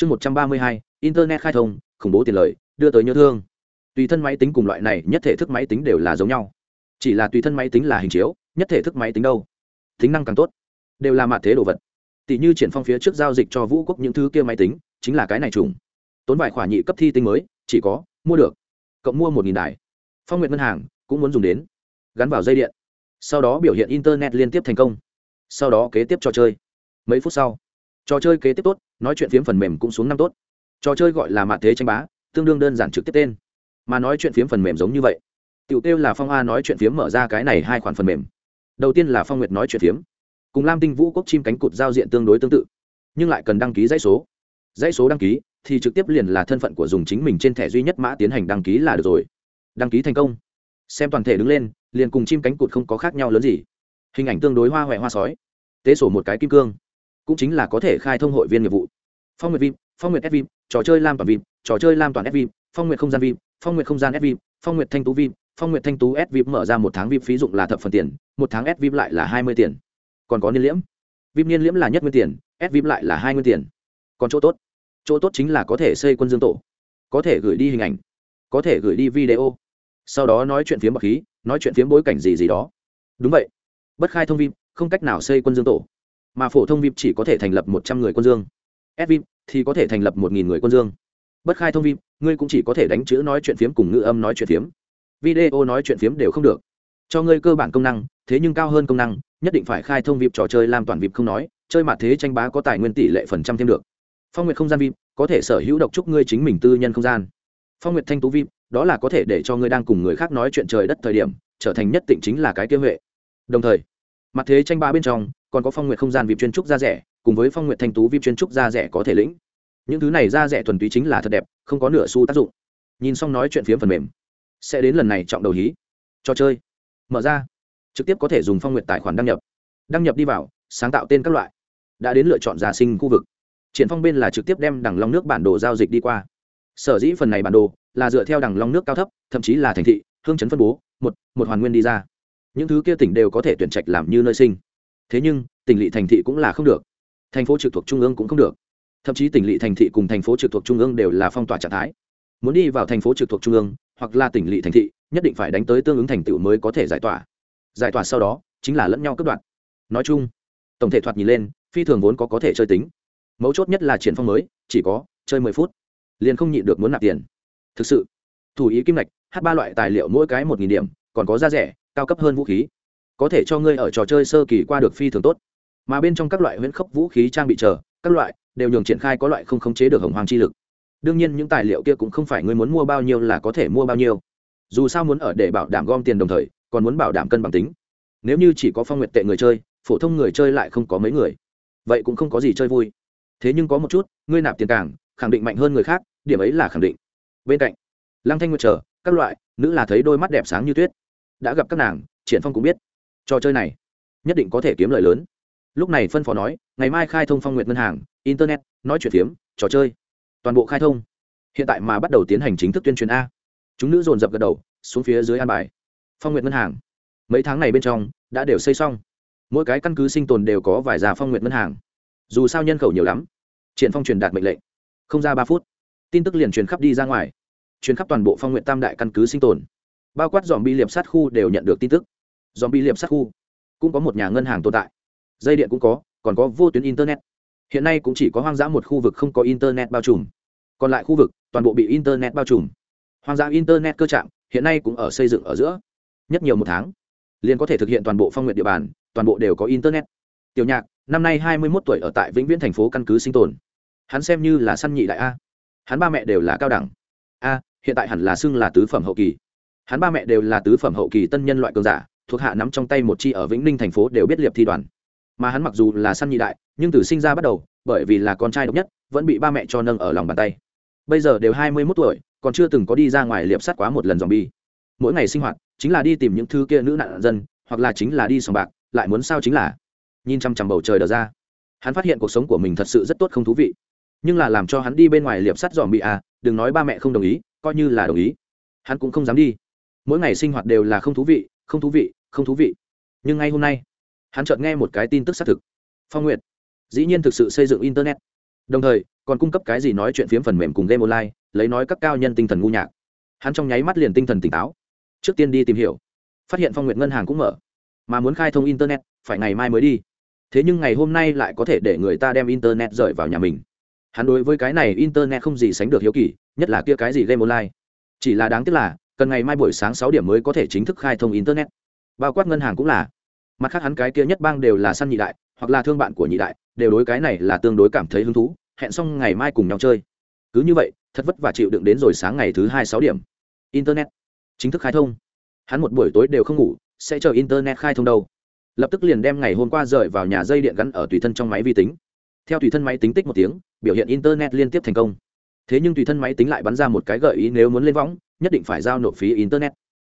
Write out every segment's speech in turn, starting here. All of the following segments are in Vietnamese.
chương một trăm ba mươi hai, internet khai thông, khủng bố tiền lợi đưa tới nhớ thương. Tùy thân máy tính cùng loại này, nhất thể thức máy tính đều là giống nhau. Chỉ là tùy thân máy tính là hình chiếu, nhất thể thức máy tính đâu? Tính năng càng tốt, đều là mạ thế đồ vật. Tỷ như triển phong phía trước giao dịch cho vũ quốc những thứ kia máy tính, chính là cái này trùng tốn vài khoản nhị cấp thi tinh mới, chỉ có, mua được. Cộng mua một nghìn đài. Phong nguyện ngân hàng cũng muốn dùng đến. Gắn vào dây điện. Sau đó biểu hiện internet liên tiếp thành công. Sau đó kế tiếp trò chơi. Mấy phút sau trò chơi kế tiếp tốt, nói chuyện phiếm phần mềm cũng xuống năm tốt. Trò chơi gọi là mạ thế tranh bá, tương đương đơn giản trực tiếp tên. Mà nói chuyện phiếm phần mềm giống như vậy. Tiểu tiêu là phong a nói chuyện phiếm mở ra cái này hai khoản phần mềm. Đầu tiên là phong nguyệt nói chuyện phiếm. Cùng lam tinh vũ quốc chim cánh cụt giao diện tương đối tương tự, nhưng lại cần đăng ký dãy số. Dãy số đăng ký thì trực tiếp liền là thân phận của dùng chính mình trên thẻ duy nhất mã tiến hành đăng ký là được rồi. Đăng ký thành công. Xem toàn thể đứng lên, liền cùng chim cánh cụt không có khác nhau lớn gì. Hình ảnh tương đối hoa huệ hoa sói. Tế sổ một cái kim cương cũng chính là có thể khai thông hội viên nghiệp vụ. Phong nguyệt vip, phong nguyệt s vip, trò chơi lam toàn vip, trò chơi lam toàn s vip, phong nguyệt không gian vip, phong nguyệt không gian s vip, phong nguyệt thanh tú vip, phong nguyệt thanh tú s vip mở ra một tháng vip phí dụng là thập phần tiền, một tháng s vip lại là hai mươi tiền. Còn có niên liễm. Vip niên liễm là nhất nguyên tiền s vip lại là hai nguyên tiền. Còn chỗ tốt. Chỗ tốt chính là có thể xây quân dương tổ. Có thể gửi đi hình ảnh. Có thể gửi đi video. Sau đó nói chuyện phiếm bậc khí, nói chuyện phiếm bối cảnh gì gì đó. Đúng vậy. Bất khai thông vip, không cách nào xây quân dương tổ mà phổ thông vip chỉ có thể thành lập một trăm người quân dương. S vip thì có thể thành lập một nghìn người quân dương. Bất khai thông vip, ngươi cũng chỉ có thể đánh chữ nói chuyện phiếm cùng ngữ âm nói chuyện phiếm. Video nói chuyện phiếm đều không được. Cho ngươi cơ bản công năng, thế nhưng cao hơn công năng, nhất định phải khai thông vip trò chơi làm toàn vip không nói, chơi mặt thế tranh bá có tài nguyên tỷ lệ phần trăm thêm được. Phong nguyệt không gian vip, có thể sở hữu độc trúc ngươi chính mình tư nhân không gian. Phong nguyệt thanh tú vip, đó là có thể để cho ngươi đang cùng người khác nói chuyện trời đất thời điểm, trở thành nhất định chính là cái kia huệ. Đồng thời, mặt thế tranh bá bên trong còn có phong nguyệt không gian vip chuyên trúc da rẻ, cùng với phong nguyệt thanh tú vip chuyên trúc da rẻ có thể lĩnh. Những thứ này da rẻ thuần túy chính là thật đẹp, không có nửa xu tác dụng. Nhìn xong nói chuyện phiếm phần mềm, sẽ đến lần này trọng đầu hí. Trò chơi. Mở ra. Trực tiếp có thể dùng phong nguyện tài khoản đăng nhập. Đăng nhập đi vào, sáng tạo tên các loại. Đã đến lựa chọn giả sinh khu vực. Triển phong bên là trực tiếp đem đằng long nước bản đồ giao dịch đi qua. Sở dĩ phần này bản đồ là dựa theo đằng long nước cao thấp, thậm chí là thành thị, hương chấn phân bố, một một hoàn nguyên đi ra. Những thứ kia tỉnh đều có thể tuyển trạch làm như nơi sinh. Thế nhưng tỉnh lỵ thành thị cũng là không được. Thành phố trực thuộc trung ương cũng không được. Thậm chí tỉnh lỵ thành thị cùng thành phố trực thuộc trung ương đều là phong tỏa trạng thái. Muốn đi vào thành phố trực thuộc trung ương, hoặc là tỉnh lỵ thành thị, nhất định phải đánh tới tương ứng thành tựu mới có thể giải tỏa. Giải tỏa sau đó, chính là lẫn nhau cướp đoạt. nói chung, tổng thể thoạt nhìn lên, phi thường vốn có có thể chơi tính. Mấu chốt nhất là triển phong mới, chỉ có chơi mười phút, liền không nhịn được muốn nạp tiền. Thực sự, thủ ý kim ngạch, hát ba loại tài liệu mỗi cái một nghìn điểm, còn có giá rẻ, cao cấp hơn vũ khí. Có thể cho ngươi ở trò chơi sơ kỳ qua được phi thường tốt mà bên trong các loại huyễn khốc vũ khí trang bị chờ, các loại đều nhường triển khai có loại không khống chế được hồng hoàng chi lực. Đương nhiên những tài liệu kia cũng không phải người muốn mua bao nhiêu là có thể mua bao nhiêu. Dù sao muốn ở để bảo đảm gom tiền đồng thời, còn muốn bảo đảm cân bằng tính. Nếu như chỉ có phong nguyện tệ người chơi, phổ thông người chơi lại không có mấy người. Vậy cũng không có gì chơi vui. Thế nhưng có một chút, ngươi nạp tiền càng, khẳng định mạnh hơn người khác, điểm ấy là khẳng định. Bên cạnh, lăng thanh nguyệt chờ, các loại, nữ là thấy đôi mắt đẹp sáng như tuyết. Đã gặp các nàng, triển phong cũng biết. Trò chơi này, nhất định có thể kiếm lời lớn lúc này phân phó nói, ngày mai khai thông phong nguyện ngân hàng, internet, nói chuyện phiếm, trò chơi, toàn bộ khai thông. Hiện tại mà bắt đầu tiến hành chính thức tuyên truyền a. Chúng nữ dồn dập gật đầu, xuống phía dưới an bài. Phong nguyện ngân hàng. Mấy tháng này bên trong, đã đều xây xong. Mỗi cái căn cứ sinh tồn đều có vài già phong nguyện ngân hàng. Dù sao nhân khẩu nhiều lắm. Triển phong truyền đạt mệnh lệnh. Không ra ba phút, tin tức liền truyền khắp đi ra ngoài. Truyền khắp toàn bộ phong nguyện tam đại căn cứ sinh tồn. Bao quát dòm bi liệp sát khu đều nhận được tin tức. Dòm bi liệp sát khu. Cũng có một nhà ngân hàng tồn tại dây điện cũng có, còn có vô tuyến internet. Hiện nay cũng chỉ có hoang dã một khu vực không có internet bao trùm. Còn lại khu vực, toàn bộ bị internet bao trùm. Hoang dã internet cơ trạng, hiện nay cũng ở xây dựng ở giữa. Nhất nhiều một tháng, liền có thể thực hiện toàn bộ phong nguyện địa bàn, toàn bộ đều có internet. Tiểu nhạc, năm nay hai mươi một tuổi ở tại vĩnh viễn thành phố căn cứ sinh tồn. Hắn xem như là săn nhị đại a. Hắn ba mẹ đều là cao đẳng. A, hiện tại hẳn là xưng là tứ phẩm hậu kỳ. Hắn ba mẹ đều là tứ phẩm hậu kỳ tân nhân loại cường giả, thuộc hạ nắm trong tay một chi ở vĩnh ninh thành phố đều biết liệp thi đoàn mà hắn mặc dù là săn nhị đại, nhưng từ sinh ra bắt đầu, bởi vì là con trai độc nhất, vẫn bị ba mẹ cho nâng ở lòng bàn tay. Bây giờ đều hai mươi mốt tuổi, còn chưa từng có đi ra ngoài liệp sắt quá một lần dòm bi mỗi ngày sinh hoạt, chính là đi tìm những thứ kia nữ nạn dân, hoặc là chính là đi sòng bạc, lại muốn sao chính là. Nhìn chăm chăm bầu trời đờ ra, hắn phát hiện cuộc sống của mình thật sự rất tốt không thú vị. Nhưng là làm cho hắn đi bên ngoài liệp sắt dòm bị à đừng nói ba mẹ không đồng ý, coi như là đồng ý. Hắn cũng không dám đi. Mỗi ngày sinh hoạt đều là không thú vị, không thú vị, không thú vị. Nhưng ngay hôm nay hắn chợt nghe một cái tin tức xác thực. Phong nguyệt. Dĩ nhiên thực sự xây dựng internet. Đồng thời, còn cung cấp cái gì nói chuyện phiếm phần mềm cùng game online, lấy nói các cao nhân tinh thần ngu nhạc. Hắn trong nháy mắt liền tinh thần tỉnh táo. Trước tiên đi tìm hiểu. Phát hiện phong nguyện ngân hàng cũng mở. Mà muốn khai thông internet, phải ngày mai mới đi. Thế nhưng ngày hôm nay lại có thể để người ta đem internet rời vào nhà mình. Hắn đối với cái này internet không gì sánh được hiếu kỳ, nhất là kia cái gì game online. Chỉ là đáng tiếc là, cần ngày mai buổi sáng sáu điểm mới có thể chính thức khai thông internet. Bao quát ngân hàng cũng là mặt khác hắn cái kia nhất bang đều là săn nhị đại, hoặc là thương bạn của nhị đại, đều đối cái này là tương đối cảm thấy hứng thú, hẹn xong ngày mai cùng nhau chơi. Cứ như vậy, thật vất vả chịu đựng đến rồi sáng ngày thứ hai sáu điểm. Internet. Chính thức khai thông. Hắn một buổi tối đều không ngủ, sẽ chờ internet khai thông đâu. Lập tức liền đem ngày hôm qua rời vào nhà dây điện gắn ở tùy thân trong máy vi tính. Theo tùy thân máy tính tích một tiếng, biểu hiện internet liên tiếp thành công. Thế nhưng tùy thân máy tính lại bắn ra một cái gợi ý nếu muốn lên võng, nhất định phải giao nộp phí internet.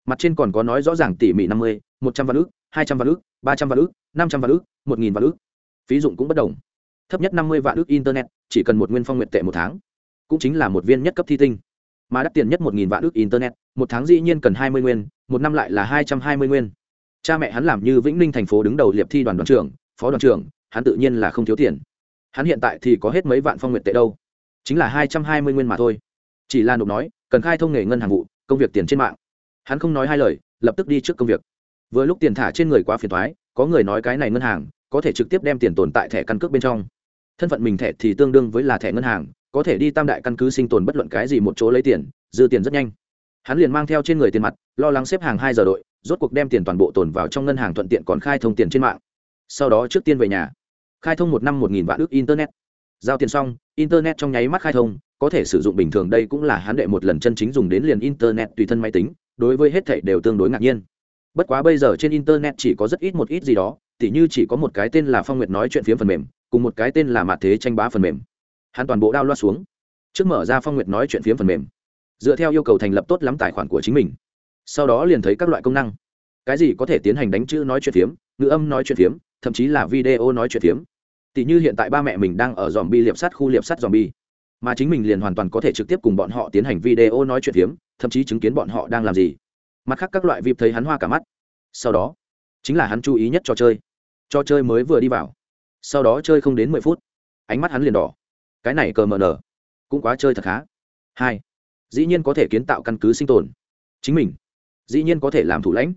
Mặt trên còn có nói rõ ràng tỉ mỉ năm mươi, một trăm vạn ước hai trăm vạn ước ba trăm vạn ước năm trăm vạn ước một nghìn vạn ước phí dụng cũng bất đồng. Thấp nhất năm mươi vạn ước internet, chỉ cần một nguyên phong nguyện tệ một tháng. Cũng chính là một viên nhất cấp thi tinh. Mà đắt tiền nhất một nghìn vạn ước internet, một tháng dĩ nhiên cần hai mươi nguyên, một năm lại là hai trăm hai mươi nguyên. Cha mẹ hắn làm như vĩnh ninh thành phố đứng đầu liệp thi đoàn đoàn trưởng, phó đoàn trưởng, hắn tự nhiên là không thiếu tiền. Hắn hiện tại thì có hết mấy vạn phong nguyện tệ đâu. Chính là hai trăm hai mươi nguyên mà thôi. Chỉ là nộp nói, cần khai thông nghề ngân hàng vụ, công việc tiền trên mạng. Hắn không nói hai lời, lập tức đi trước công việc vừa lúc tiền thả trên người quá phiền thoái có người nói cái này ngân hàng có thể trực tiếp đem tiền tồn tại thẻ căn cước bên trong. Thân phận mình thẻ thì tương đương với là thẻ ngân hàng, có thể đi tam đại căn cứ sinh tồn bất luận cái gì một chỗ lấy tiền, dư tiền rất nhanh. Hắn liền mang theo trên người tiền mặt, lo lắng xếp hàng hai giờ đội, rốt cuộc đem tiền toàn bộ tồn vào trong ngân hàng thuận tiện còn khai thông tiền trên mạng. Sau đó trước tiên về nhà, khai thông một năm một nghìn vạn ước internet. Giao tiền xong, internet trong nháy mắt khai thông, có thể sử dụng bình thường đây cũng là hắn đệ một lần chân chính dùng đến liền internet tùy thân máy tính, đối với hết thảy đều tương đối ngạc nhiên bất quá bây giờ trên internet chỉ có rất ít một ít gì đó, tỉ như chỉ có một cái tên là phong nguyệt nói chuyện phiếm phần mềm, cùng một cái tên là mạt thế tranh bá phần mềm. Hắn toàn bộ đao loa xuống. Trước mở ra phong nguyệt nói chuyện phiếm phần mềm. Dựa theo yêu cầu thành lập tốt lắm tài khoản của chính mình. Sau đó liền thấy các loại công năng. Cái gì có thể tiến hành đánh chữ nói chuyện phiếm, ngữ âm nói chuyện phiếm, thậm chí là video nói chuyện phiếm. Tỷ như hiện tại ba mẹ mình đang ở dòm bi liệp sát khu liệp sát dòm bi mà chính mình liền hoàn toàn có thể trực tiếp cùng bọn họ tiến hành video nói chuyện phiếm, thậm chí chứng kiến bọn họ đang làm gì mặt khác các loại vip thấy hắn hoa cả mắt. Sau đó, chính là hắn chú ý nhất trò chơi. Trò chơi mới vừa đi vào. Sau đó chơi không đến mười phút, ánh mắt hắn liền đỏ. Cái này cờ mờ nở cũng quá chơi thật khá. Hai, dĩ nhiên có thể kiến tạo căn cứ sinh tồn. Chính mình, dĩ nhiên có thể làm thủ lãnh.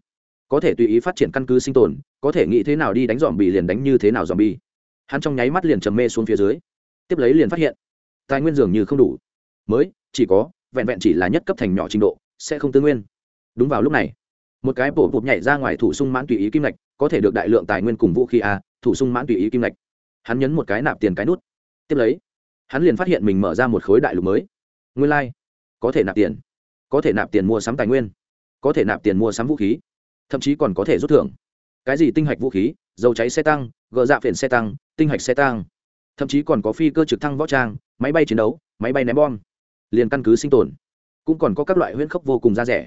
Có thể tùy ý phát triển căn cứ sinh tồn, có thể nghĩ thế nào đi đánh dòm bì liền đánh như thế nào dòm bì hắn trong nháy mắt liền trầm mê xuống phía dưới. Tiếp lấy liền phát hiện, tài nguyên dường như không đủ. Mới, chỉ có, vẹn vẹn chỉ là nhất cấp thành nhỏ trình độ, sẽ không tư nguyên đúng vào lúc này, một cái bổ bụp nhảy ra ngoài thủ sung mãn tùy ý kim ngạch, có thể được đại lượng tài nguyên cùng vũ khí a thủ sung mãn tùy ý kim ngạch. Hắn nhấn một cái nạp tiền cái nút. Tiếp lấy, hắn liền phát hiện mình mở ra một khối đại lục mới. Nguyên lai、like. có thể nạp tiền, có thể nạp tiền mua sắm tài nguyên, có thể nạp tiền mua sắm vũ khí, thậm chí còn có thể rút thưởng. Cái gì tinh hạch vũ khí? Dầu cháy xe tăng gợ dạ phiền xe tăng, tinh hạch xe tăng. Thậm chí còn có phi cơ trực thăng võ trang, máy bay chiến đấu, máy bay ném bom. Liền căn cứ sinh tồn. Cũng còn có các loại huyễn khốc vô cùng ra rẻ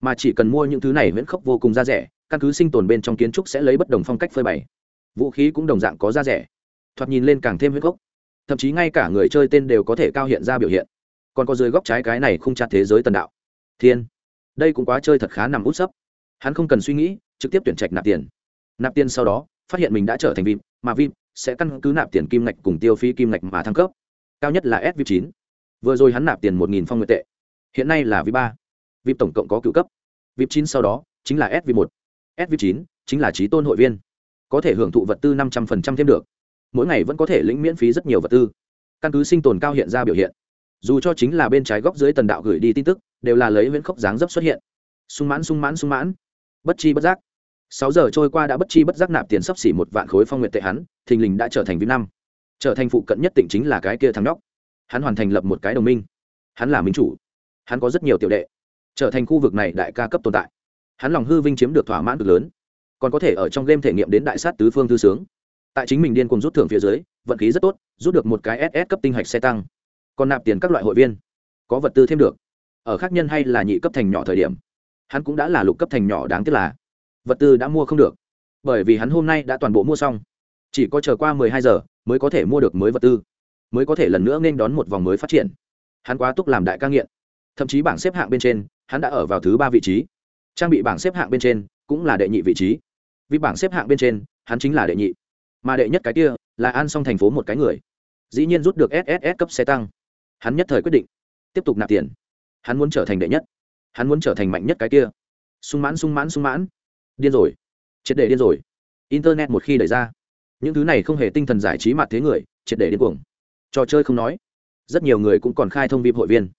mà chỉ cần mua những thứ này huyễn khốc vô cùng ra rẻ, căn cứ sinh tồn bên trong kiến trúc sẽ lấy bất đồng phong cách phơi bày. Vũ khí cũng đồng dạng có ra rẻ. Thoạt nhìn lên càng thêm huyết khốc. Thậm chí ngay cả người chơi tên đều có thể cao hiện ra biểu hiện. Còn có dưới góc trái cái này không chặt thế giới tần đạo. Thiên, đây cũng quá chơi thật khá nằm út sấp. Hắn không cần suy nghĩ, trực tiếp tuyển trạch nạp tiền. Nạp tiền sau đó, phát hiện mình đã trở thành vip, mà vip sẽ căn cứ nạp tiền kim ngạch cùng tiêu phí kim ngạch mà thăng cấp. Cao nhất là s vip chín. Vừa rồi hắn nạp tiền một nghìn phong nguyện tệ. Hiện nay là vip ba vip tổng cộng có cựu cấp. Vip chín sau đó chính là sv một. Sv chín chính là trí tôn hội viên. Có thể hưởng thụ vật tư năm trăm phần trăm thêm được. Mỗi ngày vẫn có thể lĩnh miễn phí rất nhiều vật tư. Căn cứ sinh tồn cao hiện ra biểu hiện. Dù cho chính là bên trái góc dưới tần đạo gửi đi tin tức, đều là lấy viễn khốc dáng dấp xuất hiện. Sung mãn sung mãn sung mãn. Bất chi bất giác. Sáu giờ trôi qua đã bất chi bất giác nạp tiền sắp xỉ một vạn khối phong nguyện tệ hắn, thình lình đã trở thành vip năm. Trở thành phụ cận nhất tỉnh chính là cái kia thằng nhóc. Hắn hoàn thành lập một cái đồng minh. Hắn là minh chủ. Hắn có rất nhiều tiểu đệ trở thành khu vực này đại ca cấp tồn tại. Hắn lòng hư vinh chiếm được thỏa mãn cực lớn, còn có thể ở trong game thể nghiệm đến đại sát tứ phương thư sướng. Tại chính mình điên cùng rút thưởng phía dưới, vận khí rất tốt, rút được một cái ss cấp tinh hạch xe tăng, còn nạp tiền các loại hội viên, có vật tư thêm được. Ở khác nhân hay là nhị cấp thành nhỏ thời điểm, hắn cũng đã là lục cấp thành nhỏ đáng tiếc là vật tư đã mua không được. Bởi vì hắn hôm nay đã toàn bộ mua xong, chỉ có chờ qua mười hai giờ mới có thể mua được mới vật tư, mới có thể lần nữa nên đón một vòng mới phát triển. Hắn quá túc làm đại ca nghiện, thậm chí bảng xếp hạng bên trên hắn đã ở vào thứ ba vị trí. Trang bị bảng xếp hạng bên trên cũng là đệ nhị vị trí. Vì bảng xếp hạng bên trên, hắn chính là đệ nhị. Mà đệ nhất cái kia là an xong thành phố một cái người. Dĩ nhiên rút được sss cấp xe tăng. Hắn nhất thời quyết định tiếp tục nạp tiền. Hắn muốn trở thành đệ nhất. Hắn muốn trở thành mạnh nhất cái kia. Sung mãn sung mãn sung mãn. Điên rồi. Triệt để điên rồi. Internet một khi đẩy ra, những thứ này không hề tinh thần giải trí mặt thế người, triệt để điên cuồng. Trò chơi không nói. Rất nhiều người cũng còn khai thông vip hội viên.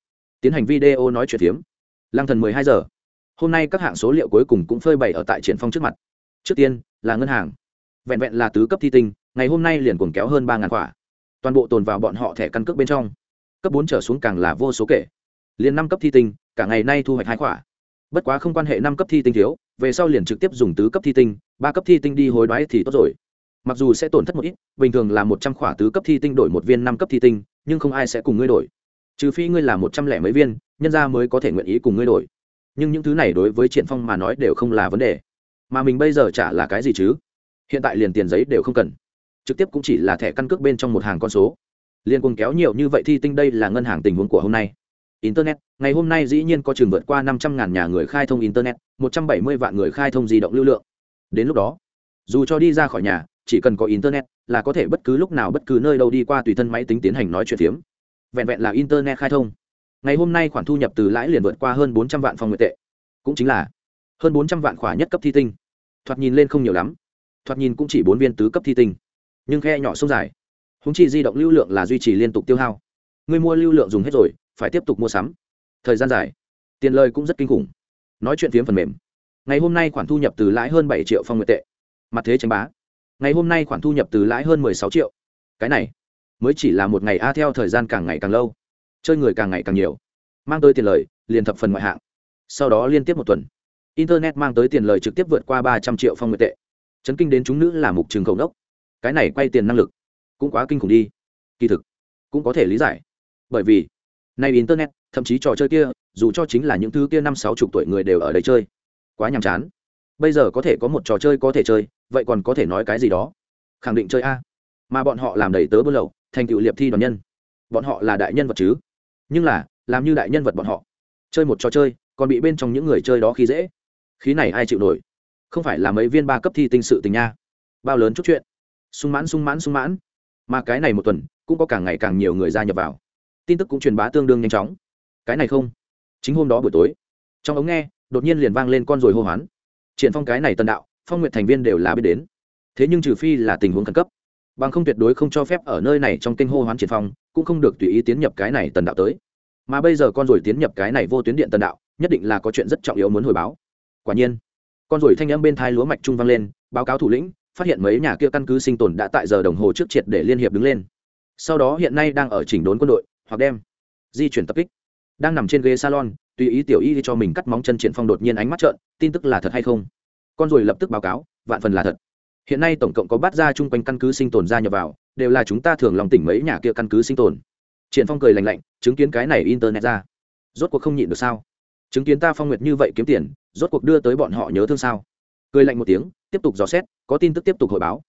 Tiến hành video nói chuyện phiếm. Lang thần mười hai giờ. Hôm nay các hạng số liệu cuối cùng cũng phơi bày ở tại triển phong trước mặt. Trước tiên, là ngân hàng. Vẹn vẹn là tứ cấp thi tinh, ngày hôm nay liền cuồng kéo hơn ba ngàn quả. Toàn bộ tồn vào bọn họ thẻ căn cước bên trong. Cấp bốn trở xuống càng là vô số kể. Liền năm cấp thi tinh, cả ngày nay thu hoạch hai quả. Bất quá không quan hệ năm cấp thi tinh thiếu, về sau liền trực tiếp dùng tứ cấp thi tinh, ba cấp thi tinh đi hối đoái thì tốt rồi. Mặc dù sẽ tổn thất một ít, bình thường là một trăm khỏa tứ cấp thi tinh đổi một viên năm cấp thi tinh, nhưng không ai sẽ cùng ngươi đổi. Trừ phi ngươi là một trăm lẻ mấy viên nhân ra mới có thể nguyện ý cùng ngươi đổi. Nhưng những thứ này đối với triển phong mà nói đều không là vấn đề. Mà mình bây giờ trả là cái gì chứ? Hiện tại liền tiền giấy đều không cần. Trực tiếp cũng chỉ là thẻ căn cước bên trong một hàng con số. Liên cùng kéo nhiều như vậy thi tinh đây là ngân hàng tình huống của hôm nay. Internet, ngày hôm nay dĩ nhiên có trường vượt qua năm trăm ngàn nhà người khai thông internet, một trăm bảy mươi vạn người khai thông di động lưu lượng. Đến lúc đó, dù cho đi ra khỏi nhà, chỉ cần có internet là có thể bất cứ lúc nào bất cứ nơi đâu đi qua tùy thân máy tính tiến hành nói chuyện phiếm. Vẹn vẹn là internet khai thông ngày hôm nay khoản thu nhập từ lãi liền vượt qua hơn bốn trăm vạn phòng nguyện tệ. Cũng chính là hơn bốn trăm vạn khỏa nhất cấp thi tinh. Thoạt nhìn lên không nhiều lắm. Thoạt nhìn cũng chỉ bốn viên tứ cấp thi tinh. Nhưng khe nhỏ sông dài. Húng chi di động lưu lượng là duy trì liên tục tiêu hao. Người mua lưu lượng dùng hết rồi, phải tiếp tục mua sắm. Thời gian dài. Tiền lời cũng rất kinh khủng. Nói chuyện phiếm phần mềm. Ngày hôm nay khoản thu nhập từ lãi hơn bảy triệu phong nguyện tệ. Mặt thế tranh bá. Ngày hôm nay khoản thu nhập từ lãi hơn 16 triệu. Cái này mới chỉ là một ngày a theo thời gian càng ngày càng lâu chơi người càng ngày càng nhiều. Mang tới tiền lời, liền thập phần ngoại hạng. Sau đó liên tiếp một tuần. Internet mang tới tiền lời trực tiếp vượt qua ba trăm triệu phong nguyện tệ. Chấn kinh đến chúng nữ là mục trường khẩu đốc cái này quay tiền năng lực, cũng quá kinh khủng đi. Kỳ thực, cũng có thể lý giải. Bởi vì, nay internet, thậm chí trò chơi kia, dù cho chính là những thứ kia năm sáu chục tuổi người đều ở đây chơi. Quá nhàm chán. Bây giờ có thể có một trò chơi có thể chơi, vậy còn có thể nói cái gì đó? Khẳng định chơi a. Mà bọn họ làm đầy tớ buôn lậu, thành tựu liệp thi đoàn nhân. Bọn họ là đại nhân vật chứ? Nhưng là, làm như đại nhân vật bọn họ. Chơi một trò chơi, còn bị bên trong những người chơi đó khí dễ. Khí này ai chịu nổi? Không phải là mấy viên ba cấp thi tinh sự tình nha. Bao lớn chút chuyện. Sung mãn sung mãn sung mãn. Mà cái này một tuần, cũng có càng ngày càng nhiều người gia nhập vào. Tin tức cũng truyền bá tương đương nhanh chóng. Cái này không. Chính hôm đó buổi tối, trong ống nghe, đột nhiên liền vang lên con rồi hô hoán. Triển phong cái này tân đạo, phong nguyện thành viên đều là biết đến. Thế nhưng trừ phi là tình huống khẩn cấp bằng không tuyệt đối không cho phép ở nơi này trong kinh hô hoán triển phong, cũng không được tùy ý tiến nhập cái này tần đạo tới. Mà bây giờ con rồi tiến nhập cái này vô tuyến điện tần đạo, nhất định là có chuyện rất trọng yếu muốn hồi báo. Quả nhiên, con rồi thanh âm bên thai lúa mạch trung vang lên, báo cáo thủ lĩnh, phát hiện mấy nhà kia căn cứ sinh tồn đã tại giờ đồng hồ trước triệt để liên hiệp đứng lên. Sau đó hiện nay đang ở chỉnh đốn quân đội, hoặc đem, di chuyển tập kích. Đang nằm trên ghế salon, tùy ý tiểu y cho mình cắt móng chân triển phong đột nhiên ánh mắt trợn, tin tức là thật hay không? Con rồi lập tức báo cáo, vạn phần là thật hiện nay tổng cộng có bắt ra chung quanh căn cứ sinh tồn ra nhập vào, đều là chúng ta thường lòng tỉnh mấy nhà kia căn cứ sinh tồn. Triển phong cười lạnh lạnh, chứng kiến cái này internet ra. Rốt cuộc không nhịn được sao? Chứng kiến ta phong nguyệt như vậy kiếm tiền, rốt cuộc đưa tới bọn họ nhớ thương sao? Cười lạnh một tiếng, tiếp tục dò xét, có tin tức tiếp tục hội báo.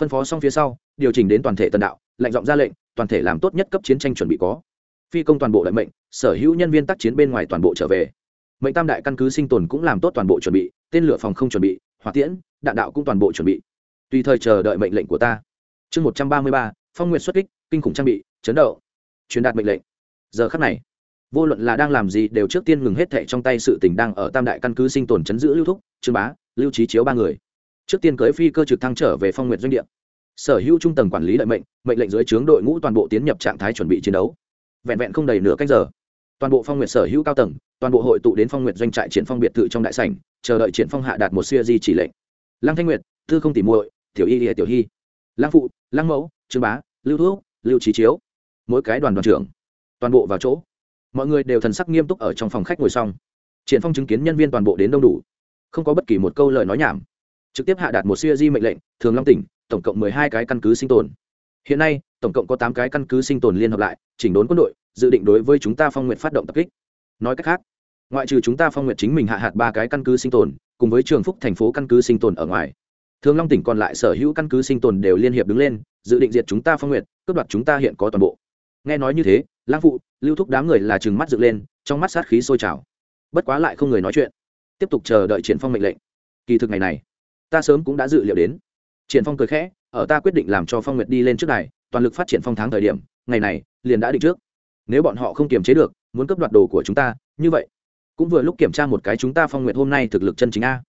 Phân phó xong phía sau, điều chỉnh đến toàn thể tần đạo, lệnh giọng ra lệnh, toàn thể làm tốt nhất cấp chiến tranh chuẩn bị có. Phi công toàn bộ lệnh mệnh, sở hữu nhân viên tác chiến bên ngoài toàn bộ trở về. Mệnh tam đại căn cứ sinh tồn cũng làm tốt toàn bộ chuẩn bị, tên lửa phòng không chuẩn bị, hỏa tiễn, đạn đạo cũng toàn bộ chuẩn bị tùy thời chờ đợi mệnh lệnh của ta. Chương một trăm ba mươi ba, phong nguyện xuất kích, kinh khủng trang bị, chấn động. Truyền đạt mệnh lệnh. Giờ khắc này, vô luận là đang làm gì đều trước tiên ngừng hết thệ trong tay sự tình đang ở tam đại căn cứ sinh tồn chấn giữ lưu thúc, trương bá, lưu trí chiếu ba người. Trước tiên cưới phi cơ trực thăng trở về phong nguyện doanh địa. Sở hữu trung tầng quản lý lợi mệnh mệnh lệnh dưới trướng đội ngũ toàn bộ tiến nhập trạng thái chuẩn bị chiến đấu. Vẹn vẹn không đầy nửa cách giờ, toàn bộ phong nguyện sở hữu cao tầng, toàn bộ hội tụ đến phong nguyện doanh trại triển phong biệt thự trong đại sảnh, chờ đợi triển phong hạ đạt một siêu di chỉ lệnh. Lăng thanh nguyệt, tư không tỉ muội tiểu y lìa tiểu hy. Lăng phụ, lăng mẫu, trương bá, lưu thuốc lưu trí chiếu. Mỗi cái đoàn đoàn trưởng, toàn bộ vào chỗ. Mọi người đều thần sắc nghiêm túc ở trong phòng khách ngồi xong. Triển phong chứng kiến nhân viên toàn bộ đến đông đủ. Không có bất kỳ một câu lời nói nhảm. Trực tiếp hạ đạt một siêu di mệnh lệnh, thường long tỉnh, tổng cộng mười hai cái căn cứ sinh tồn. Hiện nay, tổng cộng có tám cái căn cứ sinh tồn liên hợp lại, chỉnh đốn quân đội, dự định đối với chúng ta phong nguyện phát động tập kích. Nói cách khác, ngoại trừ chúng ta phong nguyện chính mình hạ hạt ba cái căn cứ sinh tồn, cùng với trường phúc thành phố căn cứ sinh tồn ở ngoài thường long tỉnh còn lại sở hữu căn cứ sinh tồn đều liên hiệp đứng lên, dự định diệt chúng ta phong nguyện cướp đoạt chúng ta hiện có toàn bộ. Nghe nói như thế, lang phụ, lưu thúc đám người là chừng mắt dựng lên, trong mắt sát khí sôi trào. Bất quá lại không người nói chuyện. Tiếp tục chờ đợi triển phong mệnh lệnh. Kỳ thực ngày này, ta sớm cũng đã dự liệu đến. Triển phong cười khẽ, ở ta quyết định làm cho phong nguyệt đi lên trước này toàn lực phát triển phong tháng thời điểm, ngày này, liền đã định trước. Nếu bọn họ không kiềm chế được, muốn cấp đoạt đồ của chúng ta, như vậy, cũng vừa lúc kiểm tra một cái chúng ta phong Nguyệt hôm nay thực lực chân chính a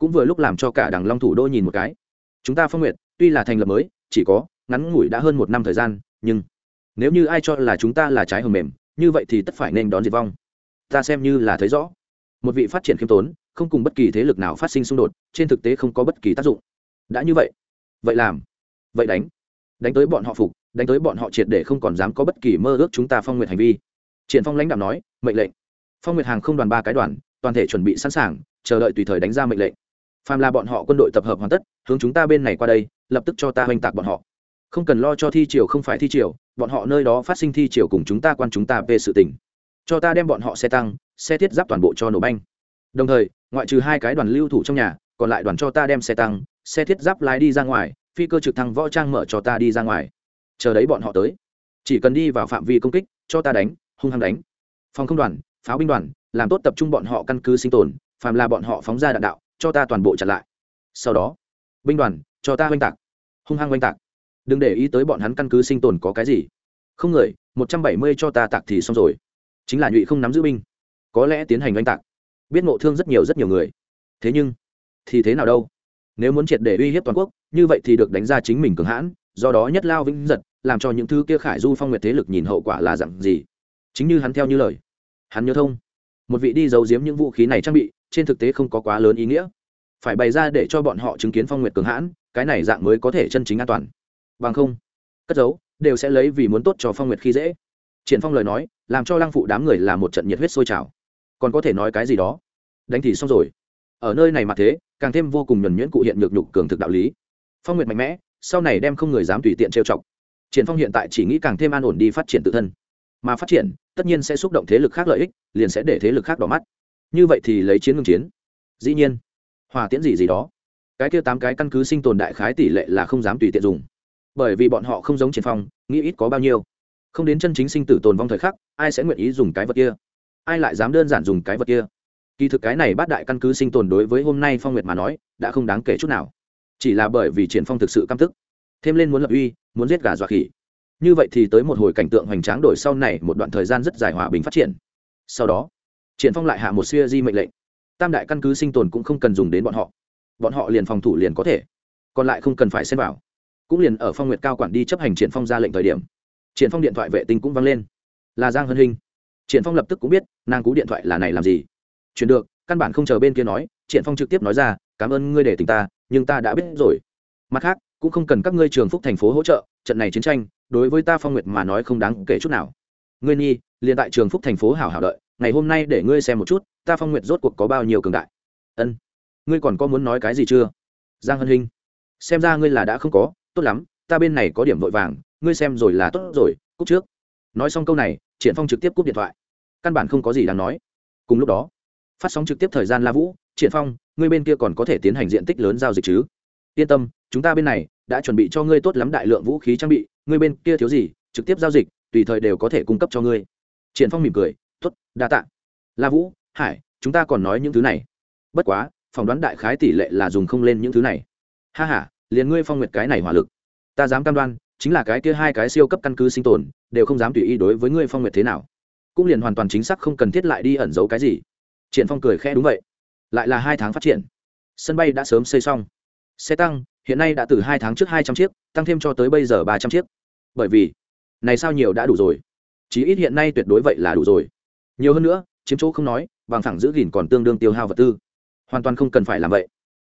cũng vừa lúc làm cho cả đảng long thủ đô nhìn một cái. Chúng ta phong nguyện tuy là thành lập mới, chỉ có ngắn ngủi đã hơn một năm thời gian, nhưng nếu như ai cho là chúng ta là trái hầm mềm, như vậy thì tất phải nên đón diệt vong. Ta xem như là thấy rõ. Một vị phát triển khiêm tốn, không cùng bất kỳ thế lực nào phát sinh xung đột, trên thực tế không có bất kỳ tác dụng. Đã như vậy vậy làm, vậy đánh. Đánh tới bọn họ phục, đánh tới bọn họ triệt để không còn dám có bất kỳ mơ ước chúng ta phong nguyện hành vi. Triển phong lãnh đạo nói, mệnh lệnh. Phong nguyệt hàng không đoàn ba cái đoàn, toàn thể chuẩn bị sẵn sàng, chờ đợi tùy thời đánh ra mệnh lệnh phàm là bọn họ quân đội tập hợp hoàn tất, hướng chúng ta bên này qua đây, lập tức cho ta oanh tạc bọn họ. Không cần lo cho thi triều không phải thi triều, bọn họ nơi đó phát sinh thi triều cùng chúng ta quan chúng ta về sự tình. Cho ta đem bọn họ xe tăng, xe thiết giáp toàn bộ cho nổ banh. Đồng thời, ngoại trừ hai cái đoàn lưu thủ trong nhà, còn lại đoàn cho ta đem xe tăng, xe thiết giáp lái đi ra ngoài, phi cơ trực thăng võ trang mở cho ta đi ra ngoài. Chờ đấy bọn họ tới. Chỉ cần đi vào phạm vi công kích, cho ta đánh, hung hăng đánh. Phòng không đoàn, pháo binh đoàn, làm tốt tập trung bọn họ căn cứ sinh tồn, phàm là bọn họ phóng ra đạn đạo cho ta toàn bộ chặn lại. Sau đó, binh đoàn, cho ta oanh tạc. Hung hăng oanh tạc. Đừng để ý tới bọn hắn căn cứ sinh tồn có cái gì. Không người, một trăm bảy mươi cho ta tạc thì xong rồi. Chính là nhụy không nắm giữ binh. Có lẽ tiến hành oanh tạc. Biết ngộ thương rất nhiều rất nhiều người. Thế nhưng, thì thế nào đâu? Nếu muốn triệt để uy hiếp toàn quốc, như vậy thì được đánh ra chính mình cường hãn, do đó nhất lao vĩnh giật, làm cho những thứ kia khải du phong nguyệt thế lực nhìn hậu quả là dặn gì? Chính như hắn theo như lời. Hắn nhớ thông. Một vị đi giấu giếm những vũ khí này trang bị trên thực tế không có quá lớn ý nghĩa. Phải bày ra để cho bọn họ chứng kiến phong nguyệt cường hãn, cái này dạng mới có thể chân chính an toàn. Bằng không, cất giấu, đều sẽ lấy vì muốn tốt cho phong nguyệt khi dễ. Triển phong lời nói, làm cho lăng phụ đám người là một trận nhiệt huyết sôi trào. Còn có thể nói cái gì đó? Đánh thì xong rồi. Ở nơi này mà thế, càng thêm vô cùng nhuần nhuyễn cụ hiện nhược nhục cường thực đạo lý. Phong nguyệt mạnh mẽ, sau này đem không người dám tùy tiện trêu chọc. Triển phong hiện tại chỉ nghĩ càng thêm an ổn đi phát triển tự thân. Mà phát triển, tất nhiên sẽ xúc động thế lực khác lợi ích, liền sẽ để thế lực khác đỏ mắt như vậy thì lấy chiến ngưng chiến. Dĩ nhiên, hòa tiễn gì gì đó. Cái kia tám cái căn cứ sinh tồn đại khái tỷ lệ là không dám tùy tiện dùng. Bởi vì bọn họ không giống triển phong, nghĩ ít có bao nhiêu. Không đến chân chính sinh tử tồn vong thời khắc, ai sẽ nguyện ý dùng cái vật kia? Ai lại dám đơn giản dùng cái vật kia? Kỳ thực cái này bát đại căn cứ sinh tồn đối với hôm nay phong nguyệt mà nói, đã không đáng kể chút nào. Chỉ là bởi vì triển phong thực sự căm tức. Thêm lên muốn lập uy, muốn giết gà dọa khỉ. Như vậy thì tới một hồi cảnh tượng hoành tráng đổi sau này, một đoạn thời gian rất dài hòa bình phát triển. Sau đó triển phong lại hạ một siêu di mệnh lệnh. Tam đại căn cứ sinh tồn cũng không cần dùng đến bọn họ. Bọn họ liền phòng thủ liền có thể. Còn lại không cần phải xem vào. Cũng liền ở phong nguyệt cao quản đi chấp hành triển phong ra lệnh thời điểm, triển phong điện thoại vệ tinh cũng vang lên. Là giang hân hinh. Triển phong lập tức cũng biết, nàng cú điện thoại là này làm gì. Chuyển được, căn bản không chờ bên kia nói, triển phong trực tiếp nói ra, cảm ơn ngươi để tình ta, nhưng ta đã biết rồi. Mặt khác, cũng không cần các ngươi trường phúc thành phố hỗ trợ, trận này chiến tranh, đối với ta phong nguyệt mà nói không đáng kể chút nào. Ngươi nhi, liền tại trường phúc thành phố hảo hảo đợi ngày hôm nay để ngươi xem một chút, ta phong nguyệt rốt cuộc có bao nhiêu cường đại. Ân, ngươi còn có muốn nói cái gì chưa? Giang hân hinh, xem ra ngươi là đã không có, tốt lắm, ta bên này có điểm vội vàng, ngươi xem rồi là tốt rồi, cúp trước. Nói xong câu này, triển phong trực tiếp cúp điện thoại. Căn bản không có gì đáng nói. Cùng lúc đó, phát sóng trực tiếp thời gian la vũ, triển phong, ngươi bên kia còn có thể tiến hành diện tích lớn giao dịch chứ? Yên tâm, chúng ta bên này đã chuẩn bị cho ngươi tốt lắm đại lượng vũ khí trang bị, ngươi bên kia thiếu gì, trực tiếp giao dịch, tùy thời đều có thể cung cấp cho ngươi. Triển phong mỉm cười tốt, đa tạ. La vũ, hải, chúng ta còn nói những thứ này. Bất quá, phỏng đoán đại khái tỷ lệ là dùng không lên những thứ này. Ha ha, liền ngươi phong nguyệt cái này hỏa lực. Ta dám cam đoan, chính là cái kia hai cái siêu cấp căn cứ sinh tồn, đều không dám tùy ý đối với ngươi phong nguyệt thế nào. Cũng liền hoàn toàn chính xác không cần thiết lại đi ẩn giấu cái gì. Triển phong cười khẽ đúng vậy. Lại là hai tháng phát triển. Sân bay đã sớm xây xong. Xe tăng, hiện nay đã từ hai tháng trước hai trăm chiếc, tăng thêm cho tới bây giờ ba trăm chiếc. Bởi vì, này sao nhiều đã đủ rồi. Chí ít hiện nay tuyệt đối vậy là đủ rồi nhiều hơn nữa, chiếm chỗ không nói bằng thẳng giữ gìn còn tương đương tiêu hao vật tư. Hoàn toàn không cần phải làm vậy.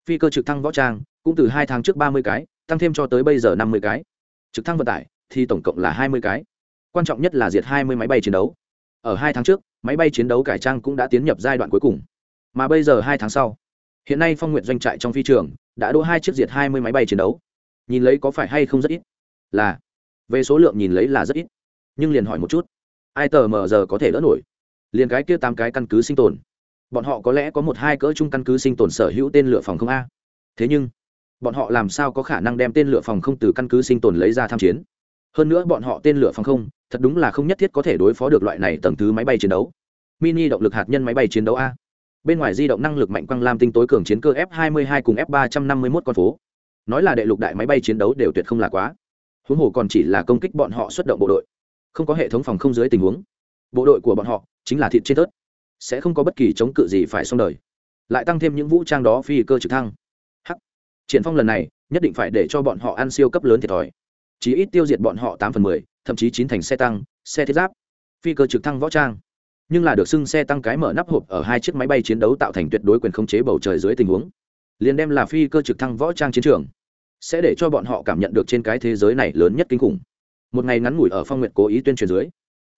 Phi cơ trực thăng võ trang, cũng từ hai tháng trước ba mươi cái, tăng thêm cho tới bây giờ năm mươi cái. Trực thăng vận tải, thì tổng cộng là hai mươi cái. Quan trọng nhất là diệt hai mươi máy bay chiến đấu. Ở hai tháng trước, máy bay chiến đấu cải trang cũng đã tiến nhập giai đoạn cuối cùng. Mà bây giờ hai tháng sau, hiện nay phong nguyện doanh trại trong phi trường đã đỗ hai chiếc diệt hai mươi máy bay chiến đấu. Nhìn lấy có phải hay không rất ít? Là. Về số lượng nhìn lấy là rất ít. Nhưng liền hỏi một chút. Ai tờ mờ giờ có thể đỡ nổi? Liền cái kia tám cái căn cứ sinh tồn. Bọn họ có lẽ có một hai cỡ chung căn cứ sinh tồn sở hữu tên lửa phòng không a. Thế nhưng, bọn họ làm sao có khả năng đem tên lửa phòng không từ căn cứ sinh tồn lấy ra tham chiến? Hơn nữa bọn họ tên lửa phòng không, thật đúng là không nhất thiết có thể đối phó được loại này tầng thứ máy bay chiến đấu. Mini động lực hạt nhân máy bay chiến đấu a. Bên ngoài di động năng lực mạnh quang lam tinh tối cường chiến cơ f 22 cùng f 351 con phố. Nói là đệ lục đại máy bay chiến đấu đều tuyệt không là quá. Huống hồ còn chỉ là công kích bọn họ xuất động bộ đội. Không có hệ thống phòng không dưới tình huống. Bộ đội của bọn họ chính là thịt trên tớt sẽ không có bất kỳ chống cự gì phải xong đời. Lại tăng thêm những vũ trang đó phi cơ trực thăng. Hắc. Triển phong lần này, nhất định phải để cho bọn họ ăn siêu cấp lớn thiệt thòi. Chí ít tiêu diệt bọn họ tám phần mười, thậm chí chín thành xe tăng, xe thiết giáp, phi cơ trực thăng võ trang. Nhưng là được xưng xe tăng cái mở nắp hộp ở hai chiếc máy bay chiến đấu tạo thành tuyệt đối quyền khống chế bầu trời dưới tình huống. Liền đem là phi cơ trực thăng võ trang chiến trường, sẽ để cho bọn họ cảm nhận được trên cái thế giới này lớn nhất kinh khủng. Một ngày ngắn ngủi ở phong nguyện cố ý tuyên truyền dưới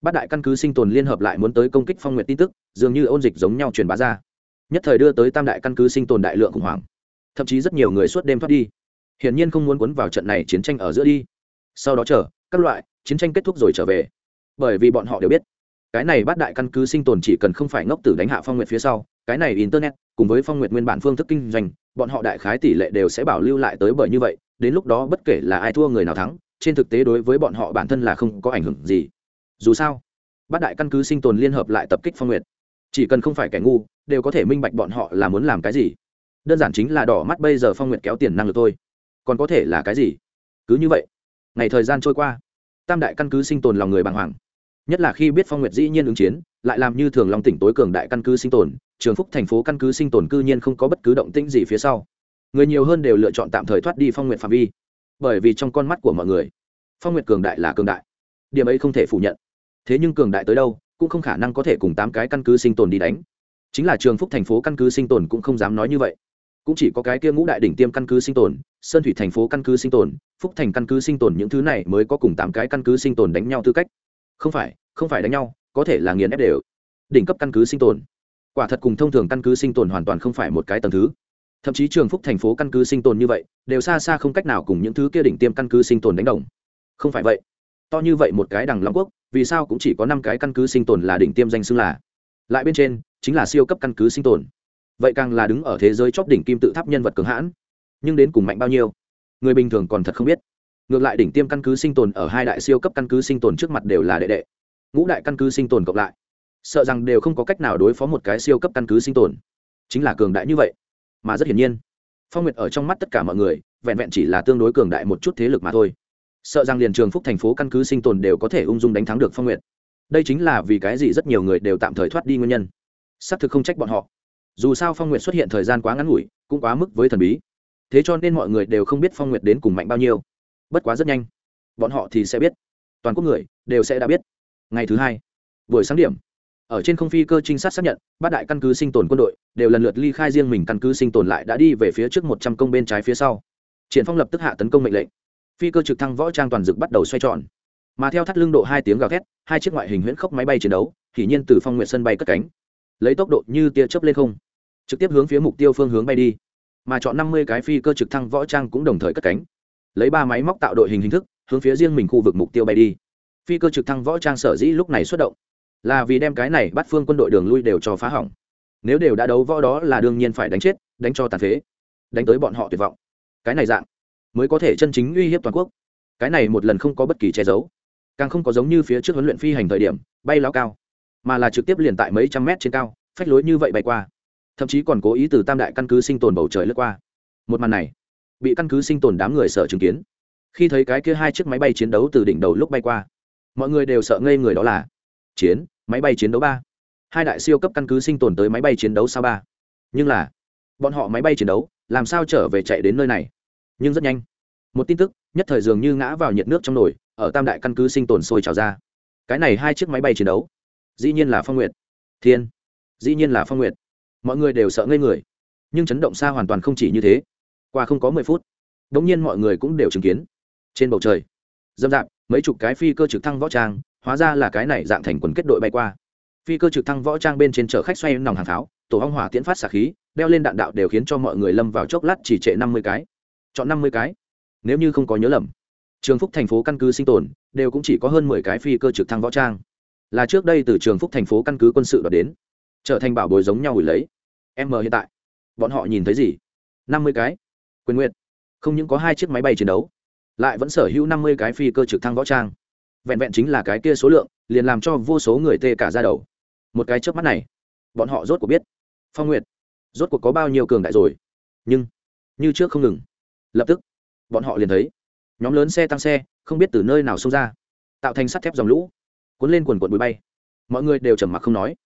bát đại căn cứ sinh tồn liên hợp lại muốn tới công kích phong nguyện tin tức, dường như ôn dịch giống nhau truyền bá ra. Nhất thời đưa tới tam đại căn cứ sinh tồn đại lượng khủng hoảng. Thậm chí rất nhiều người suốt đêm thoát đi. Hiển nhiên không muốn cuốn vào trận này chiến tranh ở giữa đi. Sau đó chờ, các loại, chiến tranh kết thúc rồi trở về. Bởi vì bọn họ đều biết, cái này bát đại căn cứ sinh tồn chỉ cần không phải ngốc tử đánh hạ phong nguyện phía sau, cái này internet cùng với phong nguyện nguyên bản phương thức kinh doanh, bọn họ đại khái tỷ lệ đều sẽ bảo lưu lại tới bởi như vậy, đến lúc đó bất kể là ai thua người nào thắng, trên thực tế đối với bọn họ bản thân là không có ảnh hưởng gì dù sao, bát đại căn cứ sinh tồn liên hợp lại tập kích phong nguyệt. Chỉ cần không phải kẻ ngu, đều có thể minh bạch bọn họ là muốn làm cái gì. Đơn giản chính là đỏ mắt bây giờ phong nguyệt kéo tiền năng lực thôi. Còn có thể là cái gì? Cứ như vậy, ngày thời gian trôi qua, tam đại căn cứ sinh tồn lòng người bàng hoàng. Nhất là khi biết phong nguyệt dĩ nhiên ứng chiến, lại làm như thường long tỉnh tối cường đại căn cứ sinh tồn, trường phúc thành phố căn cứ sinh tồn cư nhiên không có bất cứ động tĩnh gì phía sau. Người nhiều hơn đều lựa chọn tạm thời thoát đi phong nguyệt phạm vi. Bởi vì trong con mắt của mọi người, phong nguyệt cường đại là cường đại. Điểm ấy không thể phủ nhận thế nhưng cường đại tới đâu cũng không khả năng có thể cùng tám cái căn cứ sinh tồn đi đánh chính là trường phúc thành phố căn cứ sinh tồn cũng không dám nói như vậy cũng chỉ có cái kia ngũ đại đỉnh tiêm căn cứ sinh tồn sơn thủy thành phố căn cứ sinh tồn phúc thành căn cứ sinh tồn những thứ này mới có cùng tám cái căn cứ sinh tồn đánh nhau tư cách không phải không phải đánh nhau có thể là nghiền ép đều đỉnh cấp căn cứ sinh tồn quả thật cùng thông thường căn cứ sinh tồn hoàn toàn không phải một cái tầng thứ thậm chí trường phúc thành phố căn cứ sinh tồn như vậy đều xa xa không cách nào cùng những thứ kia đỉnh tiêm căn cứ sinh tồn đánh đồng không phải vậy to như vậy một cái đằng long quốc vì sao cũng chỉ có năm cái căn cứ sinh tồn là đỉnh tiêm danh xưng là. Lại bên trên, chính là siêu cấp căn cứ sinh tồn. Vậy càng là đứng ở thế giới chóp đỉnh kim tự tháp nhân vật cường hãn. Nhưng đến cùng mạnh bao nhiêu? Người bình thường còn thật không biết. Ngược lại đỉnh tiêm căn cứ sinh tồn ở hai đại siêu cấp căn cứ sinh tồn trước mặt đều là đệ đệ. Ngũ đại căn cứ sinh tồn cộng lại. Sợ rằng đều không có cách nào đối phó một cái siêu cấp căn cứ sinh tồn. Chính là cường đại như vậy, mà rất hiển nhiên. Phong nguyệt ở trong mắt tất cả mọi người, vẹn vẹn chỉ là tương đối cường đại một chút thế lực mà thôi sợ rằng liền trường phúc thành phố căn cứ sinh tồn đều có thể ung dung đánh thắng được phong nguyệt. Đây chính là vì cái gì rất nhiều người đều tạm thời thoát đi nguyên nhân. Xác thực không trách bọn họ. Dù sao phong nguyệt xuất hiện thời gian quá ngắn ngủi, cũng quá mức với thần bí. Thế cho nên mọi người đều không biết phong nguyệt đến cùng mạnh bao nhiêu. Bất quá rất nhanh, bọn họ thì sẽ biết. Toàn quốc người đều sẽ đã biết. Ngày thứ hai, buổi sáng điểm, ở trên không phi cơ trinh sát xác nhận, bát đại căn cứ sinh tồn quân đội đều lần lượt ly khai riêng mình căn cứ sinh tồn lại đã đi về phía trước một trăm công bên trái phía sau. Triển phong lập tức hạ tấn công mệnh lệnh phi cơ trực thăng võ trang toàn dực bắt đầu xoay tròn. Mà theo thắt lưng độ hai tiếng gào thét, hai chiếc ngoại hình huyễn khốc máy bay chiến đấu, thì nhiên từ phong nguyện sân bay cất cánh. Lấy tốc độ như tia chớp lên không, trực tiếp hướng phía mục tiêu phương hướng bay đi. Mà chọn năm mươi cái phi cơ trực thăng võ trang cũng đồng thời cất cánh. Lấy ba máy móc tạo đội hình hình thức, hướng phía riêng mình khu vực mục tiêu bay đi. Phi cơ trực thăng võ trang sở dĩ lúc này xuất động, là vì đem cái này bắt phương quân đội đường lui đều cho phá hỏng. Nếu đều đã đấu võ đó là đương nhiên phải đánh chết, đánh cho tàn phế, đánh tới bọn họ tuyệt vọng. Cái này dạng mới có thể chân chính uy hiếp toàn quốc. Cái này một lần không có bất kỳ che giấu, càng không có giống như phía trước huấn luyện phi hành thời điểm, bay lao cao, mà là trực tiếp liền tại mấy trăm mét trên cao, phách lối như vậy bay qua. Thậm chí còn cố ý từ tam đại căn cứ sinh tồn bầu trời lướt qua. Một màn này, bị căn cứ sinh tồn đám người sợ chứng kiến. Khi thấy cái kia hai chiếc máy bay chiến đấu từ đỉnh đầu lúc bay qua, mọi người đều sợ ngây người đó là chiến, máy bay chiến đấu ba. Hai đại siêu cấp căn cứ sinh tồn tới máy bay chiến đấu sao ba. Nhưng là, bọn họ máy bay chiến đấu, làm sao trở về chạy đến nơi này? Nhưng rất nhanh. Một tin tức nhất thời dường như ngã vào nhiệt nước trong nồi ở tam đại căn cứ sinh tồn sôi trào ra. Cái này hai chiếc máy bay chiến đấu. Dĩ nhiên là phong nguyệt. Thiên. Dĩ nhiên là phong nguyệt. Mọi người đều sợ ngây người. Nhưng chấn động xa hoàn toàn không chỉ như thế. Qua không có mười phút đ ỗ n g nhiên mọi người cũng đều chứng kiến. Trên bầu trời dâm dạp mấy chục cái phi cơ trực thăng võ trang hóa ra là cái này dạng thành quần kết đội bay qua. Phi cơ trực thăng võ trang bên trên chở khách xoay nòng hàng tháo, tổ hong hỏa tiễn phát xả khí đeo lên đạn đạo đều khiến cho mọi người lâm vào chốc lát chỉ trệ năm mươi cái chọn năm mươi cái. Nếu như không có nhớ lầm, trường phúc thành phố căn cứ sinh tồn đều cũng chỉ có hơn mười cái phi cơ trực thăng võ trang. Là trước đây từ trường phúc thành phố căn cứ quân sự đoạt đến, trở thành bảo bối giống nhau hủy lấy. Em mờ hiện tại, bọn họ nhìn thấy gì? năm mươi cái. Quyền nguyện. Không những có hai chiếc máy bay chiến đấu, lại vẫn sở hữu năm mươi cái phi cơ trực thăng võ trang. Vẹn vẹn chính là cái kia số lượng, liền làm cho vô số người tê cả ra đầu. Một cái trước mắt này, bọn họ rốt cuộc biết. Phong nguyệt, rốt cuộc có bao nhiêu cường đại rồi? Nhưng, như trước không ngừng lập tức, bọn họ liền thấy, nhóm lớn xe tăng xe, không biết từ nơi nào xông ra, tạo thành sắt thép dòng lũ, cuốn lên quần quần bụi bay. Mọi người đều trầm mặc không nói.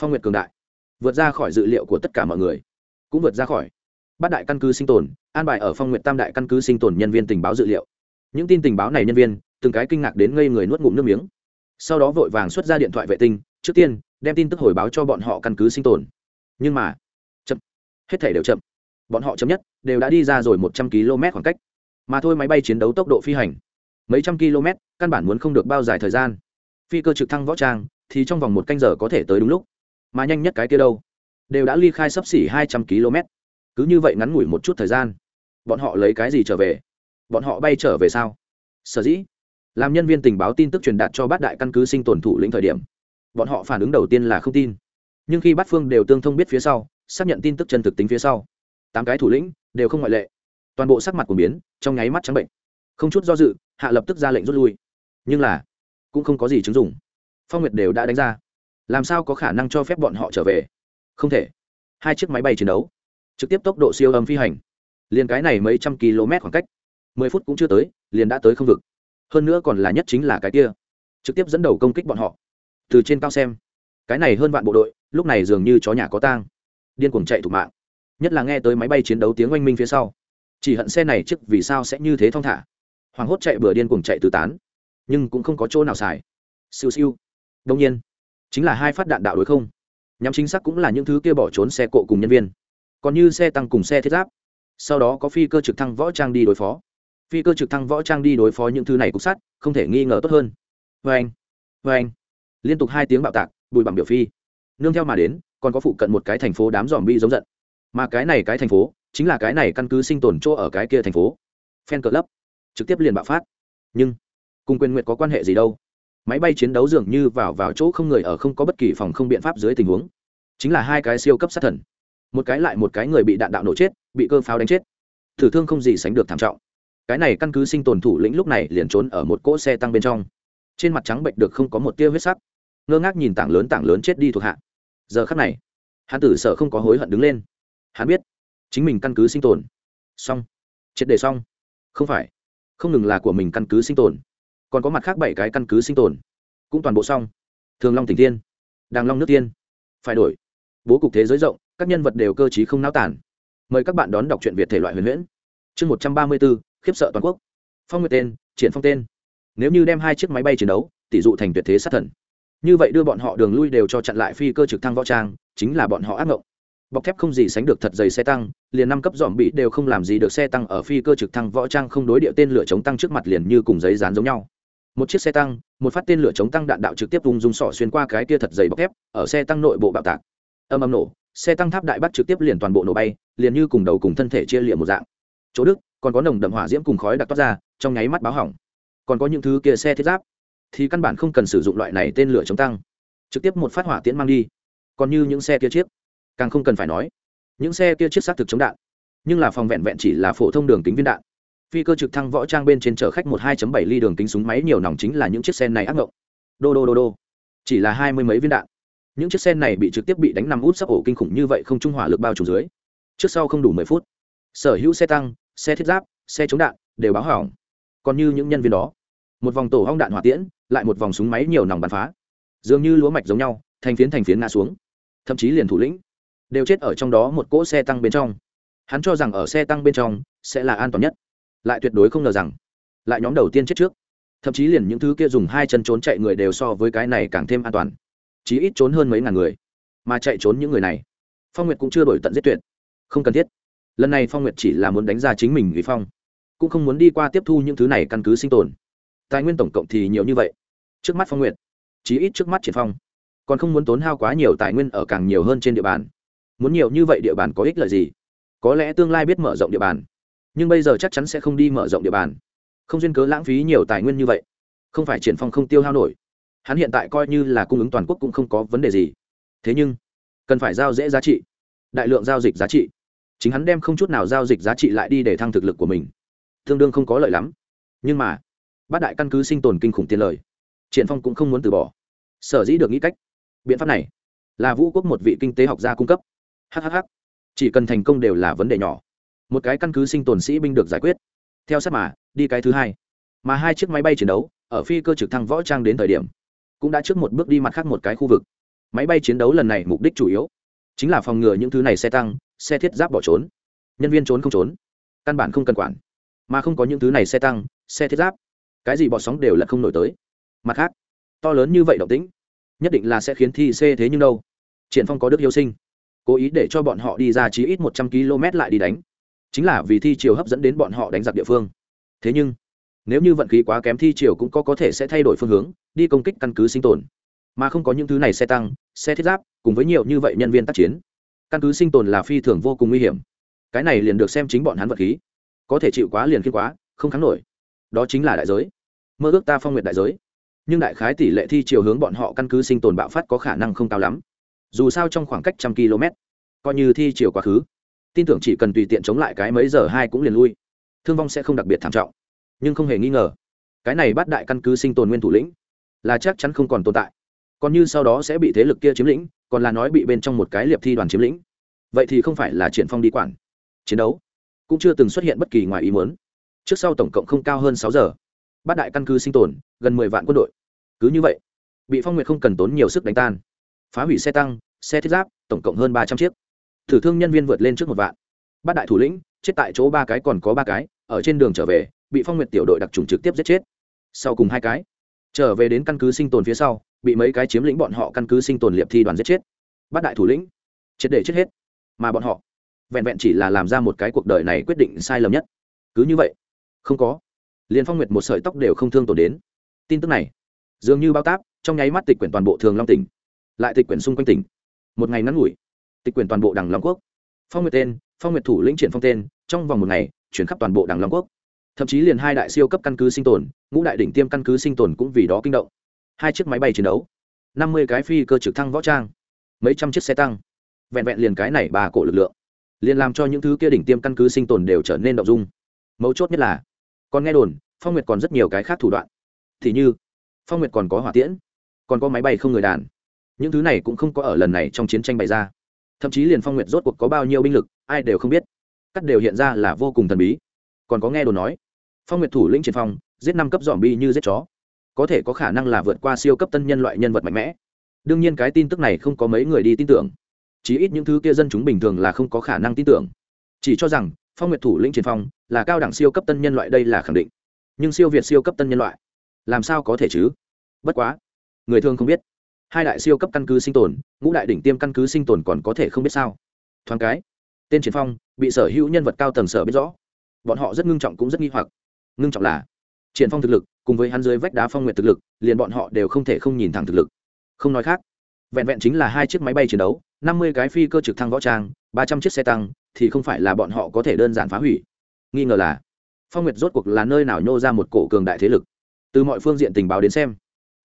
Phong nguyệt cường đại, vượt ra khỏi dự liệu của tất cả mọi người, cũng vượt ra khỏi. Bát đại căn cứ sinh tồn, an bài ở phong nguyệt tam đại căn cứ sinh tồn nhân viên tình báo dự liệu. Những tin tình báo này nhân viên, từng cái kinh ngạc đến ngây người nuốt ngụm nước miếng. Sau đó vội vàng xuất ra điện thoại vệ tinh, trước tiên, đem tin tức hồi báo cho bọn họ căn cứ sinh tồn. Nhưng mà, chậm, hết thể đều chậm bọn họ chậm nhất, đều đã đi ra rồi một trăm km khoảng cách. Mà thôi máy bay chiến đấu tốc độ phi hành. Mấy trăm km, căn bản muốn không được bao dài thời gian. Phi cơ trực thăng võ trang, thì trong vòng một canh giờ có thể tới đúng lúc. Mà nhanh nhất cái kia đâu? Đều đã ly khai sấp xỉ hai trăm km. Cứ như vậy ngắn ngủi một chút thời gian. Bọn họ lấy cái gì trở về? Bọn họ bay trở về sao? Sở dĩ, làm nhân viên tình báo tin tức truyền đạt cho bát đại căn cứ sinh tồn thủ lĩnh thời điểm, bọn họ phản ứng đầu tiên là không tin. Nhưng khi bát phương đều tương thông biết phía sau, xác nhận tin tức chân thực tính phía sau tám cái thủ lĩnh đều không ngoại lệ. Toàn bộ sắc mặt của biến, trong nháy mắt trắng bệnh. Không chút do dự, hạ lập tức ra lệnh rút lui. Nhưng là, cũng không có gì chứng dụng. Phong nguyệt đều đã đánh ra. Làm sao có khả năng cho phép bọn họ trở về? Không thể. Hai chiếc máy bay chiến đấu, trực tiếp tốc độ siêu âm phi hành. Liền cái này mấy trăm km khoảng cách, mười phút cũng chưa tới, liền đã tới không vực. Hơn nữa còn là nhất chính là cái kia, trực tiếp dẫn đầu công kích bọn họ. Từ trên cao xem, cái này hơn vạn bộ đội, lúc này dường như chó nhà có tang. Điên cuồng chạy thục mạng nhất là nghe tới máy bay chiến đấu tiếng oanh minh phía sau. Chỉ hận xe này trước vì sao sẽ như thế thong thả. Hoàng hốt chạy bừa điên cuồng chạy tứ tán. Nhưng cũng không có chỗ nào xài. Siêu siêu. Đông nhiên, chính là hai phát đạn đạo đối không. Nhắm chính xác cũng là những thứ kia bỏ trốn xe cộ cùng nhân viên. Còn như xe tăng cùng xe thiết giáp. Sau đó có phi cơ trực thăng võ trang đi đối phó. Phi cơ trực thăng võ trang đi đối phó những thứ này cục sắt, không thể nghi ngờ tốt hơn. Vê anh vê anh. Liên tục hai tiếng bạo tạc, bụi bằng biểu phi. Nương theo mà đến, còn có phụ cận một cái thành phố đám dòm bi giống giận mà cái này cái thành phố, chính là cái này căn cứ sinh tồn chỗ ở cái kia thành phố. Phen cờ lấp trực tiếp liền bạo phát. Nhưng, cùng quyền nguyện có quan hệ gì đâu? Máy bay chiến đấu dường như vào vào chỗ không người ở không có bất kỳ phòng không biện pháp dưới tình huống. Chính là hai cái siêu cấp sát thần. Một cái lại một cái người bị đạn đạo nổ chết, bị cơ pháo đánh chết. Thử thương không gì sánh được thảm trọng. Cái này căn cứ sinh tồn thủ lĩnh lúc này liền trốn ở một cỗ xe tăng bên trong. Trên mặt trắng bệnh được không có một tia huyết sắc. Ngơ ngác nhìn tảng lớn tảng lớn chết đi thuộc hạ. Giờ khắc này, hắn tử sợ không có hối hận đứng lên hắn biết chính mình căn cứ sinh tồn. Xong. Triệt đề xong. Không phải. Không ngừng là của mình căn cứ sinh tồn. Còn có mặt khác bảy cái căn cứ sinh tồn. Cũng toàn bộ xong. Thường long tỉnh thiên. Đàng long nước tiên phải đổi. Bố cục thế giới rộng, các nhân vật đều cơ t không náo tản mời các bạn đón đọc truyện việt thể loại huyền huyễn. Chương một trăm ba mươi b ố khiếp sợ toàn quốc. Phong nguyệt tên, triển phong tên. Nếu như đem hai chiếc máy bay chiến đấu, tỷ dụ thành tuyệt thế sát thần. Như vậy đưa bọn họ đường lui đều cho chặn lại phi cơ trực thăng võ trang, chính là bọn họ ác mộng bọc thép không gì sánh được thật dày xe tăng, liền năm cấp dòm bị đều không làm gì được xe tăng ở phi cơ trực thăng võ trang không đối địa tên lửa chống tăng trước mặt liền như cùng giấy dán giống nhau. Một chiếc xe tăng, một phát tên lửa chống tăng đạn đạo trực tiếp vùng dùng sỏ xuyên qua cái kia thật dày bọc thép, ở xe tăng nội bộ bạo tạc. Âm âm nổ, xe tăng tháp đại bắt trực tiếp liền toàn bộ nổ bay, liền như cùng đầu cùng thân thể chia liệm một dạng. Chỗ đức, còn có nồng đậm hỏa diễm cùng khói đặc toát ra, trong nháy mắt báo hỏng. Còn có những thứ kia xe thiết giáp, thì căn bản không cần sử dụng loại này tên lửa chống tăng. Trực tiếp một phát hỏa tiễn mang đi. Còn như những xe kia chiếc càng không cần phải nói. Những xe kia chiếc xác thực chống đạn, nhưng là phòng vẹn vẹn chỉ là phổ thông đường kính viên đạn. Phi cơ trực thăng võ trang bên trên chở khách một hai bảy ly đường kính súng máy nhiều nòng chính là những chiếc xe này ác ngộng. Đô đô đô đô. Chỉ là hai mươi mấy viên đạn. Những chiếc xe này bị trực tiếp bị đánh nằm út sắp ổ kinh khủng như vậy không trung hỏa lực bao trùm dưới. Trước sau không đủ mười phút, sở hữu xe tăng, xe thiết giáp, xe chống đạn đều báo hỏng. Còn như những nhân viên đó, một vòng tổ hong đạn hỏa tiễn, lại một vòng súng máy nhiều nòng bắn phá. Dường như lúa mạch giống nhau, thành phiến thành phiến ngã xuống. Thậm chí liền thủ lĩnh đều chết ở trong đó một cỗ xe tăng bên trong. Hắn cho rằng ở xe tăng bên trong sẽ là an toàn nhất, lại tuyệt đối không ngờ rằng lại nhóm đầu tiên chết trước. Thậm chí liền những thứ kia dùng hai chân trốn chạy người đều so với cái này càng thêm an toàn. Chí ít trốn hơn mấy ngàn người, mà chạy trốn những người này, phong nguyệt cũng chưa đổi tận giết tuyệt. Không cần thiết. Lần này phong nguyệt chỉ là muốn đánh ra chính mình vì phong, cũng không muốn đi qua tiếp thu những thứ này căn cứ sinh tồn. Tài nguyên tổng cộng thì nhiều như vậy. Trước mắt phong nguyệt, chí ít trước mắt triển phong, còn không muốn tốn hao quá nhiều tài nguyên ở càng nhiều hơn trên địa bàn muốn nhiều như vậy địa bàn có ích lợi gì? Có lẽ tương lai biết mở rộng địa bàn, nhưng bây giờ chắc chắn sẽ không đi mở rộng địa bàn. Không duyên cớ lãng phí nhiều tài nguyên như vậy. Không phải triển phong không tiêu hao nổi. Hắn hiện tại coi như là cung ứng toàn quốc cũng không có vấn đề gì. Thế nhưng, cần phải giao dễ giá trị, đại lượng giao dịch giá trị. Chính hắn đem không chút nào giao dịch giá trị lại đi để thăng thực lực của mình. Tương đương không có lợi lắm. Nhưng mà, bát đại căn cứ sinh tồn kinh khủng tiền lời. Triển phong cũng không muốn từ bỏ. Sở dĩ được nghĩ cách, biện pháp này là vũ quốc một vị kinh tế học gia cung cấp hhh chỉ cần thành công đều là vấn đề nhỏ. Một cái căn cứ sinh tồn sĩ binh được giải quyết. Theo sát mà, đi cái thứ hai. Mà hai chiếc máy bay chiến đấu, ở phi cơ trực thăng võ trang đến thời điểm, cũng đã trước một bước đi mặt khác một cái khu vực. Máy bay chiến đấu lần này mục đích chủ yếu, chính là phòng ngừa những thứ này xe tăng, xe thiết giáp bỏ trốn. Nhân viên trốn không trốn, căn bản không cần quản. Mà không có những thứ này xe tăng, xe thiết giáp, cái gì bọt sóng đều là không nổi tới. Mặt khác, to lớn như vậy động tĩnh, nhất định là sẽ khiến thi xê thế nhưng đâu. Triển phong có đức yêu sinh cố ý để cho bọn họ đi ra chí ít một trăm km lại đi đánh. Chính là vì thi chiều hấp dẫn đến bọn họ đánh giặc địa phương. Thế nhưng, nếu như vận khí quá kém thi chiều cũng có có thể sẽ thay đổi phương hướng, đi công kích căn cứ sinh tồn. Mà không có những thứ này xe tăng xe thiết giáp, cùng với nhiều như vậy nhân viên tác chiến. Căn cứ sinh tồn là phi thường vô cùng nguy hiểm. Cái này liền được xem chính bọn hắn vật khí. Có thể chịu quá liền khiến quá, không kháng nổi. Đó chính là đại giới. Mơ ước ta phong nguyện đại giới. Nhưng đại khái tỷ lệ thi chiều hướng bọn họ căn cứ sinh tồn bạo phát có khả năng không cao lắm dù sao trong khoảng cách trăm km, coi như thi chiều quá khứ. Tin tưởng chỉ cần tùy tiện chống lại cái mấy giờ hai cũng liền lui. Thương vong sẽ không đặc biệt thảm trọng. Nhưng không hề nghi ngờ, cái này bắt đại căn cứ sinh tồn nguyên thủ lĩnh là chắc chắn không còn tồn tại. Còn như sau đó sẽ bị thế lực kia chiếm lĩnh, còn là nói bị bên trong một cái liệp thi đoàn chiếm lĩnh. Vậy thì không phải là triển phong đi quản, chiến đấu cũng chưa từng xuất hiện bất kỳ ngoài ý muốn. Trước sau tổng cộng không cao hơn sáu giờ, bát đại căn cứ sinh tồn, gần mười vạn quân đội. Cứ như vậy, bị phong nguyệt không cần tốn nhiều sức đánh tan phá hủy xe tăng, xe thiết giáp, tổng cộng hơn ba trăm chiếc. Thử thương nhân viên vượt lên trước một vạn. Bát đại thủ lĩnh, chết tại chỗ ba cái còn có ba cái, ở trên đường trở về, bị phong nguyệt tiểu đội đặc trùng trực tiếp giết chết. Sau cùng hai cái, trở về đến căn cứ sinh tồn phía sau, bị mấy cái chiếm lĩnh bọn họ căn cứ sinh tồn liệp thi đoàn giết chết. Bát đại thủ lĩnh, triệt để chết hết. Mà bọn họ, vẹn vẹn chỉ là làm ra một cái cuộc đời này quyết định sai lầm nhất. Cứ như vậy, không có. Liền phong nguyệt một sợi tóc đều không thương tổn đến. Tin tức này, dường như bao táp, trong nháy mắt tịch quyển toàn bộ thường long tỉnh lại tịch quyển xung quanh tỉnh. Một ngày ngắn ngủi, tịch quyển toàn bộ đằng long quốc. Phong nguyệt tên, phong nguyệt thủ lĩnh triển phong tên, trong vòng một ngày, chuyển khắp toàn bộ đằng long quốc. Thậm chí liền hai đại siêu cấp căn cứ sinh tồn, ngũ đại đỉnh tiêm căn cứ sinh tồn cũng vì đó kinh động. Hai chiếc máy bay chiến đấu, năm mươi cái phi cơ trực thăng võ trang, mấy trăm chiếc xe tăng. Vẹn vẹn liền cái này ba cổ lực lượng, liền làm cho những thứ kia đỉnh tiêm căn cứ sinh tồn đều trở nên động dung. Mấu chốt nhất là, còn nghe đồn, phong nguyệt còn rất nhiều cái khác thủ đoạn. Thì như, phong nguyệt còn có hỏa tiễn, còn có máy bay không người đàn những thứ này cũng không có ở lần này trong chiến tranh bày ra. Thậm chí liền phong nguyệt rốt cuộc có bao nhiêu binh lực, ai đều không biết. Cắt đều hiện ra là vô cùng thần bí. Còn có nghe đồn nói, phong nguyệt thủ lĩnh triển phong, giết năm cấp dòm bi như giết chó. Có thể có khả năng là vượt qua siêu cấp tân nhân loại nhân vật mạnh mẽ. Đương nhiên cái tin tức này không có mấy người đi tin tưởng. Chí ít những thứ kia dân chúng bình thường là không có khả năng tin tưởng. Chỉ cho rằng, phong nguyệt thủ lĩnh triển phong là cao đẳng siêu cấp tân nhân loại đây là khẳng định. Nhưng siêu việt siêu cấp tân nhân loại, làm sao có thể chứ? Bất quá, người thường không biết hai đại siêu cấp căn cứ sinh tồn, ngũ đại đỉnh tiêm căn cứ sinh tồn còn có thể không biết sao. Thoáng cái, tên triển phong bị sở hữu nhân vật cao tầng sở biết rõ. Bọn họ rất ngưng trọng cũng rất nghi hoặc. Ngưng trọng là, triển phong thực lực cùng với hắn dưới vách đá phong nguyệt thực lực, liền bọn họ đều không thể không nhìn thẳng thực lực. Không nói khác, vẹn vẹn chính là hai chiếc máy bay chiến đấu, năm mươi cái phi cơ trực thăng võ trang, ba trăm chiếc xe tăng, thì không phải là bọn họ có thể đơn giản phá hủy. Nghi ngờ là, phong nguyệt rốt cuộc là nơi nào nhô ra một cổ cường đại thế lực? Từ mọi phương diện tình báo đến xem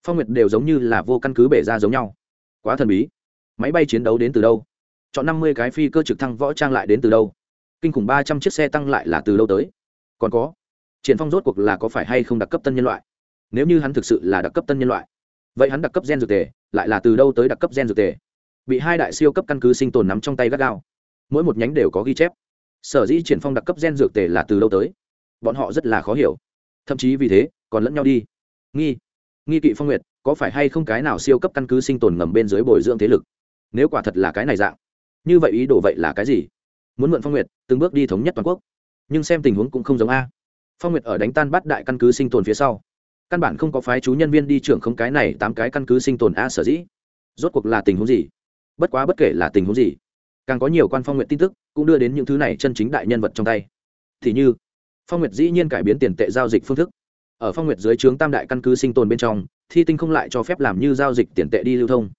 phong nguyệt đều giống như là vô căn cứ bể ra giống nhau. Quá thần bí. Máy bay chiến đấu đến từ đâu? Chọn năm mươi cái phi cơ trực thăng võ trang lại đến từ đâu? Kinh khủng ba trăm chiếc xe tăng lại là từ đâu tới? Còn có, triển phong rốt cuộc là có phải hay không đặc cấp tân nhân loại? Nếu như hắn thực sự là đặc cấp tân nhân loại, vậy hắn đặc cấp gen dược tề lại là từ đâu tới đặc cấp gen dược tề? Bị hai đại siêu cấp căn cứ sinh tồn nắm trong tay gắt gao. Mỗi một nhánh đều có ghi chép. Sở dĩ triển phong đặc cấp gen dược tề là từ đâu tới? Bọn họ rất là khó hiểu. Thậm chí vì thế, còn lẫn nhau đi. Nghi nghi kỵ phong nguyệt, có phải hay không cái nào siêu cấp căn cứ sinh tồn ngầm bên dưới bồi dưỡng thế lực? Nếu quả thật là cái này dạng, như vậy ý đồ vậy là cái gì? Muốn mượn phong nguyệt, từng bước đi thống nhất toàn quốc. Nhưng xem tình huống cũng không giống a. Phong nguyệt ở đánh tan bắt đại căn cứ sinh tồn phía sau. Căn bản không có phái chú nhân viên đi trưởng không cái này tám cái căn cứ sinh tồn a sở dĩ. Rốt cuộc là tình huống gì? Bất quá bất kể là tình huống gì, càng có nhiều quan phong nguyện tin tức cũng đưa đến những thứ này chân chính đại nhân vật trong tay. Thì như, phong nguyệt dĩ nhiên cải biến tiền tệ giao dịch phương thức ở phong nguyệt dưới trướng tam đại căn cứ sinh tồn bên trong, thi tinh không lại cho phép làm như giao dịch tiền tệ đi lưu thông.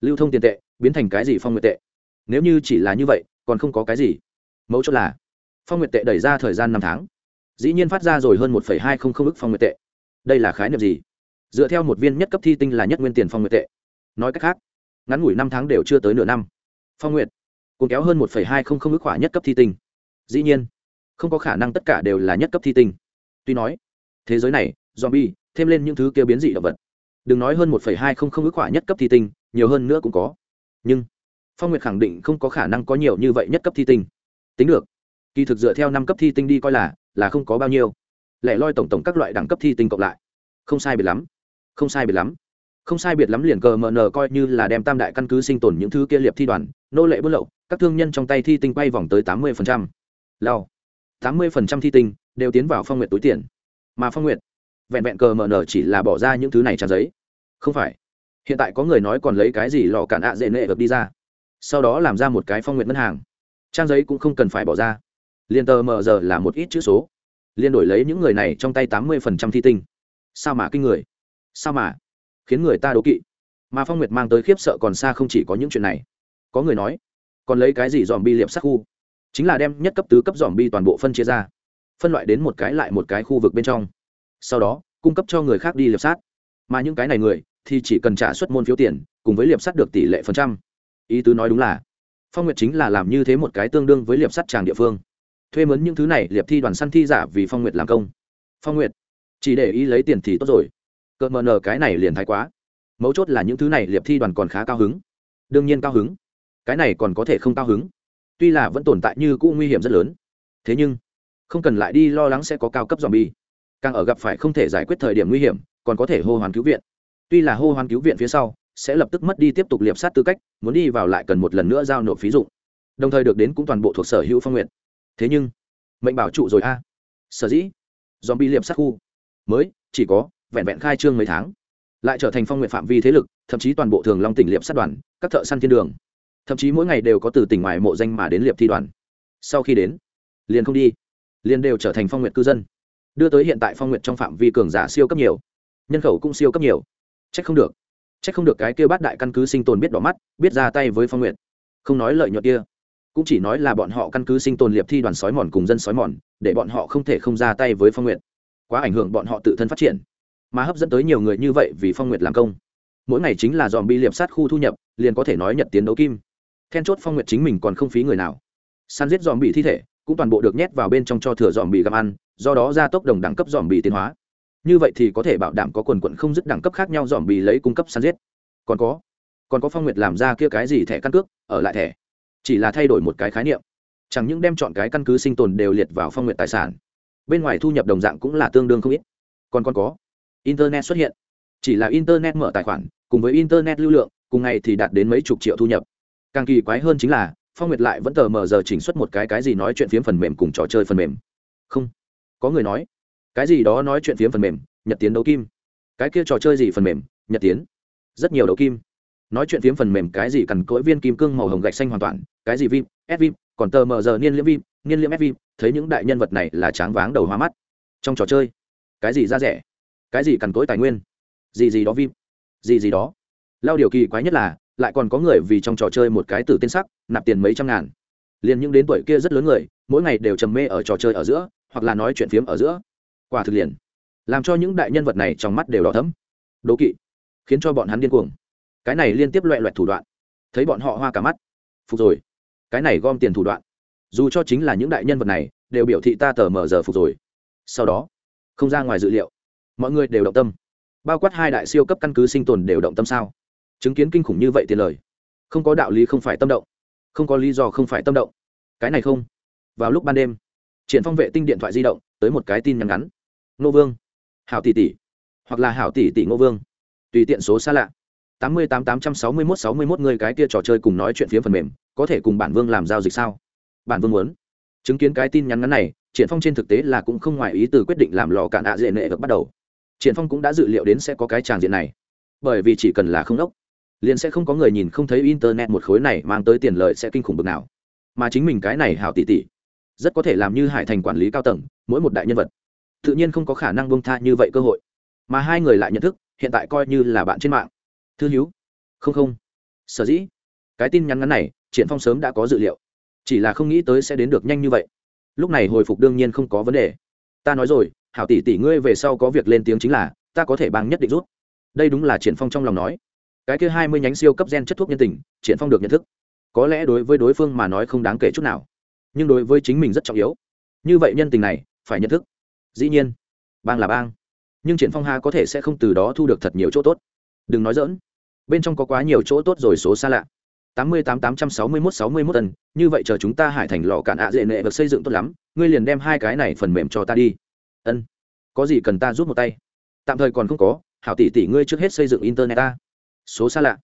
Lưu thông tiền tệ, biến thành cái gì phong nguyệt tệ? Nếu như chỉ là như vậy, còn không có cái gì. Mẫu chốt là, phong nguyệt tệ đẩy ra thời gian năm tháng. Dĩ nhiên phát ra rồi hơn một hai không không ức phong nguyệt tệ. Đây là khái niệm gì? Dựa theo một viên nhất cấp thi tinh là nhất nguyên tiền phong nguyệt tệ. Nói cách khác, ngắn ngủi năm tháng đều chưa tới nửa năm. Phong nguyệt cùng kéo hơn một hai không không ức khỏa nhất cấp thi tinh. Dĩ nhiên, không có khả năng tất cả đều là nhất cấp thi tinh. Tuy nói thế giới này, zombie, thêm lên những thứ kia biến dị động vật. Đừng nói hơn một hai không không ước quả nhất cấp thi tinh, nhiều hơn nữa cũng có. Nhưng, phong nguyệt khẳng định không có khả năng có nhiều như vậy nhất cấp thi tinh. Tính được. Kỳ thực dựa theo năm cấp thi tinh đi coi là là không có bao nhiêu. Lẻ loi tổng tổng các loại đẳng cấp thi tinh cộng lại. Không sai biệt lắm. Không sai biệt lắm. Không sai biệt lắm liền cờ mờ nờ coi như là đem tam đại căn cứ sinh tồn những thứ kia liệp thi đoàn, nô lệ buôn lậu, các thương nhân trong tay thi tinh quay vòng tới tám mươi lao tám mươi thi tinh đều tiến vào phong nguyện túi tiền mà phong nguyện vẹn vẹn cờ mờ nờ chỉ là bỏ ra những thứ này trang giấy. Không phải. Hiện tại có người nói còn lấy cái gì lò cản ạ à dễ nệ ập đi ra. Sau đó làm ra một cái phong nguyện ngân hàng. Trang giấy cũng không cần phải bỏ ra. Liền tờ mờ giờ là một ít chữ số. Liền đổi lấy những người này trong tay tám mươi thi tinh. Sao mà kinh người? Sao mà khiến người ta đố kỵ? Mà phong nguyệt mang tới khiếp sợ còn xa không chỉ có những chuyện này. Có người nói, còn lấy cái gì dòm bi liệp sắc khu? Chính là đem nhất cấp tứ cấp dòm bi toàn bộ phân chia ra phân loại đến một cái lại một cái khu vực bên trong. Sau đó, cung cấp cho người khác đi liệp sát. Mà những cái này người thì chỉ cần trả suất môn phiếu tiền, cùng với liệp sát được tỷ lệ phần trăm. Ý tứ nói đúng là, phong nguyệt chính là làm như thế một cái tương đương với liệp sát tràng địa phương. Thuê mướn những thứ này, liệp thi đoàn săn thi giả vì phong nguyệt làm công. Phong nguyệt, chỉ để ý lấy tiền thì tốt rồi. Cợt mờ nờ cái này liền thái quá. Mấu chốt là những thứ này liệp thi đoàn còn khá cao hứng. Đương nhiên cao hứng. Cái này còn có thể không cao hứng. Tuy là vẫn tồn tại như cũ nguy hiểm rất lớn. Thế nhưng không cần lại đi lo lắng sẽ có cao cấp dòm bi. Càng ở gặp phải không thể giải quyết thời điểm nguy hiểm, còn có thể hô hoán cứu viện. Tuy là hô hoán cứu viện phía sau, sẽ lập tức mất đi tiếp tục liệp sát tư cách, muốn đi vào lại cần một lần nữa giao nộp phí dụng. Đồng thời được đến cũng toàn bộ thuộc sở hữu phong nguyện. Thế nhưng, mệnh bảo trụ rồi a. Sở dĩ, dòm bi liệp sát khu mới chỉ có vẹn vẹn khai trương mấy tháng, lại trở thành phong nguyện phạm vi thế lực, thậm chí toàn bộ thường long tỉnh liệp sát đoàn, các thợ săn thiên đường. Thậm chí mỗi ngày đều có từ tỉnh ngoài mộ danh mà đến liệp thi đoàn. Sau khi đến, liền không đi liền đều trở thành phong nguyện cư dân. Đưa tới hiện tại phong nguyện trong phạm vi cường giả siêu cấp nhiều. Nhân khẩu cũng siêu cấp nhiều. C h ắ c không được. C h ắ c không được cái kia bát đại căn cứ sinh tồn biết đỏ mắt, biết ra tay với phong nguyện không nói lợi nhuận kia, cũng chỉ nói là bọn họ căn cứ sinh tồn liệp thi đoàn sói mòn cùng dân sói mòn, để bọn họ không thể không ra tay với phong nguyện quá ảnh hưởng bọn họ tự thân phát triển, mà hấp dẫn tới nhiều người như vậy vì phong nguyện làm công. Mỗi ngày chính là dòm bi liệp sát khu thu nhập, liền có thể nói nhận tiến đấu kim. Then chốt phong nguyện chính mình còn không phí người nào. Săn giết dòm bị thi thể cũng toàn bộ được nhét vào bên trong cho thừa dòm bị gặm ăn, do đó gia tốc đồng đẳng cấp dòm bị tiến hóa. Như vậy thì có thể bảo đảm có quần quận không dứt đẳng cấp khác nhau dòm bị lấy cung cấp săn giết. Còn có còn có phong nguyệt làm ra kia cái gì thẻ căn cước, ở lại thẻ. Chỉ là thay đổi một cái khái niệm. Chẳng những đem chọn cái căn cứ sinh tồn đều liệt vào phong nguyệt tài sản, bên ngoài thu nhập đồng dạng cũng là tương đương không ít. Còn còn có, internet xuất hiện. Chỉ là internet mở tài khoản, cùng với internet lưu lượng, cùng ngày thì đạt đến mấy chục triệu thu nhập. Càng kỳ quái hơn chính là phong nguyệt lại vẫn tờ mờ giờ chỉnh xuất một cái cái gì nói chuyện phiếm phần mềm cùng trò chơi phần mềm. Không. Có người nói, cái gì đó nói chuyện phiếm phần mềm, nhật tiến đấu kim. Cái kia trò chơi gì phần mềm, nhật tiến. Rất nhiều đấu kim. Nói chuyện phiếm phần mềm cái gì cần cỗi viên kim cương màu hồng gạch xanh hoàn toàn, cái gì vim s vim còn tờ mờ giờ niên liễm vim niên liễm s vim thấy những đại nhân vật này là tráng váng đầu hoa mắt. Trong trò chơi, cái gì ra rẻ, cái gì cằn cỗi tài nguyên, gì gì đó vim gì gì đó. Lao điều kỳ quái nhất là lại còn có người vì trong trò chơi một cái tử tên sắc, nạp tiền mấy trăm ngàn. Liền những đến tuổi kia rất lớn người, mỗi ngày đều trầm mê ở trò chơi ở giữa, hoặc là nói chuyện phiếm ở giữa. Quả thực liền, làm cho những đại nhân vật này trong mắt đều đỏ thấm đố kỵ, khiến cho bọn hắn điên cuồng. Cái này liên tiếp loẹ loẹt thủ đoạn. Thấy bọn họ hoa cả mắt. Phục rồi. Cái này gom tiền thủ đoạn. Dù cho chính là những đại nhân vật này, đều biểu thị ta tờ mờ giờ phục rồi. Sau đó, không ra ngoài dự liệu. Mọi người đều động tâm. Bao quát hai đại siêu cấp căn cứ sinh tồn đều động tâm sao? Chứng kiến kinh khủng như vậy tiền lời, không có đạo lý không phải tâm động, không có lý do không phải tâm động. Cái này không. Vào lúc ban đêm, triển phong vệ tinh điện thoại di động tới một cái tin nhắn ngắn. Ngô vương. Hảo tỷ tỷ. Hoặc là hảo tỷ tỷ ngô vương. Tùy tiện số xa lạ. Tám mươi tám tám trăm sáu mươi mốt sáu mươi mốt người cái kia trò chơi cùng nói chuyện phía phần mềm, có thể cùng bản vương làm giao dịch sao? Bản vương muốn. Chứng kiến cái tin nhắn ngắn này, triển phong trên thực tế là cũng không ngoài ý từ quyết định làm lò cạn ạ dễ nệ được bắt đầu. Triển phong cũng đã dự liệu đến sẽ có cái tràng diện này. Bởi vì chỉ cần là không đốc liền sẽ không có người nhìn không thấy internet một khối này mang tới tiền lợi sẽ kinh khủng bực nào. Mà chính mình cái này hảo tỷ tỷ, rất có thể làm như hải thành quản lý cao tầng, mỗi một đại nhân vật, tự nhiên không có khả năng bông tha như vậy cơ hội. Mà hai người lại nhận thức, hiện tại coi như là bạn trên mạng. Thư hữu không không. Sở dĩ, cái tin nhắn ngắn này, triển phong sớm đã có dự liệu. Chỉ là không nghĩ tới sẽ đến được nhanh như vậy. Lúc này hồi phục đương nhiên không có vấn đề. Ta nói rồi, hảo tỷ tỷ ngươi về sau có việc lên tiếng chính là, ta có thể bằng nhất định rút. Đây đúng là triển phong trong lòng nói cái kia hai mươi nhánh siêu cấp gen chất thuốc nhân tình, triển phong được nhận thức. Có lẽ đối với đối phương mà nói không đáng kể chút nào, nhưng đối với chính mình rất trọng yếu. Như vậy nhân tình này, phải nhận thức. Dĩ nhiên, bang là bang, nhưng triển phong ha có thể sẽ không từ đó thu được thật nhiều chỗ tốt. Đừng nói dỡn bên trong có quá nhiều chỗ tốt rồi số xa lạ. Tám mươi tám tám trăm sáu mươi mốt sáu mươi mốt tần như vậy chờ chúng ta hải thành lò cạn ạ dễ nệ được xây dựng tốt lắm, ngươi liền đem hai cái này phần mềm cho ta đi. Ân, có gì cần ta giúp một tay? Tạm thời còn không có, hảo tỷ tỷ ngươi trước hết xây dựng internet ta số xa lạ.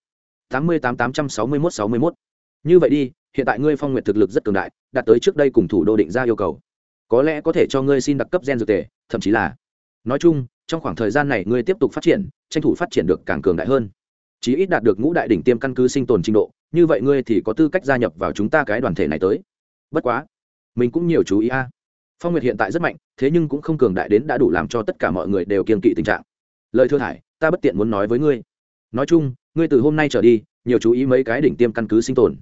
tám mươi tám tám trăm sáu mươi mốt sáu mươi mốt. Như vậy đi, hiện tại ngươi phong nguyện thực lực rất cường đại, đạt tới trước đây cùng thủ đô định ra yêu cầu. Có lẽ có thể cho ngươi xin đặc cấp gen dược tề, thậm chí là. Nói chung, trong khoảng thời gian này ngươi tiếp tục phát triển, tranh thủ phát triển được càng cường đại hơn. Chí ít đạt được ngũ đại đỉnh tiêm căn cứ sinh tồn trình độ, như vậy ngươi thì có tư cách gia nhập vào chúng ta cái đoàn thể này tới. Bất quá, mình cũng nhiều chú ý a. Phong nguyệt hiện tại rất mạnh, thế nhưng cũng không cường đại đến đã đủ làm cho tất cả mọi người đều kiên kỵ tình trạng. Lời thưa thải, ta bất tiện muốn nói với ngươi nói chung, ngươi từ hôm nay trở đi, nhiều chú ý mấy cái đỉnh tiêm căn cứ sinh tồn.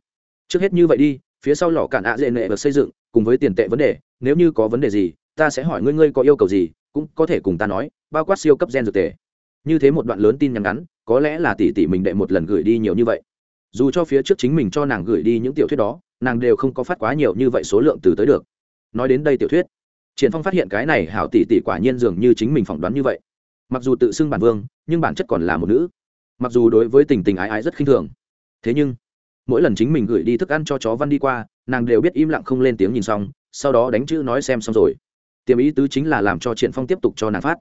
Trước hết như vậy đi, phía sau lò cản ạ dễ nệ và xây dựng, cùng với tiền tệ vấn đề, nếu như có vấn đề gì, ta sẽ hỏi ngươi ngươi có yêu cầu gì, cũng có thể cùng ta nói, bao quát siêu cấp gen dược tệ như thế một đoạn lớn tin nhắn ngắn, có lẽ là tỷ tỷ mình đệ một lần gửi đi nhiều như vậy. Dù cho phía trước chính mình cho nàng gửi đi những tiểu thuyết đó, nàng đều không có phát quá nhiều như vậy số lượng từ tới được. Nói đến đây tiểu thuyết, triển phong phát hiện cái này hảo tỷ tỷ quả nhiên dường như chính mình phỏng đoán như vậy. Mặc dù tự xưng bản vương, nhưng bản chất còn là một nữ mặc dù đối với tình tình ái ái rất khinh thường. Thế nhưng, mỗi lần chính mình gửi đi thức ăn cho chó văn đi qua, nàng đều biết im lặng không lên tiếng nhìn xong, sau đó đánh chữ nói xem xong rồi. Tiềm ý tứ chính là làm cho triển phong tiếp tục cho nàng phát.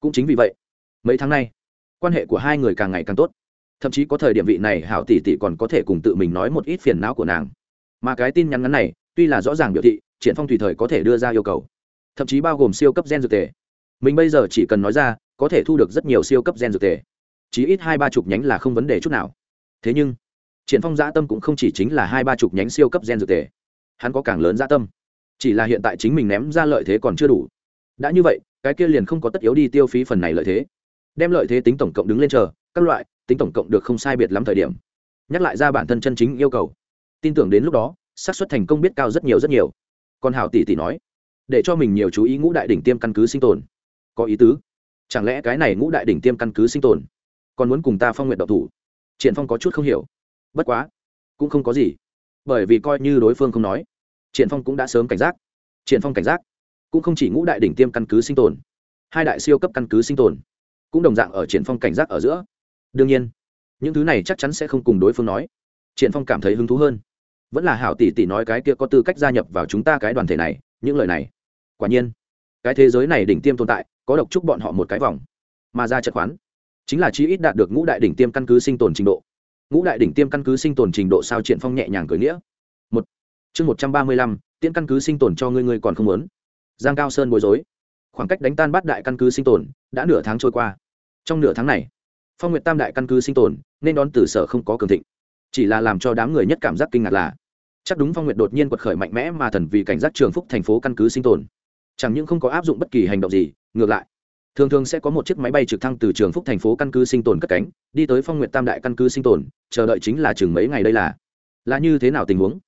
Cũng chính vì vậy, mấy tháng nay, quan hệ của hai người càng ngày càng tốt. Thậm chí có thời điểm vị này hảo tỷ tỷ còn có thể cùng tự mình nói một ít phiền não của nàng. Mà cái tin nhắn ngắn này, tuy là rõ ràng biểu thị, triển phong tùy thời có thể đưa ra yêu cầu. Thậm chí bao gồm siêu cấp gen dược tề. Mình bây giờ chỉ cần nói ra, có thể thu được rất nhiều siêu cấp gen dược tề chí ít hai ba chục nhánh là không vấn đề chút nào. Thế nhưng, triển phong dã tâm cũng không chỉ chính là hai ba chục nhánh siêu cấp gen dược tề. Hắn có càng lớn dã tâm. Chỉ là hiện tại chính mình ném ra lợi thế còn chưa đủ. Đã như vậy, cái kia liền không có tất yếu đi tiêu phí phần này lợi thế. Đem lợi thế tính tổng cộng đứng lên chờ, các loại, tính tổng cộng được không sai biệt lắm thời điểm. Nhắc lại ra bản thân chân chính yêu cầu. Tin tưởng đến lúc đó, xác suất thành công biết cao rất nhiều rất nhiều. Còn hảo tỷ tỷ nói, để cho mình nhiều chú ý ngũ đại đỉnh tiêm căn cứ sinh tồn. Có ý tứ. Chẳng lẽ cái này ngũ đại đỉnh tiêm căn cứ sinh tồn còn muốn cùng ta phong nguyện độc thủ. Triển phong có chút không hiểu. Bất quá, cũng không có gì. Bởi vì coi như đối phương không nói, triển phong cũng đã sớm cảnh giác. Triển phong cảnh giác, cũng không chỉ ngũ đại đỉnh tiêm căn cứ sinh tồn, hai đại siêu cấp căn cứ sinh tồn, cũng đồng dạng ở triển phong cảnh giác ở giữa. Đương nhiên, những thứ này chắc chắn sẽ không cùng đối phương nói. Triển phong cảm thấy hứng thú hơn. Vẫn là hảo tỷ tỷ nói cái kia có tư cách gia nhập vào chúng ta cái đoàn thể này, những lời này, quả nhiên, cái thế giới này đỉnh tiêm tồn tại, có độc chúc bọn họ một cái vòng, mà ra chật khoán chính là chi ít đạt được ngũ đại đỉnh tiêm căn cứ sinh tồn trình độ. Ngũ đại đỉnh tiêm căn cứ sinh tồn trình độ sao triển phong nhẹ nhàng cười nghĩa. Một. Chương một trăm ba mươi lăm, tiễn căn cứ sinh tồn cho ngươi ngươi còn không muốn. Giang cao sơn bối rối. Khoảng cách đánh tan bát đại căn cứ sinh tồn đã nửa tháng trôi qua. Trong nửa tháng này, phong nguyệt tam đại căn cứ sinh tồn nên đón từ sở không có cường thịnh. Chỉ là làm cho đám người nhất cảm giác kinh ngạc là, chắc đúng phong nguyệt đột nhiên quật khởi mạnh mẽ mà thần vì cảnh giác trường phúc thành phố căn cứ sinh tồn. Chẳng những không có áp dụng bất kỳ hành động gì, ngược lại thường thường sẽ có một chiếc máy bay trực thăng từ trường phúc thành phố căn cứ sinh tồn cất cánh, đi tới phong nguyệt tam đại căn cứ sinh tồn, chờ đợi chính là chừng mấy ngày đây là. Là như thế nào tình huống?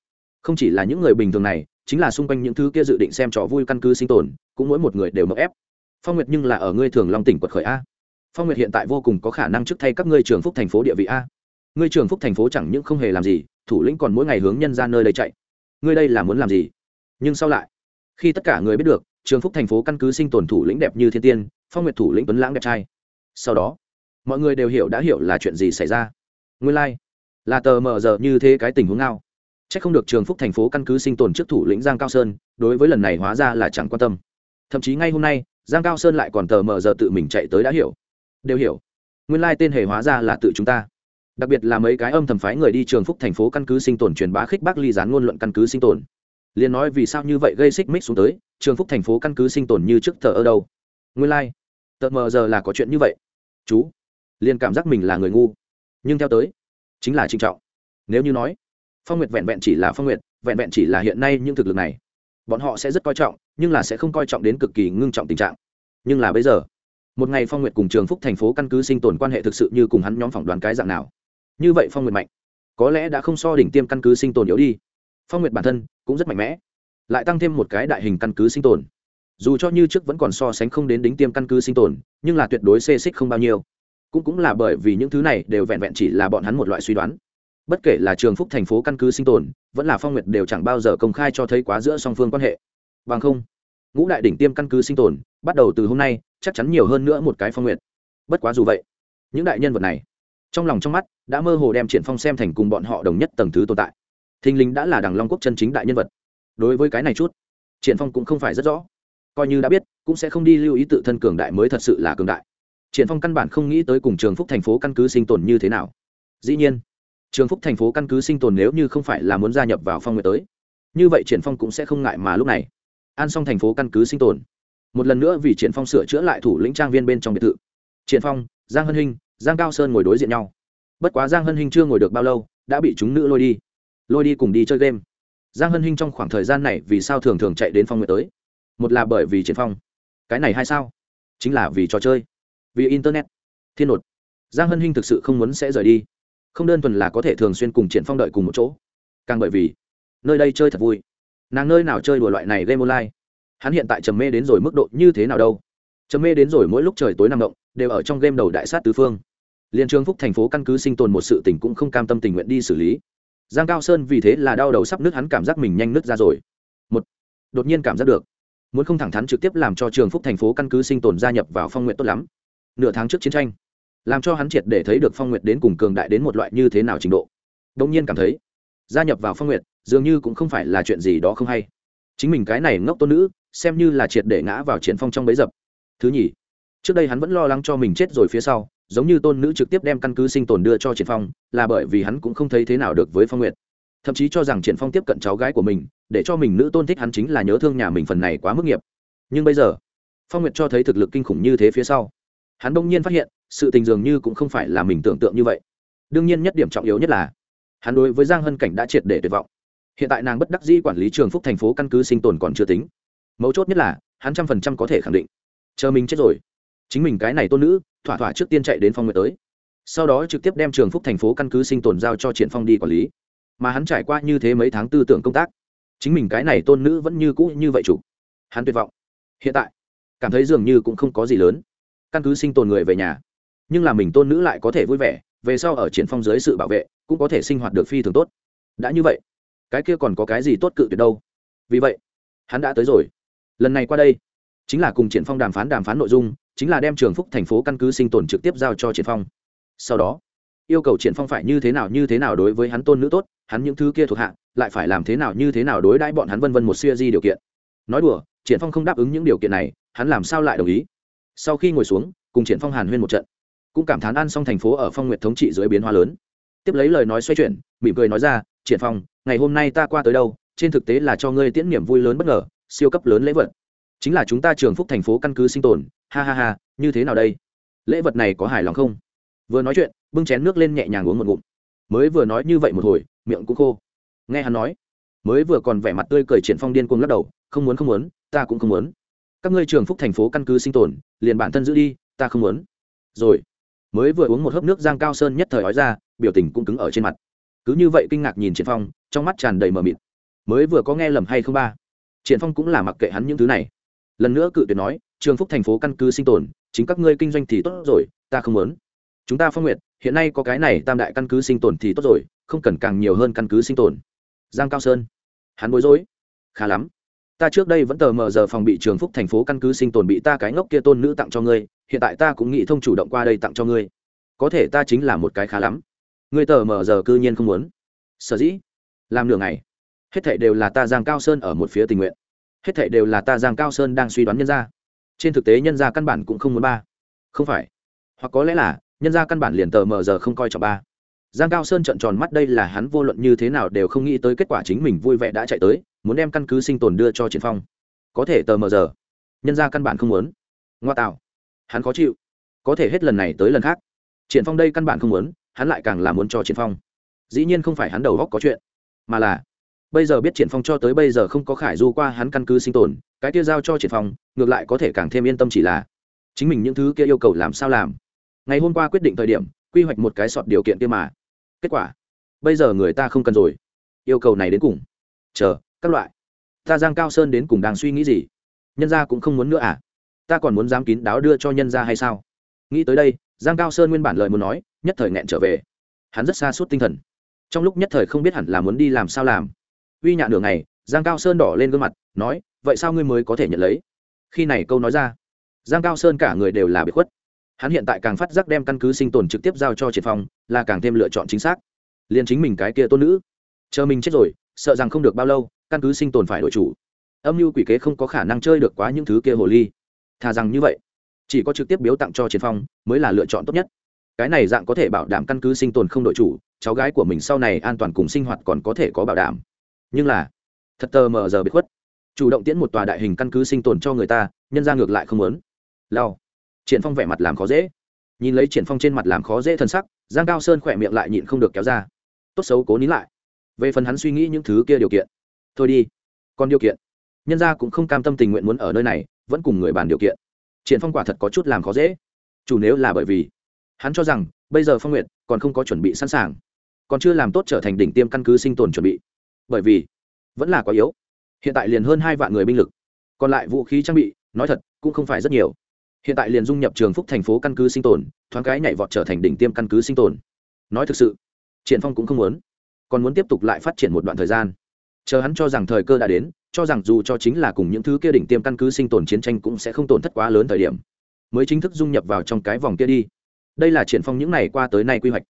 Không chỉ là những người bình thường này, chính là xung quanh những thứ kia dự định xem trò vui căn cứ sinh tồn, cũng mỗi một người đều mậu ép. Phong nguyệt nhưng là ở ngươi thường long tỉnh quật khởi a. Phong nguyệt hiện tại vô cùng có khả năng trước thay các ngươi trường phúc thành phố địa vị a. Ngươi trường phúc thành phố chẳng những không hề làm gì, thủ lĩnh còn mỗi ngày hướng nhân ra nơi đây chạy. Ngươi đây là muốn làm gì? Nhưng sau lại, khi tất cả người biết được, trường phúc thành phố căn cứ sinh tồn thủ lĩnh đẹp như thiên tiên phong nguyệt thủ lĩnh tuấn lãng đẹp trai. Sau đó mọi người đều hiểu đã hiểu là chuyện gì xảy ra. Nguyên lai、like, là tờ mờ giờ như thế cái tình huống nào. C h ắ c không được trường phúc thành phố căn cứ sinh tồn trước thủ lĩnh giang cao sơn đối với lần này hóa ra là chẳng quan tâm. Thậm chí ngay hôm nay giang cao sơn lại còn tờ mờ giờ tự mình chạy tới đã hiểu. Đều hiểu. Nguyên lai tên hề hóa ra là tự chúng ta. Đặc biệt là mấy cái âm thầm phái người đi trường phúc thành phố căn cứ sinh tồn truyền bá khích bác ly gián ngôn luận căn cứ sinh tồn. Liền nói vì sao như vậy gây xích mích xuống tới trường phúc thành phố căn cứ sinh tồn như trước thờ ở đâu. Nguyên lai、like tợt mờ giờ là có chuyện như vậy. Chú, liền cảm giác mình là người ngu. Nhưng theo tới, chính là trinh trọng. Nếu như nói, phong nguyệt vẹn vẹn chỉ là phong nguyệt, vẹn vẹn chỉ là hiện nay những thực lực này, bọn họ sẽ rất coi trọng, nhưng là sẽ không coi trọng đến cực kỳ ngưng trọng tình trạng. Nhưng là bây giờ, một ngày phong nguyệt cùng trường phúc thành phố căn cứ sinh tồn quan hệ thực sự như cùng hắn nhóm phỏng đoán cái dạng nào. Như vậy phong nguyệt mạnh, có lẽ đã không so đỉnh tiêm căn cứ sinh tồn yếu đi. Phong nguyệt bản thân cũng rất mạnh mẽ, lại tăng thêm một cái đại hình căn cứ sinh tồn dù cho như trước vẫn còn so sánh không đến đính tiêm căn cứ sinh tồn, nhưng là tuyệt đối xê xích không bao nhiêu. Cũng cũng là bởi vì những thứ này đều vẹn vẹn chỉ là bọn hắn một loại suy đoán. Bất kể là trường phúc thành phố căn cứ sinh tồn, vẫn là phong nguyệt đều chẳng bao giờ công khai cho thấy quá giữa song phương quan hệ. Bằng không, ngũ đại đỉnh tiêm căn cứ sinh tồn, bắt đầu từ hôm nay, chắc chắn nhiều hơn nữa một cái phong nguyệt. Bất quá dù vậy, những đại nhân vật này, trong lòng trong mắt, đã mơ hồ đem triển phong xem thành cùng bọn họ đồng nhất tầng thứ tồn tại. Thình lình đã là đằng long quốc chân chính đại nhân vật. Đối với cái này chút, triển phong cũng không phải rất rõ coi như đã biết, cũng sẽ không đi lưu ý tự thân cường đại mới thật sự là cường đại. Triển phong căn bản không nghĩ tới cùng trường phúc thành phố căn cứ sinh tồn như thế nào. Dĩ nhiên, trường phúc thành phố căn cứ sinh tồn nếu như không phải là muốn gia nhập vào phong nguyện tới, như vậy triển phong cũng sẽ không ngại mà lúc này. An xong thành phố căn cứ sinh tồn. Một lần nữa vì triển phong sửa chữa lại thủ lĩnh trang viên bên trong biệt thự. Triển phong, giang hân hinh, giang cao sơn ngồi đối diện nhau. Bất quá giang hân hinh chưa ngồi được bao lâu, đã bị chúng nữ lôi đi. Lôi đi cùng đi chơi game. Giang hân hinh trong khoảng thời gian này vì sao thường thường chạy đến phong nguyện tới? Một là bởi vì triển phong. Cái này hay sao? Chính là vì trò chơi. Vì internet. Thiên nột. Giang hân hinh thực sự không muốn sẽ rời đi. Không đơn thuần là có thể thường xuyên cùng triển phong đợi cùng một chỗ. Càng bởi vì, nơi đây chơi thật vui. Nàng nơi nào chơi đùa loại này game online? Hắn hiện tại trầm mê đến rồi mức độ như thế nào đâu? Trầm mê đến rồi mỗi lúc trời tối nằm động, đều ở trong game đầu đại sát tứ phương. Liên trường phúc thành phố căn cứ sinh tồn một sự tình cũng không cam tâm tình nguyện đi xử lý. Giang cao sơn vì thế là đau đầu sắp nước hắn cảm giác mình nhanh nứt ra rồi. Một, đột nhiên cảm giác được muốn không thẳng thắn trực tiếp làm cho trường phúc thành phố căn cứ sinh tồn gia nhập vào phong nguyện tốt lắm. Nửa tháng trước chiến tranh, làm cho hắn triệt để thấy được phong nguyệt đến cùng cường đại đến một loại như thế nào trình độ. Đông nhiên cảm thấy, gia nhập vào phong nguyệt dường như cũng không phải là chuyện gì đó không hay. Chính mình cái này ngốc tôn nữ, xem như là triệt để ngã vào triển phong trong bấy dập. Thứ nhì, trước đây hắn vẫn lo lắng cho mình chết rồi phía sau, giống như tôn nữ trực tiếp đem căn cứ sinh tồn đưa cho triển phong, là bởi vì hắn cũng không thấy thế nào được với phong nguyệt thậm chí cho rằng triển phong tiếp cận cháu gái của mình, để cho mình nữ tôn thích hắn chính là nhớ thương nhà mình phần này quá mức nghiệp. Nhưng bây giờ, phong nguyệt cho thấy thực lực kinh khủng như thế phía sau. Hắn đông nhiên phát hiện, sự tình dường như cũng không phải là mình tưởng tượng như vậy. Đương nhiên nhất điểm trọng yếu nhất là, hắn đối với giang hân cảnh đã triệt để tuyệt vọng. Hiện tại nàng bất đắc dĩ quản lý trường phúc thành phố căn cứ sinh tồn còn chưa tính. Mấu chốt nhất là, hắn trăm phần trăm có thể khẳng định, chờ mình chết rồi, chính mình cái này tôn nữ, thỏa thỏa trước tiên chạy đến phong Nguyệt tới. Sau đó trực tiếp đem trường phúc thành phố căn cứ sinh tồn giao cho triển phong đi quản lý mà hắn trải qua như thế mấy tháng tư tưởng công tác, chính mình cái này tôn nữ vẫn như cũ như vậy chủ. Hắn tuyệt vọng. Hiện tại, cảm thấy dường như cũng không có gì lớn. Căn cứ sinh tồn người về nhà, nhưng là mình tôn nữ lại có thể vui vẻ, về sau ở triển phong dưới sự bảo vệ, cũng có thể sinh hoạt được phi thường tốt. Đã như vậy, cái kia còn có cái gì tốt cự tuyệt đâu? Vì vậy, hắn đã tới rồi. Lần này qua đây, chính là cùng triển phong đàm phán đàm phán nội dung, chính là đem trường phúc thành phố căn cứ sinh tồn trực tiếp giao cho triển phong. Sau đó yêu cầu triển phong phải như thế nào như thế nào đối với hắn tôn nữ tốt, hắn những thứ kia thuộc hạ, lại phải làm thế nào như thế nào đối đãi bọn hắn vân vân một siêu di điều kiện. Nói đùa, triển phong không đáp ứng những điều kiện này, hắn làm sao lại đồng ý? Sau khi ngồi xuống, cùng triển phong hàn huyên một trận, cũng cảm thán ăn xong thành phố ở phong nguyệt thống trị dưới biến hóa lớn. Tiếp lấy lời nói xoay chuyển, mỉm cười nói ra, triển phong, ngày hôm nay ta qua tới đâu, trên thực tế là cho ngươi tiễn niềm vui lớn bất ngờ, siêu cấp lớn lễ vật. Chính là chúng ta trường phúc thành phố căn cứ sinh tồn, ha ha ha, như thế nào đây? Lễ vật này có hài lòng không? Vừa nói chuyện bưng chén nước lên nhẹ nhàng uống một ngụm. Mới vừa nói như vậy một hồi, miệng cũng khô. Nghe hắn nói, mới vừa còn vẻ mặt tươi cười triển phong điên cuồng lắc đầu, không muốn không muốn, ta cũng không muốn. Các ngươi trường phúc thành phố căn cứ sinh tồn, liền bản thân giữ đi, ta không muốn. Rồi, mới vừa uống một hớp nước giang cao sơn nhất thời ói ra, biểu tình cũng cứng ở trên mặt. Cứ như vậy kinh ngạc nhìn triển phong, trong mắt tràn đầy mờ mịt. Mới vừa có nghe lầm hay không ba? Triển phong cũng là mặc kệ hắn những thứ này. Lần nữa cự tuyệt nói, trường phúc thành phố căn cứ sinh tồn, chính các ngươi kinh doanh thì tốt rồi, ta không muốn. Chúng ta phong nguyệt hiện nay có cái này tam đại căn cứ sinh tồn thì tốt rồi, không cần càng nhiều hơn căn cứ sinh tồn. Giang cao sơn. Hắn bối rối. Khá lắm. Ta trước đây vẫn tờ mờ giờ phòng bị trường phúc thành phố căn cứ sinh tồn bị ta cái ngốc kia tôn nữ tặng cho ngươi, hiện tại ta cũng nghĩ thông chủ động qua đây tặng cho ngươi. Có thể ta chính là một cái khá lắm. Ngươi tờ mờ giờ cư nhiên không muốn. Sở dĩ. Làm nửa ngày. Hết thảy đều là ta giang cao sơn ở một phía tình nguyện. Hết thảy đều là ta giang cao sơn đang suy đoán nhân ra trên thực tế nhân ra căn bản cũng không muốn ba. Không phải. Hoặc có lẽ là nhân ra căn bản liền tờ mờ giờ không coi trọng ba. Giang cao sơn trợn tròn mắt đây là hắn vô luận như thế nào đều không nghĩ tới kết quả chính mình vui vẻ đã chạy tới, muốn đem căn cứ sinh tồn đưa cho triển phong. Có thể tờ mờ giờ, nhân ra căn bản không muốn. Ngoa tạo, hắn khó chịu. Có thể hết lần này tới lần khác. Triển phong đây căn bản không muốn, hắn lại càng là muốn cho triển phong. Dĩ nhiên không phải hắn đầu góc có chuyện, mà là, bây giờ biết triển phong cho tới bây giờ không có khải du qua hắn căn cứ sinh tồn, cái kia giao cho triển phong, ngược lại có thể càng thêm yên tâm chỉ là, chính mình những thứ kia yêu cầu làm sao làm ngày hôm qua quyết định thời điểm, quy hoạch một cái sọt điều kiện kia mà. Kết quả, bây giờ người ta không cần rồi. Yêu cầu này đến cùng. Chờ, các loại. Ta giang cao sơn đến cùng đang suy nghĩ gì? Nhân gia cũng không muốn nữa à? Ta còn muốn dám kín đáo đưa cho nhân gia hay sao? Nghĩ tới đây, giang cao sơn nguyên bản lời muốn nói, nhất thời nghẹn trở về. Hắn rất xa suốt tinh thần. Trong lúc nhất thời không biết hẳn là muốn đi làm sao làm. Uy nhạ đường này giang cao sơn đỏ lên gương mặt, nói, vậy sao ngươi mới có thể nhận lấy? Khi này câu nói ra, giang cao sơn cả người đều là bị khuất hắn hiện tại càng phát giác đem căn cứ sinh tồn trực tiếp giao cho triệt phong, là càng thêm lựa chọn chính xác. Liền chính mình cái kia tôn nữ. Chờ mình chết rồi, sợ rằng không được bao lâu, căn cứ sinh tồn phải đổi chủ. Âm mưu quỷ kế không có khả năng chơi được quá những thứ kia hồ ly. Thà rằng như vậy. Chỉ có trực tiếp biếu tặng cho triển phong, mới là lựa chọn tốt nhất. Cái này dạng có thể bảo đảm căn cứ sinh tồn không đội chủ, cháu gái của mình sau này an toàn cùng sinh hoạt còn có thể có bảo đảm. Nhưng là, thật tờ mờ giờ bị khuất. Chủ động tiễn một tòa đại hình căn cứ sinh tồn cho người ta, nhân ra ngược lại không muốn. Lao triển phong vẻ mặt làm khó dễ. Nhìn lấy triển phong trên mặt làm khó dễ thân sắc, giang cao sơn khỏe miệng lại nhịn không được kéo ra. Tốt xấu cố nín lại. Về phần hắn suy nghĩ những thứ kia điều kiện. Thôi đi. Còn điều kiện. Nhân gia cũng không cam tâm tình nguyện muốn ở nơi này, vẫn cùng người bàn điều kiện. Triển phong quả thật có chút làm khó dễ. Chủ nếu là bởi vì hắn cho rằng, bây giờ phong nguyện còn không có chuẩn bị sẵn sàng, còn chưa làm tốt trở thành đỉnh tiêm căn cứ sinh tồn chuẩn bị. Bởi vì vẫn là quá yếu. Hiện tại liền hơn hai vạn người binh lực. Còn lại vũ khí trang bị, nói thật, cũng không phải rất nhiều hiện tại liền dung nhập trường phúc thành phố căn cứ sinh tồn, thoáng cái nhảy vọt trở thành đỉnh tiêm căn cứ sinh tồn. Nói thực sự, triển phong cũng không muốn, còn muốn tiếp tục lại phát triển một đoạn thời gian. Chờ hắn cho rằng thời cơ đã đến, cho rằng dù cho chính là cùng những thứ kia đỉnh tiêm căn cứ sinh tồn chiến tranh cũng sẽ không tổn thất quá lớn thời điểm, mới chính thức dung nhập vào trong cái vòng kia đi. Đây là triển phong những ngày qua tới nay quy hoạch.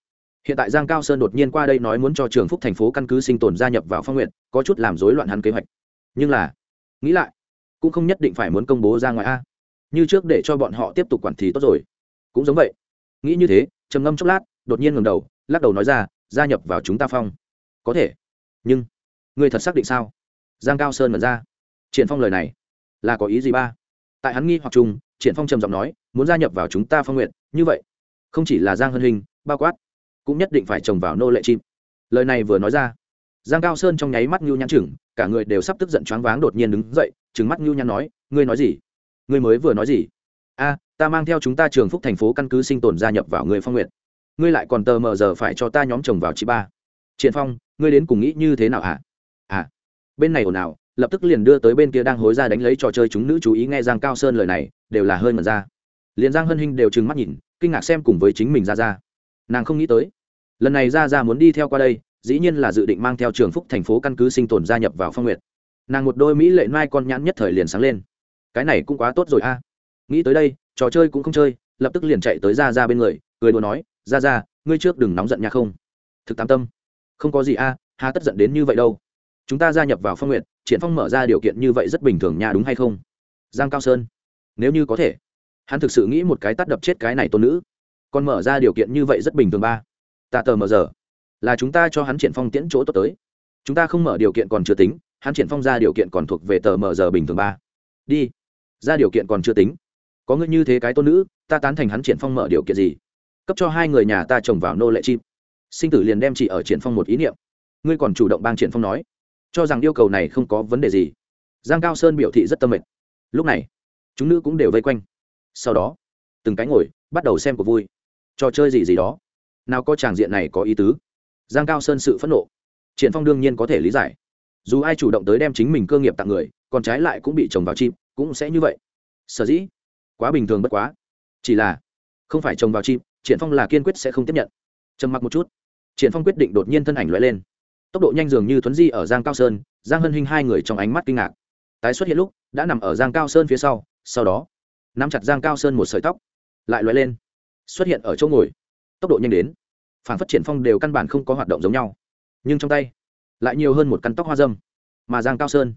Hiện tại giang cao sơn đột nhiên qua đây nói muốn cho trường phúc thành phố căn cứ sinh tồn gia nhập vào phong nguyện, có chút làm rối loạn hắn kế hoạch. Nhưng là, nghĩ lại, cũng không nhất định phải muốn công bố ra ngoài a như trước để cho bọn họ tiếp tục quản thì tốt rồi. Cũng giống vậy. Nghĩ như thế, trầm ngâm chốc lát, đột nhiên ngẩng đầu, lắc đầu nói ra, gia nhập vào chúng ta phong. Có thể. Nhưng người thật xác định sao? Giang cao sơn mở ra. Triển phong lời này, là có ý gì ba? Tại hắn nghi hoặc chung, triển phong trầm giọng nói, muốn gia nhập vào chúng ta phong nguyện, như vậy. Không chỉ là giang hân hình, bao quát, cũng nhất định phải trồng vào nô lệ chim. Lời này vừa nói ra, giang cao sơn trong nháy mắt ngưu nhãn chừng, cả người đều sắp tức giận choáng váng đột nhiên đứng dậy, trừng mắt ngưu nhãn nói, ngươi nói gì? Ngươi mới vừa nói gì? A, ta mang theo chúng ta trường phúc thành phố căn cứ sinh tồn gia nhập vào người phong nguyện ngươi lại còn tờ mờ giờ phải cho ta nhóm chồng vào chị ba. Triển phong, ngươi đến cùng nghĩ như thế nào hả? À bên này ồn ào, lập tức liền đưa tới bên kia đang hối ra đánh lấy trò chơi chúng nữ chú ý nghe giang cao sơn lời này, đều là hơi mật ra. Liền giang hân hinh đều trừng mắt nhìn, kinh ngạc xem cùng với chính mình ra ra. Nàng không nghĩ tới, lần này ra ra muốn đi theo qua đây, dĩ nhiên là dự định mang theo trường phúc thành phố căn cứ sinh tồn gia nhập vào phong nguyệt. Nàng một đôi mỹ lệ mai con nhãn nhất thời liền sáng lên cái này cũng quá tốt rồi a. Nghĩ tới đây trò chơi cũng không chơi lập tức liền chạy tới ra ra bên người cười đùa nói ra ra ngươi trước đừng nóng giận nha không. Thực tam tâm. Không có gì a à, hà tất giận đến như vậy đâu. Chúng ta gia nhập vào phong nguyện triển phong mở ra điều kiện như vậy rất bình thường nha đúng hay không? Giang cao sơn. Nếu như có thể hắn thực sự nghĩ một cái tắt đập chết cái này tôn nữ. Còn mở ra điều kiện như vậy rất bình thường ba. Ta tờ mờ giờ. Là chúng ta cho hắn triển phong tiễn chỗ tốt tới. Chúng ta không mở điều kiện còn chưa tính hắn triển phong ra điều kiện còn thuộc về tờ mờ giờ bình thường ba. Đi ra điều kiện còn chưa tính. Có ngươi như thế cái tôn nữ, ta tán thành hắn triển phong mở điều kiện gì? Cấp cho hai người nhà ta trồng vào nô lệ chim. Sinh tử liền đem chị ở triển phong một ý niệm. Ngươi còn chủ động bang triển phong nói, cho rằng yêu cầu này không có vấn đề gì. Giang cao sơn biểu thị rất tâm mệnh lúc này, chúng nữ cũng đều vây quanh. Sau đó, từng cái ngồi, bắt đầu xem cuộc vui. Trò chơi gì gì đó. Nào có tràng diện này có ý tứ. Giang cao sơn sự phẫn nộ. Triển phong đương nhiên có thể lý giải. Dù ai chủ động tới đem chính mình cơ nghiệp tặng người còn trái lại cũng bị trồng vào chim, cũng sẽ như vậy. Sở dĩ, quá bình thường bất quá. Chỉ là, không phải trồng vào chim, triển phong là kiên quyết sẽ không tiếp nhận. Trầm mặc một chút, triển phong quyết định đột nhiên thân ảnh lóe lên. Tốc độ nhanh dường như thuấn di ở giang cao sơn, giang hân hinh hai người trong ánh mắt kinh ngạc. Tái xuất hiện lúc, đã nằm ở giang cao sơn phía sau sau đó, nắm chặt giang cao sơn một sợi tóc, lại lóe lên, xuất hiện ở chỗ ngồi. Tốc độ nhanh đến, phản phát triển phong đều căn bản không có hoạt động giống nhau. Nhưng trong tay, lại nhiều hơn một căn tóc hoa dâm, mà giang cao sơn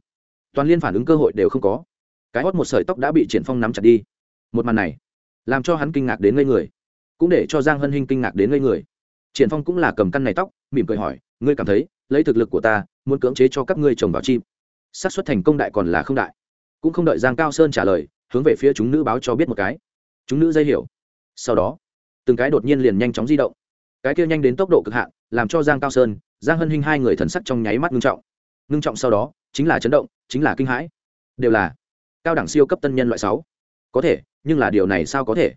toàn liên phản ứng cơ hội đều không có. Cái hót một sợi tóc đã bị triển phong nắm chặt đi. Một màn này, làm cho hắn kinh ngạc đến ngây người, cũng để cho giang hân hinh kinh ngạc đến ngây người. Triển phong cũng là cầm căn này tóc, mỉm cười hỏi, ngươi cảm thấy, lấy thực lực của ta, muốn cưỡng chế cho các ngươi trồng vào chim? Xác suất thành công đại còn là không đại. Cũng không đợi giang cao sơn trả lời, hướng về phía chúng nữ báo cho biết một cái. Chúng nữ dây hiểu. Sau đó, từng cái đột nhiên liền nhanh chóng di động. Cái kia nhanh đến tốc độ cực hạn, làm cho giang cao sơn, giang hân hinh hai người thần sắc trong nháy mắt ngưng trọng. Ngưng trọng sau đó chính là chấn động, chính là kinh hãi. Đều là cao đẳng siêu cấp tân nhân loại sáu. Có thể, nhưng là điều này sao có thể?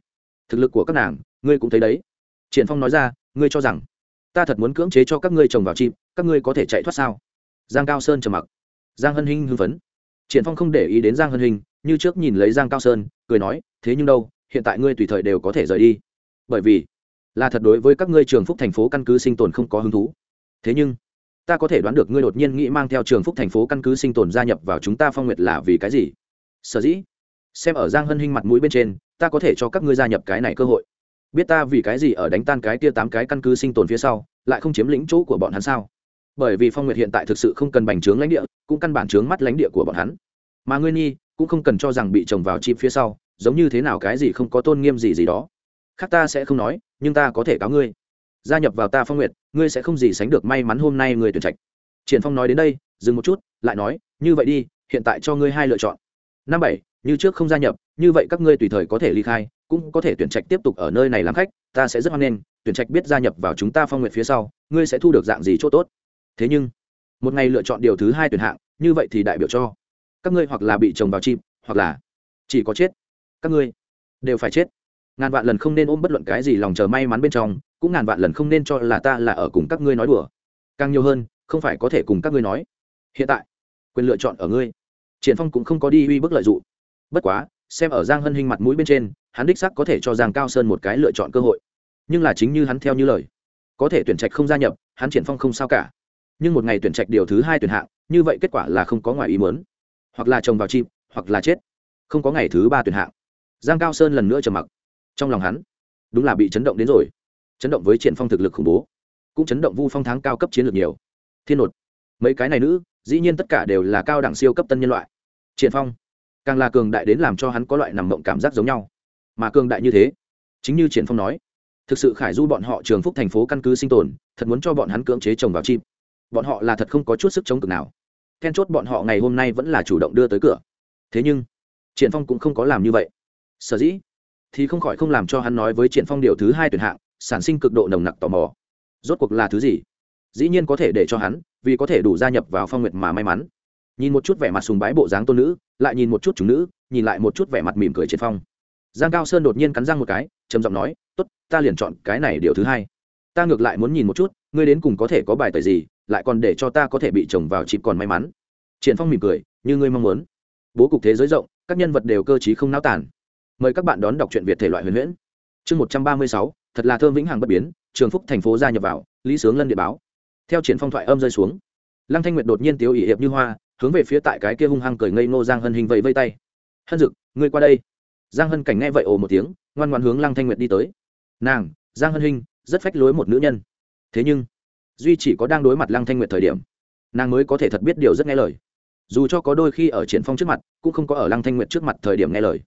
Thực lực của các nàng, ngươi cũng thấy đấy. Triển phong nói ra, ngươi cho rằng, ta thật muốn cưỡng chế cho các ngươi trồng vào chim, các ngươi có thể chạy thoát sao? Giang cao sơn trầm mặc. Giang hân hinh hưng phấn. Triển phong không để ý đến giang hân hinh, như trước nhìn lấy giang cao sơn, cười nói, thế nhưng đâu, hiện tại ngươi tùy thời đều có thể rời đi. Bởi vì, là thật đối với các ngươi trường phúc thành phố căn cứ sinh tồn không có hứng thú. Thế nhưng ta có thể đoán được ngươi đột nhiên nghĩ mang theo trường phúc thành phố căn cứ sinh tồn gia nhập vào chúng ta phong nguyệt là vì cái gì? Sở dĩ. Xem ở giang hân hinh mặt mũi bên trên, ta có thể cho các ngươi gia nhập cái này cơ hội. Biết ta vì cái gì ở đánh tan cái tia tám cái căn cứ sinh tồn phía sau, lại không chiếm lĩnh chỗ của bọn hắn sao? Bởi vì phong nguyệt hiện tại thực sự không cần bành trướng lãnh địa, cũng căn bản trướng mắt lãnh địa của bọn hắn. Mà ngươi nhi, cũng không cần cho rằng bị chồng vào chim phía sau, giống như thế nào cái gì không có tôn nghiêm gì gì đó. Khác ta sẽ không nói, nhưng ta có thể cáo ngươi gia nhập vào ta phong nguyệt, ngươi sẽ không gì sánh được may mắn hôm nay người tuyển trạch. Triển phong nói đến đây, dừng một chút, lại nói, như vậy đi, hiện tại cho ngươi hai lựa chọn. Năm bảy, như trước không gia nhập, như vậy các ngươi tùy thời có thể ly khai, cũng có thể tuyển trạch tiếp tục ở nơi này làm khách, ta sẽ rất hoan nghênh, tuyển trạch biết gia nhập vào chúng ta phong nguyện phía sau, ngươi sẽ thu được dạng gì chỗ tốt. Thế nhưng, một ngày lựa chọn điều thứ hai tuyển hạng, như vậy thì đại biểu cho các ngươi hoặc là bị chồng vào chim, hoặc là chỉ có chết. Các ngươi đều phải chết ngàn vạn lần không nên ôm bất luận cái gì lòng chờ may mắn bên trong, cũng ngàn vạn lần không nên cho là ta là ở cùng các ngươi nói đùa. Càng nhiều hơn, không phải có thể cùng các ngươi nói. Hiện tại, quyền lựa chọn ở ngươi. Triển phong cũng không có đi uy bức lợi dụng. Bất quá, xem ở giang hân hình mặt mũi bên trên, hắn đích xác có thể cho giang cao sơn một cái lựa chọn cơ hội. Nhưng là chính như hắn theo như lời, có thể tuyển trạch không gia nhập, hắn triển phong không sao cả. Nhưng một ngày tuyển trạch điều thứ hai tuyển hạng, như vậy kết quả là không có ngoài ý muốn. Hoặc là chồng vào chim, hoặc là chết. Không có ngày thứ ba tuyển hạng. Giang cao sơn lần nữa trầm mặc trong lòng hắn, đúng là bị chấn động đến rồi. Chấn động với triển phong thực lực khủng bố, cũng chấn động vu phong tháng cao cấp chiến lược nhiều. Thiên nột, mấy cái này nữ, dĩ nhiên tất cả đều là cao đẳng siêu cấp tân nhân loại. Triển phong, càng là cường đại đến làm cho hắn có loại nằm mộng cảm giác giống nhau. Mà cường đại như thế, chính như triển phong nói, thực sự khải du bọn họ trường phúc thành phố căn cứ sinh tồn, thật muốn cho bọn hắn cưỡng chế trồng vào chim. Bọn họ là thật không có chút sức chống cực nào. Then chốt bọn họ ngày hôm nay vẫn là chủ động đưa tới cửa. Thế nhưng, triển phong cũng không có làm như vậy. Sở dĩ thì không khỏi không làm cho hắn nói với triển phong điều thứ hai tuyển hạng, sản sinh cực độ nồng nặc tò mò. Rốt cuộc là thứ gì? Dĩ nhiên có thể để cho hắn, vì có thể đủ gia nhập vào phong nguyệt mà may mắn. Nhìn một chút vẻ mặt sùng bái bộ dáng tôn nữ, lại nhìn một chút chúng nữ, nhìn lại một chút vẻ mặt mỉm cười Triển phong. Giang cao sơn đột nhiên cắn răng một cái, trầm giọng nói, tốt, ta liền chọn cái này điều thứ hai. Ta ngược lại muốn nhìn một chút, ngươi đến cùng có thể có bài tời gì, lại còn để cho ta có thể bị chồng vào chịp còn may mắn. Triển phong mỉm cười, như ngươi mong muốn. Bố cục thế giới rộng, các nhân vật đều cơ trí không náo tản mời các bạn đón đọc truyện việt thể loại huyền huyễn. Chương một trăm ba mươi sáu, thật là thơm vĩnh hằng bất biến, trường phúc thành phố gia nhập vào, lý sướng lân địa báo. Theo triển phong thoại âm rơi xuống, lăng thanh nguyệt đột nhiên tiêu ỉ hiệp như hoa, hướng về phía tại cái kia hung hăng cười ngây ngô giang hân hình vẫy vây tay. Hân dực, ngươi qua đây. Giang hân cảnh nghe vậy ồ một tiếng, ngoan ngoan hướng lăng thanh nguyệt đi tới. Nàng, giang hân hình, rất phách lối một nữ nhân. Thế nhưng, duy chỉ có đang đối mặt lăng thanh nguyệt thời điểm, nàng mới có thể thật biết điều rất nghe lời. Dù cho có đôi khi ở triển phong trước mặt, cũng không có ở lăng thanh nguyệt trước mặt thời điểm nghe lời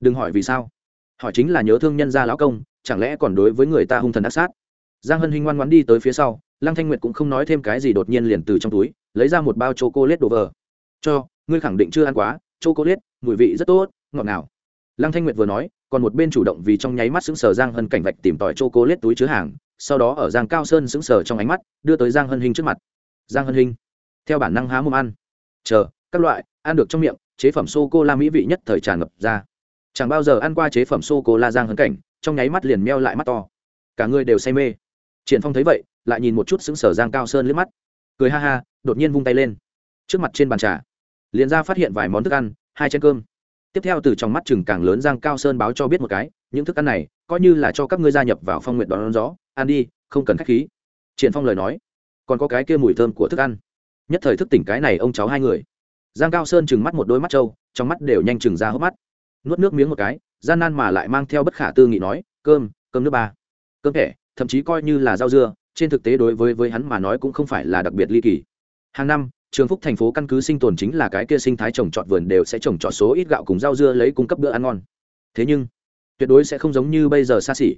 đừng hỏi vì sao. Hỏi chính là nhớ thương nhân gia lão công, chẳng lẽ còn đối với người ta hung thần ác sát? Giang hân Hinh ngoan ngoãn đi tới phía sau, lăng thanh nguyệt cũng không nói thêm cái gì đột nhiên liền từ trong túi, lấy ra một bao c h o c ô đồ vờ. Cho, ngươi khẳng định chưa ăn quá c h o c ô mùi vị rất tốt, ngọt ngào. Lăng thanh nguyệt vừa nói, còn một bên chủ động vì trong nháy mắt xứng sờ giang hân cảnh vạch tìm tòi c h o c ô túi chứa hàng, sau đó ở giang cao sơn xứng sờ trong ánh mắt, đưa tới giang hân hình trước mặt. Giang hân hình theo bản năng há mồm ăn. Chờ, các loại, ăn được trong miệng, chế phẩm sô cô la mỹ vị nhất thời tràn ngập ra chẳng bao giờ ăn qua chế phẩm sô cô la giang hấn cảnh, trong nháy mắt liền meo lại mắt to. Cả người đều say mê. Triển phong thấy vậy, lại nhìn một chút xứng sở giang cao sơn liếc mắt. Cười ha ha, đột nhiên vung tay lên. Trước mặt trên bàn trà, liền ra phát hiện vài món thức ăn, hai chén cơm. Tiếp theo từ trong mắt chừng càng lớn giang cao sơn báo cho biết một cái, những thức ăn này coi như là cho các ngươi gia nhập vào phong nguyện đón gió, ăn đi, không cần khách khí. Triển phong lời nói, còn có cái kia mùi thơm của thức ăn. Nhất thời thức tỉnh cái này ông cháu hai người. Giang cao sơn chừng mắt một đôi mắt trâu, trong mắt đều nhanh chừng ra hốc mắt nuốt nước miếng một cái, gian nan mà lại mang theo bất khả tư nghị nói, cơm cơm nước ba. Cơm thẻ thậm chí coi như là rau dưa, trên thực tế đối với với hắn mà nói cũng không phải là đặc biệt ly kỳ. Hàng năm, trường phúc thành phố căn cứ sinh tồn chính là cái kia sinh thái trồng trọt vườn đều sẽ trồng trọt số ít gạo cùng rau dưa lấy cung cấp bữa ăn ngon. Thế nhưng, tuyệt đối sẽ không giống như bây giờ xa xỉ.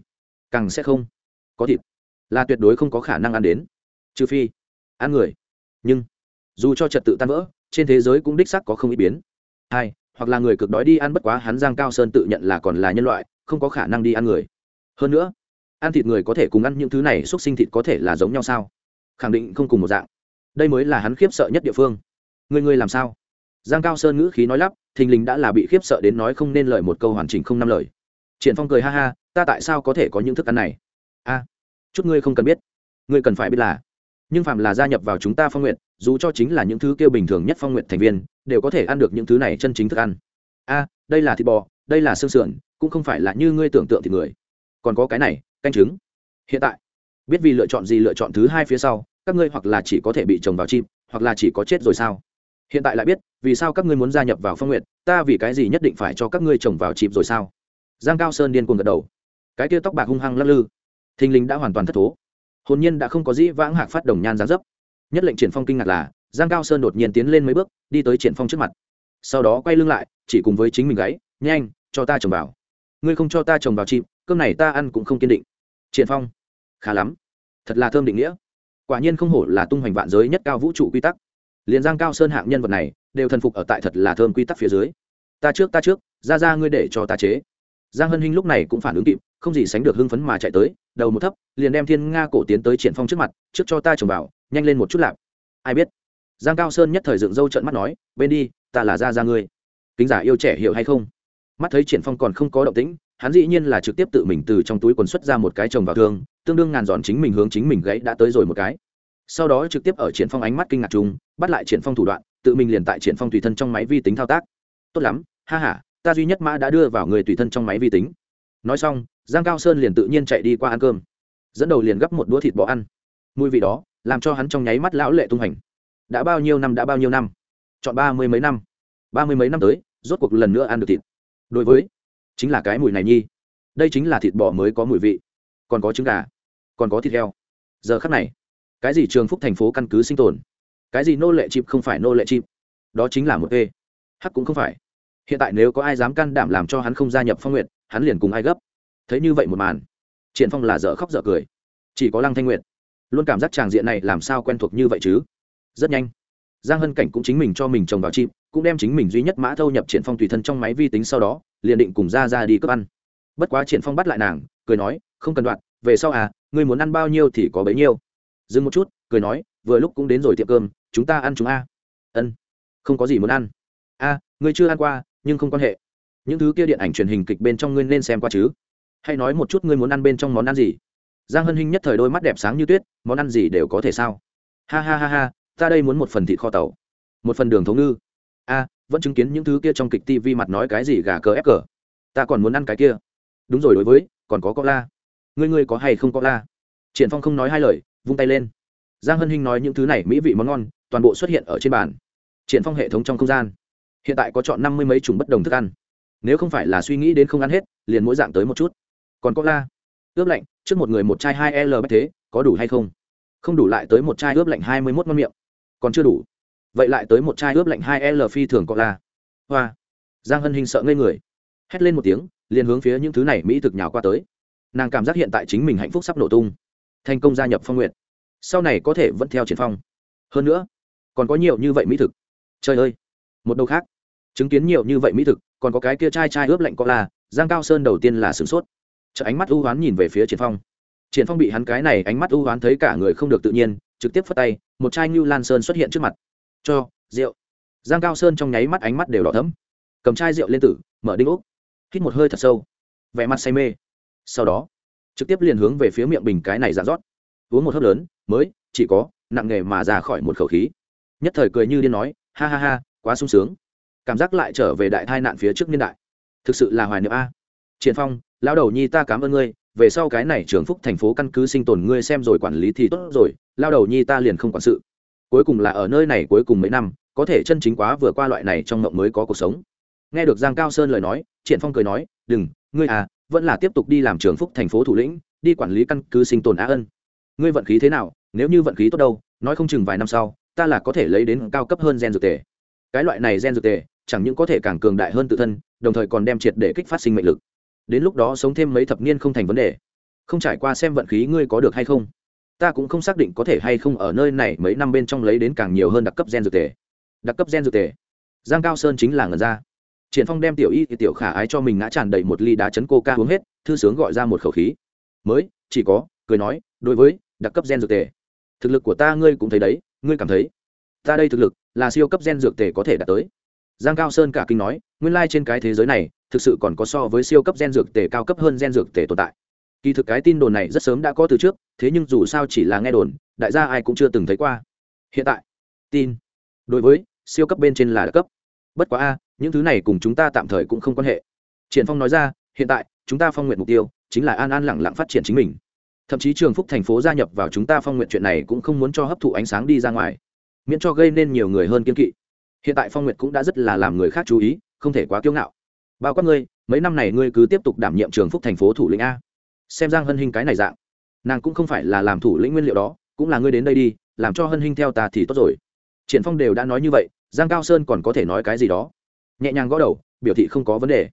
Càng sẽ không có thịt là tuyệt đối không có khả năng ăn đến. Trừ phi, ăn người. Nhưng, dù cho trật tự tan vỡ, trên thế giới cũng đích sắc có không ít biến. Hai hoặc là người cực đói đi ăn bất quá hắn giang cao sơn tự nhận là còn là nhân loại, không có khả năng đi ăn người. Hơn nữa, ăn thịt người có thể cùng ăn những thứ này xúc sinh thịt có thể là giống nhau sao? Khẳng định không cùng một dạng. Đây mới là hắn khiếp sợ nhất địa phương. Người người làm sao? Giang cao sơn ngữ khí nói lắp, thình lình đã là bị khiếp sợ đến nói không nên lời một câu hoàn chỉnh không năm lời. Triển phong cười ha ha, ta tại sao có thể có những thức ăn này? A, chút ngươi không cần biết. Ngươi cần phải biết là nhưng phạm là gia nhập vào chúng ta phong nguyện dù cho chính là những thứ kêu bình thường nhất phong nguyện thành viên, đều có thể ăn được những thứ này chân chính thức ăn. A, đây là thịt bò, đây là xương sườn, cũng không phải là như ngươi tưởng tượng thì người. Còn có cái này, canh trứng. Hiện tại, biết vì lựa chọn gì lựa chọn thứ hai phía sau, các ngươi hoặc là chỉ có thể bị trồng vào chim, hoặc là chỉ có chết rồi sao? Hiện tại lại biết, vì sao các ngươi muốn gia nhập vào phong nguyện ta vì cái gì nhất định phải cho các ngươi trồng vào chim rồi sao? Giang cao sơn điên cuồng gật đầu. Cái kia tóc bạc hung hăng lắc lư. Thình lình đã hoàn toàn thất thố hồn nhiên đã không có dĩ vãng hạc phát đồng nhan giáng dấp. Nhất lệnh triển phong kinh ngạc là, giang cao sơn đột nhiên tiến lên mấy bước, đi tới triển phong trước mặt. Sau đó quay lưng lại, chỉ cùng với chính mình gáy nhanh, cho ta trồng vào. Ngươi không cho ta trồng vào chim, cơm này ta ăn cũng không kiên định. Triển phong, khá lắm, thật là thơm định nghĩa. Quả nhiên không hổ là tung hoành vạn giới nhất cao vũ trụ quy tắc. Liền giang cao sơn hạng nhân vật này, đều thần phục ở tại thật là thơm quy tắc phía dưới. Ta trước ta trước, ra ra ngươi để cho ta chế. Giang hân hinh lúc này cũng phản ứng kịp không gì sánh được hưng phấn mà chạy tới, đầu một thấp, liền đem thiên nga cổ tiến tới triển phong trước mặt, trước cho ta trồng vào, nhanh lên một chút lạp. Ai biết? Giang cao sơn nhất thời dựng râu trợn mắt nói, bên đi, ta là ra ra ngươi. Kính giả yêu trẻ hiểu hay không? Mắt thấy triển phong còn không có động tĩnh, hắn dĩ nhiên là trực tiếp tự mình từ trong túi quần xuất ra một cái trồng vào thương, tương đương ngàn giòn chính mình hướng chính mình gãy đã tới rồi một cái. Sau đó trực tiếp ở triển phong ánh mắt kinh ngạc chung, bắt lại triển phong thủ đoạn, tự mình liền tại triển phong tùy thân trong máy vi tính thao tác. Tốt lắm, ha ha, ta duy nhất mã đã đưa vào người tùy thân trong máy vi tính. Nói xong giang cao sơn liền tự nhiên chạy đi qua ăn cơm. Dẫn đầu liền gấp một đũa thịt bò ăn. Mùi vị đó, làm cho hắn trong nháy mắt lão lệ tung hành. Đã bao nhiêu năm, đã bao nhiêu năm? Chọn ba mươi mấy năm. Ba mươi mấy năm tới, rốt cuộc lần nữa ăn được thịt. Đối với, chính là cái mùi này nhi. Đây chính là thịt bò mới có mùi vị. Còn có trứng gà, còn có thịt heo. Giờ khắc này, cái gì trường phúc thành phố căn cứ sinh tồn? Cái gì nô lệ chịp không phải nô lệ chịp đó chính là một ê. Hắc cũng không phải. Hiện tại nếu có ai dám can đảm làm cho hắn không gia nhập phong nguyện hắn liền cùng ai gấp thấy như vậy một màn, triển phong là dở khóc dở cười. Chỉ có lăng thanh nguyệt, luôn cảm giác tràng diện này làm sao quen thuộc như vậy chứ? Rất nhanh, giang hân cảnh cũng chính mình cho mình trồng vào chim, cũng đem chính mình duy nhất mã thâu nhập triển phong tùy thân trong máy vi tính sau đó, liền định cùng ra ra đi cướp ăn. Bất quá triển phong bắt lại nàng, cười nói, không cần đoạn, về sau à ngươi muốn ăn bao nhiêu thì có bấy nhiêu. Dừng một chút, cười nói, vừa lúc cũng đến rồi tiệm cơm, chúng ta ăn chúng a. Ân, không có gì muốn ăn. A, ngươi chưa ăn qua, nhưng không quan hệ. Những thứ kia điện ảnh truyền hình kịch bên trong ngươi nên xem qua chứ hay nói một chút ngươi muốn ăn bên trong món ăn gì. Giang hân hinh nhất thời đôi mắt đẹp sáng như tuyết, món ăn gì đều có thể sao? Ha ha ha ha, ta đây muốn một phần thịt kho tàu. Một phần đường thống ngư. A, vẫn chứng kiến những thứ kia trong kịch tv mặt nói cái gì gà cờ ép cờ. Ta còn muốn ăn cái kia. Đúng rồi đối với, còn có có la ngươi ngươi có hay không có la triển phong không nói hai lời, vung tay lên. Giang hân hinh nói những thứ này mỹ vị món ngon, toàn bộ xuất hiện ở trên bàn. Triển phong hệ thống trong không gian. Hiện tại có chọn năm mươi mấy chủng bất đồng thức ăn. Nếu không phải là suy nghĩ đến không ăn hết, liền mỗi dạng tới một chút còn có la. Ướp lạnh, trước một người một chai hai l bách thế, có đủ hay không? Không đủ lại tới một chai ướp lạnh hai mươi mốt ngon miệng. Còn chưa đủ. Vậy lại tới một chai ướp lạnh hai l phi thường có la. Hoa. Giang hân hình sợ ngây người. Hét lên một tiếng, liền hướng phía những thứ này mỹ thực nhào qua tới. Nàng cảm giác hiện tại chính mình hạnh phúc sắp nổ tung. Thành công gia nhập phong nguyện sau này có thể vẫn theo triển phong. Hơn nữa, còn có nhiều như vậy mỹ thực. Trời ơi. Một đầu khác. Chứng kiến nhiều như vậy mỹ thực, còn có cái kia chai chai ướp lạnh có là giang cao sơn đầu tiên là sửng sốt chợ ánh mắt ưu hoán nhìn về phía triển phong. Triển phong bị hắn cái này ánh mắt ưu hoán thấy cả người không được tự nhiên, trực tiếp phất tay, một chai như lan sơn xuất hiện trước mặt. Cho, rượu. Giang cao sơn trong nháy mắt ánh mắt đều đỏ thẫm. Cầm chai rượu lên tử, mở đinh úc hít một hơi thật sâu. Vẻ mặt say mê. Sau đó, trực tiếp liền hướng về phía miệng bình cái này giả rót. Uống một hớp lớn, mới, chỉ có, nặng nghề mà ra khỏi một khẩu khí. Nhất thời cười như điên nói, ha ha ha, quá sung sướng. Cảm giác lại trở về đại tai nạn phía trước niên đại. Thực sự là hoài niệm a triển phong, lão đầu nhi ta cảm ơn ngươi, về sau cái này trường phúc thành phố căn cứ sinh tồn ngươi xem rồi quản lý thì tốt rồi lao đầu nhi ta liền không quản sự. Cuối cùng là ở nơi này cuối cùng mấy năm, có thể chân chính quá vừa qua loại này trong mộng mới có cuộc sống. Nghe được giang cao sơn lời nói, triển phong cười nói, đừng, ngươi à vẫn là tiếp tục đi làm trường phúc thành phố thủ lĩnh, đi quản lý căn cứ sinh tồn á ân. Ngươi vận khí thế nào, nếu như vận khí tốt đâu, nói không chừng vài năm sau, ta là có thể lấy đến cao cấp hơn gen dược tề. Cái loại này gen dược tề, chẳng những có thể càng cường đại hơn tự thân, đồng thời còn đem triệt để kích phát sinh mệnh lực đến lúc đó sống thêm mấy thập niên không thành vấn đề. Không trải qua xem vận khí ngươi có được hay không. Ta cũng không xác định có thể hay không ở nơi này mấy năm bên trong lấy đến càng nhiều hơn đặc cấp gen dược tề. Đặc cấp gen dược tề. Giang cao sơn chính là ngần ra. Triển phong đem tiểu y thì tiểu khả ái cho mình ngã tràn đầy một ly đá chấn coca uống hết, thư sướng gọi ra một khẩu khí. Mới, chỉ có, cười nói, đối với, đặc cấp gen dược tề. Thực lực của ta ngươi cũng thấy đấy, ngươi cảm thấy. Ta đây thực lực, là siêu cấp gen dược tề có thể đạt tới. Giang cao sơn cả kinh nói, nguyên lai trên cái thế giới này thực sự còn có so với siêu cấp gen dược tề cao cấp hơn gen dược tề tồn tại. Kỳ thực cái tin đồn này rất sớm đã có từ trước, thế nhưng dù sao chỉ là nghe đồn, đại gia ai cũng chưa từng thấy qua. Hiện tại, tin. Đối với, siêu cấp bên trên là đặc cấp. Bất quá a, những thứ này cùng chúng ta tạm thời cũng không quan hệ. Triển phong nói ra, hiện tại, chúng ta phong nguyện mục tiêu chính là an an lẳng lặng phát triển chính mình. Thậm chí trường phúc thành phố gia nhập vào chúng ta phong nguyện chuyện này cũng không muốn cho hấp thụ ánh sáng đi ra ngoài, miễn cho gây nên nhiều người hơn kiên kỵ. Hiện tại phong nguyện cũng đã rất là làm người khác chú ý, không thể quá kiêu ngạo bao quát ngươi, mấy năm này ngươi cứ tiếp tục đảm nhiệm trường phúc thành phố thủ lĩnh a. Xem giang hân hinh cái này dạng, nàng cũng không phải là làm thủ lĩnh nguyên liệu đó, cũng là ngươi đến đây đi, làm cho hân hinh theo ta thì tốt rồi. Triển phong đều đã nói như vậy, giang cao sơn còn có thể nói cái gì đó? Nhẹ nhàng gõ đầu, biểu thị không có vấn đề.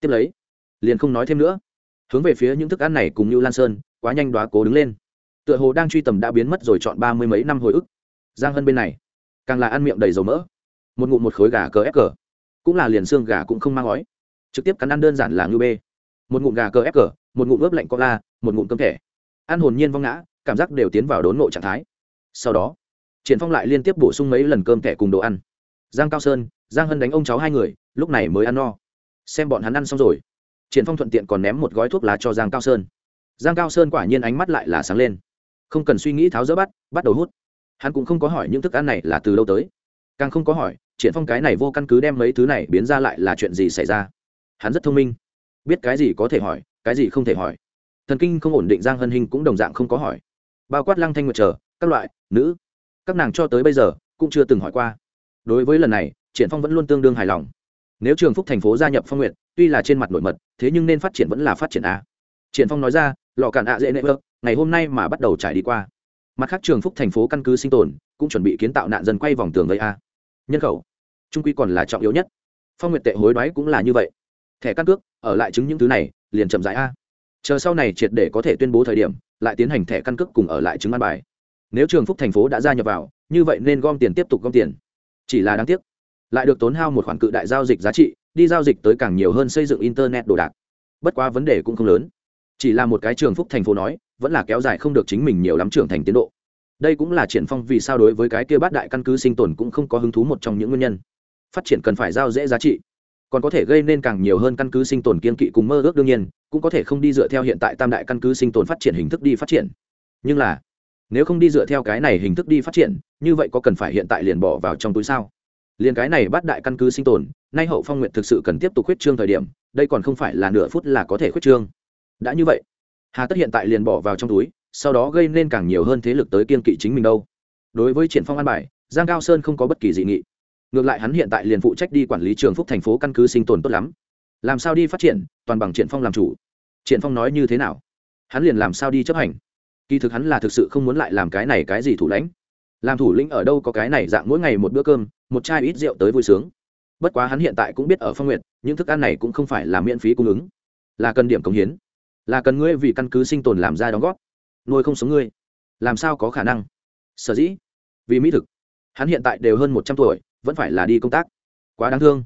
Tiếp lấy, liền không nói thêm nữa. Hướng về phía những thức ăn này cùng như lan sơn, quá nhanh đoá cố đứng lên. Tựa hồ đang truy tầm đã biến mất rồi chọn ba mươi mấy năm hồi ức. Giang hân bên này, càng là ăn miệng đầy dầu mỡ. Một ngụm một khối gà cờ ép cờ. Cũng là liền xương gà cũng không mang ói trực tiếp cắn ăn đơn giản là ngư bê. Một ngụm gà cờ ép cờ, một ngụm ướp lạnh co la, một ngụm cơm thẻ. Ăn hồn nhiên vong ngã, cảm giác đều tiến vào đốn nộ trạng thái. Sau đó, triển phong lại liên tiếp bổ sung mấy lần cơm thẻ cùng đồ ăn. Giang cao sơn, giang hân đánh ông cháu hai người, lúc này mới ăn no. Xem bọn hắn ăn xong rồi. Triển phong thuận tiện còn ném một gói thuốc lá cho giang cao sơn. Giang cao sơn quả nhiên ánh mắt lại là sáng lên. Không cần suy nghĩ tháo dỡ bắt bắt đầu hút. Hắn cũng không có hỏi những thức ăn này là từ đâu tới. Càng không có hỏi, triển phong cái này vô căn cứ đem mấy thứ này biến ra lại là chuyện gì xảy ra hắn rất thông minh. Biết cái gì có thể hỏi, cái gì không thể hỏi. Thần kinh không ổn định giang hân hình cũng đồng dạng không có hỏi. Bao quát lăng thanh nguyệt chờ, các loại, nữ, các nàng cho tới bây giờ cũng chưa từng hỏi qua. Đối với lần này, triển phong vẫn luôn tương đương hài lòng. Nếu trường phúc thành phố gia nhập phong nguyện tuy là trên mặt nổi mật, thế nhưng nên phát triển vẫn là phát triển a. Triển phong nói ra lò cản ạ dễ nệ vơ ngày hôm nay mà bắt đầu trải đi qua. Mặt khác trường phúc thành phố căn cứ sinh tồn, cũng chuẩn bị kiến tạo nạn dân quay vòng tường gây a. Nhân khẩu, trung quy còn là trọng yếu nhất. Phong nguyệt tệ hối đoái cũng là như vậy thẻ căn cước, ở lại chứng những thứ này, liền chậm rãi a. Chờ sau này triệt để có thể tuyên bố thời điểm, lại tiến hành thẻ căn cước cùng ở lại chứng an bài. Nếu trường phúc thành phố đã gia nhập vào, như vậy nên gom tiền tiếp tục gom tiền. Chỉ là đáng tiếc, lại được tốn hao một khoản cự đại giao dịch giá trị, đi giao dịch tới càng nhiều hơn xây dựng internet đồ đạc. Bất quá vấn đề cũng không lớn. Chỉ là một cái trường phúc thành phố nói, vẫn là kéo dài không được chính mình nhiều lắm trưởng thành tiến độ. Đây cũng là triển phong vì sao đối với cái kia bát đại căn cứ sinh tồn cũng không có hứng thú một trong những nguyên nhân. Phát triển cần phải giao dễ giá trị còn có thể gây nên càng nhiều hơn căn cứ sinh tồn kiên kỵ cùng mơ ước đương nhiên, cũng có thể không đi dựa theo hiện tại tam đại căn cứ sinh tồn phát triển hình thức đi phát triển. Nhưng là, nếu không đi dựa theo cái này hình thức đi phát triển, như vậy có cần phải hiện tại liền bỏ vào trong túi sao? Liền cái này bắt đại căn cứ sinh tồn, nay hậu phong nguyện thực sự cần tiếp tục khuyết trương thời điểm, đây còn không phải là nửa phút là có thể khuyết trương. Đã như vậy, hà tất hiện tại liền bỏ vào trong túi, sau đó gây nên càng nhiều hơn thế lực tới kiên kỵ chính mình đâu. Đối với triển phong an bài, giang cao sơn không có bất kỳ dị nghị ngược lại hắn hiện tại liền phụ trách đi quản lý trường phúc thành phố căn cứ sinh tồn tốt lắm. Làm sao đi phát triển, toàn bằng triển phong làm chủ. Triển phong nói như thế nào? Hắn liền làm sao đi chấp hành? Kỳ thực hắn là thực sự không muốn lại làm cái này cái gì thủ lãnh. Làm thủ lĩnh ở đâu có cái này dạng mỗi ngày một bữa cơm, một chai ít rượu tới vui sướng. Bất quá hắn hiện tại cũng biết ở phong nguyện những thức ăn này cũng không phải là miễn phí cung ứng. Là cần điểm cống hiến. Là cần ngươi vì căn cứ sinh tồn làm ra đóng góp. Nuôi không sống ngươi. Làm sao có khả năng? Sở dĩ. Vì mỹ thực. Hắn hiện tại đều hơn một trăm tuổi vẫn phải là đi công tác. Quá đáng thương.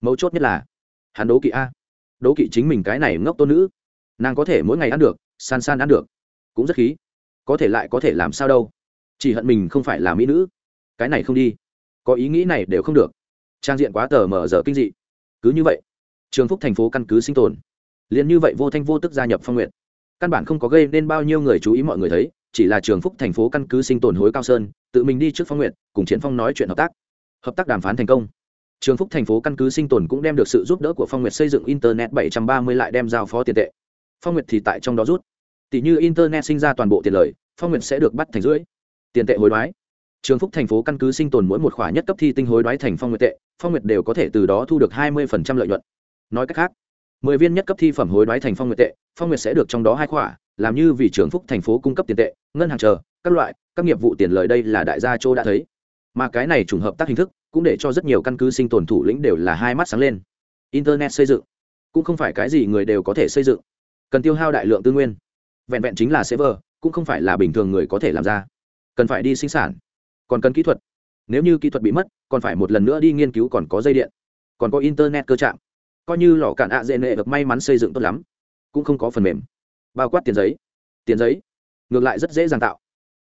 Mấu chốt nhất là, hắn đố kỵ a. Đố kỵ chính mình cái này ngốc tôn nữ. Nàng có thể mỗi ngày ăn được, san san ăn được. Cũng rất khí. Có thể lại có thể làm sao đâu. Chỉ hận mình không phải là mỹ nữ. Cái này không đi. Có ý nghĩ này đều không được. Trang diện quá tờ mở giờ kinh dị. Cứ như vậy, trường phúc thành phố căn cứ sinh tồn. Liền như vậy vô thanh vô tức gia nhập phong nguyện căn bản không có gây nên bao nhiêu người chú ý mọi người thấy, chỉ là trường phúc thành phố căn cứ sinh tồn hối cao sơn, tự mình đi trước phong nguyện cùng triển phong nói chuyện hợp tác hợp tác đàm phán thành công. Trường phúc thành phố căn cứ sinh tồn cũng đem được sự giúp đỡ của phong nguyệt xây dựng internet 730 lại đem giao phó tiền tệ. Phong nguyệt thì tại trong đó rút. Tỷ như internet sinh ra toàn bộ tiền lời, phong nguyệt sẽ được bắt thành rưỡi. Tiền tệ hối đoái. Trường phúc thành phố căn cứ sinh tồn mỗi một khoản nhất cấp thi tinh hối đoái thành phong nguyệt tệ, phong nguyệt đều có thể từ đó thu được hai mươi lợi nhuận. Nói cách khác, mười viên nhất cấp thi phẩm hối đoái thành phong nguyệt tệ, phong nguyệt sẽ được trong đó hai khoản. làm như vì trường phúc thành phố cung cấp tiền tệ, ngân hàng chờ, các loại, các nghiệp vụ tiền lời đây là đại gia châu đã thấy mà cái này trùng hợp tác hình thức cũng để cho rất nhiều căn cứ sinh tồn thủ lĩnh đều là hai mắt sáng lên. Internet xây dựng cũng không phải cái gì người đều có thể xây dựng. Cần tiêu hao đại lượng tư nguyên, vẹn vẹn chính là server, cũng không phải là bình thường người có thể làm ra. Cần phải đi sinh sản, còn cần kỹ thuật. Nếu như kỹ thuật bị mất, còn phải một lần nữa đi nghiên cứu còn có dây điện, còn có internet cơ trạng coi như lò cạn ạ dễ nệ được may mắn xây dựng tốt lắm, cũng không có phần mềm. Bao quát tiền giấy tiền giấy, ngược lại rất dễ dàng tạo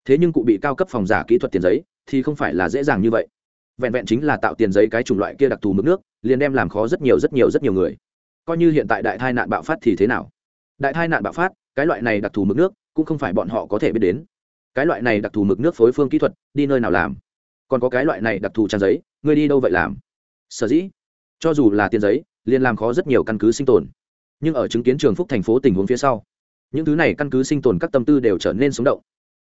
thế nhưng cụ bị cao cấp phòng giả kỹ thuật tiền giấy thì không phải là dễ dàng như vậy. Vẹn vẹn chính là tạo tiền giấy cái chủng loại kia đặc thù mực nước, liền đem làm khó rất nhiều rất nhiều rất nhiều người. Coi như hiện tại đại tai nạn bạo phát thì thế nào? Đại tai nạn bạo phát, cái loại này đặc thù mực nước cũng không phải bọn họ có thể biết đến. Cái loại này đặc thù mực nước phối phương kỹ thuật đi nơi nào làm? Còn có cái loại này đặc thù trang giấy, ngươi đi đâu vậy làm? Sở dĩ, cho dù là tiền giấy, liền làm khó rất nhiều căn cứ sinh tồn. Nhưng ở chứng kiến trường phúc thành phố tình huống phía sau, những thứ này căn cứ sinh tồn các tâm tư đều trở nên sống động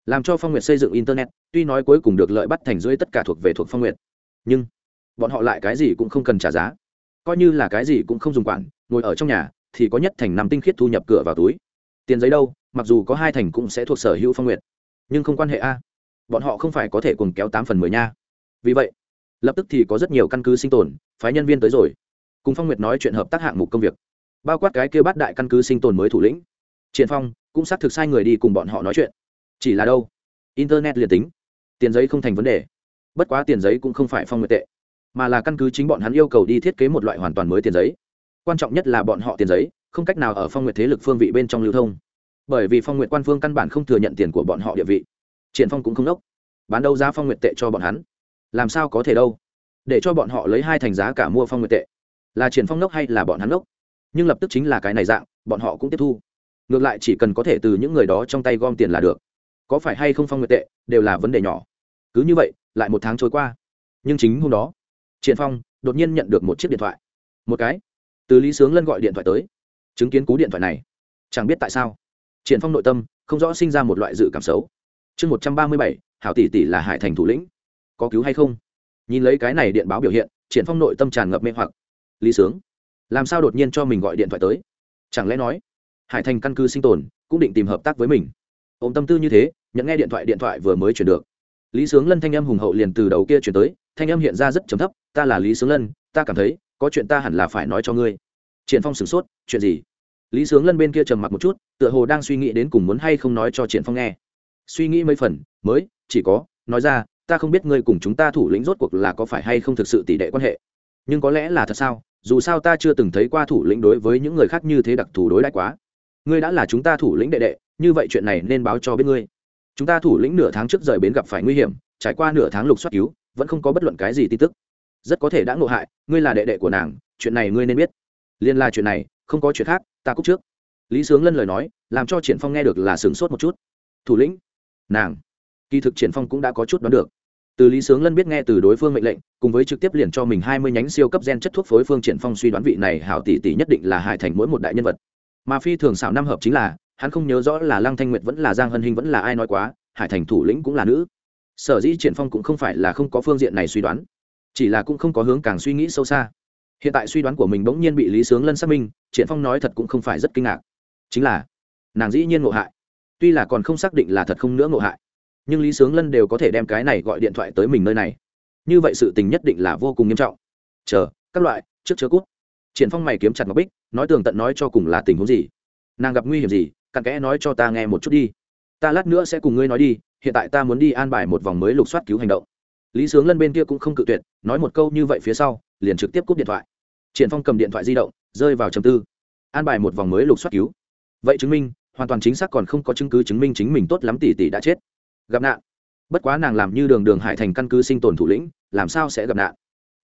làm cho phong nguyệt xây dựng internet, tuy nói cuối cùng được lợi bắt thành dưới tất cả thuộc về thuộc phong nguyệt. Nhưng, bọn họ lại cái gì cũng không cần trả giá. Coi như là cái gì cũng không dùng quản, ngồi ở trong nhà, thì có nhất thành năm tinh khiết thu nhập cửa vào túi. Tiền giấy đâu, mặc dù có hai thành cũng sẽ thuộc sở hữu phong nguyệt. Nhưng không quan hệ a. Bọn họ không phải có thể cùng kéo tám phần mười nha. Vì vậy, lập tức thì có rất nhiều căn cứ sinh tồn, phái nhân viên tới rồi. Cùng phong nguyệt nói chuyện hợp tác hạng mục công việc. Bao quát cái kêu bắt đại căn cứ sinh tồn mới thủ lĩnh. Triển phong cũng xác thực sai người đi cùng bọn họ nói chuyện chỉ là đâu? Internet liền tính. Tiền giấy không thành vấn đề. Bất quá tiền giấy cũng không phải phong nguyệt tệ, mà là căn cứ chính bọn hắn yêu cầu đi thiết kế một loại hoàn toàn mới tiền giấy. Quan trọng nhất là bọn họ tiền giấy, không cách nào ở phong nguyệt thế lực phương vị bên trong lưu thông. Bởi vì phong nguyệt quan phương căn bản không thừa nhận tiền của bọn họ địa vị. Triển phong cũng không đốc. Bán đâu giá phong nguyệt tệ cho bọn hắn. Làm sao có thể đâu? Để cho bọn họ lấy hai thành giá cả mua phong nguyệt tệ. Là triển phong đốc hay là bọn hắn đốc? Nhưng lập tức chính là cái này dạng, bọn họ cũng tiếp thu. Ngược lại chỉ cần có thể từ những người đó trong tay gom tiền là được có phải hay không phong nguyệt tệ, đều là vấn đề nhỏ. Cứ như vậy, lại một tháng trôi qua. Nhưng chính hôm đó, triển phong đột nhiên nhận được một chiếc điện thoại. Một cái. Từ lý sướng lân gọi điện thoại tới. Chứng kiến cú điện thoại này. Chẳng biết tại sao. Triển phong nội tâm không rõ sinh ra một loại dự cảm xấu. Chương một trăm ba mươi bảy, hảo tỷ tỷ là hải thành thủ lĩnh. Có cứu hay không? Nhìn lấy cái này điện báo biểu hiện, triển phong nội tâm tràn ngập mê hoặc. Lý sướng, làm sao đột nhiên cho mình gọi điện thoại tới? Chẳng lẽ nói, hải thành căn cứ sinh tồn, cũng định tìm hợp tác với mình? Ôm tâm tư như thế nhận nghe điện thoại điện thoại vừa mới chuyển được. Lý sướng lân thanh âm hùng hậu liền từ đầu kia chuyển tới, thanh âm hiện ra rất trầm thấp, ta là lý sướng lân, ta cảm thấy có chuyện ta hẳn là phải nói cho ngươi. Triển phong sửng sốt, chuyện gì? Lý sướng lân bên kia trầm mặc một chút, tựa hồ đang suy nghĩ đến cùng muốn hay không nói cho triển phong nghe. Suy nghĩ mấy phần, mới, chỉ có, nói ra, ta không biết ngươi cùng chúng ta thủ lĩnh rốt cuộc là có phải hay không thực sự tỷ đệ quan hệ. Nhưng có lẽ là thật sao? Dù sao ta chưa từng thấy qua thủ lĩnh đối với những người khác như thế đặc thù đối đãi quá. Ngươi đã là chúng ta thủ lĩnh đệ đệ, như vậy chuyện này nên báo cho biết ngươi chúng ta thủ lĩnh nửa tháng trước rời bến gặp phải nguy hiểm, trải qua nửa tháng lục soát cứu, vẫn không có bất luận cái gì tin tức. Rất có thể đã ngộ hại, ngươi là đệ đệ của nàng, chuyện này ngươi nên biết. Liên la chuyện này, không có chuyện khác, ta cúc trước. Lý sướng lân lời nói, làm cho triển phong nghe được là sửng sốt một chút. Thủ lĩnh, nàng. Kỳ thực triển phong cũng đã có chút đoán được. Từ lý sướng lân biết nghe từ đối phương mệnh lệnh, cùng với trực tiếp liền cho mình hai mươi nhánh siêu cấp gen chất thuốc phối phương triển phong suy đoán vị này hảo tỷ tỷ nhất định là hải thành mỗi một đại nhân vật. Mà phi thường xảo năm hợp chính là hắn không nhớ rõ là lăng thanh nguyệt vẫn là giang hân hình vẫn là ai nói quá, hải thành thủ lĩnh cũng là nữ. Sở dĩ triển phong cũng không phải là không có phương diện này suy đoán, chỉ là cũng không có hướng càng suy nghĩ sâu xa. Hiện tại suy đoán của mình bỗng nhiên bị lý sướng lân xác minh, triển phong nói thật cũng không phải rất kinh ngạc. Chính là, nàng dĩ nhiên ngộ hại. Tuy là còn không xác định là thật không nữa ngộ hại, nhưng lý sướng lân đều có thể đem cái này gọi điện thoại tới mình nơi này. Như vậy sự tình nhất định là vô cùng nghiêm trọng. Chờ, các loại, trước chớ cút. Triển phong mày kiếm chặt ngọc bích, nói tường tận nói cho cùng là tình huống gì? Nàng gặp nguy hiểm gì? Cặn kẽ nói cho ta nghe một chút đi. Ta lát nữa sẽ cùng ngươi nói đi, hiện tại ta muốn đi an bài một vòng mới lục soát cứu hành động. Lý sướng lân bên kia cũng không cự tuyệt, nói một câu như vậy phía sau, liền trực tiếp cúp điện thoại. Triển phong cầm điện thoại di động, rơi vào trầm tư. An bài một vòng mới lục soát cứu. Vậy chứng minh, hoàn toàn chính xác còn không có chứng cứ chứng minh chính mình tốt lắm tỷ tỷ đã chết. Gặp nạn. Bất quá nàng làm như đường đường hải thành căn cứ sinh tồn thủ lĩnh, làm sao sẽ gặp nạn?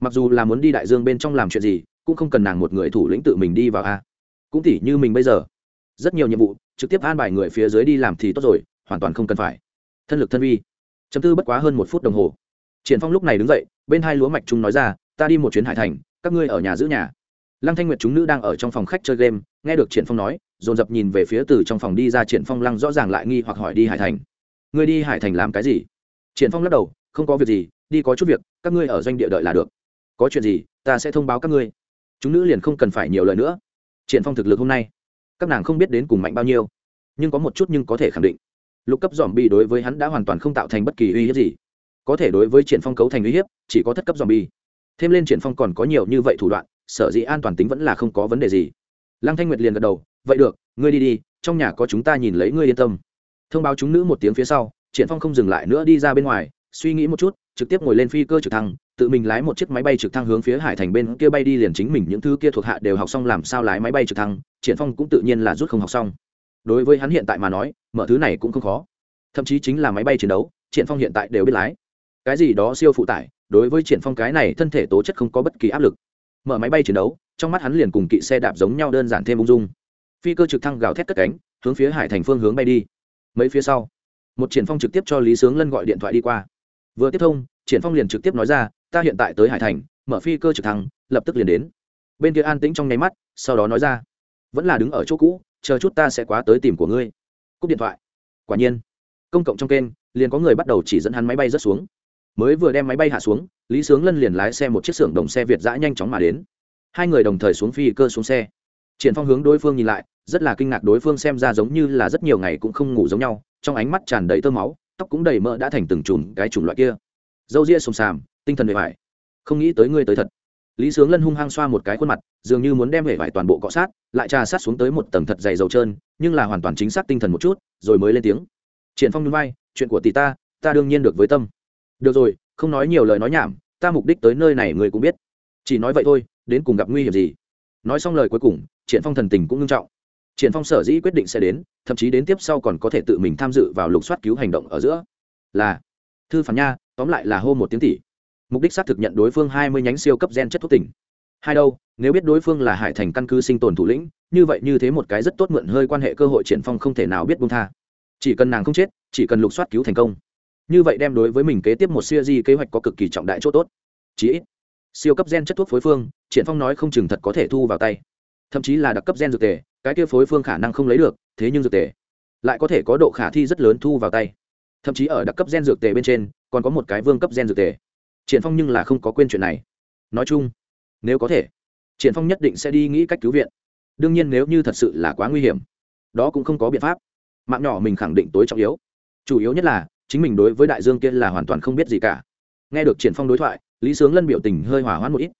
Mặc dù là muốn đi đại dương bên trong làm chuyện gì, cũng không cần nàng một người thủ lĩnh tự mình đi vào a. Cũng tỉ như mình bây giờ. Rất nhiều nhiệm vụ trực tiếp an bài người phía dưới đi làm thì tốt rồi, hoàn toàn không cần phải. Thân lực thân vi. Chấm tư bất quá hơn một phút đồng hồ. Triển phong lúc này đứng dậy, bên hai lúa mạch trung nói ra, ta đi một chuyến hải thành, các ngươi ở nhà giữ nhà. Lăng thanh nguyệt chúng nữ đang ở trong phòng khách chơi game, nghe được triển phong nói, dồn dập nhìn về phía từ trong phòng đi ra triển phong lăng rõ ràng lại nghi hoặc hỏi đi hải thành. Ngươi đi hải thành làm cái gì? Triển phong lắc đầu, không có việc gì, đi có chút việc, các ngươi ở doanh địa đợi là được. Có chuyện gì, ta sẽ thông báo các ngươi. Chúng nữ liền không cần phải nhiều lời nữa. Triển phong thực lực hôm nay các nàng không biết đến cùng mạnh bao nhiêu. Nhưng có một chút nhưng có thể khẳng định. Lục cấp dòm bi đối với hắn đã hoàn toàn không tạo thành bất kỳ uy hiếp gì. Có thể đối với triển phong cấu thành uy hiếp, chỉ có thất cấp dòm bi thêm lên triển phong còn có nhiều như vậy thủ đoạn, sở dĩ an toàn tính vẫn là không có vấn đề gì. Lăng thanh nguyệt liền gật đầu, vậy được, ngươi đi đi, trong nhà có chúng ta nhìn lấy ngươi yên tâm. Thông báo chúng nữ một tiếng phía sau, triển phong không dừng lại nữa đi ra bên ngoài, suy nghĩ một chút, trực tiếp ngồi lên phi cơ trực thăng tự mình lái một chiếc máy bay trực thăng hướng phía hải thành bên kia bay đi liền chính mình những thứ kia thuộc hạ đều học xong làm sao lái máy bay trực thăng, triển phong cũng tự nhiên là rút không học xong. Đối với hắn hiện tại mà nói, mở thứ này cũng không khó. Thậm chí chính là máy bay chiến đấu, triển phong hiện tại đều biết lái. Cái gì đó siêu phụ tải, đối với triển phong cái này thân thể tố chất không có bất kỳ áp lực. Mở máy bay chiến đấu, trong mắt hắn liền cùng kỵ xe đạp giống nhau đơn giản thêm ung dung. Phi cơ trực thăng gào thét cất cánh, hướng phía hải thành phương hướng bay đi. Mấy phía sau, một triển phong trực tiếp cho lý sướng lân gọi điện thoại đi qua. Vừa tiếp thông, triển phong liền trực tiếp nói ra ta hiện tại tới hải thành, mở phi cơ trực thăng, lập tức liền đến. Bên kia an tĩnh trong nháy mắt, sau đó nói ra, vẫn là đứng ở chỗ cũ, chờ chút ta sẽ quá tới tìm của ngươi. Cúp điện thoại. Quả nhiên, công cộng trong kênh, liền có người bắt đầu chỉ dẫn hắn máy bay rớt xuống. Mới vừa đem máy bay hạ xuống, lý sướng lân liền lái xe một chiếc xưởng đồng xe việt giã nhanh chóng mà đến. Hai người đồng thời xuống phi cơ xuống xe. Triển phong hướng đối phương nhìn lại, rất là kinh ngạc đối phương xem ra giống như là rất nhiều ngày cũng không ngủ giống nhau, trong ánh mắt tràn đầy tơ máu, tóc cũng đầy mỡ đã thành từng chùm cái chủng loại kia. Dâu ria sùng sàm tinh thần bề mại không nghĩ tới ngươi tới thật. Lý sướng lân hung hăng xoa một cái khuôn mặt, dường như muốn đem hệ vải toàn bộ cọ sát, lại trà sát xuống tới một tầng thật dày dầu trơn, nhưng là hoàn toàn chính xác tinh thần một chút, rồi mới lên tiếng. Triển phong núi vai, chuyện của tỷ ta ta đương nhiên được với tâm. Được rồi, không nói nhiều lời nói nhảm, ta mục đích tới nơi này người cũng biết. Chỉ nói vậy thôi, đến cùng gặp nguy hiểm gì? Nói xong lời cuối cùng, triển phong thần tình cũng nghiêm trọng. Triển phong sở dĩ quyết định sẽ đến, thậm chí đến tiếp sau còn có thể tự mình tham dự vào lục soát cứu hành động ở giữa. Là, thư phản nha, tóm lại là hô một tiếng tỷ mục đích xác thực nhận đối phương hai mươi nhánh siêu cấp gen chất thuốc tỉnh hai đâu, nếu biết đối phương là hải thành căn cứ sinh tồn thủ lĩnh, như vậy như thế một cái rất tốt mượn hơi quan hệ cơ hội triển phong không thể nào biết buông tha. Chỉ cần nàng không chết, chỉ cần lục soát cứu thành công. Như vậy đem đối với mình kế tiếp một siêu di kế hoạch có cực kỳ trọng đại chỗ tốt. Chí ít, siêu cấp gen chất thuốc phối phương, triển phong nói không chừng thật có thể thu vào tay. Thậm chí là đặc cấp gen dược tề, cái kia phối phương khả năng không lấy được, thế nhưng dược tề lại có thể có độ khả thi rất lớn thu vào tay. Thậm chí ở đặc cấp gen dược tề bên trên, còn có một cái vương cấp gen dược tề triển phong nhưng là không có quên chuyện này. Nói chung, nếu có thể, triển phong nhất định sẽ đi nghĩ cách cứu viện. Đương nhiên nếu như thật sự là quá nguy hiểm, đó cũng không có biện pháp. Mạng nhỏ mình khẳng định tối trọng yếu. Chủ yếu nhất là, chính mình đối với đại dương kia là hoàn toàn không biết gì cả. Nghe được triển phong đối thoại, lý sướng lân biểu tình hơi hỏa hoãn một ít.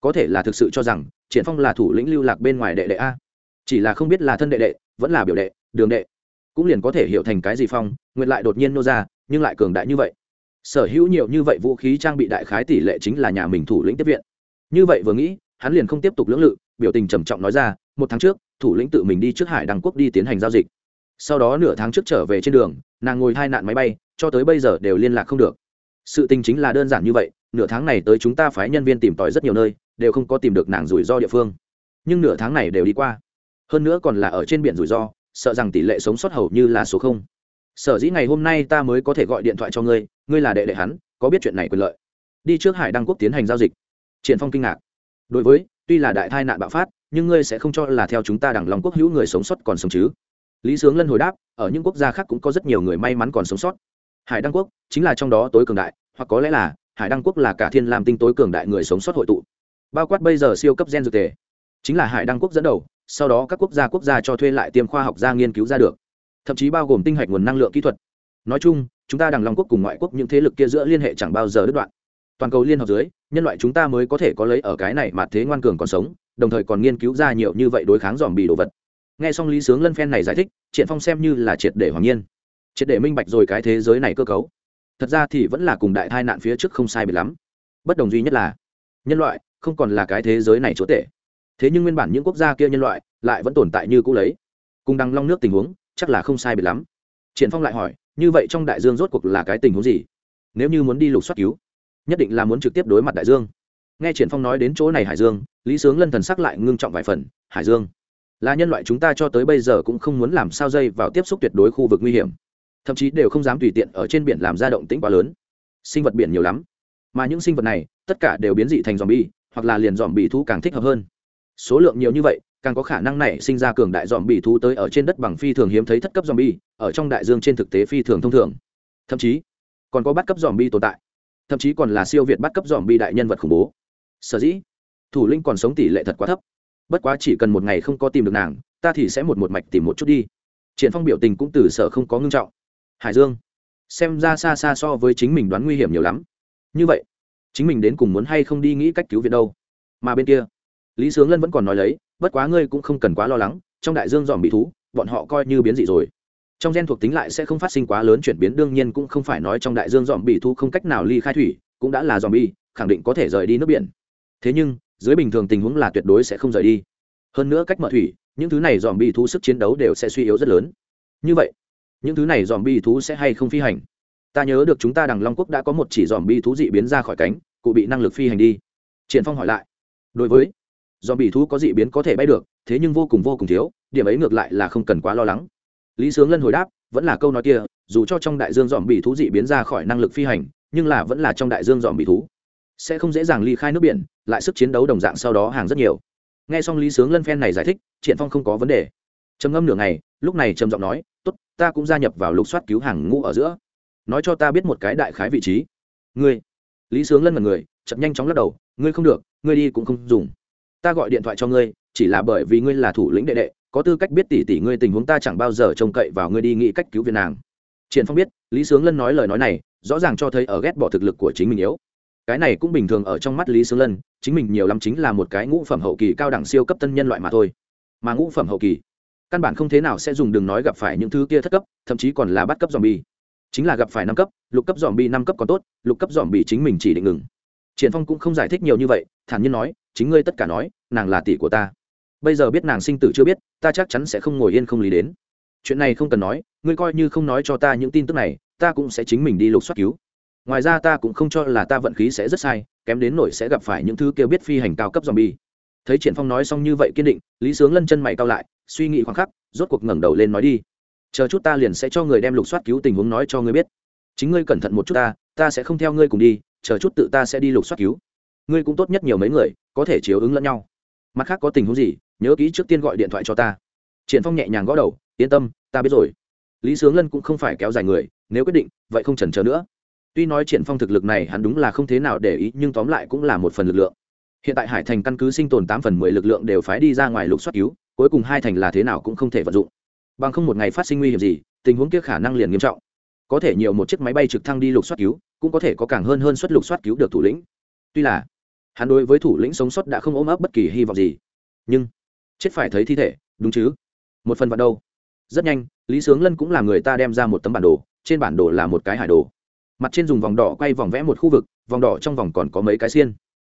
Có thể là thực sự cho rằng, triển phong là thủ lĩnh lưu lạc bên ngoài đệ đệ a. Chỉ là không biết là thân đệ đệ, vẫn là biểu đệ, đường đệ. Cũng liền có thể hiểu thành cái gì phong nguyện lại đột nhiên nô ra, nhưng lại cường đại như vậy sở hữu nhiều như vậy vũ khí trang bị đại khái tỷ lệ chính là nhà mình thủ lĩnh tiếp viện. Như vậy vừa nghĩ, hắn liền không tiếp tục lưỡng lự, biểu tình trầm trọng nói ra, một tháng trước, thủ lĩnh tự mình đi trước hải đăng quốc đi tiến hành giao dịch. Sau đó nửa tháng trước trở về trên đường, nàng ngồi hai nạn máy bay, cho tới bây giờ đều liên lạc không được. Sự tình chính là đơn giản như vậy, nửa tháng này tới chúng ta phái nhân viên tìm tòi rất nhiều nơi, đều không có tìm được nàng rủi ro địa phương. Nhưng nửa tháng này đều đi qua. Hơn nữa còn là ở trên biển rủi ro, sợ rằng tỷ lệ sống sót hầu như là số không sở dĩ ngày hôm nay ta mới có thể gọi điện thoại cho ngươi ngươi là đệ đệ hắn, có biết chuyện này quyền lợi. Đi trước hải đăng quốc tiến hành giao dịch. Triển phong kinh ngạc. Đối với, tuy là đại tai nạn bạo phát, nhưng ngươi sẽ không cho là theo chúng ta đẳng lòng quốc hữu người sống sót còn sống chứ. Lý sướng lân hồi đáp, ở những quốc gia khác cũng có rất nhiều người may mắn còn sống sót. Hải đăng quốc chính là trong đó tối cường đại, hoặc có lẽ là hải đăng quốc là cả thiên làm tinh tối cường đại người sống sót hội tụ. Bao quát bây giờ siêu cấp gen dược tề. Chính là hải đăng quốc dẫn đầu, sau đó các quốc gia quốc gia cho thuê lại tiêm khoa học gia nghiên cứu ra được thậm chí bao gồm tinh hạch nguồn năng lượng kỹ thuật. Nói chung, chúng ta đằng long quốc cùng ngoại quốc những thế lực kia giữa liên hệ chẳng bao giờ đứt đoạn. Toàn cầu liên hợp dưới, nhân loại chúng ta mới có thể có lấy ở cái này mà thế ngoan cường còn sống, đồng thời còn nghiên cứu ra nhiều như vậy đối kháng dòm bì đồ vật. Nghe xong lý sướng lân phen này giải thích, triển phong xem như là triệt để hoàng nhiên. Triệt để minh bạch rồi cái thế giới này cơ cấu. Thật ra thì vẫn là cùng đại tai nạn phía trước không sai biệt lắm. Bất đồng duy nhất là, nhân loại không còn là cái thế giới này chúa tể. Thế nhưng nguyên bản những quốc gia kia nhân loại lại vẫn tồn tại như cũ lấy. Cùng đăng long nước tình huống chắc là không sai biệt lắm. Triển phong lại hỏi, như vậy trong đại dương rốt cuộc là cái tình huống gì? Nếu như muốn đi lục soát cứu, nhất định là muốn trực tiếp đối mặt đại dương. Nghe triển phong nói đến chỗ này hải dương, lý sướng lân thần sắc lại ngưng trọng vài phần, hải dương, là nhân loại chúng ta cho tới bây giờ cũng không muốn làm sao dây vào tiếp xúc tuyệt đối khu vực nguy hiểm. Thậm chí đều không dám tùy tiện ở trên biển làm ra động tĩnh quá lớn. Sinh vật biển nhiều lắm, mà những sinh vật này, tất cả đều biến dị thành dòm bi hoặc là liền dòm bị thú càng thích hợp hơn. Số lượng nhiều như vậy càng có khả năng này sinh ra cường đại dòm bị thú tới ở trên đất bằng phi thường hiếm thấy thất cấp dòm bi ở trong đại dương trên thực tế phi thường thông thường. Thậm chí, còn có bắt cấp dòm bi tồn tại. Thậm chí còn là siêu việt bắt cấp dòm bi đại nhân vật khủng bố. Sở dĩ, thủ linh còn sống tỷ lệ thật quá thấp. Bất quá chỉ cần một ngày không có tìm được nàng, ta thì sẽ một một mạch tìm một chút đi. Triển phong biểu tình cũng từ sở không có ngưng trọng. Hải dương, xem ra xa xa so với chính mình đoán nguy hiểm nhiều lắm. Như vậy, chính mình đến cùng muốn hay không đi nghĩ cách cứu viện đâu? Mà bên kia, lý sướng lân vẫn còn nói lấy bất quá ngươi cũng không cần quá lo lắng, trong đại dương dòm bị thú, bọn họ coi như biến dị rồi. Trong gen thuộc tính lại sẽ không phát sinh quá lớn chuyển biến, đương nhiên cũng không phải nói trong đại dương dòm bị thú không cách nào ly khai thủy, cũng đã là dòm bi khẳng định có thể rời đi nước biển. Thế nhưng, dưới bình thường tình huống là tuyệt đối sẽ không rời đi. Hơn nữa cách mở thủy, những thứ này dòm bi thú sức chiến đấu đều sẽ suy yếu rất lớn. Như vậy, những thứ này dòm bi thú sẽ hay không phi hành? Ta nhớ được chúng ta đằng long quốc đã có một chỉ dòm bi thú dị biến ra khỏi cánh, cụ bị năng lực phi hành đi. Triển phong hỏi lại. Đối với dòm bị thú có dị biến có thể bay được, thế nhưng vô cùng vô cùng thiếu, điểm ấy ngược lại là không cần quá lo lắng. Lý sướng lân hồi đáp, vẫn là câu nói kia, dù cho trong đại dương dòm bị thú dị biến ra khỏi năng lực phi hành, nhưng là vẫn là trong đại dương dòm bị thú. Sẽ không dễ dàng ly khai nước biển, lại sức chiến đấu đồng dạng sau đó hàng rất nhiều. Nghe xong lý sướng lân phen này giải thích triển phong không có vấn đề. Trầm ngâm nửa ngày, lúc này trầm giọng nói, tốt, ta cũng gia nhập vào lục soát cứu hàng ngũ ở giữa. Nói cho ta biết một cái đại khái vị trí. Ngươi? Lý sướng lân mật người chậm nhanh chóng lắc đầu, ngươi không được, ngươi đi cũng không dùng ta gọi điện thoại cho ngươi, chỉ là bởi vì ngươi là thủ lĩnh đệ đệ, có tư cách biết tỉ tỉ ngươi tình huống ta chẳng bao giờ trông cậy vào ngươi đi nghĩ cách cứu việt nàng. Triển phong biết, lý sướng lân nói lời nói này, rõ ràng cho thấy ở ghét bỏ thực lực của chính mình yếu. Cái này cũng bình thường ở trong mắt lý sướng lân, chính mình nhiều lắm chính là một cái ngũ phẩm hậu kỳ cao đẳng siêu cấp tân nhân loại mà thôi. Mà ngũ phẩm hậu kỳ, căn bản không thế nào sẽ dùng đừng nói gặp phải những thứ kia thất cấp, thậm chí còn là bắt cấp dòm bi chính là gặp phải năm cấp, lục cấp dòm bi năm cấp còn tốt, lục cấp dòm bi chính mình chỉ định ngừng. Triển phong cũng không giải thích nhiều như vậy, thản nhiên nói chính ngươi tất cả nói, nàng là tỷ của ta. Bây giờ biết nàng sinh tử chưa biết, ta chắc chắn sẽ không ngồi yên không lý đến. Chuyện này không cần nói, ngươi coi như không nói cho ta những tin tức này, ta cũng sẽ chính mình đi lục soát cứu. Ngoài ra ta cũng không cho là ta vận khí sẽ rất sai, kém đến nổi sẽ gặp phải những thứ kia biết phi hành cao cấp dòm bi thấy triển phong nói xong như vậy kiên định, lý sướng lân chân mày cao lại, suy nghĩ khoảng khắc, rốt cuộc ngẩng đầu lên nói đi. Chờ chút ta liền sẽ cho người đem lục soát cứu tình huống nói cho ngươi biết. Chính ngươi cẩn thận một chút ta ta sẽ không theo ngươi cùng đi, chờ chút tự ta sẽ đi lục soát cứu ngươi cũng tốt nhất nhiều mấy người, có thể chiếu ứng lẫn nhau. Mặt khác có tình huống gì, nhớ kỹ trước tiên gọi điện thoại cho ta. Triển phong nhẹ nhàng gõ đầu, yên tâm, ta biết rồi. Lý sướng lân cũng không phải kéo dài người, nếu quyết định, vậy không chần chờ nữa. Tuy nói triển phong thực lực này hắn đúng là không thế nào để ý, nhưng tóm lại cũng là một phần lực lượng. Hiện tại hải thành căn cứ sinh tồn tám phần mười lực lượng đều phái đi ra ngoài lục soát cứu, cuối cùng hai thành là thế nào cũng không thể vận dụng. Bằng không một ngày phát sinh nguy hiểm gì, tình huống kia khả năng liền nghiêm trọng. Có thể nhiều một chiếc máy bay trực thăng đi lục soát cứu, cũng có thể có càng hơn hơn suất lục soát cứu được thủ lĩnh. Tuy là hắn đối với thủ lĩnh sống sót đã không ôm ấp bất kỳ hy vọng gì. Nhưng, chết phải thấy thi thể, đúng chứ? Một phần vào đâu? Rất nhanh, lý sướng lân cũng là người ta đem ra một tấm bản đồ, trên bản đồ là một cái hải đồ. Mặt trên dùng vòng đỏ quay vòng vẽ một khu vực, vòng đỏ trong vòng còn có mấy cái xiên.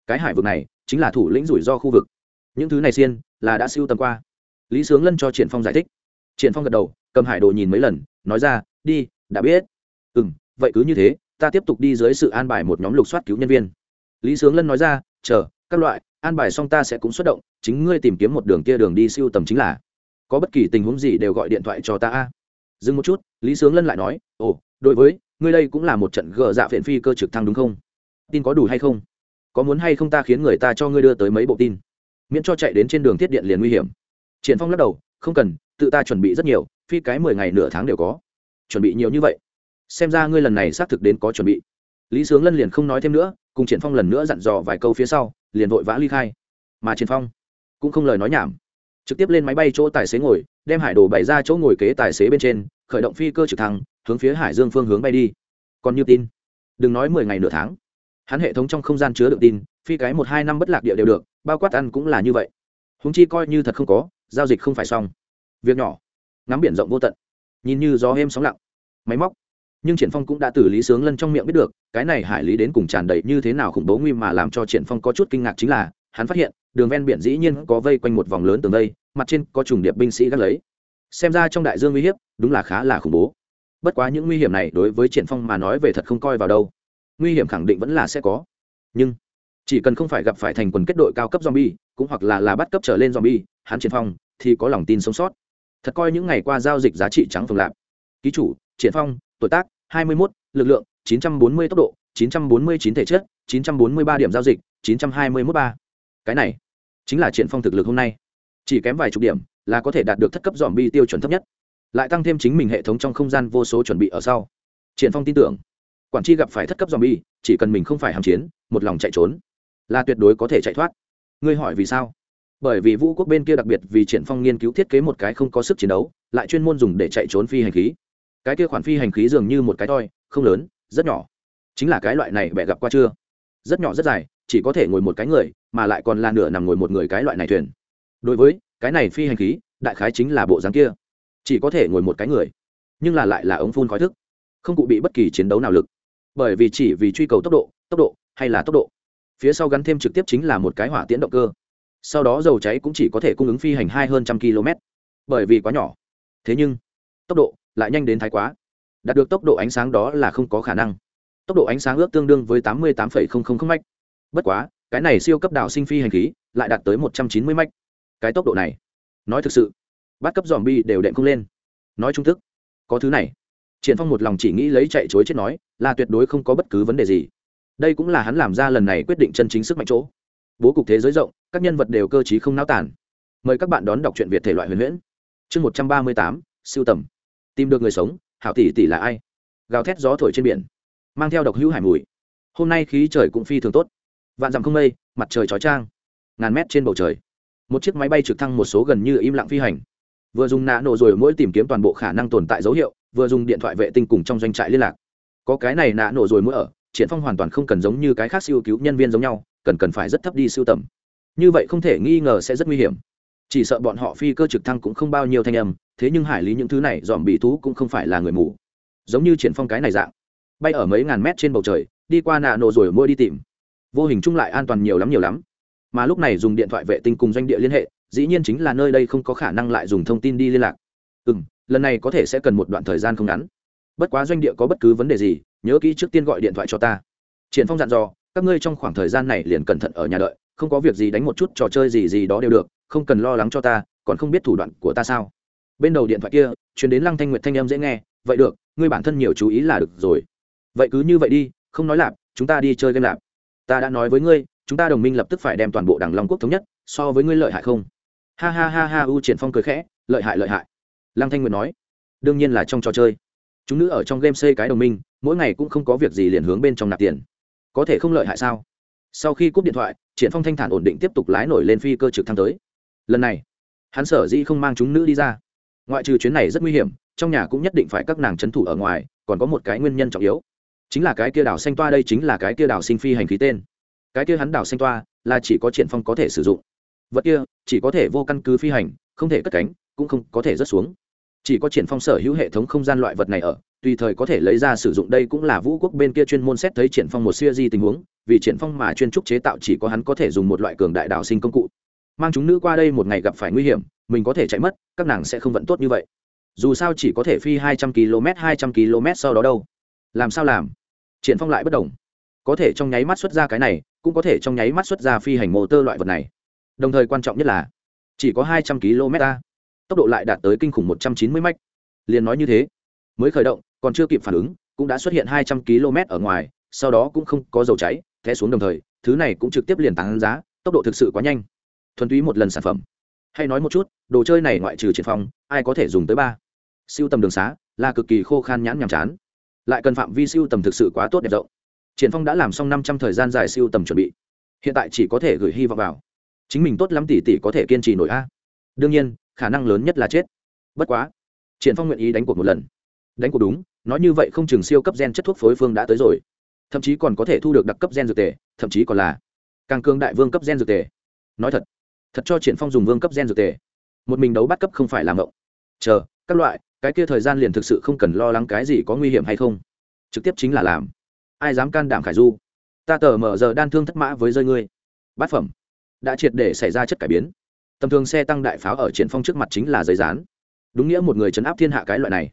Cái hải vực này chính là thủ lĩnh rủi ro khu vực. Những thứ này xiên là đã siêu tầm qua. Lý sướng lân cho triển phong giải thích. Triển phong gật đầu, cầm hải đồ nhìn mấy lần, nói ra, đi, đã biết. Ừ vậy cứ như thế, ta tiếp tục đi dưới sự an bài một nhóm lục soát cứu nhân viên. Lý sướng lân nói ra chờ, các loại, an bài xong ta sẽ cũng xuất động, chính ngươi tìm kiếm một đường kia đường đi siêu tầm chính là. Có bất kỳ tình huống gì đều gọi điện thoại cho ta a. Dừng một chút, lý sướng lân lại nói, ồ, đối với, ngươi đây cũng là một trận gờ dạ phiện phi cơ trực thăng đúng không? Tin có đủ hay không? Có muốn hay không ta khiến người ta cho ngươi đưa tới mấy bộ tin? Miễn cho chạy đến trên đường thiết điện liền nguy hiểm. Triển phong lắc đầu, không cần, tự ta chuẩn bị rất nhiều, phi cái mười ngày nửa tháng đều có. Chuẩn bị nhiều như vậy. Xem ra ngươi lần này xác thực đến có chuẩn bị. Lý sướng lân liền không nói thêm nữa cùng triển phong lần nữa dặn dò vài câu phía sau, liền vội vã ly khai. Mà triển phong cũng không lời nói nhảm. Trực tiếp lên máy bay chỗ tài xế ngồi, đem hải đồ bày ra chỗ ngồi kế tài xế bên trên, khởi động phi cơ trực thăng, hướng phía hải dương phương hướng bay đi. Còn như tin, đừng nói mười ngày nửa tháng, hắn hệ thống trong không gian chứa được tin, phi cái một hai năm bất lạc địa đều được, bao quát ăn cũng là như vậy. Húng chi coi như thật không có, giao dịch không phải xong. Việc nhỏ, ngắm biển rộng vô tận, nhìn như gió êm sóng lặng. Máy móc nhưng triển phong cũng đã từ lý sướng lân trong miệng biết được, cái này hải lý đến cùng tràn đầy như thế nào khủng bố nguy mà làm cho triển phong có chút kinh ngạc chính là, hắn phát hiện, đường ven biển dĩ nhiên có vây quanh một vòng lớn tường vây, mặt trên có trùng điệp binh sĩ gác lấy. Xem ra trong đại dương nguy hiểm đúng là khá là khủng bố. Bất quá những nguy hiểm này đối với triển phong mà nói về thật không coi vào đâu. Nguy hiểm khẳng định vẫn là sẽ có. Nhưng, chỉ cần không phải gặp phải thành quần kết đội cao cấp zombie, cũng hoặc là là bắt cấp trở lên zombie, hắn triển phong thì có lòng tin sống sót. Thật coi những ngày qua giao dịch giá trị trắng phồng lạp. Ký chủ, triển phong tuổi tác 21, lực lượng 940 tốc độ 949 thể chất 943 điểm giao dịch 921 ba. Cái này chính là triển phong thực lực hôm nay. Chỉ kém vài chục điểm là có thể đạt được thất cấp dòm bi tiêu chuẩn thấp nhất. Lại tăng thêm chính mình hệ thống trong không gian vô số chuẩn bị ở sau. Triển phong tin tưởng quản tri gặp phải thất cấp dòm bi chỉ cần mình không phải hàm chiến một lòng chạy trốn là tuyệt đối có thể chạy thoát. Ngươi hỏi vì sao? Bởi vì vũ quốc bên kia đặc biệt vì triển phong nghiên cứu thiết kế một cái không có sức chiến đấu lại chuyên môn dùng để chạy trốn phi hành khí cái kia khoản phi hành khí dường như một cái toi, không lớn, rất nhỏ. Chính là cái loại này bẻ gặp qua chưa? Rất nhỏ rất dài, chỉ có thể ngồi một cái người, mà lại còn là nửa nằm ngồi một người cái loại này thuyền. Đối với cái này phi hành khí, đại khái chính là bộ dáng kia. Chỉ có thể ngồi một cái người, nhưng là lại là ống phun khói thức, không cụ bị bất kỳ chiến đấu nào lực. Bởi vì chỉ vì truy cầu tốc độ tốc độ hay là tốc độ, phía sau gắn thêm trực tiếp chính là một cái hỏa tiễn động cơ. Sau đó dầu cháy cũng chỉ có thể cung ứng phi hành hai hơn trăm km bởi vì quá nhỏ. Thế nhưng, tốc độ lại nhanh đến thái quá. Đạt được tốc độ ánh sáng đó là không có khả năng. Tốc độ ánh sáng ước tương đương với tám mươi tám mạch bất quá, cái này siêu cấp đảo sinh phi hành khí lại đạt tới một trăm chín mươi mạch cái tốc độ này, nói thực sự, bắt cấp dòm bi đều đệm không lên. Nói trung thức, có thứ này. Triển phong một lòng chỉ nghĩ lấy chạy chối chết nói, là tuyệt đối không có bất cứ vấn đề gì. Đây cũng là hắn làm ra lần này quyết định chân chính sức mạnh chỗ. Bố cục thế giới rộng, các nhân vật đều cơ trí không náo tản mời các bạn đón đọc truyện việt thể loại huyền huyễn. Chương một trăm ba mươi tám, siêu tầm tìm được người sống, hảo tỷ tỷ là ai? Gào thét gió thổi trên biển, mang theo độc hữu hải mùi. Hôm nay khí trời cũng phi thường tốt. Vạn dặm không mây, mặt trời chói trang ngàn mét trên bầu trời. Một chiếc máy bay trực thăng một số gần như im lặng phi hành. Vừa dùng nạ nổ rồi mỗi tìm kiếm toàn bộ khả năng tồn tại dấu hiệu, vừa dùng điện thoại vệ tinh cùng trong doanh trại liên lạc. Có cái này nạ nổ rồi mỗi ở, triển phong hoàn toàn không cần giống như cái khác siêu cứu nhân viên giống nhau, cần cần phải rất thấp đi siêu tầm. Như vậy không thể nghi ngờ sẽ rất nguy hiểm chỉ sợ bọn họ phi cơ trực thăng cũng không bao nhiêu thanh âm, thế nhưng hải lý những thứ này dòm bị thú cũng không phải là người mù. Giống như triển phong cái này dạng. Bay ở mấy ngàn mét trên bầu trời, đi qua nạ nổ rồi môi đi tìm. Vô hình chung lại an toàn nhiều lắm nhiều lắm. Mà lúc này dùng điện thoại vệ tinh cùng doanh địa liên hệ, dĩ nhiên chính là nơi đây không có khả năng lại dùng thông tin đi liên lạc. Ừ lần này có thể sẽ cần một đoạn thời gian không ngắn. Bất quá doanh địa có bất cứ vấn đề gì, nhớ kỹ trước tiên gọi điện thoại cho ta. Triển phong dặn dò, các ngươi trong khoảng thời gian này liền cẩn thận ở nhà đợi, không có việc gì đánh một chút trò chơi gì gì đó đều được không cần lo lắng cho ta, còn không biết thủ đoạn của ta sao? Bên đầu điện thoại kia chuyển đến lăng thanh nguyệt thanh em dễ nghe, vậy được, ngươi bản thân nhiều chú ý là được rồi. Vậy cứ như vậy đi, không nói lạp, chúng ta đi chơi game lạp. Ta đã nói với ngươi, chúng ta đồng minh lập tức phải đem toàn bộ đảng long quốc thống nhất, so với ngươi lợi hại không? Ha ha ha ha, u triển phong cười khẽ, lợi hại lợi hại. Lăng thanh nguyệt nói, đương nhiên là trong trò chơi. Chúng nữ ở trong game xây cái đồng minh, mỗi ngày cũng không có việc gì liền hướng bên trong nạp tiền. Có thể không lợi hại sao? Sau khi cúp điện thoại, triển phong thanh thản ổn định tiếp tục lái nổi lên phi cơ trực thăng tới lần này, hắn sở dĩ không mang chúng nữ đi ra. Ngoại trừ chuyến này rất nguy hiểm, trong nhà cũng nhất định phải các nàng c thủ ở ngoài, còn có một cái nguyên nhân trọng yếu. Chính là cái kia đảo xanh toa đây chính là cái kia đảo sinh phi hành khí tên. Cái kia hắn đảo xanh toa là chỉ có triển phong có thể sử dụng. Vật kia chỉ có thể vô căn cứ phi hành, không thể cất cánh, cũng không có thể rớt xuống. Chỉ có triển phong sở hữu hệ thống không gian loại vật này ở, tùy thời có thể lấy ra sử dụng. Đây cũng là vũ quốc bên kia chuyên môn xét thấy triển phong một siêu di tình huống, vì triển phong mà chuyên trúc chế tạo chỉ có hắn có thể dùng một loại cường đại đảo sinh công cụ mang chúng nữ qua đây một ngày gặp phải nguy hiểm, mình có thể chạy mất, các nàng sẽ không vận tốt như vậy. Dù sao chỉ có thể phi hai trăm km, hai trăm km sau đó đâu. Làm sao làm? Triển phong lại bất đồng có thể trong nháy mắt xuất ra cái này, cũng có thể trong nháy mắt xuất ra phi hành mô tơ loại vật này. Đồng thời quan trọng nhất là, chỉ có hai trăm km a. Tốc độ lại đạt tới kinh khủng một trăm chín mươi mạch liền nói như thế. Mới khởi động, còn chưa kịp phản ứng, cũng đã xuất hiện hai trăm km ở ngoài, sau đó cũng không có dầu cháy, té xuống đồng thời, thứ này cũng trực tiếp liền tăng giá, tốc độ thực sự quá nhanh thuần túy một lần sản phẩm. Hay nói một chút, đồ chơi này ngoại trừ triển phong, ai có thể dùng tới ba? Siêu tầm đường xá, là cực kỳ khô khan nhãn nhàm chán. Lại cần phạm vi siêu tầm thực sự quá tốt đẹp rộng. Triển phong đã làm xong năm trăm thời gian dài siêu tầm chuẩn bị. Hiện tại chỉ có thể gửi hy vọng vào. Chính mình tốt lắm tỷ tỷ có thể kiên trì nổi a. Đương nhiên, khả năng lớn nhất là chết. Bất quá, triển phong nguyện ý đánh cuộc một lần. Đánh cuộc đúng, nói như vậy không chừng siêu cấp gen chất thuốc phối phương đã tới rồi. Thậm chí còn có thể thu được đặc cấp gen dược tề, thậm chí còn là càng cường đại vương cấp gen dược tề. Nói thật thật cho triển phong dùng vương cấp gen dược tề. Một mình đấu bắt cấp không phải làm ngộng. chờ, các loại, cái kia thời gian liền thực sự không cần lo lắng cái gì có nguy hiểm hay không. Trực tiếp chính là làm. Ai dám can đảm khải du? Ta tờ mở giờ đan thương thất mã với rơi ngươi. Bát phẩm. Đã triệt để xảy ra chất cải biến. Tầm thường xe tăng đại pháo ở triển phong trước mặt chính là giấy rán đúng nghĩa một người chấn áp thiên hạ cái loại này.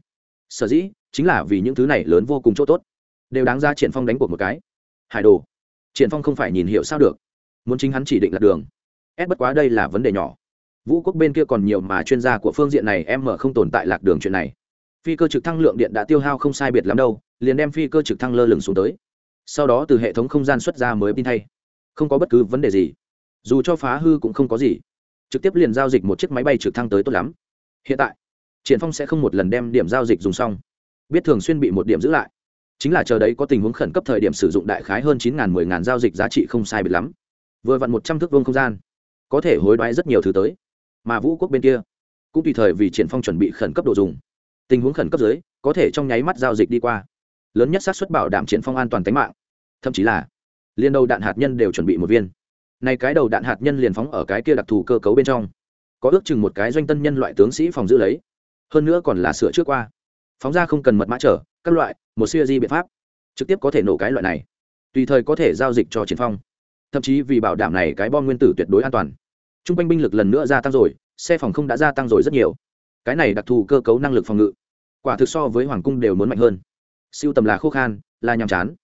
Sở dĩ, chính là vì những thứ này lớn vô cùng chỗ tốt. Đều đáng ra triển phong đánh cuộc một cái. Hải đồ. Triển phong không phải nhìn hiểu sao được. Muốn chính hắn chỉ định là đường ép bất quá đây là vấn đề nhỏ. Vũ quốc bên kia còn nhiều mà chuyên gia của phương diện này em mở không tồn tại lạc đường chuyện này. Phi cơ trực thăng lượng điện đã tiêu hao không sai biệt lắm đâu, liền đem phi cơ trực thăng lơ lửng xuống tới. Sau đó từ hệ thống không gian xuất ra mới pin thay. Không có bất cứ vấn đề gì. Dù cho phá hư cũng không có gì. Trực tiếp liền giao dịch một chiếc máy bay trực thăng tới tốt lắm. Hiện tại, triển phong sẽ không một lần đem điểm giao dịch dùng xong. Biết thường xuyên bị một điểm giữ lại. Chính là chờ đấy có tình huống khẩn cấp thời điểm sử dụng đại khái hơn chín ngàn mười ngàn giao dịch giá trị không sai biệt lắm. Vừa vặn một trăm thước vương không gian có thể hối đoái rất nhiều thứ tới. Mà vũ quốc bên kia, cũng tùy thời vì triển phong chuẩn bị khẩn cấp đồ dùng. Tình huống khẩn cấp dưới, có thể trong nháy mắt giao dịch đi qua. Lớn nhất xác suất bảo đảm triển phong an toàn tính mạng. Thậm chí là, liên đầu đạn hạt nhân đều chuẩn bị một viên. Này cái đầu đạn hạt nhân liền phóng ở cái kia đặc thù cơ cấu bên trong. Có ước chừng một cái doanh tân nhân loại tướng sĩ phòng giữ lấy. Hơn nữa còn là sửa trước qua. Phóng ra không cần mật mã trở, các loại, một siêu di biện pháp. Trực tiếp có thể nổ cái loại này. Tùy thời có thể giao dịch cho triển phong thậm chí vì bảo đảm này cái bom nguyên tử tuyệt đối an toàn. Trung quanh binh lực lần nữa gia tăng rồi, xe phòng không đã gia tăng rồi rất nhiều. Cái này đặc thù cơ cấu năng lực phòng ngự, quả thực so với hoàng cung đều muốn mạnh hơn. Siêu tầm là khô khan, là nhàm chán.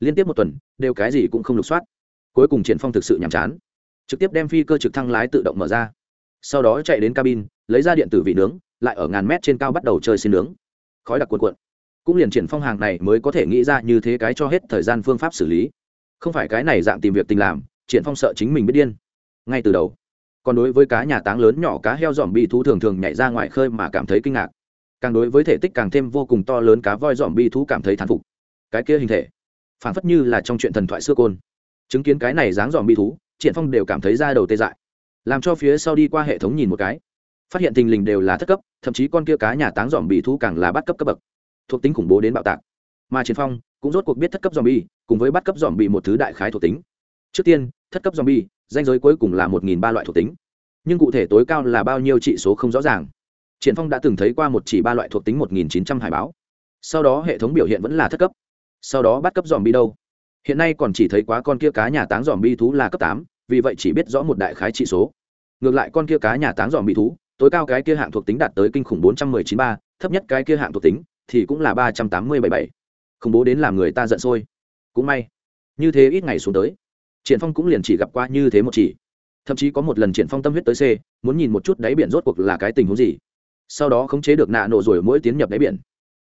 Liên tiếp một tuần, đều cái gì cũng không lục soát. Cuối cùng triển phong thực sự nhàm chán. Trực tiếp đem phi cơ trực thăng lái tự động mở ra. Sau đó chạy đến cabin, lấy ra điện tử vị nướng, lại ở ngàn mét trên cao bắt đầu chơi xin nướng. Khói đặc cuộn cuộn. Cũng liền triển phong hàng này mới có thể nghĩ ra như thế cái cho hết thời gian phương pháp xử lý không phải cái này dạng tìm việc tình làm, triển phong sợ chính mình biết điên. Ngay từ đầu, còn đối với cá nhà táng lớn nhỏ cá heo dòm bị thú thường thường nhảy ra ngoài khơi mà cảm thấy kinh ngạc. Càng đối với thể tích càng thêm vô cùng to lớn cá voi dòm bi thú cảm thấy thán phục. Cái kia hình thể phản phất như là trong chuyện thần thoại xưa côn. Chứng kiến cái này dáng dòm bi thú, triển phong đều cảm thấy ra đầu tê dại. Làm cho phía sau đi qua hệ thống nhìn một cái, phát hiện tình lình đều là thất cấp, thậm chí con kia cá nhà táng dòm bị thú càng là bắt cấp cấp bậc, thuộc tính khủng bố đến bạo tạc. Mà triển phong cũng rốt cuộc biết thất cấp dòm bi cùng với bắt cấp dòm bị một thứ đại khái thuộc tính. Trước tiên, thất cấp zombie, danh giới cuối cùng là một nghìn ba loại thuộc tính. Nhưng cụ thể tối cao là bao nhiêu trị số không rõ ràng. Triển phong đã từng thấy qua một chỉ ba loại thuộc tính một nghìn chín trăm hải báo. Sau đó hệ thống biểu hiện vẫn là thất cấp. Sau đó bắt cấp dòm bi đâu? Hiện nay còn chỉ thấy quá con kia cá nhà táng dòm bi thú là cấp tám, vì vậy chỉ biết rõ một đại khái trị số. Ngược lại con kia cá nhà táng dòm bi thú, tối cao cái kia hạng thuộc tính đạt tới kinh khủng bốn trăm mười chín ba, thấp nhất cái kia hạng thuộc tính thì cũng là ba trăm tám mươi bảy bảy khủng bố đến làm người ta giận sôi. Cũng may, như thế ít ngày xuống tới, triển phong cũng liền chỉ gặp qua như thế một chỉ. Thậm chí có một lần triển phong tâm huyết tới c, muốn nhìn một chút đáy biển rốt cuộc là cái tình huống gì. Sau đó khống chế được nạ nổ rồi mỗi tiến nhập đáy biển.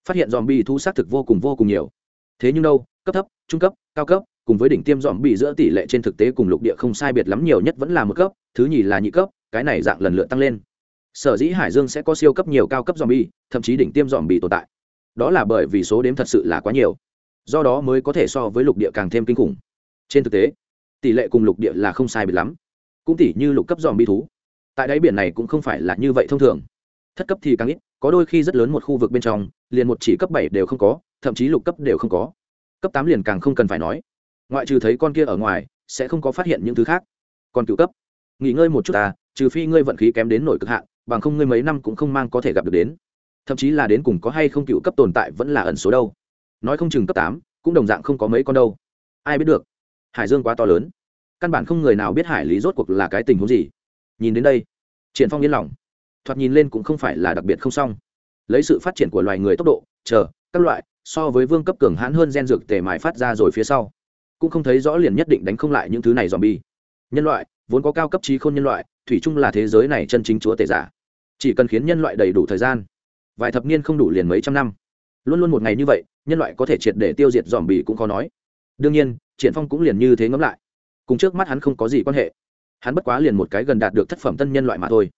Phát hiện dòm bi thu xác thực vô cùng vô cùng nhiều. Thế nhưng đâu, cấp thấp, trung cấp, cao cấp, cùng với đỉnh tiêm dòm bì giữa tỷ lệ trên thực tế cùng lục địa không sai biệt lắm nhiều nhất vẫn là một cấp, thứ nhì là nhị cấp, cái này dạng lần lượt tăng lên. Sở dĩ hải dương sẽ có siêu cấp nhiều cao cấp dòm bi thậm chí đỉnh tiêm dòm bì tồn tại đó là bởi vì số đếm thật sự là quá nhiều. Do đó mới có thể so với lục địa càng thêm kinh khủng. Trên thực tế, tỷ lệ cùng lục địa là không sai biệt lắm. Cũng tỷ như lục cấp dòm bi thú. Tại đáy biển này cũng không phải là như vậy thông thường. Thất cấp thì càng ít, có đôi khi rất lớn một khu vực bên trong, liền một chỉ cấp bảy đều không có, thậm chí lục cấp đều không có. Cấp tám liền càng không cần phải nói. Ngoại trừ thấy con kia ở ngoài, sẽ không có phát hiện những thứ khác. Còn cựu cấp, nghỉ ngơi một chút à trừ phi ngươi vận khí kém đến nổi cực hạn, bằng không ngươi mấy năm cũng không mang có thể gặp được đến thậm chí là đến cùng có hay không cựu cấp tồn tại vẫn là ẩn số đâu. Nói không chừng cấp tám, cũng đồng dạng không có mấy con đâu. Ai biết được? Hải dương quá to lớn. Căn bản không người nào biết hải lý rốt cuộc là cái tình huống gì. Nhìn đến đây, triển phong yên lòng. Thoạt nhìn lên cũng không phải là đặc biệt không xong. Lấy sự phát triển của loài người tốc độ, chờ, các loại, so với vương cấp cường hãn hơn gen dược tề mài phát ra rồi phía sau. Cũng không thấy rõ liền nhất định đánh không lại những thứ này dòm bi nhân loại, vốn có cao cấp trí khôn nhân loại, thủy chung là thế giới này chân chính chúa tể giả. Chỉ cần khiến nhân loại đầy đủ thời gian vài thập niên không đủ liền mấy trăm năm. Luôn luôn một ngày như vậy nhân loại có thể triệt để tiêu diệt dòm bì cũng khó nói. Đương nhiên triển phong cũng liền như thế ngẫm lại. Cùng trước mắt hắn không có gì quan hệ. Hắn bất quá liền một cái gần đạt được thất phẩm tân nhân loại mà thôi.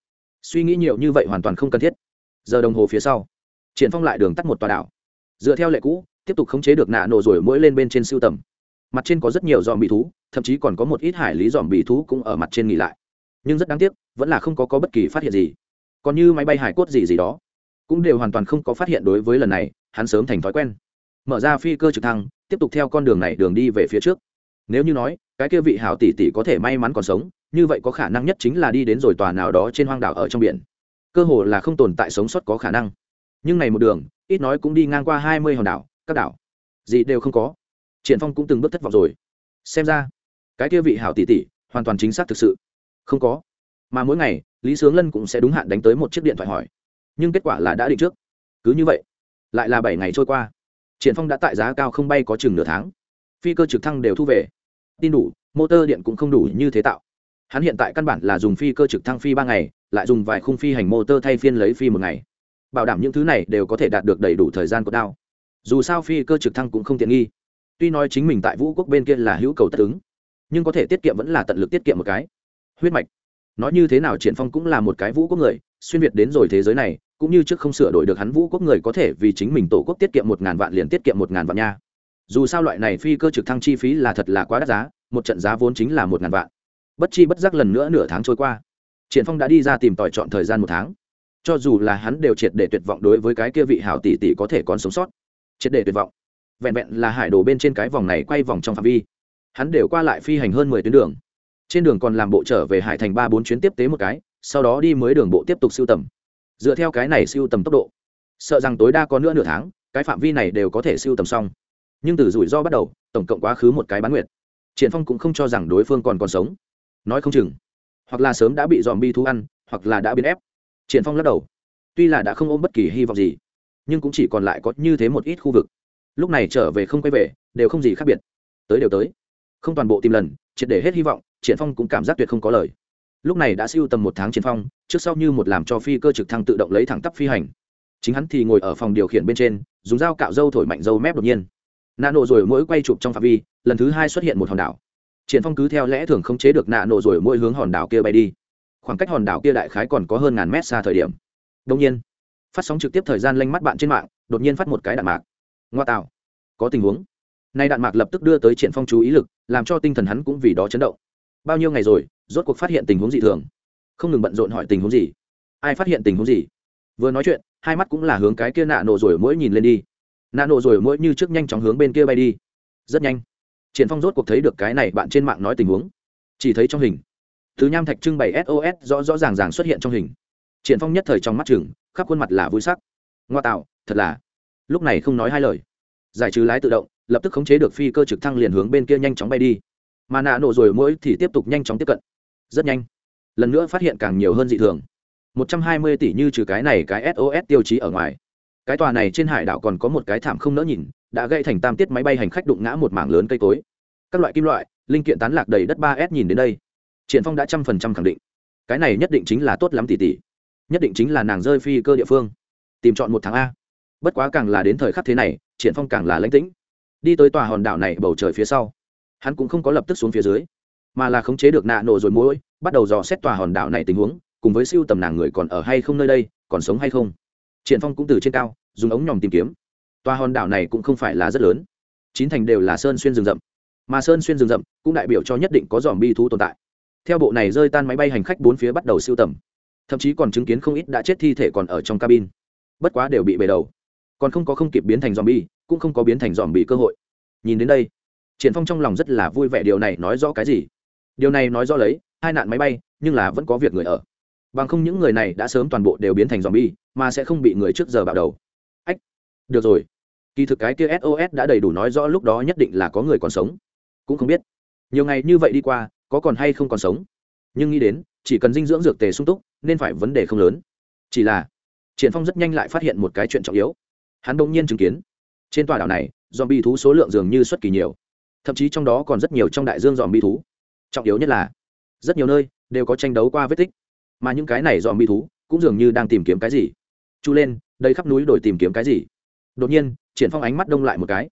Suy nghĩ nhiều như vậy hoàn toàn không cần thiết. Giờ đồng hồ phía sau triển phong lại đường tắt một tòa đảo. Dựa theo lệ cũ tiếp tục khống chế được nạ nổ rồi mỗi lên bên trên siêu tầm. Mặt trên có rất nhiều dòm bị thú thậm chí còn có một ít hải lý dòm bị thú cũng ở mặt trên nghỉ lại. Nhưng rất đáng tiếc vẫn là không có, có bất kỳ phát hiện gì. Còn như máy bay hải cốt gì gì đó cũng đều hoàn toàn không có phát hiện đối với lần này, hắn sớm thành thói quen. Mở ra phi cơ trực thăng, tiếp tục theo con đường này đường đi về phía trước. Nếu như nói, cái kia vị hảo tỷ tỷ có thể may mắn còn sống, như vậy có khả năng nhất chính là đi đến rồi tòa nào đó trên hoang đảo ở trong biển. Cơ hồ là không tồn tại sống sót có khả năng. Nhưng này một đường, ít nói cũng đi ngang qua hai mươi hòn đảo, các đảo. Gì đều không có. Triển phong cũng từng bước thất vọng rồi. Xem ra, cái kia vị hảo tỷ tỷ, hoàn toàn chính xác thực sự. Không có. Mà mỗi ngày, lý sướng lân cũng sẽ đúng hạn đánh tới một chiếc điện thoại hỏi nhưng kết quả là đã định trước. Cứ như vậy, lại là bảy ngày trôi qua. Triển phong đã tại giá cao không bay có chừng nửa tháng. Phi cơ trực thăng đều thu về. Tin đủ, motor điện cũng không đủ như thế tạo. Hắn hiện tại căn bản là dùng phi cơ trực thăng phi ba ngày, lại dùng vài khung phi hành motor thay phiên lấy phi một ngày. Bảo đảm những thứ này đều có thể đạt được đầy đủ thời gian của đao. Dù sao phi cơ trực thăng cũng không tiện nghi. Tuy nói chính mình tại vũ quốc bên kia là hữu cầu tất ứng, nhưng có thể tiết kiệm vẫn là tận lực tiết kiệm một cái. Huyết mạch. Nói như thế nào triển phong cũng là một cái vũ quốc người, xuyên việt đến rồi thế giới này cũng như trước không sửa đổi được hắn vũ quốc người có thể vì chính mình tổ quốc tiết kiệm một ngàn vạn liền tiết kiệm một ngàn vạn nha. Dù sao loại này phi cơ trực thăng chi phí là thật là quá đắt giá, một trận giá vốn chính là một ngàn vạn. Bất chi bất giác lần nữa nửa tháng trôi qua. Triển phong đã đi ra tìm tòi chọn thời gian một tháng. Cho dù là hắn đều triệt để tuyệt vọng đối với cái kia vị hảo tỷ tỷ có thể còn sống sót. Triệt để tuyệt vọng. Vẹn vẹn là hải đồ bên trên cái vòng này quay vòng trong phạm vi. Hắn đều qua lại phi hành hơn mười tuyến đường. Trên đường còn làm bộ trở về hải thành ba bốn chuyến tiếp tế một cái, sau đó đi mới đường bộ tiếp tục siêu tầm dựa theo cái này siêu tầm tốc độ. Sợ rằng tối đa có nữa nửa tháng, cái phạm vi này đều có thể siêu tầm xong. Nhưng từ rủi ro bắt đầu, tổng cộng quá khứ một cái bán nguyệt. Triển phong cũng không cho rằng đối phương còn còn sống. Nói không chừng, hoặc là sớm đã bị dòm bi thú ăn, hoặc là đã biến ép. Triển phong lắc đầu. Tuy là đã không ôm bất kỳ hy vọng gì, nhưng cũng chỉ còn lại có như thế một ít khu vực. Lúc này trở về không quay về, đều không gì khác biệt. Tới đều tới. Không toàn bộ tìm lần, triệt để hết hy vọng, triển phong cũng cảm giác tuyệt không có lời lúc này đã siêu tầm một tháng Chiến phong, trước sau như một làm cho phi cơ trực thăng tự động lấy thẳng tắp phi hành. Chính hắn thì ngồi ở phòng điều khiển bên trên, dùng dao cạo dâu thổi mạnh dâu mép đột nhiên. Nạ nổ rồi mỗi quay chụp trong phạm vi, lần thứ hai xuất hiện một hòn đảo. Triển phong cứ theo lẽ thường không chế được nạ nổ rồi mỗi hướng hòn đảo kia bay đi. Khoảng cách hòn đảo kia đại khái còn có hơn ngàn mét xa thời điểm. Đông nhiên, phát sóng trực tiếp thời gian lanh mắt bạn trên mạng, đột nhiên phát một cái đạn mạc. Ngoa tạo. Có tình huống. Nay đạn mạc lập tức đưa tới triển phong chú ý lực, làm cho tinh thần hắn cũng vì đó chấn động. Bao nhiêu ngày rồi rốt cuộc phát hiện tình huống dị thường. Không ngừng bận rộn hỏi tình huống gì? Ai phát hiện tình huống gì? Vừa nói chuyện, hai mắt cũng là hướng cái kia nạ nổ rồi mỗi nhìn lên đi. Nạ nổ rồi mỗi như trước nhanh chóng hướng bên kia bay đi. Rất nhanh. Triển phong rốt cuộc thấy được cái này bạn trên mạng nói tình huống. Chỉ thấy trong hình. Thứ nham thạch trưng bày sos rõ rõ ràng ràng xuất hiện trong hình. Triển phong nhất thời trong mắt chừng, khắp khuôn mặt là vui sắc. Ngoa tạo, thật là. Lúc này không nói hai lời. Giải trừ lái tự động, lập tức khống chế được phi cơ trực thăng liền hướng bên kia nhanh chóng bay đi. Mà nạ nổ rồi mỗi thì tiếp tục nhanh chóng tiếp cận rất nhanh. Lần nữa phát hiện càng nhiều hơn dị thường. 120 tỷ như trừ cái này cái sos tiêu chí ở ngoài. Cái tòa này trên hải đảo còn có một cái thảm không nỡ nhìn, đã gây thành tam tiết máy bay hành khách đụng ngã một mảng lớn cây cối. Các loại kim loại, linh kiện tán lạc đầy đất ba s nhìn đến đây. Triển phong đã trăm phần trăm khẳng định. Cái này nhất định chính là tốt lắm tỷ tỷ nhất định chính là nàng rơi phi cơ địa phương. Tìm chọn một tháng a. Bất quá càng là đến thời khắc thế này, triển phong càng là lãnh tĩnh. Đi tới tòa hòn đảo này bầu trời phía sau. Hắn cũng không có lập tức xuống phía dưới mà là khống chế được nạ nổ rồi mũi bắt đầu dò xét tòa hòn đảo này tình huống, cùng với siêu tầm nàng người còn ở hay không nơi đây, còn sống hay không. Triển phong cũng từ trên cao, dùng ống nhòm tìm kiếm. Tòa hòn đảo này cũng không phải là rất lớn. Chín thành đều là sơn xuyên rừng rậm. Mà sơn xuyên rừng rậm cũng đại biểu cho nhất định có dòm bi thú tồn tại. Theo bộ này rơi tan máy bay hành khách bốn phía bắt đầu siêu tầm. Thậm chí còn chứng kiến không ít đã chết thi thể còn ở trong cabin. Bất quá đều bị bể đầu. Còn không có không kịp biến thành dòm bi cũng không có biến thành dòm bị cơ hội. Nhìn đến đây, triển phong trong lòng rất là vui vẻ điều này nói rõ cái gì điều này nói rõ lấy, hai nạn máy bay, nhưng là vẫn có việc người ở. Bằng không những người này đã sớm toàn bộ đều biến thành dòm bi mà sẽ không bị người trước giờ bạo đầu. Ách, được rồi. Kỳ thực cái kia sos đã đầy đủ nói rõ lúc đó nhất định là có người còn sống. Cũng không biết. Nhiều ngày như vậy đi qua, có còn hay không còn sống? Nhưng nghĩ đến, chỉ cần dinh dưỡng dược tề sung túc, nên phải vấn đề không lớn. Chỉ là, triển phong rất nhanh lại phát hiện một cái chuyện trọng yếu. Hắn bỗng nhiên chứng kiến, trên tòa đảo này dòm bi thú số lượng dường như xuất kỳ nhiều. Thậm chí trong đó còn rất nhiều trong đại dương dòm bi thú trọng yếu nhất là, rất nhiều nơi đều có tranh đấu qua vết tích, mà những cái này dòm bị thú cũng dường như đang tìm kiếm cái gì. Chu lên đây khắp núi đổi tìm kiếm cái gì. Đột nhiên, triển phong ánh mắt đông lại một cái.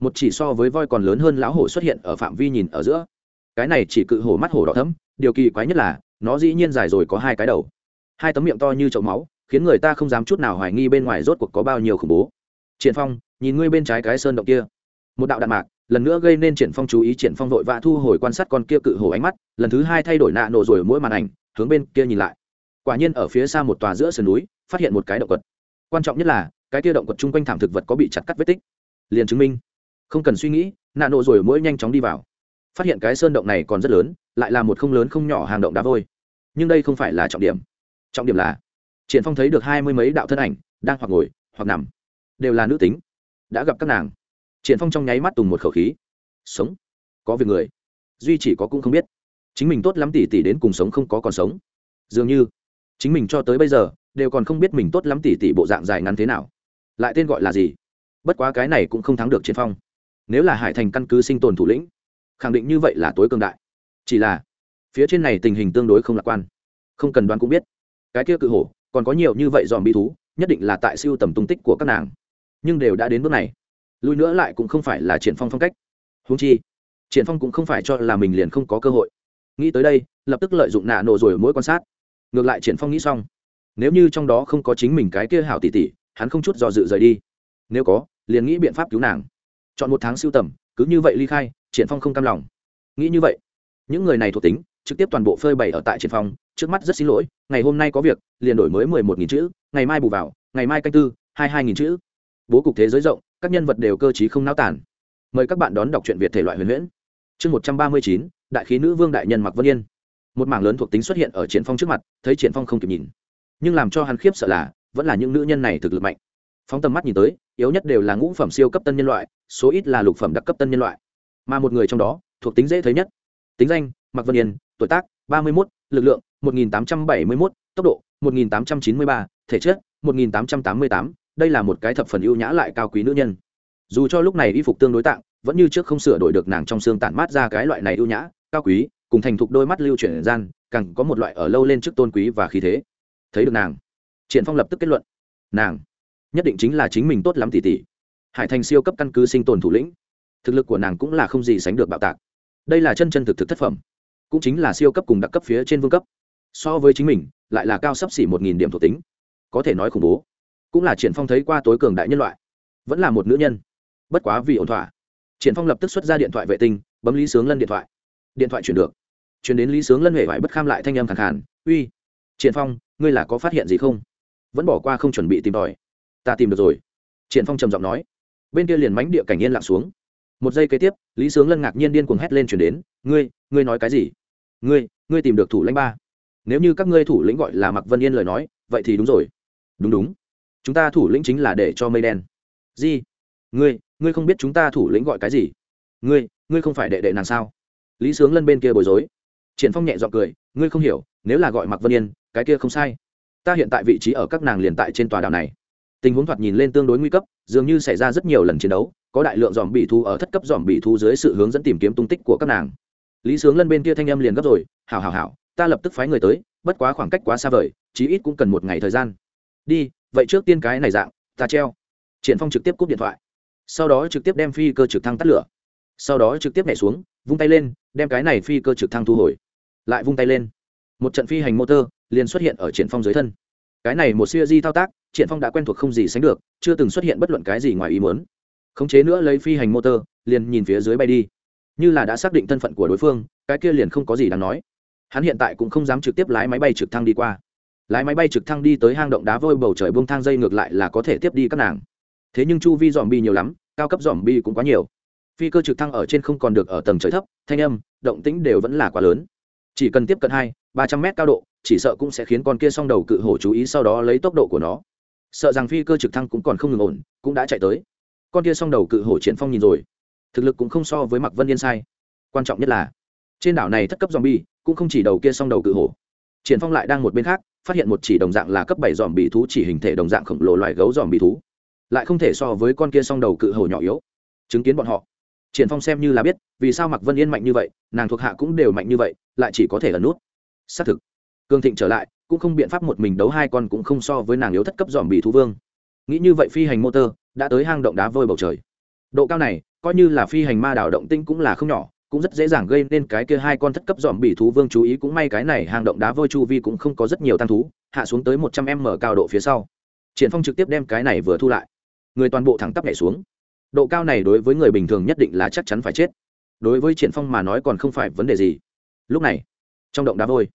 Một chỉ so với voi còn lớn hơn lão hổ xuất hiện ở phạm vi nhìn ở giữa. Cái này chỉ cự hổ mắt hổ đỏ thẫm, điều kỳ quái nhất là, nó dĩ nhiên dài rồi có hai cái đầu. Hai tấm miệng to như chậu máu, khiến người ta không dám chút nào hoài nghi bên ngoài rốt cuộc có bao nhiêu khủng bố. Triển phong, nhìn ngươi bên trái cái sơn động kia. Một đạo đạn mạc lần nữa gây nên triển phong chú ý, triển phong vội vã thu hồi quan sát con kia cự hổ ánh mắt, lần thứ hai thay đổi nạ nổ rồi mỗi màn ảnh, hướng bên kia nhìn lại. Quả nhiên ở phía xa một tòa giữa sườn núi, phát hiện một cái động vật. Quan trọng nhất là, cái kia động vật chung quanh thảm thực vật có bị chặt cắt vết tích. Liền chứng minh, không cần suy nghĩ, nạ nổ rồi mỗi nhanh chóng đi vào. Phát hiện cái sơn động này còn rất lớn, lại là một không lớn không nhỏ hàng động đá vôi. Nhưng đây không phải là trọng điểm. Trọng điểm là, triển phong thấy được hai mươi mấy đạo thân ảnh, đang hoặc ngồi, hoặc nằm. Đều là nữ tính. Đã gặp các nàng triển phong trong nháy mắt tùng một khẩu khí. Sống. Có việc người. Duy chỉ có cũng không biết. Chính mình tốt lắm tỷ tỷ đến cùng sống không có còn sống. Dường như, chính mình cho tới bây giờ, đều còn không biết mình tốt lắm tỷ tỷ bộ dạng dài ngắn thế nào. Lại tên gọi là gì? Bất quá cái này cũng không thắng được triển phong. Nếu là hải thành căn cứ sinh tồn thủ lĩnh, khẳng định như vậy là tối cường đại. Chỉ là, phía trên này tình hình tương đối không lạc quan. Không cần đoán cũng biết. Cái kia cự hổ, còn có nhiều như vậy dòm bi thú, nhất định là tại siêu tầm tung tích của các nàng. Nhưng đều đã đến bước này lui nữa lại cũng không phải là triển phong phong cách. Húng chi, triển phong cũng không phải cho là mình liền không có cơ hội. Nghĩ tới đây, lập tức lợi dụng nạ nổ rồi mỗi quan sát. Ngược lại triển phong nghĩ xong, nếu như trong đó không có chính mình cái kia hảo tỷ tỷ, hắn không chút do dự rời đi. Nếu có, liền nghĩ biện pháp cứu nàng. Chọn một tháng siêu tầm, cứ như vậy ly khai, triển phong không cam lòng. Nghĩ như vậy, những người này thuộc tính, trực tiếp toàn bộ phơi bày ở tại triển phong, trước mắt rất xin lỗi, ngày hôm nay có việc, liền đổi mới mười một nghìn chữ, ngày mai bù vào, ngày mai canh tư, hai hai nghìn chữ bố cục thế giới rộng, các nhân vật đều cơ trí không náo tản mời các bạn đón đọc truyện việt thể loại huyền huyễn. Chương một trăm ba mươi chín, đại khí nữ vương đại nhân mặc vân yên. Một mảng lớn thuộc tính xuất hiện ở triển phong trước mặt, thấy triển phong không kịp nhìn. Nhưng làm cho hắn khiếp sợ là, vẫn là những nữ nhân này thực lực mạnh. Phóng tầm mắt nhìn tới, yếu nhất đều là ngũ phẩm siêu cấp tân nhân loại, số ít là lục phẩm đặc cấp tân nhân loại. Mà một người trong đó, thuộc tính dễ thấy nhất. Tính danh mặc vân yên, tuổi tác, ba mươi một lực lượng, một nghìn tám trăm bảy mươi một tốc độ, một nghìn tám trăm chín mươi ba, thể chất, một nghìn tám trăm tám mươi tám đây là một cái thập phần ưu nhã lại cao quý nữ nhân. Dù cho lúc này y phục tương đối tạng, vẫn như trước không sửa đổi được nàng trong xương tản mát ra cái loại này ưu nhã, cao quý, cùng thành thục đôi mắt lưu chuyển gian, càng có một loại ở lâu lên trước tôn quý và khí thế. Thấy được nàng, triển phong lập tức kết luận, nàng nhất định chính là chính mình tốt lắm tỷ tỷ. Hải thành siêu cấp căn cứ sinh tồn thủ lĩnh, thực lực của nàng cũng là không gì sánh được bạo tạc. Đây là chân chân thực thực thất phẩm, cũng chính là siêu cấp cùng đặc cấp phía trên vương cấp. So với chính mình, lại là cao sấp xỉ một nghìn điểm thuộc tính. Có thể nói khủng bố cũng là triển phong thấy qua tối cường đại nhân loại, vẫn là một nữ nhân. Bất quá vì ổn thỏa, triển phong lập tức xuất ra điện thoại vệ tinh, bấm lý sướng lân điện thoại. Điện thoại chuyển được. Chuyển đến lý sướng lân huệ vải bất kham lại thanh âm khẳng khàn, uy, triển phong, ngươi là có phát hiện gì không? Vẫn bỏ qua không chuẩn bị tìm tòi. Ta tìm được rồi. Triển phong trầm giọng nói. Bên kia liền mánh địa cảnh yên lặng xuống. Một giây kế tiếp, lý sướng lân ngạc nhiên điên cuồng hét lên chuyển đến, ngươi ngươi nói cái gì? Ngươi ngươi tìm được thủ lãnh ba. Nếu như các ngươi thủ lĩnh gọi là mặc vân yên lời nói, vậy thì đúng rồi. Đúng đúng chúng ta thủ lĩnh chính là để cho mây đen. Gì ngươi ngươi không biết chúng ta thủ lĩnh gọi cái gì? Ngươi ngươi không phải đệ đệ nàng sao? Lý sướng lân bên kia bối rối. Triển phong nhẹ g i ọ n cười, ngươi không hiểu, nếu là gọi mặc vân yên, cái kia không sai. Ta hiện tại vị trí ở các nàng liền tại trên tòa đảo này. Tình huống thoạt nhìn lên tương đối nguy cấp, dường như xảy ra rất nhiều lần chiến đấu, có đại lượng dòm bị thu ở thất cấp dòm bị thu dưới sự hướng dẫn tìm kiếm tung tích của các nàng. Lý sướng lân bên kia thanh âm liền gấp rồi, hảo hảo hảo, ta lập tức phái người tới, bất quá khoảng cách quá xa vời, chí ít cũng cần một ngày thời gian. Đi vậy trước tiên cái này dạng, ta treo. Triển phong trực tiếp cúp điện thoại. Sau đó trực tiếp đem phi cơ trực thăng tắt lửa. Sau đó trực tiếp nhảy xuống, vung tay lên, đem cái này phi cơ trực thăng thu hồi. Lại vung tay lên. Một trận phi hành motor liền xuất hiện ở triển phong dưới thân. Cái này một siêu di thao tác, triển phong đã quen thuộc không gì sánh được, chưa từng xuất hiện bất luận cái gì ngoài ý muốn. Khống chế nữa lấy phi hành motor, liền nhìn phía dưới bay đi. Như là đã xác định thân phận của đối phương, cái kia liền không có gì đáng nói. Hắn hiện tại cũng không dám trực tiếp lái máy bay trực thăng đi qua lái máy bay trực thăng đi tới hang động đá vôi bầu trời buông thang dây ngược lại là có thể tiếp đi các nàng. Thế nhưng chu vi dòm bi nhiều lắm, cao cấp dòm bi cũng quá nhiều. Phi cơ trực thăng ở trên không còn được ở tầng trời thấp, thanh âm, động tĩnh đều vẫn là quá lớn. Chỉ cần tiếp cận hai, ba trăm mét cao độ, chỉ sợ cũng sẽ khiến con kia s o n g đầu cự hổ chú ý sau đó lấy tốc độ của nó. Sợ rằng phi cơ trực thăng cũng còn không ngừng ổn, cũng đã chạy tới. Con kia s o n g đầu cự hổ triển phong nhìn rồi. Thực lực cũng không so với mặc vân yên sai. Quan trọng nhất là, trên đảo này thất cấp dòm bi cũng không chỉ đầu kia s o n g đầu cự hổ. Triển phong lại đang một bên khác phát hiện một chỉ đồng dạng là cấp bảy dòm bị thú chỉ hình thể đồng dạng khổng lồ loài gấu dòm bị thú. Lại không thể so với con kia song đầu cự hổ nhỏ yếu. Chứng kiến bọn họ, triển phong xem như là biết, vì sao mặc vân yên mạnh như vậy, nàng thuộc hạ cũng đều mạnh như vậy, lại chỉ có thể ẩn nút. Xác thực, cương thịnh trở lại, cũng không biện pháp một mình đấu hai con cũng không so với nàng yếu thất cấp dòm bị thú vương. Nghĩ như vậy phi hành motor đã tới hang động đá vôi bầu trời. Độ cao này, coi như là phi hành ma đảo động tinh cũng là không nhỏ cũng rất dễ dàng gây nên cái kia hai con thất cấp dòm bị thú vương chú ý, cũng may cái này hang động đá vôi chu vi cũng không có rất nhiều tăng thú, hạ xuống tới một trăm m cao độ phía sau. Triển phong trực tiếp đem cái này vừa thu lại. Người toàn bộ thẳng tắp nhảy xuống. Độ cao này đối với người bình thường nhất định là chắc chắn phải chết. Đối với triển phong mà nói còn không phải vấn đề gì. Lúc này, trong động đá vôi,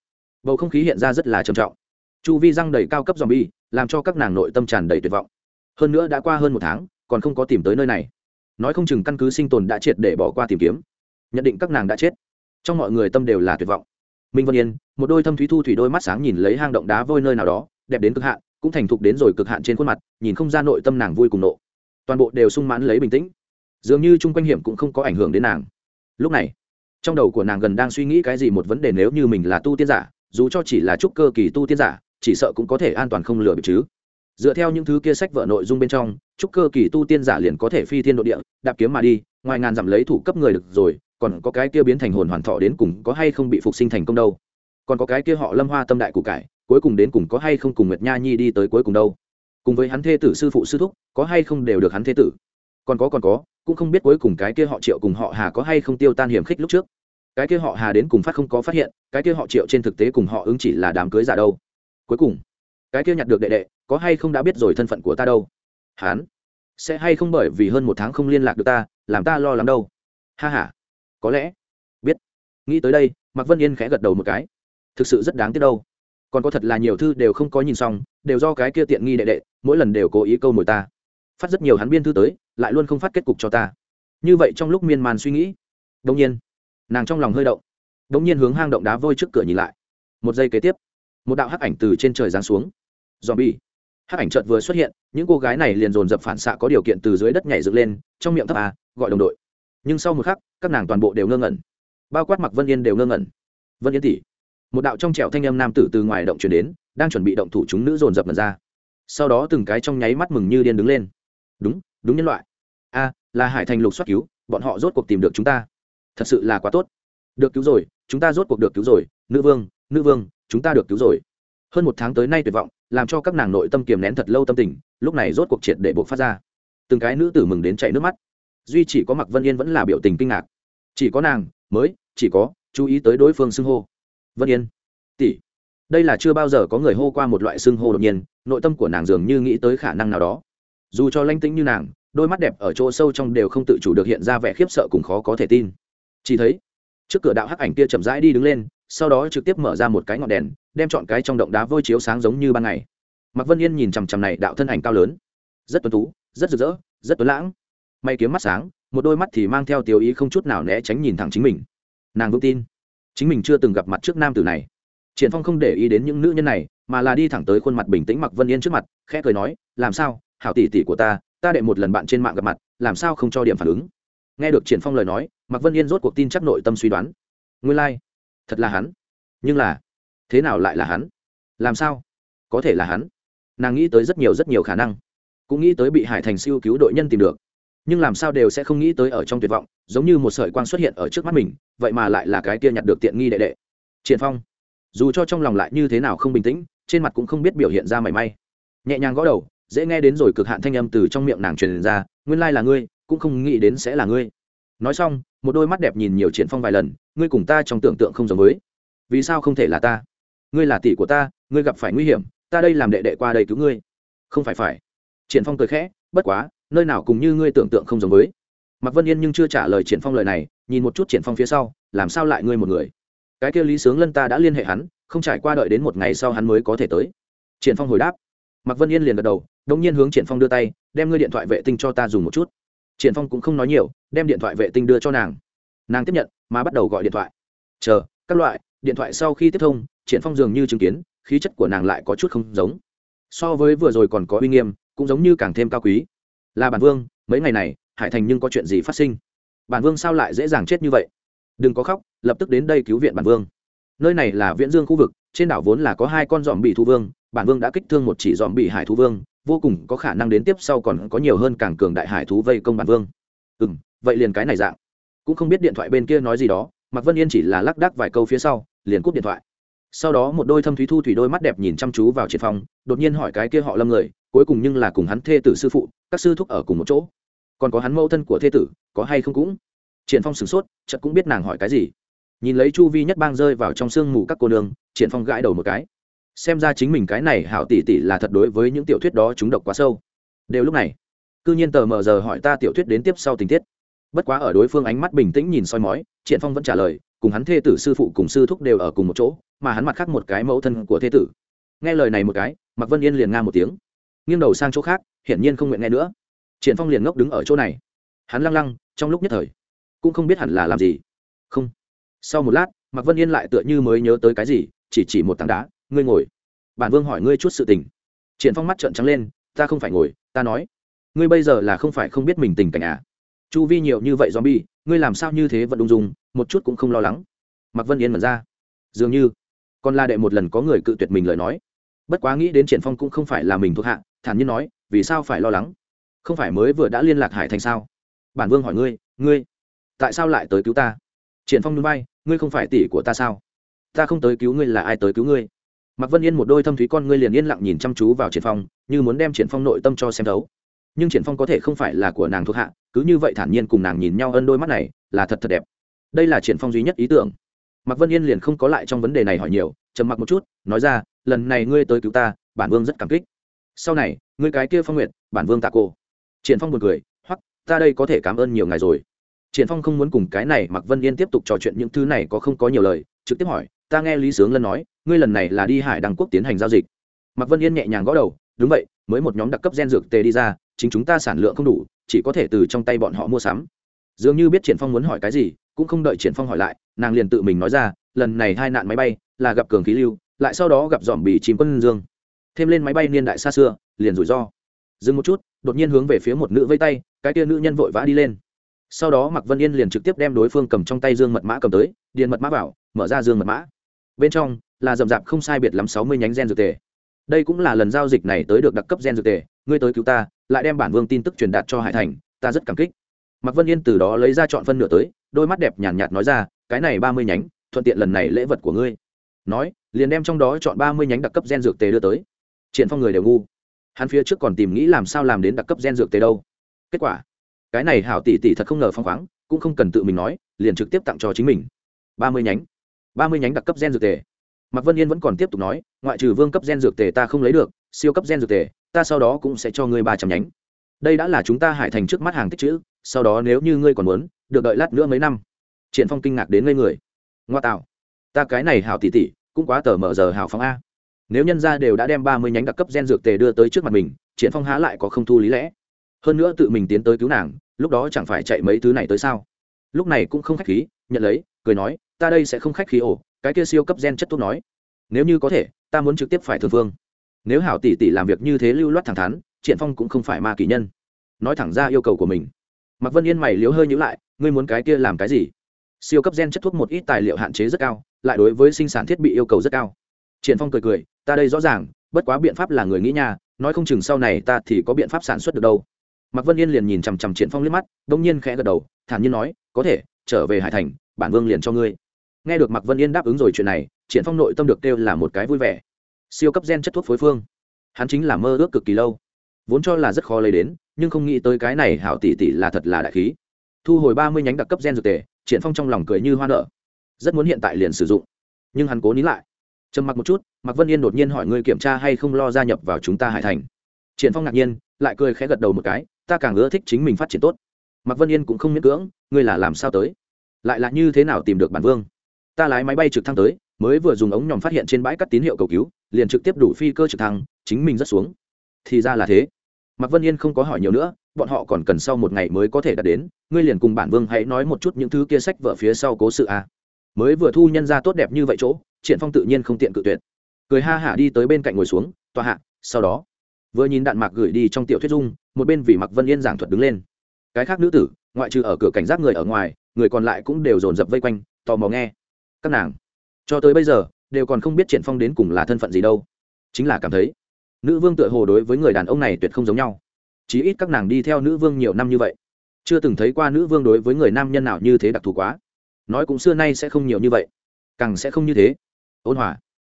bầu không khí hiện ra rất là trầm trọng. Chu vi răng đầy cao cấp dòm bi làm cho các nàng nội tâm tràn đầy tuyệt vọng. Hơn nữa đã qua hơn một tháng, còn không có tìm tới nơi này. Nói không chừng căn cứ sinh tồn đã triệt để bỏ qua tìm kiếm nhận định các nàng đã chết. Trong mọi người tâm đều là tuyệt vọng. Minh vân yên, một đôi thâm thúy thu thủy đôi mắt sáng nhìn lấy hang động đá vôi nơi nào đó, đẹp đến cực hạn, cũng thành thục đến rồi cực hạn trên khuôn mặt, nhìn không ra nội tâm nàng vui cùng nộ. Toàn bộ đều sung mãn lấy bình tĩnh. Dường như chung quanh hiểm cũng không có ảnh hưởng đến nàng. Lúc này, trong đầu của nàng gần đang suy nghĩ cái gì một vấn đề nếu như mình là tu tiên giả, dù cho chỉ là trúc cơ kỳ tu tiên giả, chỉ sợ cũng có thể an toàn không lừa bị chứ. Dựa theo những thứ kia sách vợ nội dung bên trong, trúc cơ kỳ tu tiên giả liền có thể phi thiên nội địa, đạp kiếm mà đi, ngoài ngàn dặm lấy thủ cấp người được rồi còn có cái kia biến thành hồn hoàn thọ đến cùng có hay không bị phục sinh thành công đâu? Còn có cái kia họ lâm hoa tâm đại cụ cải, cuối cùng đến cùng có hay không cùng nguyệt nha nhi đi tới cuối cùng đâu? Cùng với hắn thê tử sư phụ sư thúc, có hay không đều được hắn thê tử? Còn có còn có, cũng không biết cuối cùng cái kia họ triệu cùng họ hà có hay không tiêu tan hiểm khích lúc trước. Cái kia họ hà đến cùng phát không có phát hiện, cái kia họ triệu trên thực tế cùng họ ứng chỉ là đám cưới giả đâu? Cuối cùng, cái kia nhặt được đệ đệ, có hay không đã biết rồi thân phận của ta đâu? Hán sẽ hay không bởi vì hơn một tháng không liên lạc được ta, làm ta lo lắng đâu? Ha h a có lẽ. Biết. Nghĩ tới đây, mạc vân yên khẽ gật đầu một cái. Thực sự rất đáng tiếc đâu. Còn có thật là nhiều thư đều không có nhìn xong, đều do cái kia tiện nghi đệ đệ, mỗi lần đều cố ý câu mồi ta. Phát rất nhiều hắn biên thư tới, lại luôn không phát kết cục cho ta. Như vậy trong lúc miên man suy nghĩ đông nhiên, nàng trong lòng hơi động. Đông nhiên hướng hang động đá vôi trước cửa nhìn lại. Một giây kế tiếp, một đạo hắc ảnh từ trên trời giáng xuống. Dòm bi hắc ảnh chợt vừa xuất hiện, những cô gái này liền dồn dập phản xạ có điều kiện từ dưới đất nhảy dựng lên, trong miệng thấp à gọi đồng đội nhưng sau một khắc, các nàng toàn bộ đều ngơ ngẩn. Bao quát mặc vân yên đều ngơ ngẩn. Vân yên tỷ, một đạo trong trẻo thanh âm nam tử từ ngoài động chuyển đến, đang chuẩn bị động thủ chúng nữ dồn dập mật ra. Sau đó từng cái trong nháy mắt mừng như điên đứng lên. Đúng đúng nhân loại. A, là hải thành lục xuất cứu, bọn họ rốt cuộc tìm được chúng ta. Thật sự là quá tốt. Được cứu rồi, chúng ta rốt cuộc được cứu rồi, nữ vương nữ vương, chúng ta được cứu rồi. Hơn một tháng tới nay tuyệt vọng, làm cho các nàng nội tâm kiềm nén thật lâu tâm tình, lúc này rốt cuộc triệt để buộc phát ra. Từng cái nữ tử mừng đến chạy nước mắt duy chỉ có mặc vân yên vẫn là biểu tình kinh ngạc. chỉ có nàng mới, chỉ có chú ý tới đối phương xưng hô. vân yên, tỷ. đây là chưa bao giờ có người hô qua một loại xưng hô đột nhiên, nội tâm của nàng dường như nghĩ tới khả năng nào đó. dù cho lanh tĩnh như nàng, đôi mắt đẹp ở chỗ sâu trong đều không tự chủ được hiện ra vẻ khiếp sợ cùng khó có thể tin. chỉ thấy, trước cửa đạo hắc ảnh kia chậm rãi đi đứng lên, sau đó trực tiếp mở ra một cái ngọn đèn, đem chọn cái trong động đá vôi chiếu sáng giống như ban ngày. mạc vân yên nhìn chằm chằm này đạo thân ảnh cao lớn. rất tuấn tú, rất rực rỡ, rất tuấn lãng may kiếm mắt sáng, một đôi mắt thì mang theo tiểu ý không chút nào né tránh nhìn thẳng chính mình. Nàng vững tin. Chính mình chưa từng gặp mặt trước nam tử này. Triển phong không để ý đến những nữ nhân này, mà là đi thẳng tới khuôn mặt bình tĩnh mặc vân yên trước mặt, khẽ cười nói, làm sao? Hảo tỷ tỷ của ta ta đệ một lần bạn trên mạng gặp mặt, làm sao không cho điểm phản ứng? Nghe được triển phong lời nói mặc vân yên rốt cuộc tin chắc nội tâm suy đoán. Nguyên lai like. thật là hắn. Nhưng là, thế nào lại là hắn? Làm sao? Có thể là hắn. Nàng nghĩ tới rất nhiều rất nhiều khả năng. Cũng nghĩ tới bị hải thành siêu cứu đội nhân tìm được nhưng làm sao đều sẽ không nghĩ tới ở trong tuyệt vọng, giống như một sợi quang xuất hiện ở trước mắt mình, vậy mà lại là cái kia nhặt được tiện nghi đệ đệ. Triển phong, dù cho trong lòng lại như thế nào không bình tĩnh, trên mặt cũng không biết biểu hiện ra mảy may. Nhẹ nhàng gõ đầu, dễ nghe đến rồi cực hạn thanh âm từ trong miệng nàng truyền ra, nguyên lai là ngươi, cũng không nghĩ đến sẽ là ngươi. Nói xong, một đôi mắt đẹp nhìn nhiều triển phong vài lần, ngươi cùng ta trong tưởng tượng không giống với. Vì sao không thể là ta? Ngươi là tỷ của ta, ngươi gặp phải nguy hiểm, ta đây làm đệ đệ qua đây cứu ngươi. Không phải phải. Triển phong cười khẽ, bất quá nơi nào cùng như ngươi tưởng tượng không giống với. Mạc vân yên nhưng chưa trả lời triển phong lời này, nhìn một chút triển phong phía sau, làm sao lại ngươi một người? Cái kia lý sướng lân ta đã liên hệ hắn, không trải qua đợi đến một ngày sau hắn mới có thể tới. Triển phong hồi đáp. Mạc vân yên liền gật đầu đung nhiên hướng triển phong đưa tay, đem ngươi điện thoại vệ tinh cho ta dùng một chút. Triển phong cũng không nói nhiều, đem điện thoại vệ tinh đưa cho nàng. Nàng tiếp nhận, mà bắt đầu gọi điện thoại. Chờ, các loại, điện thoại sau khi tiếp thông, triển phong dường như chứng kiến, khí chất của nàng lại có chút không giống. So với vừa rồi còn có uy nghiêm, cũng giống như càng thêm cao quý là bản vương, mấy ngày này, hải thành nhưng có chuyện gì phát sinh? Bản vương sao lại dễ dàng chết như vậy? Đừng có khóc, lập tức đến đây cứu viện bản vương. Nơi này là viễn dương khu vực, trên đảo vốn là có hai con dòm bị thu vương, bản vương đã kích thương một chỉ dòm bị hải thú vương, vô cùng có khả năng đến tiếp sau còn có nhiều hơn càng cường đại hải thú vây công bản vương. Ừ m vậy liền cái này dạng. Cũng không biết điện thoại bên kia nói gì đó, mạc vân yên chỉ là lắc đắc vài câu phía sau, liền cúp điện thoại. Sau đó một đôi thâm thúy thu thủy đôi mắt đẹp nhìn chăm chú vào triệt phong, đột nhiên hỏi cái kia họ lâm người cuối cùng nhưng là cùng hắn thê tử sư phụ, các sư thúc ở cùng một chỗ. Còn có hắn mẫu thân của thê tử, có hay không cũng? Triển phong sửng sốt, chợt cũng biết nàng hỏi cái gì. Nhìn lấy chu vi nhất bang rơi vào trong sương mù các cô nương, triển phong gãi đầu một cái. Xem ra chính mình cái này hảo tỷ tỷ là thật đối với những tiểu thuyết đó chúng độc quá sâu. Đều lúc này, cư nhiên tờ mờ giờ hỏi ta tiểu thuyết đến tiếp sau tình tiết. Bất quá ở đối phương ánh mắt bình tĩnh nhìn soi mói, triển phong vẫn trả lời, cùng hắn thê tử sư phụ cùng sư thúc đều ở cùng một chỗ, mà hắn mặt khác một cái mẫu thân của thê tử. Nghe lời này một cái mặc vân yên liền nga một tiếng nghiêng đầu sang chỗ khác, hiển nhiên không nguyện nghe nữa. Triển phong liền ngốc đứng ở chỗ này. Hắn lăng lăng, trong lúc nhất thời, cũng không biết hẳn là làm gì. Không. Sau một lát mặc vân yên lại tựa như mới nhớ tới cái gì, chỉ chỉ một tảng đá, ngươi ngồi. Bản vương hỏi ngươi chút sự tình. Triển phong mắt trợn trắng lên, ta không phải ngồi, ta nói. Ngươi bây giờ là không phải không biết mình tình cảnh à? Chu vi nhiều như vậy zombie, ngươi làm sao như thế vẫn ung dung, một chút cũng không lo lắng. Mặc vân yên mở ra. Dường như, còn la đệ một lần có người cự tuyệt mình lời nói bất quá nghĩ đến triển phong cũng không phải là mình thuộc hạ thản nhiên nói vì sao phải lo lắng không phải mới vừa đã liên lạc hải thành sao bản vương hỏi ngươi ngươi tại sao lại tới cứu ta triển phong núi bay ngươi không phải tỷ của ta sao ta không tới cứu ngươi là ai tới cứu ngươi Mặc Vân Yên một đôi thâm thúy con ngươi liền yên lặng nhìn chăm chú vào Triển Phong, như muốn đem Triển Phong nội tâm cho xem thấu. Nhưng Triển Phong có thể không phải là của nàng thuộc hạ, cứ như vậy thản nhiên cùng nàng nhìn nhau ân đôi mắt này, là thật thật đẹp. Đây là Triển Phong duy nhất ý tưởng. Mặc Vân Yên liền không có lại trong vấn đề này hỏi nhiều, trầm mặc một chút, nói ra, lần này ngươi tới cứu ta, bản vương rất cảm kích. Sau này, ngươi cái kia Phong Nguyệt, bản vương tạ cô. Triển Phong buồn cười, hoặc ta đây có thể cảm ơn nhiều ngày rồi. Triển Phong không muốn cùng cái này Mặc Vân Yên tiếp tục trò chuyện những thứ này có không có nhiều lời, trực tiếp hỏi, ta nghe Lý Sướng Lân nói, ngươi lần này là đi Hải Đăng Quốc tiến hành giao dịch. Mặc Vân Yên nhẹ nhàng gõ đầu, đúng vậy, mới một nhóm đặc cấp gen dược tề đi ra, chính chúng ta sản lượng không đủ, chỉ có thể từ trong tay bọn họ mua sắm. Dường như biết Triển Phong muốn hỏi cái gì, cũng không đợi Triển Phong hỏi lại, nàng liền tự mình nói ra, lần này hai nạn máy bay là gặp cường khí lưu, lại sau đó gặp dòm bì chìm quân dương. Thêm lên máy bay niên đại xa xưa, liền rủi ro. Dừng một chút, đột nhiên hướng về phía một nữ vây tay, cái kia nữ nhân vội vã đi lên. Sau đó Mạc Vân Yên liền trực tiếp đem đối phương cầm trong tay dương mật mã cầm tới, điền mật mã vào, mở ra dương mật mã bên trong là rậm rạp không sai biệt lắm sáu mươi nhánh gen dược tề đây cũng là lần giao dịch này tới được đặc cấp gen dược tề ngươi tới cứu ta lại đem bản vương tin tức truyền đạt cho hải thành ta rất cảm kích mạc vân yên từ đó lấy ra chọn phân nửa tới đôi mắt đẹp nhàn nhạt, nhạt nói ra cái này ba mươi nhánh thuận tiện lần này lễ vật của ngươi nói liền đem trong đó chọn ba mươi nhánh đặc cấp gen dược tề đưa tới. Triển phong người đều ngu. Hắn phía trước còn tìm nghĩ làm sao làm đến đặc cấp gen dược tề đâu. Kết quả, cái này hảo tỷ tỷ thật không ngờ phong khoáng, cũng không cần tự mình nói, liền trực tiếp tặng cho chính mình. Ba mươi nhánh. Ba mươi nhánh đặc cấp gen dược tề. Mạc vân yên vẫn còn tiếp tục nói, ngoại trừ vương cấp gen dược tề ta không lấy được, siêu cấp gen dược tề, ta sau đó cũng sẽ cho ngươi ba trăm nhánh. Đây đã là chúng ta hải thành trước mắt hàng tích chữ, sau đó nếu như ngươi còn muốn, được đợi lát nữa mấy năm. Triển phong kinh ngạc đến ngây người. Ngoa tạo, ta cái này hảo tỷ tỷ cũng quá tờ mở giờ hảo phóng a. Nếu nhân gia đều đã đem ba mươi nhánh đặc cấp gen dược tề đưa tới trước mặt mình, triển phong há lại có không thu lý lẽ. Hơn nữa tự mình tiến tới cứu nàng, lúc đó chẳng phải chạy mấy thứ này tới sao? Lúc này cũng không khách khí, nhận lấy, cười nói, ta đây sẽ không khách khí ổ cái kia siêu cấp gen chất thuốc nói. Nếu như có thể, ta muốn trực tiếp phải thường phương nếu hảo tỷ tỷ làm việc như thế lưu loát thẳng thắn, triển phong cũng không phải ma kỷ nhân. Nói thẳng ra yêu cầu của mình. Mạc vân yên mày liếu hơi nhíu lại, ngươi muốn cái kia làm cái gì? Siêu cấp gen chất thuốc một ít tài liệu hạn chế rất cao lại đối với sinh sản thiết bị yêu cầu rất cao. Triển phong cười cười ta đây rõ ràng bất quá biện pháp là người nghĩ nhà, nói không chừng sau này ta thì có biện pháp sản xuất được đâu. Mạc vân yên liền nhìn chằm chằm triển phong liếc mắt đông nhiên khẽ gật đầu thản nhiên nói có thể trở về hải thành bản vương liền cho ngươi. Nghe được mạc vân yên đáp ứng rồi chuyện này triển phong nội tâm được kêu là một cái vui vẻ. Siêu cấp gen chất thuốc phối phương. Hắn chính là mơ ước cực kỳ lâu. Vốn cho là rất khó lấy đến nhưng không nghĩ tới cái này hảo tỷ tỷ là thật là đại khí. Thu hồi ba mươi nhánh đặc cấp gen dược tề triển phong trong lòng cười như hoa nở. Rất muốn hiện tại liền sử dụng. Nhưng hắn cố nín lại. Trầm mặc một chút, mạc vân yên đột nhiên hỏi ngươi kiểm tra hay không lo gia nhập vào chúng ta hải thành. Triển phong ngạc nhiên, lại cười khẽ gật đầu một cái, ta càng ưa thích chính mình phát triển tốt. Mạc vân yên cũng không miễn cưỡng, ngươi là làm sao tới? Lại là như thế nào tìm được bản vương? Ta lái máy bay trực thăng tới, mới vừa dùng ống nhòm phát hiện trên bãi cắt tín hiệu cầu cứu, liền trực tiếp đủ phi cơ trực thăng, chính mình rất xuống. Thì ra là thế. Mạc vân yên không có hỏi nhiều nữa bọn họ còn cần sau một ngày mới có thể đạt đến, ngươi liền cùng bản vương hãy nói một chút những thứ kia sách vở phía sau cố sự a. Mới vừa thu nhân ra tốt đẹp như vậy chỗ, triển phong tự nhiên không tiện cự tuyệt. Cười ha hả đi tới bên cạnh ngồi xuống, tòa hạ, sau đó. Vừa nhìn đạn mạc gửi đi trong tiểu thuyết dung, một bên vì mặc vân yên giảng thuật đứng lên. Cái khác nữ tử, ngoại trừ ở cửa cảnh giác người ở ngoài, người còn lại cũng đều dồn dập vây quanh, tò mò nghe. Các nàng, cho tới bây giờ, đều còn không biết triển phong đến cùng là thân phận gì đâu. Chính là cảm thấy, nữ vương tựa hồ đối với người đàn ông này tuyệt không giống nhau chí ít các nàng đi theo nữ vương nhiều năm như vậy. Chưa từng thấy qua nữ vương đối với người nam nhân nào như thế đặc thù quá. Nói cũng xưa nay sẽ không nhiều như vậy. Càng sẽ không như thế. Ôn hòa.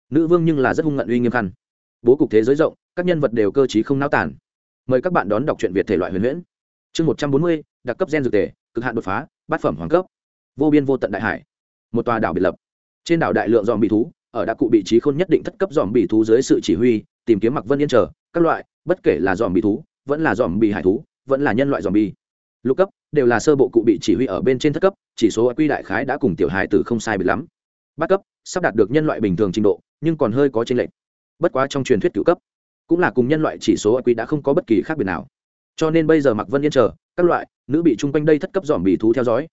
Nữ vương nhưng là rất hung ngận uy nghiêm khăn. Bố cục thế giới rộng, các nhân vật đều cơ t không náo tản mời các bạn đón đọc truyện việt thể loại huyền huyễn. Chương một trăm bốn mươi, đặc cấp gen dược tề, cực hạn đột phá, bát phẩm hoàng cấp. Vô biên vô tận đại hải. Một tòa đảo biệt lập. Trên đảo đại lượng dòm bị thú, ở đã cụ vị trí khôn nhất định thất cấp dòm bị thú dưới sự chỉ huy, tìm kiếm mặc vân yên trở các loại, bất kể là dòm bị thú vẫn là dòm bị hải thú, vẫn là nhân loại dòm bi lục cấp, đều là sơ bộ cụ bị chỉ huy ở bên trên thất cấp, chỉ số quy đại khái đã cùng tiểu hài tử không sai bị lắm. Bát cấp, sắp đạt được nhân loại bình thường trình độ, nhưng còn hơi có chênh lệch. Bất quá trong truyền thuyết cựu cấp, cũng là cùng nhân loại chỉ số quy đã không có bất kỳ khác biệt nào. Cho nên bây giờ mặc vân yên chờ, các loại, nữ bị chung quanh đây thất cấp dòm bị thú theo dõi.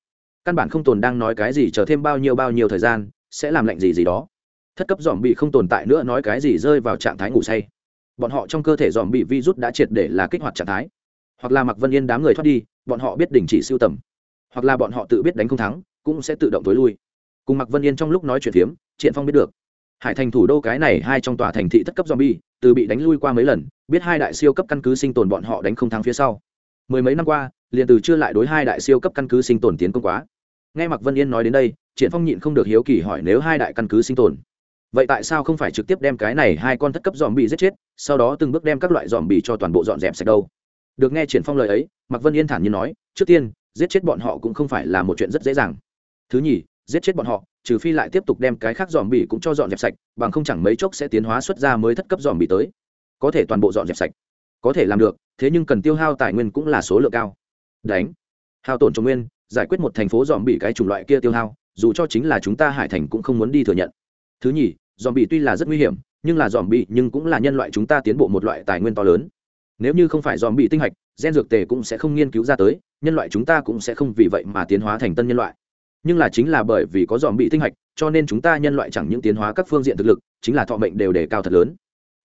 Căn bản không tồn đang nói cái gì chờ thêm bao nhiêu bao nhiêu thời gian, sẽ làm lạnh gì gì đó. Thất cấp dòm bị không tồn tại nữa nói cái gì rơi vào trạng thái ngủ say bọn họ trong cơ thể dòm bị virus đã triệt để là kích hoạt trạng thái. Hoặc là mặc vân yên đám người thoát đi, bọn họ biết đình chỉ siêu tầm. Hoặc là bọn họ tự biết đánh không thắng, cũng sẽ tự động tối lui. Cùng mặc vân yên trong lúc nói chuyện phiếm, triện phong biết được. Hải thành thủ đô cái này hai trong tòa thành thị thất cấp zombie, từ bị đánh lui qua mấy lần, biết hai đại siêu cấp căn cứ sinh tồn bọn họ đánh không thắng phía sau. Mười mấy năm qua, liền từ chưa lại đối hai đại siêu cấp căn cứ sinh tồn tiến công quá. Nghe mặc vân yên nói đến đây triển phong nhịn không được hiếu kỳ hỏi nếu hai đại căn cứ sinh tồn vậy tại sao không phải trực tiếp đem cái này hai con thất cấp dòm bị giết chết, sau đó từng bước đem các loại dòm bị cho toàn bộ dọn dẹp sạch đâu? Được nghe triển phong lời ấy mặc vân yên thản nhiên nói, trước tiên, giết chết bọn họ cũng không phải là một chuyện rất dễ dàng. Thứ nhì, giết chết bọn họ, trừ phi lại tiếp tục đem cái khác dòm bị cũng cho dọn dẹp sạch, bằng không chẳng mấy chốc sẽ tiến hóa xuất ra mới thất cấp dòm bị tới. Có thể toàn bộ dọn dẹp sạch. Có thể làm được, thế nhưng cần tiêu hao tài nguyên cũng là số lượng cao. Đánh. Hao tổn trong nguyên, giải quyết một thành phố dòm bị cái chủng loại kia tiêu hao, dù cho chính là chúng ta hải thành cũng không muốn đi thừa nhận. Thứ nhì dòm bị tuy là rất nguy hiểm, nhưng là dòm bị nhưng cũng là nhân loại chúng ta tiến bộ một loại tài nguyên to lớn. Nếu như không phải dòm bị tinh hạch, gen dược tề cũng sẽ không nghiên cứu ra tới, nhân loại chúng ta cũng sẽ không vì vậy mà tiến hóa thành tân nhân loại. Nhưng là chính là bởi vì có dòm bị tinh hạch, cho nên chúng ta nhân loại chẳng những tiến hóa các phương diện thực lực, chính là thọ mệnh đều đề cao thật lớn.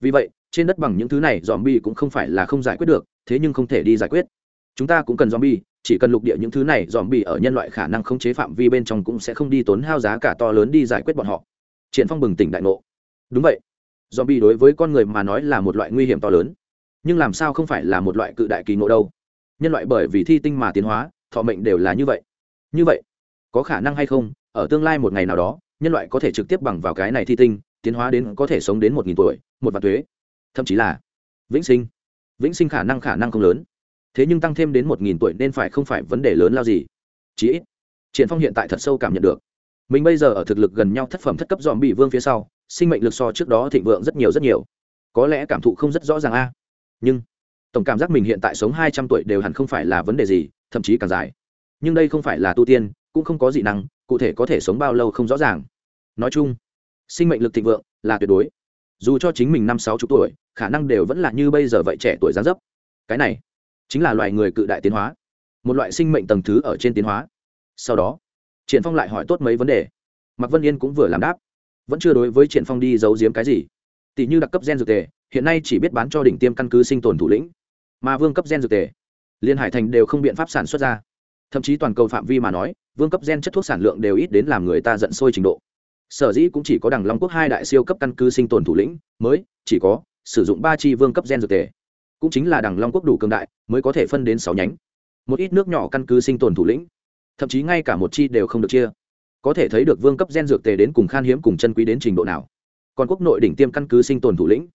Vì vậy, trên đất bằng những thứ này dòm bi cũng không phải là không giải quyết được, thế nhưng không thể đi giải quyết. Chúng ta cũng cần dòm bi chỉ cần lục địa những thứ này dòm bi ở nhân loại khả năng không chế phạm vi bên trong cũng sẽ không đi tốn hao giá cả to lớn đi giải quyết bọn họ triển phong bừng tỉnh đại ngộ. Đúng vậy. Dòm bị đối với con người mà nói là một loại nguy hiểm to lớn. Nhưng làm sao không phải là một loại cự đại kỳ ngộ đâu? Nhân loại bởi vì thi tinh mà tiến hóa, thọ mệnh đều là như vậy. Như vậy, có khả năng hay không, ở tương lai một ngày nào đó, nhân loại có thể trực tiếp bằng vào cái này thi tinh, tiến hóa đến có thể sống đến một nghìn tuổi, một vạn thuế thậm chí là vĩnh sinh. Vĩnh sinh khả năng khả năng không lớn. Thế nhưng tăng thêm đến một nghìn tuổi nên phải không phải vấn đề lớn lao gì. Chí ít, triển phong hiện tại thật sâu cảm nhận được mình bây giờ ở thực lực gần nhau thất phẩm thất cấp dòm bị vương phía sau, sinh mệnh lực so trước đó thịnh vượng rất nhiều rất nhiều. Có lẽ cảm thụ không rất rõ ràng a. Nhưng, tổng cảm giác mình hiện tại sống hai trăm tuổi đều hẳn không phải là vấn đề gì, thậm chí càng dài. Nhưng đây không phải là tu tiên, cũng không có dị năng, cụ thể có thể sống bao lâu không rõ ràng. Nói chung, sinh mệnh lực thịnh vượng là tuyệt đối. Dù cho chính mình năm sáu chục tuổi, khả năng đều vẫn là như bây giờ vậy trẻ tuổi gián dấp. Cái này chính là loài người cự đại tiến hóa. Một loại sinh mệnh tầng thứ ở trên tiến hóa. Sau đó triển phong lại hỏi tốt mấy vấn đề. Mạc vân yên cũng vừa làm đáp. Vẫn chưa đối với triển phong đi giấu giếm cái gì. Tỷ như đặc cấp gen dược tề, hiện nay chỉ biết bán cho đỉnh tiêm căn cứ sinh tồn thủ lĩnh. Mà vương cấp gen dược tề, liên hải thành đều không biện pháp sản xuất ra. Thậm chí toàn cầu phạm vi mà nói, vương cấp gen chất thuốc sản lượng đều ít đến làm người ta giận sôi trình độ. Sở dĩ cũng chỉ có đằng long quốc hai đại siêu cấp căn cứ sinh tồn thủ lĩnh, mới chỉ có sử dụng ba chi vương cấp gen dược tề. Cũng chính là đằng long quốc đủ cường đại, mới có thể phân đến sáu nhánh. Một ít nước nhỏ căn cứ sinh tồn thủ lĩnh thậm chí ngay cả một chi đều không được chia. Có thể thấy được vương cấp gen dược tề đến cùng khan hiếm cùng chân quý đến trình độ nào. Còn quốc nội đỉnh tiêm căn cứ sinh tồn thủ lĩnh.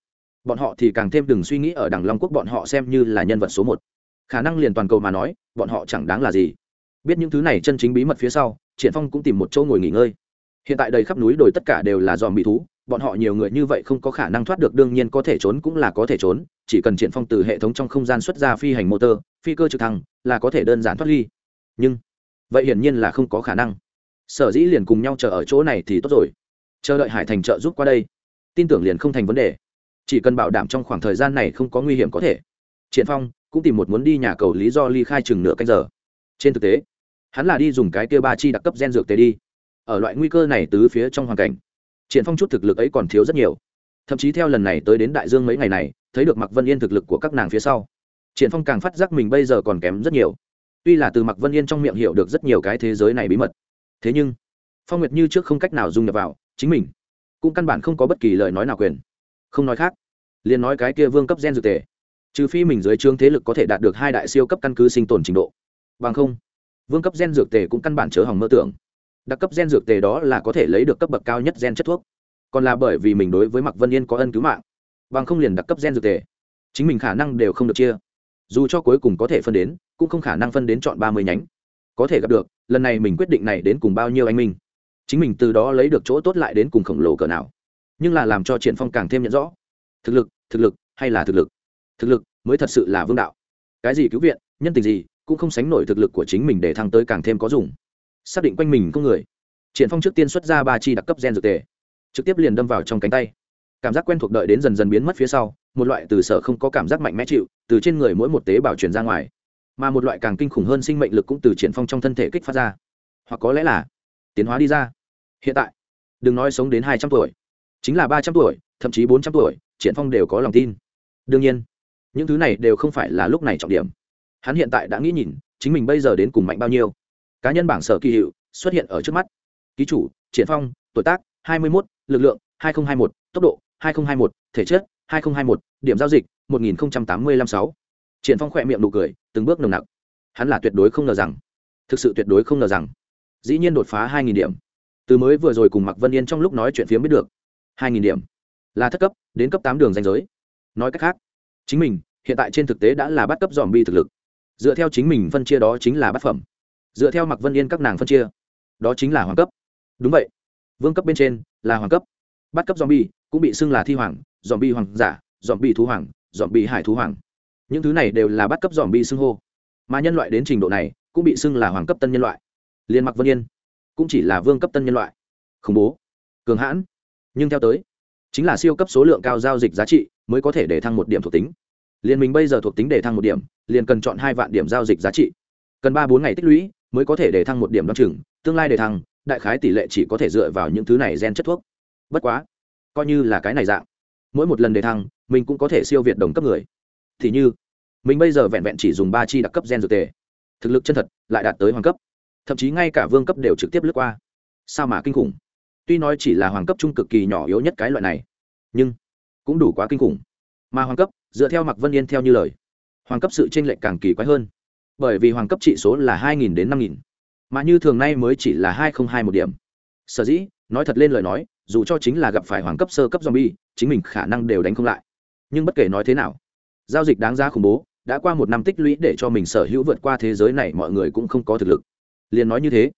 Bọn họ thì càng thêm đừng suy nghĩ ở đằng long quốc bọn họ xem như là nhân vật số một. Khả năng liền toàn cầu mà nói, bọn họ chẳng đáng là gì. Biết những thứ này chân chính bí mật phía sau, triển phong cũng tìm một chỗ ngồi nghỉ ngơi. Hiện tại đầy khắp núi đồi tất cả đều là dòm bị thú, bọn họ nhiều người như vậy không có khả năng thoát được, đương nhiên có thể trốn cũng là có thể trốn, chỉ cần triển phong từ hệ thống trong không gian xuất ra phi hành motor, phi cơ trực thăng, là có thể đơn giản thoát ly. Nhưng vậy hiển nhiên là không có khả năng. Sở dĩ liền cùng nhau chờ ở chỗ này thì tốt rồi. Chờ đợi hải thành trợ giúp qua đây, tin tưởng liền không thành vấn đề. Chỉ cần bảo đảm trong khoảng thời gian này không có nguy hiểm có thể. Triển phong cũng tìm một muốn đi nhà cầu lý do ly khai chừng nửa canh giờ. Trên thực tế, hắn là đi dùng cái kia ba chi đặc cấp gen dược tế đi. Ở loại nguy cơ này tứ phía trong hoàn cảnh, triển phong chút thực lực ấy còn thiếu rất nhiều. Thậm chí theo lần này tới đến đại dương mấy ngày này, thấy được mặc vân yên thực lực của các nàng phía sau, triển phong càng phát giác mình bây giờ còn kém rất nhiều tuy là từ mặc vân yên trong miệng hiểu được rất nhiều cái thế giới này bí mật. Thế nhưng, phong nguyệt như trước không cách nào dung nhập vào, chính mình cũng căn bản không có bất kỳ lời nói nào quyền. Không nói khác, liền nói cái kia vương cấp gen dược tề. Trừ phi mình dưới trương thế lực có thể đạt được hai đại siêu cấp căn cứ sinh tồn trình độ. Bằng không, vương cấp gen dược tề cũng căn bản chớ hỏng mơ tưởng. Đặc cấp gen dược tề đó là có thể lấy được cấp bậc cao nhất gen chất thuốc. Còn là bởi vì mình đối với Mặc vân yên có ân cứu mạng. Bằng không liền đặc cấp gen dược tề, chính mình khả năng đều không được chia dù cho cuối cùng có thể phân đến, cũng không khả năng phân đến chọn ba mươi nhánh. Có thể gặp được, lần này mình quyết định này đến cùng bao nhiêu anh minh. Chính mình từ đó lấy được chỗ tốt lại đến cùng khổng lồ cỡ nào. Nhưng là làm cho triển phong càng thêm nhận rõ. Thực lực thực lực, hay là thực lực? Thực lực mới thật sự là vương đạo. Cái gì cứu viện, nhân tình gì, cũng không sánh nổi thực lực của chính mình để thăng tới càng thêm có dùng. Xác định quanh mình có người. Triển phong trước tiên xuất ra ba chi đặc cấp gen dược tề. Trực tiếp liền đâm vào trong cánh tay cảm giác quen thuộc đợi đến dần dần biến mất phía sau một loại từ sở không có cảm giác mạnh mẽ chịu từ trên người mỗi một tế bào truyền ra ngoài. Mà một loại càng kinh khủng hơn sinh mệnh lực cũng từ triển phong trong thân thể kích phát ra. Hoặc có lẽ là tiến hóa đi ra. Hiện tại đừng nói sống đến hai trăm tuổi chính là ba trăm tuổi thậm chí bốn trăm tuổi triển phong đều có lòng tin. Đương nhiên những thứ này đều không phải là lúc này trọng điểm. Hắn hiện tại đã nghĩ nhìn chính mình bây giờ đến cùng mạnh bao nhiêu. Cá nhân bảng sở kỳ hiệu xuất hiện ở trước mắt. Ký chủ triển phong tuổi tác 21, lực lượng 2021, tốc độ 2021, thể chất 2021, điểm giao dịch 10856. triển phong khỏe miệng nụ cười từng bước nồng nặc. Hắn là tuyệt đối không ngờ rằng thực sự tuyệt đối không ngờ rằng dĩ nhiên đột phá 2000 điểm. Từ mới vừa rồi cùng Mạc Vân Yên trong lúc nói chuyện phía biết được 2000 điểm là thất cấp đến cấp tám đường danh giới. Nói cách khác chính mình hiện tại trên thực tế đã là bắt cấp dòm bi thực lực. Dựa theo chính mình phân chia đó chính là bát phẩm. Dựa theo mặc vân yên các nàng phân chia đó chính là hoàng cấp. Đúng vậy. Vương cấp bên trên là hoàng cấp bắt cấp zombie, cũng bị xưng là thi hoàng, zombie hoàng giả, zombie thú hoàng, zombie hải thú hoàng. Những thứ này đều là bắt cấp zombie xưng hô. Mà nhân loại đến trình độ này, cũng bị xưng là hoàng cấp tân nhân loại. Liên mặc vân yên cũng chỉ là vương cấp tân nhân loại. Khủng bố. Cường hãn. Nhưng theo tới, chính là siêu cấp số lượng cao giao dịch giá trị mới có thể để thăng một điểm thuộc tính. Liền mình bây giờ thuộc tính để thăng một điểm, liền cần chọn hai vạn điểm giao dịch giá trị. Cần ba bốn ngày tích lũy mới có thể để thăng một điểm đ o chừng, tương lai để thăng, đại khái tỷ lệ chỉ có thể dựa vào những thứ này gen chất thuốc bất quá, coi như là cái này dạng, mỗi một lần đề thăng, mình cũng có thể siêu việt đồng cấp người. Thì như, mình bây giờ vẹn vẹn chỉ dùng ba chi đặc cấp gen dược tề. Thực lực chân thật lại đạt tới hoàng cấp. Thậm chí ngay cả vương cấp đều trực tiếp lướt qua. Sao mà kinh khủng? Tuy nói chỉ là hoàng cấp trung cực kỳ nhỏ yếu nhất cái loại này, nhưng cũng đủ quá kinh khủng. Mà hoàng cấp, dựa theo mặc vân yên theo như lời, hoàng cấp sự tranh lệch càng kỳ quái hơn. Bởi vì hoàng cấp trị số là hai nghìn đến năm nghìn, mà như thường nay mới chỉ là hai không hai một điểm. Sở dĩ, nói thật lên lời nói dù cho chính là gặp phải hoàng cấp sơ cấp zombie, chính mình khả năng đều đánh không lại. Nhưng bất kể nói thế nào, giao dịch đáng giá khủng bố, đã qua một năm tích lũy để cho mình sở hữu vượt qua thế giới này mọi người cũng không có thực lực. Liền nói như thế,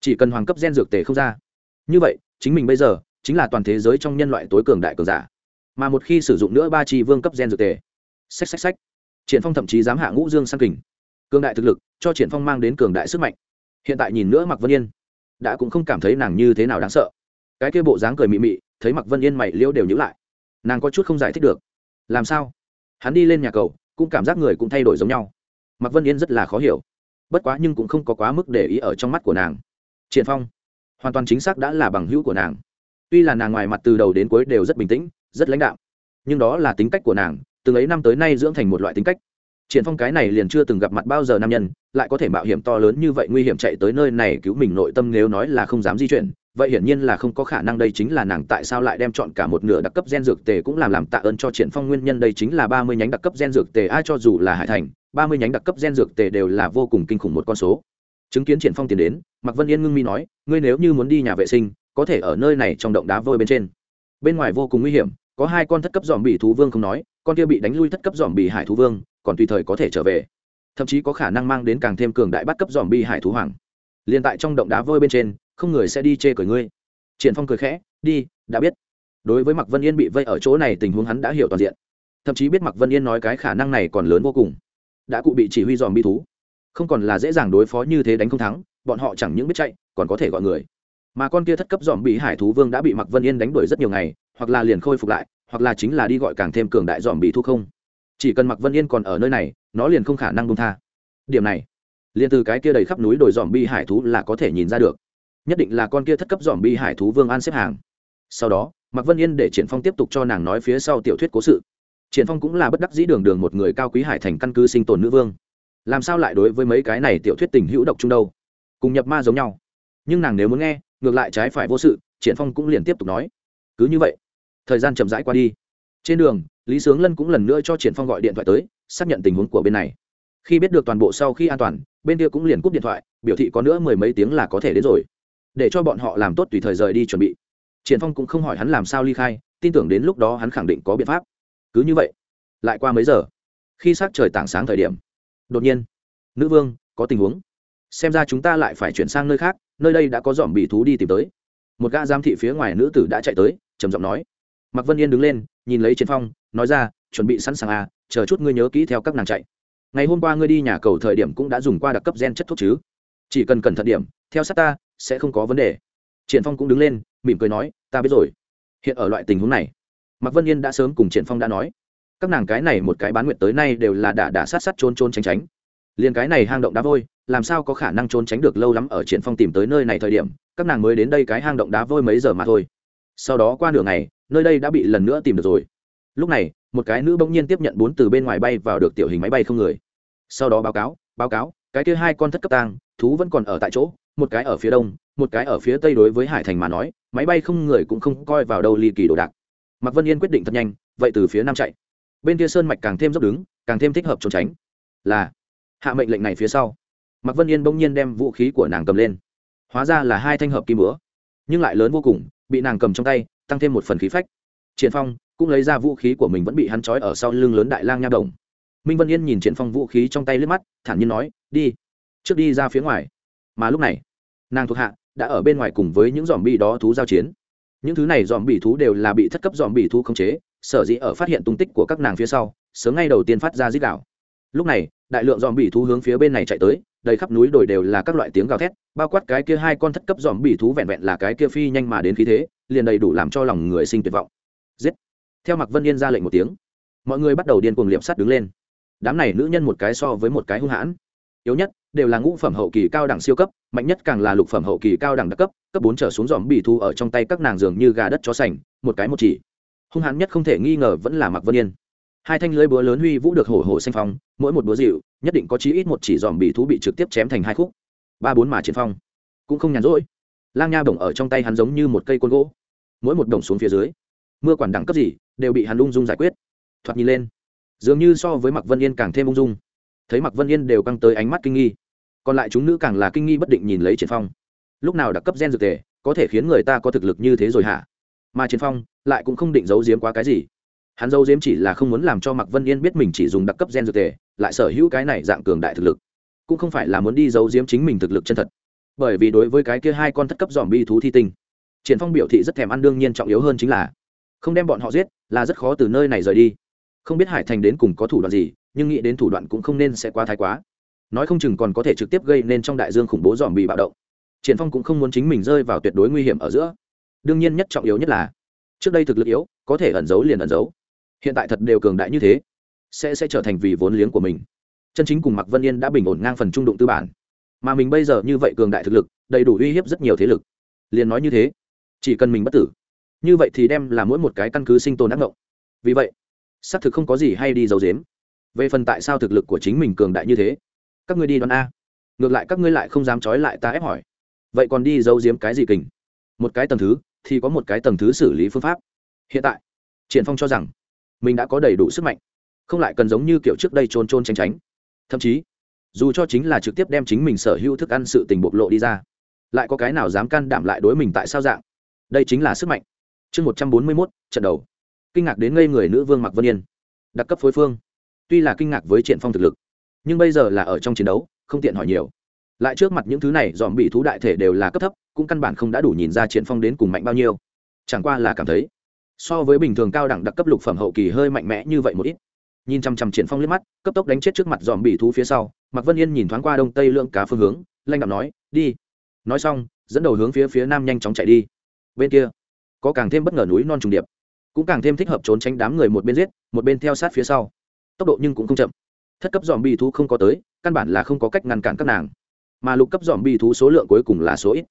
chỉ cần hoàng cấp gen dược tề không ra. Như vậy, chính mình bây giờ chính là toàn thế giới trong nhân loại tối cường đại cường giả. Mà một khi sử dụng nữa ba chi vương cấp gen dược tề, xách xách xách, triển phong thậm chí dám hạ ngũ dương sang kình. Cường đại thực lực cho triển phong mang đến cường đại sức mạnh. Hiện tại nhìn nữa Mạc vân yên, đã cũng không cảm thấy nàng như thế nào đáng sợ cái kia bộ dáng cười mị mị, thấy mặc vân yên mày liêu đều nhữ lại. Nàng có chút không giải thích được. Làm sao? Hắn đi lên nhà cầu, cũng cảm giác người cũng thay đổi giống nhau. Mặc vân yên rất là khó hiểu. Bất quá nhưng cũng không có quá mức để ý ở trong mắt của nàng. Triển phong, hoàn toàn chính xác đã là bằng hữu của nàng. Tuy là nàng ngoài mặt từ đầu đến cuối đều rất bình tĩnh, rất lãnh đạo nhưng đó là tính cách của nàng, từng ấy năm tới nay dưỡng thành một loại tính cách. Triển phong cái này liền chưa từng gặp mặt bao giờ nam nhân, lại có thể mạo hiểm to lớn như vậy nguy hiểm chạy tới nơi này cứu mình nội tâm nếu nói là không dám di chuyển vậy hiển nhiên là không có khả năng đây chính là nàng tại sao lại đem chọn cả một nửa đặc cấp gen dược tề cũng làm làm tạ ơn cho triển phong. Nguyên nhân đây chính là ba mươi nhánh đặc cấp gen dược tề ai cho dù là hải thành, ba mươi nhánh đặc cấp gen dược tề đều là vô cùng kinh khủng một con số. Chứng kiến triển phong tiến đến, mạc vân yên ngưng mi nói, ngươi nếu như muốn đi nhà vệ sinh, có thể ở nơi này trong động đá vôi bên trên. Bên ngoài vô cùng nguy hiểm, có hai con thất cấp dòm bỉ thú vương không nói, con kia bị đánh lui thất cấp dòm bỉ hải thú vương, còn tùy thời có thể trở về. Thậm chí có khả năng mang đến càng thêm cường đại bắt cấp dòm bỉ hải thú hoàng. Liền tại trong động đá vôi bên trên không người sẽ đi chê cười ngươi. Triển phong cười khẽ, đi, đã biết. Đối với mạc vân yên bị vây ở chỗ này tình huống hắn đã hiểu toàn diện. Thậm chí biết mạc vân yên nói cái khả năng này còn lớn vô cùng. Đã cụ bị chỉ huy dòm bi thú. Không còn là dễ dàng đối phó như thế đánh không thắng, bọn họ chẳng những biết chạy, còn có thể gọi người. Mà con kia thất cấp dòm bị hải thú vương đã bị mạc vân yên đánh đuổi rất nhiều ngày, hoặc là liền khôi phục lại, hoặc là chính là đi gọi càng thêm cường đại dòm bị thu không. Chỉ cần mạc vân yên còn ở nơi này, nó liền không khả năng bông tha. Điểm này, liền từ cái kia đầy khắp núi đồi dòm bi hải thú là có thể nhìn ra được nhất định là con kia thất cấp dòm bi hải thú vương an xếp hàng. Sau đó, mạc vân yên để triển phong tiếp tục cho nàng nói phía sau tiểu thuyết cố sự. Triển phong cũng là bất đắc dĩ đường đường một người cao quý hải thành căn cứ sinh tồn nữ vương. Làm sao lại đối với mấy cái này tiểu thuyết tình hữu độc chung đâu? Cùng nhập ma giống nhau. Nhưng nàng nếu muốn nghe, ngược lại trái phải vô sự, triển phong cũng liền tiếp tục nói. Cứ như vậy, thời gian chậm rãi qua đi. Trên đường, lý sướng lân cũng lần nữa cho triển phong gọi điện thoại tới, xác nhận tình huống của bên này. Khi biết được toàn bộ sau khi an toàn, bên kia cũng liền cúp điện thoại, biểu thị có nữa mười mấy tiếng là có thể đến rồi để cho bọn họ làm tốt tùy thời rời đi chuẩn bị. Triển phong cũng không hỏi hắn làm sao ly khai, tin tưởng đến lúc đó hắn khẳng định có biện pháp. Cứ như vậy, lại qua mấy giờ, khi sắc trời tảng sáng thời điểm, đột nhiên, nữ vương, có tình huống. Xem ra chúng ta lại phải chuyển sang nơi khác, nơi đây đã có dòm bị thú đi tìm tới. Một gã giám thị phía ngoài nữ tử đã chạy tới, trầm giọng nói. Mạc vân yên đứng lên, nhìn lấy Triển phong, nói ra, chuẩn bị sẵn sàng à chờ chút ngươi nhớ kỹ theo các nàng chạy. Ngày hôm qua ngươi đi nhà cầu thời điểm cũng đã dùng qua đặc cấp gen chất thuốc chứ chỉ cần cẩn thận điểm, theo sát ta, sẽ không có vấn đề. Triển phong cũng đứng lên, mỉm cười nói, ta biết rồi. Hiện ở loại tình huống này, mạc vân yên đã sớm cùng triển phong đã nói, các nàng cái này một cái bán nguyện tới nay đều là đả đả sát sát trôn trôn tránh tránh. Liền cái này hang động đá vôi, làm sao có khả năng trốn tránh được lâu lắm ở triển phong tìm tới nơi này thời điểm, các nàng mới đến đây cái hang động đá vôi mấy giờ mà thôi. Sau đó qua nửa ngày, nơi đây đã bị lần nữa tìm được rồi. Lúc này, một cái nữ bỗng nhiên tiếp nhận bốn từ bên ngoài bay vào được tiểu hình máy bay không người. Sau đó báo cáo báo cáo cái kia hai con thất cấp tang, thú vẫn còn ở tại chỗ, một cái ở phía đông, một cái ở phía tây đối với hải thành mà nói, máy bay không người cũng không coi vào đâu ly kỳ đồ đạc. Mạc vân yên quyết định thật nhanh, vậy từ phía nam chạy. Bên kia sơn mạch càng thêm dốc đứng, càng thêm thích hợp trốn tránh. Là, hạ mệnh lệnh này phía sau. Mạc vân yên bỗng nhiên đem vũ khí của nàng cầm lên. Hóa ra là hai thanh hợp kim bữa nhưng lại lớn vô cùng, bị nàng cầm trong tay, tăng thêm một phần khí phách. Triển phong cũng lấy ra vũ khí của mình vẫn bị hắn trói ở sau lưng lớn đại lang nha đồng. Minh vân yên nhìn triển phong vũ khí trong tay lướt mắt, thản nhiên nói đi. Trước đi ra phía ngoài. Mà lúc này, nàng thuộc hạ đã ở bên ngoài cùng với những dòm bi đó thú giao chiến. Những thứ này dòm bị thú đều là bị thất cấp dòm bị thú khống chế, sở dĩ ở phát hiện tung tích của các nàng phía sau, sớm ngay đầu tiên phát ra dít gạo lúc này, đại lượng dòm bị thú hướng phía bên này chạy tới, đầy khắp núi đồi đều là các loại tiếng gào thét, bao quát cái kia hai con thất cấp dòm bị thú vẹn vẹn là cái kia phi nhanh mà đến khí thế, liền đầy đủ làm cho lòng người sinh tuyệt vọng. Giết! Theo mặc vân yên ra lệnh một tiếng, mọi người bắt đầu điên cuồng liệm sắt đứng lên. Đám này nữ nhân một cái so với một cái hung hãn yếu nhất, đều là ngũ phẩm hậu kỳ cao đẳng siêu cấp, mạnh nhất càng là lục phẩm hậu kỳ cao đẳng đặc cấp cấp bốn trở xuống dòm bị thu ở trong tay các nàng dường như gà đất chó sành, một cái một chỉ. Hung hãn nhất không thể nghi ngờ vẫn là mặc vân yên. Hai thanh lưới búa lớn huy vũ được hổ hổ xanh phong, mỗi một búa dịu, nhất định có chí ít một chỉ dòm bị thú bị trực tiếp chém thành hai khúc. Ba bốn mà chiến phong. Cũng không nhàn rỗi. Lang nha bổng ở trong tay hắn giống như một cây côn gỗ. Mỗi một đồng xuống phía dưới, mưa quản đẳng cấp gì, đều bị hắn ung dung giải quyết. Thoạt nhìn lên, dường như so với mặc vân yên càng thêm ung dung thấy mặc vân yên đều căng tới ánh mắt kinh nghi. Còn lại chúng nữ càng là kinh nghi bất định nhìn lấy triển phong. Lúc nào đặc cấp gen dược tề có thể khiến người ta có thực lực như thế rồi hả? Mà triển phong lại cũng không định giấu giếm quá cái gì. Hắn giấu giếm chỉ là không muốn làm cho mặc vân yên biết mình chỉ dùng đặc cấp gen dược tề lại sở hữu cái này dạng cường đại thực lực. Cũng không phải là muốn đi giấu giếm chính mình thực lực chân thật. Bởi vì đối với cái kia hai con thất cấp dòm bi thú thi tinh, triển phong biểu thị rất thèm ăn đương nhiên trọng yếu hơn chính là không đem bọn họ giết, là rất khó từ nơi này rời đi. Không biết hải thành đến cùng có thủ đoạn gì nhưng nghĩ đến thủ đoạn cũng không nên sẽ quá thái quá. Nói không chừng còn có thể trực tiếp gây nên trong đại dương khủng bố dòm bị bạo động. Triển phong cũng không muốn chính mình rơi vào tuyệt đối nguy hiểm ở giữa. Đương nhiên nhất trọng yếu nhất là, trước đây thực lực yếu, có thể ẩn giấu liền ẩn giấu. Hiện tại thật đều cường đại như thế, sẽ sẽ trở thành vì vốn liếng của mình. Chân chính cùng mặc vân yên đã bình ổn ngang phần trung đụng tư bản. Mà mình bây giờ như vậy cường đại thực lực, đầy đủ uy hiếp rất nhiều thế lực. Liền nói như thế, chỉ cần mình bất tử, như vậy thì đem là mỗi một cái căn cứ sinh tồn ác ngộng. Vì vậy, xác thực không có gì hay đi giấu dếm về phần tại sao thực lực của chính mình cường đại như thế, các ngươi đi đoán a. Ngược lại các ngươi lại không dám trói lại ta ép hỏi. Vậy còn đi giấu giếm cái gì kình? Một cái tầng thứ, thì có một cái tầng thứ xử lý phương pháp. Hiện tại, triển phong cho rằng, mình đã có đầy đủ sức mạnh. Không lại cần giống như kiểu trước đây trôn trôn tránh tránh. Thậm chí, dù cho chính là trực tiếp đem chính mình sở hữu thức ăn sự tình bộc lộ đi ra, lại có cái nào dám can đảm lại đối mình tại sao dạng? Đây chính là sức mạnh. Chương một trăm bốn mươi mốt, trận đầu. Kinh ngạc đến ngây người nữ vương mặc vân yên. Đặc cấp phối phương tuy là kinh ngạc với triển phong thực lực, nhưng bây giờ là ở trong chiến đấu, không tiện hỏi nhiều. Lại trước mặt những thứ này, dòm bị thú đại thể đều là cấp thấp, cũng căn bản không đã đủ nhìn ra triển phong đến cùng mạnh bao nhiêu. Chẳng qua là cảm thấy, so với bình thường cao đẳng đặc cấp lục phẩm hậu kỳ hơi mạnh mẽ như vậy một ít. Nhìn chăm chăm triển phong liếc mắt, cấp tốc đánh chết trước mặt dòm bị thú phía sau, mạc vân yên nhìn thoáng qua đông tây lượng cá phương hướng lanh đạo nói, đi. Nói xong, dẫn đầu hướng phía phía nam nhanh chóng chạy đi. Bên kia, có càng thêm bất ngờ núi non trùng điệp, cũng càng thêm thích hợp trốn tránh đám người một bên giết, một bên theo sát phía sau tốc độ nhưng cũng không chậm. Thất cấp dòm bi thú không có tới, căn bản là không có cách ngăn cản các nàng. Mà lục cấp dòm bi thú số lượng cuối cùng là số ít.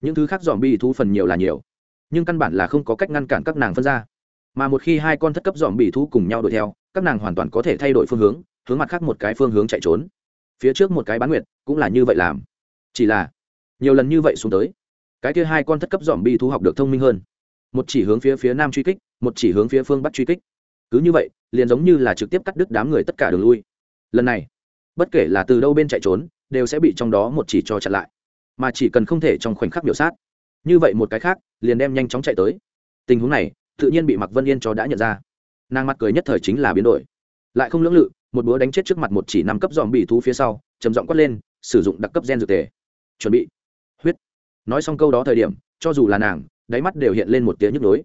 Những thứ khác dòm bi thú phần nhiều là nhiều, nhưng căn bản là không có cách ngăn cản các nàng phân ra. Mà một khi hai con thất cấp dòm bi thú cùng nhau đuổi theo, các nàng hoàn toàn có thể thay đổi phương hướng hướng mặt khác một cái phương hướng chạy trốn. Phía trước một cái bán nguyệt cũng là như vậy làm. Chỉ là, nhiều lần như vậy xuống tới, cái kia hai con thất cấp dòm bi thú học được thông minh hơn. Một chỉ hướng phía phía nam truy kích, một chỉ hướng phía phương bắc truy kích cứ như vậy, liền giống như là trực tiếp cắt đứt đám người tất cả đường lui. Lần này, bất kể là từ đâu bên chạy trốn, đều sẽ bị trong đó một chỉ cho chặn lại. Mà chỉ cần không thể trong khoảnh khắc biểu sát. Như vậy một cái khác, liền đem nhanh chóng chạy tới. Tình huống này, tự nhiên bị mặc vân yên cho đã nhận ra. Nàng mặt cười nhất thời chính là biến đổi. Lại không lưỡng lự, một búa đánh chết trước mặt một chỉ năm cấp dòm bị thú phía sau, trầm giọng quát lên, sử dụng đặc cấp gen dược tề. Chuẩn bị. Huyết. Nói xong câu đó thời điểm, cho dù là nàng, đáy mắt đều hiện lên một tiếng nhức nhối.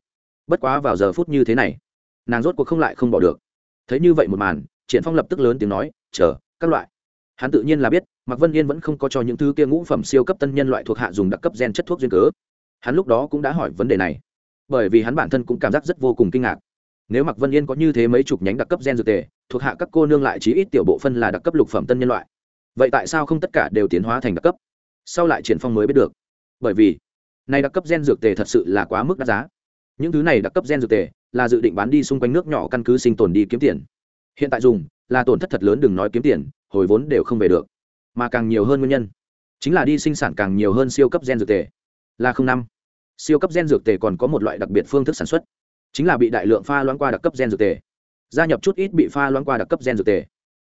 Bất quá vào giờ phút như thế này nàng rốt cuộc không lại không bỏ được. Thấy như vậy một màn, triển phong lập tức lớn tiếng nói, chờ, các loại. Hắn tự nhiên là biết, mạc vân yên vẫn không có cho những thứ kia ngũ phẩm siêu cấp tân nhân loại thuộc hạ dùng đặc cấp gen chất thuốc duyên cớ. Hắn lúc đó cũng đã hỏi vấn đề này, bởi vì hắn bản thân cũng cảm giác rất vô cùng kinh ngạc. Nếu mạc vân yên có như thế mấy chục nhánh đặc cấp gen dược tề, thuộc hạ các cô nương lại chí ít tiểu bộ phân là đặc cấp lục phẩm tân nhân loại. Vậy tại sao không tất cả đều tiến hóa thành đặc cấp? Sau lại triển phong mới biết được. Bởi vì, này đặc cấp gen dược tề thật sự là quá mức đắt giá. Những thứ này đặc cấp gen dược tề là dự định bán đi xung quanh nước nhỏ căn cứ sinh tồn đi kiếm tiền. Hiện tại dùng, là tổn thất thật lớn, đừng nói kiếm tiền, hồi vốn đều không về được. Mà càng nhiều hơn nguyên nhân, chính là đi sinh sản càng nhiều hơn siêu cấp gen dược tề. Là không năm. Siêu cấp gen dược tề còn có một loại đặc biệt phương thức sản xuất, chính là bị đại lượng pha loãng qua đặc cấp gen dược tề. Gia nhập chút ít bị pha loãng qua đặc cấp gen dược tề,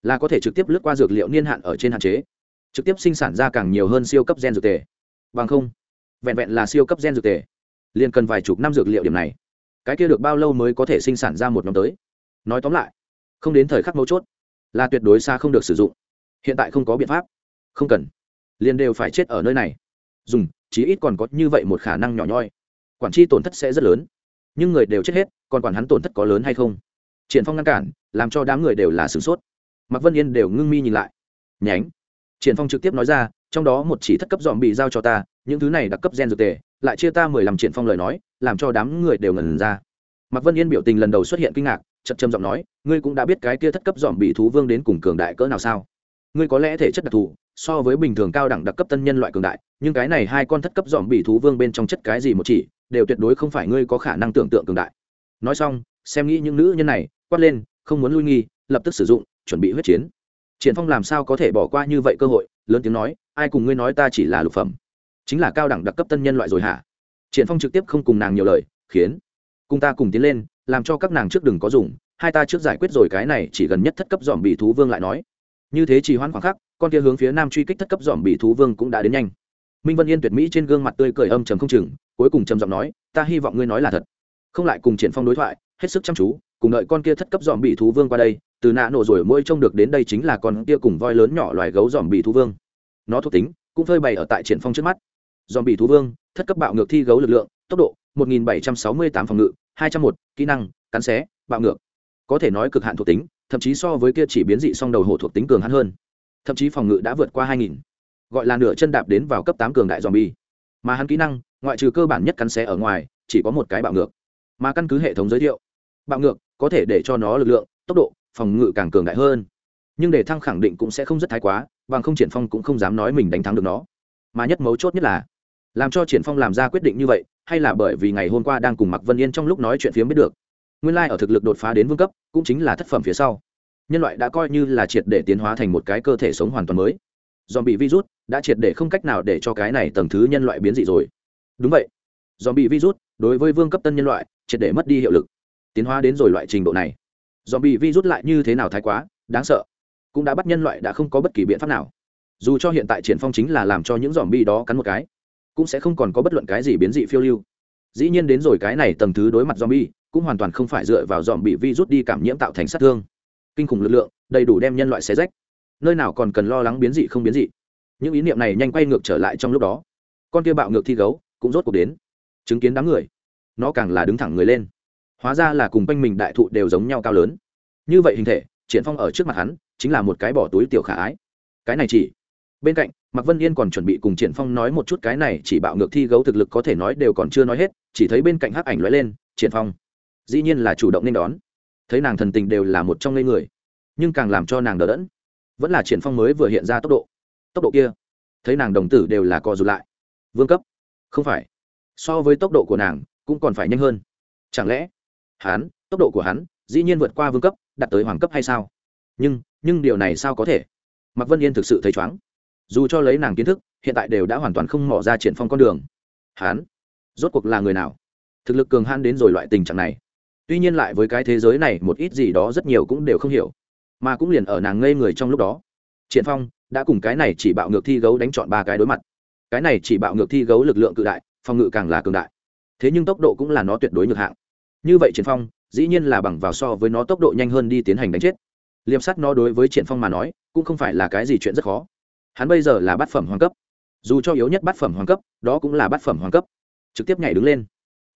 là có thể trực tiếp lướt qua dược liệu niên hạn ở trên hạn chế, trực tiếp sinh sản ra càng nhiều hơn siêu cấp gen dược tề. Bằng không, vẹn vẹn là siêu cấp gen dược tề, liền cần vài chục năm dược liệu điểm này cái kia được bao lâu mới có thể sinh sản ra một nhóm tới? Nói tóm lại, không đến thời khắc mấu chốt, là tuyệt đối xa không được sử dụng. Hiện tại không có biện pháp. Không cần. Liền đều phải chết ở nơi này. Dùng, chí ít còn có như vậy một khả năng nhỏ nhoi. Quản chi tổn thất sẽ rất lớn. Nhưng người đều chết hết, còn quản hắn tổn thất có lớn hay không? Triển phong ngăn cản, làm cho đám người đều là sửng sốt. Mặc vân yên đều ngưng mi nhìn lại. Nhánh. Triển phong trực tiếp nói ra, trong đó một chỉ thất cấp dòm bị giao cho ta những thứ này đặc cấp gen dược tề, lại chia ta mười lăm triển phong lời nói, làm cho đám người đều ngẩn ra. Mạc vân yên biểu tình lần đầu xuất hiện kinh ngạc chật châm giọng nói, ngươi cũng đã biết cái kia thất cấp dòm bị thú vương đến cùng cường đại cỡ nào sao? Ngươi có lẽ thể chất đặc thù, so với bình thường cao đẳng đặc cấp tân nhân loại cường đại, nhưng cái này hai con thất cấp dòm bị thú vương bên trong chất cái gì một chỉ, đều tuyệt đối không phải ngươi có khả năng tưởng tượng cường đại. Nói xong, xem nghĩ những nữ nhân này, quát lên, không muốn lui nghi, lập tức sử dụng, chuẩn bị huyết chiến. Triển phong làm sao có thể bỏ qua như vậy cơ hội, lớn tiếng nói, ai cùng ngươi nói ta chỉ là lục phẩm? Chính là cao đẳng đặc cấp tân nhân loại rồi hả? Triển phong trực tiếp không cùng nàng nhiều lời, khiến cùng ta cùng tiến lên, làm cho các nàng trước đừng có dùng, hai ta trước giải quyết rồi cái này chỉ gần nhất thất cấp dòm bị thú vương lại nói. Như thế chỉ hoãn khoảng khắc, con kia hướng phía nam truy kích thất cấp dòm bị thú vương cũng đã đến nhanh. Minh vân yên tuyệt mỹ trên gương mặt tươi cười âm trầm không chừng, cuối cùng trầm giọng nói, ta hy vọng ngươi nói là thật. Không lại cùng triển phong đối thoại, hết sức chăm chú, cùng đợi con kia thất cấp dòm bị thú vương qua đây, từ nạ nổ rồi mỗi trông được đến đây chính là con kia cùng voi lớn nhỏ loài gấu dòm bị thú vương. Nó thuộc tính cũng phơi bày ở tại triển phong trước mắt dòm bị thú vương thất cấp bạo ngược thi gấu lực lượng tốc độ 1768 phòng ngự 201, kỹ năng cắn xé bạo ngược có thể nói cực hạn thuộc tính thậm chí so với kia chỉ biến dị song đầu hổ thuộc tính cường hắn hơn thậm chí phòng ngự đã vượt qua 2.000. gọi là nửa chân đạp đến vào cấp tám cường đại zombie. Mà hắn kỹ năng, ngoại trừ cơ bản nhất cắn xé ở ngoài, chỉ có một cái bạo ngược. Mà căn cứ hệ thống giới thiệu, bạo ngược có thể để cho nó lực lượng, tốc độ, phòng ngự càng cường đại hơn. Nhưng để thăng khẳng định cũng sẽ không rất thái quá, bằng không triển phong cũng không dám nói mình đánh thắng được nó mà nhất mấu chốt nhất là làm cho triển phong làm ra quyết định như vậy, hay là bởi vì ngày hôm qua đang cùng mặc vân yên trong lúc nói chuyện phía biết được. Nguyên lai ở thực lực đột phá đến vương cấp, cũng chính là thất phẩm phía sau. Nhân loại đã coi như là triệt để tiến hóa thành một cái cơ thể sống hoàn toàn mới. Dòm bị virus đã triệt để không cách nào để cho cái này tầng thứ nhân loại biến dị rồi. Đúng vậy. Dòm bị virus đối với vương cấp tân nhân loại triệt để mất đi hiệu lực. Tiến hóa đến rồi loại trình độ này. Dòm bị virus lại như thế nào thái quá, đáng sợ. Cũng đã bắt nhân loại đã không có bất kỳ biện pháp nào. Dù cho hiện tại triển phong chính là làm cho những dòm bi đó cắn một cái cũng sẽ không còn có bất luận cái gì biến dị phiêu lưu. Dĩ nhiên đến rồi cái này tầng thứ đối mặt zombie, cũng hoàn toàn không phải dựa vào dòm bị virus đi cảm nhiễm tạo thành sát thương. Kinh khủng lực lượng, đầy đủ đem nhân loại xé rách. Nơi nào còn cần lo lắng biến dị không biến dị. Những ý niệm này nhanh quay ngược trở lại trong lúc đó. Con kia bạo ngược thi gấu, cũng rốt cuộc đến. Chứng kiến đám người, nó càng là đứng thẳng người lên. Hóa ra là cùng quanh mình đại thụ đều giống nhau cao lớn. Như vậy hình thể, triển phong ở trước mặt hắn, chính là một cái bỏ túi tiểu khả ái. Cái này chỉ, bên cạnh mạc vân yên còn chuẩn bị cùng triển phong nói một chút cái này, chỉ bạo ngược thi gấu thực lực có thể nói đều còn chưa nói hết, chỉ thấy bên cạnh hắc ảnh lóe lên, triển phong, dĩ nhiên là chủ động nên đón. Thấy nàng thần tình đều là một trong ngây người, nhưng càng làm cho nàng đỡ đẫn. Vẫn là triển phong mới vừa hiện ra tốc độ. Tốc độ kia, thấy nàng đồng tử đều là co rụt lại. Vương cấp? Không phải. So với tốc độ của nàng, cũng còn phải nhanh hơn. Chẳng lẽ hắn, tốc độ của hắn, dĩ nhiên vượt qua vương cấp, đạt tới hoàng cấp hay sao? Nhưng nhưng điều này sao có thể? Mạc vân yên thực sự thấy chóng dù cho lấy nàng kiến thức, hiện tại đều đã hoàn toàn không mỏ ra triển phong con đường. Hắn rốt cuộc là người nào? Thực lực cường hãn đến rồi loại tình trạng này. Tuy nhiên lại với cái thế giới này, một ít gì đó rất nhiều cũng đều không hiểu, mà cũng liền ở nàng ngây người trong lúc đó. Triển phong đã cùng cái này chỉ bạo ngược thi gấu đánh chọn ba cái đối mặt. Cái này chỉ bạo ngược thi gấu lực lượng cự đại, phòng ngự càng là cường đại. Thế nhưng tốc độ cũng là nó tuyệt đối ngược hạng. Như vậy triển phong, dĩ nhiên là bằng vào so với nó tốc độ nhanh hơn đi tiến hành đánh chết. Liệp sắt nó đối với triển phong mà nói, cũng không phải là cái gì chuyện rất khó hắn bây giờ là bát phẩm hoàng cấp. Dù cho yếu nhất bát phẩm hoàng cấp, đó cũng là bát phẩm hoàng cấp. Trực tiếp nhảy đứng lên.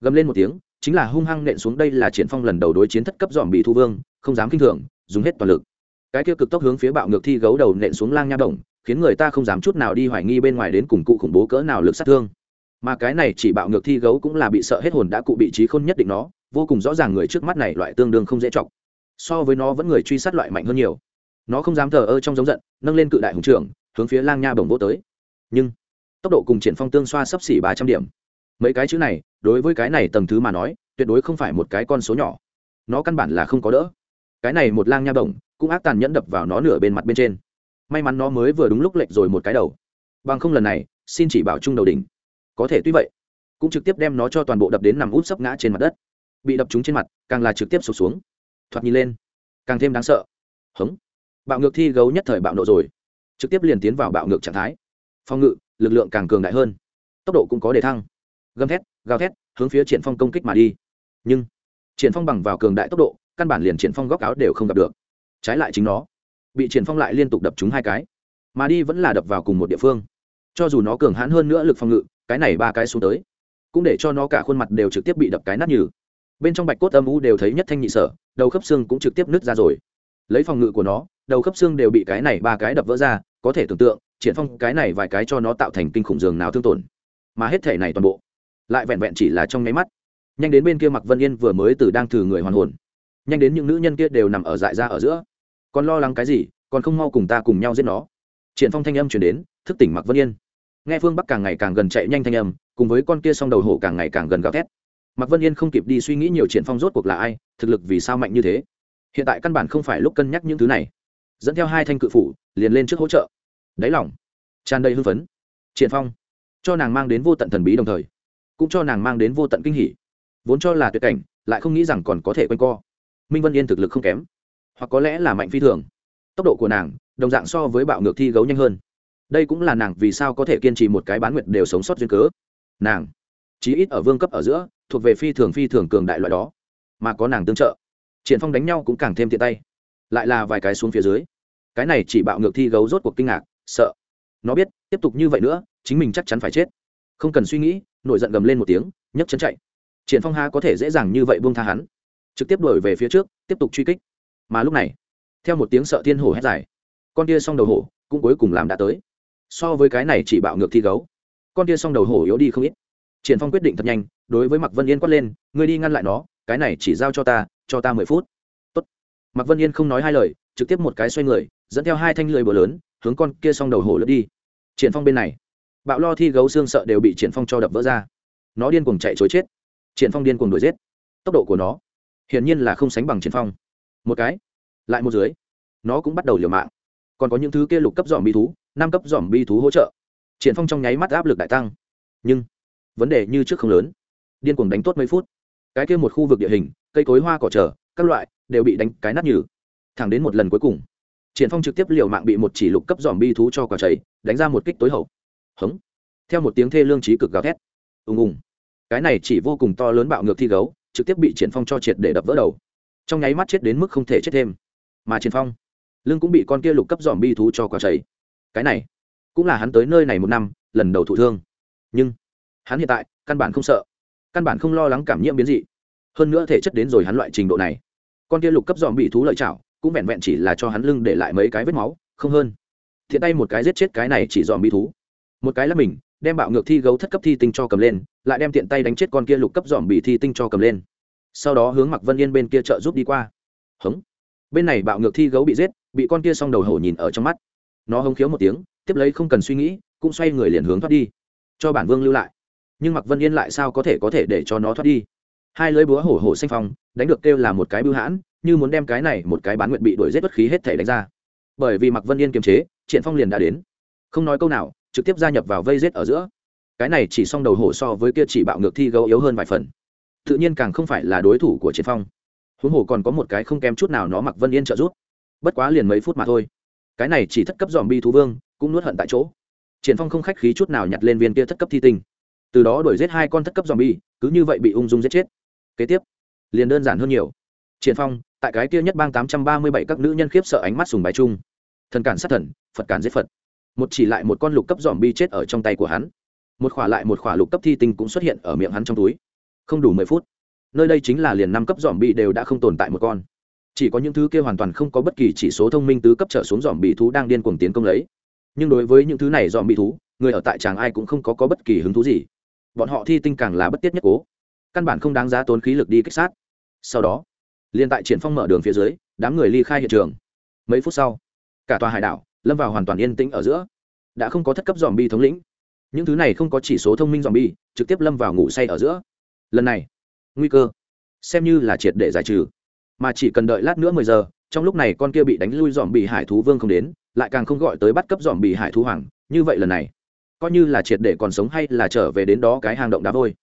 Gầm lên một tiếng, chính là hung hăng nện xuống đây là triển phong lần đầu đối chiến thất cấp dòm bị thu vương, không dám kinh thường, dùng hết toàn lực. Cái kia cực tốc hướng phía bạo ngược thi gấu đầu nện xuống lang nha động khiến người ta không dám chút nào đi hoài nghi bên ngoài đến cùng cụ khủng bố cỡ nào lực sát thương. Mà cái này chỉ bạo ngược thi gấu cũng là bị sợ hết hồn đã cụ bị trí khôn nhất định nó, vô cùng rõ ràng người trước mắt này loại tương đương không dễ chọc. So với nó vẫn người truy sát loại mạnh hơn nhiều. Nó không dám thờ ơ trong giống giận, nâng lên cự đại hùng trưởng hướng phía lang nha bồng vỗ tới. Nhưng, tốc độ cùng triển phong tương xoa sấp xỉ ba trăm điểm. Mấy cái chữ này, đối với cái này tầng thứ mà nói, tuyệt đối không phải một cái con số nhỏ. Nó căn bản là không có đỡ. Cái này một lang nha bồng cũng ác tàn nhẫn đập vào nó nửa bên mặt bên trên. May mắn nó mới vừa đúng lúc lệch rồi một cái đầu. Bằng không lần này, xin chỉ bảo chung đầu đỉnh. Có thể tuy vậy, cũng trực tiếp đem nó cho toàn bộ đập đến nằm út sấp ngã trên mặt đất. Bị đập trúng trên mặt, càng là trực tiếp sụp xuống. Thoạt nhìn lên, càng thêm đáng sợ. Hống. Bạo ngược thi gấu nhất thời bạo nộ rồi trực tiếp liền tiến vào bạo ngược trạng thái. Phòng ngự, lực lượng càng cường đại hơn. Tốc độ cũng có đề thăng. Gầm thét, gào thét, hướng phía triển phong công kích mà đi. Nhưng, triển phong bằng vào cường đại tốc độ, căn bản liền triển phong góc áo đều không gặp được. Trái lại chính nó, bị triển phong lại liên tục đập trúng hai cái. Mà đi vẫn là đập vào cùng một địa phương. Cho dù nó cường hãn hơn nữa lực phòng ngự, cái này ba cái xuống tới, cũng để cho nó cả khuôn mặt đều trực tiếp bị đập cái nát nhừ. Bên trong bạch cốt âm u đều thấy nhất thanh nhị sở, đầu khớp xương cũng trực tiếp nứt ra rồi. Lấy phòng ngự của nó đầu khớp xương đều bị cái này ba cái đập vỡ ra, có thể tưởng tượng, triển phong cái này vài cái cho nó tạo thành kinh khủng giường nào thương tổn. Mà hết thể này toàn bộ, lại vẹn vẹn chỉ là trong nháy mắt. Nhanh đến bên kia mặc vân yên vừa mới từ đang thử người hoàn hồn. Nhanh đến những nữ nhân kia đều nằm ở dại ra ở giữa. Còn lo lắng cái gì, còn không mau cùng ta cùng nhau giết nó. Triển phong thanh âm truyền đến, thức tỉnh mặc vân yên. Nghe phương bắc càng ngày càng gần chạy nhanh thanh âm, cùng với con kia song đầu hổ càng ngày càng gần gào thét. Mặc vân yên không kịp đi suy nghĩ nhiều triển phong rốt cuộc là ai, thực lực vì sao mạnh như thế. Hiện tại căn bản không phải lúc cân nhắc những thứ này dẫn theo hai thanh cự phủ, liền lên trước hỗ trợ. Đáy lỏng tràn đầy hưng phấn. Triển phong, cho nàng mang đến vô tận thần bí đồng thời, cũng cho nàng mang đến vô tận kinh hỉ. Vốn cho là tuyệt cảnh, lại không nghĩ rằng còn có thể quanh co. Minh vân yên thực lực không kém, hoặc có lẽ là mạnh phi thường. Tốc độ của nàng, đồng dạng so với bạo ngược thi gấu nhanh hơn. Đây cũng là nàng vì sao có thể kiên trì một cái bán nguyện đều sống sót duyên cớ. Nàng, chí ít ở vương cấp ở giữa, thuộc về phi thường phi thường cường đại loại đó, mà có nàng tương trợ. Triển phong đánh nhau cũng càng thêm tiện tay lại là vài cái xuống phía dưới. Cái này chỉ bạo ngược thi gấu rốt cuộc kinh ngạc, sợ. Nó biết, tiếp tục như vậy nữa, chính mình chắc chắn phải chết. Không cần suy nghĩ, nổi giận gầm lên một tiếng, nhấc chân chạy. Triển phong ha có thể dễ dàng như vậy buông tha hắn. Trực tiếp đuổi về phía trước, tiếp tục truy kích. Mà lúc này, theo một tiếng sợ thiên hổ hét dài, con kia song đầu hổ cũng cuối cùng làm đã tới. So với cái này chỉ bạo ngược thi gấu, con kia song đầu hổ yếu đi không ít. Triển phong quyết định thật nhanh, đối với mạc vân yên quát lên, ngươi đi ngăn lại nó, cái này chỉ giao cho ta cho ta mười phút mạc vân yên không nói hai lời, trực tiếp một cái xoay người, dẫn theo hai thanh lưỡi bờ lớn, hướng con kia s đầu hổ lướt đi. Triển phong bên này, bạo lo thi gấu xương sợ đều bị triển phong cho đập vỡ ra. Nó điên cuồng chạy chối chết. Triển phong điên cuồng đuổi giết. Tốc độ của nó, hiển nhiên là không sánh bằng triển phong. Một cái, lại một dưới, nó cũng bắt đầu liều mạng. Còn có những thứ kia lục cấp dòm bi thú, năm cấp dòm bi thú hỗ trợ. Triển phong trong nháy mắt áp lực đại tăng. Nhưng, vấn đề như trước không lớn. Điên cuồng đánh tốt mấy phút. Cái kia một khu vực địa hình, cây cối hoa cỏ trở, các loại đều bị đánh cái nát nhừ. Thẳng đến một lần cuối cùng, triển phong trực tiếp liều mạng bị một chỉ lục cấp dòm bi thú cho quả chảy, đánh ra một kích tối hậu. Hống. Theo một tiếng thê lương trí cực gào thét, ùng ùng. Cái này chỉ vô cùng to lớn bạo ngược thi gấu, trực tiếp bị triển phong cho triệt để đập vỡ đầu. Trong nháy mắt chết đến mức không thể chết thêm. Mà triển phong, lưng cũng bị con kia lục cấp dòm bi thú cho quả chảy. Cái này, cũng là hắn tới nơi này một năm, lần đầu thụ thương. Nhưng, hắn hiện tại, căn bản không sợ. Căn bản không lo lắng cảm nhiễm biến dị. Hơn nữa thể chất đến rồi hắn loại trình độ này con kia lục cấp dòm bị thú lợi chảo, cũng vẹn vẹn chỉ là cho hắn lưng để lại mấy cái vết máu, không hơn. Thiện tay một cái giết chết cái này chỉ dòm bị thú. Một cái là mình, đem bạo ngược thi gấu thất cấp thi tinh cho cầm lên, lại đem tiện tay đánh chết con kia lục cấp dòm bị thi tinh cho cầm lên. Sau đó hướng mặc vân yên bên kia trợ giúp đi qua. Hống. Bên này bạo ngược thi gấu bị giết, bị con kia s o n g đầu hổ nhìn ở trong mắt. Nó hống khiếu một tiếng, tiếp lấy không cần suy nghĩ, cũng xoay người liền hướng thoát đi. Cho bản vương lưu lại. Nhưng mặc vân yên lại sao có thể có thể để cho nó thoát đi? Hai lưỡi búa hổ hổ xanh phong, đánh được kêu là một cái bưu hãn, như muốn đem cái này một cái bán nguyện bị đuổi giết bất khí hết thể đánh ra. Bởi vì mặc vân yên kiềm chế, triển phong liền đã đến. Không nói câu nào, trực tiếp gia nhập vào vây giết ở giữa. Cái này chỉ xong đầu hổ so với kia chỉ bạo ngược thi gấu yếu hơn vài phần. Tự nhiên càng không phải là đối thủ của triển phong. Huống hồ còn có một cái không kém chút nào nó mặc vân yên trợ giúp. Bất quá liền mấy phút mà thôi. Cái này chỉ thất cấp dòm bi thú vương, cũng nuốt hận tại chỗ. Triển phong không khách khí chút nào nhặt lên viên kia thất cấp thi tinh. Từ đó đuổi giết hai con thất cấp dòm bi cứ như vậy bị ung dung giết chết kế tiếp liền đơn giản hơn nhiều. Triển phong tại cái kia nhất bang tám trăm ba mươi bảy các nữ nhân khiếp sợ ánh mắt sùng bái chung. Thần cản sát thần phật cản giết phật. Một chỉ lại một con lục cấp dòm bi chết ở trong tay của hắn. Một khỏa lại một khỏa lục cấp thi tinh cũng xuất hiện ở miệng hắn trong túi. Không đủ mười phút nơi đây chính là liền năm cấp dòm bi đều đã không tồn tại một con. Chỉ có những thứ kia hoàn toàn không có bất kỳ chỉ số thông minh tứ cấp trở xuống dòm bị thú đang điên cuồng tiến công lấy. Nhưng đối với những thứ này dòm bị thú người ở tại chàng ai cũng không có, có bất kỳ hứng thú gì. Bọn họ thi tinh càng là bất tiết nhất cố căn bản không đáng giá tốn khí lực đi kích sát. Sau đó liên tại triển phong mở đường phía dưới, đám người ly khai hiện trường. Mấy phút sau, cả tòa hải đảo lâm vào hoàn toàn yên tĩnh ở giữa. Đã không có thất cấp dòm bi thống lĩnh. Những thứ này không có chỉ số thông minh dòm bi trực tiếp lâm vào ngủ say ở giữa. Lần này, nguy cơ, xem như là triệt để giải trừ. Mà chỉ cần đợi lát nữa mười giờ, trong lúc này con kia bị đánh lui dòm bị hải thú vương không đến, lại càng không gọi tới bắt cấp dòm bị hải thú hoàng, như vậy lần này, coi như là triệt để còn sống hay là trở về đến đó cái hang động đá vôi.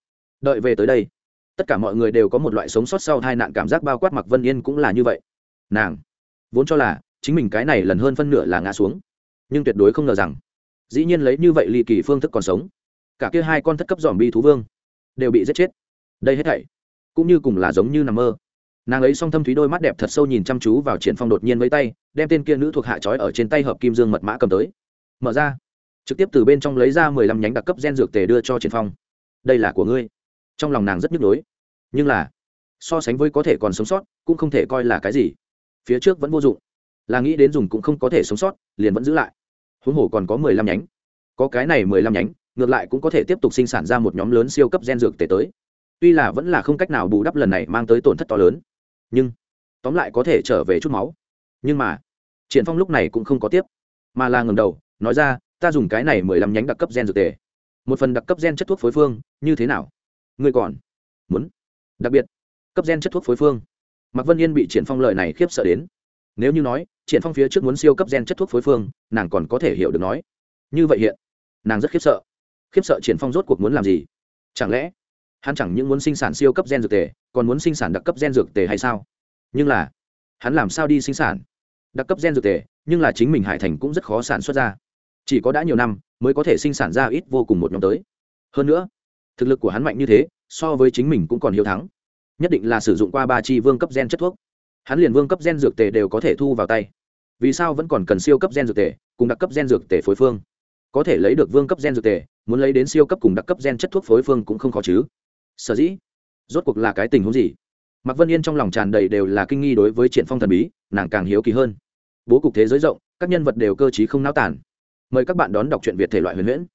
Đợi về tới đây tất cả mọi người đều có một loại sống sót sau tai nạn cảm giác bao quát mặc vân yên cũng là như vậy nàng vốn cho là chính mình cái này lần hơn phân nửa là ngã xuống nhưng tuyệt đối không ngờ rằng dĩ nhiên lấy như vậy ly kỳ phương thức còn sống cả kia hai con thất cấp dòm bi thú vương đều bị giết chết đây hết thảy cũng như cùng là giống như nằm mơ nàng ấy song thâm thúy đôi mắt đẹp thật sâu nhìn chăm chú vào triển phong đột nhiên với tay đem tên kia nữ thuộc hạ trói ở trên tay hợp kim dương mật mã cầm tới mở ra trực tiếp từ bên trong lấy ra mười lăm nhánh đặc cấp gen dược tề đưa cho triển phong đây là của ngươi trong lòng nàng rất nhức nhối. Nhưng là, so sánh với có thể còn sống sót, cũng không thể coi là cái gì. Phía trước vẫn vô dụng. Là nghĩ đến dùng cũng không có thể sống sót, liền vẫn giữ lại. Huống hồ còn có mười lăm nhánh. Có cái này mười lăm nhánh, ngược lại cũng có thể tiếp tục sinh sản ra một nhóm lớn siêu cấp gen dược tể tới. Tuy là vẫn là không cách nào bù đắp lần này mang tới tổn thất to lớn. Nhưng, tóm lại có thể trở về chút máu. Nhưng mà, triển phong lúc này cũng không có tiếp, mà là ngầm đầu, nói ra, ta dùng cái này mười lăm nhánh đặc cấp gen dược tề. Một phần đặc cấp gen chất thuốc phối phương, như thế nào? Ngươi còn muốn. Đặc biệt, cấp gen chất thuốc phối phương. Mạc vân yên bị triển phong lời này khiếp sợ đến. Nếu như nói, triển phong phía trước muốn siêu cấp gen chất thuốc phối phương, nàng còn có thể hiểu được nói. Như vậy hiện, nàng rất khiếp sợ. Khiếp sợ triển phong rốt cuộc muốn làm gì? Chẳng lẽ, hắn chẳng những muốn sinh sản siêu cấp gen dược tề, còn muốn sinh sản đặc cấp gen dược tề hay sao? Nhưng là, hắn làm sao đi sinh sản đặc cấp gen dược tề, nhưng là chính mình hải thành cũng rất khó sản xuất ra. Chỉ có đã nhiều năm, mới có thể sinh sản ra ít vô cùng một nhóm tới. Hơn nữa thực lực của hắn mạnh như thế, so với chính mình cũng còn hiếu thắng. Nhất định là sử dụng qua ba chi vương cấp gen chất thuốc. Hắn liền vương cấp gen dược tề đều có thể thu vào tay. Vì sao vẫn còn cần siêu cấp gen dược tề, cùng đặc cấp gen dược tề phối phương? Có thể lấy được vương cấp gen dược tề, muốn lấy đến siêu cấp cùng đặc cấp gen chất thuốc phối phương cũng không khó chứ. Sở dĩ, rốt cuộc là cái tình huống gì? Mạc vân yên trong lòng tràn đầy đều là kinh nghi đối với triển phong thần bí, nàng càng hiếu kỳ hơn. Bố cục thế giới rộng, các nhân vật đều cơ t không náo tản mời các bạn đón đọc truyện việt thể loại huyền huyễn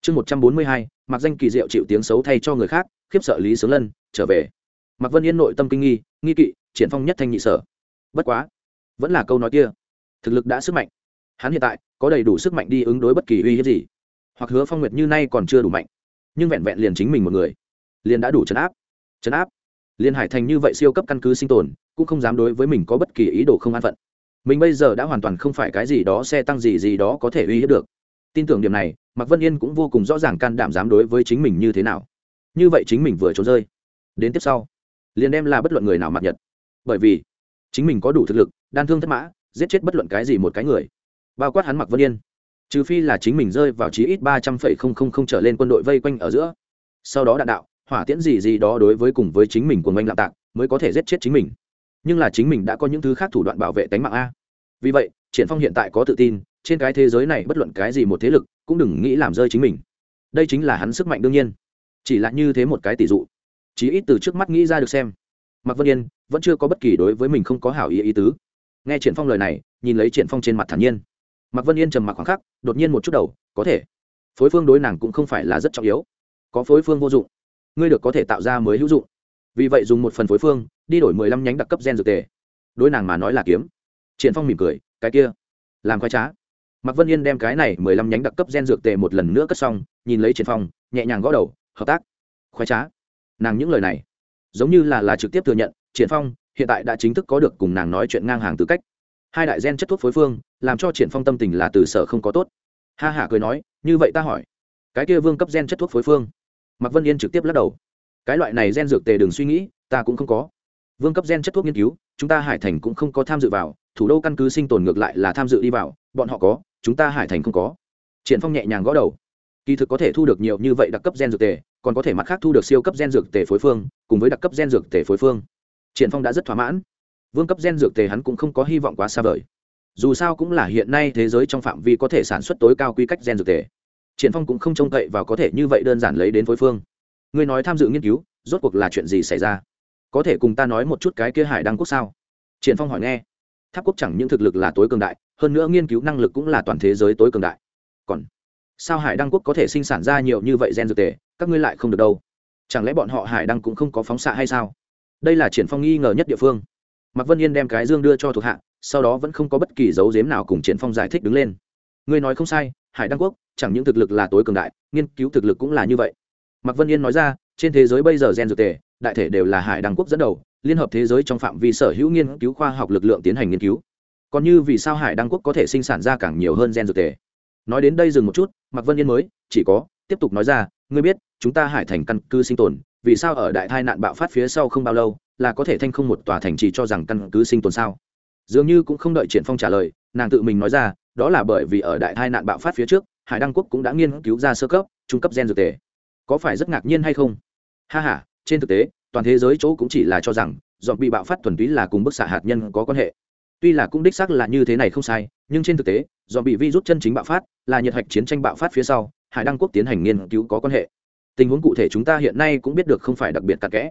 chương một trăm bốn mươi hai mặc danh kỳ diệu chịu tiếng xấu thay cho người khác, khiếp sợ lý sướng lân, trở về. Mặc vân yên nội tâm kinh nghi nghi kỵ, triển phong nhất thanh nhị sở. Bất quá, vẫn là câu nói kia. Thực lực đã sức mạnh. Hắn hiện tại, có đầy đủ sức mạnh đi ứng đối bất kỳ uy hiếp gì. Hoặc hứa phong nguyệt như nay còn chưa đủ mạnh. Nhưng vẹn vẹn liền chính mình một người, liền đã đủ chấn áp. Chấn áp. Liền hải thành như vậy siêu cấp căn cứ sinh tồn, cũng không dám đối với mình có bất kỳ ý đồ không an phận. Mình bây giờ đã hoàn toàn không phải cái gì đó xe tăng gì gì đó có thể uy hiếp được tin tưởng điểm này, mạc vân yên cũng vô cùng rõ ràng can đảm dám đối với chính mình như thế nào. Như vậy chính mình vừa trốn rơi, đến tiếp sau, liền đem là bất luận người nào mặc nhật. Bởi vì, chính mình có đủ thực lực, đan thương thất mã, giết chết bất luận cái gì một cái người, bao quát hắn mặc vân yên. Trừ phi là chính mình rơi vào chí ít ba trăm phẩy không không không trở lên quân đội vây quanh ở giữa. Sau đó đạn đạo, hỏa tiễn gì gì đó đối với cùng với chính mình của ngành lạm tạc mới có thể giết chết chính mình. Nhưng là chính mình đã có những thứ khác thủ đoạn bảo vệ tánh mạng a. Vì vậy, triển phong hiện tại có tự tin trên cái thế giới này bất luận cái gì một thế lực cũng đừng nghĩ làm rơi chính mình. Đây chính là hắn sức mạnh đương nhiên. Chỉ là như thế một cái tỷ dụ. Chí ít từ trước mắt nghĩ ra được xem. Mạc vân yên vẫn chưa có bất kỳ đối với mình không có hảo ý ý tứ. Nghe triển phong lời này, nhìn lấy triển phong trên mặt thản nhiên. Mạc vân yên trầm mặc khoảng khắc, đột nhiên một chút đầu, có thể. Phối phương đối nàng cũng không phải là rất trọng yếu. Có phối phương vô dụng. Ngươi được có thể tạo ra mới hữu dụng. Vì vậy dùng một phần phối phương, đi đổi mười lăm nhánh đặc cấp gen dược tề. Đối nàng mà nói là kiếm. Triển phong mỉm cười, cái kia, làm khoái trá mạc vân yên đem cái này mười lăm nhánh đặc cấp gen dược tề một lần nữa cất xong, nhìn lấy triển phong, nhẹ nhàng gõ đầu, hợp tác. Khoái trá. Nàng những lời này, giống như là là trực tiếp thừa nhận, triển phong, hiện tại đã chính thức có được cùng nàng nói chuyện ngang hàng tư cách. Hai đại gen chất thuốc phối phương, làm cho triển phong tâm tình là từ sở không có tốt. Ha hả cười nói, như vậy ta hỏi, cái kia vương cấp gen chất thuốc phối phương? Mạc vân yên trực tiếp lắc đầu, cái loại này gen dược tề đừng suy nghĩ, ta cũng không có. Vương cấp gen chất thuốc nghiên cứu, chúng ta hải thành cũng không có tham dự vào, thủ đô căn cứ sinh tồn ngược lại là tham dự đi vào, bọn họ có chúng ta hải thành không có. Triển phong nhẹ nhàng gõ đầu. Kỳ thực có thể thu được nhiều như vậy đặc cấp gen dược tề, còn có thể mặt khác thu được siêu cấp gen dược tề phối phương, cùng với đặc cấp gen dược tề phối phương. Triển phong đã rất thỏa mãn. Vương cấp gen dược tề hắn cũng không có hy vọng quá xa vời. Dù sao cũng là hiện nay thế giới trong phạm vi có thể sản xuất tối cao quy cách gen dược tề. Triển phong cũng không trông cậy vào có thể như vậy đơn giản lấy đến phối phương. Ngươi nói tham dự nghiên cứu, rốt cuộc là chuyện gì xảy ra? Có thể cùng ta nói một chút cái kia hải đăng quốc sao? Triển phong hỏi nghe tháp quốc chẳng những thực lực là tối cường đại, hơn nữa nghiên cứu năng lực cũng là toàn thế giới tối cường đại. Còn, sao hải đăng quốc có thể sinh sản ra nhiều như vậy gen dược tề, các ngươi lại không được đâu? Chẳng lẽ bọn họ hải đăng cũng không có phóng xạ hay sao? Đây là triển phong nghi ngờ nhất địa phương. Mạc vân yên đem cái dương đưa cho thuộc hạ, sau đó vẫn không có bất kỳ dấu giếm nào cùng triển phong giải thích đứng lên. Ngươi nói không sai, hải đăng quốc, chẳng những thực lực là tối cường đại, nghiên cứu thực lực cũng là như vậy. Mạc vân yên nói ra trên thế giới bây giờ gen dược tề, đại thể đều là hải đăng quốc dẫn đầu, liên hợp thế giới trong phạm vi sở hữu nghiên cứu khoa học lực lượng tiến hành nghiên cứu. Còn như vì sao hải đăng quốc có thể sinh sản ra càng nhiều hơn gen dược tề? Nói đến đây dừng một chút, mạc vân yên mới, chỉ có, tiếp tục nói ra, ngươi biết, chúng ta hải thành căn cứ sinh tồn, vì sao ở đại tai nạn bạo phát phía sau không bao lâu, là có thể thanh không một tòa thành trì cho rằng căn cứ sinh tồn sao? Dường như cũng không đợi triển phong trả lời, nàng tự mình nói ra, đó là bởi vì ở đại tai nạn bạo phát phía trước, hải đăng quốc cũng đã nghiên cứu ra sơ cấp, trung cấp gen dược tề. Có phải rất ngạc nhiên hay không? Ha ha, trên thực tế, toàn thế giới chỗ cũng chỉ là cho rằng, dọn bị bạo phát thuần túy là cùng bức xạ hạt nhân có quan hệ. Tuy là cũng đích xác là như thế này không sai, nhưng trên thực tế, dọn bị virus chân chính bạo phát, là nhiệt hạch chiến tranh bạo phát phía sau, hải đăng quốc tiến hành nghiên cứu có quan hệ. Tình huống cụ thể chúng ta hiện nay cũng biết được không phải đặc biệt cặn kẽ.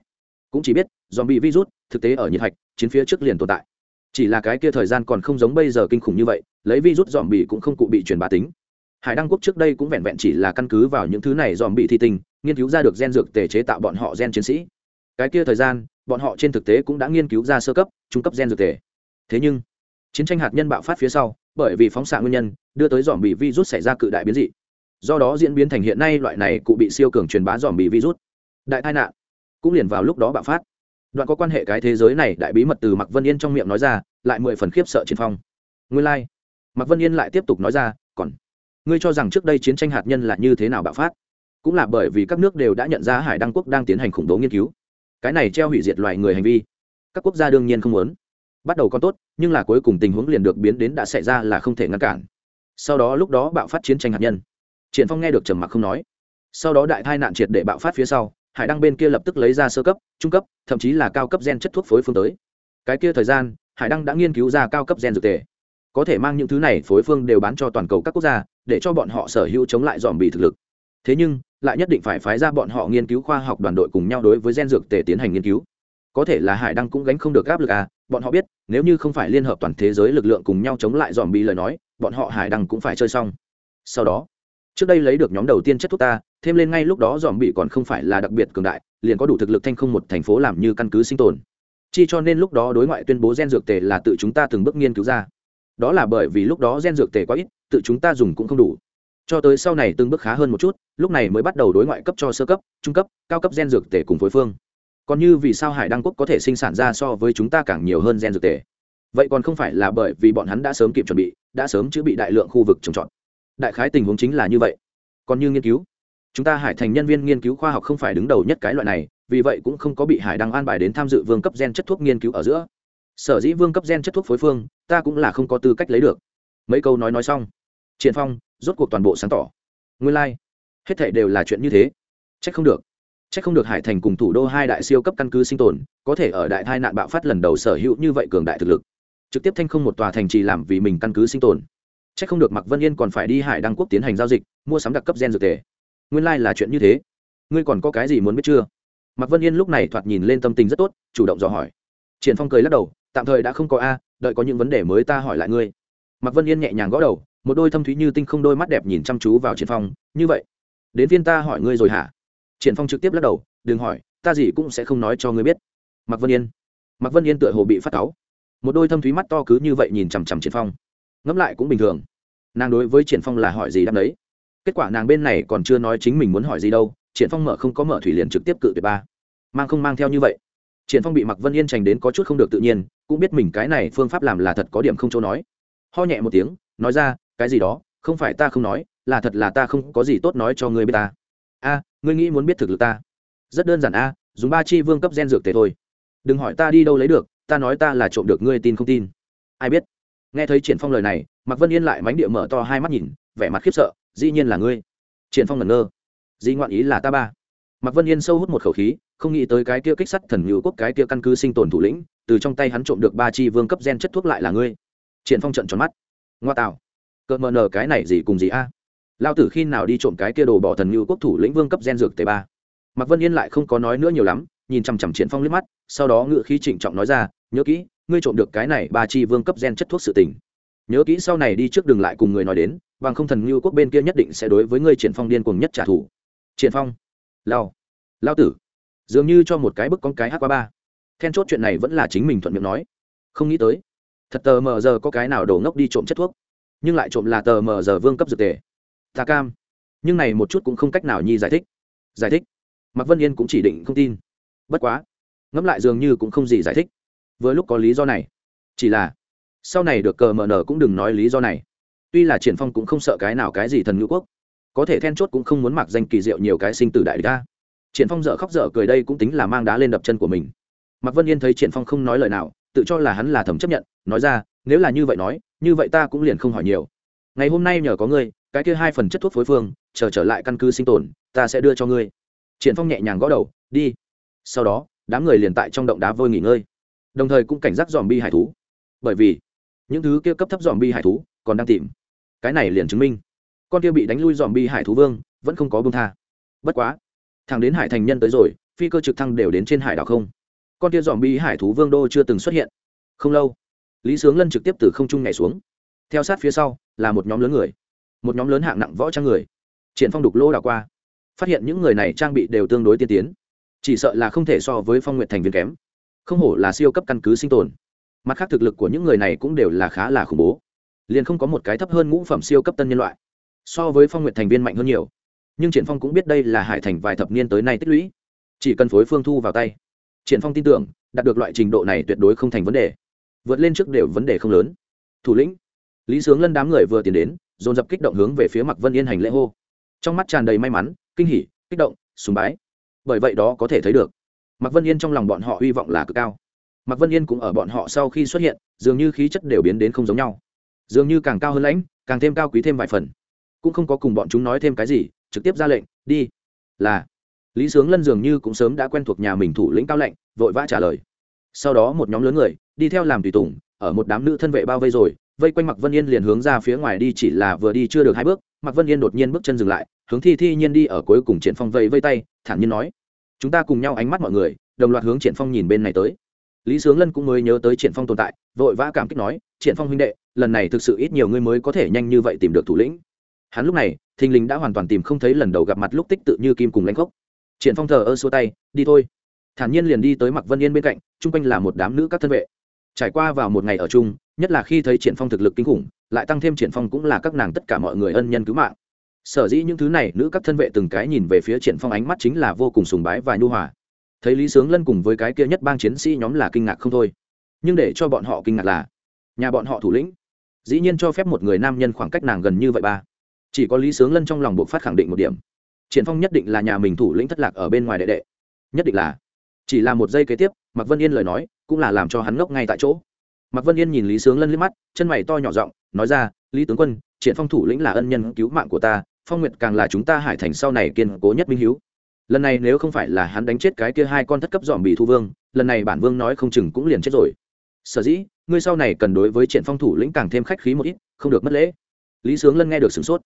Cũng chỉ biết dòm bị virus, thực tế ở nhiệt hạch, chiến phía trước liền tồn tại. Chỉ là cái kia thời gian còn không giống bây giờ kinh khủng như vậy, lấy virus dòm bị cũng không cụ bị truyền bá tính hải đăng quốc trước đây cũng vẹn vẹn chỉ là căn cứ vào những thứ này dòm bị thi tinh nghiên cứu ra được gen dược tề chế tạo bọn họ gen chiến sĩ. Cái kia thời gian, bọn họ trên thực tế cũng đã nghiên cứu ra sơ cấp, trung cấp gen dược tề. Thế nhưng, chiến tranh hạt nhân bạo phát phía sau, bởi vì phóng xạ nguyên nhân, đưa tới dòm bị virus xảy ra cự đại biến dị. Do đó diễn biến thành hiện nay loại này cụ bị siêu cường truyền bá dòm bị virus. Đại tai nạn cũng liền vào lúc đó bạo phát. Đoạn có quan hệ cái thế giới này, đại bí mật từ mạc vân yên trong miệng nói ra, lại mười phần khiếp sợ chiến phong. Nguyên lai、like. mạc vân yên lại tiếp tục nói ra, còn ngươi cho rằng trước đây chiến tranh hạt nhân là như thế nào bạo phát? Cũng là bởi vì các nước đều đã nhận ra hải đăng quốc đang tiến hành khủng bố nghiên cứu. Cái này treo hủy diệt loài người hành vi. Các quốc gia đương nhiên không muốn. Bắt đầu còn tốt, nhưng là cuối cùng tình huống liền được biến đến đã xảy ra là không thể ngăn cản. Sau đó lúc đó bạo phát chiến tranh hạt nhân. Triển phong nghe được trầm mặc không nói. Sau đó đại tai nạn triệt để bạo phát phía sau, hải đăng bên kia lập tức lấy ra sơ cấp, trung cấp, thậm chí là cao cấp gen chất thuốc phối phương tới. Cái kia thời gian, hải đăng đã nghiên cứu ra cao cấp gen dược tề. Có thể mang những thứ này phối phương đều bán cho toàn cầu các quốc gia để cho bọn họ sở hữu chống lại dòm bị thực lực. Thế nhưng, lại nhất định phải phái ra bọn họ nghiên cứu khoa học đoàn đội cùng nhau đối với gen dược tề tiến hành nghiên cứu. Có thể là hải đăng cũng gánh không được áp lực à bọn họ biết, nếu như không phải liên hợp toàn thế giới lực lượng cùng nhau chống lại dòm bị lời nói, bọn họ hải đăng cũng phải chơi xong. Sau đó, trước đây lấy được nhóm đầu tiên chất thuốc ta, thêm lên ngay lúc đó dòm bị còn không phải là đặc biệt cường đại, liền có đủ thực lực thanh không một thành phố làm như căn cứ sinh tồn. Chi cho nên lúc đó đối ngoại tuyên bố gen dược tề là tự chúng ta từng bước nghiên cứu ra. Đó là bởi vì lúc đó gen dược tề quá ít tự chúng ta dùng cũng không đủ. Cho tới sau này từng bước khá hơn một chút, lúc này mới bắt đầu đối ngoại cấp cho sơ cấp, trung cấp, cao cấp gen dược tề cùng phối phương. Còn như vì sao hải đăng quốc có thể sinh sản ra so với chúng ta càng nhiều hơn gen dược tề? Vậy còn không phải là bởi vì bọn hắn đã sớm kịp chuẩn bị, đã sớm chữa bị đại lượng khu vực trồng trọt. Đại khái tình huống chính là như vậy. Còn như nghiên cứu, chúng ta hải thành nhân viên nghiên cứu khoa học không phải đứng đầu nhất cái loại này, vì vậy cũng không có bị hải đăng an bài đến tham dự vương cấp gen chất thuốc nghiên cứu ở giữa. Sở dĩ vương cấp gen chất thuốc phối phương, ta cũng là không có tư cách lấy được. Mấy câu nói nói xong triển phong, rốt cuộc toàn bộ sáng tỏ. Nguyên lai、like. hết thảy đều là chuyện như thế. Trách không được. Trách không được hải thành cùng thủ đô hai đại siêu cấp căn cứ sinh tồn, có thể ở đại tai nạn bạo phát lần đầu sở hữu như vậy cường đại thực lực. Trực tiếp thanh không một tòa thành trì làm vì mình căn cứ sinh tồn. Trách không được mặc vân yên còn phải đi hải đăng quốc tiến hành giao dịch, mua sắm đặc cấp gen dược tề. Nguyên Lai là chuyện như thế. Ngươi còn có cái gì muốn biết chưa? Mặc vân yên lúc này thoạt nhìn lên tâm tình rất tốt, chủ động dò hỏi. Triển phong cười lắc đầu, tạm thời đã không có a, đợi có những vấn đề mới ta hỏi lại ngươi. Mặc vân yên nhẹ nhàng gõ đầu một đôi thâm thúy như tinh không đôi mắt đẹp nhìn chăm chú vào triển phong, như vậy, đến viên ta hỏi ngươi rồi hả? Triển phong trực tiếp lắc đầu, đừng hỏi, ta gì cũng sẽ không nói cho ngươi biết. Mặc vân yên mặc vân yên tựa hồ bị phát cáu. Một đôi thâm thúy mắt to cứ như vậy nhìn chằm chằm triển phong. Ngẫm lại cũng bình thường. Nàng đối với triển phong là hỏi gì đáp đấy kết quả nàng bên này còn chưa nói chính mình muốn hỏi gì đâu, triển phong mở không có mở thủy liền trực tiếp cự tuyệt ba. Mang không mang theo như vậy. Triển phong bị mặc vân yên trành đến có chút không được tự nhiên, cũng biết mình cái này phương pháp làm là thật có điểm không chỗ nói. Ho nhẹ một tiếng, nói ra cái gì đó, không phải ta không nói, là thật là ta không có gì tốt nói cho ngươi biết ta. A, ngươi nghĩ muốn biết thực lực ta? Rất đơn giản a, dùng ba chi vương cấp gen dược tề thôi. Đừng hỏi ta đi đâu lấy được, ta nói ta là trộm được ngươi tin không tin. Ai biết? Nghe thấy triển phong lời này, mạc vân yên lại mánh địa mở to hai mắt nhìn, vẻ mặt khiếp sợ, dĩ nhiên là ngươi. Triển phong ngẩn ngơ. Dĩ ngoạn ý là ta ba. Mạc vân yên sâu hút một khẩu khí, không nghĩ tới cái kia kích sắt thần ngữ quốc, cái kia căn cứ sinh tồn thủ lĩnh, từ trong tay hắn trộm được ba chi vương cấp gen chất thuốc lại là ngươi. Triển phong trận tròn mắt. Ngoa tạo cợt mờ nờ cái này gì cùng gì a? Lao tử khi nào đi trộm cái kia đồ bỏ thần như quốc thủ lĩnh vương cấp gen dược tế ba? Mạc vân yên lại không có nói nữa nhiều lắm, nhìn chằm chằm triển phong liếc mắt, sau đó ngựa khí trịnh trọng nói ra, nhớ kỹ, ngươi trộm được cái này ba chi vương cấp gen chất thuốc sự tình. Nhớ kỹ sau này đi trước đường lại cùng người nói đến, bằng không thần như quốc bên kia nhất định sẽ đối với ngươi triển phong điên cuồng nhất trả thù. Triển phong, lao lao tử, dường như cho một cái bức con cái hát qua ba. Then chốt chuyện này vẫn là chính mình thuận miệng nói. Không nghĩ tới, thật tờ mờ giờ có cái nào đổ ngốc đi trộm chất thuốc nhưng lại trộm là tờ mờ giờ vương cấp dược tề. Ta cam. Nhưng này một chút cũng không cách nào nhi giải thích. Giải thích? Mạc vân yên cũng chỉ định không tin. Bất quá. Ngẫm lại dường như cũng không gì giải thích. Vừa lúc có lý do này. Chỉ là, sau này được cờ mờ nở cũng đừng nói lý do này. Tuy là triển phong cũng không sợ cái nào cái gì thần ngữ quốc. Có thể then chốt cũng không muốn mặc danh kỳ diệu nhiều cái sinh tử đại ca triển phong dở khóc dở cười đây cũng tính là mang đá lên đập chân của mình. Mạc vân yên thấy triển phong không nói lời nào, tự cho là hắn là thầm chấp nhận, nói ra, nếu là như vậy nói như vậy ta cũng liền không hỏi nhiều. Ngày hôm nay nhờ có ngươi, cái kia hai phần chất thuốc phối phương, chờ trở lại căn cứ sinh tồn, ta sẽ đưa cho ngươi. Triển phong nhẹ nhàng gõ đầu, đi. Sau đó, đám người liền tại trong động đá vôi nghỉ ngơi. Đồng thời cũng cảnh giác dòm bi hải thú. Bởi vì, những thứ kia cấp thấp dòm bi hải thú còn đang tìm. Cái này liền chứng minh, con kia bị đánh lui dòm bi hải thú vương vẫn không có bông tha. Bất quá, thằng đến hải thành nhân tới rồi, phi cơ trực thăng đều đến trên hải đảo không. Con kia dòm bi hải thú vương đô chưa từng xuất hiện. Không lâu lý sướng lân trực tiếp từ không trung nhảy xuống. Theo sát phía sau, là một nhóm lớn người. Một nhóm lớn hạng nặng võ trang người. Triển phong đục lô đảo qua. Phát hiện những người này trang bị đều tương đối tiên tiến. Chỉ sợ là không thể so với phong nguyện thành viên kém. Không hổ là siêu cấp căn cứ sinh tồn. Mặt khác thực lực của những người này cũng đều là khá là khủng bố. Liền không có một cái thấp hơn ngũ phẩm siêu cấp tân nhân loại. So với phong nguyện thành viên mạnh hơn nhiều. Nhưng triển phong cũng biết đây là hải thành vài thập niên tới nay tích lũy. Chỉ cần phối phương thu vào tay. Triển phong tin tưởng, đạt được loại trình độ này tuyệt đối không thành vấn đề vượt lên trước đều vấn đề không lớn. Thủ lĩnh, lý sướng lân đám người vừa tiến đến, dồn dập kích động hướng về phía mặc vân yên hành lễ hô. Trong mắt tràn đầy may mắn, kinh hỉ, kích động, sùng bái. Bởi vậy đó có thể thấy được mặc vân yên trong lòng bọn họ hy vọng là cực cao. Mặc vân yên cũng ở bọn họ sau khi xuất hiện, dường như khí chất đều biến đến không giống nhau. Dường như càng cao hơn lãnh, càng thêm cao quý thêm vài phần. Cũng không có cùng bọn chúng nói thêm cái gì, trực tiếp ra lệnh, đi. Là, lý sướng lân dường như cũng sớm đã quen thuộc nhà mình thủ lĩnh cao lệnh, vội vã trả lời sau đó một nhóm lớn người đi theo làm tùy tùng, ở một đám nữ thân vệ bao vây rồi, vây quanh mạc vân yên liền hướng ra phía ngoài đi, chỉ là vừa đi chưa được hai bước, mạc vân yên đột nhiên bước chân dừng lại, hướng thi thi nhiên đi ở cuối cùng triển phong vây vây tay, thản nhiên nói, chúng ta cùng nhau ánh mắt mọi người, đồng loạt hướng triển phong nhìn bên này tới. Lý sướng lân cũng mới nhớ tới triển phong tồn tại, vội vã cảm kích nói, triển phong huynh đệ, lần này thực sự ít nhiều người mới có thể nhanh như vậy tìm được thủ lĩnh. Hắn lúc này, thình lình đã hoàn toàn tìm không thấy lần đầu gặp mặt lúc tích tự như kim cùng lãnh gốc triển phong thờ ơ xua tay, đi thôi thản nhiên liền đi tới mặc vân yên bên cạnh, chung quanh là một đám nữ các thân vệ. Trải qua vào một ngày ở chung, nhất là khi thấy triển phong thực lực kinh khủng, lại tăng thêm triển phong cũng là các nàng tất cả mọi người ân nhân cứu mạng. Sở dĩ những thứ này nữ các thân vệ từng cái nhìn về phía triển phong ánh mắt chính là vô cùng sùng bái và nhu hòa. Thấy lý sướng lân cùng với cái kia nhất bang chiến sĩ nhóm là kinh ngạc không thôi. Nhưng để cho bọn họ kinh ngạc là, nhà bọn họ thủ lĩnh, dĩ nhiên cho phép một người nam nhân khoảng cách nàng gần như vậy ba. Chỉ có lý sướng lân trong lòng buộc phát khẳng định một điểm. Triển phong nhất định là nhà mình thủ lĩnh thất lạc ở bên ngoài đệ đệ. Nhất định là chỉ là một giây kế tiếp, mạc vân yên lời nói cũng là làm cho hắn ngốc ngay tại chỗ. Mạc vân yên nhìn lý sướng lân liếc mắt, chân mày to nhỏ giọng, nói ra, lý tướng quân, triển phong thủ lĩnh là ân nhân cứu mạng của ta, phong nguyệt càng là chúng ta hải thành sau này kiên cố nhất minh hiếu. Lần này nếu không phải là hắn đánh chết cái kia hai con thất cấp dòm bị thu vương, lần này bản vương nói không chừng cũng liền chết rồi. Sở dĩ, ngươi sau này cần đối với triển phong thủ lĩnh càng thêm khách khí một ít, không được mất lễ. Lý sướng lân nghe được sửng sốt.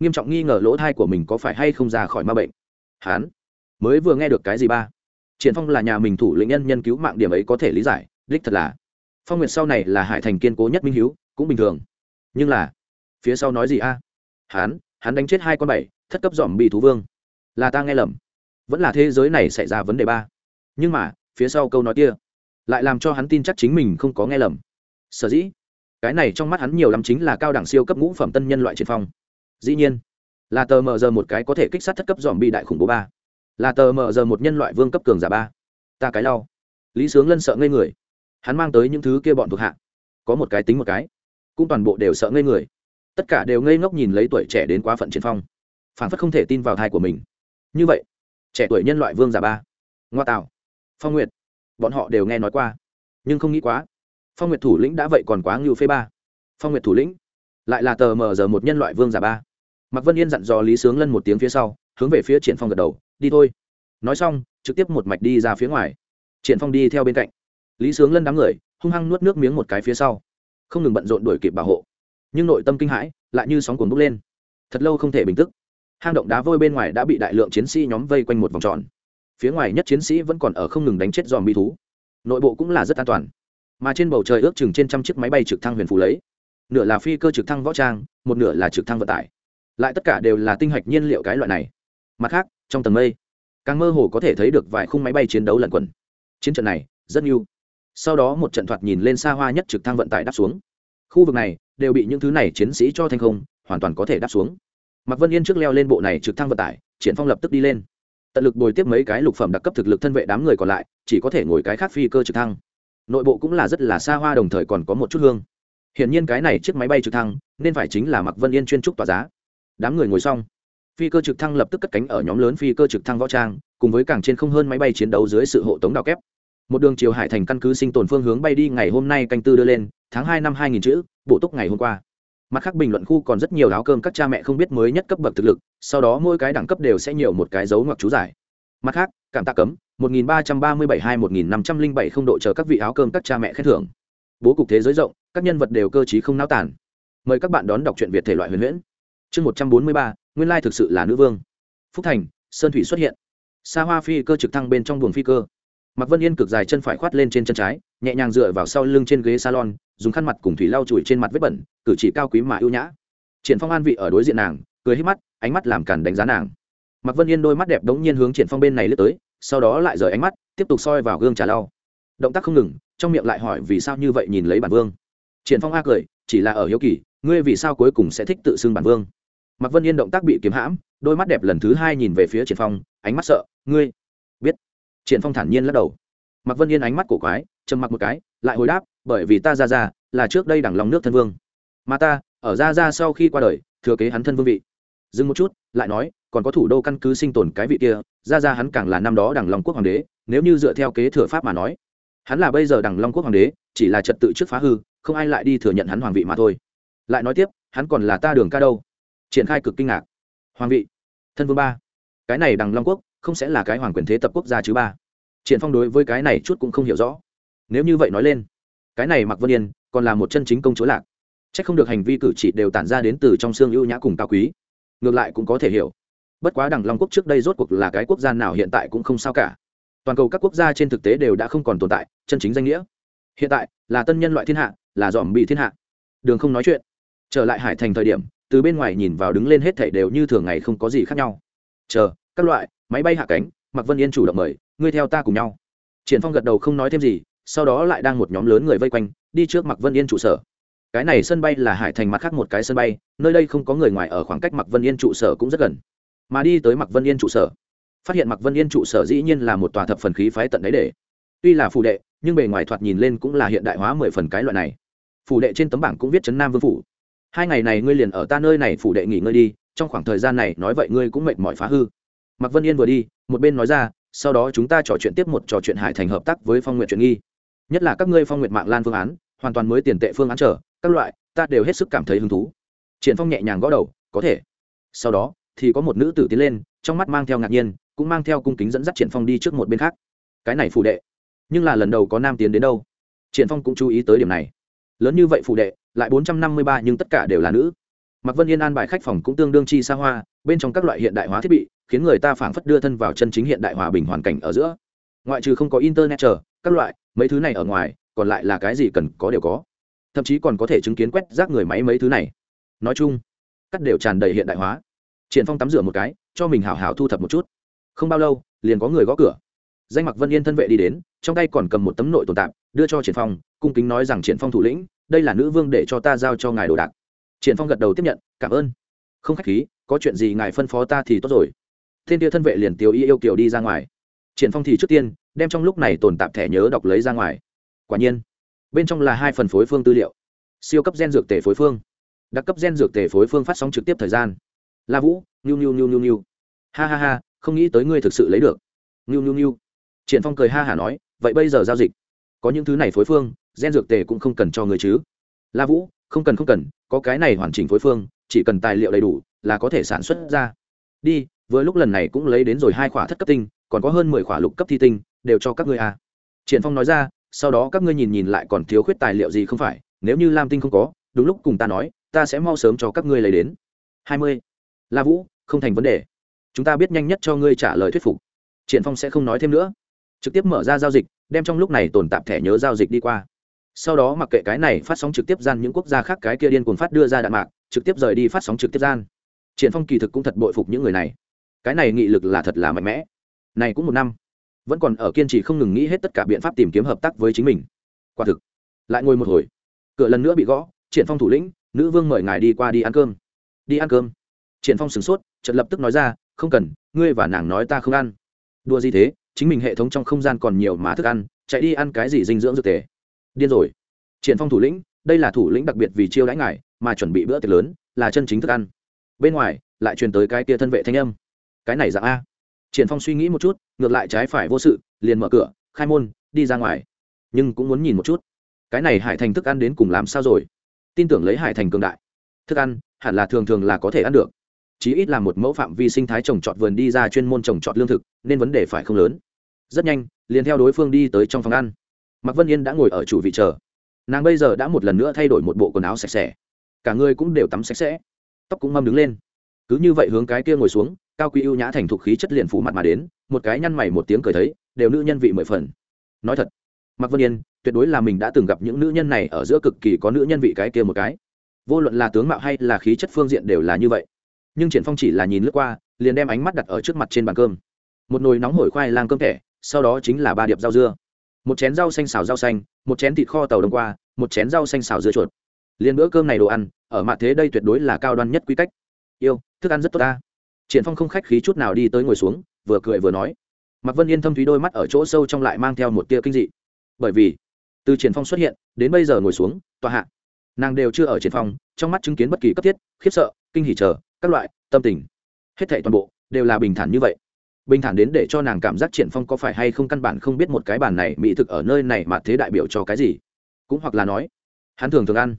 Nghiêm trọng nghi ngờ lỗ thai của mình có phải hay không ra khỏi ma bệnh? Hắn mới vừa nghe được cái gì ba? Triển phong là nhà mình thủ lĩnh nhân nhân cứu mạng điểm ấy có thể lý giải, đích thật là. Phong nguyệt sau này là hải thành kiên cố nhất minh hiếu, cũng bình thường. Nhưng là, phía sau nói gì a? Hắn hắn đánh chết hai con bảy, thất cấp dòm bị thú vương. Là ta nghe lầm. Vẫn là thế giới này xảy ra vấn đề ba. Nhưng mà, phía sau câu nói kia, lại làm cho hắn tin chắc chính mình không có nghe lầm. Sở dĩ, cái này trong mắt hắn nhiều lắm chính là cao đẳng siêu cấp ngũ phẩm tân nhân loại Triển phong. Dĩ nhiên, là tờ mờ giờ một cái có thể kích sát thất cấp dòm bị đại khủng bố ba là tờ mờ giờ một nhân loại vương cấp cường giả ba. Ta cái lau. Lý sướng lân sợ ngây người. Hắn mang tới những thứ kia bọn thuộc hạ. Có một cái tính một cái. Cũng toàn bộ đều sợ ngây người. Tất cả đều ngây ngốc nhìn lấy tuổi trẻ đến quá phận triển phong. Phản phất không thể tin vào thai của mình. Như vậy, trẻ tuổi nhân loại vương giả ba. Ngoa tạo. Phong nguyệt. Bọn họ đều nghe nói qua. Nhưng không nghĩ quá. Phong nguyệt thủ lĩnh đã vậy còn quá ngưu phê ba. Phong nguyệt thủ lĩnh lại là tờ mờ giờ một nhân loại vương giả ba. Mạc vân yên dặn dò lý sướng lân một tiếng phía sau, hướng về phía triển phong gật đầu đi thôi. Nói xong, trực tiếp một mạch đi ra phía ngoài. Triển phong đi theo bên cạnh. Lý sướng lân đám người, hung hăng nuốt nước miếng một cái phía sau. Không ngừng bận rộn đuổi kịp bảo hộ. Nhưng nội tâm kinh hãi, lại như sóng cuồng bốc lên. Thật lâu không thể bình tức hang động đá vôi bên ngoài đã bị đại lượng chiến sĩ nhóm vây quanh một vòng tròn. Phía ngoài nhất chiến sĩ vẫn còn ở không ngừng đánh chết dòm bi thú. Nội bộ cũng là rất an toàn. Mà trên bầu trời ước chừng trên trăm chiếc máy bay trực thăng huyền phù lấy. Nửa là phi cơ trực thăng võ trang, một nửa là trực thăng vận tải. Lại tất cả đều là tinh hạch nhiên liệu cái loại này mặt khác, trong tầng mây, càng mơ hồ có thể thấy được vài khung máy bay chiến đấu lẩn quẩn. Chiến trận này, rất nhiều sau đó một trận thoạt nhìn lên xa hoa nhất trực thăng vận tải đáp xuống. Khu vực này, đều bị những thứ này chiến sĩ cho thành không, hoàn toàn có thể đáp xuống. Mạc vân yên trước leo lên bộ này trực thăng vận tải, triển phong lập tức đi lên. Tận lực bồi tiếp mấy cái lục phẩm đặc cấp thực lực thân vệ đám người còn lại, chỉ có thể ngồi cái khác phi cơ trực thăng. Nội bộ cũng là rất là xa hoa đồng thời còn có một chút hương. Hiển nhiên cái này chiếc máy bay trực thăng, nên phải chính là mạc vân yên chuyên trúc tỏa giá. Đám người ngồi xong phi cơ trực thăng lập tức cất cánh ở nhóm lớn phi cơ trực thăng võ trang, cùng với cảng trên không hơn máy bay chiến đấu dưới sự hộ tống đào kép. Một đường chiều hải thành căn cứ sinh tồn phương hướng bay đi ngày hôm nay canh tư đưa lên, tháng hai năm hai nghìn chữ, bổ túc ngày hôm qua. Mặt khác bình luận khu còn rất nhiều áo cơm các cha mẹ không biết mới nhất cấp bậc thực lực, sau đó mỗi cái đẳng cấp đều sẽ nhiều một cái dấu ngoặc chú giải. Mặt khác, cảm tạ cấm, một nghìn ba trăm ba mươi bảy hai một nghìn năm trăm linh bảy không độ chờ các vị áo cơm các cha mẹ khen thưởng. Bố cục thế giới rộng, các nhân vật đều cơ t không náo tản mời các bạn đón đọc truyện việt thể loại huyền huyễn chương một trăm bốn mươi ba, nguyên lai thực sự là nữ vương. Phúc thành, sơn thủy xuất hiện. Xa hoa phi cơ trực thăng bên trong buồng phi cơ. Mạc vân yên cực dài chân phải khoát lên trên chân trái, nhẹ nhàng dựa vào sau lưng trên ghế salon, dùng khăn mặt cùng thủy lau chùi trên mặt vết bẩn, cử chỉ cao quý mà ưu nhã. Triển phong an vị ở đối diện nàng, cười hít mắt, ánh mắt làm cản đánh giá nàng. Mạc vân yên đôi mắt đẹp đống nhiên hướng triển phong bên này lướt tới, sau đó lại rời ánh mắt, tiếp tục soi vào gương trà lau. Động tác không ngừng, trong miệng lại hỏi vì sao như vậy nhìn lấy bản vương. Triển phong a cười, chỉ là ở hiếu kỳ, ngươi vì sao cuối cùng sẽ thích tự xưng bản vương? Mạc vân yên động tác bị kiếm hãm, đôi mắt đẹp lần thứ hai nhìn về phía triển phong, ánh mắt sợ, ngươi biết? Triển phong thản nhiên lắc đầu. Mạc vân yên ánh mắt cổ quái, trầm mặc một cái, lại hồi đáp, bởi vì ta ra ra là trước đây đẳng lòng nước thân vương. Mà ta ở ra ra sau khi qua đời, thừa kế hắn thân vương vị. Dừng một chút, lại nói, còn có thủ đô căn cứ sinh tồn cái vị kia ra ra hắn càng là năm đó đẳng long quốc hoàng đế, nếu như dựa theo kế thừa pháp mà nói, hắn là bây giờ đẳng long quốc hoàng đế, chỉ là trật tự trước phá hư, không ai lại đi thừa nhận hắn hoàng vị mà thôi. Lại nói tiếp, hắn còn là ta đường ca đâu? Triển khai cực kinh ngạc. Hoàng vị, thân vương ba. Cái này đằng long quốc không sẽ là cái hoàng quyền thế tập quốc gia chứ ba. Triển phong đối với cái này chút cũng không hiểu rõ. Nếu như vậy nói lên, cái này mặc vân yên còn là một chân chính công chúa lạc. Chắc không được hành vi cử chỉ đều tản ra đến từ trong xương ưu nhã cùng cao quý. Ngược lại cũng có thể hiểu. Bất quá đằng long quốc trước đây rốt cuộc là cái quốc gia nào hiện tại cũng không sao cả. Toàn cầu các quốc gia trên thực tế đều đã không còn tồn tại, chân chính danh nghĩa. Hiện tại là tân nhân loại thiên hạ, là dòm bị thiên hạ. Đường không nói chuyện. Trở lại hải thành thời điểm từ bên ngoài nhìn vào đứng lên hết thảy đều như thường ngày không có gì khác nhau. Chờ, các loại, máy bay hạ cánh, mạc vân yên chủ động mời, ngươi theo ta cùng nhau. Triển phong gật đầu không nói thêm gì, sau đó lại đang một nhóm lớn người vây quanh, đi trước mạc vân yên trụ sở. Cái này sân bay là hải thành mặt khác một cái sân bay, nơi đây không có người ngoài ở khoảng cách mặc vân yên trụ sở cũng rất gần. Mà đi tới mặc vân yên trụ sở, phát hiện mặc vân yên trụ sở dĩ nhiên là một tòa thập phần khí phái tận đáy để. Tuy là phủ đệ, nhưng bề ngoài thoạt nhìn lên cũng là hiện đại hóa mười phần cái loại này. Phủ đệ trên tấm bảng cũng viết trấn nam vương phủ hai ngày này ngươi liền ở ta nơi này phủ đệ nghỉ ngơi đi, trong khoảng thời gian này nói vậy ngươi cũng mệt mỏi phá hư. Mạc vân yên vừa đi, một bên nói ra, sau đó chúng ta trò chuyện tiếp một trò chuyện hải thành hợp tác với phong nguyện chuyện nghi. Nhất là các ngươi phong nguyện mạng lan phương án, hoàn toàn mới tiền tệ phương án trở các loại, ta đều hết sức cảm thấy hứng thú. Triển phong nhẹ nhàng gõ đầu, có thể. Sau đó, thì có một nữ tử tiến lên, trong mắt mang theo ngạc nhiên, cũng mang theo cung kính dẫn dắt triển phong đi trước một bên khác. Cái này phù đệ, nhưng là lần đầu có nam tiến đến đâu? Triển phong cũng chú ý tới điểm này lớn như vậy phụ đệ lại bốn trăm năm mươi ba nhưng tất cả đều là nữ Mạc Vân Yên an bài khách phòng cũng tương đương chi xa hoa, bên trong các loại hiện đại hóa thiết bị, khiến người ta phảng phất đưa thân vào chân chính hiện đại hòa bình hoàn cảnh ở giữa. Ngoại trừ không có internet chờ, các loại, mấy thứ này ở ngoài, còn lại là cái gì cần có đều có. Thậm chí còn có thể chứng kiến quét rác người máy mấy thứ này. Nói chung, cắt đều tràn đầy hiện đại hóa. Triển Phong tắm rửa một cái, cho mình hảo hảo thu thập một chút. Không bao lâu, liền có người gõ cửa. Danh Mặc Vân Yên thân vệ đi đến, trong tay còn cầm một tấm nội tồn tạm, đưa cho Triển Phong, cung kính nói rằng Triển Phong thủ lĩnh, đây là nữ vương để cho ta giao cho ngài đồ đạc. Triển phong gật đầu tiếp nhận, cảm ơn. Không khách khí, có chuyện gì ngài phân phó ta thì tốt rồi. Thiên tia thân vệ liền tiêu y yêu kiều đi ra ngoài. Triển phong thì trước tiên, đem trong lúc này tồn tạp thẻ nhớ đọc lấy ra ngoài. Quả nhiên, bên trong là hai phần phối phương tư liệu. Siêu cấp gen dược tể phối phương. Đặc cấp gen dược tể phối phương phát sóng trực tiếp thời gian. La vũ nhu nhu nhu nhu nhu ha ha ha, không nghĩ tới ngươi thực sự lấy được. Nhu nhu nhu triển phong cười ha hả nói, vậy bây giờ giao dịch có những thứ này phối phương, gen dược tề cũng không cần cho người chứ. La vũ, không cần không cần, có cái này hoàn chỉnh phối phương, chỉ cần tài liệu đầy đủ là có thể sản xuất ra. Đi, vừa lúc lần này cũng lấy đến rồi hai khỏa thất cấp tinh, còn có hơn mười khỏa lục cấp thi tinh, đều cho các ngươi à. triển phong nói ra, sau đó các ngươi nhìn nhìn lại còn thiếu khuyết tài liệu gì không phải, nếu như lam tinh không có, đúng lúc cùng ta nói, ta sẽ mau sớm cho các ngươi lấy đến. Hai mươi. La vũ, không thành vấn đề. Chúng ta biết nhanh nhất cho ngươi trả lời thuyết phục. Triển phong sẽ không nói thêm nữa trực tiếp mở ra giao dịch, đem trong lúc này tồn tạp thẻ nhớ giao dịch đi qua. Sau đó mặc kệ cái này phát sóng trực tiếp gian những quốc gia khác cái kia điên cuồng phát đưa ra đạn mạc, trực tiếp rời đi phát sóng trực tiếp gian. Triển phong kỳ thực cũng thật bội phục những người này. Cái này nghị lực là thật là mạnh mẽ. Này cũng một năm, vẫn còn ở kiên trì không ngừng nghĩ hết tất cả biện pháp tìm kiếm hợp tác với chính mình. Quả thực, lại ngồi một hồi. Cửa lần nữa bị gõ, triển phong thủ lĩnh, nữ vương mời ngài đi qua đi ăn cơm. Đi ăn cơm? Triển phong sửng sốt, chợt lập tức nói ra, không cần, ngươi và nàng nói ta không ăn. Đùa gì thế? Chính mình hệ thống trong không gian còn nhiều mà thức ăn, chạy đi ăn cái gì dinh dưỡng dược tề. Điên rồi. Triển phong thủ lĩnh, đây là thủ lĩnh đặc biệt vì chiêu đãi ngài, mà chuẩn bị bữa tiệc lớn là chân chính thức ăn. Bên ngoài, lại truyền tới cái kia thân vệ thanh âm. Cái này dạng a. Triển phong suy nghĩ một chút, ngược lại trái phải vô sự, liền mở cửa, khai môn, đi ra ngoài. Nhưng cũng muốn nhìn một chút. Cái này hải thành thức ăn đến cùng làm sao rồi? Tin tưởng lấy hải thành cường đại. Thức ăn, hẳn là thường thường là có thể ăn được chí ít là một mẫu phạm vi sinh thái trồng trọt vườn đi ra chuyên môn trồng trọt lương thực, nên vấn đề phải không lớn. Rất nhanh, liền theo đối phương đi tới trong phòng ăn. Mạc vân yên đã ngồi ở chủ vị chờ. Nàng bây giờ đã một lần nữa thay đổi một bộ quần áo sạch sẽ. Cả người cũng đều tắm sạch sẽ. Tóc cũng mâm đứng lên. Cứ như vậy hướng cái kia ngồi xuống, cao quý ưu nhã thành thục khí chất liền phủ mặt mà đến, một cái nhăn mày một tiếng cười thấy, đều nữ nhân vị mười phần. Nói thật, mạc vân yên, tuyệt đối là mình đã từng gặp những nữ nhân này ở giữa cực kỳ có nữ nhân vị cái kia một cái. Vô luận là tướng mạo hay là khí chất phương diện đều là như vậy nhưng triển phong chỉ là nhìn lướt qua, liền đem ánh mắt đặt ở trước mặt trên bàn cơm. Một nồi nóng hổi khoai lang cơm thẻ, sau đó chính là ba điệp rau dưa. Một chén rau xanh xào rau xanh, một chén thịt kho tàu đông qua, một chén rau xanh xào dưa chuột. Liền bữa cơm này đồ ăn, ở mặt thế đây tuyệt đối là cao đoan nhất quy cách. Yêu, thức ăn rất tốt ta. Triển phong không khách khí chút nào đi tới ngồi xuống, vừa cười vừa nói. Mặc vân yên thâm thúy đôi mắt ở chỗ sâu trong lại mang theo một tia kinh dị. Bởi vì, từ triển phong xuất hiện, đến bây giờ ngồi xuống, tòa hạ, nàng đều chưa ở triển phong, trong mắt chứng kiến bất kỳ cấp thiết, khiếp sợ, kinh hỉ chờ các loại, tâm tình. Hết thảy toàn bộ đều là bình thản như vậy. Bình thản đến để cho nàng cảm giác triển phong có phải hay không căn bản không biết một cái bàn này mỹ thực ở nơi này mà thế đại biểu cho cái gì. Cũng hoặc là nói, hắn thường thường ăn,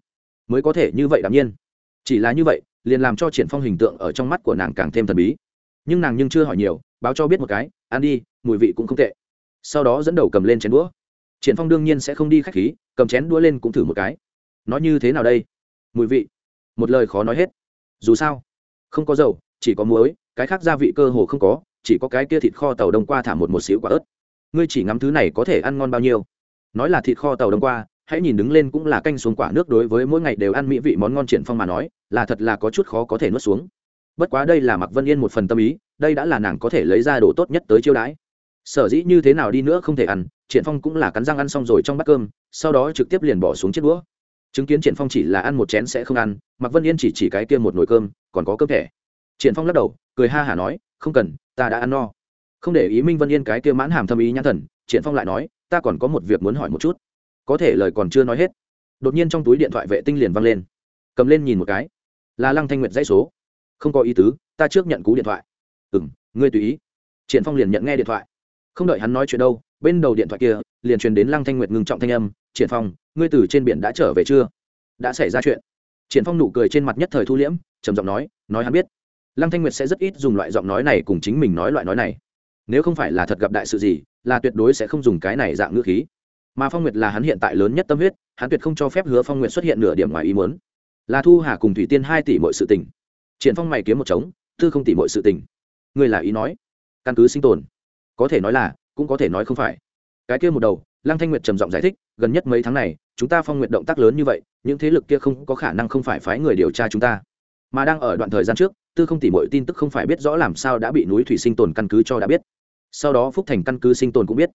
mới có thể như vậy đạm nhiên. Chỉ là như vậy, liền làm cho triển phong hình tượng ở trong mắt của nàng càng thêm thần bí. Nhưng nàng nhưng chưa hỏi nhiều, báo cho biết một cái, ăn đi, mùi vị cũng không tệ. Sau đó dẫn đầu cầm lên chén đũa. Triển phong đương nhiên sẽ không đi khách khí, cầm chén đũa lên cũng thử một cái. Nó như thế nào đây? Mùi vị, một lời khó nói hết. Dù sao không có dầu, chỉ có muối, cái khác gia vị cơ hồ không có, chỉ có cái kia thịt kho tàu đông qua thả một một xíu quả ớt. Ngươi chỉ ngắm thứ này có thể ăn ngon bao nhiêu? Nói là thịt kho tàu đông qua, hãy nhìn đứng lên cũng là canh xuống quả nước đối với mỗi ngày đều ăn mỹ vị món ngon triển phong mà nói, là thật là có chút khó có thể nuốt xuống. Bất quá đây là mặc vân yên một phần tâm ý, đây đã là nàng có thể lấy ra đồ tốt nhất tới chiêu đãi. Sở dĩ như thế nào đi nữa không thể ăn, triển phong cũng là cắn răng ăn xong rồi trong bát cơm, sau đó trực tiếp liền bỏ xuống chiếc đũa chứng kiến triển phong chỉ là ăn một chén sẽ không ăn mặc vân yên chỉ chỉ cái kia một nồi cơm, còn có cơm thẻ. Triển phong lắc đầu, cười ha hả nói, không cần, ta đã ăn no. Không để ý minh vân yên cái kia mãn hàm thâm ý nhãn thần, triển phong lại nói, ta còn có một việc muốn hỏi một chút. Có thể lời còn chưa nói hết, đột nhiên trong túi điện thoại vệ tinh liền văng lên. Cầm lên nhìn một cái. Là lăng thanh nguyệt dãy số. Không có ý tứ, ta trước nhận cú điện thoại. Ừ m ngươi tùy ý. Triển phong liền nhận nghe điện thoại. Không đợi hắn nói chuyện đâu, bên đầu điện thoại kia liền truyền đến lăng thanh nguyệt ngừng trọng thanh âm triển phong, ngươi từ trên biển đã trở về chưa? Đã xảy ra chuyện. Triển phong nụ cười trên mặt nhất thời thu liễm, trầm giọng nói nói hắn biết. Lăng thanh nguyệt sẽ rất ít dùng loại giọng nói này cùng chính mình nói loại nói này. Nếu không phải là thật gặp đại sự gì, là tuyệt đối sẽ không dùng cái này dạng ngữ khí. Mà phong nguyệt là hắn hiện tại lớn nhất tâm huyết, hắn tuyệt không cho phép hứa phong nguyệt xuất hiện nửa điểm ngoài ý muốn. Là thu hà cùng thủy tiên hai tỷ mọi sự tình. Triển phong mày kiếm một trống tư không tỷ mọi sự tình. Người là ý nói. Căn cứ sinh tồn. Có thể nói là, cũng có thể nói không phải. Cái kia một đầu lăng thanh nguyệt trầm giọng giải thích, gần nhất mấy tháng này, chúng ta phong nguyệt động tác lớn như vậy, những thế lực kia không có khả năng không phải phái người điều tra chúng ta. Mà đang ở đoạn thời gian trước, tư không tỷ mọi tin tức không phải biết rõ làm sao đã bị núi thủy sinh tồn căn cứ cho đã biết. Sau đó phúc thành căn cứ sinh tồn cũng biết.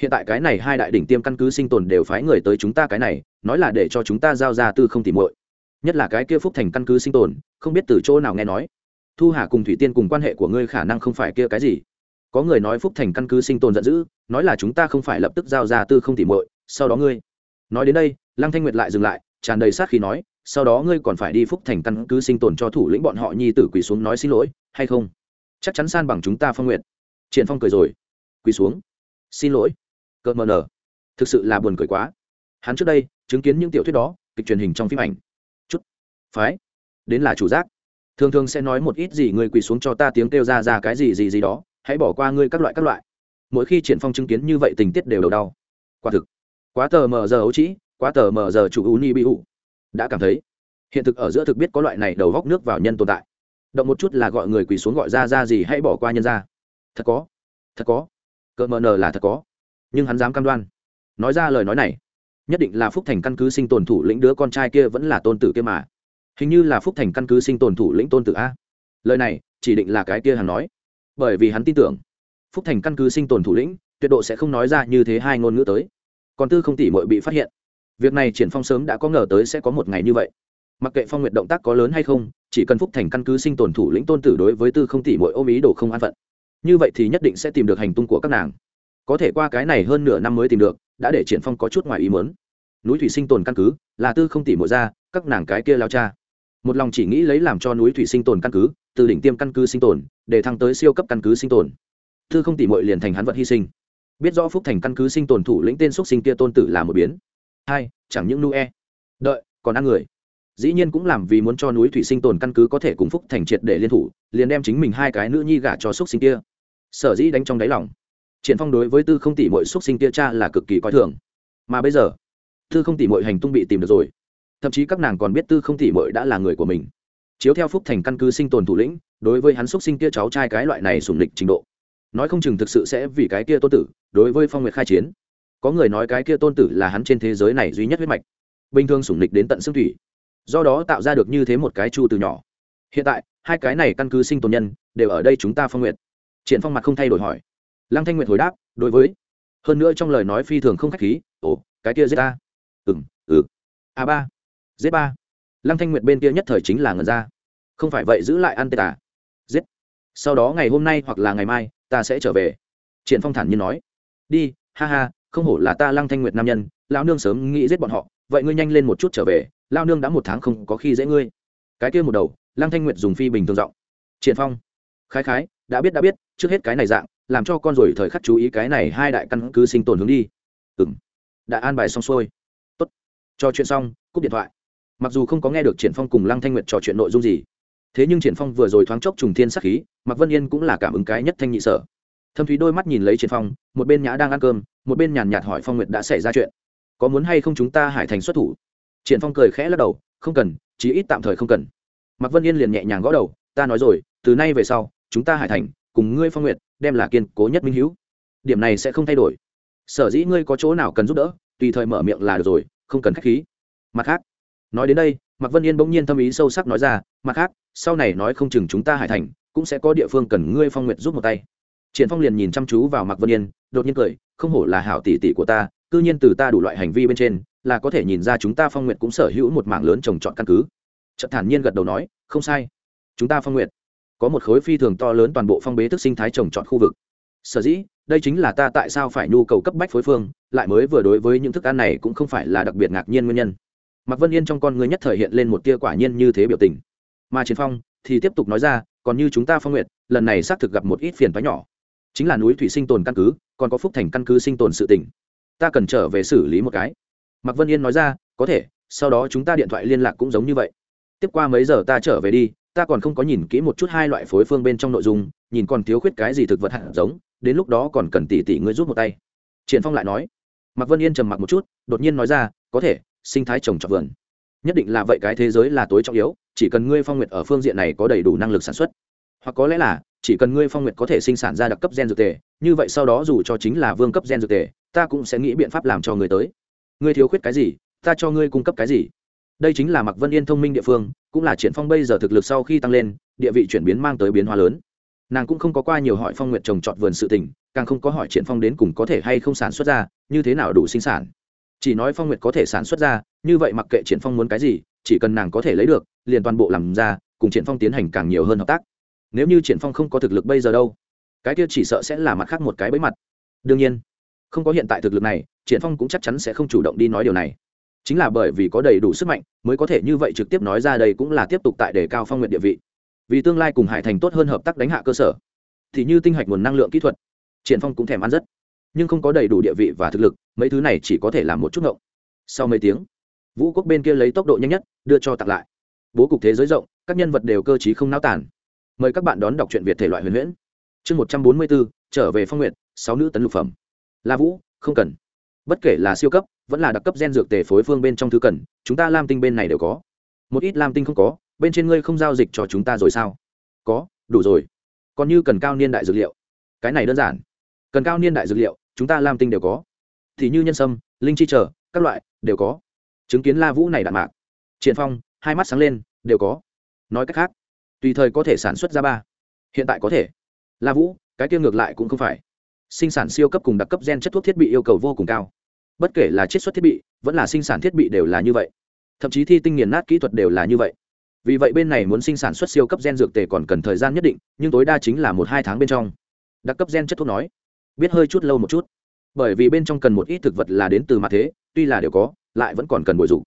Hiện tại cái này hai đại đỉnh tiêm căn cứ sinh tồn đều phái người tới chúng ta cái này, nói là để cho chúng ta giao ra tư không Tỷ muội. Nhất là cái kia phúc thành căn cứ sinh tồn, không biết từ chỗ nào nghe nói. Thu hà cùng thủy tiên cùng quan hệ của ngươi khả năng không phải kia cái gì? Có người nói phúc thành căn cứ sinh tồn giận dữ, nói là chúng ta không phải lập tức giao ra tư không tỉ muội, sau đó ngươi. Nói đến đây, lăng thanh nguyệt lại dừng lại, tràn đầy sát khi nói, sau đó ngươi còn phải đi phúc thành căn cứ sinh tồn cho thủ lĩnh bọn họ nhi tử quỳ xuống nói xin lỗi, hay không? Chắc chắn san bằng chúng ta phong nguyện. Triển phong cười rồi. Quỳ xuống. Xin lỗi. Cợt mờ nở. Thực sự là buồn cười quá. Hắn trước đây chứng kiến những tiểu thuyết đó, kịch truyền hình trong phim ảnh. Chút. Phái. Đến là chủ giác. Thường thường sẽ nói một ít gì người quỳ xuống cho ta tiếng kêu ra ra cái gì gì gì đó hãy bỏ qua ngươi các loại các loại. Mỗi khi triển phong chứng kiến như vậy tình tiết đều đầu đau. Quả thực, quá tờ mờ giờ ấu trĩ, quá tờ mờ giờ chủ u ni bị ủ đã cảm thấy, hiện thực ở giữa thực biết có loại này đầu góc nước vào nhân tồn tại. Động một chút là gọi người quỳ xuống gọi ra ra gì hãy bỏ qua nhân ra. Thật có thật có. Cỡ mờ nờ là thật có. Nhưng hắn dám cam đoan. Nói ra lời nói này, nhất định là phúc thành căn cứ sinh tồn thủ lĩnh đứa con trai kia vẫn là tôn tử kia mà. Hình như là phúc thành căn cứ sinh tồn thủ lĩnh tôn tử a. Lời này, chỉ định là cái kia hắn nói bởi vì hắn tin tưởng, phúc thành căn cứ sinh tồn thủ lĩnh, tuyệt độ sẽ không nói ra như thế hai ngôn ngữ tới. Còn tư không tỷ mội bị phát hiện. Việc này triển phong sớm đã có ngờ tới sẽ có một ngày như vậy. Mặc kệ phong nguyện động tác có lớn hay không, chỉ cần phúc thành căn cứ sinh tồn thủ lĩnh tôn tử đối với tư không tỷ mội ôm ý đồ không an phận, như vậy thì nhất định sẽ tìm được hành tung của các nàng. Có thể qua cái này hơn nửa năm mới tìm được, đã để triển phong có chút ngoài ý muốn. Núi thủy sinh tồn căn cứ, là tư không tỷ mội ra, các nàng cái kia lao cha. Một lòng chỉ nghĩ lấy làm cho núi thủy sinh tồn căn cứ từ đỉnh tiêm căn cứ sinh tồn, để thăng tới siêu cấp căn cứ sinh tồn. Tư không tỷ mội liền thành hắn vật hy sinh. Biết rõ phúc thành căn cứ sinh tồn thủ lĩnh tên xúc sinh kia tôn tử là một biến. Hai, chẳng những nu e đợi, còn ăn người. Dĩ nhiên cũng làm vì muốn cho núi thủy sinh tồn căn cứ có thể cùng phúc thành triệt để liên thủ, liền đem chính mình hai cái nữ nhi gả cho xúc sinh kia. Sở dĩ đánh trong đáy lòng. Triển phong đối với tư không tỷ Mội xúc sinh kia cha là cực kỳ coi thường. Mà bây giờ, tư không tỷ Mội hành tung bị tìm được rồi. Thậm chí các nàng còn biết tư không tỷ Mội đã là người của mình chiếu theo phúc thành căn cứ sinh tồn thủ lĩnh, đối với hắn xúc sinh kia cháu trai cái loại này sủng lịch trình độ. Nói không chừng thực sự sẽ vì cái kia tôn tử, đối với phong nguyệt khai chiến. Có người nói cái kia tôn tử là hắn trên thế giới này duy nhất huyết mạch, bình thường sủng lịch đến tận xương thủy. Do đó tạo ra được như thế một cái chu từ nhỏ. Hiện tại, hai cái này căn cứ sinh tồn nhân đều ở đây chúng ta phong nguyệt. Triển phong mặt không thay đổi hỏi. Lăng thanh nguyệt hồi đáp, đối với. Hơn nữa trong lời nói phi thường không khách khí, ồ, cái kia giết ta. Ừm ừ. A ba. Giết ba. Lăng thanh nguyệt bên kia nhất thời chính là ngần ra không phải vậy giữ lại ăn tê tả giết. Sau đó ngày hôm nay hoặc là ngày mai, ta sẽ trở về. Triển phong thản nhiên nói. Đi, ha ha, không hổ là ta lăng thanh nguyệt nam nhân, lão nương sớm nghĩ giết bọn họ, vậy ngươi nhanh lên một chút trở về lao nương đã một tháng không có khi dễ ngươi. Cái kia một đầu, lăng thanh nguyệt dùng phi bình thường giọng. Triển phong. Khái khái, đã biết đã biết, trước hết cái này dạng, làm cho con rồi thời khắc chú ý cái này hai đại căn cứ sinh tồn hướng đi. Ừ m đã an bài xong xuôi. Tốt. Cho chuyện xong, cúp điện thoại. Mặc dù không có nghe được triển phong cùng lăng thanh nguyệt trò chuyện nội dung gì thế nhưng triển phong vừa rồi thoáng chốc trùng thiên sát khí mặc vân yên cũng là cảm ứng cái nhất thanh nhị sở. Thâm thúy đôi mắt nhìn lấy triển phong, một bên nhã đang ăn cơm, một bên nhàn nhạt hỏi phong nguyệt đã xảy ra chuyện. Có muốn hay không chúng ta hải thành xuất thủ? Triển phong cười khẽ lắc đầu, không cần, chí ít tạm thời không cần. Mặc vân yên liền nhẹ nhàng gõ đầu, ta nói rồi, từ nay về sau, chúng ta hải thành, cùng ngươi phong nguyệt, đem là kiên cố nhất minh hữu. Điểm này sẽ không thay đổi. Sở dĩ ngươi có chỗ nào cần giúp đỡ, tùy thời mở miệng là được rồi, không cần khách khí. Mặt khác, nói đến đây mạc vân yên bỗng nhiên tâm ý sâu sắc nói ra, mặt khác, sau này nói không chừng chúng ta hải thành cũng sẽ có địa phương cần ngươi phong nguyệt giúp một tay. Triển phong liền nhìn chăm chú vào mạc vân yên, đột nhiên cười, không hổ là hảo tỷ tỷ của ta, cư nhiên từ ta đủ loại hành vi bên trên, là có thể nhìn ra chúng ta phong nguyệt cũng sở hữu một mảng lớn trồng trọt căn cứ. Trận thản nhiên gật đầu nói, không sai. Chúng ta phong nguyệt có một khối phi thường to lớn toàn bộ phong bế thức sinh thái trồng trọt khu vực. Sở dĩ, đây chính là ta tại sao phải nhu cầu cấp bách phối phương, lại mới vừa đối với những thức ăn này cũng không phải là đặc biệt ngạc nhiên nguyên nhân mạc vân yên trong con người nhất thời hiện lên một tia quả nhiên như thế biểu tình. Mà chiến phong thì tiếp tục nói ra, còn như chúng ta phong nguyệt, lần này xác thực gặp một ít phiền toái nhỏ. Chính là núi thủy sinh tồn căn cứ, còn có phúc thành căn cứ sinh tồn sự tỉnh ta cần trở về xử lý một cái. Mạc vân yên nói ra, có thể, sau đó chúng ta điện thoại liên lạc cũng giống như vậy. Tiếp qua mấy giờ ta trở về đi, ta còn không có nhìn kỹ một chút hai loại phối phương bên trong nội dung, nhìn còn thiếu khuyết cái gì thực vật hạt giống, đến lúc đó còn cần tỉ tỉ ngươi rút một tay. Triển phong lại nói. Mạc vân yên trầm mặc một chút, đột nhiên nói ra, có thể sinh thái trồng trọt vườn. Nhất định là vậy cái thế giới là tối trọng yếu, chỉ cần ngươi phong nguyệt ở phương diện này có đầy đủ năng lực sản xuất. Hoặc có lẽ là, chỉ cần ngươi phong nguyệt có thể sinh sản ra đặc cấp gen dược tề, như vậy sau đó dù cho chính là vương cấp gen dược tề, ta cũng sẽ nghĩ biện pháp làm cho người tới. Ngươi thiếu khuyết cái gì, ta cho ngươi cung cấp cái gì. Đây chính là mặc vân yên thông minh địa phương, cũng là triển phong bây giờ thực lực sau khi tăng lên, địa vị chuyển biến mang tới biến hóa lớn. Nàng cũng không có qua nhiều hỏi phong nguyệt trồng trọt vườn sự tình, càng không có hỏi triển phong đến cùng có thể hay không sản xuất ra, như thế nào đủ sinh sản chỉ nói phong nguyệt có thể sản xuất ra, như vậy mặc kệ triển phong muốn cái gì, chỉ cần nàng có thể lấy được, liền toàn bộ làm ra, cùng triển phong tiến hành càng nhiều hơn hợp tác. Nếu như triển phong không có thực lực bây giờ đâu, cái kia chỉ sợ sẽ là mặt khác một cái bẫy mặt. Đương nhiên, không có hiện tại thực lực này, triển phong cũng chắc chắn sẽ không chủ động đi nói điều này. Chính là bởi vì có đầy đủ sức mạnh, mới có thể như vậy trực tiếp nói ra đây cũng là tiếp tục tại đề cao phong nguyện địa vị. Vì tương lai cùng hải thành tốt hơn hợp tác đánh hạ cơ sở, thì như tinh hạch nguồn năng lượng kỹ thuật, triển phong cũng thèm ăn rất nhưng không có đầy đủ địa vị và thực lực, mấy thứ này chỉ có thể làm một chút ngộng. Sau mấy tiếng, vũ quốc bên kia lấy tốc độ nhanh nhất, đưa cho tặng lại. Bố cục thế giới rộng, các nhân vật đều cơ trí không náo tản mời các bạn đón đọc truyện việt thể loại huyền huyễn. Chương một trăm bốn mươi bốn trở về phong nguyện sáu nữ tấn lục phẩm. La vũ, không cần. Bất kể là siêu cấp, vẫn là đặc cấp gen dược tề phối phương bên trong thứ cần, chúng ta lam tinh bên này đều có. Một ít lam tinh không có, bên trên ngươi không giao dịch cho chúng ta rồi sao? Có, đủ rồi. Còn như cần cao niên đại dược liệu. Cái này đơn giản. Cần cao niên đại dược liệu chúng ta lam tinh đều có. Thì như nhân sâm, linh chi trở, các loại, đều có. Chứng kiến la vũ này đạn mạc, triển phong, hai mắt sáng lên, đều có. Nói cách khác, tùy thời có thể sản xuất ra ba. Hiện tại có thể. La vũ, cái kia ngược lại cũng không phải. Sinh sản siêu cấp cùng đặc cấp gen chất thuốc thiết bị yêu cầu vô cùng cao. Bất kể là chiết xuất thiết bị, vẫn là sinh sản thiết bị đều là như vậy. Thậm chí thi tinh nghiền nát kỹ thuật đều là như vậy. Vì vậy bên này muốn sinh sản xuất siêu cấp gen dược tề còn cần thời gian nhất định, nhưng tối đa chính là một hai tháng bên trong. Đặc cấp gen chất thuốc nói biết hơi chút lâu một chút. Bởi vì bên trong cần một ít thực vật là đến từ mặt thế, tuy là đều có, lại vẫn còn cần bồi dục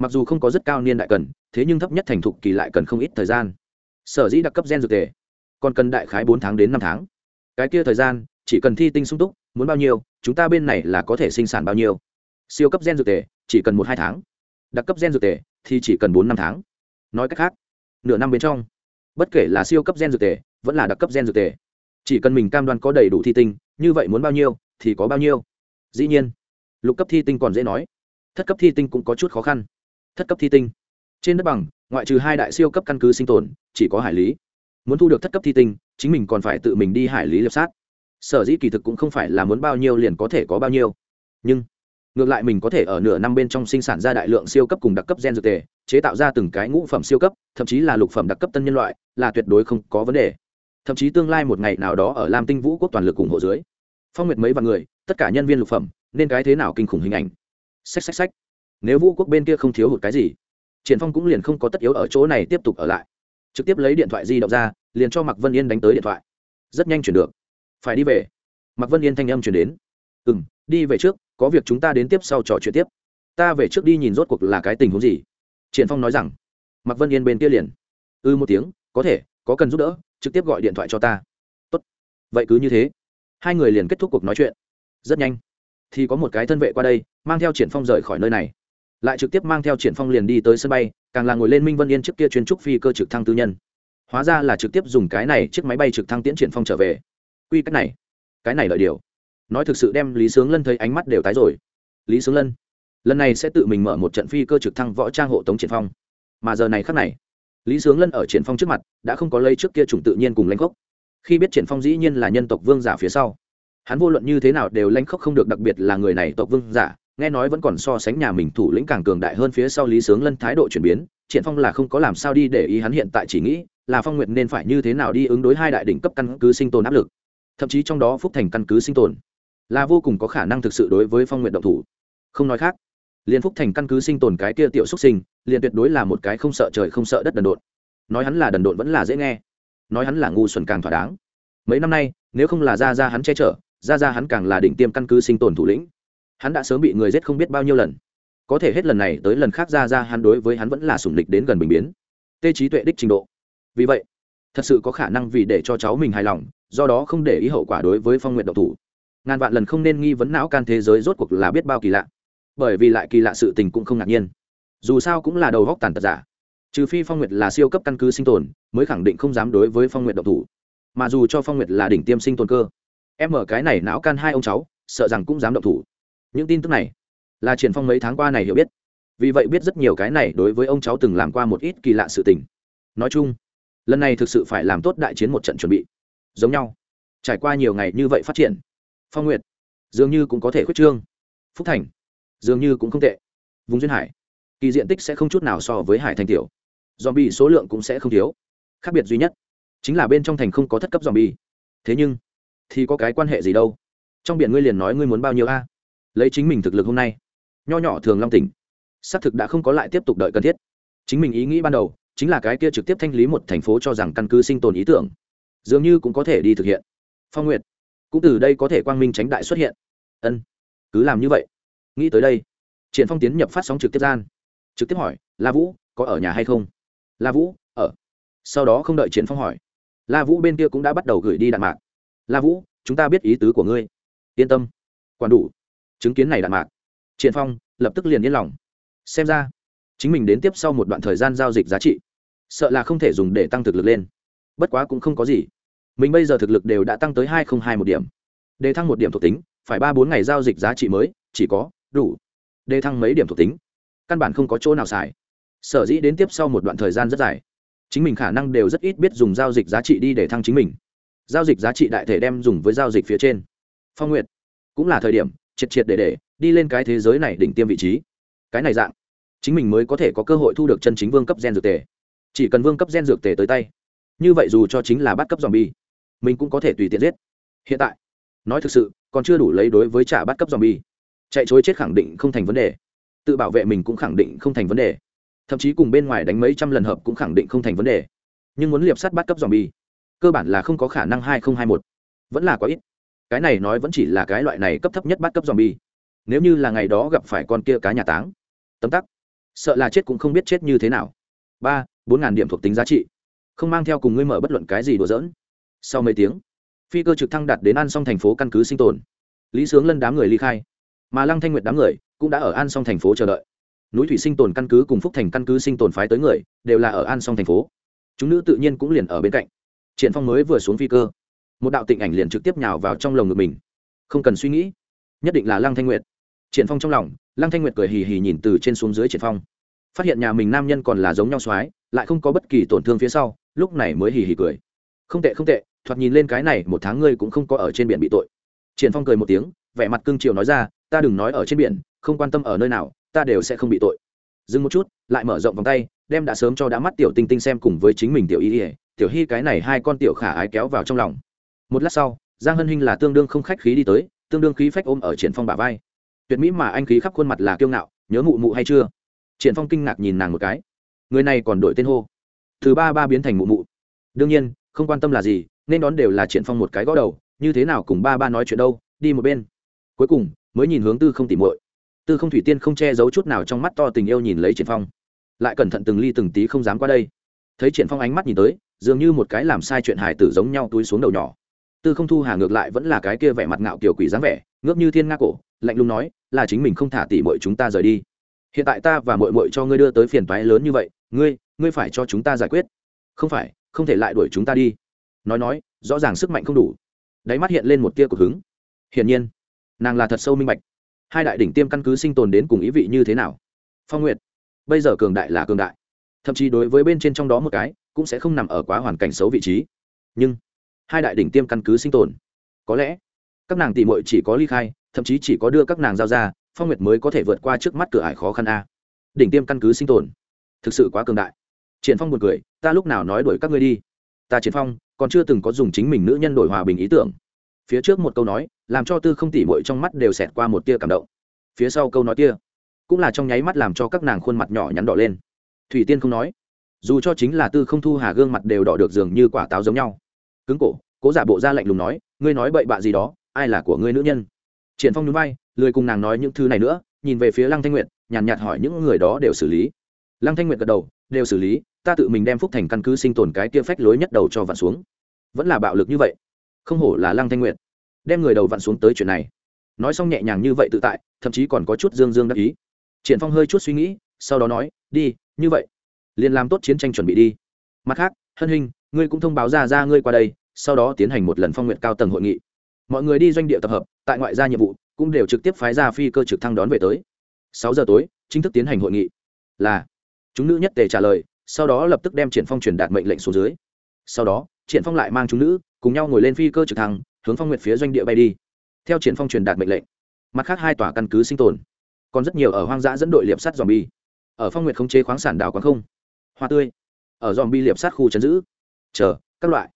mặc dù không có rất cao niên đại cần, thế nhưng thấp nhất thành thục kỳ lại cần không ít thời gian. Sở dĩ đặc cấp gen dược tề, còn cần đại khái bốn tháng đến năm tháng. Cái kia thời gian, chỉ cần thi tinh sung túc, muốn bao nhiêu, chúng ta bên này là có thể sinh sản bao nhiêu. Siêu cấp gen dược tề, chỉ cần một hai tháng. Đặc cấp gen dược tề, thì chỉ cần bốn năm tháng. Nói cách khác, nửa năm bên trong, bất kể là siêu cấp gen dược tề, vẫn là đặc cấp gen dược tề. Chỉ cần mình cam đoan có đầy đủ thi tinh như vậy muốn bao nhiêu thì có bao nhiêu. Dĩ nhiên, lục cấp thi tinh còn dễ nói. Thất cấp thi tinh cũng có chút khó khăn. Thất cấp thi tinh. Trên đất bằng, ngoại trừ hai đại siêu cấp căn cứ sinh tồn, chỉ có hải lý. Muốn thu được thất cấp thi tinh, chính mình còn phải tự mình đi hải lý lập sát. Sở dĩ kỳ thực cũng không phải là muốn bao nhiêu liền có thể có bao nhiêu. Nhưng, ngược lại mình có thể ở nửa năm bên trong sinh sản ra đại lượng siêu cấp cùng đặc cấp gen dược tề, chế tạo ra từng cái ngũ phẩm siêu cấp, thậm chí là lục phẩm đặc cấp tân nhân loại, là tuyệt đối không có vấn đề thậm chí tương lai một ngày nào đó ở lam tinh vũ quốc toàn lực ủng hộ dưới. Phong nguyệt mấy vạn người, tất cả nhân viên lục phẩm, nên cái thế nào kinh khủng hình ảnh. Xách xách xách. Nếu vũ quốc bên kia không thiếu hụt cái gì, triển phong cũng liền không có tất yếu ở chỗ này tiếp tục ở lại. Trực tiếp lấy điện thoại di động ra, liền cho mạc vân yên đánh tới điện thoại. Rất nhanh chuyển được. Phải đi về. Mạc vân yên thanh âm chuyển đến. Ừ m đi về trước, có việc chúng ta đến tiếp sau trò chuyện tiếp. Ta về trước đi nhìn rốt cuộc là cái tình huống gì. Triển phong nói rằng. Mạc vân yên bên kia liền. Ư ừ một tiếng, có thể, có cần giúp đỡ trực tiếp gọi điện thoại cho ta. Tốt. Vậy cứ như thế. Hai người liền kết thúc cuộc nói chuyện. Rất nhanh. Thì có một cái thân vệ qua đây, mang theo triển phong rời khỏi nơi này. Lại trực tiếp mang theo triển phong liền đi tới sân bay, càng là ngồi lên minh vân yên trước kia chuyên trúc phi cơ trực thăng tư nhân. Hóa ra là trực tiếp dùng cái này chiếc máy bay trực thăng tiễn triển phong trở về. Quy cách này, cái này lợi điều. Nói thực sự đem lý sướng lân thấy ánh mắt đều tái rồi. Lý sướng lân, lần này sẽ tự mình mở một trận phi cơ trực thăng võ trang hộ tống triển phong. Mà giờ này khắc này lý sướng lân ở triển phong trước mặt, đã không có lấy trước kia chủng tự nhiên cùng lãnh khốc. Khi biết triển phong dĩ nhiên là nhân tộc vương giả phía sau, hắn vô luận như thế nào đều lãnh khốc không được đặc biệt là người này tộc vương giả, nghe nói vẫn còn so sánh nhà mình thủ lĩnh càng cường đại hơn phía sau lý sướng lân thái độ chuyển biến, triển phong là không có làm sao đi để ý hắn hiện tại chỉ nghĩ là phong nguyệt nên phải như thế nào đi ứng đối hai đại đỉnh cấp căn cứ sinh tồn áp lực. Thậm chí trong đó phúc thành căn cứ sinh tồn là vô cùng có khả năng thực sự đối với phong nguyệt động thủ. Không nói khác liên phúc thành căn cứ sinh tồn cái kia tiểu xuất sinh, liền tuyệt đối là một cái không sợ trời không sợ đất đần độn. Nói hắn là đần độn vẫn là dễ nghe. Nói hắn là ngu xuẩn càng thỏa đáng. Mấy năm nay, nếu không là ra ra hắn che chở ra ra hắn càng là đỉnh tiêm căn cứ sinh tồn thủ lĩnh. Hắn đã sớm bị người giết không biết bao nhiêu lần. Có thể hết lần này tới lần khác ra ra hắn đối với hắn vẫn là sủng địch đến gần bình biến. Tê trí tuệ đích trình độ. Vì vậy, thật sự có khả năng vì để cho cháu mình hài lòng, do đó không để ý hậu quả đối với phong nguyện độc thủ. Ngàn vạn lần không nên nghi vấn não can thế giới rốt cuộc là biết bao kỳ lạ bởi vì lại kỳ lạ sự tình cũng không ngạc nhiên. Dù sao cũng là đầu góc tàn tật giả. Trừ phi phong nguyệt là siêu cấp căn cứ sinh tồn, mới khẳng định không dám đối với phong nguyệt độc thủ. Mà dù cho phong nguyệt là đỉnh tiêm sinh tồn cơ, em ở cái này não can hai ông cháu, sợ rằng cũng dám độc thủ. Những tin tức này, là triển phong mấy tháng qua này hiểu biết. Vì vậy biết rất nhiều cái này đối với ông cháu từng làm qua một ít kỳ lạ sự tình. Nói chung, lần này thực sự phải làm tốt đại chiến một trận chuẩn bị. Giống nhau. Trải qua nhiều ngày như vậy phát triển, phong nguyệt dường như cũng có thể khuyết trương. Phúc thành dường như cũng không tệ. Vùng duyên hải, kỳ diện tích sẽ không chút nào so với hải thành tiểu. Dòm bi số lượng cũng sẽ không thiếu. Khác biệt duy nhất, chính là bên trong thành không có thất cấp dòm bi thế nhưng, thì có cái quan hệ gì đâu? Trong biển ngươi liền nói ngươi muốn bao nhiêu a? Lấy chính mình thực lực hôm nay. Nho nhỏ thường long tỉnh. Xác thực đã không có lại tiếp tục đợi cần thiết. Chính mình ý nghĩ ban đầu, chính là cái kia trực tiếp thanh lý một thành phố cho rằng căn cứ sinh tồn ý tưởng. Dường như cũng có thể đi thực hiện. Phong nguyệt, cũng từ đây có thể quang minh tránh đại xuất hiện. Ân, cứ làm như vậy nghĩ tới đây, triển phong tiến nhập phát sóng trực tiếp gian. Trực tiếp hỏi, la vũ, có ở nhà hay không? La vũ, ở. Sau đó không đợi triển phong hỏi, la vũ bên kia cũng đã bắt đầu gửi đi đạn mạc. La vũ, chúng ta biết ý tứ của ngươi. Yên tâm, quản đủ. Chứng kiến này đạn mạc, triển phong lập tức liền yên lòng. Xem ra, chính mình đến tiếp sau một đoạn thời gian giao dịch giá trị, sợ là không thể dùng để tăng thực lực lên. Bất quá cũng không có gì. Mình bây giờ thực lực đều đã tăng tới hai không hai một điểm. Đề thăng một điểm thuộc tính, phải ba bốn ngày giao dịch giá trị mới, chỉ có đủ. Đề thăng mấy điểm thuộc tính. Căn bản không có chỗ nào xài. Sở dĩ đến tiếp sau một đoạn thời gian rất dài. Chính mình khả năng đều rất ít biết dùng giao dịch giá trị đi để thăng chính mình. Giao dịch giá trị đại thể đem dùng với giao dịch phía trên. Phong nguyệt. Cũng là thời điểm, triệt triệt để để, đi lên cái thế giới này đỉnh tiêm vị trí. Cái này dạng. Chính mình mới có thể có cơ hội thu được chân chính vương cấp gen dược tề. Chỉ cần vương cấp gen dược tề tới tay. Như vậy dù cho chính là bắt cấp dòm bi mình cũng có thể tùy tiện giết. Hiện tại, nói thực sự, còn chưa đủ lấy đối với trả bắt cấp dòm bi chạy chối chết khẳng định không thành vấn đề. Tự bảo vệ mình cũng khẳng định không thành vấn đề. Thậm chí cùng bên ngoài đánh mấy trăm lần hợp cũng khẳng định không thành vấn đề. Nhưng muốn liệp sắt bắt cấp dòm bi cơ bản là không có khả năng hai nghìn hai một. Vẫn là quá ít. Cái này nói vẫn chỉ là cái loại này cấp thấp nhất bắt cấp dòm bi nếu như là ngày đó gặp phải con kia cá nhà táng, tấm tắc, sợ là chết cũng không biết chết như thế nào. Ba, bốn ngàn điểm thuộc tính giá trị. Không mang theo cùng ngươi mở bất luận cái gì đùa dỡn sau mấy tiếng, phi cơ trực thăng đặt đến ăn xong thành phố căn cứ sinh tồn. Lý sướng lân đám người ly khai mà lăng thanh nguyệt đám người cũng đã ở an Song thành phố chờ đợi. Núi thủy sinh tồn căn cứ cùng phúc thành căn cứ sinh tồn phái tới người đều là ở an Song thành phố. Chúng nữ tự nhiên cũng liền ở bên cạnh. Triển phong mới vừa xuống phi cơ, một đạo tịnh ảnh liền trực tiếp nhào vào trong lồng ngực mình. Không cần suy nghĩ, nhất định là lăng thanh nguyệt. Triển phong trong lòng, lăng thanh nguyệt cười hì hì nhìn từ trên xuống dưới triển phong. Phát hiện nhà mình nam nhân còn là giống nhau soái, lại không có bất kỳ tổn thương phía sau, lúc này mới hì hì cười. Không tệ không tệ, thoạt nhìn lên cái này một tháng ngươi cũng không có ở trên biển bị tội. Triển phong cười một tiếng, vẻ mặt cương triều nói ra ta đừng nói ở trên biển, không quan tâm ở nơi nào, ta đều sẽ không bị tội. Dừng một chút, lại mở rộng vòng tay, đem đã sớm cho đã mắt tiểu tinh tinh xem cùng với chính mình tiểu y ỉa tiểu hy cái này hai con tiểu khả ái kéo vào trong lòng. Một lát sau, giang hân hinh là tương đương không khách khí đi tới, tương đương khí phách ôm ở triển phong bả vai. Tuyệt mỹ mà anh khí khắp khuôn mặt là kiêu ngạo, nhớ mụ mụ hay chưa? Triển phong kinh ngạc nhìn nàng một cái. Người này còn đổi tên hô. Thứ ba ba biến thành mụ mụ. Đương nhiên, không quan tâm là gì, nên đón đều là triển phong một cái gõ đầu, như thế nào cùng ba ba nói chuyện đâu, đi một bên. Cuối cùng mới nhìn hướng tư không tỉ muội. Tư không thủy tiên không che giấu chút nào trong mắt to tình yêu nhìn lấy triển phong. Lại cẩn thận từng ly từng tí không dám qua đây. Thấy triển phong ánh mắt nhìn tới, dường như một cái làm sai chuyện hài tử giống nhau túi xuống đầu nhỏ. Tư không thu hà ngược lại vẫn là cái kia vẻ mặt ngạo kiểu quỷ dáng vẻ, ngước như thiên nga cổ, lạnh lùng nói, là chính mình không thả tỉ muội chúng ta rời đi. Hiện tại ta và muội muội cho ngươi đưa tới phiền toái lớn như vậy, ngươi ngươi phải cho chúng ta giải quyết. Không phải, không thể lại đuổi chúng ta đi. Nói nói, rõ ràng sức mạnh không đủ. Đáy mắt hiện lên một tia cực hứng. Hiển nhiên nàng là thật sâu minh bạch. Hai đại đỉnh tiêm căn cứ sinh tồn đến cùng ý vị như thế nào? Phong nguyệt, bây giờ cường đại là cường đại. Thậm chí đối với bên trên trong đó một cái, cũng sẽ không nằm ở quá hoàn cảnh xấu vị trí. Nhưng, hai đại đỉnh tiêm căn cứ sinh tồn, có lẽ, các nàng tỉ mội chỉ có ly khai, thậm chí chỉ có đưa các nàng giao ra, phong nguyệt mới có thể vượt qua trước mắt cửa ải khó khăn a. Đỉnh tiêm căn cứ sinh tồn, thực sự quá cường đại. Triển phong buồn cười, ta lúc nào nói đuổi các ngươi đi? Ta triển phong, còn chưa từng có dùng chính mình nữ nhân đổi hòa bình ý tưởng. Phía trước một câu nói làm cho tư không tỉ mội trong mắt đều xẹt qua một tia cảm động. Phía sau câu nói kia cũng là trong nháy mắt làm cho các nàng khuôn mặt nhỏ nhắn đỏ lên. Thủy tiên không nói dù cho chính là tư không thu hà gương mặt đều đỏ được dường như quả táo giống nhau. Cứng cổ cố giả bộ ra lạnh lùng nói ngươi nói bậy bạ gì đó ai là của ngươi nữ nhân? Triển phong núi bay lười cùng nàng nói những thứ này nữa nhìn về phía lăng thanh nguyệt nhàn nhạt, hỏi những người đó đều xử lý. Lăng thanh nguyệt gật đầu đều xử lý ta tự mình đem phúc thành căn cứ sinh tồn cái kia phách lối nhất đầu cho vặn xuống. Vẫn là bạo lực như vậy. Không hổ là lăng thanh nguyệt đem người đầu vặn xuống tới chuyện này. Nói xong nhẹ nhàng như vậy tự tại, thậm chí còn có chút dương dương đắc ý. Triển phong hơi chút suy nghĩ, sau đó nói, đi, như vậy, liền làm tốt chiến tranh chuẩn bị đi. Mặt khác, hân hình, ngươi cũng thông báo ra ra ngươi qua đây, sau đó tiến hành một lần phong nguyện cao tầng hội nghị. Mọi người đi doanh địa tập hợp, tại ngoại gia nhiệm vụ, cũng đều trực tiếp phái ra phi cơ trực thăng đón về tới. Sáu giờ tối, chính thức tiến hành hội nghị. Là. Chúng nữ nhất tề trả lời, sau đó lập tức đem triển phong truyền đạt mệnh lệnh xuống dưới. Sau đó, triển phong lại mang chúng nữ, cùng nhau ngồi lên phi cơ trực thăng hướng phong nguyệt phía doanh địa bay đi. Theo triển phong truyền đạt mệnh lệnh, mặt khác hai tòa căn cứ sinh tồn. Còn rất nhiều ở hoang dã dẫn đội liệp sắt dòm bi ở phong nguyệt khống chế khoáng sản đào quán không, hoa tươi. Ở dòm bi liệp sát khu chấn giữ, chờ, các loại.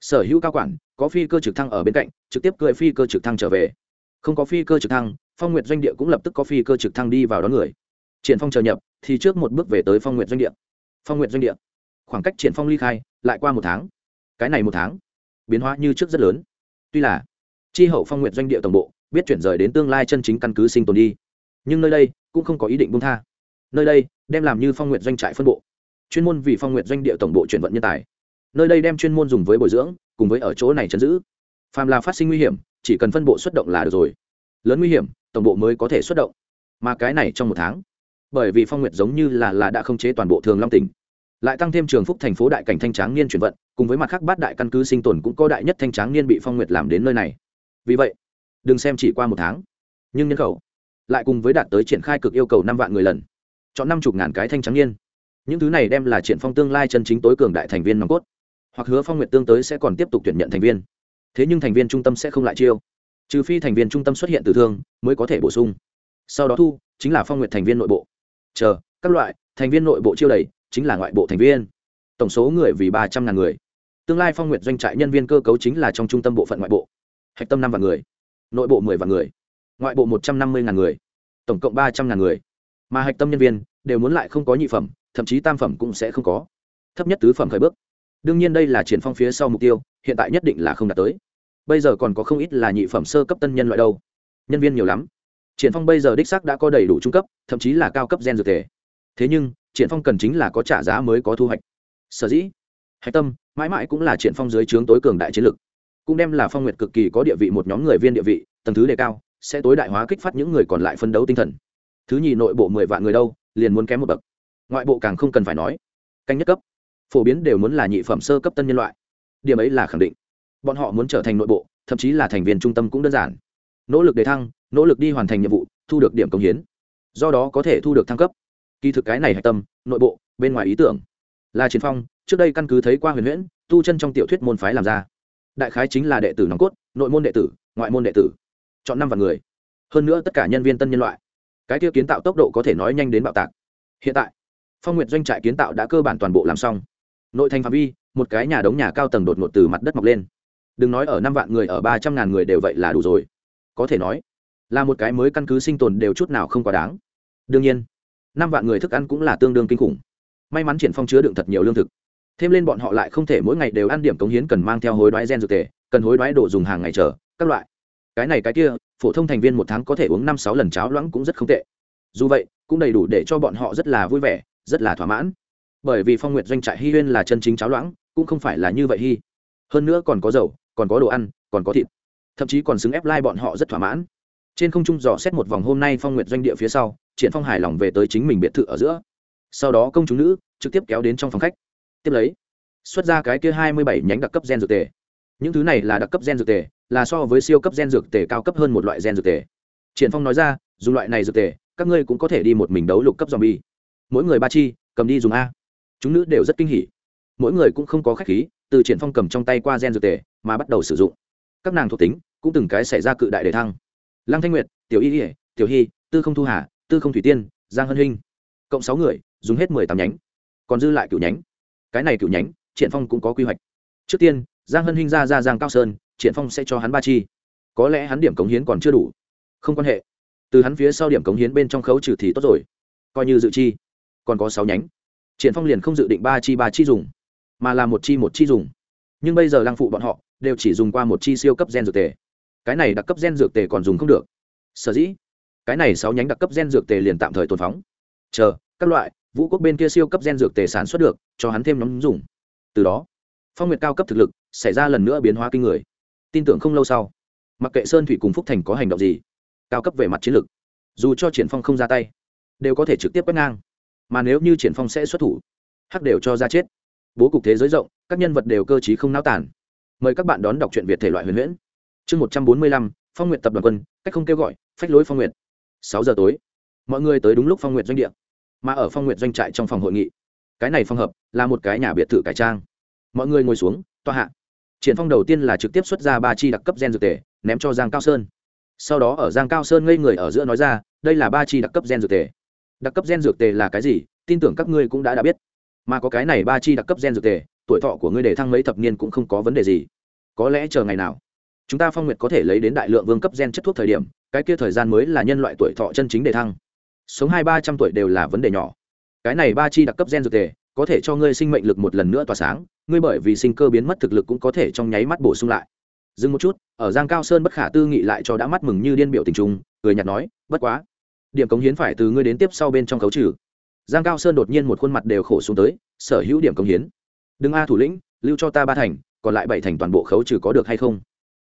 Sở hữu cao quản, có phi cơ trực thăng ở bên cạnh, trực tiếp cười phi cơ trực thăng trở về. Không có phi cơ trực thăng, phong nguyệt doanh địa cũng lập tức có phi cơ trực thăng đi vào đón người. Triển phong chờ nhập, thì trước một bước về tới phong nguyệt doanh địa. Phong nguyệt doanh địa. Khoảng cách triển phong ly khai, lại qua một tháng. Cái này một tháng, biến hóa như trước rất lớn tuy là, chi hậu phong nguyệt doanh địa tổng bộ, biết chuyển rời đến tương lai chân chính căn cứ sinh tồn đi. Nhưng nơi đây cũng không có ý định buông tha. Nơi đây đem làm như phong nguyệt doanh trại phân bộ, chuyên môn vì phong nguyệt doanh địa tổng bộ chuyển vận nhân tài. Nơi đây đem chuyên môn dùng với bồi dưỡng, cùng với ở chỗ này chấn giữ. Phàm là phát sinh nguy hiểm, chỉ cần phân bộ xuất động là được rồi. Lớn nguy hiểm, tổng bộ mới có thể xuất động. Mà cái này trong một tháng, bởi vì phong nguyệt giống như là là đã không chế toàn bộ thường long tỉnh lại tăng thêm trường phúc thành phố đại cảnh thanh tráng niên chuyển vận, cùng với mặt khác bát đại căn cứ sinh tồn cũng có đại nhất thanh tráng niên bị phong nguyệt làm đến nơi này. Vì vậy, đừng xem chỉ qua một tháng. Nhưng nhân khẩu, lại cùng với đạt tới triển khai cực yêu cầu năm vạn người lần, chọn năm chục ngàn cái thanh tráng niên. Những thứ này đem là triển phong tương lai chân chính tối cường đại thành viên nòng cốt. Hoặc hứa phong nguyệt tương tới sẽ còn tiếp tục tuyển nhận thành viên. Thế nhưng thành viên trung tâm sẽ không lại chiêu. Trừ phi thành viên trung tâm xuất hiện từ thương, mới có thể bổ sung. Sau đó thu, chính là phong nguyệt thành viên nội bộ. Chờ, các loại, thành viên nội bộ chiêu đầy chính là ngoại bộ thành viên. Tổng số người vì ba trăm ngàn người. Tương lai phong nguyệt doanh trại nhân viên cơ cấu chính là trong trung tâm bộ phận ngoại bộ. Hạch tâm năm vạn người. Nội bộ mười vạn người. Ngoại bộ một trăm năm mươi ngàn người. Tổng cộng ba trăm ngàn người. Mà hạch tâm nhân viên đều muốn lại không có nhị phẩm, thậm chí tam phẩm cũng sẽ không có. Thấp nhất tứ phẩm khởi bước. Đương nhiên đây là triển phong phía sau mục tiêu, hiện tại nhất định là không đạt tới. Bây giờ còn có không ít là nhị phẩm sơ cấp tân nhân loại đâu. Nhân viên nhiều lắm. Triển phong bây giờ đích xác đã có đầy đủ trung cấp, thậm chí là cao cấp gen dược thể. Thế nhưng triển phong cần chính là có trả giá mới có thu hoạch. Sở dĩ, hạch tâm, mãi mãi cũng là triển phong dưới trướng tối cường đại chiến lực. Cũng đem là phong nguyệt cực kỳ có địa vị một nhóm người viên địa vị, tầng thứ đề cao, sẽ tối đại hóa kích phát những người còn lại phân đấu tinh thần. Thứ nhì nội bộ mười vạn người đâu, liền muốn kém một bậc. Ngoại bộ càng không cần phải nói. Canh nhất cấp, phổ biến đều muốn là nhị phẩm sơ cấp tân nhân loại. Điểm ấy là khẳng định. Bọn họ muốn trở thành nội bộ, thậm chí là thành viên trung tâm cũng đơn giản. Nỗ lực đề thăng, nỗ lực đi hoàn thành nhiệm vụ, thu được điểm công hiến. Do đó có thể thu được thăng cấp kỳ thực cái này hạch tâm, nội bộ, bên ngoài ý tưởng. Là chiến phong, trước đây căn cứ thấy qua huyền huyễn, tu chân trong tiểu thuyết môn phái làm ra. Đại khái chính là đệ tử nòng cốt, nội môn đệ tử, ngoại môn đệ tử. Chọn năm vạn người. Hơn nữa tất cả nhân viên tân nhân loại. Cái tiêu kiến tạo tốc độ có thể nói nhanh đến bạo tạc. Hiện tại, phong nguyện doanh trại kiến tạo đã cơ bản toàn bộ làm xong. Nội thành phạm vi, một cái nhà đống nhà cao tầng đột ngột từ mặt đất mọc lên. Đừng nói ở năm vạn người, ở ba trăm ngàn người đều vậy là đủ rồi. Có thể nói, là một cái mới căn cứ sinh tồn đều chút nào không quá đáng. Đương nhiên năm vạn người thức ăn cũng là tương đương kinh khủng. May mắn triển phong chứa đựng thật nhiều lương thực. Thêm lên bọn họ lại không thể mỗi ngày đều ăn điểm cống hiến cần mang theo hối đoái gen dược tề, cần hối đoái đồ dùng hàng ngày chờ, các loại. Cái này cái kia, phổ thông thành viên một tháng có thể uống năm sáu lần cháo loãng cũng rất không tệ. Dù vậy, cũng đầy đủ để cho bọn họ rất là vui vẻ, rất là thỏa mãn. Bởi vì phong nguyệt doanh trại hy huyên là chân chính cháo loãng, cũng không phải là như vậy hy hơn nữa còn có dầu, còn có đồ ăn, còn có thịt. Thậm chí còn xứng ép lai bọn họ rất thỏa mãn. Trên không trung dò xét một vòng hôm nay phong nguyệt doanh địa phía sau triển phong hài lòng về tới chính mình biệt thự ở giữa. Sau đó công chúng nữ trực tiếp kéo đến trong phòng khách. Tiếp lấy, xuất ra cái kia hai mươi bảy nhánh đặc cấp gen dược tề. Những thứ này là đặc cấp gen dược tề, là so với siêu cấp gen dược tề cao cấp hơn một loại gen dược tề. Triển phong nói ra, dùng loại này dược tề, các ngươi cũng có thể đi một mình đấu lục cấp zombie. Mỗi người ba chi, cầm đi dùng a. Chúng nữ đều rất kinh hỉ. Mỗi người cũng không có khách khí, từ triển phong cầm trong tay qua gen dược tề, mà bắt đầu sử dụng. Các nàng thuộc tính cũng từng cái xảy ra cự đại đề thăng. Lăng thanh nguyệt, tiểu y, tiểu hy, tư không thu hà tư không thủy tiên giang hân Hinh, cộng sáu người dùng hết mười tám nhánh. Còn dư lại cựu nhánh. Cái này cựu nhánh triển phong cũng có quy hoạch. Trước tiên giang hân Hinh ra ra giang cao sơn triển phong sẽ cho hắn ba chi. Có lẽ hắn điểm cống hiến còn chưa đủ. Không quan hệ. Từ hắn phía sau điểm cống hiến bên trong khấu trừ thì tốt rồi. Coi như dự chi. Còn có sáu nhánh. Triển phong liền không dự định ba chi ba chi dùng mà là một chi một chi dùng. Nhưng bây giờ lăng phụ bọn họ đều chỉ dùng qua một chi siêu cấp gen dược tề. Cái này đặc cấp gen dược tề còn dùng không được. Sở dĩ cái này sáu nhánh đặc cấp gen dược tề liền tạm thời tồn phóng. Chờ, các loại, vũ quốc bên kia siêu cấp gen dược tề sản xuất được, cho hắn thêm nóng dùng. Từ đó, phong nguyệt cao cấp thực lực xảy ra lần nữa biến hóa kinh người. Tin tưởng không lâu sau, mặc kệ sơn thủy cùng phúc thành có hành động gì, cao cấp về mặt chiến lược dù cho triển phong không ra tay, đều có thể trực tiếp quét ngang. Mà nếu như triển phong sẽ xuất thủ, hắc đều cho ra chết. Bố cục thế giới rộng, các nhân vật đều cơ trí không náo tản mời các bạn đón đọc truyện việt thể loại huyền huyễn. Chương một trăm bốn mươi lăm, phong nguyện tập đoàn quân, cách không kêu gọi, phách lối phong nguyện sáu giờ tối. Mọi người tới đúng lúc phong nguyện doanh địa. Mà ở phong nguyện doanh trại trong phòng hội nghị, cái này phong hợp là một cái nhà biệt thự cải trang. Mọi người ngồi xuống toa hạ. Triển phong đầu tiên là trực tiếp xuất ra ba chi đặc cấp gen dược tề, ném cho giang cao sơn. Sau đó ở giang cao sơn ngây người ở giữa nói ra, đây là ba chi đặc cấp gen dược tề. Đặc cấp gen dược tề là cái gì, tin tưởng các ngươi cũng đã đã biết. Mà có cái này ba chi đặc cấp gen dược tề, tuổi thọ của ngươi để thăng mấy thập niên cũng không có vấn đề gì. Có lẽ chờ ngày nào, chúng ta phong nguyệt có thể lấy đến đại lượng vương cấp gen chất thuốc thời điểm cái kia thời gian mới là nhân loại tuổi thọ chân chính để thăng. Sống hai ba trăm tuổi đều là vấn đề nhỏ. Cái này ba chi đặc cấp gen dược tề có thể cho ngươi sinh mệnh lực một lần nữa tỏa sáng, ngươi bởi vì sinh cơ biến mất thực lực cũng có thể trong nháy mắt bổ sung lại. Dừng một chút, ở giang cao sơn bất khả tư nghị lại cho đã mắt mừng như điên biểu tình trung cười nhạt nói, bất quá, điểm cống hiến phải từ ngươi đến tiếp sau bên trong khấu trừ. Giang cao sơn đột nhiên một khuôn mặt đều khổ xuống tới, sở hữu điểm cống hiến, đừng a thủ lĩnh, lưu cho ta ba thành, còn lại bảy thành toàn bộ khấu trừ có được hay không?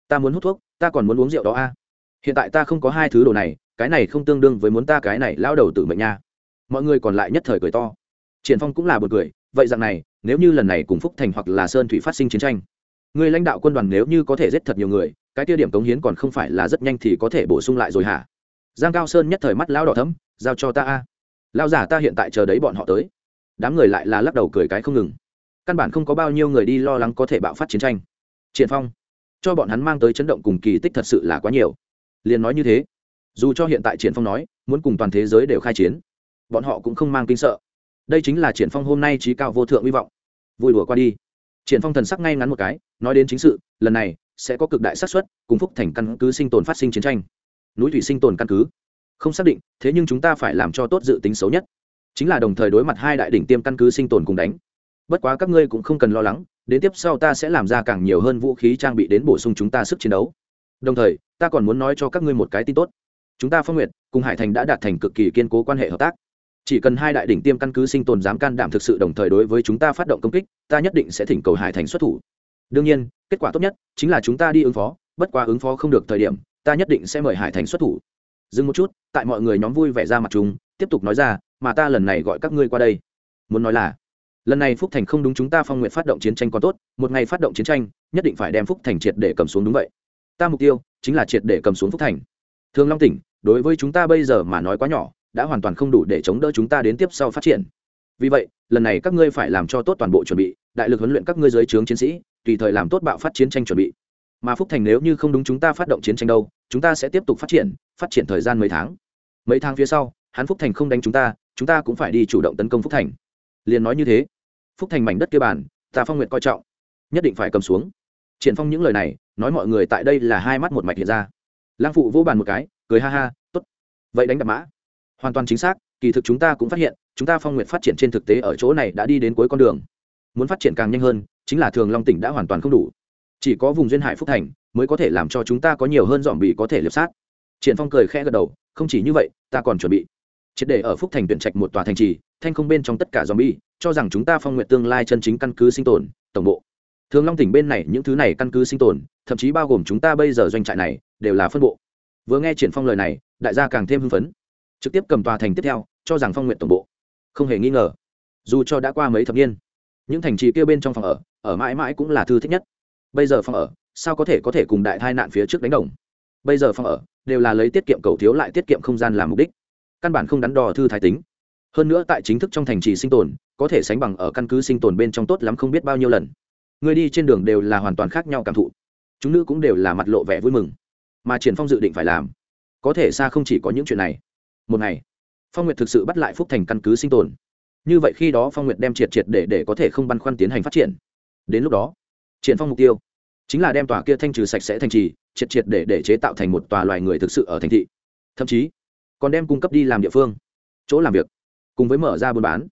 Ta muốn hút thuốc, ta còn muốn uống rượu đó a hiện tại ta không có hai thứ đồ này, cái này không tương đương với muốn ta cái này lao đầu tự mệnh nha. Mọi người còn lại nhất thời cười to. Triển phong cũng là buồn cười, vậy dạng này, nếu như lần này cùng phúc thành hoặc là sơn thủy phát sinh chiến tranh, người lãnh đạo quân đoàn nếu như có thể giết thật nhiều người, cái tiêu điểm cống hiến còn không phải là rất nhanh thì có thể bổ sung lại rồi hả? Giang cao sơn nhất thời mắt lão đỏ thấm giao cho ta a. Lao giả ta hiện tại chờ đấy bọn họ tới. Đám người lại là lắc đầu cười cái không ngừng. Căn bản không có bao nhiêu người đi lo lắng có thể bạo phát chiến tranh. Triển phong, cho bọn hắn mang tới chấn động cùng kỳ tích thật sự là quá nhiều liền nói như thế. Dù cho hiện tại triển phong nói, muốn cùng toàn thế giới đều khai chiến, bọn họ cũng không mang kinh sợ. Đây chính là triển phong hôm nay trí cao vô thượng hy vọng. Vui đùa qua đi. Triển phong thần sắc ngay ngắn một cái, nói đến chính sự, lần này sẽ có cực đại xác suất, cùng phúc thành căn cứ sinh tồn phát sinh chiến tranh. Núi thủy sinh tồn căn cứ. Không xác định, thế nhưng chúng ta phải làm cho tốt dự tính xấu nhất. Chính là đồng thời đối mặt hai đại đỉnh tiêm căn cứ sinh tồn cùng đánh. Bất quá các ngươi cũng không cần lo lắng, đến tiếp sau ta sẽ làm ra càng nhiều hơn vũ khí trang bị đến bổ sung chúng ta sức chiến đấu. Đồng thời ta còn muốn nói cho các ngươi một cái tin tốt. Chúng ta phong nguyện cùng hải thành đã đạt thành cực kỳ kiên cố quan hệ hợp tác. Chỉ cần hai đại đỉnh tiêm căn cứ sinh tồn dám can đảm thực sự đồng thời đối với chúng ta phát động công kích, ta nhất định sẽ thỉnh cầu hải thành xuất thủ. Đương nhiên, kết quả tốt nhất chính là chúng ta đi ứng phó, bất quá ứng phó không được thời điểm, ta nhất định sẽ mời hải thành xuất thủ. Dừng một chút, tại mọi người nhóm vui vẻ ra mặt chúng tiếp tục nói ra, mà ta lần này gọi các ngươi qua đây. Muốn nói là, lần này phúc thành không đúng chúng ta phong nguyện phát động chiến tranh còn tốt, một ngày phát động chiến tranh, nhất định phải đem phúc thành triệt để cầm xuống đúng vậy ta mục tiêu chính là triệt để cầm xuống phúc thành. Thương long tỉnh đối với chúng ta bây giờ mà nói quá nhỏ đã hoàn toàn không đủ để chống đỡ chúng ta đến tiếp sau phát triển. Vì vậy lần này các ngươi phải làm cho tốt toàn bộ chuẩn bị đại lực huấn luyện các ngươi giới trướng chiến sĩ tùy thời làm tốt bạo phát chiến tranh chuẩn bị. Mà phúc thành nếu như không đúng chúng ta phát động chiến tranh đâu chúng ta sẽ tiếp tục phát triển phát triển thời gian mấy tháng. Mấy tháng phía sau hắn phúc thành không đánh chúng ta chúng ta cũng phải đi chủ động tấn công phúc thành. Liền nói như thế. Phúc thành mảnh đất kia bàn, ta phong nguyện coi trọng nhất định phải cầm xuống triển phong những lời này, nói mọi người tại đây là hai mắt một mạch hiện ra. Lang phụ vô bàn một cái, cười ha ha, tốt. Vậy đánh đập mã. Hoàn toàn chính xác, kỳ thực chúng ta cũng phát hiện, chúng ta phong nguyện phát triển trên thực tế ở chỗ này đã đi đến cuối con đường. Muốn phát triển càng nhanh hơn, chính là thường long tỉnh đã hoàn toàn không đủ. Chỉ có vùng duyên hải phúc thành mới có thể làm cho chúng ta có nhiều hơn dòm bị có thể liệp sát. Triển phong cười khẽ gật đầu, không chỉ như vậy, ta còn chuẩn bị triệt để ở phúc thành tuyển trạch một tòa thành trì, thanh không bên trong tất cả dòm bi cho rằng chúng ta phong nguyện tương lai chân chính căn cứ sinh tồn, tổng bộ thường long tỉnh bên này những thứ này căn cứ sinh tồn, thậm chí bao gồm chúng ta bây giờ doanh trại này, đều là phân bộ. Vừa nghe triển phong lời này, đại gia càng thêm hưng phấn. Trực tiếp cầm tòa thành tiếp theo, cho rằng phong nguyện tổng bộ. Không hề nghi ngờ, dù cho đã qua mấy thập niên, những thành trì kia bên trong phòng ở ở mãi mãi cũng là thư thích nhất. Bây giờ phòng ở, sao có thể có thể cùng đại tai nạn phía trước đánh đồng? Bây giờ phòng ở, đều là lấy tiết kiệm cầu thiếu lại tiết kiệm không gian làm mục đích. Căn bản không đắn đo thư thái tính. Hơn nữa tại chính thức trong thành trì sinh tồn, có thể sánh bằng ở căn cứ sinh tồn bên trong tốt lắm không biết bao nhiêu lần người đi trên đường đều là hoàn toàn khác nhau cảm thụ. Chúng nữ cũng đều là mặt lộ vẻ vui mừng. Mà triển phong dự định phải làm, có thể xa không chỉ có những chuyện này. Một ngày, phong nguyệt thực sự bắt lại phúc thành căn cứ sinh tồn. Như vậy khi đó phong nguyệt đem triệt triệt để để có thể không băn khoăn tiến hành phát triển. Đến lúc đó, triển phong mục tiêu chính là đem tòa kia thanh trừ sạch sẽ thành trì, triệt triệt để để chế tạo thành một tòa loài người thực sự ở thành thị. Thậm chí, còn đem cung cấp đi làm địa phương, chỗ làm việc, cùng với mở ra buôn bán.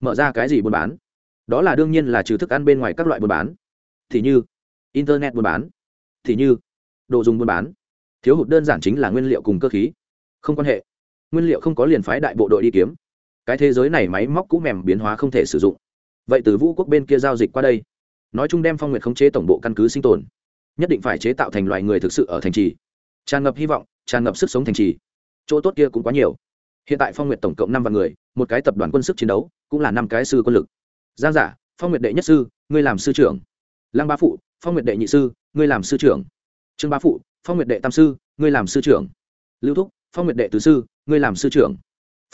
Mở ra cái gì buôn bán? Đó là đương nhiên là trừ thức ăn bên ngoài các loại buôn bán. Thì như, internet buôn bán. Thì như, đồ dùng buôn bán. Thiếu hụt đơn giản chính là nguyên liệu cùng cơ khí. Không quan hệ. Nguyên liệu không có liền phái đại bộ đội đi kiếm. Cái thế giới này máy móc cũ mềm biến hóa không thể sử dụng. Vậy từ vũ quốc bên kia giao dịch qua đây. Nói chung đem phong nguyệt khống chế tổng bộ căn cứ sinh tồn. Nhất định phải chế tạo thành loài người thực sự ở thành trì. Tràn ngập hy vọng, tràn ngập sức sống thành trì. Chỗ tốt kia cũng quá nhiều. Hiện tại phong nguyệt tổng cộng năm vạn người, một cái tập đoàn quân sức chiến đấu, cũng là năm cái sư quân lực giang giả phong nguyệt đệ nhất sư ngươi làm sư trưởng. Lăng ba phụ phong nguyệt đệ nhị sư ngươi làm sư trưởng. Trương ba phụ phong nguyệt đệ tam sư ngươi làm sư trưởng. Lưu thúc phong nguyệt đệ tứ sư ngươi làm sư trưởng.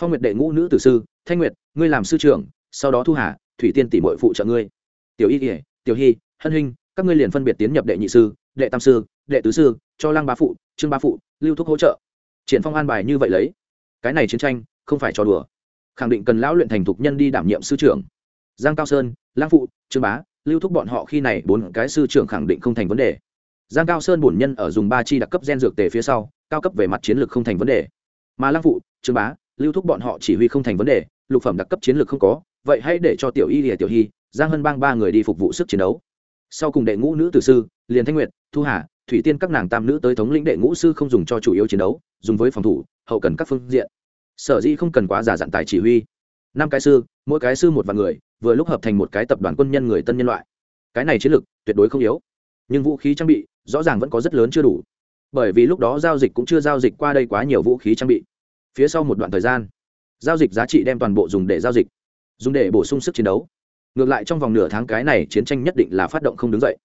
Phong nguyệt đệ ngũ nữ tử sư thanh nguyệt ngươi làm sư trưởng sau đó thu hà thủy tiên tỷ mội phụ trợ ngươi. Tiểu y kỉa tiểu hy hân Hinh, các ngươi liền phân biệt tiến nhập đệ nhị sư đệ tam sư đệ tứ sư cho lăng ba phụ trương ba phụ lưu thúc hỗ trợ. Triển phong an bài như vậy lấy. Cái này chiến tranh không phải cho đùa. Khẳng định cần lão luyện thành thục nhân đi đảm nhiệm sư trưởng giang cao sơn, lang phụ, trương bá, lưu thúc bọn họ khi này bốn cái sư trưởng khẳng định không thành vấn đề. Giang cao sơn bổn nhân ở dùng ba chi đặc cấp gen dược tề phía sau, cao cấp về mặt chiến lược không thành vấn đề. Mà lang phụ, trương bá, lưu thúc bọn họ chỉ huy không thành vấn đề, lục phẩm đặc cấp chiến lược không có, vậy hãy để cho tiểu y lìa, tiểu hy, giang hân bang ba người đi phục vụ sức chiến đấu. Sau cùng đệ ngũ nữ tử sư, liền thanh nguyệt, thu hà, thủy tiên các nàng tam nữ tới thống lĩnh đệ ngũ sư không dùng cho chủ yếu chiến đấu, dùng với phòng thủ, hậu cần các phương diện. Sở dĩ không cần quá giả dặn tài chỉ huy. Năm cái sư, mỗi cái sư một vạn người vừa lúc hợp thành một cái tập đoàn quân nhân người tân nhân loại. Cái này chiến lược tuyệt đối không yếu. Nhưng vũ khí trang bị rõ ràng vẫn có rất lớn chưa đủ. Bởi vì lúc đó giao dịch cũng chưa giao dịch qua đây quá nhiều vũ khí trang bị. Phía sau một đoạn thời gian, giao dịch giá trị đem toàn bộ dùng để giao dịch, dùng để bổ sung sức chiến đấu. Ngược lại trong vòng nửa tháng cái này chiến tranh nhất định là phát động không đứng dậy.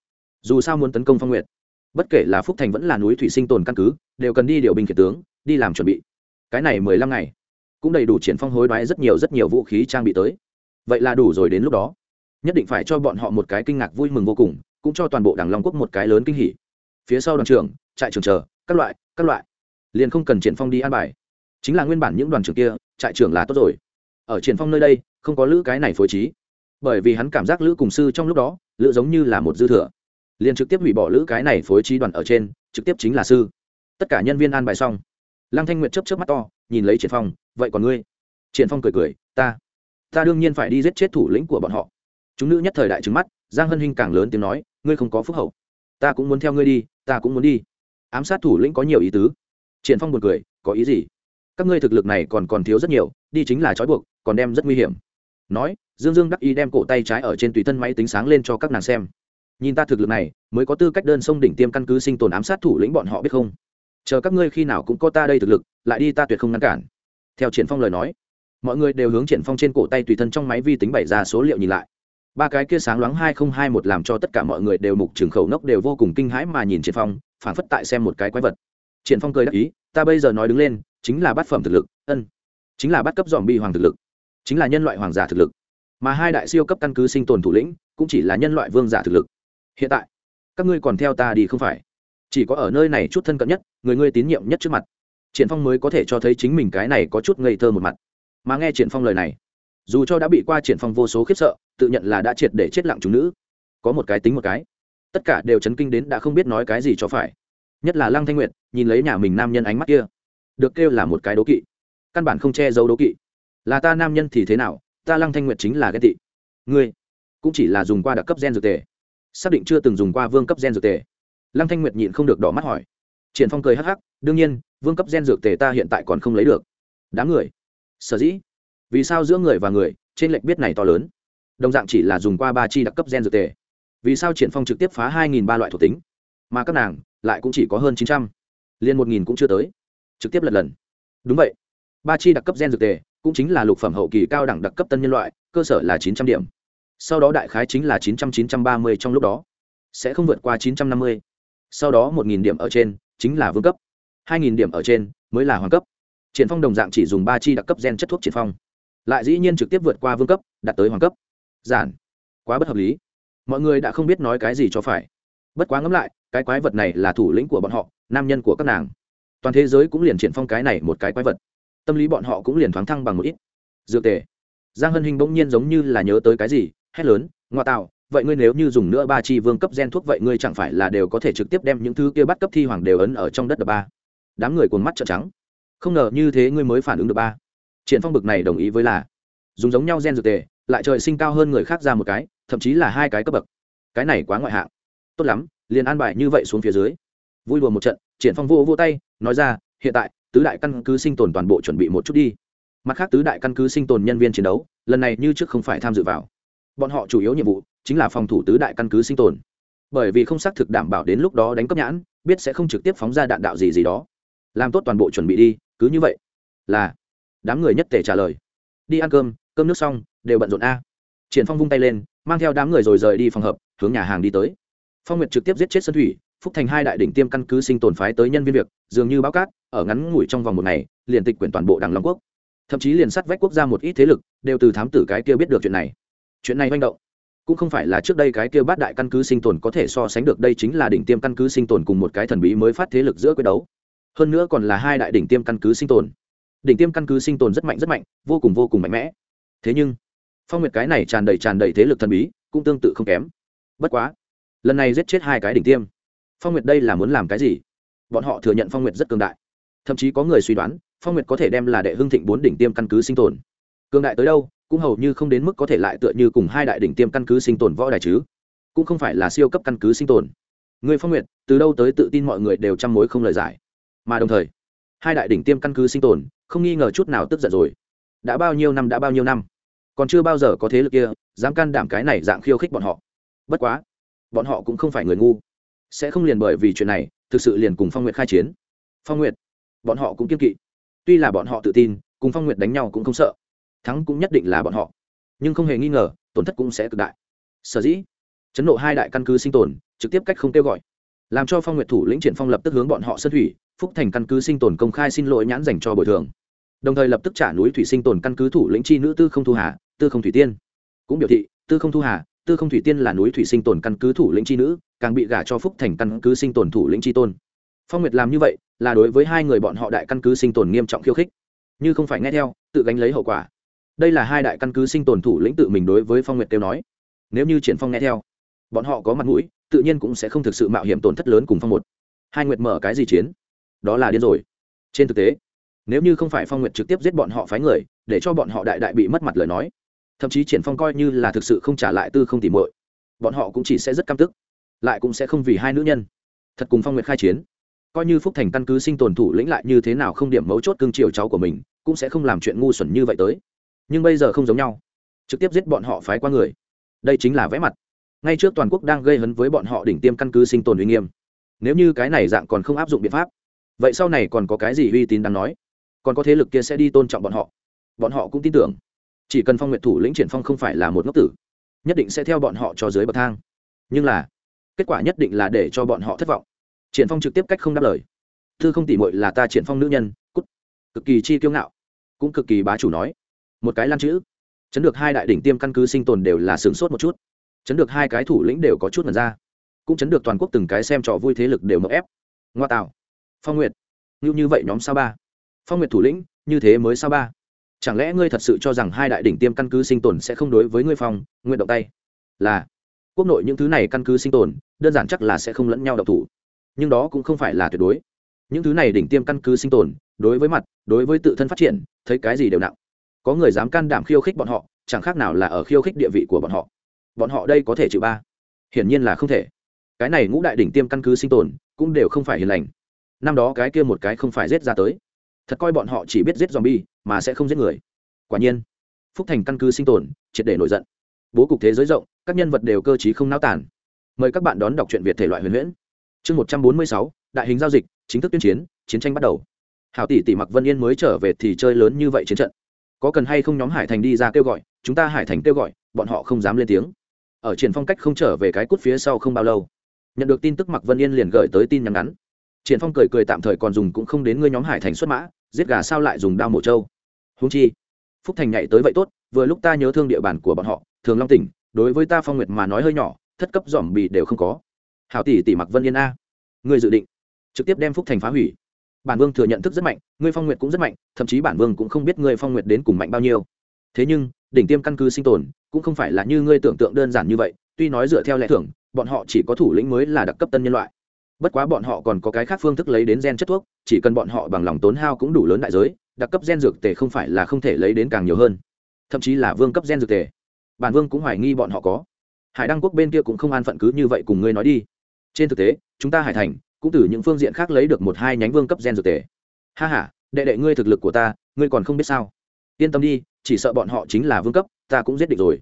Dù sao muốn tấn công phong nguyệt, bất kể là phúc thành vẫn là núi thủy sinh tồn căn cứ, đều cần đi điều binh khiển tướng, đi làm chuẩn bị. Cái này mười lăm ngày, cũng đầy đủ triển phong hối đoái rất nhiều rất nhiều vũ khí trang bị tới vậy là đủ rồi đến lúc đó. Nhất định phải cho bọn họ một cái kinh ngạc vui mừng vô cùng, cũng cho toàn bộ đảng long quốc một cái lớn kinh hỉ. Phía sau đoàn trưởng, trại trưởng chờ, các loại các loại. Liền không cần triển phong đi an bài. Chính là nguyên bản những đoàn trưởng kia, trại trưởng là tốt rồi. Ở triển phong nơi đây, không có lữ cái này phối trí. Bởi vì hắn cảm giác lữ cùng sư trong lúc đó, lữ giống như là một dư thừa. Liền trực tiếp hủy bỏ lữ cái này phối trí đoàn ở trên, trực tiếp chính là sư. Tất cả nhân viên an bài xong. Lăng thanh nguyệt chớp chớp mắt to, nhìn lấy triển phong, vậy còn ngươi? Triển phong cười cười, ta ta đương nhiên phải đi giết chết thủ lĩnh của bọn họ. Chúng nữ nhất thời đại trứng mắt, giang hân hinh càng lớn tiếng nói, ngươi không có phúc hậu. Ta cũng muốn theo ngươi đi, ta cũng muốn đi. Ám sát thủ lĩnh có nhiều ý tứ. Triển phong buồn cười, có ý gì? Các ngươi thực lực này còn còn thiếu rất nhiều, đi chính là trói buộc, còn đem rất nguy hiểm. Nói, dương dương đắc ý đem cổ tay trái ở trên tùy thân máy tính sáng lên cho các nàng xem. Nhìn ta thực lực này, mới có tư cách đơn sông đỉnh tiêm căn cứ sinh tồn ám sát thủ lĩnh bọn họ biết không? Chờ các ngươi khi nào cũng có ta đây thực lực, lại đi ta tuyệt không ngăn cản. Theo triển phong lời nói mọi người đều hướng triển phong trên cổ tay tùy thân trong máy vi tính bày ra số liệu nhìn lại. Ba cái kia sáng loáng hai không hai một làm cho tất cả mọi người đều mục trường khẩu nốc đều vô cùng kinh hãi mà nhìn triển phong phản phất tại xem một cái quái vật. Triển phong cười đắc ý, ta bây giờ nói đứng lên, chính là bát phẩm thực lực, ân, chính là bát cấp dòm bi hoàng thực lực, chính là nhân loại hoàng giả thực lực. Mà hai đại siêu cấp căn cứ sinh tồn thủ lĩnh, cũng chỉ là nhân loại vương giả thực lực. Hiện tại, các ngươi còn theo ta đi không phải? Chỉ có ở nơi này chút thân cận nhất, người ngươi tín nhiệm nhất trước mặt. Triển phong mới có thể cho thấy chính mình cái này có chút ngây thơ một mặt mà nghe triển phong lời này, dù cho đã bị qua triển phong vô số khiếp sợ, tự nhận là đã triệt để chết lặng chúng nữ. Có một cái tính một cái, tất cả đều chấn kinh đến đã không biết nói cái gì cho phải. Nhất là lăng thanh nguyệt, nhìn lấy nhà mình nam nhân ánh mắt kia, được kêu là một cái đố kỵ. Căn bản không che giấu đố kỵ. Là ta nam nhân thì thế nào, ta lăng thanh nguyệt chính là ghen tị. Ngươi, cũng chỉ là dùng qua đặc cấp gen dược tề. Xác định chưa từng dùng qua vương cấp gen dược tề. Lăng thanh nguyệt nhịn không được đỏ mắt hỏi. Triển phong cười hắc hắc, đương nhiên, vương cấp gen dược tề ta hiện tại còn không lấy được. Đám người sở dĩ? Vì sao giữa người và người, trên lệnh biết này to lớn? Đồng dạng chỉ là dùng qua ba chi đặc cấp gen dược tề. Vì sao triển phong trực tiếp phá hai nghìn ba loại thuộc tính? Mà các nàng lại cũng chỉ có hơn chín trăm. Liên một nghìn cũng chưa tới. Trực tiếp lật lần. Đúng vậy. Ba chi đặc cấp gen dược tề cũng chính là lục phẩm hậu kỳ cao đẳng đặc cấp tân nhân loại, cơ sở là chín trăm điểm. Sau đó đại khái chính là chín trăm chín trăm ba mươi trong lúc đó. Sẽ không vượt qua chín trăm năm mươi. Sau đó một nghìn điểm ở trên chính là vương cấp. hai nghìn điểm ở trên mới là hoàng cấp triển phong đồng dạng chỉ dùng ba chi đặc cấp gen chất thuốc triển phong. Lại dĩ nhiên trực tiếp vượt qua vương cấp, đạt tới hoàng cấp. Giản. Quá bất hợp lý. Mọi người đã không biết nói cái gì cho phải. Bất quá ngẫm lại, cái quái vật này là thủ lĩnh của bọn họ, nam nhân của các nàng. Toàn thế giới cũng liền triển phong cái này một cái quái vật. Tâm lý bọn họ cũng liền thoáng thăng bằng một ít. Dược tề. Giang hân hình bỗng nhiên giống như là nhớ tới cái gì, hét lớn, ngoa tạo, vậy ngươi nếu như dùng nữa ba chi vương cấp gen thuốc vậy ngươi chẳng phải là đều có thể trực tiếp đem những thứ kia bắt cấp thi hoàng đều ấn ở trong đất đập ba. Đám người cuồng mắt trợn trắng không ngờ như thế ngươi mới phản ứng được ba. Triển phong bực này đồng ý với là, dùng giống nhau gen dược tề, lại trời sinh cao hơn người khác ra một cái, thậm chí là hai cái cấp bậc. Cái này quá ngoại hạng. Tốt lắm, liền an bài như vậy xuống phía dưới. Vui đùa một trận, triển phong vô vô tay, nói ra, hiện tại, tứ đại căn cứ sinh tồn toàn bộ chuẩn bị một chút đi. Mặt khác tứ đại căn cứ sinh tồn nhân viên chiến đấu, lần này như trước không phải tham dự vào. Bọn họ chủ yếu nhiệm vụ chính là phòng thủ tứ đại căn cứ sinh tồn. Bởi vì không xác thực đảm bảo đến lúc đó đánh cấp nhãn, biết sẽ không trực tiếp phóng ra đạn đạo gì gì đó. Làm tốt toàn bộ chuẩn bị đi cứ như vậy. Là, đám người nhất tề trả lời. Đi ăn cơm cơm nước xong, đều bận rộn a. Triển phong vung tay lên, mang theo đám người rồi rời đi phòng hợp hướng nhà hàng đi tới. Phong nguyệt trực tiếp giết chết sơn thủy, phúc thành hai đại đỉnh tiêm căn cứ sinh tồn phái tới nhân viên việc, dường như báo cát, ở ngắn ngủi trong vòng một ngày, liền tịch quyển toàn bộ đảng long quốc. Thậm chí liền sắt vách quốc gia một ít thế lực, đều từ thám tử cái kia biết được chuyện này. Chuyện này manh động. Cũng không phải là trước đây cái kia bát đại căn cứ sinh tồn có thể so sánh được, đây chính là đỉnh tiêm căn cứ sinh tồn cùng một cái thần bí mới phát thế lực giữa quyết đấu hơn nữa còn là hai đại đỉnh tiêm căn cứ sinh tồn. Đỉnh tiêm căn cứ sinh tồn rất mạnh rất mạnh, vô cùng vô cùng mạnh mẽ. Thế nhưng, phong nguyệt cái này tràn đầy tràn đầy thế lực thần bí, cũng tương tự không kém. Bất quá, lần này giết chết hai cái đỉnh tiêm. Phong nguyệt đây là muốn làm cái gì? Bọn họ thừa nhận phong nguyệt rất cường đại. Thậm chí có người suy đoán, phong nguyệt có thể đem là đệ hưng thịnh bốn đỉnh tiêm căn cứ sinh tồn. Cường đại tới đâu, cũng hầu như không đến mức có thể lại tựa như cùng hai đại đỉnh tiêm căn cứ sinh tồn võ đài chứ. Cũng không phải là siêu cấp căn cứ sinh tồn. Người phong nguyệt, từ đâu tới tự tin mọi người đều chăm mối không lời giải mà đồng thời, hai đại đỉnh tiêm căn cứ sinh tồn, không nghi ngờ chút nào tức giận rồi. Đã bao nhiêu năm, đã bao nhiêu năm? Còn chưa bao giờ có thế lực kia dám can đảm cái này dạng khiêu khích bọn họ. Bất quá, bọn họ cũng không phải người ngu. Sẽ không liền bởi vì chuyện này, thực sự liền cùng phong nguyệt khai chiến. Phong nguyệt, bọn họ cũng kiên kỵ. Tuy là bọn họ tự tin, cùng phong nguyệt đánh nhau cũng không sợ. Thắng cũng nhất định là bọn họ. Nhưng không hề nghi ngờ, tổn thất cũng sẽ cực đại. Sở dĩ, chấn nộ hai đại căn cứ sinh tồn, trực tiếp cách không kêu gọi. Làm cho phong nguyệt thủ lĩnh triển phong lập tức hướng bọn họ sân thủy phúc thành căn cứ sinh tồn công khai xin lỗi nhãn dành cho bồi thường. Đồng thời lập tức trả núi thủy sinh tồn căn cứ thủ lĩnh chi nữ tư không thu hà, tư không thủy tiên. Cũng biểu thị, tư không thu hà, tư không thủy tiên là núi thủy sinh tồn căn cứ thủ lĩnh chi nữ, càng bị gả cho phúc thành căn cứ sinh tồn thủ lĩnh chi tôn. Phong nguyệt làm như vậy, là đối với hai người bọn họ đại căn cứ sinh tồn nghiêm trọng khiêu khích. Như không phải nghe theo, tự gánh lấy hậu quả. Đây là hai đại căn cứ sinh tồn thủ lĩnh tự mình đối với phong nguyệt kêu nói. Nếu như triển phong nghe theo, bọn họ có mặt mũi, tự nhiên cũng sẽ không thực sự mạo hiểm tổn thất lớn cùng phong một hai nguyệt mở cái gì chiến? Đó là điên rồi. Trên thực tế, nếu như không phải phong nguyệt trực tiếp giết bọn họ phái người, để cho bọn họ đại đại bị mất mặt lời nói, thậm chí triển phong coi như là thực sự không trả lại tư không tìm muội, bọn họ cũng chỉ sẽ rất căm tức, lại cũng sẽ không vì hai nữ nhân. Thật cùng phong nguyệt khai chiến, coi như phúc thành căn cứ sinh tồn thủ lĩnh lại như thế nào không điểm mấu chốt cương triều cháu của mình, cũng sẽ không làm chuyện ngu xuẩn như vậy tới. Nhưng bây giờ không giống nhau, trực tiếp giết bọn họ phái qua người, đây chính là vẽ mặt. Ngay trước toàn quốc đang gây hấn với bọn họ đỉnh tiêm căn cứ sinh tồn uy nghiêm. Nếu như cái này dạng còn không áp dụng biện pháp vậy sau này còn có cái gì uy tín đáng nói? Còn có thế lực kia sẽ đi tôn trọng bọn họ. Bọn họ cũng tin tưởng. Chỉ cần phong nguyện thủ lĩnh triển phong không phải là một ngốc tử, nhất định sẽ theo bọn họ cho dưới bậc thang. Nhưng là, kết quả nhất định là để cho bọn họ thất vọng. Triển phong trực tiếp cách không đáp lời. Thư không tỉ mội là ta triển phong nữ nhân, cút. Cực kỳ chi kiêu ngạo, cũng cực kỳ bá chủ nói. Một cái lan chữ. Chấn được hai đại đỉnh tiêm căn cứ sinh tồn đều là sướng sốt một chút. Chấn được hai cái thủ lĩnh đều có chút mật ra. Cũng chấn được toàn quốc từng cái xem trò vui thế lực đều mậu ép. Ngoa tạo phong nguyệt, như như vậy nhóm sao ba? Phong nguyệt thủ lĩnh, như thế mới sao ba? Chẳng lẽ ngươi thật sự cho rằng hai đại đỉnh tiêm căn cứ sinh tồn sẽ không đối với ngươi phong nguyện động tay? Là, quốc nội những thứ này căn cứ sinh tồn, đơn giản chắc là sẽ không lẫn nhau độc thủ. Nhưng đó cũng không phải là tuyệt đối. Những thứ này đỉnh tiêm căn cứ sinh tồn, đối với mặt, đối với tự thân phát triển, thấy cái gì đều nặng. Có người dám can đảm khiêu khích bọn họ, chẳng khác nào là ở khiêu khích địa vị của bọn họ. Bọn họ đây có thể chịu ba? Hiển nhiên là không thể. Cái này ngũ đại đỉnh tiêm căn cứ sinh tồn, cũng đều không phải hiền lành năm đó cái kia một cái không phải giết ra tới. Thật coi bọn họ chỉ biết giết zombie, mà sẽ không giết người. Quả nhiên, phúc thành căn cứ sinh tồn, triệt để nổi giận. Bố cục thế giới rộng, các nhân vật đều cơ t không náo tản mời các bạn đón đọc truyện việt thể loại huyền huyễn. Chương một trăm bốn mươi sáu, đại hình giao dịch, chính thức tuyên chiến chiến tranh bắt đầu. Hảo tỷ tỷ mặc vân yên mới trở về thì chơi lớn như vậy chiến trận. Có cần hay không nhóm hải thành đi ra kêu gọi, chúng ta hải thành kêu gọi, bọn họ không dám lên tiếng. Ở triển phong cách không trở về cái cút phía sau không bao lâu, nhận được tin tức mặc vân yên liền gửi tới tin nhắn ngắn triển phong cười cười tạm thời còn dùng cũng không đến ngươi nhóm hải thành xuất mã, giết gà sao lại dùng đao mổ trâu. Húng chi, phúc thành nhảy tới vậy tốt, vừa lúc ta nhớ thương địa bàn của bọn họ, thường long tỉnh, đối với ta phong nguyệt mà nói hơi nhỏ, thất cấp dòm bì đều không có. Hảo tỷ tỷ mặc vân yên a. Ngươi dự định trực tiếp đem phúc thành phá hủy. Bản vương thừa nhận thức rất mạnh, ngươi phong nguyệt cũng rất mạnh, thậm chí bản vương cũng không biết ngươi phong nguyệt đến cùng mạnh bao nhiêu. Thế nhưng, đỉnh tiêm căn cứ sinh tồn, cũng không phải là như ngươi tưởng tượng đơn giản như vậy, tuy nói dựa theo lẽ thưởng bọn họ chỉ có thủ lĩnh mới là đặc cấp tân nhân loại bất quá bọn họ còn có cái khác phương thức lấy đến gen chất thuốc, chỉ cần bọn họ bằng lòng tốn hao cũng đủ lớn đại giới, đặc cấp gen dược tề không phải là không thể lấy đến càng nhiều hơn. Thậm chí là vương cấp gen dược tề. Bản vương cũng hoài nghi bọn họ có. Hải đăng quốc bên kia cũng không an phận cứ như vậy cùng ngươi nói đi. Trên thực tế, chúng ta hải thành, cũng từ những phương diện khác lấy được một hai nhánh vương cấp gen dược tề. Ha h a đệ đệ ngươi thực lực của ta, ngươi còn không biết sao. Yên tâm đi, chỉ sợ bọn họ chính là vương cấp, ta cũng giết địch rồi.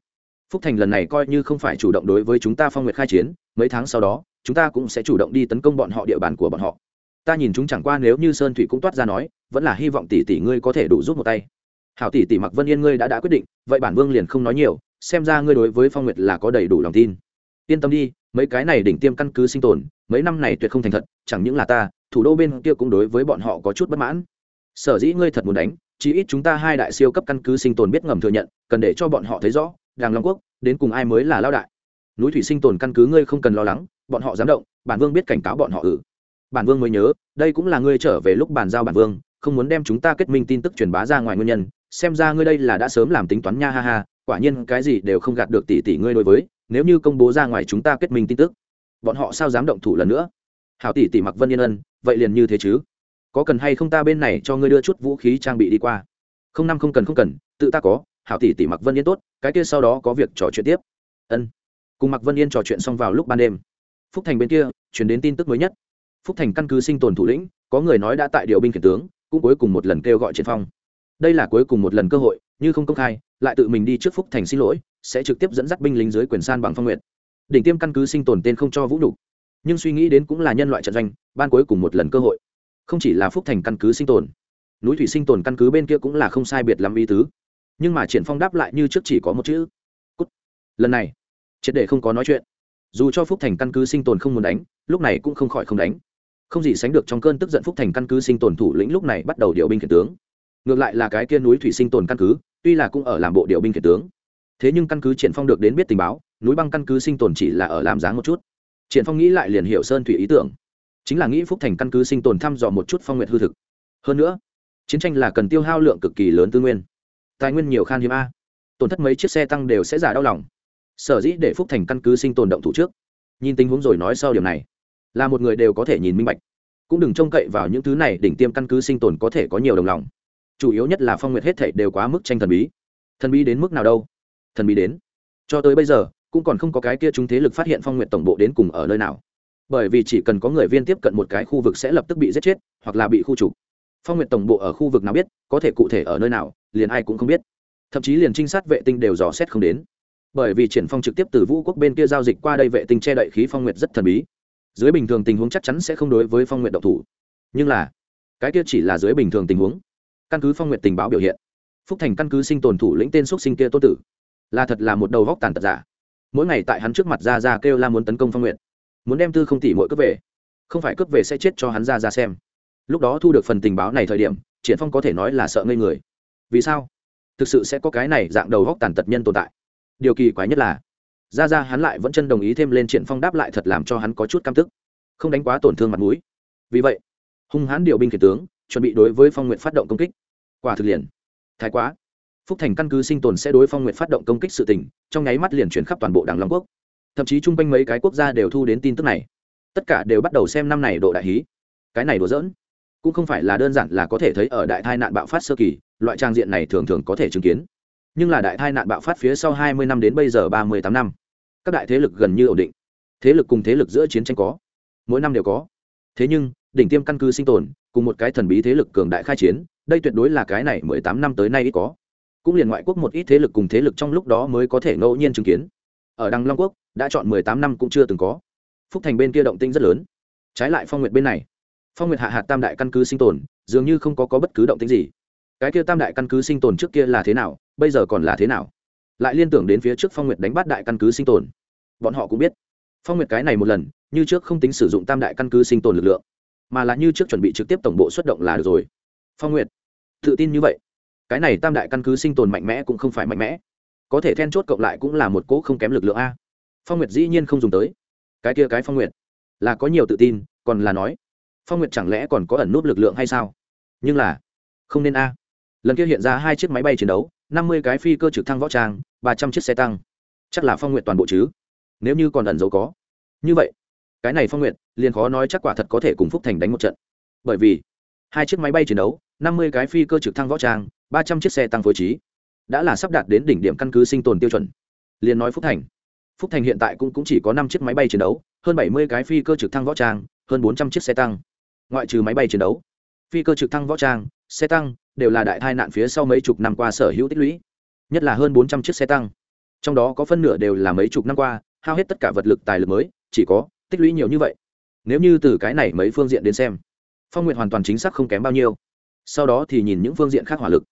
Phúc thành lần này coi như không phải chủ động đối với chúng ta phong nguyệt khai chiến, mấy tháng sau đó chúng ta cũng sẽ chủ động đi tấn công bọn họ địa bàn của bọn họ. Ta nhìn chúng chẳng qua nếu như sơn thủy cũng toát ra nói, vẫn là hy vọng tỷ tỷ ngươi có thể đủ giúp một tay. Hảo tỷ tỷ mặc vân yên ngươi đã đã quyết định, vậy bản vương liền không nói nhiều, xem ra ngươi đối với phong nguyệt là có đầy đủ lòng tin. Yên tâm đi, mấy cái này đỉnh tiêm căn cứ sinh tồn, mấy năm này tuyệt không thành thật, chẳng những là ta, thủ đô bên kia cũng đối với bọn họ có chút bất mãn. Sở dĩ ngươi thật muốn đánh, chí ít chúng ta hai đại siêu cấp căn cứ sinh tồn biết ngầm thừa nhận, cần để cho bọn họ thấy rõ, đàng long quốc, đến cùng ai mới là lao đại. Núi thủy sinh tồn căn cứ ngươi không cần lo lắng bọn họ dám động, bản vương biết cảnh cáo bọn họ ử bản vương mới nhớ, đây cũng là ngươi trở về lúc bàn giao bản vương, không muốn đem chúng ta kết minh tin tức truyền bá ra ngoài nguyên nhân, xem ra ngươi đây là đã sớm làm tính toán nha, ha ha, quả nhiên cái gì đều không gạt được tỷ tỷ ngươi đối với, nếu như công bố ra ngoài chúng ta kết minh tin tức, bọn họ sao dám động thủ lần nữa? Hảo tỷ tỷ mặc vân yên ân, vậy liền như thế chứ? Có cần hay không ta bên này cho ngươi đưa chút vũ khí trang bị đi qua? Không năm không cần không cần, tự ta có, hảo tỷ tỷ mặc vân yên tốt, cái kia sau đó có việc trò chuyện tiếp. Ân. Cùng mặc vân yên trò chuyện xong vào lúc ban đêm phúc thành bên kia chuyển đến tin tức mới nhất. Phúc thành căn cứ sinh tồn thủ lĩnh, có người nói đã tại điều binh khiển tướng, cũng cuối cùng một lần kêu gọi triển phong. Đây là cuối cùng một lần cơ hội, như không công khai, lại tự mình đi trước phúc thành xin lỗi, sẽ trực tiếp dẫn dắt binh lính dưới quyền san bằng phong nguyện. Đỉnh tiêm căn cứ sinh tồn tên không cho vũ đủ nhưng suy nghĩ đến cũng là nhân loại trận doanh, ban cuối cùng một lần cơ hội. Không chỉ là phúc thành căn cứ sinh tồn, núi thủy sinh tồn căn cứ bên kia cũng là không sai biệt lắm ý tứ. Nhưng mà triển phong đáp lại như trước chỉ có một chữ. Cút. Lần này, triệt để không có nói chuyện dù cho phúc thành căn cứ sinh tồn không muốn đánh, lúc này cũng không khỏi không đánh. Không gì sánh được trong cơn tức giận phúc thành căn cứ sinh tồn thủ lĩnh lúc này bắt đầu điều binh khiển tướng. Ngược lại là cái kia núi thủy sinh tồn căn cứ, tuy là cũng ở làm bộ điều binh khiển tướng. Thế nhưng căn cứ triển phong được đến biết tình báo, núi băng căn cứ sinh tồn chỉ là ở làm dáng một chút. Triển phong nghĩ lại liền hiểu sơn thủy ý tưởng. Chính là nghĩ phúc thành căn cứ sinh tồn thăm dò một chút phong nguyện hư thực. Hơn nữa, chiến tranh là cần tiêu hao lượng cực kỳ lớn tư nguyên. Tài nguyên nhiều khan hiếm a. Tổn thất mấy chiếc xe tăng đều sẽ giả đau lòng sở dĩ để phúc thành căn cứ sinh tồn động thủ trước. Nhìn tình huống rồi nói sau điểm này, là một người đều có thể nhìn minh bạch. Cũng đừng trông cậy vào những thứ này, đỉnh tiêm căn cứ sinh tồn có thể có nhiều đồng lòng. Chủ yếu nhất là phong nguyệt hết thảy đều quá mức tranh thần bí. Thần bí đến mức nào đâu? Thần bí đến. Cho tới bây giờ, cũng còn không có cái kia chúng thế lực phát hiện phong nguyệt tổng bộ đến cùng ở nơi nào. Bởi vì chỉ cần có người viên tiếp cận một cái khu vực sẽ lập tức bị giết chết, hoặc là bị khu trục. Phong nguyệt tổng bộ ở khu vực nào biết, có thể cụ thể ở nơi nào, liền ai cũng không biết. Thậm chí liền trinh sát vệ tinh đều dò xét không đến bởi vì triển phong trực tiếp từ vũ quốc bên kia giao dịch qua đây vệ tinh che đậy khí phong nguyệt rất thần bí. Dưới bình thường tình huống chắc chắn sẽ không đối với phong nguyệt độc thủ. Nhưng là, cái kia chỉ là dưới bình thường tình huống. Căn cứ phong nguyệt tình báo biểu hiện, phúc thành căn cứ sinh tồn thủ lĩnh tên xuất sinh kia tô tử, là thật là một đầu góc tàn tật giả. Mỗi ngày tại hắn trước mặt ra ra kêu la muốn tấn công phong nguyệt, muốn đem tư không tỷ mỗi cướp về, không phải cướp về sẽ chết cho hắn ra ra xem. Lúc đó thu được phần tình báo này thời điểm, triển phong có thể nói là sợ ngây người. Vì sao? Thực sự sẽ có cái này dạng đầu góc tàn tật nhân tồn tại điều kỳ quái nhất là ra ra hắn lại vẫn chân đồng ý thêm lên triển phong đáp lại thật làm cho hắn có chút căm tức. Không đánh quá tổn thương mặt mũi. Vì vậy, hung hãn điều binh khiển tướng, chuẩn bị đối với phong nguyện phát động công kích. Quả thực liền, thái quá. Phúc thành căn cứ sinh tồn sẽ đối phong nguyện phát động công kích sự tình, trong nháy mắt liền chuyển khắp toàn bộ đảng long quốc. Thậm chí chung quanh mấy cái quốc gia đều thu đến tin tức này. Tất cả đều bắt đầu xem năm này độ đại hí. Cái này đùa dỡn cũng không phải là đơn giản là có thể thấy ở đại tai nạn bạo phát sơ kỳ, loại trang diện này thường thường có thể chứng kiến nhưng là đại tai nạn bạo phát phía sau 20 năm đến bây giờ 38 năm. Các đại thế lực gần như ổn định. Thế lực cùng thế lực giữa chiến tranh có. Mỗi năm đều có. Thế nhưng đỉnh tiêm căn cứ sinh tồn cùng một cái thần bí thế lực cường đại khai chiến đây tuyệt đối là cái này 18 năm tới nay ít có. Cũng liền ngoại quốc một ít thế lực cùng thế lực trong lúc đó mới có thể ngẫu nhiên chứng kiến. Ở đăng long quốc đã chọn 18 năm cũng chưa từng có. Phúc thành bên kia động tinh rất lớn. Trái lại phong nguyệt bên này. Phong nguyệt hạ hạt tam đại căn cứ sinh tồn dường như không có, có bất cứ động tĩnh gì cái kia tam đại căn cứ sinh tồn trước kia là thế nào, bây giờ còn là thế nào? Lại liên tưởng đến phía trước phong nguyệt đánh bắt đại căn cứ sinh tồn. Bọn họ cũng biết. Phong nguyệt cái này một lần, như trước không tính sử dụng tam đại căn cứ sinh tồn lực lượng, mà là như trước chuẩn bị trực tiếp tổng bộ xuất động là được rồi. Phong nguyệt, tự tin như vậy, cái này tam đại căn cứ sinh tồn mạnh mẽ cũng không phải mạnh mẽ. Có thể then chốt cộng lại cũng là một cỗ không kém lực lượng a. Phong nguyệt dĩ nhiên không dùng tới. Cái kia cái phong nguyệt, là có nhiều tự tin, còn là nói, phong nguyệt chẳng lẽ còn có ẩn nút lực lượng hay sao? Nhưng là, không nên a lần kia hiện ra hai chiếc máy bay chiến đấu năm mươi cái phi cơ trực thăng võ trang ba trăm chiếc xe tăng. Chắc là phong nguyện toàn bộ chứ? Nếu như còn ẩn dấu có. Như vậy cái này phong nguyện liền khó nói chắc quả thật có thể cùng phúc thành đánh một trận. Bởi vì hai chiếc máy bay chiến đấu năm mươi cái phi cơ trực thăng võ trang ba trăm chiếc xe tăng phối trí đã là sắp đạt đến đỉnh điểm căn cứ sinh tồn tiêu chuẩn. Liền nói phúc thành. Phúc thành hiện tại cũng, cũng chỉ có năm chiếc máy bay chiến đấu hơn bảy mươi cái phi cơ trực thăng võ trang hơn bốn trăm chiếc xe tăng. Ngoại trừ máy bay chiến đấu phi cơ trực thăng võ trang xe tăng đều là đại tai nạn phía sau mấy chục năm qua sở hữu tích lũy, nhất là hơn bốn trăm chiếc xe tăng. Trong đó có phân nửa đều là mấy chục năm qua, hao hết tất cả vật lực tài lực mới, chỉ có tích lũy nhiều như vậy. Nếu như từ cái này mấy phương diện đến xem, phong nguyện hoàn toàn chính xác không kém bao nhiêu. Sau đó thì nhìn những phương diện khác hỏa lực,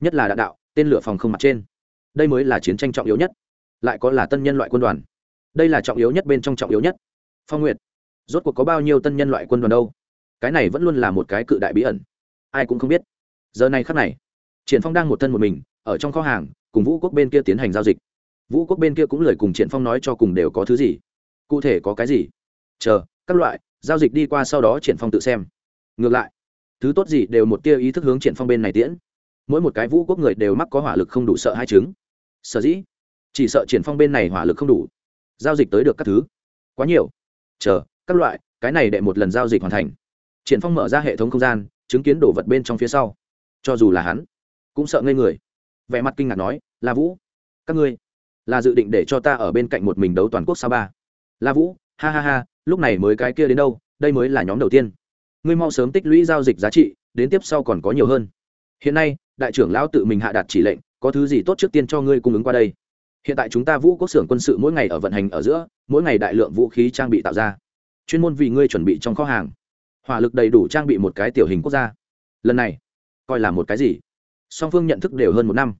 nhất là đạn đạo, tên lửa phòng không mặt trên. Đây mới là chiến tranh trọng yếu nhất, lại có là tân nhân loại quân đoàn. Đây là trọng yếu nhất bên trong trọng yếu nhất. Phong nguyện rốt cuộc có bao nhiêu tân nhân loại quân đoàn đâu? Cái này vẫn luôn là một cái cự đại bí ẩn. Ai cũng không biết giờ này khắc này, triển phong đang một thân một mình, ở trong kho hàng, cùng vũ quốc bên kia tiến hành giao dịch. Vũ quốc bên kia cũng lời cùng triển phong nói cho cùng đều có thứ gì. Cụ thể có cái gì? Chờ, các loại, giao dịch đi qua sau đó triển phong tự xem. Ngược lại, thứ tốt gì đều một tia ý thức hướng triển phong bên này tiễn mỗi một cái vũ quốc người đều mắc có hỏa lực không đủ sợ hai chứng. Sở dĩ, chỉ sợ triển phong bên này hỏa lực không đủ. Giao dịch tới được các thứ. Quá nhiều. Chờ, các loại, cái này đệ một lần giao dịch hoàn thành. Triển phong mở ra hệ thống không gian, chứng kiến đồ vật bên trong phía sau cho dù là hắn, cũng sợ ngây người. Vẻ mặt kinh ngạc nói, La vũ, các ngươi là dự định để cho ta ở bên cạnh một mình đấu toàn quốc sao ba. La vũ, ha ha ha, lúc này mới cái kia đến đâu, đây mới là nhóm đầu tiên. Ngươi mau sớm tích lũy giao dịch giá trị, đến tiếp sau còn có nhiều hơn. Hiện nay, đại trưởng lão tự mình hạ đạt chỉ lệnh, có thứ gì tốt trước tiên cho ngươi cung ứng qua đây? Hiện tại chúng ta vũ quốc xưởng quân sự mỗi ngày ở vận hành ở giữa, mỗi ngày đại lượng vũ khí trang bị tạo ra. Chuyên môn vì ngươi chuẩn bị trong kho hàng. Hỏa lực đầy đủ trang bị một cái tiểu hình quốc gia. Lần này coi là một cái gì? Song phương nhận thức đều hơn một năm.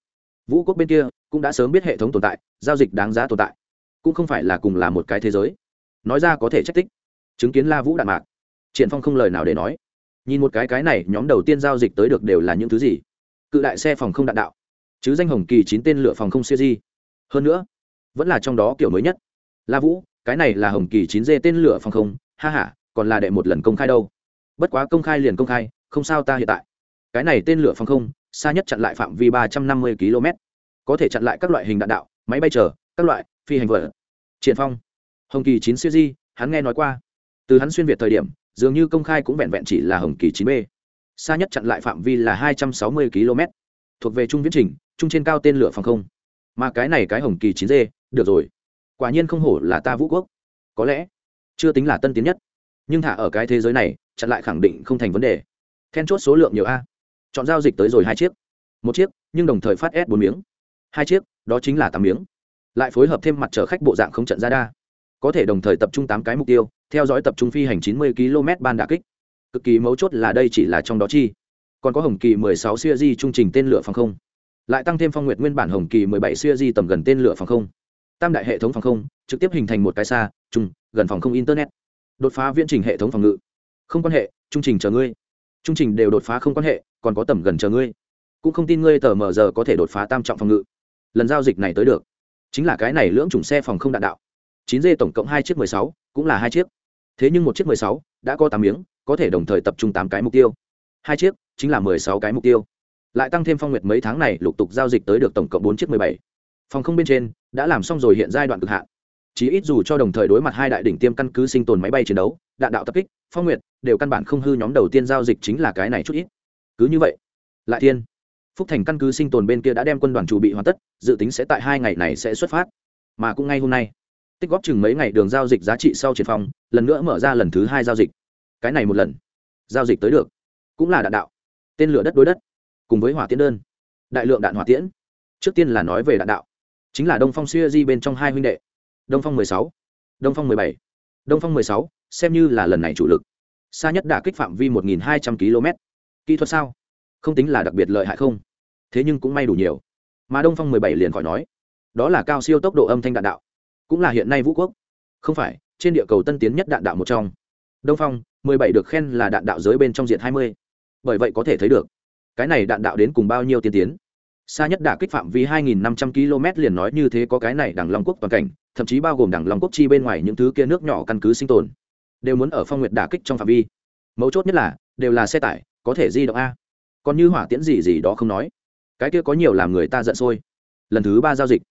Vũ quốc bên kia cũng đã sớm biết hệ thống tồn tại, giao dịch đáng giá tồn tại. Cũng không phải là cùng là một cái thế giới. Nói ra có thể trách tích. Chứng kiến la vũ đạn mạc. Triển phong không lời nào để nói. Nhìn một cái cái này, nhóm đầu tiên giao dịch tới được đều là những thứ gì? Cự đại xe phòng không đạn đạo. Chứ danh hồng kỳ chín tên lửa phòng không siêu di. Hơn nữa, vẫn là trong đó kiểu mới nhất. La vũ, cái này là hồng kỳ chín d tên lửa phòng không. Ha ha, còn là đệ một lần công khai đâu. Bất quá công khai liền công khai, không sao ta hiện tại cái này tên lửa phòng không, xa nhất chặn lại phạm vi ba trăm năm mươi km. Có thể chặn lại các loại hình đạn đạo, máy bay chở các loại, phi hành vở. Triển phong. Hồng kỳ chín siêu di, hắn nghe nói qua. Từ hắn xuyên việt thời điểm, dường như công khai cũng vẹn vẹn chỉ là hồng kỳ chín b. Xa nhất chặn lại phạm vi là hai trăm sáu mươi km. Thuộc về trung viễn trình, trung trên cao tên lửa phòng không. Mà cái này cái hồng kỳ chín d, được rồi. Quả nhiên không hổ là ta vũ quốc. Có lẽ, chưa tính là tân tiến nhất. Nhưng thả ở cái thế giới này, chặn lại khẳng định không thành vấn đề. Then chốt số lượng nhiều a chọn giao dịch tới rồi hai chiếc. Một chiếc, nhưng đồng thời phát s bốn miếng. Hai chiếc, đó chính là tám miếng. Lại phối hợp thêm mặt chở khách bộ dạng không trận ra đa có thể đồng thời tập trung tám cái mục tiêu, theo dõi tập trung phi hành chín mươi km ban đà kích. Cực kỳ mấu chốt là đây chỉ là trong đó chi. Còn có hồng kỳ mười sáu siêu di trung trình tên lửa phòng không. Lại tăng thêm phong nguyệt nguyên bản hồng kỳ mười bảy siêu di tầm gần tên lửa phòng không. Tam đại hệ thống phòng không, trực tiếp hình thành một cái xa trung gần phòng không internet. Đột phá viễn trình hệ thống phòng ngự. Không quan hệ, trung trình chờ ngươi trung trình đều đột phá không quan hệ, còn có tầm gần chờ ngươi. Cũng không tin ngươi tờ mờ giờ có thể đột phá tam trọng phòng ngự. Lần giao dịch này tới được. Chính là cái này lưỡng chủng xe phòng không đạn đạo. Chín d tổng cộng hai chiếc mười sáu, cũng là hai chiếc. Thế nhưng một chiếc mười sáu đã có tám miếng, có thể đồng thời tập trung tám cái mục tiêu. Hai chiếc chính là mười sáu cái mục tiêu. Lại tăng thêm phong nguyệt mấy tháng này lục tục giao dịch tới được tổng cộng bốn chiếc mười bảy. Phòng không bên trên đã làm xong rồi hiện giai đoạn cực hạn chí ít dù cho đồng thời đối mặt hai đại đỉnh tiêm căn cứ sinh tồn máy bay chiến đấu, đạn đạo tập kích, phong nguyệt, đều căn bản không hư nhóm đầu tiên giao dịch chính là cái này chút ít. Cứ như vậy, lại thiên, phúc thành căn cứ sinh tồn bên kia đã đem quân đoàn chủ bị hoàn tất, dự tính sẽ tại hai ngày này sẽ xuất phát. Mà cũng ngay hôm nay, tích góp chừng mấy ngày đường giao dịch giá trị sau triển phòng lần nữa mở ra lần thứ hai giao dịch. Cái này một lần, giao dịch tới được, cũng là đạn đạo, tên lửa đất đối đất, cùng với hỏa tiễn đơn, đại lượng đạn hỏa tiễn. Trước tiên là nói về đạn đạo, chính là đông phong xuya di bên trong hai huynh đệ đông phong mười sáu. Đông phong mười bảy. Đông phong mười sáu, xem như là lần này chủ lực. Xa nhất đã kích phạm vi một nghìn hai trăm km. Kỹ thuật sao? Không tính là đặc biệt lợi hại không? Thế nhưng cũng may đủ nhiều. Mà đông phong mười bảy liền khỏi nói, đó là cao siêu tốc độ âm thanh đạn đạo. Cũng là hiện nay vũ quốc. Không phải, trên địa cầu tân tiến nhất đạn đạo một trong. Đông phong, mười bảy được khen là đạn đạo giới bên trong diện hai mươi. Bởi vậy có thể thấy được, cái này đạn đạo đến cùng bao nhiêu tiên tiến xa nhất đả kích phạm vi 2.500 km liền nói như thế có cái này đằng long quốc toàn cảnh, thậm chí bao gồm đằng long quốc chi bên ngoài những thứ kia nước nhỏ căn cứ sinh tồn, đều muốn ở phong nguyệt đả kích trong phạm vi. Mấu chốt nhất là, đều là xe tải, có thể di động a. Còn như hỏa tiễn gì gì đó không nói. Cái kia có nhiều làm người ta giận sôi. Lần thứ ba giao dịch,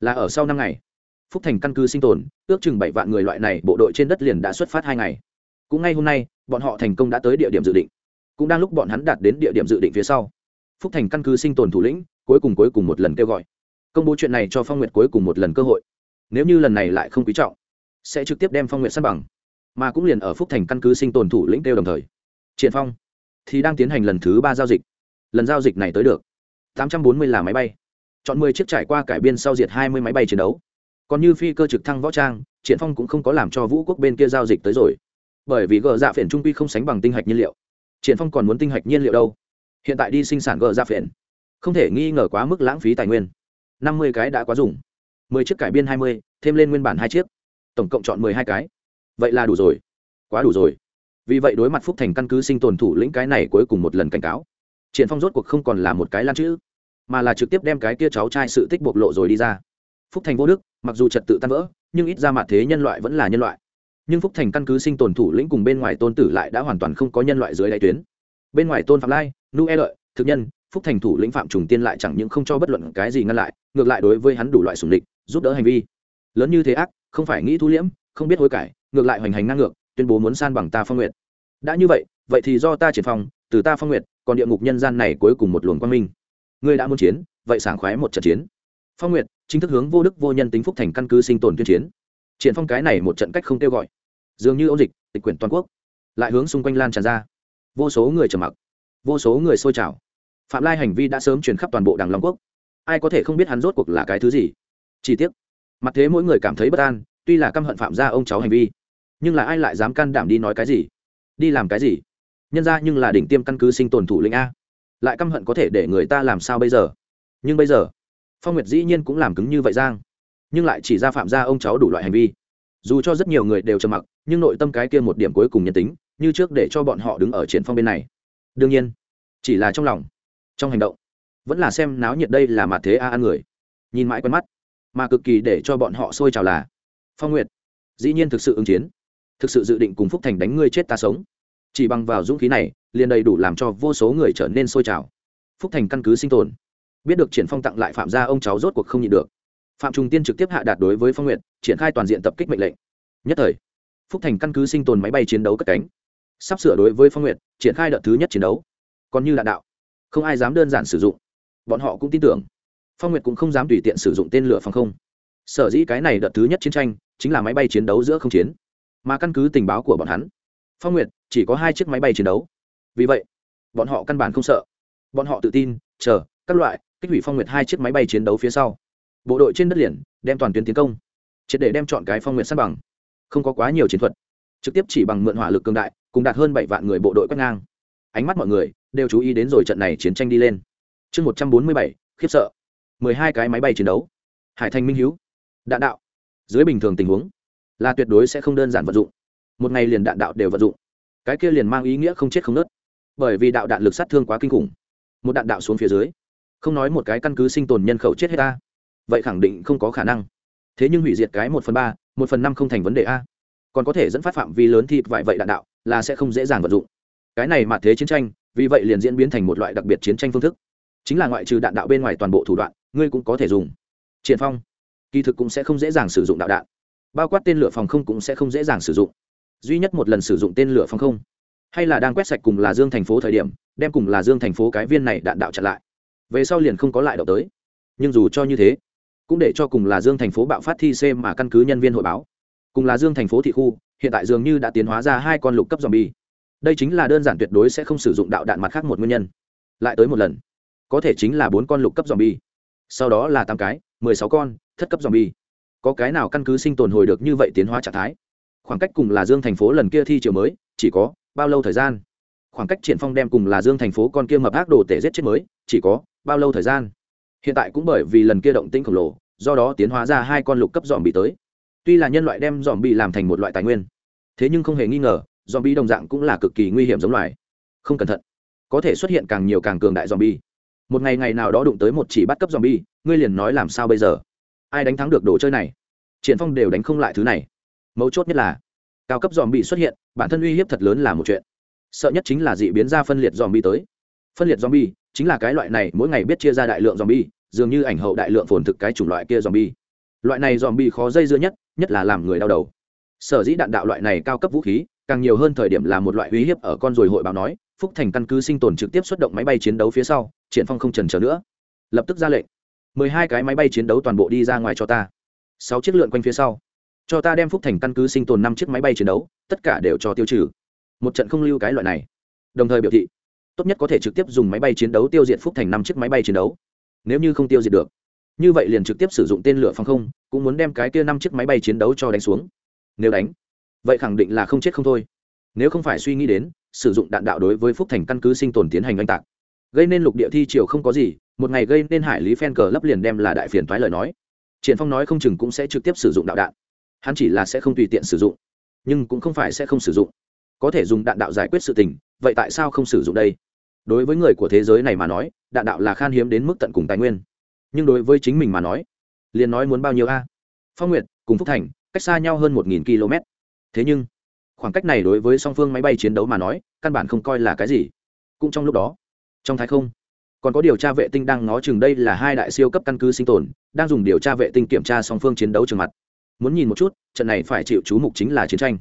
là ở sau năm ngày. Phúc thành căn cứ sinh tồn, ước chừng bảy vạn người loại này, bộ đội trên đất liền đã xuất phát hai ngày. Cũng ngay hôm nay, bọn họ thành công đã tới địa điểm dự định. Cũng đang lúc bọn hắn đạt đến địa điểm dự định phía sau phúc thành căn cứ sinh tồn thủ lĩnh, cuối cùng cuối cùng một lần kêu gọi. Công bố chuyện này cho phong nguyệt cuối cùng một lần cơ hội. Nếu như lần này lại không quý trọng, sẽ trực tiếp đem phong nguyệt sát bằng, mà cũng liền ở phúc thành căn cứ sinh tồn thủ lĩnh kêu đồng thời. Triển phong thì đang tiến hành lần thứ ba giao dịch. Lần giao dịch này tới được. Tám trăm bốn mươi là máy bay. Chọn mười chiếc trải qua cải biên sau diệt hai mươi máy bay chiến đấu. Còn như phi cơ trực thăng võ trang, triển phong cũng không có làm cho vũ quốc bên kia giao dịch tới rồi. Bởi vì gờ dạ phiền trung quy không sánh bằng tinh hạch nhiên liệu. Triển phong còn muốn tinh hạch nhiên liệu đâu? Hiện tại đi sinh sản gờ ra phiền không thể nghi ngờ quá mức lãng phí tài nguyên. Năm mươi cái đã quá dùng. mười chiếc cải biên hai mươi, thêm lên nguyên bản hai chiếc. Tổng cộng chọn mười hai cái. Vậy là đủ rồi. Quá đủ rồi. Vì vậy đối mặt phúc thành căn cứ sinh tồn thủ lĩnh cái này cuối cùng một lần cảnh cáo. Triển phong rốt cuộc không còn là một cái lan chữ, mà là trực tiếp đem cái kia cháu trai sự tích bộc lộ rồi đi ra. Phúc thành vô đức, mặc dù trật tự tan vỡ, nhưng ít ra mặt thế nhân loại vẫn là nhân loại. Nhưng phúc thành căn cứ sinh tồn thủ lĩnh cùng bên ngoài tôn tử lại đã hoàn toàn không có nhân loại dưới đại tuyến. Bên ngoài tôn phạm lai nu e lợi thực nhân, phúc thành thủ lĩnh phạm trùng tiên lại chẳng những không cho bất luận cái gì ngăn lại, ngược lại đối với hắn đủ loại sủng địch giúp đỡ hành vi. Lớn như thế ác, không phải nghĩ thu liễm, không biết hối cải, ngược lại hoành hành ngang ngược, tuyên bố muốn san bằng ta phong nguyệt. Đã như vậy vậy thì do ta triển phong từ ta phong nguyệt, còn địa ngục nhân gian này cuối cùng một luồng quang minh. Ngươi đã muốn chiến, vậy sảng khoái một trận chiến. Phong nguyệt, chính thức hướng vô đức vô nhân tính phúc thành căn cứ sinh tồn tuyên chiến. Triển phong cái này một trận cách không kêu gọi. Dường như ôn dịch, tịch quyển toàn quốc. Lại hướng xung quanh lan tràn ra. Vô số người trầm mặc vô số người xôi trào. Phạm lai hành vi đã sớm truyền khắp toàn bộ đảng long quốc. Ai có thể không biết hắn rốt cuộc là cái thứ gì? Chi tiết mặt thế mỗi người cảm thấy bất an, tuy là căm hận phạm gia ông cháu hành vi, nhưng là ai lại dám can đảm đi nói cái gì? Đi làm cái gì? Nhân ra nhưng là đỉnh tiêm căn cứ sinh tồn thủ lĩnh a. Lại căm hận có thể để người ta làm sao bây giờ? Nhưng bây giờ, phong nguyệt dĩ nhiên cũng làm cứng như vậy giang. Nhưng lại chỉ ra phạm ra ông cháu đủ loại hành vi. Dù cho rất nhiều người đều trầm mặc, nhưng nội tâm cái kia một điểm cuối cùng nhân tính, như trước để cho bọn họ đứng ở triển phong bên này đương nhiên, chỉ là trong lòng, trong hành động, vẫn là xem náo nhiệt đây là mặt thế a ăn người. Nhìn mãi quen mắt, mà cực kỳ để cho bọn họ sôi trào là, phong nguyệt, dĩ nhiên thực sự ứng chiến, thực sự dự định cùng phúc thành đánh ngươi chết ta sống. Chỉ bằng vào dũng khí này, liền đầy đủ làm cho vô số người trở nên sôi trào. Phúc thành căn cứ sinh tồn, biết được triển phong tặng lại phạm gia ông cháu rốt cuộc không nhịn được. Phạm trung tiên trực tiếp hạ đạt đối với phong nguyện triển khai toàn diện tập kích mệnh lệnh. Nhất thời, phúc thành căn cứ sinh tồn máy bay chiến đấu cất cánh sắp sửa đối với phong nguyện triển khai đợt thứ nhất chiến đấu. Còn như đạn đạo, không ai dám đơn giản sử dụng. Bọn họ cũng tin tưởng, phong nguyệt cũng không dám tùy tiện sử dụng tên lửa phòng không. Sở dĩ cái này đợt thứ nhất chiến tranh chính là máy bay chiến đấu giữa không chiến, mà căn cứ tình báo của bọn hắn, phong nguyệt chỉ có hai chiếc máy bay chiến đấu. Vì vậy, bọn họ căn bản không sợ. Bọn họ tự tin, chờ, các loại, kích hủy phong nguyệt hai chiếc máy bay chiến đấu phía sau. Bộ đội trên đất liền, đem toàn tuyến tiến công, triệt để đem chọn cái phong nguyệt sát bằng. Không có quá nhiều chiến thuật, trực tiếp chỉ bằng mượn hỏa lực cường đại cùng đạt hơn bảy vạn người bộ đội quét ngang. Ánh mắt mọi người đều chú ý đến rồi trận này chiến tranh đi lên. Chương một trăm bốn mươi bảy, khiếp sợ. mười hai cái máy bay chiến đấu. Hải thành minh hữu đạn đạo. Dưới bình thường tình huống, là tuyệt đối sẽ không đơn giản vận dụng. Một ngày liền đạn đạo đều vận dụng. Cái kia liền mang ý nghĩa không chết không nớt bởi vì đạo đạn lực sát thương quá kinh khủng. Một đạn đạo xuống phía dưới, không nói một cái căn cứ sinh tồn nhân khẩu chết hết ta. Vậy khẳng định không có khả năng. Thế nhưng hủy diệt cái một phần ba, một phần năm không thành vấn đề a. Còn có thể dẫn phát phạm vi lớn thịt vải vậy đạn đạo là sẽ không dễ dàng vận dụng. Cái này mà thế chiến tranh, vì vậy liền diễn biến thành một loại đặc biệt chiến tranh phương thức. Chính là ngoại trừ đạn đạo bên ngoài toàn bộ thủ đoạn, ngươi cũng có thể dùng. Triển phong, kỳ thực cũng sẽ không dễ dàng sử dụng đạo đạn. Bao quát tên lửa phòng không cũng sẽ không dễ dàng sử dụng. Duy nhất một lần sử dụng tên lửa phòng không, hay là đang quét sạch cùng là dương thành phố thời điểm, đem cùng là dương thành phố cái viên này đạn đạo chặn lại. Về sau liền không có lại động tới. Nhưng dù cho như thế, cũng để cho cùng là dương thành phố bạo phát thi c mà căn cứ nhân viên hội báo. Cùng là dương thành phố thị khu hiện tại dường như đã tiến hóa ra hai con lục cấp dòm bi đây chính là đơn giản tuyệt đối sẽ không sử dụng đạo đạn mặt khác một nguyên nhân. Lại tới một lần, có thể chính là bốn con lục cấp dòm bi sau đó là tám cái, mười sáu con, thất cấp dòm bi có cái nào căn cứ sinh tồn hồi được như vậy tiến hóa trạng thái? Khoảng cách cùng là dương thành phố lần kia thi chiều mới, chỉ có bao lâu thời gian? Khoảng cách triển phong đem cùng là dương thành phố con kia mập ác đồ tể giết chết mới, chỉ có bao lâu thời gian? Hiện tại cũng bởi vì lần kia động tĩnh khổng lồ, do đó tiến hóa ra hai con lục cấp dòm bị tới. Tuy là nhân loại đem dòm bị làm thành một loại tài nguyên thế nhưng không hề nghi ngờ dòm bi đồng dạng cũng là cực kỳ nguy hiểm giống loài. Không cẩn thận. Có thể xuất hiện càng nhiều càng cường đại dòm bi một ngày ngày nào đó đụng tới một chỉ bắt cấp dòm bi ngươi liền nói làm sao bây giờ? Ai đánh thắng được đồ chơi này? Triển phong đều đánh không lại thứ này. Mấu chốt nhất là, cao cấp dòm bị xuất hiện, bản thân uy hiếp thật lớn là một chuyện. Sợ nhất chính là dị biến ra phân liệt dòm bi tới. Phân liệt dòm bi chính là cái loại này, mỗi ngày biết chia ra đại lượng dòm bi dường như ảnh hậu đại lượng phồn thực cái chủng loại kia dòm bi loại này dòm bi khó dây dưa nhất nhất là làm người đau đầu sở dĩ đạn đạo loại này cao cấp vũ khí, càng nhiều hơn thời điểm là một loại uy hiếp ở con rồi hội báo nói, phúc thành căn cứ sinh tồn trực tiếp xuất động máy bay chiến đấu phía sau, triển phong không trần chờ nữa. Lập tức ra lệnh, mười hai cái máy bay chiến đấu toàn bộ đi ra ngoài cho ta. Sáu chiếc lượn quanh phía sau. Cho ta đem phúc thành căn cứ sinh tồn năm chiếc máy bay chiến đấu, tất cả đều cho tiêu trừ. Một trận không lưu cái loại này. Đồng thời biểu thị, tốt nhất có thể trực tiếp dùng máy bay chiến đấu tiêu diệt phúc thành năm chiếc máy bay chiến đấu. Nếu như không tiêu diệt được, như vậy liền trực tiếp sử dụng tên lửa phòng không, cũng muốn đem cái kia năm chiếc máy bay chiến đấu cho đánh xuống nếu đánh, vậy khẳng định là không chết không thôi. Nếu không phải suy nghĩ đến, sử dụng đạn đạo đối với phúc thành căn cứ sinh tồn tiến hành oanh tạc, gây nên lục địa thi triều không có gì, một ngày gây nên hải lý phen cờ lấp liền đem là đại phiền thoái lời nói. Triển phong nói không chừng cũng sẽ trực tiếp sử dụng đạo đạn. Hắn chỉ là sẽ không tùy tiện sử dụng, nhưng cũng không phải sẽ không sử dụng. Có thể dùng đạn đạo giải quyết sự tình, vậy tại sao không sử dụng đây? Đối với người của thế giới này mà nói, đạn đạo là khan hiếm đến mức tận cùng tài nguyên. Nhưng đối với chính mình mà nói, liền nói muốn bao nhiêu a? Phong nguyệt, cùng phúc thành cách xa nhau hơn một nghìn km. Thế nhưng, khoảng cách này đối với song phương máy bay chiến đấu mà nói, căn bản không coi là cái gì. Cũng trong lúc đó, trong thái không, còn có điều tra vệ tinh đang ngó chừng đây là hai đại siêu cấp căn cứ sinh tồn, đang dùng điều tra vệ tinh kiểm tra song phương chiến đấu trường mặt. Muốn nhìn một chút, trận này phải chịu chú mục chính là chiến tranh.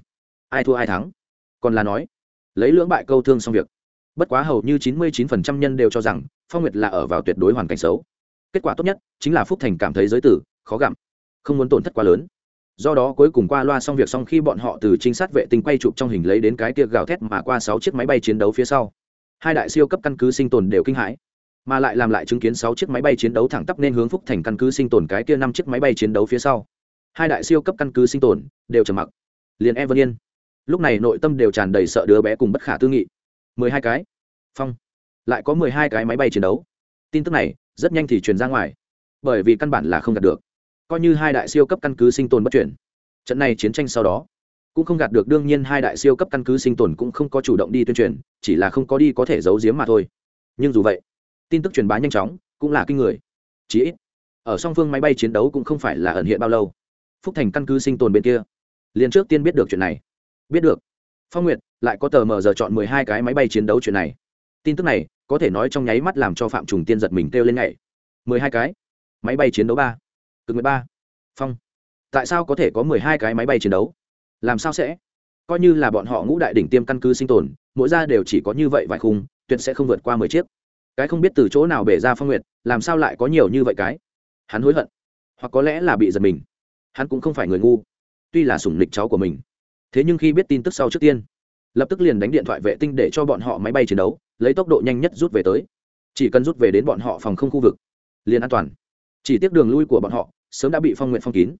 Ai thua ai thắng. Còn là nói, lấy lưỡng bại câu thương xong việc. Bất quá hầu như chín mươi chín phần trăm nhân đều cho rằng, phong nguyệt là ở vào tuyệt đối hoàn cảnh xấu. Kết quả tốt nhất chính là phúc thành cảm thấy giới tử, khó gặm. Không muốn tổn thất quá lớn do đó cuối cùng qua loa xong việc xong khi bọn họ từ trinh sát vệ tinh quay chụp trong hình lấy đến cái tiệc gào thét mà qua sáu chiếc máy bay chiến đấu phía sau. Hai đại siêu cấp căn cứ sinh tồn đều kinh hãi, mà lại làm lại chứng kiến sáu chiếc máy bay chiến đấu thẳng tắp nên hướng phúc thành căn cứ sinh tồn cái kia năm chiếc máy bay chiến đấu phía sau. Hai đại siêu cấp căn cứ sinh tồn đều trầm mặc. Liền e vân yên. Lúc này nội tâm đều tràn đầy sợ đứa bé cùng bất khả tư nghị. Mười hai cái. Phong. Lại có mười hai cái máy bay chiến đấu. Tin tức này rất nhanh thì truyền ra ngoài, bởi vì căn bản là không đạt được coi như hai đại siêu cấp căn cứ sinh tồn bất chuyển. Trận này chiến tranh sau đó, cũng không gạt được đương nhiên hai đại siêu cấp căn cứ sinh tồn cũng không có chủ động đi tuyên truyền, chỉ là không có đi có thể giấu giếm mà thôi. Nhưng dù vậy, tin tức truyền bá nhanh chóng, cũng là kinh người. Chí ít, ở song phương máy bay chiến đấu cũng không phải là ẩn hiện bao lâu. Phúc thành căn cứ sinh tồn bên kia, liền trước tiên biết được chuyện này. Biết được, phong nguyệt lại có tờ mờ giờ chọn mười hai cái máy bay chiến đấu chuyện này. Tin tức này, có thể nói trong nháy mắt làm cho phạm trùng tiên giật mình kêu lên ngày mười hai cái, máy bay chiến đấu ba cực mười ba. Phong. Tại sao có thể có mười hai cái máy bay chiến đấu? Làm sao sẽ? Coi như là bọn họ ngũ đại đỉnh tiêm căn cứ sinh tồn, mỗi ra đều chỉ có như vậy vài khung, tuyệt sẽ không vượt qua mười chiếc. Cái không biết từ chỗ nào bể ra phong nguyệt, làm sao lại có nhiều như vậy cái? Hắn hối hận, hoặc có lẽ là bị giật mình. Hắn cũng không phải người ngu, tuy là sủng lịch cháu của mình. Thế nhưng khi biết tin tức sau trước tiên, lập tức liền đánh điện thoại vệ tinh để cho bọn họ máy bay chiến đấu, lấy tốc độ nhanh nhất rút về tới. Chỉ cần rút về đến bọn họ phòng không khu vực, liền an toàn chỉ tiếc đường lui của bọn họ sớm đã bị phong nguyện phong kín.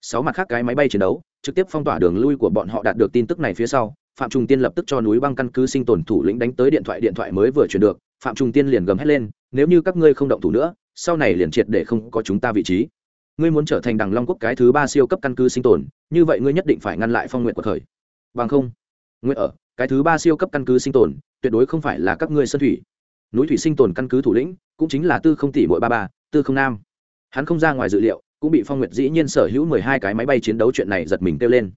Sáu mặt khác cái máy bay chiến đấu trực tiếp phong tỏa đường lui của bọn họ đạt được tin tức này phía sau, phạm trung tiên lập tức cho núi băng căn cứ sinh tồn thủ lĩnh đánh tới điện thoại điện thoại mới vừa chuyển được, phạm trung tiên liền gầm hét lên, nếu như các ngươi không động thủ nữa, sau này liền triệt để không có chúng ta vị trí. Ngươi muốn trở thành đằng long quốc cái thứ ba siêu cấp căn cứ sinh tồn, như vậy ngươi nhất định phải ngăn lại phong nguyện của thời. Bằng không nguyện ở, cái thứ ba siêu cấp căn cứ sinh tồn, tuyệt đối không phải là các ngươi sân thủy. Núi thủy sinh tồn căn cứ thủ lĩnh cũng chính là tư không tỷ mỗi ba ba, tư không nam hắn không ra ngoài dự liệu, cũng bị phong nguyệt dĩ nhiên sở hữu mười hai cái máy bay chiến đấu chuyện này giật mình kêu lên.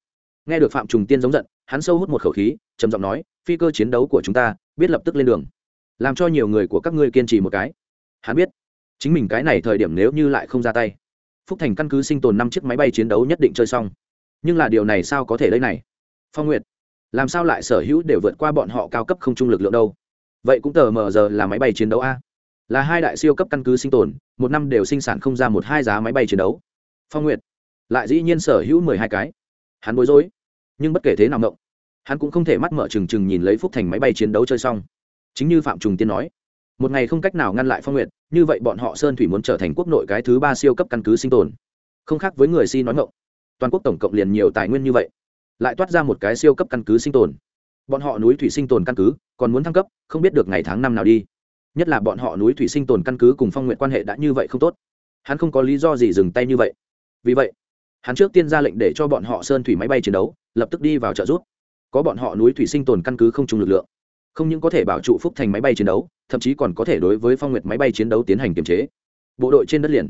Nghe được phạm trùng tiên giống giận, hắn sâu hút một khẩu khí, trầm giọng nói, phi cơ chiến đấu của chúng ta, biết lập tức lên đường. Làm cho nhiều người của các ngươi kiên trì một cái. Hắn biết, chính mình cái này thời điểm nếu như lại không ra tay, phúc thành căn cứ sinh tồn năm chiếc máy bay chiến đấu nhất định chơi xong. Nhưng là điều này sao có thể đây này? Phong nguyệt, làm sao lại sở hữu đều vượt qua bọn họ cao cấp không trung lực lượng đâu? Vậy cũng tờ mờ giờ là máy bay chiến đấu a là hai đại siêu cấp căn cứ sinh tồn, một năm đều sinh sản không ra một hai giá máy bay chiến đấu. Phong nguyệt, lại dĩ nhiên sở hữu mười hai cái. Hắn bối rối, nhưng bất kể thế nào ngộng, hắn cũng không thể mắt mở trừng trừng nhìn lấy phúc thành máy bay chiến đấu chơi xong. Chính như phạm trùng tiên nói, một ngày không cách nào ngăn lại phong nguyệt, như vậy bọn họ sơn thủy muốn trở thành quốc nội cái thứ ba siêu cấp căn cứ sinh tồn. Không khác với người si nói ngộng. Toàn quốc tổng cộng liền nhiều tài nguyên như vậy, lại toát ra một cái siêu cấp căn cứ sinh tồn. Bọn họ núi thủy sinh tồn căn cứ, còn muốn thăng cấp, không biết được ngày tháng năm nào đi nhất là bọn họ núi thủy sinh tồn căn cứ cùng phong nguyện quan hệ đã như vậy không tốt. Hắn không có lý do gì dừng tay như vậy. Vì vậy, hắn trước tiên ra lệnh để cho bọn họ sơn thủy máy bay chiến đấu, lập tức đi vào trợ giúp. Có bọn họ núi thủy sinh tồn căn cứ không chung lực lượng, không những có thể bảo trụ phúc thành máy bay chiến đấu, thậm chí còn có thể đối với phong nguyệt máy bay chiến đấu tiến hành kiềm chế. Bộ đội trên đất liền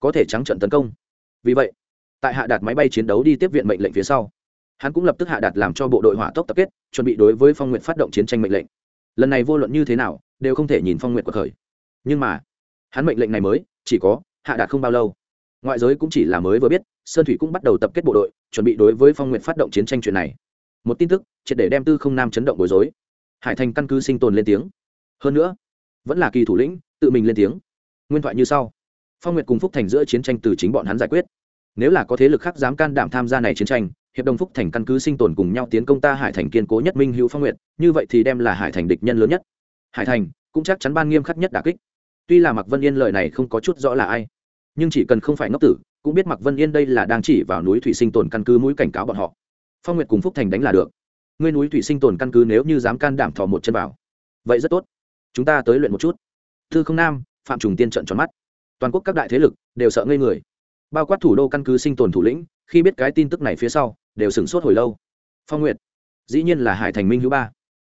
có thể trắng trận tấn công. Vì vậy, tại hạ đạt máy bay chiến đấu đi tiếp viện mệnh lệnh phía sau, hắn cũng lập tức hạ đạt làm cho bộ đội hỏa tốc tập kết, chuẩn bị đối với phong nguyện phát động chiến tranh mệnh lệnh. Lần này vô luận như thế nào đều không thể nhìn phong nguyện của khởi. Nhưng mà, hắn mệnh lệnh này mới, chỉ có hạ đạt không bao lâu. Ngoại giới cũng chỉ là mới vừa biết, sơn thủy cũng bắt đầu tập kết bộ đội, chuẩn bị đối với phong nguyện phát động chiến tranh chuyện này. Một tin tức, triệt để đem tư không nam chấn động bối rối. Hải thành căn cứ sinh tồn lên tiếng. Hơn nữa, vẫn là kỳ thủ lĩnh, tự mình lên tiếng. Nguyên thoại như sau. Phong nguyệt cùng phúc thành giữa chiến tranh từ chính bọn hắn giải quyết. Nếu là có thế lực khác dám can đảm tham gia này chiến tranh, hiệp đồng phúc thành căn cứ sinh tồn cùng nhau tiến công ta hải thành kiên cố nhất minh hữu phong nguyệt, như vậy thì đem là hải thành địch nhân lớn nhất hải thành, cũng chắc chắn ban nghiêm khắc nhất đà kích. Tuy là mạc vân yên lời này không có chút rõ là ai, nhưng chỉ cần không phải ngốc tử, cũng biết mạc vân yên đây là đang chỉ vào núi thủy sinh tồn căn cứ mũi cảnh cáo bọn họ. Phong nguyệt cùng phúc thành đánh là được. Ngươi núi thủy sinh tồn căn cứ nếu như dám can đảm thò một chân vào, vậy rất tốt. Chúng ta tới luyện một chút. Thư không nam, phạm trùng tiên trận tròn mắt. Toàn quốc các đại thế lực đều sợ ngây người. Bao quát thủ đô căn cứ sinh tồn thủ lĩnh, khi biết cái tin tức này phía sau, đều sửng sốt hồi lâu. Phong nguyệt, dĩ nhiên là hải thành minh hữu ba.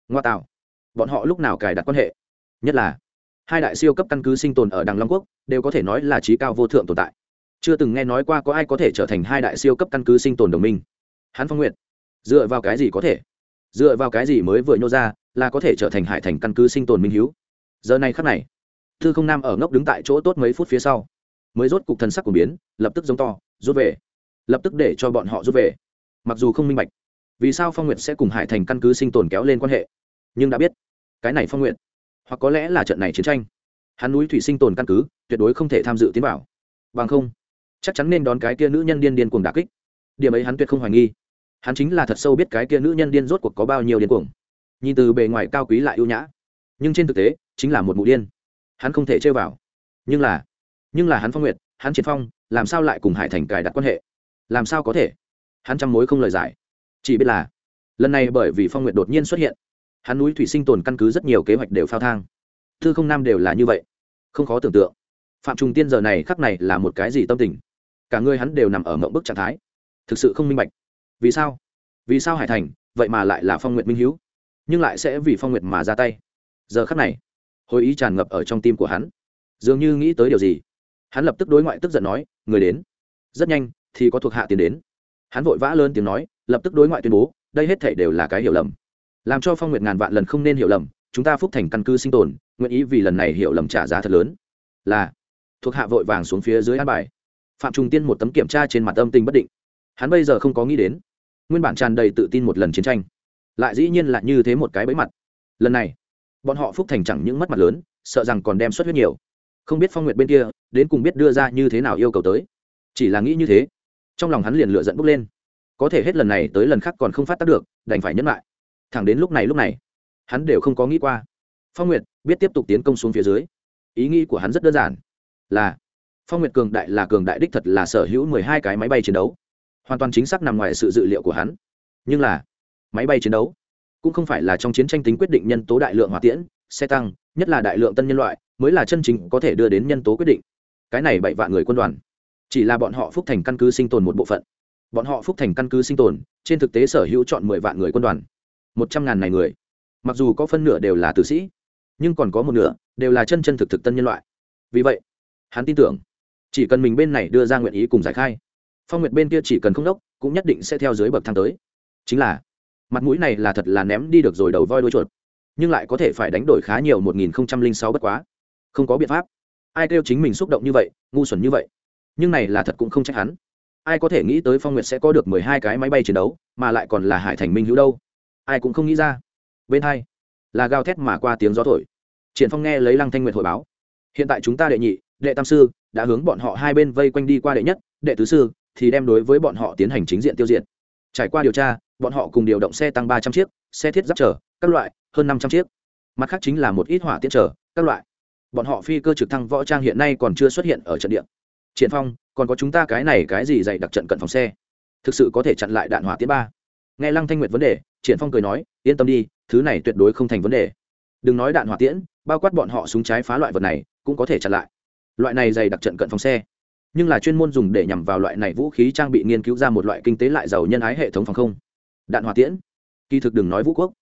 Ngoa tạo bọn họ lúc nào cài đặt quan hệ? Nhất là, hai đại siêu cấp căn cứ sinh tồn ở đằng long quốc, đều có thể nói là trí cao vô thượng tồn tại. Chưa từng nghe nói qua có ai có thể trở thành hai đại siêu cấp căn cứ sinh tồn đồng minh. Hắn phong nguyệt, dựa vào cái gì có thể? Dựa vào cái gì mới vừa nhô ra là có thể trở thành hải thành căn cứ sinh tồn minh h giờ này khắc này, thư không nam ở ngốc đứng tại chỗ tốt mấy phút phía sau, mới rốt cục thần sắc của biến, lập tức giống to, rút về. Lập tức để cho bọn họ rút về. Mặc dù không minh bạch, vì sao phong nguyệt sẽ cùng hải thành căn cứ sinh tồn kéo lên quan hệ, nhưng đã biết cái này phong nguyệt hoặc có lẽ là trận này chiến tranh. Hắn núi thủy sinh tồn căn cứ, tuyệt đối không thể tham dự tiến vào. Bằng không, chắc chắn nên đón cái kia nữ nhân điên điên cuồng đà kích. Điểm ấy hắn tuyệt không hoài nghi. Hắn chính là thật sâu biết cái kia nữ nhân điên rốt cuộc có bao nhiêu điên cuồng. Nhìn từ bề ngoài cao quý lại ưu nhã. Nhưng trên thực tế, chính là một mụ điên. Hắn không thể chơi vào. Nhưng là nhưng là hắn phong nguyệt hắn triển phong, làm sao lại cùng hải thành cài đặt quan hệ? Làm sao có thể? Hắn trăm mối không lời giải. Chỉ biết là, lần này bởi vì phong nguyệt đột nhiên xuất hiện hắn núi thủy sinh tồn căn cứ rất nhiều kế hoạch đều phao thang. Thư không nam đều là như vậy. Không khó tưởng tượng. Phạm trùng tiên giờ này khắc này là một cái gì tâm tình? Cả người hắn đều nằm ở mộng bức trạng thái. Thực sự không minh bạch. Vì sao? Vì sao hải thành, vậy mà lại là phong nguyện minh hữu nhưng lại sẽ vì phong nguyện mà ra tay. Giờ khắc này, hồi ý tràn ngập ở trong tim của hắn. Dường như nghĩ tới điều gì, hắn lập tức đối ngoại tức giận nói, người đến. Rất nhanh, thì có thuộc hạ tiến đến. Hắn vội vã lớn tiếng nói, lập tức đối ngoại tuyên bố, đây hết thể đều là cái hiểu lầm làm cho phong nguyệt ngàn vạn lần không nên hiểu lầm, chúng ta phúc thành căn cứ sinh tồn, nguyện ý vì lần này hiểu lầm trả giá thật lớn. Là, thuộc hạ vội vàng xuống phía dưới an bài. Phạm trung tiên một tấm kiểm tra trên mặt âm tình bất định. Hắn bây giờ không có nghĩ đến. Nguyên bản tràn đầy tự tin một lần chiến tranh, lại dĩ nhiên là như thế một cái bẫy mặt. Lần này, bọn họ phúc thành chẳng những mất mặt lớn, sợ rằng còn đem xuất huyết nhiều. Không biết phong nguyệt bên kia, đến cùng biết đưa ra như thế nào yêu cầu tới. Chỉ là nghĩ như thế, trong lòng hắn liền lựa dẫn bốc lên. Có thể hết lần này tới lần khác còn không phát tác được, đành phải nhấn lại thẳng đến lúc này lúc này, hắn đều không có nghĩ qua. Phong nguyệt biết tiếp tục tiến công xuống phía dưới. Ý nghĩ của hắn rất đơn giản, là phong nguyệt cường đại là cường đại đích thật là sở hữu mười hai cái máy bay chiến đấu. Hoàn toàn chính xác nằm ngoài sự dự liệu của hắn. Nhưng là, máy bay chiến đấu cũng không phải là trong chiến tranh tính quyết định nhân tố đại lượng hỏa tiễn, xe tăng, nhất là đại lượng tân nhân loại, mới là chân chính có thể đưa đến nhân tố quyết định. Cái này bảy vạn người quân đoàn, chỉ là bọn họ phúc thành căn cứ sinh tồn một bộ phận. Bọn họ phúc thành căn cứ sinh tồn, trên thực tế sở hữu chọn mười vạn người quân đoàn một trăm ngàn này người. Mặc dù có phân nửa đều là tử sĩ, nhưng còn có một nửa đều là chân chân thực thực tân nhân loại. Vì vậy, hắn tin tưởng, chỉ cần mình bên này đưa ra nguyện ý cùng giải khai, phong nguyệt bên kia chỉ cần không đốc, cũng nhất định sẽ theo dưới bậc thang tới. Chính là, mặt mũi này là thật là ném đi được rồi đầu voi đuôi chuột, nhưng lại có thể phải đánh đổi khá nhiều một nghìn không trăm linh sáu bất quá. Không có biện pháp. Ai kêu chính mình xúc động như vậy, ngu xuẩn như vậy? Nhưng này là thật cũng không trách hắn. Ai có thể nghĩ tới phong nguyệt sẽ có được mười hai cái máy bay chiến đấu, mà lại còn là hải thành minh hữu đâu? Ai cũng không nghĩ ra. Bên hai, là gào thét mà qua tiếng gió thổi. Triển phong nghe lấy lăng thanh nguyệt hồi báo. Hiện tại chúng ta đệ nhị, đệ tam sư, đã hướng bọn họ hai bên vây quanh đi qua đệ nhất, đệ tứ sư, thì đem đối với bọn họ tiến hành chính diện tiêu diệt. Trải qua điều tra, bọn họ cùng điều động xe tăng ba trăm chiếc, xe thiết giáp chở các loại, hơn năm trăm chiếc. Mặt khác chính là một ít hỏa tiễn chở các loại. Bọn họ phi cơ trực thăng võ trang hiện nay còn chưa xuất hiện ở trận địa. Triển phong, còn có chúng ta cái này cái gì dày đặc trận cận phòng xe? Thực sự có thể chặn lại đạn hỏa tiễn ba? Nghe lăng thanh nguyệt vấn đề, triển phong cười nói, yên tâm đi, thứ này tuyệt đối không thành vấn đề. Đừng nói đạn hỏa tiễn, bao quát bọn họ súng trái phá loại vật này, cũng có thể chặn lại. Loại này dày đặc trận cận phòng xe. Nhưng là chuyên môn dùng để nhằm vào loại này vũ khí trang bị nghiên cứu ra một loại kinh tế lại giàu nhân ái hệ thống phòng không. Đạn hỏa tiễn? Kỳ thực đừng nói vũ quốc.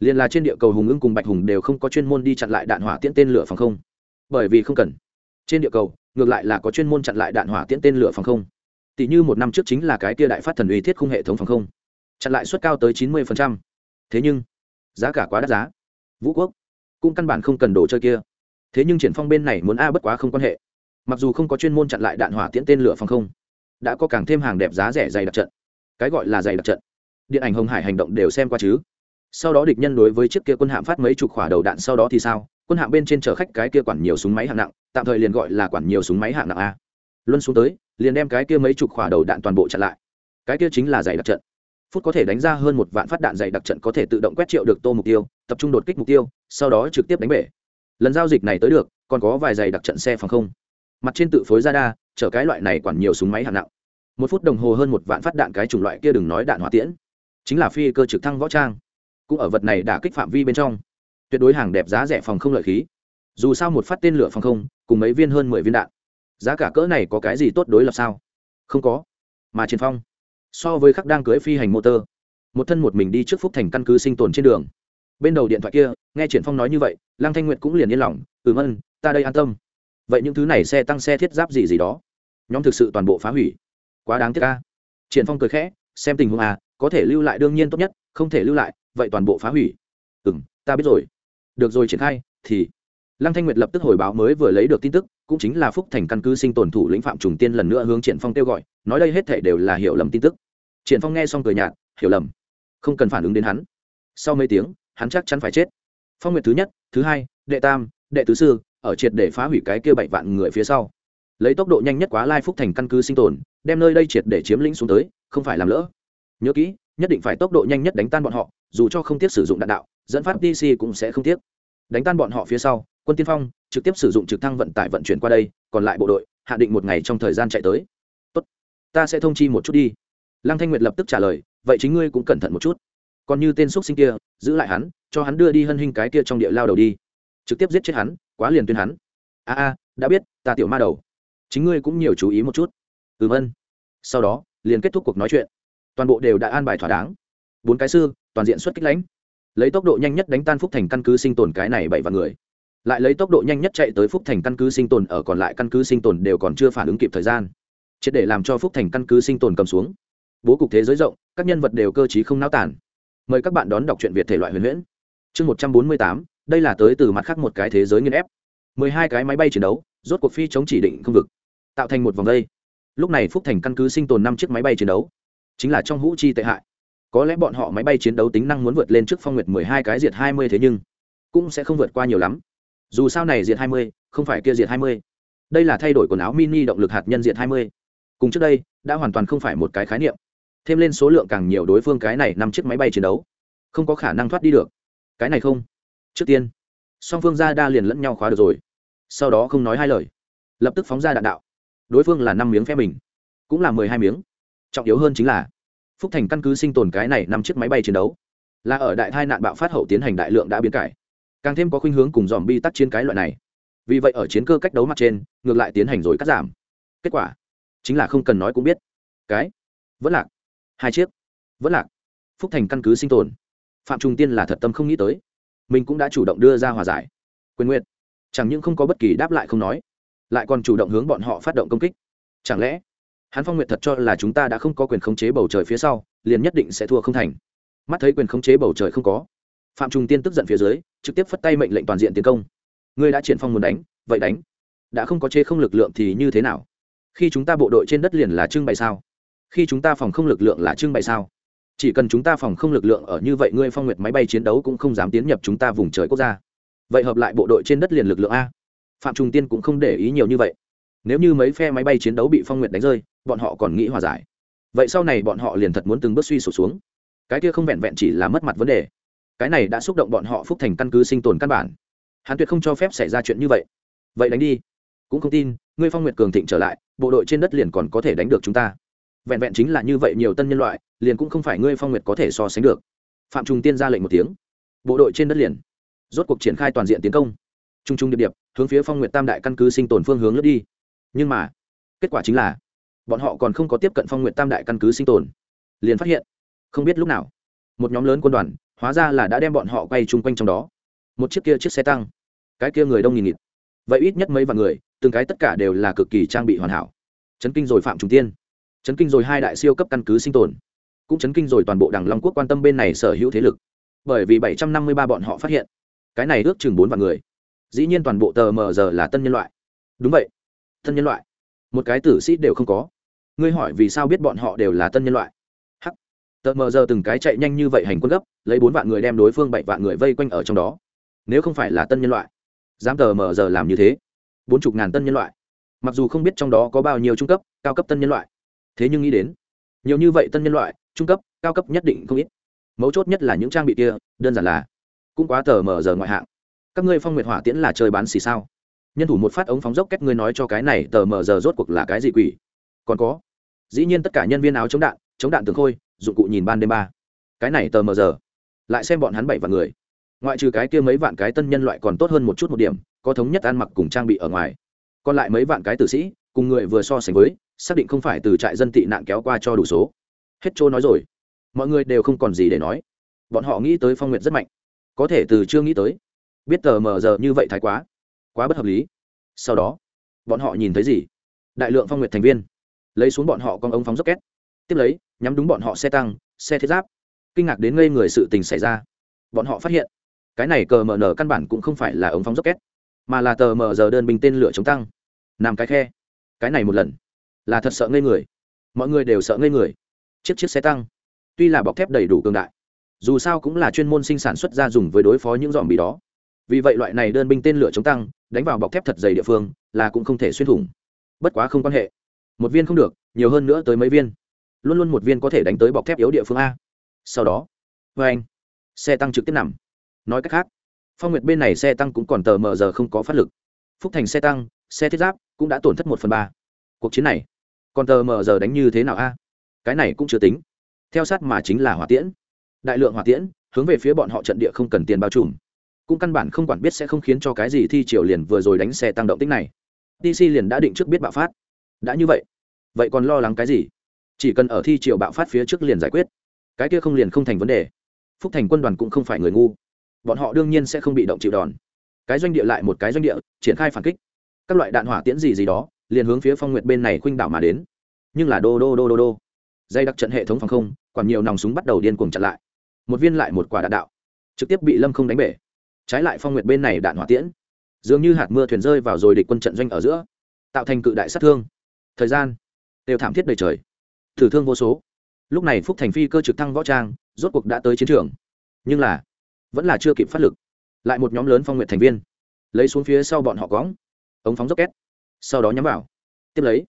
Liền là trên địa cầu hùng ưng cùng bạch hùng đều không có chuyên môn đi chặn lại đạn hỏa tiễn tên lửa phòng không. Bởi vì không cần. Trên địa cầu, ngược lại là có chuyên môn chặn lại đạn hỏa tiễn tên lửa phòng không. Tỷ như một năm trước chính là cái kia đại phát thần uy thiết khung hệ thống phòng không chặn lại suất cao tới chín mươi thế nhưng, giá cả quá đắt giá. Vũ quốc cũng căn bản không cần đồ chơi kia. Thế nhưng triển phong bên này muốn a bất quá không quan hệ. Mặc dù không có chuyên môn chặn lại đạn hỏa tiễn tên lửa phòng không, đã có càng thêm hàng đẹp giá rẻ dày đặc trận. Cái gọi là dày đặc trận. Điện ảnh hồng hải hành động đều xem qua chứ. Sau đó địch nhân đối với chiếc kia quân hạm phát mấy chục khỏa đầu đạn sau đó thì sao? Quân hạm bên trên chở khách cái kia quản nhiều súng máy hạng nặng, tạm thời liền gọi là quản nhiều súng máy hạng nặng a. Luân xuống tới, liền đem cái kia mấy chục khỏa đầu đạn toàn bộ chặn lại. Cái kia chính là dày đặc trận phút có thể đánh ra hơn một vạn phát đạn dày đặc trận có thể tự động quét triệu được tô mục tiêu, tập trung đột kích mục tiêu, sau đó trực tiếp đánh bể. Lần giao dịch này tới được, còn có vài dày đặc trận xe phòng không. Mặt trên tự phối ra đa, chở cái loại này quản nhiều súng máy hạng nặng. Một phút đồng hồ hơn một vạn phát đạn cái chủng loại kia đừng nói đạn hỏa tiễn. Chính là phi cơ trực thăng võ trang. Cũng ở vật này đã kích phạm vi bên trong. Tuyệt đối hàng đẹp giá rẻ phòng không lợi khí. Dù sao một phát tên lửa phòng không, cùng mấy viên hơn mười viên đạn. Giá cả cỡ này có cái gì tốt đối lập sao? Không có. Mà trên phong so với khắc đang cưới phi hành motor. Một thân một mình đi trước phúc thành căn cứ sinh tồn trên đường. Bên đầu điện thoại kia nghe triển phong nói như vậy lăng thanh nguyệt cũng liền yên lòng ừm ân ta đây an tâm. Vậy những thứ này xe tăng xe thiết giáp gì gì đó. Nhóm thực sự toàn bộ phá hủy. Quá đáng tiếc ca triển phong cười khẽ xem tình huống à có thể lưu lại đương nhiên tốt nhất không thể lưu lại vậy toàn bộ phá hủy. Ừm, ta biết rồi. Được rồi triển khai thì lăng thanh nguyệt lập tức hồi báo mới vừa lấy được tin tức, cũng chính là phúc thành căn cứ sinh tồn thủ lĩnh phạm trùng tiên lần nữa hướng triển phong kêu gọi, nói đây hết thể đều là hiểu lầm tin tức. Triển phong nghe xong cười nhạt, hiểu lầm. Không cần phản ứng đến hắn. Sau mấy tiếng, hắn chắc chắn phải chết. Phong nguyệt thứ nhất, thứ hai, đệ tam, đệ tứ sư, ở triệt để phá hủy cái kia bảy vạn người phía sau. Lấy tốc độ nhanh nhất quá lai phúc thành căn cứ sinh tồn, đem nơi đây triệt để chiếm lĩnh xuống tới, không phải làm lỡ. Nhớ kỹ, nhất định phải tốc độ nhanh nhất đánh tan bọn họ, dù cho không tiếc sử dụng đạn đạo, dẫn phát dc cũng sẽ không tiếc. Đánh tan bọn họ phía sau quân tiên phong trực tiếp sử dụng trực thăng vận tải vận chuyển qua đây, còn lại bộ đội, hạ định một ngày trong thời gian chạy tới. Tốt, ta sẽ thông chi một chút đi. Lăng thanh nguyệt lập tức trả lời, vậy chính ngươi cũng cẩn thận một chút. Còn như tên xúc sinh kia, giữ lại hắn, cho hắn đưa đi hân hình cái kia trong địa lao đầu đi. Trực tiếp giết chết hắn, quá liền tuyên hắn. A a, đã biết, ta tiểu ma đầu. Chính ngươi cũng nhiều chú ý một chút. Ừm ân sau đó, liền kết thúc cuộc nói chuyện. Toàn bộ đều đã an bài thỏa đáng. Bốn cái sư, toàn diện xuất kích lãnh. Lấy tốc độ nhanh nhất đánh tan phúc thành căn cứ sinh tồn cái này bảy vạn người lại lấy tốc độ nhanh nhất chạy tới phúc thành căn cứ sinh tồn, ở còn lại căn cứ sinh tồn đều còn chưa phản ứng kịp thời gian. Triệt để làm cho phúc thành căn cứ sinh tồn cầm xuống. Bố cục thế giới rộng, các nhân vật đều cơ t không náo tản mời các bạn đón đọc truyện việt thể loại huyền huyễn. Chương một trăm bốn mươi tám, đây là tới từ mặt khác một cái thế giới nghiên ép. mười hai cái máy bay chiến đấu, rốt cuộc phi chống chỉ định không vực. Tạo thành một vòng dây lúc này phúc thành căn cứ sinh tồn năm chiếc máy bay chiến đấu. Chính là trong hũ chi tệ hại. Có lẽ bọn họ máy bay chiến đấu tính năng muốn vượt lên trước phong nguyệt mười hai cái diệt hai mươi thế nhưng cũng sẽ không vượt qua nhiều lắm dù sao này diệt hai mươi, không phải kia diệt hai mươi. Đây là thay đổi quần áo mini động lực hạt nhân diệt hai mươi. Cùng trước đây, đã hoàn toàn không phải một cái khái niệm. Thêm lên số lượng càng nhiều đối phương cái này năm chiếc máy bay chiến đấu, không có khả năng thoát đi được. Cái này không. Trước tiên, song phương ra đa liền lẫn nhau khóa được rồi. Sau đó không nói hai lời. Lập tức phóng ra đạn đạo. Đối phương là năm miếng phe mình, cũng là mười hai miếng. Trọng yếu hơn chính là, phúc thành căn cứ sinh tồn cái này năm chiếc máy bay chiến đấu, là ở đại tai nạn bạo phát hậu tiến hành đại lượng đã biến cải càng thêm có khuynh hướng cùng dòm bi tắt chiến cái loại này. Vì vậy ở chiến cơ cách đấu mặt trên, ngược lại tiến hành rồi cắt giảm. Kết quả, chính là không cần nói cũng biết. Cái, vẫn lạc. Hai chiếc, vẫn lạc. Phúc thành căn cứ sinh tồn. Phạm trung tiên là thật tâm không nghĩ tới. Mình cũng đã chủ động đưa ra hòa giải. Quyền nguyện. Chẳng những không có bất kỳ đáp lại không nói, lại còn chủ động hướng bọn họ phát động công kích. Chẳng lẽ hắn phong nguyệt thật cho là chúng ta đã không có quyền khống chế bầu trời phía sau, liền nhất định sẽ thua không thành. Mắt thấy quyền khống chế bầu trời không có phạm trung tiên tức giận phía dưới, trực tiếp phất tay mệnh lệnh toàn diện tiến công. Ngươi đã triển phong muốn đánh, vậy đánh. Đã không có chế không lực lượng thì như thế nào? Khi chúng ta bộ đội trên đất liền là trưng bày sao? Khi chúng ta phòng không lực lượng là trưng bày sao? Chỉ cần chúng ta phòng không lực lượng ở như vậy, ngươi phong nguyệt máy bay chiến đấu cũng không dám tiến nhập chúng ta vùng trời quốc gia. Vậy hợp lại bộ đội trên đất liền lực lượng a. Phạm trung tiên cũng không để ý nhiều như vậy. Nếu như mấy phe máy bay chiến đấu bị phong nguyệt đánh rơi, bọn họ còn nghĩ hòa giải. Vậy sau này bọn họ liền thật muốn từng bước suy sụp xuống. Cái kia không vẹn vẹn chỉ là mất mặt vấn đề cái này đã xúc động bọn họ phúc thành căn cứ sinh tồn căn bản. Hắn tuyệt không cho phép xảy ra chuyện như vậy. Vậy đánh đi. Cũng không tin, ngươi phong nguyệt cường thịnh trở lại, bộ đội trên đất liền còn có thể đánh được chúng ta. Vẹn vẹn chính là như vậy nhiều tân nhân loại, liền cũng không phải ngươi phong nguyệt có thể so sánh được. Phạm trung tiên ra lệnh một tiếng. Bộ đội trên đất liền. Rốt cuộc triển khai toàn diện tiến công. T r u n g t r u n g điệp điệp, hướng phía phong nguyệt tam đại căn cứ sinh tồn phương hướng lướt đi. Nhưng mà, kết quả chính là, bọn họ còn không có tiếp cận phong nguyệt tam đại căn cứ sinh tồn. Liền phát hiện, không biết lúc nào, một nhóm lớn quân đoàn hóa ra là đã đem bọn họ quay chung quanh trong đó. Một chiếc kia chiếc xe tăng. Cái kia người đông nghìn nghịt. Vậy ít nhất mấy vạn người, từng cái tất cả đều là cực kỳ trang bị hoàn hảo. Chấn kinh rồi phạm trung tiên. Chấn kinh rồi hai đại siêu cấp căn cứ sinh tồn. Cũng chấn kinh rồi toàn bộ đảng long quốc quan tâm bên này sở hữu thế lực. Bởi vì bảy trăm năm mươi ba bọn họ phát hiện, cái này ước chừng bốn vạn người. Dĩ nhiên toàn bộ tờ mờ giờ là tân nhân loại. Đúng vậy. Tân nhân loại. Một cái tử sĩ đều không có. Ngươi hỏi vì sao biết bọn họ đều là tân nhân loại? Tờ mờ giờ từng cái chạy nhanh như vậy hành quân gấp, lấy bốn vạn người đem đối phương bảy vạn người vây quanh ở trong đó. Nếu không phải là tân nhân loại, dám tờ mờ giờ làm như thế, bốn chục ngàn tân nhân loại. Mặc dù không biết trong đó có bao nhiêu trung cấp, cao cấp tân nhân loại, thế nhưng nghĩ đến, nhiều như vậy tân nhân loại, trung cấp, cao cấp nhất định không ít. Mấu chốt nhất là những trang bị kia, đơn giản là, cũng quá tờ mờ giờ ngoại hạng. Các ngươi phong nguyệt hỏa tiễn là chơi bán xì sao? Nhân thủ một phát ống phóng dốc cách ngươi nói cho cái này tờ mờ giờ rốt cuộc là cái gì quỷ? Còn có, dĩ nhiên tất cả nhân viên áo chống đạn chống đạn tường khôi dụng cụ nhìn ban đêm ba. Cái này tờ mờ giờ. Lại xem bọn hắn bảy vạn người. Ngoại trừ cái kia mấy vạn cái tân nhân loại còn tốt hơn một chút một điểm, có thống nhất ăn mặc cùng trang bị ở ngoài. Còn lại mấy vạn cái tử sĩ, cùng người vừa so sánh với, xác định không phải từ trại dân tị nạn kéo qua cho đủ số. Hết trôi nói rồi. Mọi người đều không còn gì để nói. Bọn họ nghĩ tới phong nguyện rất mạnh. Có thể từ chưa nghĩ tới. Biết tờ mờ giờ như vậy thái quá. Quá bất hợp lý. Sau đó, bọn họ nhìn thấy gì? Đại lượng phong nguyện thành viên. Lấy xuống bọn họ con ống phóng rocket tiếp lấy, nhắm đúng bọn họ xe tăng, xe thiết giáp. Kinh ngạc đến ngây người sự tình xảy ra. Bọn họ phát hiện, cái này cờ mờ nở căn bản cũng không phải là ống phóng rocket, mà là tờ mờ giờ đơn bình tên lửa chống tăng. Nằm cái khe. Cái này một lần, là thật sợ ngây người. Mọi người đều sợ ngây người. Chiếc chiếc xe tăng, tuy là bọc thép đầy đủ cường đại, dù sao cũng là chuyên môn sinh sản xuất ra dùng với đối phó những dòm bị đó. Vì vậy loại này đơn binh tên lửa chống tăng, đánh vào bọc thép thật dày địa phương, là cũng không thể xuyên thủng. Bất quá không quan hệ. Một viên không được, nhiều hơn nữa tới mấy viên luôn luôn một viên có thể đánh tới bọc thép yếu địa phương a. Sau đó vê anh, xe tăng trực tiếp nằm. Nói cách khác, phong nguyệt bên này xe tăng cũng còn tờ mờ giờ không có phát lực. Phúc thành xe tăng, xe thiết giáp cũng đã tổn thất một phần ba. Cuộc chiến này, còn tờ mờ giờ đánh như thế nào a? Cái này cũng chưa tính. Theo sát mà chính là hỏa tiễn. Đại lượng hỏa tiễn, hướng về phía bọn họ trận địa không cần tiền bao trùm. Cũng căn bản không quản biết sẽ không khiến cho cái gì thi triều liền vừa rồi đánh xe tăng động tích này. Dc liền đã định trước biết bạo phát. Đã như vậy vậy còn lo lắng cái gì? Chỉ cần ở thi triều bạo phát phía trước liền giải quyết. Cái kia không liền không thành vấn đề. Phúc thành quân đoàn cũng không phải người ngu. Bọn họ đương nhiên sẽ không bị động chịu đòn. Cái doanh địa lại một cái doanh địa, triển khai phản kích. Các loại đạn hỏa tiễn gì gì đó, liền hướng phía phong nguyệt bên này khuynh đảo mà đến. Nhưng là đô đô đô đô đô. Dây đặc trận hệ thống phòng không còn nhiều nòng súng bắt đầu điên cuồng chặn lại. Một viên lại một quả đạn đạo, trực tiếp bị lâm không đánh bể. Trái lại phong nguyệt bên này đạn hỏa tiễn. Dường như hạt mưa thuyền rơi vào rồi địch quân trận doanh ở giữa, tạo thành cự đại sát thương. Thời gian, đều thảm thiết đầy trời thử thương vô số. Lúc này phúc thành phi cơ trực thăng võ trang, rốt cuộc đã tới chiến trường. Nhưng là, vẫn là chưa kịp phát lực. Lại một nhóm lớn phong nguyện thành viên. Lấy xuống phía sau bọn họ cóng ống phóng rocket sau đó nhắm vào. Tiếp lấy,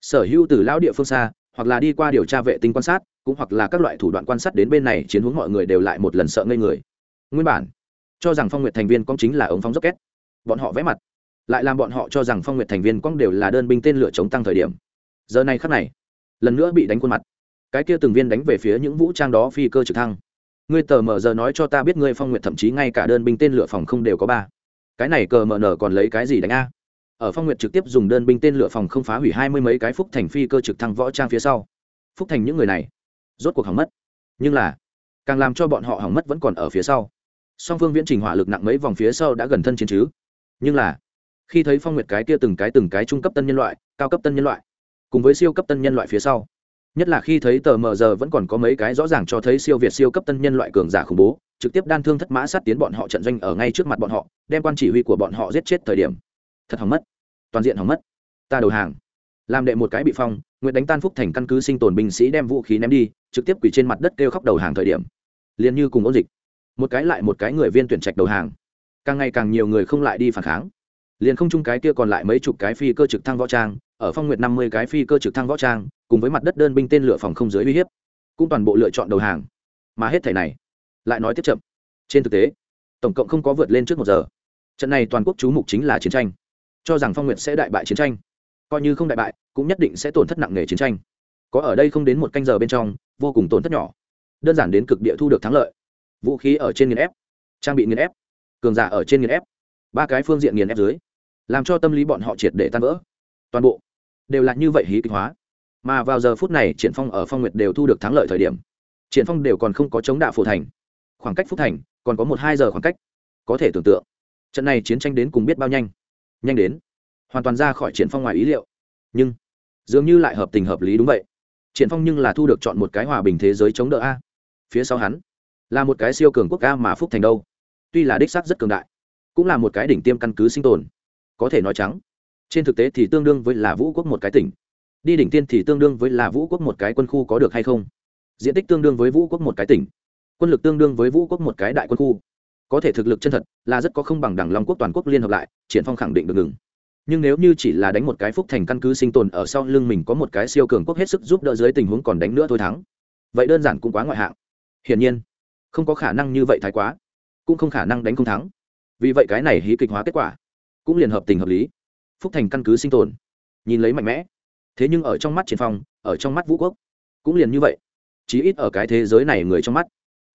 sở hữu từ lão địa phương xa, hoặc là đi qua điều tra vệ tinh quan sát, cũng hoặc là các loại thủ đoạn quan sát đến bên này, chiến hướng mọi người đều lại một lần sợ ngây người. Nguyên bản, cho rằng phong nguyệt thành viên con chính là ống phóng rocket bọn họ vẽ mặt, lại làm bọn họ cho rằng phong nguyệt thành viên con đều là đơn binh tên lửa chống tăng thời điểm. Giờ này khắc này lần nữa bị đánh khuôn mặt. Cái kia từng viên đánh về phía những vũ trang đó phi cơ trực thăng. Ngươi tờ mờ giờ nói cho ta biết ngươi phong nguyệt thậm chí ngay cả đơn binh tên lửa phòng không đều có ba. Cái này cờ mờ nở còn lấy cái gì đánh a? Ở phong nguyệt trực tiếp dùng đơn binh tên lửa phòng không phá hủy hai mươi mấy cái phúc thành phi cơ trực thăng võ trang phía sau. Phúc thành những người này, rốt cuộc hỏng mất. Nhưng là, càng làm cho bọn họ hỏng mất vẫn còn ở phía sau. Song phương viễn trình hỏa lực nặng mấy vòng phía sau đã gần thân chiến chứ. Nhưng là, khi thấy phong nguyệt cái kia từng cái từng cái trung cấp tân nhân loại, cao cấp tân nhân loại cùng với siêu cấp tân nhân loại phía sau. Nhất là khi thấy tờ mờ giờ vẫn còn có mấy cái rõ ràng cho thấy siêu việt siêu cấp tân nhân loại cường giả khủng bố, trực tiếp đan thương thất mã sát tiến bọn họ trận doanh ở ngay trước mặt bọn họ, đem quan chỉ huy của bọn họ giết chết thời điểm. Thật hỏng mất. Toàn diện hỏng mất. Ta đầu hàng. Làm đệ một cái bị phong nguyện đánh tan phúc thành căn cứ sinh tồn binh sĩ đem vũ khí ném đi, trực tiếp quỳ trên mặt đất kêu khóc đầu hàng thời điểm. Liền như cùng ôn dịch. Một cái lại một cái người viên tuyển trạch đầu hàng. Càng ngày càng nhiều người không lại đi phản kháng liền không chung cái kia còn lại mấy chục cái phi cơ trực thăng võ trang, ở phong nguyệt năm mươi cái phi cơ trực thăng võ trang, cùng với mặt đất đơn binh tên lửa phòng không dưới uy hiếp, cũng toàn bộ lựa chọn đầu hàng. Mà hết thẻ này, lại nói tiếp chậm. Trên thực tế, tổng cộng không có vượt lên trước một giờ. Trận này toàn quốc chú mục chính là chiến tranh. Cho rằng phong nguyệt sẽ đại bại chiến tranh. Coi như không đại bại, cũng nhất định sẽ tổn thất nặng nề chiến tranh. Có ở đây không đến một canh giờ bên trong, vô cùng tổn thất nhỏ. Đơn giản đến cực địa thu được thắng lợi. Vũ khí ở trên nghiền ép, trang bị nghiền ép, cường giả ở trên nghiền ép, ba cái phương diện nghiền ép dưới làm cho tâm lý bọn họ triệt để tan vỡ. Toàn bộ đều là như vậy hí kịch hóa. Mà vào giờ phút này, triển phong ở phong nguyệt đều thu được thắng lợi thời điểm. Triển phong đều còn không có chống đạo phổ thành. Khoảng cách phúc thành còn có một hai giờ khoảng cách. Có thể tưởng tượng, trận này chiến tranh đến cùng biết bao nhanh. Nhanh đến hoàn toàn ra khỏi triển phong ngoài ý liệu. Nhưng dường như lại hợp tình hợp lý đúng vậy. Triển phong nhưng là thu được chọn một cái hòa bình thế giới chống đỡ a. Phía sau hắn là một cái siêu cường quốc ca mà phúc thành đâu. Tuy là đích xác rất cường đại, cũng là một cái đỉnh tiêm căn cứ sinh tồn có thể nói trắng. Trên thực tế thì tương đương với là vũ quốc một cái tỉnh. Đi đỉnh tiên thì tương đương với là vũ quốc một cái quân khu có được hay không? Diện tích tương đương với vũ quốc một cái tỉnh. Quân lực tương đương với vũ quốc một cái đại quân khu. Có thể thực lực chân thật là rất có không bằng đẳng long quốc toàn quốc liên hợp lại, triển phong khẳng định được ngừng. Nhưng nếu như chỉ là đánh một cái phúc thành căn cứ sinh tồn ở sau lưng mình có một cái siêu cường quốc hết sức giúp đỡ dưới tình huống còn đánh nữa thôi thắng. Vậy đơn giản cũng quá ngoại hạng. Hiển nhiên, không có khả năng như vậy thái quá, cũng không khả năng đánh không thắng. Vì vậy cái này hí kịch hóa kết quả cũng liền hợp tình hợp lý. Phúc thành căn cứ sinh tồn. Nhìn lấy mạnh mẽ. Thế nhưng ở trong mắt triển phong, ở trong mắt vũ quốc, cũng liền như vậy. Chí ít ở cái thế giới này người trong mắt,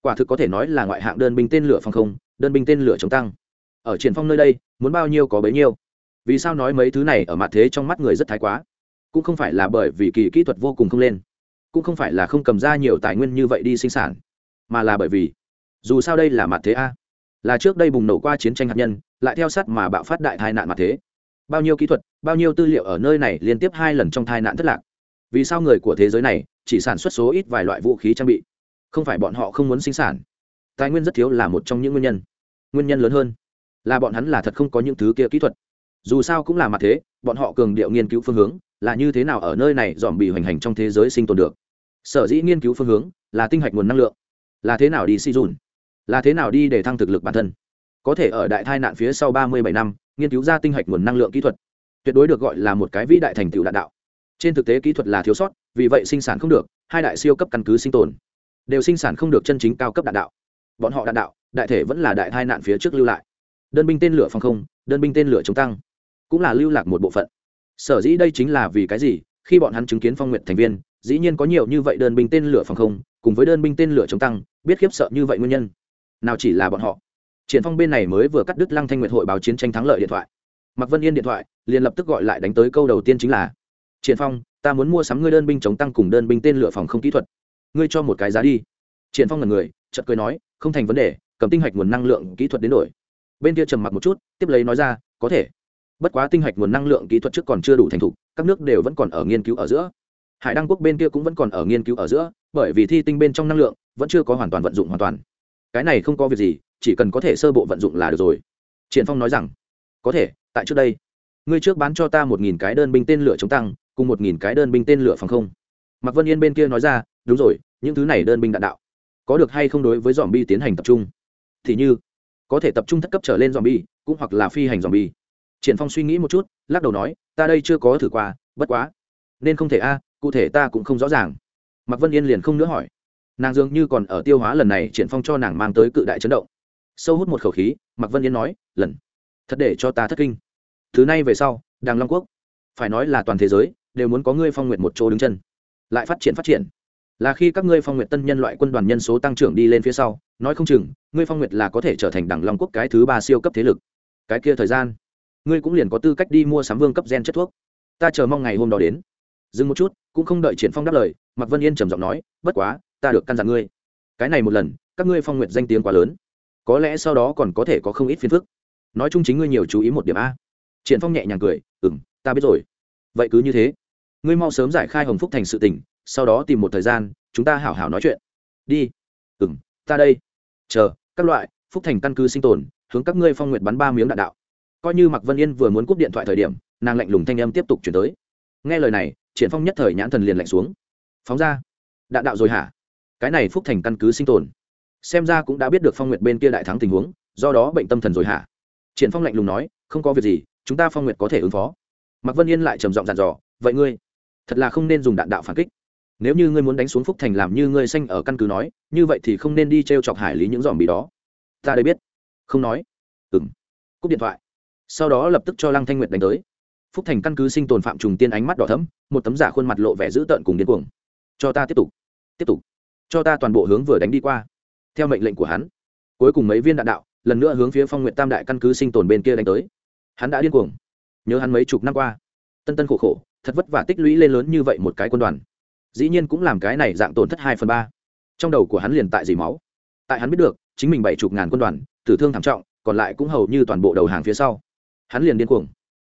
quả thực có thể nói là ngoại hạng đơn binh tên lửa phòng không, đơn binh tên lửa chống tăng. Ở triển phong nơi đây, muốn bao nhiêu có bấy nhiêu. Vì sao nói mấy thứ này ở mặt thế trong mắt người rất thái quá? Cũng không phải là bởi vì kỳ kỹ thuật vô cùng không lên. Cũng không phải là không cầm ra nhiều tài nguyên như vậy đi sinh sản, mà là bởi vì dù sao đây là mặt thế a là trước đây bùng nổ qua chiến tranh hạt nhân, lại theo sát mà bạo phát đại tai nạn mặt thế. Bao nhiêu kỹ thuật, bao nhiêu tư liệu ở nơi này liên tiếp hai lần trong tai nạn thất lạc. Vì sao người của thế giới này chỉ sản xuất số ít vài loại vũ khí trang bị? Không phải bọn họ không muốn sinh sản. Tài nguyên rất thiếu là một trong những nguyên nhân. Nguyên nhân lớn hơn là bọn hắn là thật không có những thứ kia kỹ thuật. Dù sao cũng là mặt thế, bọn họ cường điệu nghiên cứu phương hướng là như thế nào ở nơi này dòm bị hoành hành trong thế giới sinh tồn được. Sở dĩ nghiên cứu phương hướng là tinh hạch nguồn năng lượng. Là thế nào đi si dùn? Là thế nào đi để thăng thực lực bản thân? Có thể ở đại tai nạn phía sau ba mươi bảy năm, nghiên cứu ra tinh hạch nguồn năng lượng kỹ thuật, tuyệt đối được gọi là một cái vĩ đại thành tựu đạn đạo. Trên thực tế kỹ thuật là thiếu sót, vì vậy sinh sản không được, hai đại siêu cấp căn cứ sinh tồn đều sinh sản không được chân chính cao cấp đạn đạo. Bọn họ đạn đạo, đại thể vẫn là đại tai nạn phía trước lưu lại. Đơn binh tên lửa phòng không, đơn binh tên lửa chống tăng, cũng là lưu lạc một bộ phận. Sở dĩ đây chính là vì cái gì? Khi bọn hắn chứng kiến phong nguyện thành viên, dĩ nhiên có nhiều như vậy đơn binh tên lửa phòng không, cùng với đơn binh tên lửa chống tăng, biết khiếp sợ như vậy nguyên nhân nào chỉ là bọn họ. Triển phong bên này mới vừa cắt đứt lăng thanh nguyệt hội báo chiến tranh thắng lợi điện thoại. Mặc vân yên điện thoại, liền lập tức gọi lại đánh tới câu đầu tiên chính là, triển phong, ta muốn mua sắm ngươi đơn binh chống tăng cùng đơn binh tên lửa phòng không kỹ thuật. Ngươi cho một cái giá đi. Triển phong ngẩn người, chợt cười nói, không thành vấn đề, cầm tinh hạch nguồn năng lượng kỹ thuật đến đổi. Bên kia trầm mặc một chút, tiếp lấy nói ra, có thể. Bất quá tinh hạch nguồn năng lượng kỹ thuật trước còn chưa đủ thành thục, các nước đều vẫn còn ở nghiên cứu ở giữa. Hải đăng quốc bên kia cũng vẫn còn ở nghiên cứu ở giữa, bởi vì thi tinh bên trong năng lượng vẫn chưa có hoàn toàn vận dụng hoàn toàn cái này không có việc gì, chỉ cần có thể sơ bộ vận dụng là được rồi. Triển phong nói rằng, có thể, tại trước đây, ngươi trước bán cho ta một nghìn cái đơn binh tên lửa chống tăng, cùng một nghìn cái đơn binh tên lửa phòng không. Mạc vân yên bên kia nói ra, đúng rồi, những thứ này đơn binh đạn đạo, có được hay không đối với dòm bi tiến hành tập trung? Thì như, có thể tập trung thất cấp trở lên dòm bi cũng hoặc là phi hành dòm bi triển phong suy nghĩ một chút, lắc đầu nói, ta đây chưa có thử qua, bất quá. Nên không thể a, cụ thể ta cũng không rõ ràng. Mạc vân yên liền không nữa hỏi nàng dường như còn ở tiêu hóa lần này triển phong cho nàng mang tới cự đại chấn động. Sâu hút một khẩu khí, mạc vân yên nói, lần, thật để cho ta thất kinh. Thứ này về sau, đàng long quốc, phải nói là toàn thế giới, đều muốn có ngươi phong nguyệt một chỗ đứng chân. Lại phát triển phát triển. Là khi các ngươi phong nguyệt tân nhân loại quân đoàn nhân số tăng trưởng đi lên phía sau, nói không chừng, ngươi phong nguyệt là có thể trở thành đẳng long quốc cái thứ ba siêu cấp thế lực. Cái kia thời gian, ngươi cũng liền có tư cách đi mua sắm vương cấp gen chất thuốc. Ta chờ mong ngày hôm đó đến. Dừng một chút, cũng không đợi triển phong đáp lời, mạc vân yên trầm giọng nói, bất quá ta được căn dặn ngươi. Cái này một lần, các ngươi phong nguyệt danh tiếng quá lớn. Có lẽ sau đó còn có thể có không ít phiền phức. Nói chung chính ngươi nhiều chú ý một điểm a. Triển phong nhẹ nhàng cười, ừm, ta biết rồi. Vậy cứ như thế. Ngươi mau sớm giải khai hồng phúc thành sự tình, sau đó tìm một thời gian, chúng ta hảo hảo nói chuyện. Đi. Ừm, ta đây. Chờ, các loại, phúc thành căn cứ sinh tồn, hướng các ngươi phong nguyệt bắn ba miếng đạn đạo. Coi như mạc vân yên vừa muốn cúp điện thoại thời điểm, nàng lạnh lùng thanh âm tiếp tục chuyển tới. Nghe lời này, triển phong nhất thời nhãn thần liền lạnh xuống. Phóng ra. Đạn đạo rồi hả? Cái này phúc thành căn cứ sinh tồn. Xem ra cũng đã biết được phong nguyệt bên kia đại thắng tình huống, do đó bệnh tâm thần rồi hả? Triển phong lạnh lùng nói, không có việc gì, chúng ta phong nguyệt có thể ứng phó. Mạc vân yên lại trầm giọng dặn dò, vậy ngươi, thật là không nên dùng đạn đạo phản kích. Nếu như ngươi muốn đánh xuống phúc thành làm như ngươi xanh ở căn cứ nói, như vậy thì không nên đi t r e o chọc hải lý những dòm bị đó. Ta đây biết. Không nói. Ừng cúp điện thoại. Sau đó lập tức cho lăng thanh nguyệt đánh tới. Phúc thành căn cứ sinh tồn phạm trùng tiên ánh mắt đỏ thấm một tấm giả khuôn mặt lộ vẻ dữ tợn cùng điên cuồng. Cho ta tiếp tục. Tiếp tục cho ta toàn bộ hướng vừa đánh đi qua. Theo mệnh lệnh của hắn, cuối cùng mấy viên đạn đạo, lần nữa hướng phía phong nguyện tam đại căn cứ sinh tồn bên kia đánh tới. Hắn đã điên cuồng. Nhớ hắn mấy chục năm qua. Tân tân khổ khổ, thật vất vả tích lũy lên lớn như vậy một cái quân đoàn. Dĩ nhiên cũng làm cái này dạng tổn thất hai phần ba. Trong đầu của hắn liền tại dì máu. Tại hắn biết được, chính mình bảy chục ngàn quân đoàn, tử thương thảm trọng, còn lại cũng hầu như toàn bộ đầu hàng phía sau. Hắn liền điên cuồng.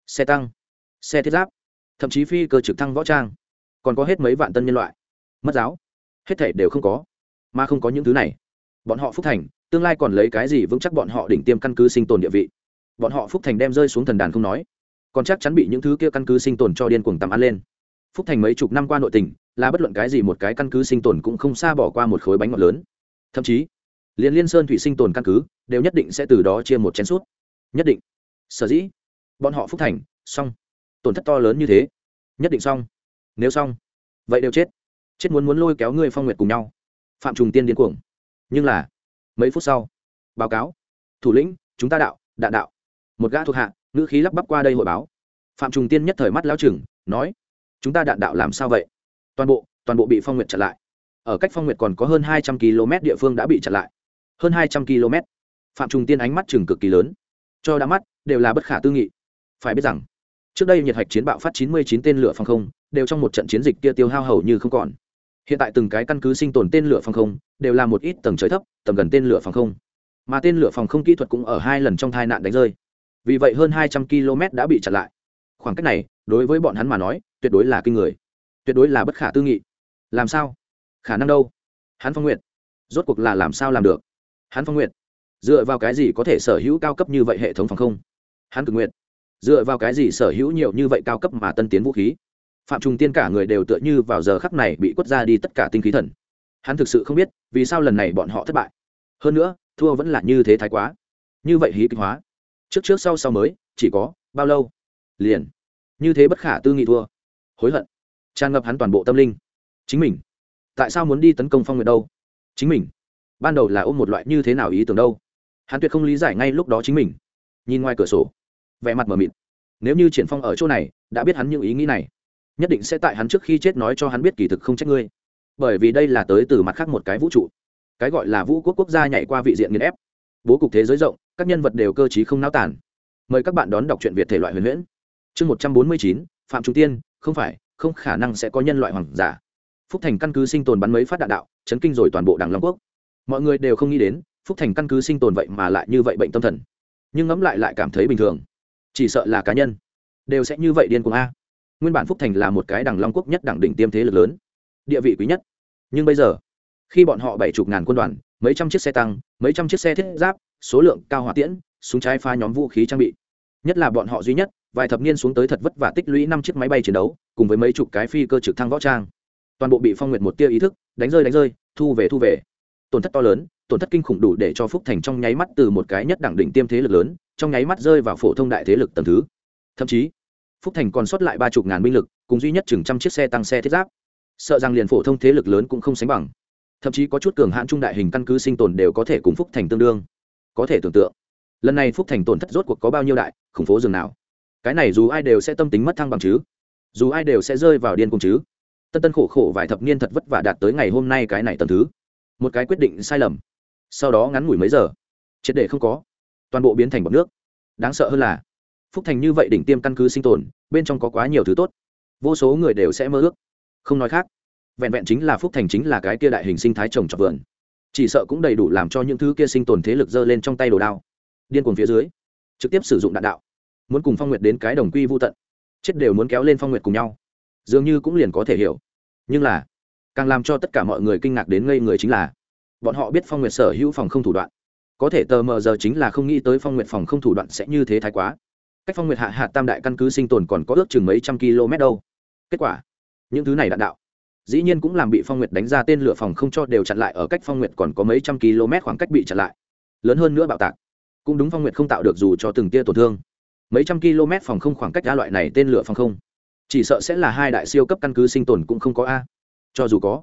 Xe tăng, xe thiết giáp, thậm chí phi cơ trực thăng võ trang. Còn có hết mấy vạn tân nhân loại. Mất giáo hết thể đều không có, mà không có những thứ này. Bọn họ phúc thành, tương lai còn lấy cái gì vững chắc bọn họ đỉnh tiêm căn cứ sinh tồn địa vị. Bọn họ phúc thành đem rơi xuống thần đàn không nói, còn chắc chắn bị những thứ kia căn cứ sinh tồn cho điên cuồng tầm ăn lên. Phúc thành mấy chục năm qua nội tình, là bất luận cái gì một cái căn cứ sinh tồn cũng không xa bỏ qua một khối bánh ngọt lớn. Thậm chí, liền liên sơn thủy sinh tồn căn cứ đều nhất định sẽ từ đó chia một chén suốt nhất định. Sở dĩ, bọn họ phúc thành, xong. Tổn thất to lớn như thế. Nhất định xong. Nếu xong, vậy đều chết chết muốn muốn lôi kéo ngươi phong nguyệt cùng nhau. Phạm trùng tiên điên cuồng. Nhưng là, mấy phút sau, báo cáo. Thủ lĩnh, chúng ta đạo, đạn đạo. Một gã thuộc hạ, ngữ khí lắp bắp qua đây hội báo. Phạm trùng tiên nhất thời mắt lao chừng, nói, chúng ta đạn đạo làm sao vậy? Toàn bộ toàn bộ bị phong nguyệt chặn lại. Ở cách phong nguyệt còn có hơn hai trăm km địa phương đã bị chặn lại. Hơn hai trăm km. Phạm trùng tiên ánh mắt chừng cực kỳ lớn. Cho đã mắt, đều là bất khả tư nghị. Phải biết rằng, trước đây nhiệt hạch chiến bạo phát chín mươi chín tên lửa phòng không, đều trong một trận chiến dịch kia tiêu hao hầu như không còn hiện tại từng cái căn cứ sinh tồn tên lửa phòng không, đều là một ít tầng trời thấp, tầm gần tên lửa phòng không. Mà tên lửa phòng không kỹ thuật cũng ở hai lần trong tai nạn đánh rơi. Vì vậy hơn hai trăm km đã bị chặn lại. Khoảng cách này, đối với bọn hắn mà nói, tuyệt đối là kinh người. Tuyệt đối là bất khả tư nghị. Làm sao? Khả năng đâu? Hắn phong nguyện rốt cuộc là làm sao làm được? Hắn phong nguyện dựa vào cái gì có thể sở hữu cao cấp như vậy hệ thống phòng không? Hắn cực nguyện dựa vào cái gì sở hữu nhiều như vậy cao cấp mà tân tiến vũ khí? Phạm trùng tiên cả người đều tựa như vào giờ khắc này bị quất ra đi tất cả tinh khí thần. Hắn thực sự không biết vì sao lần này bọn họ thất bại. Hơn nữa, thua vẫn là như thế thái quá. Như vậy hí kịch hóa. Trước trước sau sau mới, chỉ có bao lâu? Liền. Như thế bất khả tư nghị thua. Hối hận. Tràn ngập hắn toàn bộ tâm linh. Chính mình. Tại sao muốn đi tấn công phong nguyệt đâu? Chính mình. Ban đầu là ôm một loại như thế nào ý tưởng đâu? Hắn tuyệt không lý giải ngay lúc đó chính mình. Nhìn ngoài cửa sổ. Vẻ mặt mờ mịt. Nếu như triển phong ở chỗ này, đã biết hắn những ý nghĩ này nhất định sẽ tại hắn trước khi chết nói cho hắn biết kỳ thực không trách ngươi. Bởi vì đây là tới từ mặt khác một cái vũ trụ. Cái gọi là vũ quốc quốc gia nhảy qua vị diện nghiền ép. Bố cục thế giới rộng, các nhân vật đều cơ t không náo tàn. Mời các bạn đón đọc truyện việt thể loại huyền huyễn. Chương một trăm bốn mươi chín, phạm trung tiên, không phải, không khả năng sẽ có nhân loại hoàng giả. Phúc thành căn cứ sinh tồn bắn mấy phát đạn đạo, chấn kinh rồi toàn bộ đảng long quốc. Mọi người đều không nghĩ đến, phúc thành căn cứ sinh tồn vậy mà lại như vậy bệnh tâm thần. Nhưng ngẫm lại lại cảm thấy bình thường. Chỉ sợ là cá nhân. Đều sẽ như vậy điên cuồng a nguyên bản phúc thành là một cái đảng long quốc nhất đảng đỉnh tiêm thế lực lớn, địa vị quý nhất. Nhưng bây giờ, khi bọn họ bảy chục ngàn quân đoàn, mấy trăm chiếc xe tăng, mấy trăm chiếc xe thiết giáp, số lượng cao hỏa tiễn, súng trái pha nhóm vũ khí trang bị. Nhất là bọn họ duy nhất, vài thập niên xuống tới thật vất vả tích lũy năm chiếc máy bay chiến đấu, cùng với mấy chục cái phi cơ trực thăng võ trang. Toàn bộ bị phong nguyệt một tia ý thức, đánh rơi đánh rơi, thu về thu về. Tổn thất to lớn, tổn thất kinh khủng đủ để cho phúc thành trong nháy mắt từ một cái nhất đẳng đỉnh tiêm thế lực lớn, trong nháy mắt rơi vào phổ thông đại thế lực tầm thứ. Thậm chí phúc thành còn sót lại ba chục ngàn binh lực, cùng duy nhất chừng trăm chiếc xe tăng xe thiết giáp. Sợ rằng liền phổ thông thế lực lớn cũng không sánh bằng. Thậm chí có chút cường hãn trung đại hình căn cứ sinh tồn đều có thể cùng phúc thành tương đương. Có thể tưởng tượng, lần này phúc thành tổn thất rốt cuộc có bao nhiêu đại, khủng phố rừng nào. Cái này dù ai đều sẽ tâm tính mất thăng bằng chứ. Dù ai đều sẽ rơi vào điên cùng chứ. Tân tân khổ khổ vài thập niên thật vất vả đạt tới ngày hôm nay cái này tầm thứ. Một cái quyết định sai lầm. Sau đó ngắn ngủi mấy giờ, triệt để không có. Toàn bộ biến thành bọc nước. Đáng sợ hơn là phúc thành như vậy đỉnh tiêm căn cứ sinh tồn, bên trong có quá nhiều thứ tốt. Vô số người đều sẽ mơ ước. Không nói khác, vẹn vẹn chính là phúc thành chính là cái kia đại hình sinh thái trồng trọt vườn. Chỉ sợ cũng đầy đủ làm cho những thứ kia sinh tồn thế lực dơ lên trong tay đồ đao. Điên cuồng phía dưới, trực tiếp sử dụng đạn đạo. Muốn cùng phong nguyệt đến cái đồng quy vô tận, chết đều muốn kéo lên phong nguyệt cùng nhau. Dường như cũng liền có thể hiểu. Nhưng là, càng làm cho tất cả mọi người kinh ngạc đến ngây người chính là, bọn họ biết phong nguyệt sở hữu phòng không thủ đoạn. Có thể tờ mờ giờ chính là không nghĩ tới phong nguyệt phòng không thủ đoạn sẽ như thế thái quá cách phong nguyệt hạ hạ tam đại căn cứ sinh tồn còn có ước chừng mấy trăm km đâu. Kết quả, những thứ này đạn đạo, dĩ nhiên cũng làm bị phong nguyệt đánh ra tên lửa phòng không cho đều chặn lại ở cách phong nguyệt còn có mấy trăm km khoảng cách bị chặn lại. Lớn hơn nữa bạo tạc, cũng đúng phong nguyệt không tạo được dù cho từng tia tổn thương. Mấy trăm km phòng không khoảng cách đa loại này tên lửa phòng không, chỉ sợ sẽ là hai đại siêu cấp căn cứ sinh tồn cũng không có a. Cho dù có,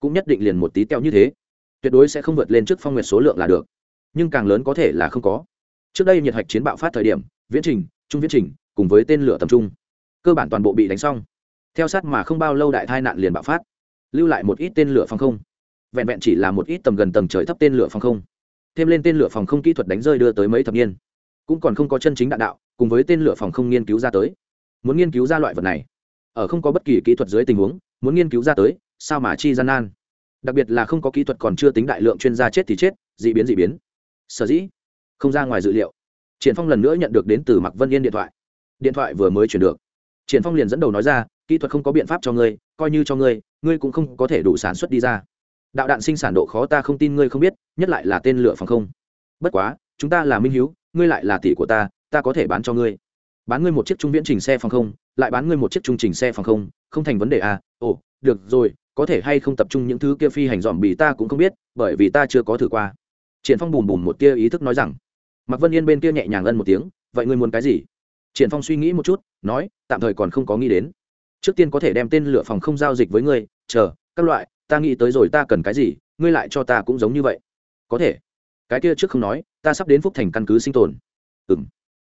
cũng nhất định liền một tí teo như thế. Tuyệt đối sẽ không vượt lên trước phong nguyệt số lượng là được. Nhưng càng lớn có thể là không có. Trước đây nhiệt hạch chiến bạo phát thời điểm, viễn trình trung viễn trình, cùng với tên lửa tầm trung. Cơ bản toàn bộ bị đánh xong. Theo sát mà không bao lâu đại tai nạn liền bạo phát. Lưu lại một ít tên lửa phòng không. Vẹn vẹn chỉ là một ít tầm gần tầng trời thấp tên lửa phòng không. Thêm lên tên lửa phòng không kỹ thuật đánh rơi đưa tới mấy thập niên. Cũng còn không có chân chính đạn đạo, cùng với tên lửa phòng không nghiên cứu ra tới. Muốn nghiên cứu ra loại vật này, ở không có bất kỳ kỹ thuật dưới tình huống, muốn nghiên cứu ra tới, sao mà chi gian nan? Đặc biệt là không có kỹ thuật còn chưa tính đại lượng chuyên gia chết thì chết d ị biến d ị biến. Sở dĩ không ra ngoài dự liệu triển phong lần nữa nhận được đến từ mạc vân yên điện thoại. Điện thoại vừa mới chuyển được. Triển phong liền dẫn đầu nói ra, kỹ thuật không có biện pháp cho ngươi, coi như cho ngươi ngươi cũng không có thể đủ sản xuất đi ra. Đạo đạn sinh sản độ khó ta không tin ngươi không biết, nhất lại là tên lửa phòng không. Bất quá, chúng ta là minh hiếu, ngươi lại là tỷ của ta ta có thể bán cho ngươi. Bán ngươi một chiếc trung viễn trình xe phòng không, lại bán ngươi một chiếc trung trình xe phòng không không thành vấn đề à ồ, được rồi, có thể hay không tập trung những thứ kia phi hành dòm bì ta cũng không biết, bởi vì ta chưa có thử qua. Triển phong bùm bùm một tia ý thức nói rằng mạc vân yên bên kia nhẹ nhàng ân một tiếng, vậy ngươi muốn cái gì? Triển phong suy nghĩ một chút, nói, tạm thời còn không có nghĩ đến. Trước tiên có thể đem tên lửa phòng không giao dịch với ngươi, chờ, các loại, ta nghĩ tới rồi, ta cần cái gì, ngươi lại cho ta cũng giống như vậy. Có thể. Cái kia trước không nói, ta sắp đến phúc thành căn cứ sinh tồn. Ừm.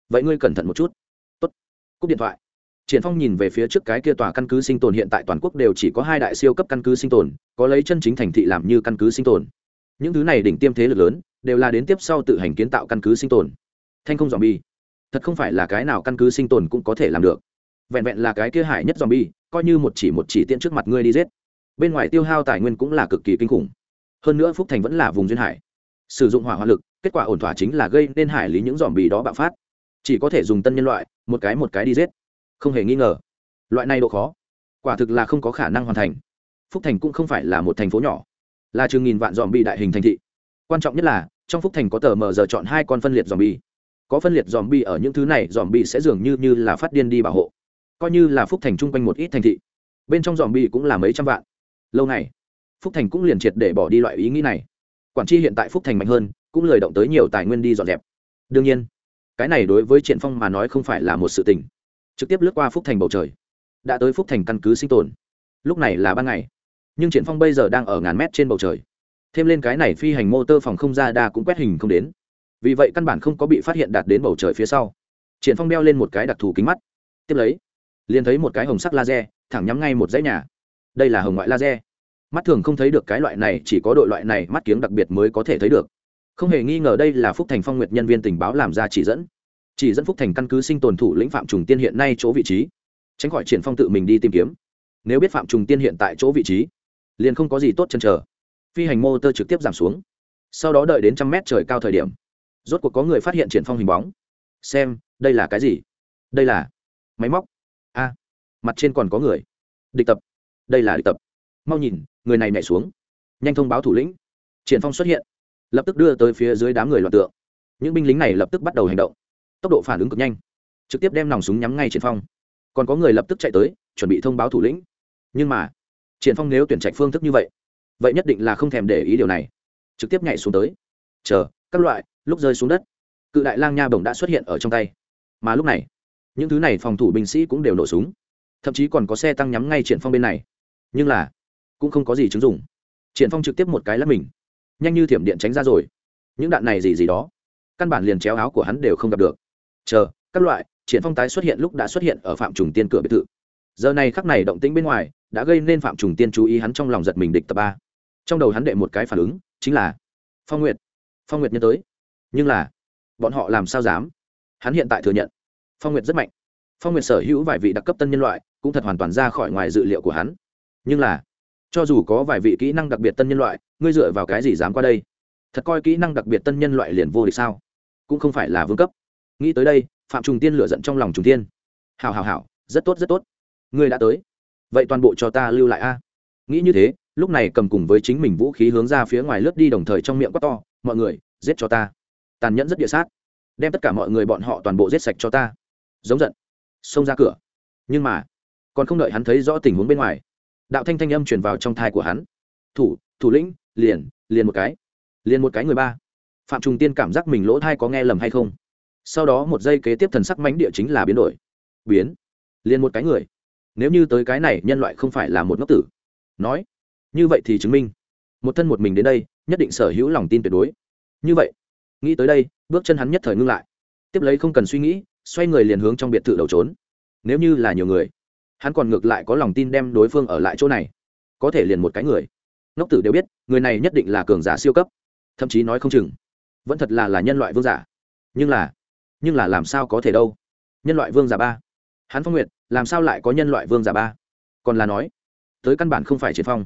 Vậy ngươi cẩn thận một chút. Tốt. Cúp điện thoại. Triển phong nhìn về phía trước cái kia tòa căn cứ sinh tồn, hiện tại toàn quốc đều chỉ có hai đại siêu cấp căn cứ sinh tồn, có lấy chân chính thành thị làm như căn cứ sinh tồn. Những thứ này đỉnh tiêm thế lực lớn đều là đến tiếp sau tự hành kiến tạo căn cứ sinh tồn. Thanh không dòm bi thật không phải là cái nào căn cứ sinh tồn cũng có thể làm được. Vẹn vẹn là cái kia hải nhất dòm bi coi như một chỉ một chỉ tiện trước mặt ngươi đi giết. Bên ngoài tiêu hao tài nguyên cũng là cực kỳ kinh khủng. Hơn nữa phúc thành vẫn là vùng duyên hải. Sử dụng hỏa hoa lực, kết quả ổn thỏa chính là gây nên hải lý những dòm bì đó bạo phát. Chỉ có thể dùng tân nhân loại, một cái một cái đi giết. Không hề nghi ngờ. Loại này độ khó, quả thực là không có khả năng hoàn thành. Phúc thành cũng không phải là một thành phố nhỏ. Là chừng nghìn vạn dòm bi đại hình thành thị quan trọng nhất là, trong phúc thành có tờ mờ giờ chọn hai con phân liệt dòm bi có phân liệt dòm bi ở những thứ này dòm bi sẽ dường như như là phát điên đi bảo hộ. Coi như là phúc thành chung quanh một ít thành thị, bên trong dòm bi cũng là mấy trăm vạn. Lâu này phúc thành cũng liền triệt để bỏ đi loại ý nghĩ này. Quản tri hiện tại phúc thành mạnh hơn, cũng lời động tới nhiều tài nguyên đi dọn dẹp. Đương nhiên, cái này đối với triển phong mà nói không phải là một sự tình. Trực tiếp lướt qua phúc thành bầu trời. Đã tới phúc thành căn cứ sinh tồn. Lúc này là ban ngày. Nhưng triển phong bây giờ đang ở ngàn mét trên bầu trời thêm lên cái này phi hành mô tơ phòng không ra đa cũng quét hình không đến. Vì vậy căn bản không có bị phát hiện đạt đến bầu trời phía sau. Triển phong đeo lên một cái đặc thù kính mắt. Tiếp lấy, liền thấy một cái hồng sắc laser, thẳng nhắm ngay một dãy nhà. Đây là hồng ngoại laser. Mắt thường không thấy được cái loại này, chỉ có đội loại này mắt kiếng đặc biệt mới có thể thấy được. Không hề nghi ngờ đây là phúc thành phong nguyệt nhân viên tình báo làm ra chỉ dẫn. Chỉ dẫn phúc thành căn cứ sinh tồn thủ lĩnh phạm trùng tiên hiện nay chỗ vị trí. Tránh khỏi triển phong tự mình đi tìm kiếm. Nếu biết phạm trùng tiên hiện tại chỗ vị trí, liền không có gì tốt chân chờ phi hành mô tơ trực tiếp giảm xuống. Sau đó đợi đến trăm mét trời cao thời điểm, rốt cuộc có người phát hiện triển phong hình bóng. Xem, đây là cái gì? Đây là máy móc. A, mặt trên còn có người. Địch tập. Đây là địch tập. Mau nhìn, người này nhảy xuống. Nhanh thông báo thủ lĩnh. Triển phong xuất hiện. Lập tức đưa tới phía dưới đám người loạn tượng. Những binh lính này lập tức bắt đầu hành động. Tốc độ phản ứng cực nhanh. Trực tiếp đem nòng súng nhắm ngay triển phong. Còn có người lập tức chạy tới, chuẩn bị thông báo thủ lĩnh. Nhưng mà, triển phong nếu tuyển trạch phương thức như vậy vậy nhất định là không thèm để ý điều này. Trực tiếp nhảy xuống tới. Chờ, các loại, lúc rơi xuống đất, cự đại lang nha bổng đã xuất hiện ở trong tay. Mà lúc này, những thứ này phòng thủ binh sĩ cũng đều nổ súng. Thậm chí còn có xe tăng nhắm ngay triển phong bên này. Nhưng là, cũng không có gì chứng dụng. Triển phong trực tiếp một cái lắp mình. Nhanh như thiểm điện tránh ra rồi. Những đạn này gì gì đó. Căn bản liền chéo áo của hắn đều không gặp được. Chờ, các loại, triển phong tái xuất hiện lúc đã xuất hiện ở phạm trùng tiên cửa biệt thự. Giờ này khắc này động tĩnh bên ngoài, đã gây nên phạm trùng tiên chú ý hắn trong lòng giật mình địch tập ba trong đầu hắn đệ một cái phản ứng, chính là, phong nguyệt phong nguyệt nhân tới. Nhưng là, bọn họ làm sao dám? Hắn hiện tại thừa nhận, phong nguyệt rất mạnh. Phong nguyệt sở hữu vài vị đặc cấp tân nhân loại cũng thật hoàn toàn ra khỏi ngoài dự liệu của hắn. Nhưng là, cho dù có vài vị kỹ năng đặc biệt tân nhân loại, ngươi dựa vào cái gì dám qua đây? Thật coi kỹ năng đặc biệt tân nhân loại liền vô địch sao? Cũng không phải là vương cấp. Nghĩ tới đây, phạm trùng tiên lựa giận trong lòng trùng tiên. Hào hào hào rất tốt rất tốt. Ngươi đã tới. Vậy toàn bộ cho ta lưu lại a. Nghĩ như thế lúc này cầm cùng với chính mình vũ khí hướng ra phía ngoài lướt đi đồng thời trong miệng quát to, mọi người, giết cho ta. Tàn nhẫn rất địa sát. Đem tất cả mọi người bọn họ toàn bộ giết sạch cho ta. Giống giận. Xông ra cửa. Nhưng mà, còn không đợi hắn thấy rõ tình huống bên ngoài, đạo thanh thanh âm truyền vào trong thai của hắn. Thủ thủ lĩnh, liền liền một cái, liền một cái người ba. Phạm trùng tiên cảm giác mình lỗ thai có nghe lầm hay không? Sau đó một giây kế tiếp thần sắc mánh địa chính là biến đổi. Biến. Liền một cái người. Nếu như tới cái này nhân loại không phải là một ngốc tử. Nói như vậy thì chứng minh, một thân một mình đến đây, nhất định sở hữu lòng tin tuyệt đối. Như vậy, nghĩ tới đây, bước chân hắn nhất thời ngưng lại. Tiếp lấy không cần suy nghĩ, xoay người liền hướng trong biệt thự đầu trốn. Nếu như là nhiều người, hắn còn ngược lại có lòng tin đem đối phương ở lại chỗ này. Có thể liền một cái người. Ngốc tử đều biết, người này nhất định là cường giả siêu cấp. Thậm chí nói không chừng, vẫn thật là là nhân loại vương giả. Nhưng là nhưng là làm sao có thể đâu? Nhân loại vương giả ba. Hắn phong nguyệt, làm sao lại có nhân loại vương giả ba? Còn là nói, tới căn bản không phải triển phong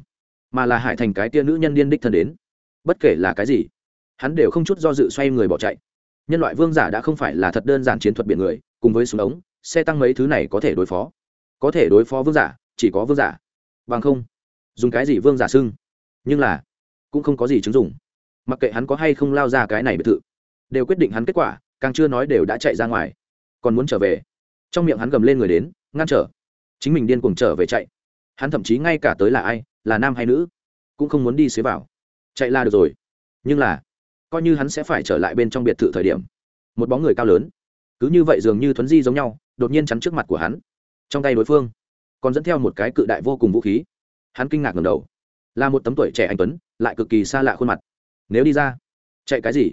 mà là hải thành cái tia nữ nhân điên đích thân đến. Bất kể là cái gì, hắn đều không chút do dự xoay người bỏ chạy. Nhân loại vương giả đã không phải là thật đơn giản chiến thuật biển người, cùng với súng ống, xe tăng mấy thứ này có thể đối phó. Có thể đối phó vương giả, chỉ có vương giả. Bằng không, dùng cái gì vương giả xưng? Nhưng là, cũng không có gì chứng dùng mặc kệ hắn có hay không lao ra cái này biệt thự, đều quyết định hắn kết quả, càng chưa nói đều đã chạy ra ngoài. Còn muốn trở về, trong miệng hắn gầm lên người đến, ngăn trở. Chính mình điên cuồng trở về chạy. Hắn thậm chí ngay cả tới là ai là nam hay nữ, cũng không muốn đi xế vào. Chạy là được rồi, nhưng là, coi như hắn sẽ phải trở lại bên trong biệt thự thời điểm, một bóng người cao lớn, cứ như vậy dường như thuấn di giống nhau, đột nhiên chắn trước mặt của hắn. Trong tay đối phương, còn dẫn theo một cái cự đại vô cùng vũ khí. Hắn kinh ngạc ngầm đầu, là một tấm tuổi trẻ anh tuấn, lại cực kỳ xa lạ khuôn mặt. Nếu đi ra, chạy cái gì?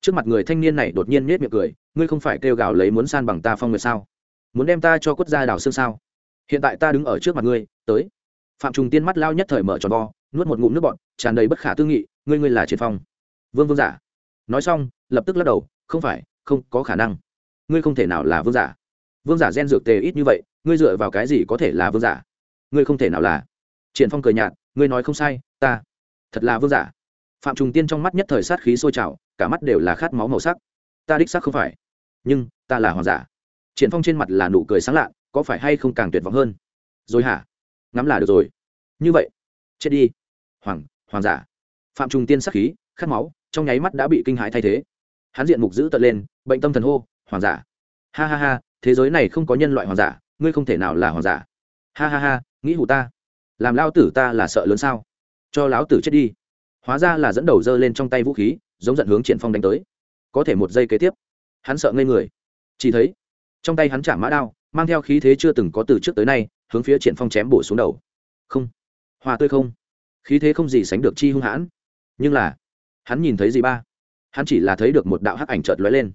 Trước mặt người thanh niên này đột nhiên nhét miệng cười, ngươi không phải kêu gào lấy muốn san bằng ta phong nguyệt sao? Muốn đem ta cho quất gia đảo xương sao? Hiện tại ta đứng ở trước mặt ngươi, tới phạm trùng tiên mắt lao nhất thời mở tròn vo, nuốt một ngụm nước bọn tràn đầy bất khả tư nghị, ngươi ngươi là triệt phong. Vương vương giả. Nói xong, lập tức lắc đầu, không phải, không có khả năng. Ngươi không thể nào là vương giả. Vương giả gen dược tề ít như vậy, ngươi dựa vào cái gì có thể là vương giả? Ngươi không thể nào là. Triển phong cười nhạt, ngươi nói không sai, ta thật là vương giả. Phạm trùng tiên trong mắt nhất thời sát khí sôi trào, cả mắt đều là khát máu màu sắc. Ta đích xác không phải, nhưng ta là hoàng giả. Triển phong trên mặt là nụ cười sáng lạ có phải hay không càng tuyệt vọng hơn? Rồi hả? Ngắm là được rồi. Như vậy, chết đi. Hoàng hoàng giả. Phạm trùng tiên sắc khí, khát máu, trong nháy mắt đã bị kinh hãi thay thế. Hắn diện mục giữ tận lên, bệnh tâm thần hô, hoàng giả. Ha ha ha, thế giới này không có nhân loại hoàng giả, ngươi không thể nào là hoàng giả. Ha ha ha, nghĩ hủ ta. Làm lao tử ta là sợ lớn sao? Cho lão tử chết đi. Hóa ra là dẫn đầu dơ lên trong tay vũ khí, giống dẫn hướng triển phong đánh tới. Có thể một giây kế tiếp, hắn sợ ngây người. Chỉ thấy, trong tay hắn chạm mã đao, mang theo khí thế chưa từng có từ trước tới nay hướng phía triển phong chém bổ xuống đầu. Không. Hòa tươi không. Khí thế không gì sánh được chi hung hãn. Nhưng là, hắn nhìn thấy gì ba? Hắn chỉ là thấy được một đạo hắc ảnh chợt lóe lên.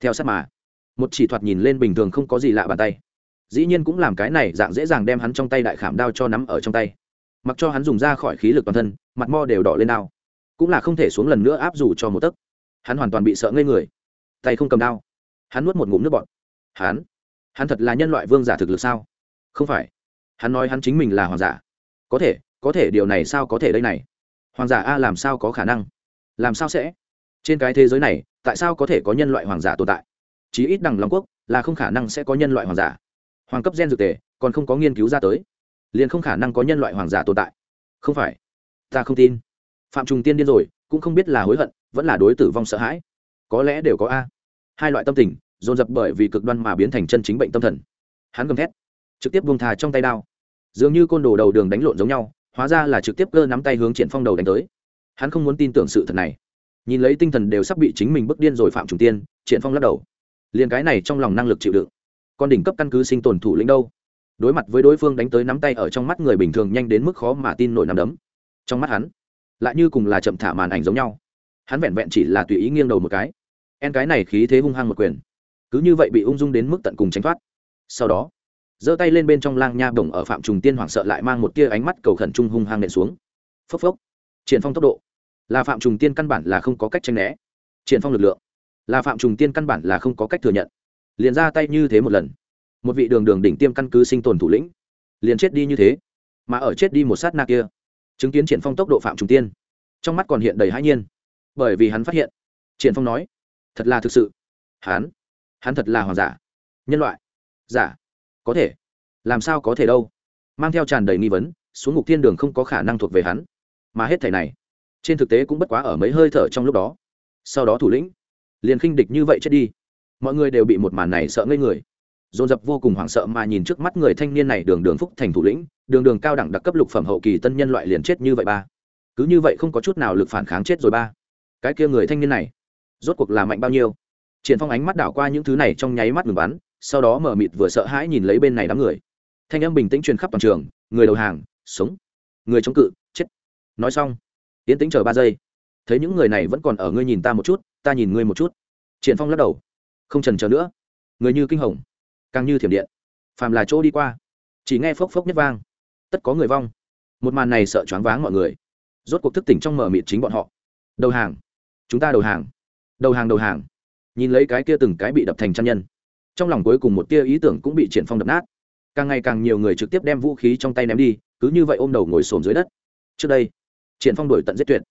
Theo sát mà, một chỉ thoạt nhìn lên bình thường không có gì lạ bàn tay. Dĩ nhiên cũng làm cái này dạng dễ dàng đem hắn trong tay đại khảm đao cho nắm ở trong tay. Mặc cho hắn dùng ra khỏi khí lực toàn thân, mặt mo đều đỏ lên đao. Cũng là không thể xuống lần nữa áp dù cho một tấc. Hắn hoàn toàn bị sợ ngây người. Tay không cầm đao. Hắn nuốt một ngụm nước bọt. Hắn? Hắn thật là nhân loại vương giả thực lực sao? Không phải hắn nói hắn chính mình là hoàng giả. Có thể có thể điều này sao có thể đây này? Hoàng giả a làm sao có khả năng? Làm sao sẽ? Trên cái thế giới này, tại sao có thể có nhân loại hoàng giả tồn tại? Chí ít đằng long quốc là không khả năng sẽ có nhân loại hoàng giả. Hoàng cấp gen dược tề, còn không có nghiên cứu ra tới, liền không khả năng có nhân loại hoàng giả tồn tại. Không phải. Ta không tin. Phạm trùng tiên điên rồi, cũng không biết là hối hận, vẫn là đối tử vong sợ hãi. Có lẽ đều có a. Hai loại tâm tình, dồn dập bởi vì cực đoan mà biến thành chân chính bệnh tâm thần. Hắn gầm thét trực tiếp buông thà trong tay đao. Dường như côn đồ đầu đường đánh lộn giống nhau, hóa ra là trực tiếp cơ nắm tay hướng triển phong đầu đánh tới. Hắn không muốn tin tưởng sự thật này. Nhìn lấy tinh thần đều sắp bị chính mình bức điên rồi phạm trùng tiên, triển phong lắc đầu. Liền cái này trong lòng năng lực chịu đựng. Con đỉnh cấp căn cứ sinh tồn thủ lĩnh đâu? Đối mặt với đối phương đánh tới nắm tay ở trong mắt người bình thường nhanh đến mức khó mà tin nổi nắm đấm. Trong mắt hắn, lại như cùng là chậm thả màn ảnh giống nhau. Hắn vẹn vẹn chỉ là tùy ý nghiêng đầu một cái. En cái này khí thế hung hăng một quyền. Cứ như vậy bị ung dung đến mức tận cùng tránh thoát. Sau đó giơ tay lên bên trong lang nha bổng ở phạm trùng tiên hoảng sợ lại mang một tia ánh mắt cầu khẩn trung hung hăng nện xuống. Phốc phốc. Triển phong tốc độ. Là phạm trùng tiên căn bản là không có cách tranh né. Triển phong lực lượng. Là phạm trùng tiên căn bản là không có cách thừa nhận. Liền ra tay như thế một lần. Một vị đường đường đỉnh tiêm căn cứ sinh tồn thủ lĩnh. Liền chết đi như thế. Mà ở chết đi một sát na kia, chứng kiến triển phong tốc độ phạm trùng tiên, trong mắt còn hiện đầy hãi nhiên. Bởi vì hắn phát hiện, triển phong nói, thật là thực sự. Hắn hắn thật là hoàng giả. Nhân loại. Giả có thể. Làm sao có thể đâu? Mang theo tràn đầy nghi vấn, xuống ngục thiên đường không có khả năng thuộc về hắn. Mà hết thảy này, trên thực tế cũng bất quá ở mấy hơi thở trong lúc đó. Sau đó thủ lĩnh, liền khinh địch như vậy chết đi. Mọi người đều bị một màn này sợ ngây người. Dồn dập vô cùng hoảng sợ mà nhìn trước mắt người thanh niên này đường đường phúc thành thủ lĩnh, đường đường cao đẳng đặc cấp lục phẩm hậu kỳ tân nhân loại liền chết như vậy ba. Cứ như vậy không có chút nào lực phản kháng chết rồi ba. Cái kia người thanh niên này, rốt cuộc là mạnh bao nhiêu? Triển phong ánh mắt đảo qua những thứ này trong nháy mắt ngừng bắn sau đó mở mịt vừa sợ hãi nhìn lấy bên này đám người. Thanh âm bình tĩnh truyền khắp toàn trường, người đầu hàng, sống. Người chống cự, chết. Nói xong tiến tĩnh chờ ba giây. Thấy những người này vẫn còn ở ngươi nhìn ta một chút, ta nhìn ngươi một chút. Triển phong lắc đầu. Không trần chờ nữa. Người như kinh hồng, càng như thiểm điện. Phàm là chỗ đi qua, chỉ nghe phốc phốc nhất vang. Tất có người vong. Một màn này sợ choáng váng mọi người. Rốt cuộc thức tỉnh trong mở mịt chính bọn họ. Đầu hàng. Chúng ta đầu hàng. Đầu hàng đầu hàng. Nhìn lấy cái kia từng cái bị đập thành trăm nhân trong lòng cuối cùng một tia ý tưởng cũng bị triển phong đập nát. Càng ngày càng nhiều người trực tiếp đem vũ khí trong tay ném đi, cứ như vậy ôm đầu ngồi xổm dưới đất. Trước đây, triển phong đổi tận giết tuyệt.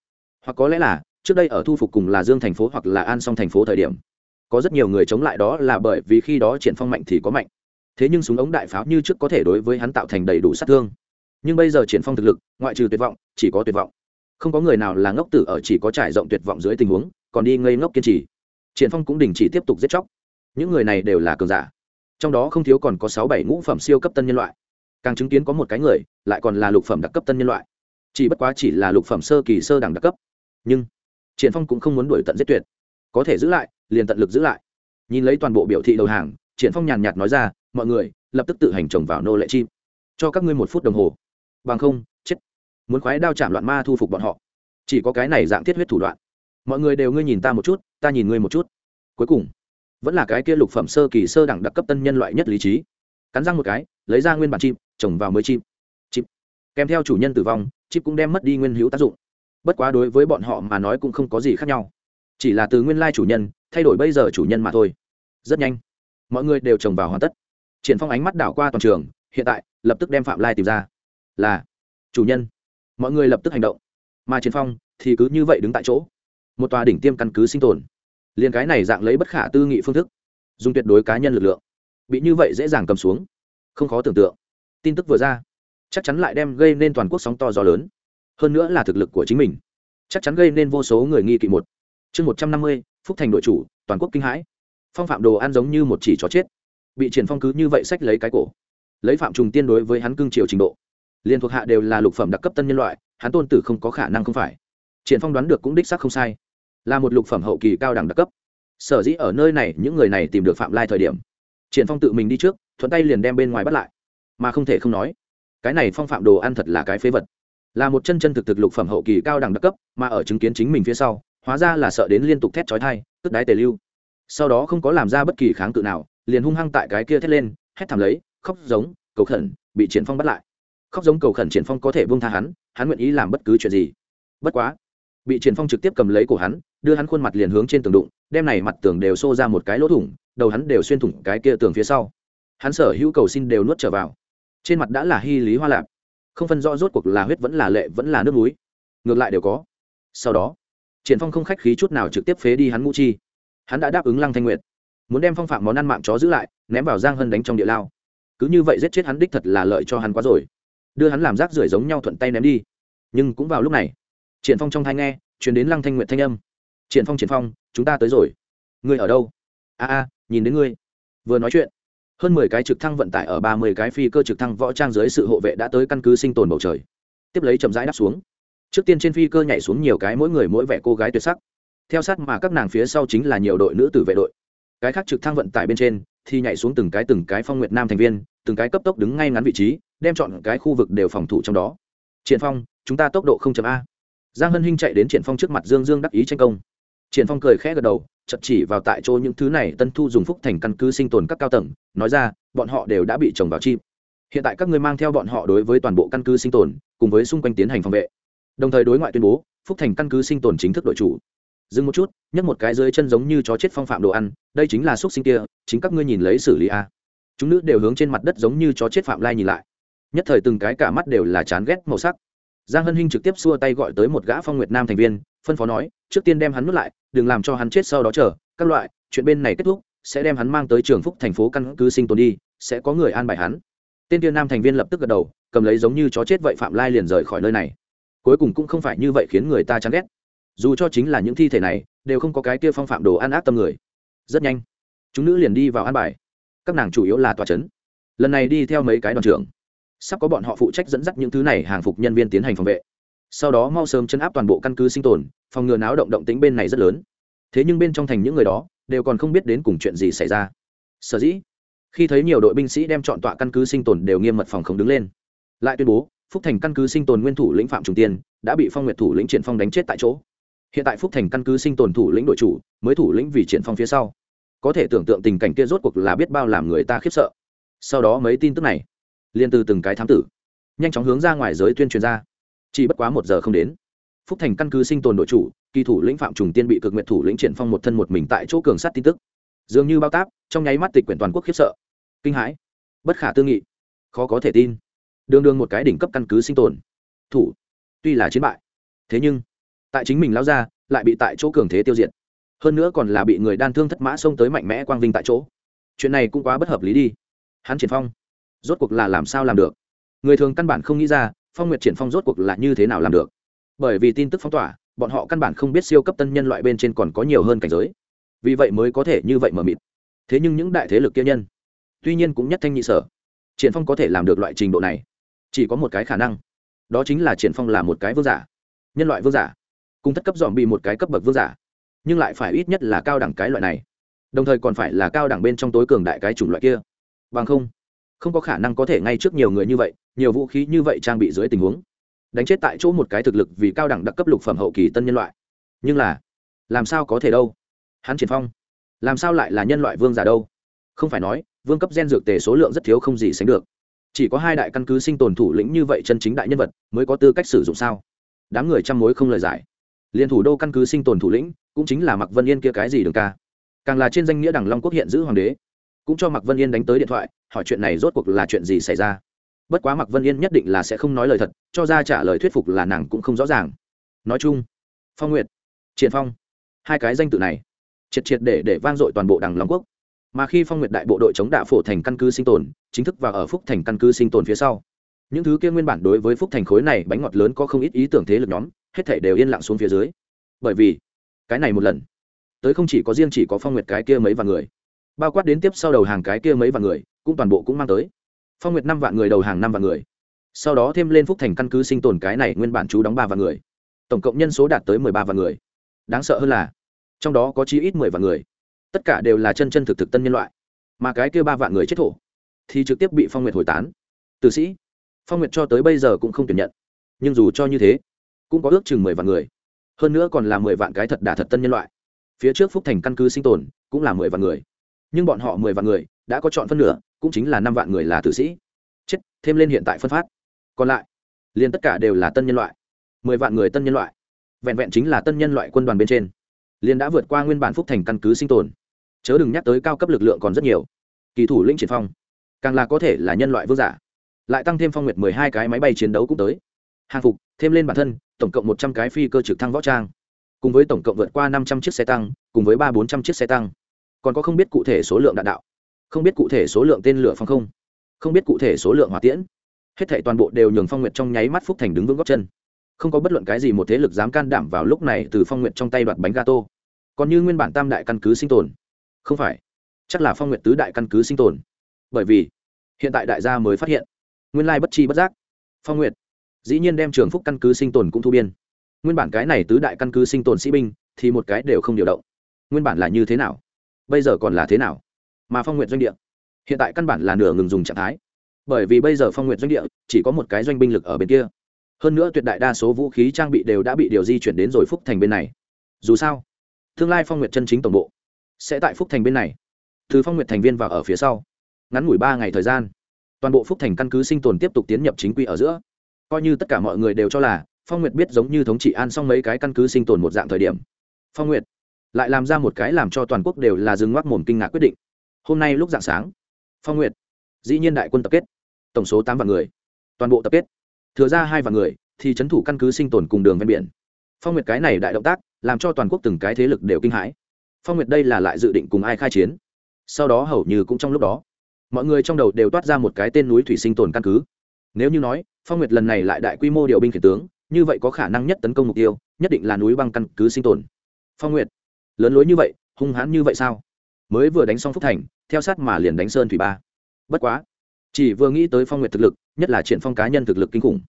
Hoặc có lẽ là, trước đây ở thu phục cùng là dương thành phố hoặc là an song thành phố thời điểm, có rất nhiều người chống lại đó là bởi vì khi đó triển phong mạnh thì có mạnh. Thế nhưng súng ống đại pháo như trước có thể đối với hắn tạo thành đầy đủ sát thương. Nhưng bây giờ triển phong thực lực, ngoại trừ tuyệt vọng, chỉ có tuyệt vọng. Không có người nào là ngốc tử ở chỉ có trải rộng tuyệt vọng dưới tình huống, còn đi ngây ngốc kiên trì. Triển phong cũng đình chỉ tiếp tục giết chóc những người này đều là cường giả. Trong đó không thiếu còn có sáu bảy ngũ phẩm siêu cấp tân nhân loại. Càng chứng kiến có một cái người, lại còn là lục phẩm đặc cấp tân nhân loại. Chỉ bất quá chỉ là lục phẩm sơ kỳ sơ đẳng đặc cấp. Nhưng, triển phong cũng không muốn đuổi tận giết tuyệt. Có thể giữ lại, liền tận lực giữ lại. Nhìn lấy toàn bộ biểu thị đầu hàng, triển phong nhàn nhạt nói ra, mọi người, lập tức tự hành trồng vào nô lệ chim. Cho các ngươi một phút đồng hồ. Bằng không, chết. Muốn khoái đao chạm loạn ma thu phục bọn họ. Chỉ có cái này dạng thiết huyết thủ đoạn. Mọi người đều ngươi nhìn ta một chút, ta nhìn ngươi một chút. Cuối cùng vẫn là cái kia lục phẩm sơ kỳ sơ đẳng đặc cấp tân nhân loại nhất lý trí. Cắn răng một cái, lấy ra nguyên bản chim trồng vào mới chim chim kèm theo chủ nhân tử vong, chip cũng đem mất đi nguyên hữu tác dụng. Bất quá đối với bọn họ mà nói cũng không có gì khác nhau. Chỉ là từ nguyên lai chủ nhân, thay đổi bây giờ chủ nhân mà thôi. Rất nhanh, mọi người đều trồng vào hoàn tất. Triển phong ánh mắt đảo qua toàn trường, hiện tại, lập tức đem phạm lai tìm ra. Là, chủ nhân. Mọi người lập tức hành động. Mà triển phong thì cứ như vậy đứng tại chỗ. Một tòa đỉnh tiêm căn cứ sinh tồn liền cái này dạng lấy bất khả tư nghị phương thức, dùng tuyệt đối cá nhân lực lượng, bị như vậy dễ dàng cầm xuống, không khó tưởng tượng. Tin tức vừa ra, chắc chắn lại đem gây nên toàn quốc sóng to gió lớn. Hơn nữa là thực lực của chính mình, chắc chắn gây nên vô số người nghi kỵ một. Chương một trăm năm mươi, phúc thành đội chủ, toàn quốc kinh hãi. Phong phạm đồ ăn giống như một chỉ chó chết, bị triển phong cứ như vậy sách lấy cái cổ. Lấy phạm trùng tiên đối với hắn cương triều trình độ liên thuộc hạ đều là lục phẩm đặc cấp tân nhân loại, hắn tôn tử không có khả năng không phải. Triển phong đoán được cũng đích xác không sai là một lục phẩm hậu kỳ cao đẳng đặc cấp. Sở dĩ ở nơi này những người này tìm được phạm lai thời điểm, triển phong tự mình đi trước, thuận tay liền đem bên ngoài bắt lại, mà không thể không nói, cái này phong phạm đồ ăn thật là cái phế vật. Là một chân chân thực thực lục phẩm hậu kỳ cao đẳng đặc cấp, mà ở chứng kiến chính mình phía sau, hóa ra là sợ đến liên tục thét chói thai tức đái tề lưu. Sau đó không có làm ra bất kỳ kháng cự nào, liền hung hăng tại cái kia thét lên, hét thảm lấy, khóc giống, cầu khẩn, bị triển phong bắt lại. Khóc giống cầu khẩn triển phong có thể buông tha hắn hắn nguyện ý làm bất cứ chuyện gì. Bất quá, bị triển phong trực tiếp cầm lấy cổ hắn đưa hắn khuôn mặt liền hướng trên tường đụng, đem này mặt tường đều xô ra một cái lỗ thủng, đầu hắn đều xuyên thủng cái kia tường phía sau. Hắn sở hữu cầu xin đều nuốt trở vào. Trên mặt đã là hy lý hoa lạp. Không phân rõ rốt cuộc là huyết vẫn là lệ, vẫn là nước núi. Ngược lại đều có. Sau đó, triển phong không khách khí chút nào trực tiếp phế đi hắn ngũ chi. Hắn đã đáp ứng lăng thanh nguyệt. Muốn đem phong phạm món ăn mạng chó giữ lại, ném vào giang hân đánh trong địa lao. Cứ như vậy giết chết hắn đích thật là lợi cho hắn quá rồi. Đưa hắn làm rác rưởi giống nhau thuận tay ném đi. Nhưng cũng vào lúc này, triển phong trong thai nghe, truyền đến lăng thanh nguyệt thanh âm triển phong triển phong, chúng ta tới rồi. Ngươi ở đâu? A a, nhìn đến ngươi. Vừa nói chuyện, hơn mười cái trực thăng vận tải ở ba mươi cái phi cơ trực thăng võ trang dưới sự hộ vệ đã tới căn cứ sinh tồn bầu trời. Tiếp lấy chậm rãi đáp xuống. Trước tiên trên phi cơ nhảy xuống nhiều cái mỗi người mỗi vẻ cô gái tuyệt sắc. Theo sát mà các nàng phía sau chính là nhiều đội nữ tử vệ đội. Cái khác trực thăng vận tải bên trên thì nhảy xuống từng cái từng cái phong nguyệt nam thành viên, từng cái cấp tốc đứng ngay ngắn vị trí, đem chọn cái khu vực đều phòng thủ trong đó. Triển phong, chúng ta tốc độ không chậm a. Giang hân hinh chạy đến triển phong trước mặt dương dương đắc ý tranh công triển phong cười khẽ gật đầu chật chỉ vào tại chỗ những thứ này tân thu dùng phúc thành căn cứ sinh tồn các cao tầng, nói ra, bọn họ đều đã bị trồng vào chim. Hiện tại các ngươi mang theo bọn họ đối với toàn bộ căn cứ sinh tồn, cùng với xung quanh tiến hành phòng vệ. Đồng thời đối ngoại tuyên bố, phúc thành căn cứ sinh tồn chính thức đội chủ. Dừng một chút, nhấc một cái dưới chân giống như chó chết phong phạm đồ ăn, đây chính là xúc sinh kia, chính các ngươi nhìn lấy xử lý a. Chúng nữ đều hướng trên mặt đất giống như chó chết phạm lai nhìn lại. Nhất thời từng cái cả mắt đều là chán ghét màu sắc. Giang hân hinh trực tiếp xua tay gọi tới một gã phong nguyệt nam thành viên phân phó nói, trước tiên đem hắn nuốt lại, đừng làm cho hắn chết sau đó chờ, các loại, chuyện bên này kết thúc, sẽ đem hắn mang tới trường phúc thành phố căn cứ sinh tồn đi, sẽ có người an bài hắn. Tên tiên nam thành viên lập tức gật đầu, cầm lấy giống như chó chết vậy phạm lai liền rời khỏi nơi này. Cuối cùng cũng không phải như vậy khiến người ta chán ghét. Dù cho chính là những thi thể này, đều không có cái kia phong phạm đồ ăn ác tâm người. Rất nhanh, chúng nữ liền đi vào an bài. Các nàng chủ yếu là tòa c h ấ n lần này đi theo mấy cái đoàn trưởng. Sắp có bọn họ phụ trách dẫn dắt những thứ này hàng phục nhân viên tiến hành phòng vệ sau đó mau sớm chấn áp toàn bộ căn cứ sinh tồn, phòng ngừa náo động động tính bên này rất lớn. Thế nhưng bên trong thành những người đó, đều còn không biết đến cùng chuyện gì xảy ra. Sở dĩ, khi thấy nhiều đội binh sĩ đem chọn tọa căn cứ sinh tồn đều nghiêm mật phòng không đứng lên. Lại tuyên bố, phúc thành căn cứ sinh tồn nguyên thủ lĩnh phạm trung tiên đã bị phong nguyệt thủ lĩnh triển phong đánh chết tại chỗ. Hiện tại phúc thành căn cứ sinh tồn thủ lĩnh đội chủ mới thủ lĩnh vì triển phong phía sau. Có thể tưởng tượng tình cảnh kia rốt cuộc là biết bao làm người ta khiếp sợ. Sau đó mấy tin tức này liên từ từng cái thám tử, nhanh chóng hướng ra ngoài giới tuyên truyền ra chỉ bất quá một giờ không đến. Phúc thành căn cứ sinh tồn đội chủ, kỳ thủ lĩnh phạm trùng tiên bị cực nguyện thủ lĩnh triển phong một thân một mình tại chỗ cường sát tin tức. Dường như bao táp, trong nháy mắt tịch quyển toàn quốc khiếp sợ. Kinh hãi. Bất khả tư nghị. Khó có thể tin. Đương đương một cái đỉnh cấp căn cứ sinh tồn. Thủ. Tuy là chiến bại. Thế nhưng, tại chính mình lao ra, lại bị tại chỗ cường thế tiêu diệt. Hơn nữa còn là bị người đan thương thất mã xông tới mạnh mẽ quang vinh tại chỗ. Chuyện này cũng quá bất hợp lý đi. Hắn triển phong. Rốt cuộc là làm sao làm được? Người thường căn bản không nghĩ ra phong nguyệt triển phong rốt cuộc là như thế nào làm được? Bởi vì tin tức phong tỏa, bọn họ căn bản không biết siêu cấp tân nhân loại bên trên còn có nhiều hơn cảnh giới. Vì vậy mới có thể như vậy mờ mịt. Thế nhưng những đại thế lực kia nhân, tuy nhiên cũng nhất thanh nhị sở. Triển phong có thể làm được loại trình độ này? Chỉ có một cái khả năng. Đó chính là triển phong là một cái vương giả. Nhân loại vương giả. Cùng thất cấp dòm bị một cái cấp bậc vương giả. Nhưng lại phải ít nhất là cao đẳng cái loại này. Đồng thời còn phải là cao đẳng bên trong tối cường đại cái chủng loại kia. Bằng không không có khả năng có thể ngay trước nhiều người như vậy, nhiều vũ khí như vậy trang bị dưới tình huống. Đánh chết tại chỗ một cái thực lực vì cao đẳng đặc cấp lục phẩm hậu kỳ tân nhân loại. Nhưng là, làm sao có thể đâu? Hắn triển phong. Làm sao lại là nhân loại vương giả đâu? Không phải nói, vương cấp gen dược tề số lượng rất thiếu không gì sánh được. Chỉ có hai đại căn cứ sinh tồn thủ lĩnh như vậy chân chính đại nhân vật mới có tư cách sử dụng sao? Đám người chăm mối không lời giải. Liên thủ đô căn cứ sinh tồn thủ lĩnh cũng chính là mặc vân yên kia cái gì đường ca? Càng là trên danh nghĩa đảng long quốc hiện giữ hoàng đế cũng cho mặc vân yên đánh tới điện thoại, hỏi chuyện này rốt cuộc là chuyện gì xảy ra. Bất quá mặc vân yên nhất định là sẽ không nói lời thật, cho ra trả lời thuyết phục là nàng cũng không rõ ràng. Nói chung, phong nguyệt, triển phong, hai cái danh tự này, triệt triệt để để vang dội toàn bộ Đằng long quốc. Mà khi phong nguyệt đại bộ đội chống đạ phổ thành căn cứ sinh tồn, chính thức vào ở phúc thành căn cứ sinh tồn phía sau. Những thứ kia nguyên bản đối với phúc thành khối này bánh ngọt lớn có không ít ý tưởng thế lực nhóm, hết thể đều yên lặng xuống phía dưới. Bởi vì, cái này một lần, tới không chỉ có riêng chỉ có phong nguyệt cái kia mấy vạn người bao quát đến tiếp sau đầu hàng cái kia mấy vạn người, cũng toàn bộ cũng mang tới. Phong nguyệt năm vạn người, đầu hàng năm vạn người. Sau đó thêm lên phúc thành căn cứ sinh tồn cái này nguyên bản chú đóng ba vạn người. Tổng cộng nhân số đạt tới mười ba vạn người. Đáng sợ hơn là, trong đó có chí ít mười vạn người. Tất cả đều là chân chân thực thực tân nhân loại. Mà cái kia ba vạn người chết thổ, thì trực tiếp bị phong nguyệt hồi tán. Tử sĩ, phong nguyệt cho tới bây giờ cũng không tuyển nhận. Nhưng dù cho như thế, cũng có ước chừng mười vạn người. Hơn nữa còn là mười vạn cái thật đà thật tân nhân loại. Phía trước phúc thành căn cứ sinh tồn, cũng là mười vạn người nhưng bọn họ mười vạn người đã có chọn phân nửa, cũng chính là năm vạn người là tử sĩ. Chết, thêm lên hiện tại phân phát. Còn lại, liền tất cả đều là tân nhân loại. Mười vạn người tân nhân loại, vẹn vẹn chính là tân nhân loại quân đoàn bên trên, liền đã vượt qua nguyên bản phúc thành căn cứ sinh tồn. Chớ đừng nhắc tới cao cấp lực lượng còn rất nhiều. Kỳ thủ lĩnh triển phong, càng là có thể là nhân loại vương giả. Lại tăng thêm phong nguyệt mười hai cái máy bay chiến đấu cũng tới. Hàng phục, thêm lên bản thân, tổng cộng một trăm cái phi cơ trực thăng võ trang. Cùng với tổng cộng vượt qua năm trăm chiếc xe tăng, cùng với ba bốn trăm chiếc xe tăng còn có không biết cụ thể số lượng đạn đạo, không biết cụ thể số lượng tên lửa phòng không không biết cụ thể số lượng hỏa tiễn. Hết thảy toàn bộ đều nhường phong nguyệt trong nháy mắt phúc thành đứng vững góc chân. Không có bất luận cái gì một thế lực dám can đảm vào lúc này từ phong nguyệt trong tay đoạt bánh gato. Còn như nguyên bản tam đại căn cứ sinh tồn. Không phải. Chắc là phong nguyệt tứ đại căn cứ sinh tồn. Bởi vì, hiện tại đại gia mới phát hiện, nguyên lai bất chi bất giác, phong nguyệt dĩ nhiên đem trường phúc căn cứ sinh tồn cũng thu biên. Nguyên bản cái này tứ đại căn cứ sinh tồn sĩ binh thì một cái đều không điều động. Nguyên bản là như thế nào? Bây giờ còn là thế nào? Mà phong nguyện doanh địa, hiện tại căn bản là nửa ngừng dùng trạng thái. Bởi vì bây giờ phong nguyện doanh địa chỉ có một cái doanh binh lực ở bên kia. Hơn nữa tuyệt đại đa số vũ khí trang bị đều đã bị điều di chuyển đến rồi phúc thành bên này. Dù sao, tương lai phong nguyện chân chính tổng bộ sẽ tại phúc thành bên này. Từ phong nguyện thành viên vào ở phía sau, ngắn ngủi ba ngày thời gian, toàn bộ phúc thành căn cứ sinh tồn tiếp tục tiến nhập chính quy ở giữa. Coi như tất cả mọi người đều cho là phong nguyệt biết giống như thống trị an xong mấy cái căn cứ sinh tồn một dạng thời điểm, phong nguyệt lại làm ra một cái làm cho toàn quốc đều là dừng ngoác mồm kinh ngạc quyết định. Hôm nay lúc dạng sáng, phong nguyệt, dĩ nhiên đại quân tập kết, tổng số tám vạn người, toàn bộ tập kết. Thừa ra hai vạn người thì trấn thủ căn cứ sinh tồn cùng đường ven biển. Phong nguyệt cái này đại động tác làm cho toàn quốc từng cái thế lực đều kinh hãi. Phong nguyệt đây là lại dự định cùng ai khai chiến? Sau đó hầu như cũng trong lúc đó, mọi người trong đầu đều toát ra một cái tên núi thủy sinh tồn căn cứ. Nếu như nói, phong nguyệt lần này lại đại quy mô điều binh khiển tướng, như vậy có khả năng nhất tấn công mục tiêu, nhất định là núi băng căn cứ sinh tồn. Phong nguyệt lớn lối như vậy, hung hãn như vậy sao? Mới vừa đánh xong phúc thành, theo sát mà liền đánh sơn thủy ba. Bất quá, chỉ vừa nghĩ tới phong nguyệt thực lực, nhất là triển phong cá nhân thực lực kinh khủng.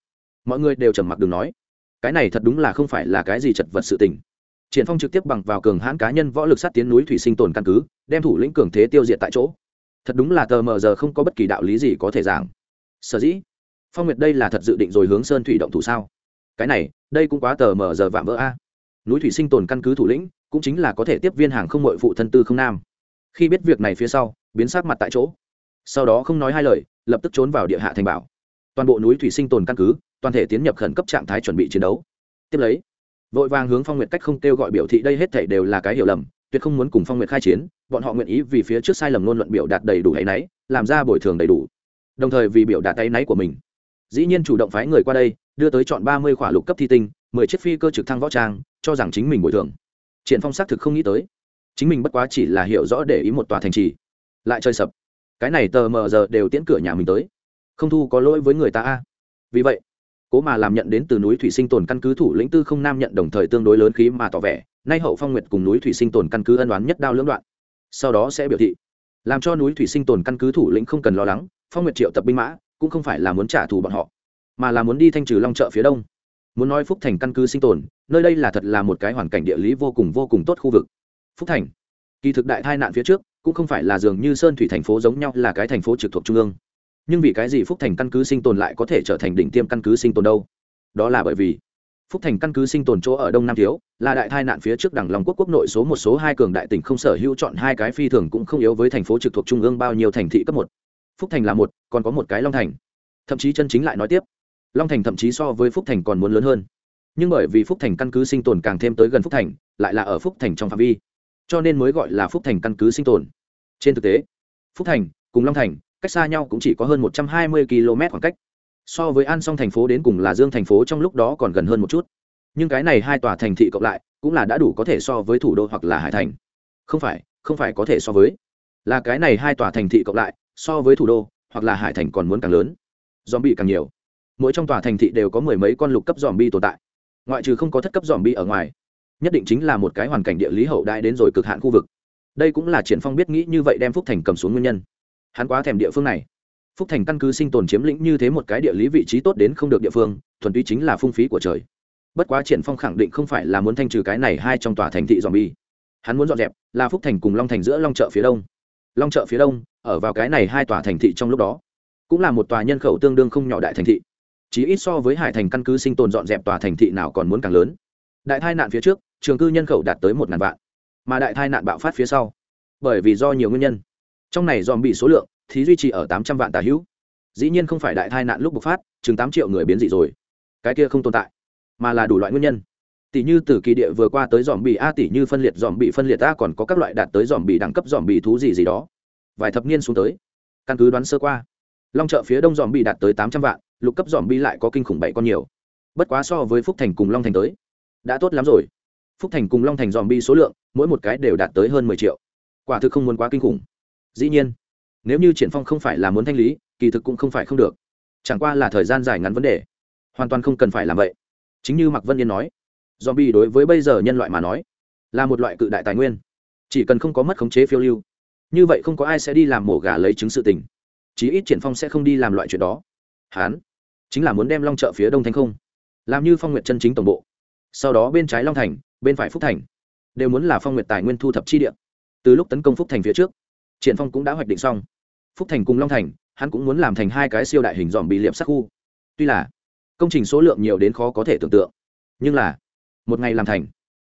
Mọi người đều trầm mặc đừng nói. Cái này thật đúng là không phải là cái gì chật vật sự tình. Triển phong trực tiếp bằng vào cường hãn cá nhân võ lực sát tiến núi thủy sinh tồn căn cứ, đem thủ lĩnh cường thế tiêu diệt tại chỗ. Thật đúng là tờ mờ giờ không có bất kỳ đạo lý gì có thể giảng. Sở dĩ, phong nguyệt đây là thật dự định rồi hướng sơn thủy động thủ sao? Cái này, đây cũng quá tờ mờ giờ vạm vỡ a núi thủy sinh tồn căn cứ thủ lĩnh, cũng chính là có thể tiếp viên hàng không mội phụ thân tư không nam. Khi biết việc này phía sau, biến sát mặt tại chỗ. Sau đó không nói hai lời, lập tức trốn vào địa hạ thành bảo. Toàn bộ núi thủy sinh tồn căn cứ, toàn thể tiến nhập khẩn cấp trạng thái chuẩn bị chiến đấu. Tiếp lấy, vội vàng hướng phong nguyệt cách không kêu gọi biểu thị đây hết thể đều là cái hiểu lầm, tuyệt không muốn cùng phong nguyệt khai chiến, bọn họ nguyện ý vì phía trước sai lầm ngôn luận biểu đạt đầy đủ hay náy làm ra bồi thường đầy đủ. Đồng thời vì biểu đạt tay náy của mình. Dĩ nhiên chủ động phái người qua đây, đưa tới chọn ba mươi khỏa lục cấp thi tinh mười chiếc phi cơ trực thăng võ trang, cho rằng chính mình bồi thường. Triển phong xác thực không nghĩ tới. Chính mình bất quá chỉ là hiểu rõ để ý một tòa thành trì. Lại chơi sập. Cái này tờ mờ giờ đều tiễn cửa nhà mình tới. Không thu có lỗi với người ta a. Vì vậy, cố mà làm nhận đến từ núi thủy sinh tồn căn cứ thủ lĩnh tư không nam nhận đồng thời tương đối lớn khí mà tỏ vẻ, nay hậu phong nguyệt cùng núi thủy sinh tồn căn cứ ân đoán nhất đao lưỡng đoạn. Sau đó sẽ biểu thị, làm cho núi thủy sinh tồn căn cứ thủ lĩnh không cần lo lắng, phong nguyệt triệu tập binh mã, cũng không phải là muốn trả thù bọn họ, mà là muốn đi thanh trừ long chợ phía đông muốn nói phúc thành căn cứ sinh tồn, nơi đây là thật là một cái hoàn cảnh địa lý vô cùng vô cùng tốt khu vực. Phúc thành, kỳ thực đại tai nạn phía trước, cũng không phải là dường như sơn thủy thành phố giống nhau là cái thành phố trực thuộc trung ương. Nhưng vì cái gì phúc thành căn cứ sinh tồn lại có thể trở thành đỉnh tiêm căn cứ sinh tồn đâu? Đó là bởi vì, phúc thành căn cứ sinh tồn chỗ ở đông nam thiếu, là đại tai nạn phía trước đảng lòng quốc quốc nội số một số hai cường đại tỉnh không sở hữu chọn hai cái phi thường cũng không yếu với thành phố trực thuộc trung ương bao nhiêu thành thị cấp một. Phúc thành là một, còn có một cái long thành. Thậm chí chân chính lại nói tiếp long thành thậm chí so với phúc thành còn muốn lớn hơn. Nhưng bởi vì phúc thành căn cứ sinh tồn càng thêm tới gần phúc thành, lại là ở phúc thành trong phạm vi. Cho nên mới gọi là phúc thành căn cứ sinh tồn. Trên thực tế, phúc thành cùng long thành cách xa nhau cũng chỉ có hơn một trăm hai mươi km khoảng cách. So với an song thành phố đến cùng là dương thành phố trong lúc đó còn gần hơn một chút. Nhưng cái này hai tòa thành thị cộng lại cũng là đã đủ có thể so với thủ đô hoặc là hải thành. Không phải không phải có thể so với. Là cái này hai tòa thành thị cộng lại, so với thủ đô hoặc là hải thành còn muốn càng lớn. Dòm bị càng nhiều mỗi trong tòa thành thị đều có mười mấy con lục cấp dòm bi tồn tại. Ngoại trừ không có thất cấp dòm bi ở ngoài, nhất định chính là một cái hoàn cảnh địa lý hậu đại đến rồi cực hạn khu vực. Đây cũng là triển phong biết nghĩ như vậy đem phúc thành cầm xuống nguyên nhân. Hắn quá thèm địa phương này. Phúc thành căn cứ sinh tồn chiếm lĩnh như thế một cái địa lý vị trí tốt đến không được địa phương, thuần túy chính là phung phí của trời. Bất quá triển phong khẳng định không phải là muốn thanh trừ cái này hai trong tòa thành thị dòm bi hắn muốn dọn dẹp là phúc thành cùng long thành giữa long chợ phía đông. Long chợ phía đông, ở vào cái này hai tòa thành thị trong lúc đó, cũng là một tòa nhân khẩu tương đương không nhỏ đại thành thị chỉ ít so với hải thành căn cứ sinh tồn dọn dẹp tòa thành thị nào còn muốn càng lớn. Đại tai nạn phía trước, trường cư nhân khẩu đạt tới một ngàn vạn, mà đại tai nạn bạo phát phía sau, bởi vì do nhiều nguyên nhân. Trong này dòm bị số lượng thì duy trì ở tám trăm vạn tà hữu. Dĩ nhiên không phải đại tai nạn lúc bộc phát, chừng tám triệu người biến dị rồi. Cái kia không tồn tại, mà là đủ loại nguyên nhân. Tỷ như từ kỳ địa vừa qua tới dòm bị a, tỷ như phân liệt dòm bị phân liệt a còn có các loại đạt tới dòm bị đẳng cấp dòm bị thú gì gì đó. Vài thập niên xuống tới, căn cứ đoán sơ qua, long chợ phía đông dòm bị đạt tới tám trăm vạn lục cấp dòm bi lại có kinh khủng bảy con nhiều. Bất quá so với phúc thành cùng long thành tới, đã tốt lắm rồi. Phúc thành cùng long thành dòm bi số lượng, mỗi một cái đều đạt tới hơn mười triệu. Quả thực không muốn quá kinh khủng. Dĩ nhiên, nếu như triển phong không phải là muốn thanh lý, kỳ thực cũng không phải không được. Chẳng qua là thời gian dài ngắn vấn đề. Hoàn toàn không cần phải làm vậy. Chính như mạc vân yên nói, dòm bi đối với bây giờ nhân loại mà nói, là một loại cự đại tài nguyên. Chỉ cần không có mất khống chế phiêu lưu, như vậy không có ai sẽ đi làm mổ gà lấy chứng sự tình. Chí ít triển phong sẽ không đi làm loại chuyện đó. Hán chính là muốn đem long chợ phía đông thành không. Làm như phong nguyện chân chính tổng bộ. Sau đó bên trái long thành, bên phải phúc thành. Đều muốn là phong nguyện tài nguyên thu thập chi địa. Từ lúc tấn công phúc thành phía trước, triển phong cũng đã hoạch định xong. Phúc thành cùng long thành, hắn cũng muốn làm thành hai cái siêu đại hình dòm bị liệp sắc khu. Tuy là, công trình số lượng nhiều đến khó có thể tưởng tượng. Nhưng là, một ngày làm thành,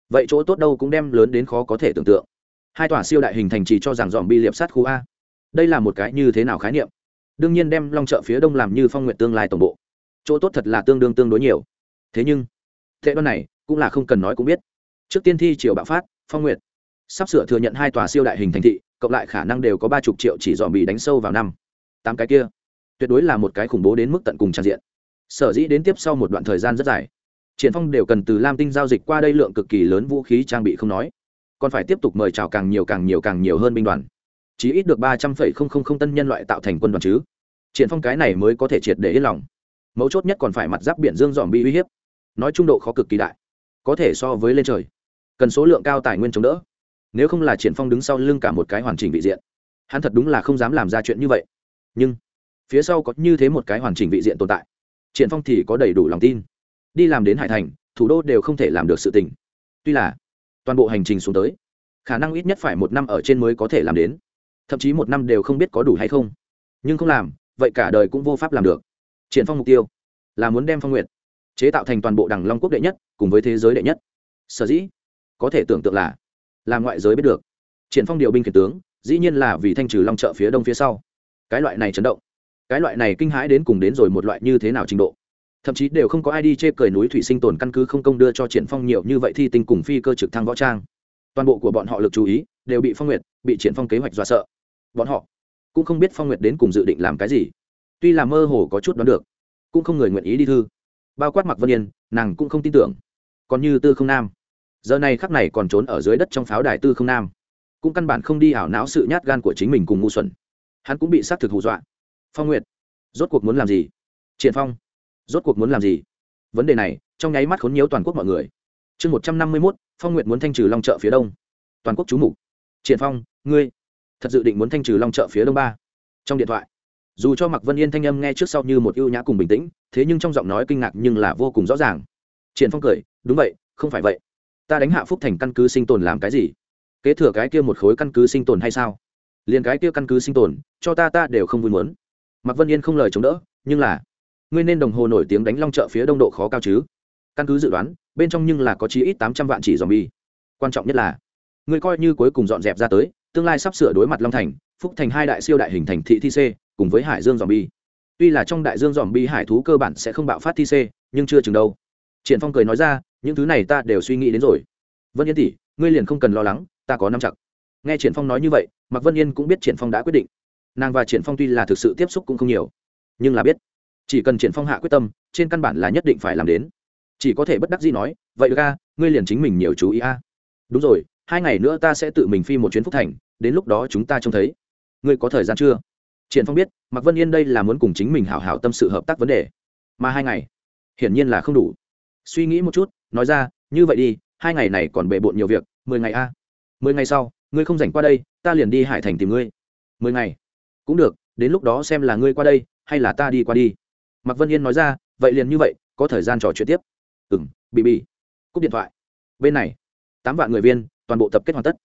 vậy chỗ tốt đâu cũng đem lớn đến khó có thể tưởng tượng. Hai tòa siêu đại hình thành chỉ cho rằng dòm bi liệp sát khu a. Đây là một cái như thế nào khái niệm? Đương nhiên đem long chợ phía đông làm như phong nguyện tương lai tổng bộ chỗ tốt thật là tương đương tương đối nhiều. Thế nhưng, thế đoan này cũng là không cần nói cũng biết. Trước tiên thi triều bạo phát, phong nguyệt. Sắp sửa thừa nhận hai tòa siêu đại hình thành thị, cộng lại khả năng đều có ba chục triệu chỉ dòm bị đánh sâu vào năm. Tám cái kia, tuyệt đối là một cái khủng bố đến mức tận cùng tràn diện. Sở dĩ đến tiếp sau một đoạn thời gian rất dài, triển phong đều cần từ lam tinh giao dịch qua đây lượng cực kỳ lớn vũ khí trang bị không nói. Còn phải tiếp tục mời chào càng nhiều càng nhiều càng nhiều hơn binh đoàn. Chí ít được ba trăm phẩy không không không tân nhân loại tạo thành quân đoàn chứ. Triển phong cái này mới có thể triệt để yên lòng mấu chốt nhất còn phải mặt giáp biển dương dòm bị uy hiếp. Nói trung độ khó cực kỳ đại, có thể so với lên trời. Cần số lượng cao tài nguyên chống đỡ. Nếu không là triển phong đứng sau lưng cả một cái hoàn chỉnh vị diện, hắn thật đúng là không dám làm ra chuyện như vậy. Nhưng, phía sau có như thế một cái hoàn chỉnh vị diện tồn tại, triển phong thì có đầy đủ lòng tin. Đi làm đến hải thành, thủ đô đều không thể làm được sự tình. Tuy là, toàn bộ hành trình xuống tới, khả năng ít nhất phải một năm ở trên mới có thể làm đến. Thậm chí một năm đều không biết có đủ hay không. Nhưng không làm, vậy cả đời cũng vô pháp làm được triển phong mục tiêu là muốn đem phong nguyện chế tạo thành toàn bộ đằng long quốc đệ nhất cùng với thế giới đệ nhất sở dĩ có thể tưởng tượng là làm ngoại giới biết được triển phong điều binh khiển tướng dĩ nhiên là vì thanh trừ long chợ phía đông phía sau cái loại này chấn động cái loại này kinh hãi đến cùng đến rồi một loại như thế nào trình độ thậm chí đều không có ai đi chê cười núi thủy sinh tồn căn cứ không công đưa cho triển phong nhiều như vậy thi tinh cùng phi cơ trực thăng võ trang toàn bộ của bọn họ lực chú ý đều bị phong nguyệt bị triển phong kế hoạch dọa sợ bọn họ cũng không biết phong nguyệt đến cùng dự định làm cái gì tuy là mơ hồ có chút đoán được, cũng không người nguyện ý đi thư. Bao quát mặc vân yên, nàng cũng không tin tưởng. Còn như tư không nam, giờ này khắc này còn trốn ở dưới đất trong pháo đài tư không nam, cũng căn bản không đi ảo não sự nhát gan của chính mình cùng ngu xuẩn. Hắn cũng bị xác thực hù dọa. Phong nguyệt, rốt cuộc muốn làm gì? Triển phong, rốt cuộc muốn làm gì? Vấn đề này, trong nháy mắt khốn nhiễu toàn quốc mọi người. Chương một trăm năm mươi mốt, phong nguyệt muốn thanh trừ long chợ phía đông. Toàn quốc chú mục. Triển phong, ngươi, thật dự định muốn thanh trừ long chợ phía đông ba. Trong điện thoại dù cho Mặc vân yên thanh âm nghe trước sau như một ưu nhã cùng bình tĩnh, thế nhưng trong giọng nói kinh ngạc nhưng là vô cùng rõ ràng. Triển phong cười, đúng vậy, không phải vậy. Ta đánh hạ phúc thành căn cứ sinh tồn làm cái gì? Kế thừa cái kia một khối căn cứ sinh tồn hay sao? Liền cái kia căn cứ sinh tồn, cho ta ta đều không vui muốn. Mặc vân yên không lời chống đỡ, nhưng là, ngươi nên đồng hồ nổi tiếng đánh long chợ phía đông độ khó cao chứ? Căn cứ dự đoán, bên trong nhưng là có chí ít tám trăm vạn chỉ dòm bi quan trọng nhất là, ngươi coi như cuối cùng dọn dẹp ra tới, tương lai sắp sửa đối mặt long thành, phúc thành hai đại siêu đại hình thành thị thi c cùng với hải dương dòm bi tuy là trong đại dương dòm bi hải thú cơ bản sẽ không bạo phát thi c nhưng chưa chừng đâu. Triển phong cười nói ra, những thứ này ta đều suy nghĩ đến rồi. Vân yên tỷ, ngươi liền không cần lo lắng, ta có năm chặt. Nghe triển phong nói như vậy, mạc vân yên cũng biết triển phong đã quyết định. Nàng và triển phong tuy là thực sự tiếp xúc cũng không nhiều, nhưng là biết, chỉ cần triển phong hạ quyết tâm, trên căn bản là nhất định phải làm đến. Chỉ có thể bất đắc dĩ nói, vậy ra ngươi liền chính mình nhiều chú ý a. Đúng rồi, hai ngày nữa ta sẽ tự mình phi một chuyến phúc thành, đến lúc đó chúng ta trông thấy. Ngươi có thời gian chưa? Triển phong biết, mạc vân yên đây là muốn cùng chính mình hảo hảo tâm sự hợp tác vấn đề. Mà hai ngày, hiển nhiên là không đủ. Suy nghĩ một chút, nói ra, như vậy đi, hai ngày này còn bề bộn nhiều việc, mười ngày a. Mười ngày sau, ngươi không rảnh qua đây, ta liền đi hải thành tìm ngươi. Mười ngày? Cũng được, đến lúc đó xem là ngươi qua đây, hay là ta đi qua đi. Mạc vân yên nói ra, vậy liền như vậy, có thời gian trò chuyện tiếp. Ừ m bị bị. Cúp điện thoại. Bên này, tám vạn người viên, toàn bộ tập kết hoàn tất.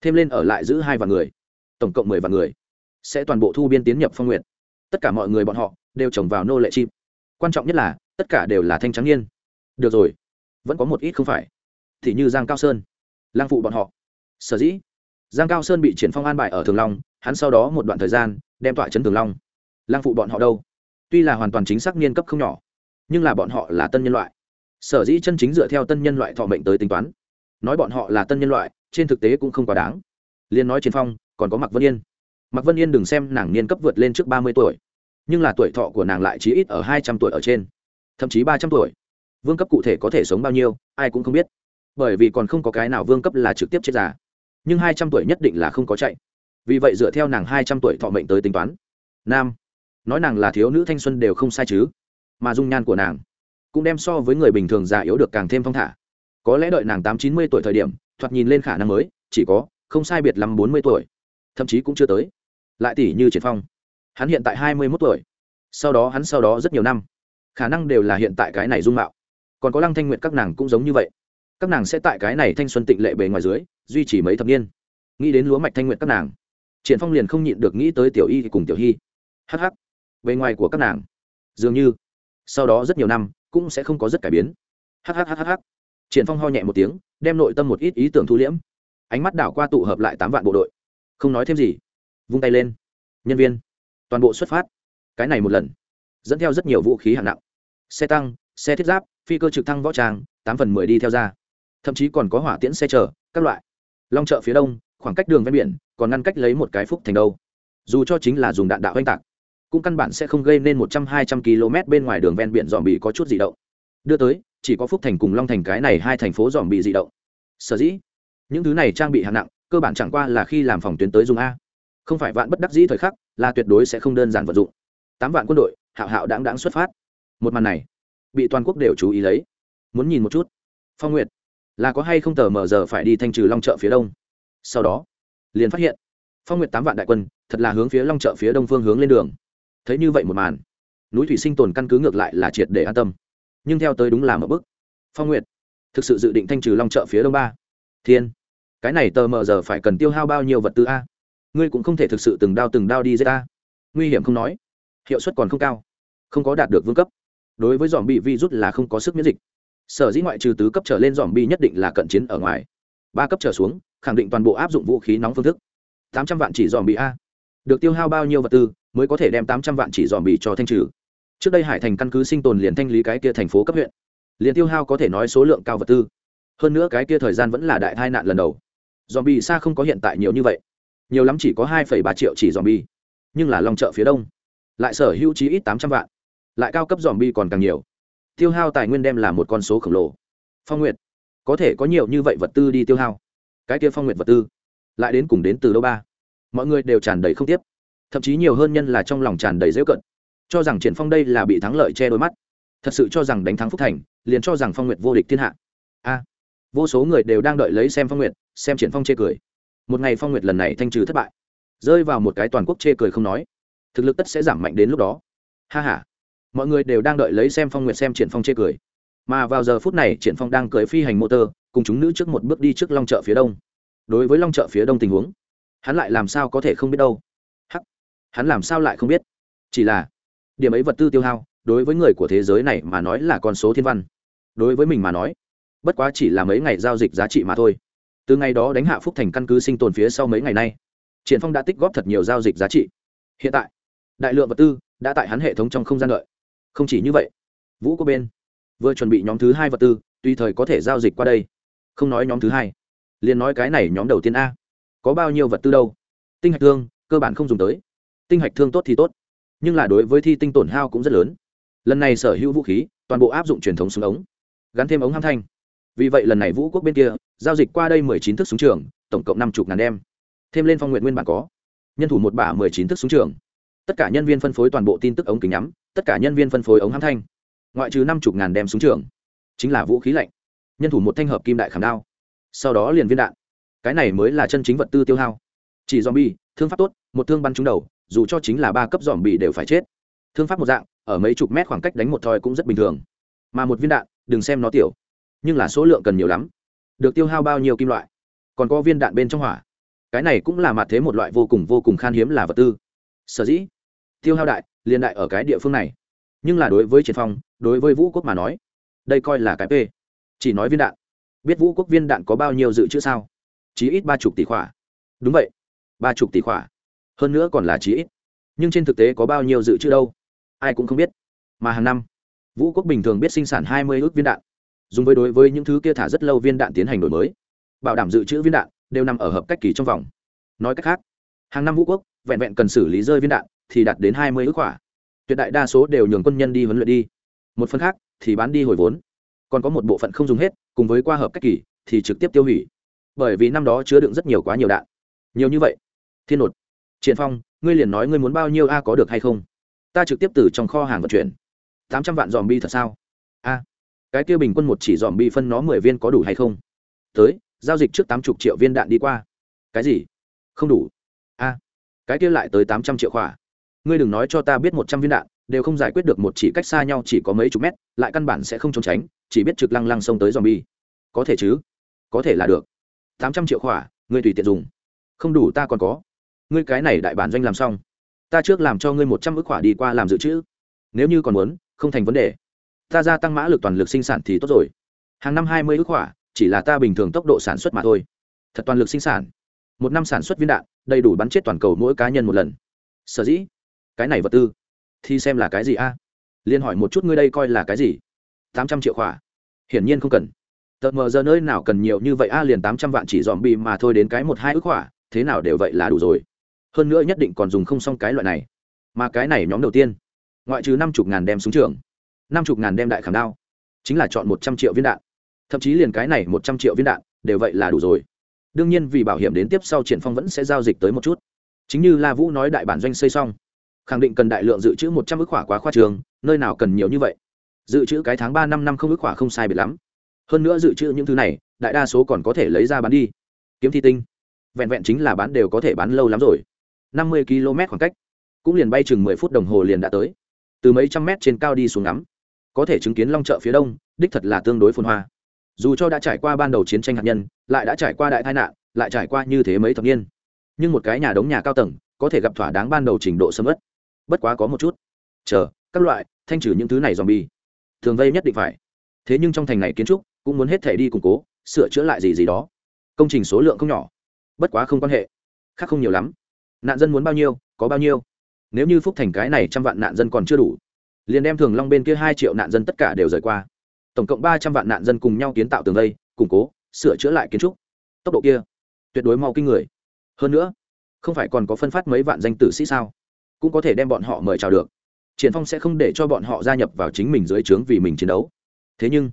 Thêm lên ở lại giữ hai vạn người. Tổng cộng mười vạn người sẽ toàn bộ thu biên tiến nhập phong nguyện tất cả mọi người bọn họ đều trồng vào nô lệ chim. Quan trọng nhất là, tất cả đều là thanh trắng niên. Được rồi, vẫn có một ít không phải. Thì như giang cao sơn, lang phụ bọn họ. Sở dĩ, giang cao sơn bị triển phong an bài ở thường long, hắn sau đó một đoạn thời gian đem tọa chấn thường long. Lang phụ bọn họ đâu? Tuy là hoàn toàn chính xác niên cấp không nhỏ, nhưng là bọn họ là tân nhân loại. Sở dĩ chân chính dựa theo tân nhân loại thọ mệnh tới tính toán. Nói bọn họ là tân nhân loại, trên thực tế cũng không quá đáng. Liên nói triển phong, còn có Mặc vân yên mạc vân yên đừng xem nàng niên cấp vượt lên trước ba mươi tuổi, nhưng là tuổi thọ của nàng lại chỉ ít ở hai trăm tuổi ở trên, thậm chí ba trăm tuổi. Vương cấp cụ thể có thể sống bao nhiêu, ai cũng không biết. Bởi vì còn không có cái nào vương cấp là trực tiếp chết già, nhưng hai trăm tuổi nhất định là không có chạy. Vì vậy dựa theo nàng hai trăm tuổi thọ mệnh tới tính toán. Nam, nói nàng là thiếu nữ thanh xuân đều không sai chứ, mà dung nhan của nàng cũng đem so với người bình thường già yếu được càng thêm phong thả. Có lẽ đợi nàng tám chín mươi tuổi thời điểm, thoạt nhìn lên khả năng mới, chỉ có, không sai biệt lắm bốn mươi tuổi, thậm chí cũng chưa tới lại tỷ như triển phong. Hắn hiện tại hai mươi mốt tuổi, sau đó hắn sau đó rất nhiều năm. Khả năng đều là hiện tại cái này dung mạo. Còn có lăng thanh nguyện các nàng cũng giống như vậy. Các nàng sẽ tại cái này thanh xuân tịnh lệ bề ngoài dưới, duy trì mấy thập niên. Nghĩ đến lúa mạch thanh nguyện các nàng, triển phong liền không nhịn được nghĩ tới tiểu y cùng tiểu hy. Hh bề ngoài của các nàng, dường như, sau đó rất nhiều năm, cũng sẽ không có rất cải biến. Hhhh triển phong ho nhẹ một tiếng, đem nội tâm một ít ý tưởng thu liễm. Ánh mắt đảo qua tụ hợp lại tám vạn bộ đội. Không nói thêm gì vung tay lên. Nhân viên, toàn bộ xuất phát. Cái này một lần, dẫn theo rất nhiều vũ khí hạng nặng. Xe tăng, xe thiết giáp, phi cơ trực thăng võ trang, tám phần mười đi theo ra. Thậm chí còn có hỏa tiễn xe chở, các loại. Long chợ phía đông, khoảng cách đường ven biển, còn ngăn cách lấy một cái phúc thành đâu. Dù cho chính là dùng đạn đạo oanh tạc, cũng căn bản sẽ không gây nên một trăm hai trăm km bên ngoài đường ven biển dòm bị có chút di động. Đưa tới, chỉ có phúc thành cùng long thành cái này hai thành phố dòm bị di động. Sở dĩ, những thứ này trang bị hạng nặng, cơ bản chẳng qua là khi làm phòng tuyến tới dùng a không phải vạn bất đắc dĩ thời khắc, là tuyệt đối sẽ không đơn giản vận dụng. Tám vạn quân đội, hạo hạo đáng đáng xuất phát. Một màn này, bị toàn quốc đều chú ý lấy. Muốn nhìn một chút. Phong nguyệt, là có hay không tờ mờ giờ phải đi thanh trừ long chợ phía đông? Sau đó, liền phát hiện, phong nguyệt tám vạn đại quân, thật là hướng phía long chợ phía đông phương hướng lên đường. Thấy như vậy một màn, núi thủy sinh tồn căn cứ ngược lại là triệt để an tâm. Nhưng theo tới đúng là một bức phong nguyệt, thực sự dự định thanh trừ long chợ phía đông ba. Thiên, cái này tờ mờ giờ phải cần tiêu hao bao nhiêu vật tư a? Ngươi cũng không thể thực sự từng đao từng đao đi dây ta. Nguy hiểm không nói. Hiệu suất còn không cao. Không có đạt được vương cấp. Đối với dòm bị virus là không có sức miễn dịch. Sở dĩ ngoại trừ tứ cấp trở lên dòm bi nhất định là cận chiến ở ngoài. Ba cấp trở xuống, khẳng định toàn bộ áp dụng vũ khí nóng phương thức. Tám trăm vạn chỉ dòm bị a. Được tiêu hao bao nhiêu vật tư, mới có thể đem tám trăm vạn chỉ dòm bị cho thanh trừ. Trước đây hải thành căn cứ sinh tồn liền thanh lý cái kia thành phố cấp huyện. Liền tiêu hao có thể nói số lượng cao vật tư. Hơn nữa cái kia thời gian vẫn là đại tai nạn lần đầu. Dòm bị xa không có hiện tại nhiều như vậy nhiều lắm chỉ có hai ba triệu chỉ dòm bi nhưng là lòng chợ phía đông, lại sở hữu chí ít tám trăm vạn, lại cao cấp dòm bi còn càng nhiều. Tiêu hao tài nguyên đem là một con số khổng lồ. Phong nguyệt, có thể có nhiều như vậy vật tư đi tiêu hao. Cái kia phong nguyệt vật tư, lại đến cùng đến từ đâu ba? Mọi người đều tràn đầy không tiếp. Thậm chí nhiều hơn nhân là trong lòng tràn đầy dễu cận. Cho rằng triển phong đây là bị thắng lợi che đôi mắt. Thật sự cho rằng đánh thắng phúc thành, liền cho rằng phong nguyệt vô địch thiên hạ. A, vô số người đều đang đợi lấy xem phong nguyệt, xem triển phong chê cười một ngày phong nguyệt lần này thanh trừ thất bại rơi vào một cái toàn quốc chê cười không nói thực lực tất sẽ giảm mạnh đến lúc đó ha h a mọi người đều đang đợi lấy xem phong nguyệt xem triển phong chê cười mà vào giờ phút này triển phong đang cưới phi hành motor cùng chúng nữ trước một bước đi trước long chợ phía đông đối với long chợ phía đông tình huống hắn lại làm sao có thể không biết đâu hắc hắn làm sao lại không biết chỉ là điểm ấy vật tư tiêu hao đối với người của thế giới này mà nói là con số thiên văn đối với mình mà nói bất quá chỉ là mấy ngày giao dịch giá trị mà thôi từ ngày đó đánh hạ phúc thành căn cứ sinh tồn phía sau mấy ngày nay, triển phong đã tích góp thật nhiều giao dịch giá trị. Hiện tại, đại lượng vật tư đã tại hắn hệ thống trong không gian lợi không chỉ như vậy, vũ có bên vừa chuẩn bị nhóm thứ hai vật tư, tùy thời có thể giao dịch qua đây. Không nói nhóm thứ hai, liền nói cái này nhóm đầu tiên a. Có bao nhiêu vật tư đâu? Tinh hạch thương, cơ bản không dùng tới. Tinh hạch thương tốt thì tốt, nhưng là đối với thi tinh tổn hao cũng rất lớn. Lần này sở hữu vũ khí, toàn bộ áp dụng truyền thống súng ống, gắn thêm ống ham thanh vì vậy lần này vũ quốc bên kia, giao dịch qua đây mười chín thước súng trường, tổng cộng năm chục ngàn đem. Thêm lên phong nguyện nguyên bản có. Nhân thủ một bả mười chín thước súng trường. Tất cả nhân viên phân phối toàn bộ tin tức ống kính nhắm, tất cả nhân viên phân phối ống hãm thanh. Ngoại trừ năm chục ngàn đem súng trường. Chính là vũ khí lạnh. Nhân thủ một thanh hợp kim đại khảm đao. Sau đó liền viên đạn. Cái này mới là chân chính vật tư tiêu hao. Chỉ dòm bi thương pháp tốt, một thương bắn trúng đầu, dù cho chính là ba cấp dòm bị đều phải chết. Thương pháp một dạng, ở mấy chục mét khoảng cách đánh một thoi cũng rất bình thường. Mà một viên đạn, đừng xem nó tiểu nhưng là số lượng cần nhiều lắm. Được tiêu hao bao nhiêu kim loại? Còn có viên đạn bên trong hỏa. Cái này cũng là mặt thế một loại vô cùng vô cùng khan hiếm là vật tư. Sở dĩ, tiêu hao đại liên đại ở cái địa phương này. Nhưng là đối với triển phong, đối với vũ quốc mà nói, đây coi là cái p. Chỉ nói viên đạn. Biết vũ quốc viên đạn có bao nhiêu dự trữ sao? Chí ít ba chục tỷ khỏa. Đúng vậy, ba chục tỷ khỏa. Hơn nữa còn là chí ít. Nhưng trên thực tế có bao nhiêu dự trữ đâu? Ai cũng không biết. Mà hàng năm, vũ quốc bình thường biết sinh sản hai mươi ước viên đạn dùng với đối với những thứ kia thả rất lâu viên đạn tiến hành đổi mới. Bảo đảm dự trữ viên đạn đều nằm ở hợp cách kỳ trong vòng. Nói cách khác, hàng năm vũ quốc vẹn vẹn cần xử lý rơi viên đạn thì đạt đến hai mươi ước quả tuyệt đại đa số đều nhường quân nhân đi huấn luyện đi. Một phần khác thì bán đi hồi vốn. Còn có một bộ phận không dùng hết, cùng với qua hợp cách kỳ thì trực tiếp tiêu hủy. Bởi vì năm đó chứa đựng rất nhiều quá nhiều đạn. Nhiều như vậy. Thiên nột, triển phong, ngươi liền nói ngươi muốn bao nhiêu a, có được hay không? Ta trực tiếp từ trong kho hàng vận chuyển. Tám trăm vạn dòm bi thật sao? Cái kia bình quân một chỉ dòm bi phân nó mười viên có đủ hay không? Tới, giao dịch trước tám chục triệu viên đạn đi qua. Cái gì? Không đủ. A, cái kia lại tới tám trăm triệu khỏa. Ngươi đừng nói cho ta biết một trăm viên đạn, đều không giải quyết được một chỉ cách xa nhau chỉ có mấy chục mét, lại căn bản sẽ không trốn tránh, chỉ biết trực lăng lăng xông tới dòm bi. Có thể chứ? Có thể là được. Tám trăm triệu khỏa, ngươi tùy tiện dùng. Không đủ ta còn có. Ngươi cái này đại bản doanh làm xong. Ta trước làm cho ngươi một trăm ước khỏa đi qua làm dự trữ. Nếu như còn muốn, không thành vấn đề ta gia tăng mã lực toàn lực sinh sản thì tốt rồi. Hàng năm hai mươi ước khỏa chỉ là ta bình thường tốc độ sản xuất mà thôi. Thật toàn lực sinh sản. Một năm sản xuất viên đạn, đầy đủ bắn chết toàn cầu mỗi cá nhân một lần. Sở dĩ? Cái này vật tư. Thì xem là cái gì a? Liên hỏi một chút ngươi đây coi là cái gì? Tám trăm triệu khỏa hiển nhiên không cần. Tợt mờ giờ nơi nào cần nhiều như vậy a, liền tám trăm vạn chỉ dòm bì mà thôi đến cái một hai ước khỏa thế nào đều vậy là đủ rồi. Hơn nữa nhất định còn dùng không xong cái loại này. Mà cái này nhóm đầu tiên. Ngoại trừ năm chục ngàn đem súng trường năm chục ngàn đem đại khảm đao. Chính là chọn một trăm triệu viên đạn. Thậm chí liền cái này một trăm triệu viên đạn, đều vậy là đủ rồi. Đương nhiên vì bảo hiểm đến tiếp sau triển phong vẫn sẽ giao dịch tới một chút. Chính như la vũ nói đại bản doanh xây xong, khẳng định cần đại lượng dự trữ một trăm ước khỏa quá khoa trường, nơi nào cần nhiều như vậy. Dự trữ cái tháng ba năm năm không ước khỏa không sai biệt lắm. Hơn nữa dự trữ những thứ này, đại đa số còn có thể lấy ra bán đi. Kiếm thi tinh, vẹn vẹn chính là bán đều có thể bán lâu lắm rồi. năm mươi km khoảng cách, cũng liền bay chừng mười phút đồng hồ liền đã tới. Từ mấy trăm mét trên cao đi xuống ngắm có thể chứng kiến long chợ phía đông, đích thật là tương đối phồn hoa. Dù cho đã trải qua ban đầu chiến tranh hạt nhân, lại đã trải qua đại tai nạn, lại trải qua như thế mấy thập niên. Nhưng một cái nhà đống nhà cao tầng, có thể gặp thỏa đáng ban đầu trình độ sâm ớt bất quá có một chút. Chờ, các loại, thanh trừ những thứ này dòm bi thường vây nhất định phải. Thế nhưng trong thành này kiến trúc, cũng muốn hết thể đi củng cố, sửa chữa lại gì gì đó. Công trình số lượng không nhỏ. Bất quá không quan hệ. Khác không nhiều lắm. Nạn dân muốn bao nhiêu, có bao nhiêu. Nếu như phúc thành cái này trăm vạn nạn dân còn chưa đủ liền đem thường long bên kia hai triệu nạn dân tất cả đều rời qua. Tổng cộng ba trăm vạn nạn dân cùng nhau kiến tạo tường vây, củng cố, sửa chữa lại kiến trúc. Tốc độ kia, tuyệt đối mau kinh người. Hơn nữa, không phải còn có phân phát mấy vạn danh tử sĩ sao? Cũng có thể đem bọn họ mời chào được. Triển phong sẽ không để cho bọn họ gia nhập vào chính mình dưới trướng vì mình chiến đấu. Thế nhưng,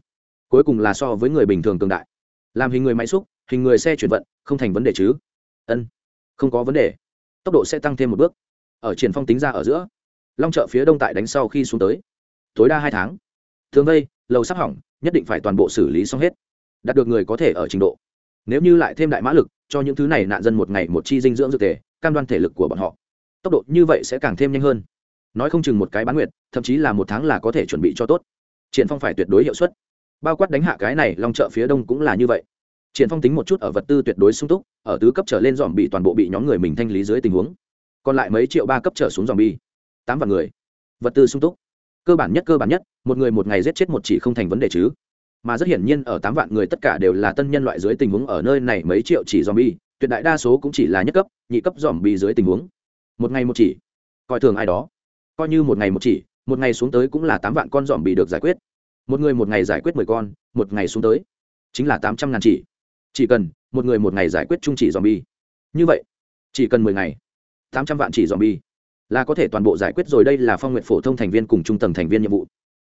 cuối cùng là so với người bình thường cường đại. Làm hình người máy xúc, hình người xe chuyển vận, không thành vấn đề chứ? Ân, không có vấn đề. Tốc độ sẽ tăng thêm một bước. Ở triển phong tính ra ở giữa long chợ phía đông tại đánh sau khi xuống tới. Tối đa hai tháng. Thường vây lầu sắp hỏng, nhất định phải toàn bộ xử lý xong hết. Đạt được người có thể ở trình độ. Nếu như lại thêm đại mã lực, cho những thứ này nạn dân một ngày một chi dinh dưỡng dược tề, cam đoan thể lực của bọn họ. Tốc độ như vậy sẽ càng thêm nhanh hơn. Nói không chừng một cái bán nguyệt, thậm chí là một tháng là có thể chuẩn bị cho tốt. Triển phong phải tuyệt đối hiệu suất. Bao quát đánh hạ cái này, long chợ phía đông cũng là như vậy. Triển phong tính một chút ở vật tư tuyệt đối sung túc, ở tứ cấp trở lên dòm bị toàn bộ bị nhóm người mình thanh lý dưới tình huống. Còn lại mấy triệu ba cấp trở xuống dòm bi tám vạn người. Vật tư sung túc. Cơ bản nhất, cơ bản nhất, một người một ngày giết chết một chỉ không thành vấn đề chứ. Mà rất hiển nhiên ở tám vạn người tất cả đều là tân nhân loại dưới tình huống ở nơi này mấy triệu chỉ dòm bi tuyệt đại đa số cũng chỉ là nhất cấp, nhị cấp dòm bi dưới tình huống. Một ngày một chỉ. Coi thường ai đó. Coi như một ngày một chỉ, một ngày xuống tới cũng là tám vạn con dòm bi được giải quyết. Một người một ngày giải quyết mười con, một ngày xuống tới chính là tám trăm ngàn chỉ. Chỉ cần một người một ngày giải quyết trung chỉ dòm bi như vậy, chỉ cần mười ngày, tám trăm vạn chỉ dòm bi là có thể toàn bộ giải quyết rồi đây là phong nguyện phổ thông thành viên cùng trung tầng thành viên nhiệm vụ,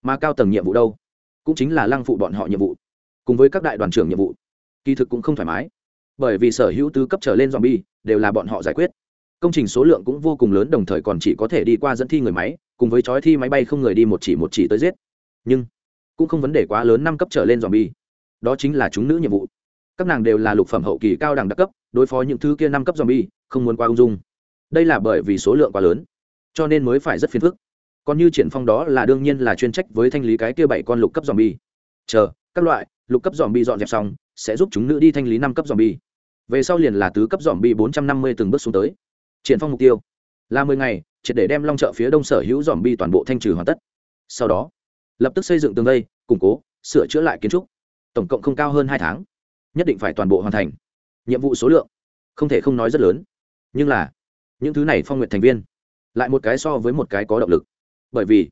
mà cao tầng nhiệm vụ đâu? Cũng chính là lăng phụ bọn họ nhiệm vụ, cùng với các đại đoàn trưởng nhiệm vụ. Kỳ thực cũng không thoải mái, bởi vì sở hữu tứ cấp trở lên dòm bi đều là bọn họ giải quyết. Công trình số lượng cũng vô cùng lớn, đồng thời còn chỉ có thể đi qua dẫn thi người máy, cùng với chói thi máy bay không người đi một chỉ một chỉ tới giết. Nhưng cũng không vấn đề quá lớn năm cấp trở lên dòm bi đó chính là chúng nữ nhiệm vụ. Các nàng đều là lục phẩm hậu kỳ cao đẳng đặc cấp, đối phó những thứ kia năm cấp dòm bi không muốn qua ung dung đây là bởi vì số lượng quá lớn, cho nên mới phải rất phiền phức. Còn như triển phong đó là đương nhiên là chuyên trách với thanh lý cái kia bảy con lục cấp zombie. Chờ, các loại, lục cấp zombie dọn dẹp xong, sẽ giúp chúng nữ đi thanh lý năm cấp zombie. Về sau liền là tứ cấp dòm bi bốn trăm năm mươi từng bước xuống tới. Triển phong mục tiêu là mười ngày, triệt để đem long chợ phía đông sở hữu zombie toàn bộ thanh trừ hoàn tất. Sau đó, lập tức xây dựng tường vây, củng cố, sửa chữa lại kiến trúc. Tổng cộng không cao hơn hai tháng, nhất định phải toàn bộ hoàn thành. Nhiệm vụ số lượng, không thể không nói rất lớn. Nhưng là những thứ này phong nguyện thành viên lại một cái so với một cái có động lực. Bởi vì,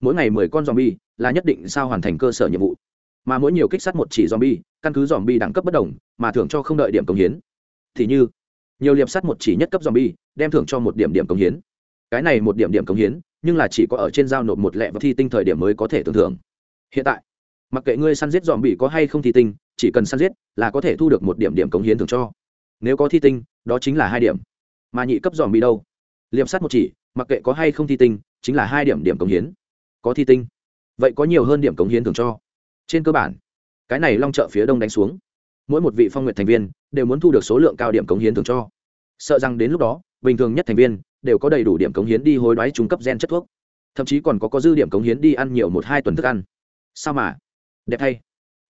mỗi ngày mười con zombie là nhất định sao hoàn thành cơ sở nhiệm vụ. Mà mỗi nhiều kích sát một chỉ zombie, căn cứ zombie đẳng cấp bất đồng, mà thưởng cho không đợi điểm công hiến. Thì như, nhiều liệp sát một chỉ nhất cấp zombie, đem thưởng cho một điểm điểm công hiến. Cái này một điểm điểm công hiến, nhưng là chỉ có ở trên giao nộp một lẹ và thi tinh thời điểm mới có thể tưởng thưởng. Hiện tại, mặc kệ ngươi săn giết dòm bị có hay không thi tinh, chỉ cần săn giết là có thể thu được một điểm điểm cống hiến thường cho. Nếu có thi tinh, đó chính là hai điểm mà nhị cấp dòm bị đâu? Liệp sát một chỉ, mặc kệ có hay không thi tinh, chính là hai điểm điểm cống hiến. Có thi tinh, vậy có nhiều hơn điểm cống hiến thường cho. Trên cơ bản, cái này long chợ phía đông đánh xuống. Mỗi một vị phong nguyện thành viên đều muốn thu được số lượng cao điểm cống hiến thường cho. Sợ rằng đến lúc đó, bình thường nhất thành viên đều có đầy đủ điểm cống hiến đi hối đoái trung cấp gen chất thuốc. Thậm chí còn có có dư điểm cống hiến đi ăn nhiều một hai tuần thức ăn. Sao mà? Đẹp thay.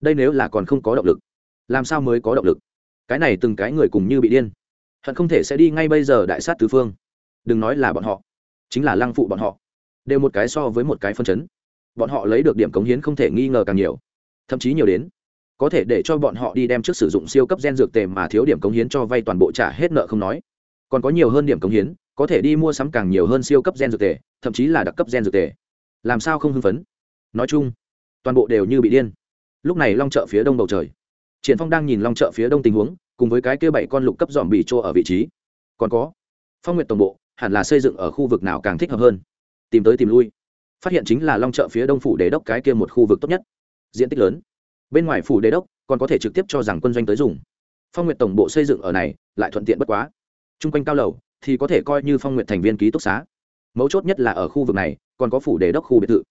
Đây nếu là còn không có động lực, làm sao mới có động lực? Cái này từng cái người cùng như bị điên hận không thể sẽ đi ngay bây giờ đại sát tứ phương. Đừng nói là bọn họ, chính là lăng phụ bọn họ. Đều một cái so với một cái phân chấn. Bọn họ lấy được điểm cống hiến không thể nghi ngờ càng nhiều. Thậm chí nhiều đến, có thể để cho bọn họ đi đem trước sử dụng siêu cấp gen dược tề mà thiếu điểm cống hiến cho vay toàn bộ trả hết nợ không nói. Còn có nhiều hơn điểm cống hiến, có thể đi mua sắm càng nhiều hơn siêu cấp gen dược tề, thậm chí là đặc cấp gen dược tề. Làm sao không hưng phấn? Nói chung, toàn bộ đều như bị điên. Lúc này long chợ phía đông bầu trời. Triển phong đang nhìn long chợ phía đông tình huống cùng với cái kia bảy con lục cấp dòm bị trô ở vị trí. Còn có, phong nguyện tổng bộ hẳn là xây dựng ở khu vực nào càng thích hợp hơn. Tìm tới tìm lui. Phát hiện chính là long chợ phía đông phủ đế đốc cái kia một khu vực tốt nhất. Diện tích lớn. Bên ngoài phủ đế đốc còn có thể trực tiếp cho rằng quân doanh tới dùng. Phong nguyện tổng bộ xây dựng ở này lại thuận tiện bất quá. T quanh cao lầu thì có thể coi như phong nguyện thành viên ký túc xá. Mấu chốt nhất là ở khu vực này còn có phủ đế đốc khu biệt thự.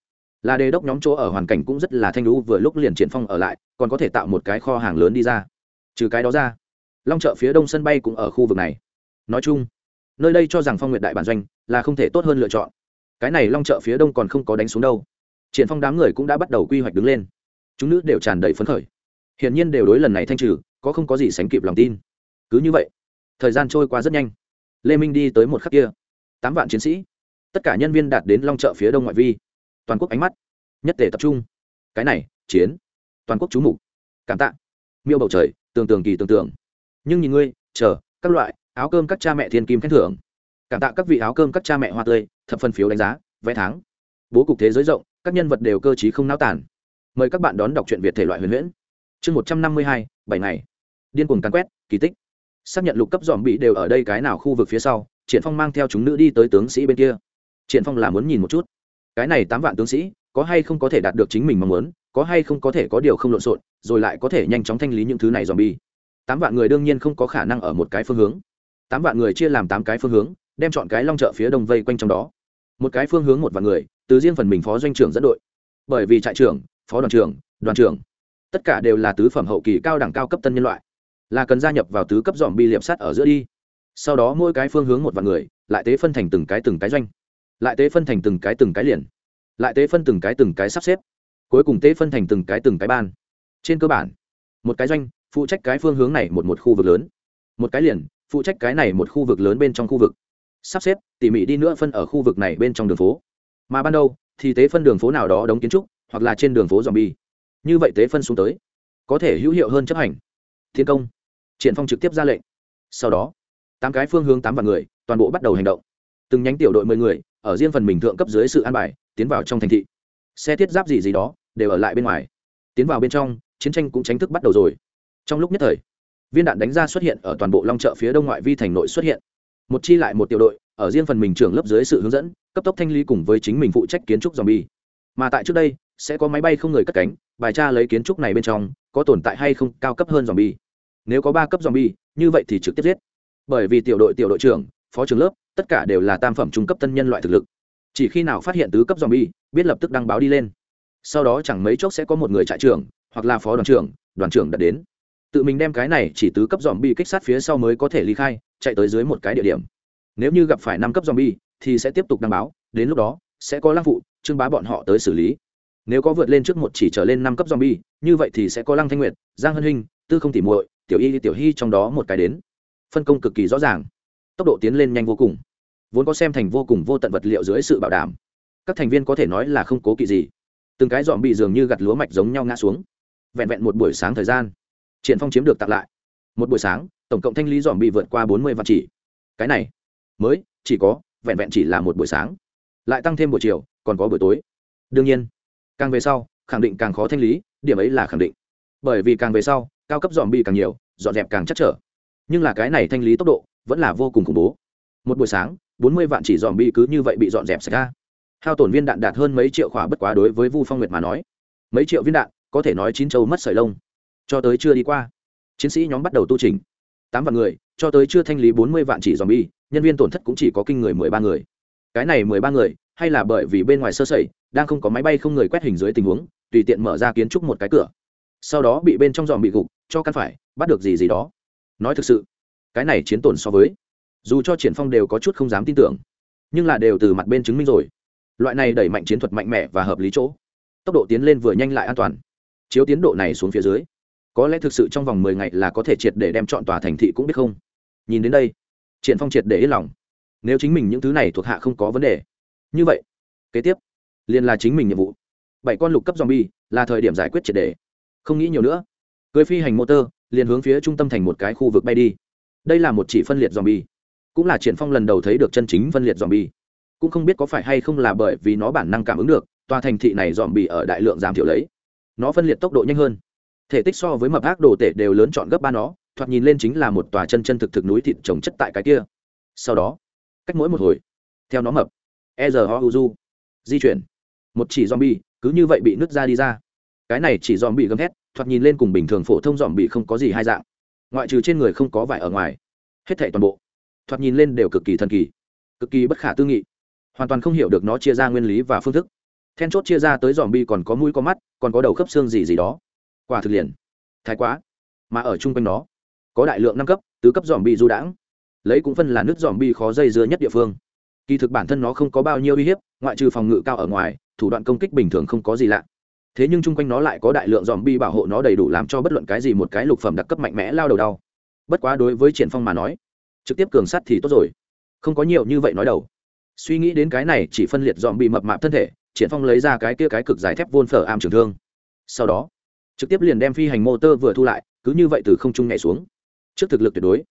Là đề đốc nhóm chỗ ở hoàn cảnh cũng rất là thanh lũ vừa lúc liền triển phong ở lại, còn có thể tạo một cái kho hàng lớn đi ra. Trừ cái đó ra long chợ phía đông sân bay cũng ở khu vực này. Nói chung, nơi đây cho rằng phong nguyện đại bản doanh là không thể tốt hơn lựa chọn. Cái này long chợ phía đông còn không có đánh xuống đâu. Triển phong đám người cũng đã bắt đầu quy hoạch đứng lên. Chúng nữ đều tràn đầy phấn khởi. Hiển nhiên đều đối lần này thanh trừ, có không có gì sánh kịp lòng tin. Cứ như vậy, thời gian trôi qua rất nhanh. Lê minh đi tới một khắc kia. Tám vạn chiến sĩ. Tất cả nhân viên đạt đến long chợ phía đông ngoại vi. Toàn quốc ánh mắt, nhất thể tập trung. Cái này, chiến. Toàn quốc chú mục. Cảm tạ. Miêu bầu trời, tường tường kỳ tường tường nhưng nhìn ngươi, chờ, các loại, áo cơm các cha mẹ thiên kim khen thưởng. Cảm tạ các vị áo cơm các cha mẹ hoa tươi, thập phân phiếu đánh giá vé tháng. Bố cục thế giới rộng, các nhân vật đều cơ t không náo tản mời các bạn đón đọc truyện việt thể loại huyền huyễn. Chương một trăm năm mươi hai, bảy ngày. Điên cuồng càn quét, kỳ tích. Xác nhận lục cấp dòm bị đều ở đây cái nào khu vực phía sau, triển phong mang theo chúng nữ đi tới tướng sĩ bên kia. Triển phong là muốn nhìn một chút. Cái này tám vạn tướng sĩ, có hay không có thể đạt được chính mình mong muốn, có hay không có thể có điều không lộn xộn, rồi lại có thể nhanh chóng thanh lý những thứ này dòm bi tám vạn người đương nhiên không có khả năng ở một cái phương hướng. Tám vạn người chia làm tám cái phương hướng, đem chọn cái long chợ phía đông vây quanh trong đó. Một cái phương hướng một vạn người, từ riêng phần mình phó doanh trưởng dẫn đội. Bởi vì trại trưởng, phó đoàn trưởng đoàn trưởng, tất cả đều là tứ phẩm hậu kỳ cao đẳng cao cấp tân nhân loại. Là cần gia nhập vào tứ cấp dòm bi liệp sắt ở giữa đi. Sau đó mỗi cái phương hướng một vạn người, lại tế phân thành từng cái từng cái doanh. Lại tế phân thành từng cái từng cái liền. Lại tế phân từng cái từng cái sắp xếp. Cuối cùng tế phân thành từng cái từng cái ban. Trên cơ bản, một cái doanh phụ trách cái phương hướng này một một khu vực lớn. Một cái liền, phụ trách cái này một khu vực lớn bên trong khu vực. Sắp xếp, tỉ mỉ đi nữa phân ở khu vực này bên trong đường phố. Mà ban đầu, thì tế phân đường phố nào đó đóng kiến trúc, hoặc là trên đường phố dòm bi như vậy tế phân xuống tới, có thể hữu hiệu hơn chấp hành. Thiên công, triển phong trực tiếp ra lệnh. Sau đó, tám cái phương hướng tám vạn người, toàn bộ bắt đầu hành động. Từng nhánh tiểu đội mười người, ở riêng phần mình thượng cấp dưới sự an bài, tiến vào trong thành thị. Xe thiết giáp gì gì đó, đều ở lại bên ngoài. Tiến vào bên trong, chiến tranh cũng chính thức bắt đầu rồi trong lúc nhất thời, viên đạn đánh ra xuất hiện ở toàn bộ long chợ phía đông ngoại vi thành nội xuất hiện. Một chi lại một tiểu đội, ở riêng phần mình trưởng lớp dưới sự hướng dẫn, cấp tốc thanh lý cùng với chính mình phụ trách kiến trúc zombie. Mà tại trước đây, sẽ có máy bay không người cất cánh, bài tra lấy kiến trúc này bên trong, có tồn tại hay không cao cấp hơn zombie. Nếu có ba cấp zombie, như vậy thì trực tiếp giết. Bởi vì tiểu đội tiểu đội trưởng, phó trưởng lớp, tất cả đều là tam phẩm trung cấp tân nhân loại thực lực. Chỉ khi nào phát hiện tứ cấp zombie, biết lập tức đăng báo đi lên. Sau đó chẳng mấy chốc sẽ có một người trại trưởng, hoặc là phó đoàn trưởng đoàn trưởng đã đến tự mình đem cái này chỉ tứ cấp dòm bi kích sát phía sau mới có thể ly khai chạy tới dưới một cái địa điểm nếu như gặp phải năm cấp dòm bi thì sẽ tiếp tục đăng báo đến lúc đó sẽ có lăng phụ trưng bá bọn họ tới xử lý nếu có vượt lên trước một chỉ trở lên năm cấp zombie, như vậy thì sẽ có Lăng Thanh Nguyệt, Giang Hân Hinh, Tư Không tỉ Muội, Tiểu Y Tiểu Hy trong đó một cái đến. Phân công cực kỳ rõ ràng, tốc độ tiến lên nhanh vô cùng. Vốn có xem thành vô cùng vô tận vật liệu dưới sự bảo đảm, các thành viên có thể nói là không cố kỵ gì. Từng cái dòm bị dường như gặt lúa mạch giống nhau ngã xuống. Vẹn vẹn một buổi sáng thời gian, Triển Phong chiếm được tặng lại. Một buổi sáng, tổng cộng thanh lý dòm bị vượt qua bốn mươi vạn chỉ. Cái này, mới chỉ có vẹn vẹn chỉ là một buổi sáng. Lại tăng thêm buổi chiều, còn có buổi tối. Đương nhiên, càng về sau khẳng định càng khó thanh lý điểm ấy là khẳng định bởi vì càng về sau cao cấp dòm bị càng nhiều dọn dẹp càng chắc trở nhưng là cái này thanh lý tốc độ vẫn là vô cùng khủng bố một buổi sáng bốn mươi vạn chỉ dòm bị cứ như vậy bị dọn dẹp sạch ra hao tổn viên đạn đạt hơn mấy triệu khỏa bất quá đối với vu phong nguyệt mà nói mấy triệu viên đạn có thể nói chín châu mất sợi lông cho tới chưa đi qua. Chiến sĩ nhóm bắt đầu tu trình tám vạn người, cho tới chưa thanh lý bốn mươi vạn chỉ dòm bi nhân viên tổn thất cũng chỉ có kinh người mười ba người. Cái này mười ba người, hay là bởi vì bên ngoài sơ sẩy, đang không có máy bay không người quét hình dưới tình huống, tùy tiện mở ra kiến trúc một cái cửa. Sau đó bị bên trong dòm bị gục, cho căn phải, bắt được gì gì đó. Nói thực sự, cái này chiến tổn so với, dù cho triển phong đều có chút không dám tin tưởng, nhưng là đều từ mặt bên chứng minh rồi. Loại này đẩy mạnh chiến thuật mạnh mẽ và hợp lý chỗ, tốc độ tiến lên vừa nhanh lại an toàn. Chiếu tiến độ này xuống phía dưới có lẽ thực sự trong vòng mười ngày là có thể triệt để đem chọn tòa thành thị cũng biết không? Nhìn đến đây, triển phong triệt để yên lòng. Nếu chính mình những thứ này thuộc hạ không có vấn đề, như vậy, kế tiếp, liền là chính mình nhiệm vụ. Bảy con lục cấp zombie là thời điểm giải quyết triệt để. Không nghĩ nhiều nữa, cưới phi hành motor, liền hướng phía trung tâm thành một cái khu vực bay đi. Đây là một chỉ phân liệt zombie. Cũng là triển phong lần đầu thấy được chân chính phân liệt zombie. Cũng không biết có phải hay không là bởi vì nó bản năng cảm ứng được, tòa thành thị này zombie ở đại lượng giảm thiểu lấy. Nó phân liệt tốc độ nhanh hơn thể tích so với mập ác đồ tể đều lớn chọn gấp ba nó, thoạt nhìn lên chính là một tòa chân chân thực thực núi thịt trồng chất tại cái kia. Sau đó, cách mỗi một hồi, theo nó mập e r ho u di chuyển. Một chỉ zombie, cứ như vậy bị nứt ra đi ra. Cái này chỉ zombie gầm hét thoạt nhìn lên cùng bình thường phổ thông zombie không có gì hai dạng. Ngoại trừ trên người không có vải ở ngoài. Hết thảy toàn bộ, thoạt nhìn lên đều cực kỳ thần kỳ, cực kỳ bất khả tư nghị. Hoàn toàn không hiểu được nó chia ra nguyên lý và phương thức. Then chốt chia ra tới dòm bi còn có mũi có mắt, còn có đầu khớp xương gì gì đó quả thực liền. Thái quá. Mà ở chung quanh nó, có đại lượng năm cấp, tứ cấp dòm bi du đãng. Lấy cũng phân là nước dòm bi khó dây dưa nhất địa phương. Kỳ thực bản thân nó không có bao nhiêu uy hiếp, ngoại trừ phòng ngự cao ở ngoài, thủ đoạn công kích bình thường không có gì lạ. Thế nhưng chung quanh nó lại có đại lượng dòm bi bảo hộ nó đầy đủ làm cho bất luận cái gì một cái lục phẩm đặc cấp mạnh mẽ lao đầu đau. Bất quá đối với triển phong mà nói, trực tiếp cường sát thì tốt rồi. Không có nhiều như vậy nói đầu. Suy nghĩ đến cái này chỉ phân liệt dòm bị mập mạp thân thể, triển phong lấy ra cái kia cái cực dài thép vôn phở am trường thương. Sau đó trực tiếp liền đem phi hành motor vừa thu lại, cứ như vậy từ không trung nhảy xuống. Trước thực lực tuyệt đối,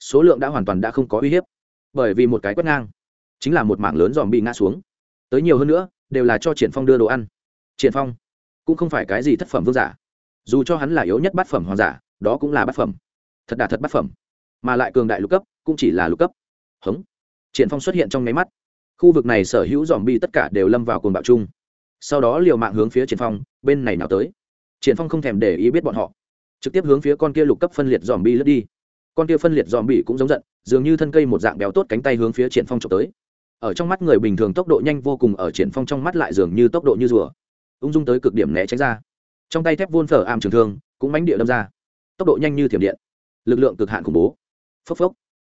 số lượng đã hoàn toàn đã không có uy hiếp, bởi vì một cái quét ngang, chính là một mảng lớn dòm bị ngã xuống. Tới nhiều hơn nữa, đều là cho triển phong đưa đồ ăn. Triển phong cũng không phải cái gì thất phẩm vương giả, dù cho hắn là yếu nhất bát phẩm hoàng giả, đó cũng là bát phẩm, thật đà thật bát phẩm, mà lại cường đại lục cấp cũng chỉ là lục cấp. Hống! Triển phong xuất hiện trong nháy mắt, khu vực này sở hữu dòm bi tất cả đều lâm vào cuồng bạo chung. Sau đó liều mạng hướng phía triển phong, bên này nào tới triển phong không thèm để ý biết bọn họ. Trực tiếp hướng phía con kia lục cấp phân liệt dòm bi lướt đi. Con kia phân liệt dòm bi cũng giống giận, dường như thân cây một dạng béo tốt cánh tay hướng phía triển phong trộm tới. Ở trong mắt người bình thường tốc độ nhanh vô cùng, ở triển phong trong mắt lại dường như tốc độ như rùa. Ung dung tới cực điểm né tránh ra. Trong tay thép vuông phở am trường thương, cũng mánh địa đâm ra. Tốc độ nhanh như thiểm điện. Lực lượng cực hạn khủng bố. Phốc phốc.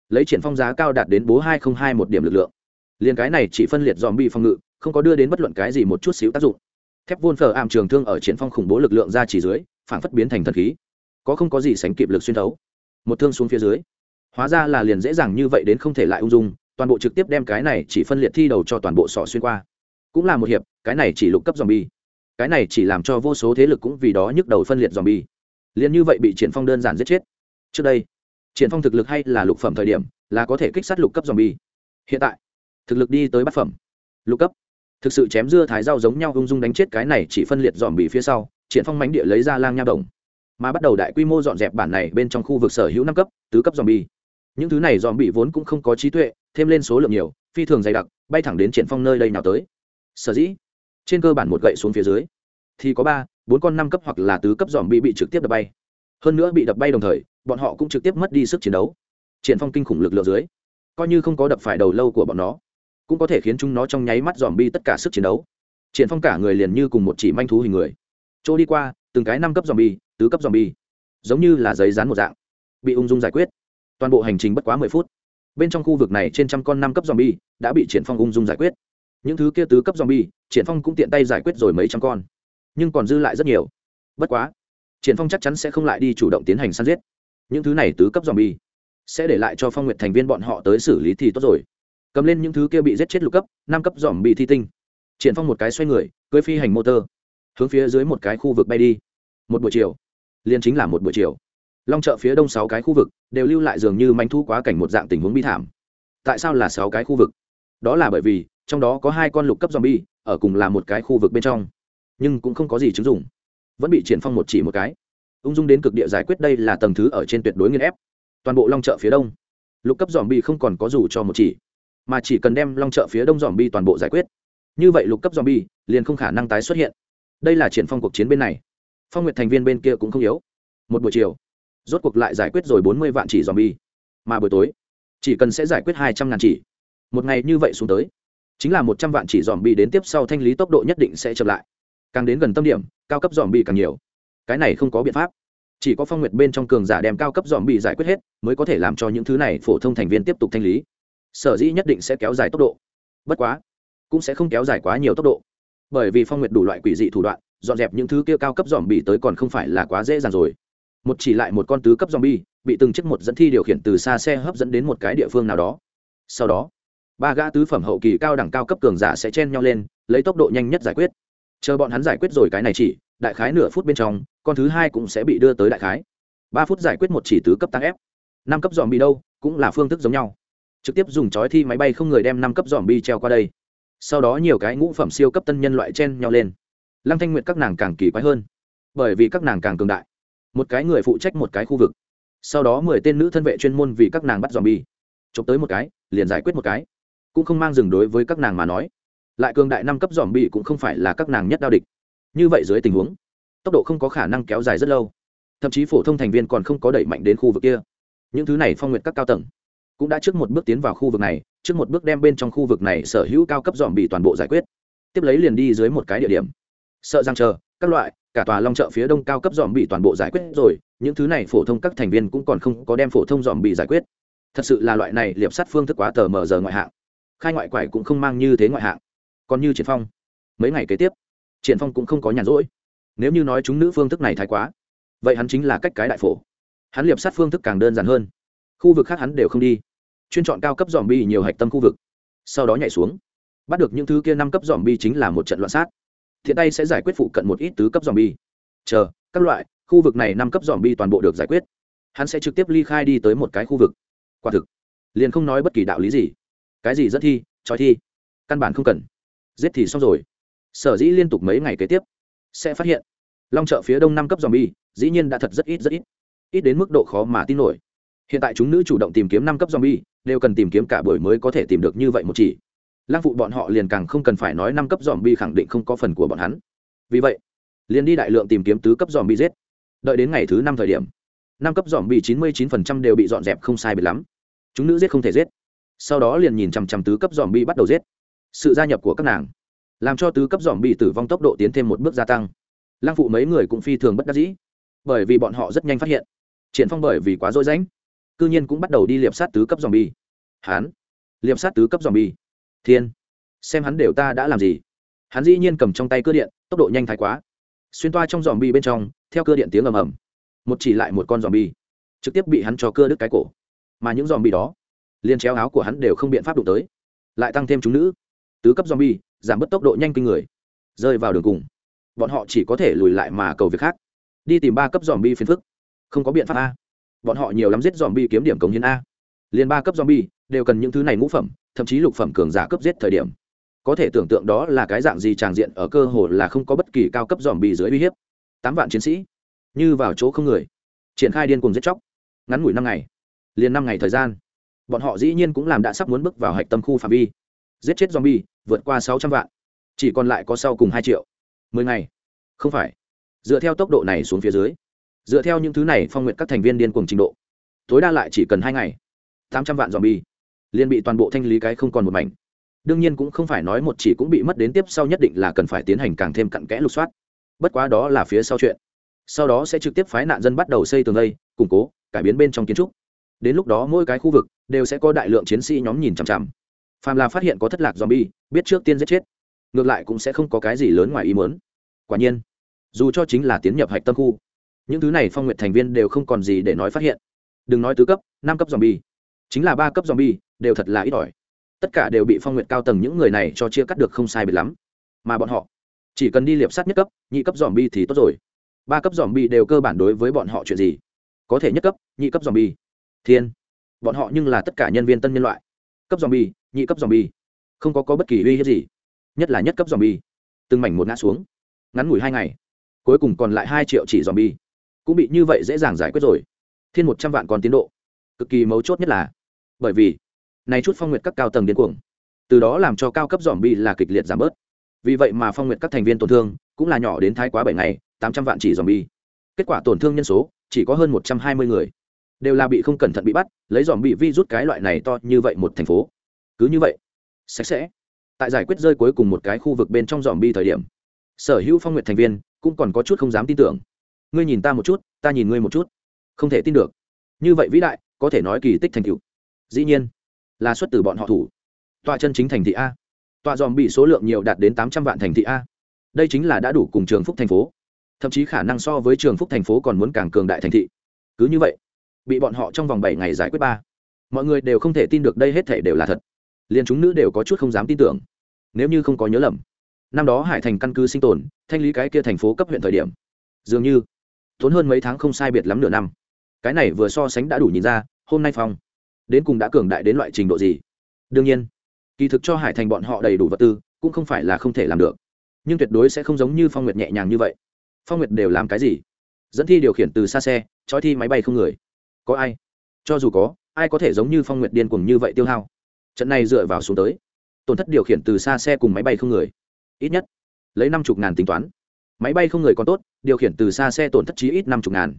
Lấy triển phong giá cao đạt đến bố hai không hai một điểm lực lượng. Liền cái này chỉ phân liệt dòm bị phòng ngự, không có đưa đến bất luận cái gì một chút xíu tác dụng thép vôn phở ảm trường thương ở triển phong khủng bố lực lượng ra chỉ dưới phản phất biến thành thần khí. Có không có gì sánh kịp lực xuyên thấu. Một thương xuống phía dưới. Hóa ra là liền dễ dàng như vậy đến không thể lại ung dung, toàn bộ trực tiếp đem cái này chỉ phân liệt thi đầu cho toàn bộ sọ xuyên qua. Cũng là một hiệp, cái này chỉ lục cấp dòm bi cái này chỉ làm cho vô số thế lực cũng vì đó nhức đầu phân liệt dòm bi liền như vậy bị triển phong đơn giản giết chết. Trước đây, triển phong thực lực hay là lục phẩm thời điểm là có thể kích sát lục cấp dòm bi hiện tại, thực lực đi tới bát phẩm. Lục cấp thực sự chém dưa thái rau giống nhau ung dung đánh chết cái này chỉ phân liệt dòm bị phía sau, triển phong mánh địa lấy ra lang nha đồng. Mà bắt đầu đại quy mô dọn dẹp bản này bên trong khu vực sở hữu năm cấp, tứ cấp dòm bi những thứ này dòm bị vốn cũng không có trí tuệ, thêm lên số lượng nhiều, phi thường dày đặc, bay thẳng đến triển phong nơi đây nào tới. Sở dĩ, trên cơ bản một gậy xuống phía dưới, thì có ba, bốn con năm cấp hoặc là tứ cấp dòm bị bị trực tiếp đập bay. Hơn nữa bị đập bay đồng thời, bọn họ cũng trực tiếp mất đi sức chiến đấu. Triển phong kinh khủng lực lượng dưới, coi như không có đập phải đầu lâu của bọn nó cũng có thể khiến chúng nó trong nháy mắt dòm bi tất cả sức chiến đấu. Triển phong cả người liền như cùng một chỉ manh thú hình người. Chỗ đi qua, từng cái năm cấp dòm bi, tứ cấp dòm bi, giống như là giấy dán một dạng, bị ung dung giải quyết. Toàn bộ hành trình bất quá mười phút. Bên trong khu vực này trên trăm con năm cấp dòm bi đã bị triển phong ung dung giải quyết. Những thứ kia tứ cấp dòm bi, triển phong cũng tiện tay giải quyết rồi mấy trăm con, nhưng còn dư lại rất nhiều. Bất quá, triển phong chắc chắn sẽ không lại đi chủ động tiến hành săn giết. Những thứ này tứ cấp dòm bi sẽ để lại cho phong nguyệt thành viên bọn họ tới xử lý thì tốt rồi cầm lên những thứ kia bị giết chết lục cấp, năm cấp dòm bị thi tinh. Triển phong một cái xoay người, cưỡi phi hành motor, hướng phía dưới một cái khu vực bay đi. Một buổi chiều, liền chính là một buổi chiều. Long chợ phía đông sáu cái khu vực đều lưu lại dường như manh thu quá cảnh một dạng tình huống bi thảm. Tại sao là sáu cái khu vực? Đó là bởi vì, trong đó có hai con lục cấp zombie, ở cùng là một cái khu vực bên trong. Nhưng cũng không có gì chứng dụng. Vẫn bị triển phong một chỉ một cái. Ung dung đến cực địa giải quyết đây là tầng thứ ở trên tuyệt đối nghiên ép. Toàn bộ long chợ phía đông, lục cấp dòm không còn có dù cho một chỉ mà chỉ cần đem long chợ phía đông dòm bi toàn bộ giải quyết. Như vậy lục cấp dòm bi liền không khả năng tái xuất hiện. Đây là triển phong cuộc chiến bên này. Phong nguyệt thành viên bên kia cũng không yếu. Một buổi chiều, rốt cuộc lại giải quyết rồi bốn mươi vạn chỉ dòm bi. Mà buổi tối, chỉ cần sẽ giải quyết hai trăm ngàn chỉ. Một ngày như vậy xuống tới, chính là một trăm vạn chỉ dòm bi đến tiếp sau thanh lý tốc độ nhất định sẽ chậm lại. Càng đến gần tâm điểm, cao cấp dòm bi càng nhiều. Cái này không có biện pháp. Chỉ có phong nguyệt bên trong cường giả đem cao cấp dòm bị giải quyết hết, mới có thể làm cho những thứ này phổ thông thành viên tiếp tục thanh lý sở dĩ nhất định sẽ kéo dài tốc độ. Bất quá, cũng sẽ không kéo dài quá nhiều tốc độ. Bởi vì phong nguyệt đủ loại quỷ dị thủ đoạn, dọn dẹp những thứ kia cao cấp dòm bị tới còn không phải là quá dễ dàng rồi. Một chỉ lại một con tứ cấp dòm bì bị từng chiếc một dẫn thi điều khiển từ xa xe hấp dẫn đến một cái địa phương nào đó. Sau đó, ba gã tứ phẩm hậu kỳ cao đẳng cao cấp cường giả sẽ chen nhau lên, lấy tốc độ nhanh nhất giải quyết. Chờ bọn hắn giải quyết rồi cái này chỉ, đại khái nửa phút bên trong, con thứ hai cũng sẽ bị đưa tới đại khái. Ba phút giải quyết một chỉ tứ cấp tăng ép năm cấp dòm bị đâu, cũng là phương thức giống nhau trực tiếp dùng chói thi máy bay không người đem năm cấp dòm bi treo qua đây. Sau đó nhiều cái ngũ phẩm siêu cấp tân nhân loại chen nhau lên. Lăng thanh nguyện các nàng càng kỳ quái hơn, bởi vì các nàng càng cường đại. Một cái người phụ trách một cái khu vực. Sau đó mười tên nữ thân vệ chuyên môn vì các nàng bắt dòm bi. Chụp tới một cái, liền giải quyết một cái. Cũng không mang dừng đối với các nàng mà nói. Lại cường đại năm cấp dòm bi cũng không phải là các nàng nhất đao địch. Như vậy dưới tình huống, tốc độ không có khả năng kéo dài rất lâu. Thậm chí phổ thông thành viên còn không có đẩy mạnh đến khu vực kia. Những thứ này phong nguyện các cao tầng cũng đã trước một bước tiến vào khu vực này, trước một bước đem bên trong khu vực này sở hữu cao cấp dòm bị toàn bộ giải quyết. Tiếp lấy liền đi dưới một cái địa điểm. Sợ rằng chờ, các loại, cả tòa long chợ phía đông cao cấp dòm bị toàn bộ giải quyết rồi, những thứ này phổ thông các thành viên cũng còn không có đem phổ thông dòm bị giải quyết. Thật sự là loại này liệp sát phương thức quá tờ mờ giờ ngoại hạng. Khai ngoại quải cũng không mang như thế ngoại hạng. Còn như triển phong, mấy ngày kế tiếp, triển phong cũng không có nhàn rỗi. Nếu như nói chúng nữ phương thức này thái quá, vậy hắn chính là cách cái đại phổ. Hắn liệp sát phương thức càng đơn giản hơn. Khu vực khác hắn đều không đi chuyên chọn cao cấp dòm bi nhiều hạch tâm khu vực, sau đó nhảy xuống. Bắt được những thứ kia năm cấp dòm bi chính là một trận loạn sát. Thiện tay sẽ giải quyết phụ cận một ít tứ cấp dòm bi chờ, các loại, khu vực này năm cấp dòm bi toàn bộ được giải quyết. Hắn sẽ trực tiếp ly khai đi tới một cái khu vực. Quả thực, liền không nói bất kỳ đạo lý gì. Cái gì dẫn thi, trói thi, căn bản không cần. Giết thì xong rồi. Sở dĩ liên tục mấy ngày kế tiếp, sẽ phát hiện, long chợ phía đông năm cấp dòm bi dĩ nhiên đã thật rất ít rất ít. Ít đến mức độ khó mà tin nổi hiện tại chúng nữ chủ động tìm kiếm năm cấp zombie, đều cần tìm kiếm cả buổi mới có thể tìm được như vậy một chỉ. Lăng phụ bọn họ liền càng không cần phải nói năm cấp zombie khẳng định không có phần của bọn hắn. Vì vậy, liền đi đại lượng tìm kiếm tứ cấp zombie giết. Đợi đến ngày thứ năm thời điểm, năm cấp zombie chín mươi chín phần trăm đều bị dọn dẹp không sai biệt lắm. Chúng nữ giết không thể giết. Sau đó liền nhìn chằm chằm tứ cấp zombie bắt đầu giết. Sự gia nhập của các nàng làm cho tứ cấp dòm bị tử vong tốc độ tiến thêm một bước gia tăng. Lăng phụ mấy người cũng phi thường bất đắc dĩ, bởi vì bọn họ rất nhanh phát hiện. Triển phong bởi vì quá dối rãnh cư nhiên cũng bắt đầu đi liệp sát tứ cấp dòm bi. Hắn liệp sát tứ cấp dòm bi. Thiên. Xem hắn đều ta đã làm gì. Hắn dĩ nhiên cầm trong tay cơ điện, tốc độ nhanh thái quá. Xuyên toa trong dòm bi bên trong, theo cơ điện tiếng ầm ầm. Một chỉ lại một con dòm bi. Trực tiếp bị hắn cho cơ đứt cái cổ. Mà những dòm bi đó liên chéo áo của hắn đều không biện pháp đụng tới. Lại tăng thêm chúng nữ. Tứ cấp dòm bi, giảm bớt tốc độ nhanh kinh người. Rơi vào đường cùng. Bọn họ chỉ có thể lùi lại mà cầu việc khác. Đi tìm ba cấp dòm bi phiền phức. Không có biện pháp a bọn họ nhiều lắm giết dòm bi kiếm điểm cống hiến a. Liền ba cấp dòm bi đều cần những thứ này ngũ phẩm, thậm chí lục phẩm cường giả cấp giết thời điểm. Có thể tưởng tượng đó là cái dạng gì tràng diện ở cơ hồ là không có bất kỳ cao cấp dòm bi dưới uy hiếp. Tám vạn chiến sĩ, như vào chỗ không người, triển khai điên cùng giết chóc. Ngắn ngủi năm ngày, liền năm ngày thời gian. Bọn họ dĩ nhiên cũng làm đã sắp muốn bước vào hạch tâm khu phạm vi. Giết chết zombie, vượt qua sáu trăm vạn. Chỉ còn lại có sau cùng hai triệu. Mười ngày. Không phải. Dựa theo tốc độ này xuống phía dưới dựa theo những thứ này phong nguyện các thành viên điên cuồng trình độ. Tối đa lại chỉ cần hai ngày. Tám trăm vạn zombie. Liền bị toàn bộ thanh lý cái không còn một mảnh. Đương nhiên cũng không phải nói một chỉ cũng bị mất đến tiếp sau nhất định là cần phải tiến hành càng thêm cặn kẽ lục soát. Bất quá đó là phía sau chuyện. Sau đó sẽ trực tiếp phái nạn dân bắt đầu xây tường lây củng cố, cải biến bên trong kiến trúc. Đến lúc đó mỗi cái khu vực đều sẽ có đại lượng chiến sĩ nhóm nhìn chằm chằm. Phàm là phát hiện có thất lạc zombie, biết trước tiên giết chết. Ngược lại cũng sẽ không có cái gì lớn ngoài ý muốn. Quả nhiên, dù cho chính là tiến nhập hạch tâm khu những thứ này phong nguyện thành viên đều không còn gì để nói phát hiện. Đừng nói tứ cấp năm cấp zombie. Chính là ba cấp zombie đều thật là ít ỏi. Tất cả đều bị phong nguyện cao tầng những người này cho chia cắt được không sai biệt lắm. Mà bọn họ chỉ cần đi liệp sát nhất cấp nhị cấp zombie thì tốt rồi. Ba cấp zombie đều cơ bản đối với bọn họ chuyện gì? Có thể nhất cấp nhị cấp zombie. Thiên. Bọn họ nhưng là tất cả nhân viên tân nhân loại. Cấp dòm bi nhị cấp dòm bi không có, có bất kỳ uy hiếp gì. Nhất là nhất cấp dòm bi từng mảnh một ngã xuống. Ngắn ngủi hai ngày. Cuối cùng còn lại hai triệu chỉ dòm bi cũng bị như vậy dễ dàng giải quyết rồi. Thiên một trăm vạn còn tiến độ. Cực kỳ mấu chốt nhất là, bởi vì, này chút phong nguyệt các cao tầng điên cuồng, từ đó làm cho cao cấp dòm bi là kịch liệt giảm bớt. Vì vậy mà phong nguyệt các thành viên tổn thương cũng là nhỏ đến thái quá bảy ngày, tám trăm vạn chỉ dòm bi kết quả tổn thương nhân số chỉ có hơn một trăm hai mươi người. Đều là bị không cẩn thận bị bắt, lấy dòm bị vi rút cái loại này to như vậy một thành phố. Cứ như vậy, sạch sẽ. Tại giải quyết rơi cuối cùng một cái khu vực bên trong dòm bi thời điểm, sở hữu phong nguyện thành viên cũng còn có chút không dám tin tưởng ngươi nhìn ta một chút, ta nhìn ngươi một chút. Không thể tin được. Như vậy vĩ đại, có thể nói kỳ tích thành cựu dĩ nhiên, là xuất từ bọn họ thủ. Tọa chân chính thành thị a. Tọa dòm bị số lượng nhiều đạt đến tám trăm vạn thành thị a. Đây chính là đã đủ cùng trường phúc thành phố. Thậm chí khả năng so với trường phúc thành phố còn muốn càng cường đại thành thị. Cứ như vậy, bị bọn họ trong vòng bảy ngày giải quyết ba. Mọi người đều không thể tin được đây hết thể đều là thật. Liền chúng nữ đều có chút không dám tin tưởng. Nếu như không có nhớ lầm, năm đó hải thành căn cứ sinh tồn, thanh lý cái kia thành phố cấp huyện thời điểm, dường như tốn hơn mấy tháng không sai biệt lắm nửa năm. Cái này vừa so sánh đã đủ nhìn ra, hôm nay phong đến cùng đã cường đại đến loại trình độ gì. Đương nhiên, kỳ thực cho hải thành bọn họ đầy đủ vật tư, cũng không phải là không thể làm được. Nhưng tuyệt đối sẽ không giống như phong nguyệt nhẹ nhàng như vậy. Phong nguyệt đều làm cái gì? Dẫn thi điều khiển từ xa xe, trói thi máy bay không người. Có ai? Cho dù có, ai có thể giống như phong nguyệt điên cuồng như vậy tiêu hao? Trận này dựa vào xuống tới. Tổn thất điều khiển từ xa xe cùng máy bay không người. Ít nhất, lấy năm chục ngàn tính toán máy bay không người còn tốt, điều khiển từ xa xe tổn thất chí ít năm chục ngàn.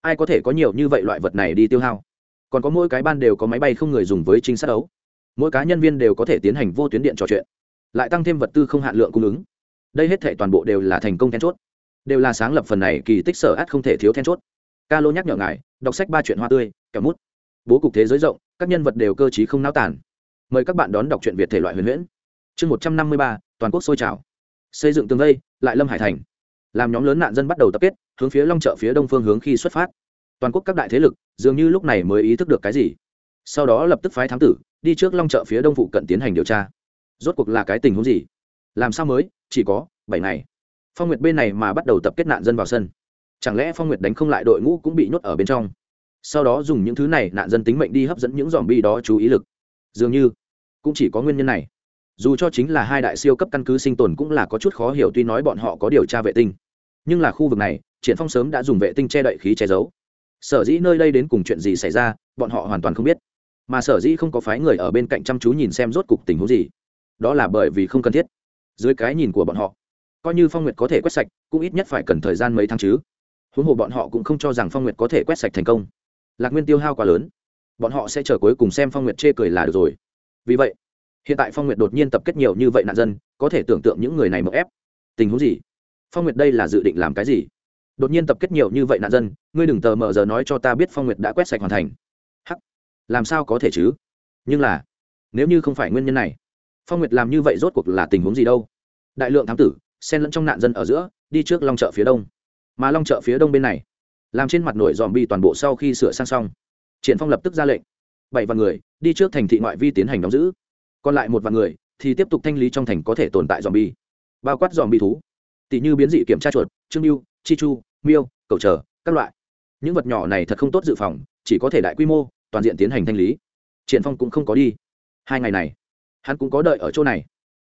Ai có thể có nhiều như vậy loại vật này đi tiêu hao? Còn có mỗi cái ban đều có máy bay không người dùng với trinh sát đấu. Mỗi cá nhân viên đều có thể tiến hành vô tuyến điện trò chuyện. Lại tăng thêm vật tư không hạn lượng cung ứng. Đây hết thể toàn bộ đều là thành công then chốt. Đều là sáng lập phần này kỳ tích sở át không thể thiếu then chốt. Ca lô nhắc nhở ngài, đọc sách ba chuyện hoa tươi, kẹo mút. Bố cục thế giới rộng, các nhân vật đều cơ t không náo tản mời các bạn đón đọc truyện việt thể loại huyền huyễn. Chương một trăm năm mươi ba, toàn quốc sôi trào. Xây dựng tường vây lại lâm hải thành làm nhóm lớn nạn dân bắt đầu tập kết, hướng phía long chợ phía đông phương hướng khi xuất phát. Toàn quốc các đại thế lực dường như lúc này mới ý thức được cái gì. Sau đó lập tức phái thám tử đi trước long chợ phía đông phụ cận tiến hành điều tra. Rốt cuộc là cái tình huống gì? Làm sao mới? Chỉ có bảy ngày. Phong nguyệt bên này mà bắt đầu tập kết nạn dân vào sân. Chẳng lẽ phong nguyệt đánh không lại đội ngũ cũng bị nhốt ở bên trong? Sau đó dùng những thứ này, nạn dân tính mệnh đi hấp dẫn những dòm bi đó chú ý lực. Dường như cũng chỉ có nguyên nhân này dù cho chính là hai đại siêu cấp căn cứ sinh tồn cũng là có chút khó hiểu tuy nói bọn họ có điều tra vệ tinh. Nhưng là khu vực này, triển phong sớm đã dùng vệ tinh che đậy khí che giấu. Sở dĩ nơi đây đến cùng chuyện gì xảy ra, bọn họ hoàn toàn không biết. Mà sở dĩ không có phái người ở bên cạnh chăm chú nhìn xem rốt cục tình huống gì, đó là bởi vì không cần thiết. Dưới cái nhìn của bọn họ, coi như phong nguyệt có thể quét sạch, cũng ít nhất phải cần thời gian mấy tháng chứ. Huống hồ bọn họ cũng không cho rằng phong nguyệt có thể quét sạch thành công. Lạc nguyên tiêu hao quá lớn. Bọn họ sẽ chờ cuối cùng xem phong nguyệt chê cười là được rồi. Vì vậy hiện tại phong nguyệt đột nhiên tập kết nhiều như vậy nạn dân, có thể tưởng tượng những người này mậu ép. Tình huống gì? Phong nguyệt đây là dự định làm cái gì? Đột nhiên tập kết nhiều như vậy nạn dân, ngươi đừng tờ mờ giờ nói cho ta biết phong nguyệt đã quét sạch hoàn thành. Hắc! Làm sao có thể chứ? Nhưng là, nếu như không phải nguyên nhân này, phong nguyệt làm như vậy rốt cuộc là tình huống gì đâu? Đại lượng thám tử, xen lẫn trong nạn dân ở giữa, đi trước long chợ phía đông. Mà long chợ phía đông bên này, làm trên mặt nổi dòm bi toàn bộ sau khi sửa sang xong. Triển phong lập tức ra lệnh. Bảy vạn người, đi trước thành thị ngoại vi tiến hành đóng giữ còn lại một vạn người thì tiếp tục thanh lý trong thành có thể tồn tại dòm bi bao quát dòm bi thú. Tỷ như biến dị kiểm tra chuột, trương mưu chi chu, miêu cầu trở, các loại. Những vật nhỏ này thật không tốt dự phòng, chỉ có thể đại quy mô, toàn diện tiến hành thanh lý. Triển phong cũng không có đi. Hai ngày này, hắn cũng có đợi ở chỗ này.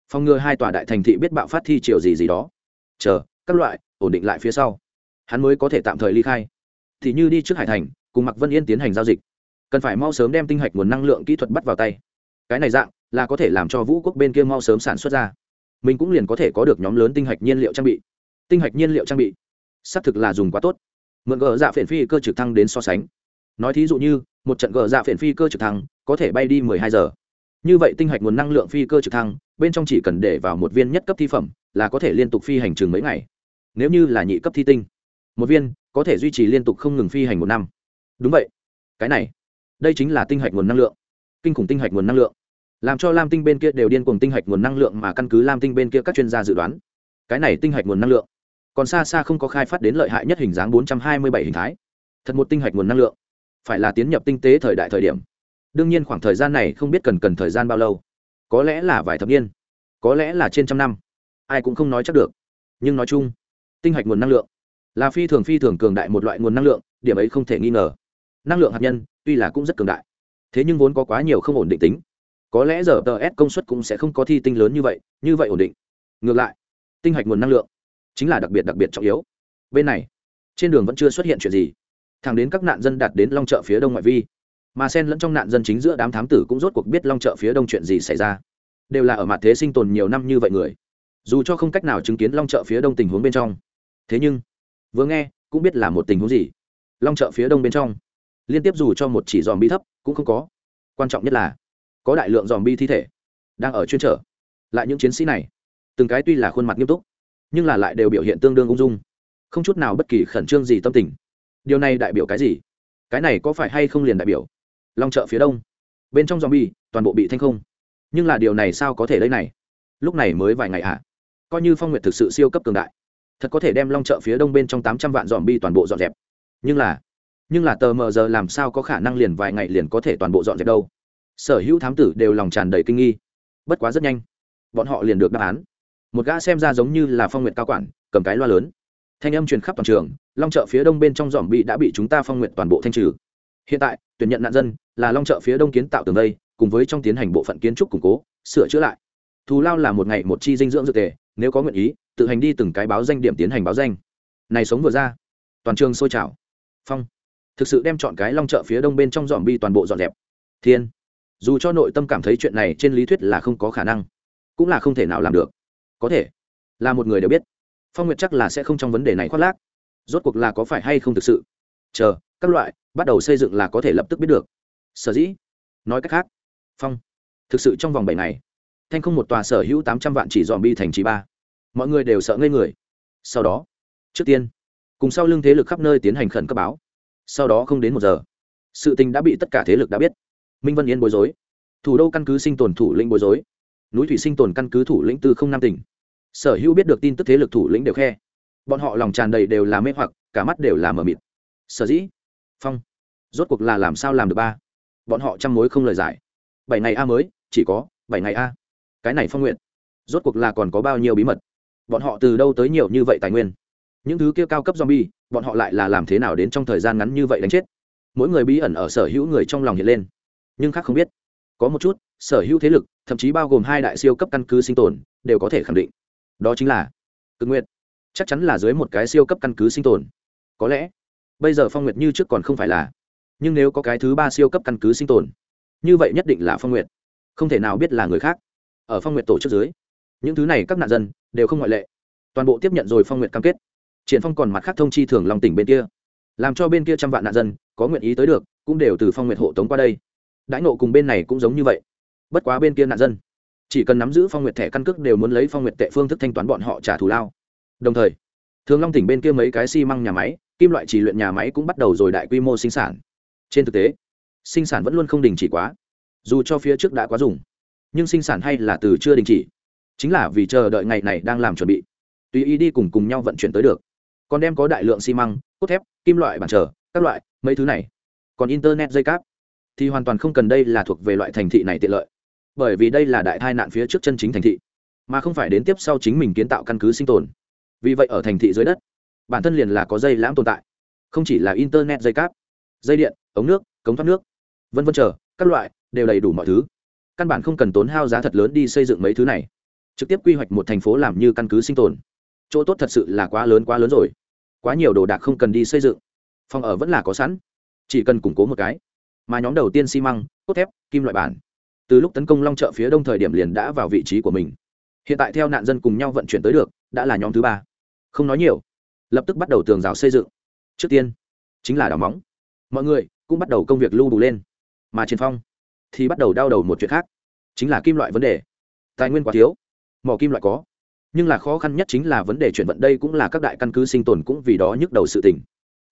Phòng ngừa hai tòa đại thành thị biết bạo phát thi triều gì gì đó. Chờ, các loại, ổn định lại phía sau. Hắn mới có thể tạm thời ly khai. Thì như đi trước hải thành, cùng mặc vân yên tiến hành giao dịch. Cần phải mau sớm đem tinh hạch nguồn năng lượng kỹ thuật bắt vào tay. Cái này dạng là có thể làm cho vũ quốc bên kia mau sớm sản xuất ra. Mình cũng liền có thể có được nhóm lớn tinh hạch nhiên liệu trang bị. Tinh hạch nhiên liệu trang bị, xác thực là dùng quá tốt. Mượn gờ dạ phiền phi cơ trực thăng đến so sánh. Nói thí dụ như, một trận gờ dạ phiền phi cơ trực thăng có thể bay đi mười hai giờ. Như vậy tinh hạch nguồn năng lượng phi cơ trực thăng, bên trong chỉ cần để vào một viên nhất cấp thi phẩm là có thể liên tục phi hành chừng mấy ngày. Nếu như là nhị cấp thi tinh, một viên có thể duy trì liên tục không ngừng phi hành một năm. Đúng vậy. Cái này, đây chính là tinh hạch nguồn năng lượng. Kinh khủng tinh hạch nguồn năng lượng làm cho lam tinh bên kia đều điên cuồng tinh hạch nguồn năng lượng mà căn cứ lam tinh bên kia các chuyên gia dự đoán. Cái này tinh hạch nguồn năng lượng, còn xa xa không có khai phát đến lợi hại nhất hình dáng 427 hình thái. Thật một tinh hạch nguồn năng lượng, phải là tiến nhập tinh tế thời đại thời điểm. Đương nhiên khoảng thời gian này không biết cần cần thời gian bao lâu. Có lẽ là vài thập niên, có lẽ là trên trăm năm. Ai cũng không nói chắc được. Nhưng nói chung, tinh hạch nguồn năng lượng là phi thường phi thường cường đại một loại nguồn năng lượng, điểm ấy không thể nghi ngờ. Năng lượng hạt nhân tuy là cũng rất cường đại, thế nhưng vốn có quá nhiều không ổn định tính có lẽ giờ tờ s công suất cũng sẽ không có thi tinh lớn như vậy như vậy ổn định. Ngược lại, tinh hạch nguồn năng lượng chính là đặc biệt đặc biệt trọng yếu. Bên này, trên đường vẫn chưa xuất hiện chuyện gì. Thẳng đến các nạn dân đạt đến long chợ phía đông ngoại vi. Mà sen lẫn trong nạn dân chính giữa đám thám tử cũng rốt cuộc biết long chợ phía đông chuyện gì xảy ra. Đều là ở mặt thế sinh tồn nhiều năm như vậy người. Dù cho không cách nào chứng kiến long chợ phía đông tình huống bên trong. Thế nhưng, vừa nghe, cũng biết là một tình huống gì. Long chợ phía đông bên trong. Liên tiếp dù cho một chỉ dòm bi thấp, cũng không có. Quan trọng nhất là có đại lượng dòm bi thi thể, đang ở chuyên trở. Lại những chiến sĩ này, từng cái tuy là khuôn mặt nghiêm túc, nhưng là lại đều biểu hiện tương đương ung dung, không chút nào bất kỳ khẩn trương gì tâm tình. Điều này đại biểu cái gì? Cái này có phải hay không liền đại biểu long chợ phía đông, bên trong dòm bi toàn bộ bị thanh không? Nhưng là điều này sao có thể đây này? Lúc này mới vài ngày ạ. À? coi như phong nguyện thực sự siêu cấp cường đại, thật có thể đem long chợ phía đông bên trong tám trăm vạn dòm bi toàn bộ dọn dẹp. Nhưng là nhưng là tờ mờ giờ làm sao có khả năng liền vài ngày liền có thể toàn bộ dọn dẹp đâu? Sở hữu thám tử đều lòng tràn đầy kinh nghi. Bất quá rất nhanh, bọn họ liền được đáp án. Một gã xem ra giống như là phong nguyện cao quản, cầm cái loa lớn. Thanh âm truyền khắp toàn trường, long chợ phía đông bên trong dòm bị đã bị chúng ta phong nguyện toàn bộ thanh trừ. Hiện tại, tuyển nhận nạn dân là long chợ phía đông kiến tạo tường đây, cùng với trong tiến hành bộ phận kiến trúc củng cố, sửa chữa lại. Thù lao là một ngày một chi dinh dưỡng dược tề, nếu có nguyện ý, tự hành đi từng cái báo danh điểm tiến hành báo danh. Này sống vừa ra, toàn trường sôi trào. Phong, thực sự đem chọn cái long chợ phía đông bên trong dòm bi toàn bộ dọn dẹp. Thiên dù cho nội tâm cảm thấy chuyện này trên lý thuyết là không có khả năng, cũng là không thể nào làm được. Có thể, là một người đều biết. Phong nguyệt chắc là sẽ không trong vấn đề này khoác lác. Rốt cuộc là có phải hay không thực sự? Chờ, các loại, bắt đầu xây dựng là có thể lập tức biết được. Sở dĩ, nói cách khác, phong, thực sự trong vòng bảy ngày, thanh không một tòa sở hữu tám trăm vạn chỉ dòm bi thành trì ba. Mọi người đều sợ ngây người. Sau đó, trước tiên, cùng sau lưng thế lực khắp nơi tiến hành khẩn cấp báo. Sau đó không đến một giờ, sự tình đã bị tất cả thế lực đã biết minh vân yên bối rối. Thủ đô căn cứ sinh tồn thủ lĩnh bối rối. Núi thủy sinh tồn căn cứ thủ lĩnh tư không nam tỉnh. Sở hữu biết được tin tức thế lực thủ lĩnh đều khe. Bọn họ lòng tràn đầy đều là mê hoặc, cả mắt đều là mờ mịt. Sở dĩ, phong, rốt cuộc là làm sao làm được ba? Bọn họ chăm mối không lời giải. Bảy ngày a mới, chỉ có bảy ngày a. Cái này phong nguyện rốt cuộc là còn có bao nhiêu bí mật? Bọn họ từ đâu tới nhiều như vậy tài nguyên? Những thứ kia cao cấp zombie, bọn họ lại là làm thế nào đến trong thời gian ngắn như vậy đánh chết? Mỗi người bí ẩn ở sở hữu người trong lòng hiện lên nhưng khác không biết. Có một chút, sở hữu thế lực, thậm chí bao gồm hai đại siêu cấp căn cứ sinh tồn, đều có thể khẳng định. Đó chính là cực nguyện chắc chắn là dưới một cái siêu cấp căn cứ sinh tồn. Có lẽ, bây giờ phong nguyệt như trước còn không phải là. Nhưng nếu có cái thứ ba siêu cấp căn cứ sinh tồn, như vậy nhất định là phong nguyệt. Không thể nào biết là người khác. Ở phong nguyệt tổ chức dưới, những thứ này các nạn dân đều không ngoại lệ. Toàn bộ tiếp nhận rồi phong nguyệt cam kết. Triển phong còn mặt khác thông chi thường lòng tỉnh bên kia. Làm cho bên kia trăm vạn nạn dân có nguyện ý tới được, cũng đều từ phong nguyệt hộ tống qua đây đãi nộ cùng bên này cũng giống như vậy. Bất quá bên kia nạn dân, chỉ cần nắm giữ phong nguyệt thẻ căn cước đều muốn lấy phong nguyệt tệ phương thức thanh toán bọn họ trả thù lao. Đồng thời, thường long tỉnh bên kia mấy cái xi măng nhà máy, kim loại chỉ luyện nhà máy cũng bắt đầu rồi đại quy mô sinh sản. Trên thực tế, sinh sản vẫn luôn không đình chỉ quá, dù cho phía trước đã quá dùng, nhưng sinh sản hay là từ chưa đình chỉ. Chính là vì chờ đợi ngày này đang làm chuẩn bị. Tùy ý đi cùng cùng nhau vận chuyển tới được. Còn đem có đại lượng xi măng, cốt thép, kim loại, bản trở, các loại, mấy thứ này. Còn internet dây cáp thì hoàn toàn không cần đây là thuộc về loại thành thị này tiện lợi. Bởi vì đây là đại tai nạn phía trước chân chính thành thị, mà không phải đến tiếp sau chính mình kiến tạo căn cứ sinh tồn. Vì vậy ở thành thị dưới đất, bản thân liền là có dây lãm tồn tại. Không chỉ là internet dây cáp, dây điện, ống nước, cống thoát nước, vân vân chờ, các loại, đều đầy đủ mọi thứ. Căn bản không cần tốn hao giá thật lớn đi xây dựng mấy thứ này. Trực tiếp quy hoạch một thành phố làm như căn cứ sinh tồn. Chỗ tốt thật sự là quá lớn quá lớn rồi. Quá nhiều đồ đạc không cần đi xây dựng. Phòng ở vẫn là có sẵn. Chỉ cần củng cố một cái mà nhóm đầu tiên xi măng, cốt thép, kim loại bản. Từ lúc tấn công long chợ phía đông thời điểm liền đã vào vị trí của mình. Hiện tại theo nạn dân cùng nhau vận chuyển tới được, đã là nhóm thứ ba. Không nói nhiều. Lập tức bắt đầu tường rào xây dựng. Trước tiên, chính là đào móng. Mọi người cũng bắt đầu công việc lưu đủ lên. Mà trên phong thì bắt đầu đau đầu một chuyện khác. Chính là kim loại vấn đề. Tài nguyên quá thiếu. Mỏ kim loại có. Nhưng là khó khăn nhất chính là vấn đề chuyển vận đây cũng là các đại căn cứ sinh tồn cũng vì đó nhức đầu sự tỉnh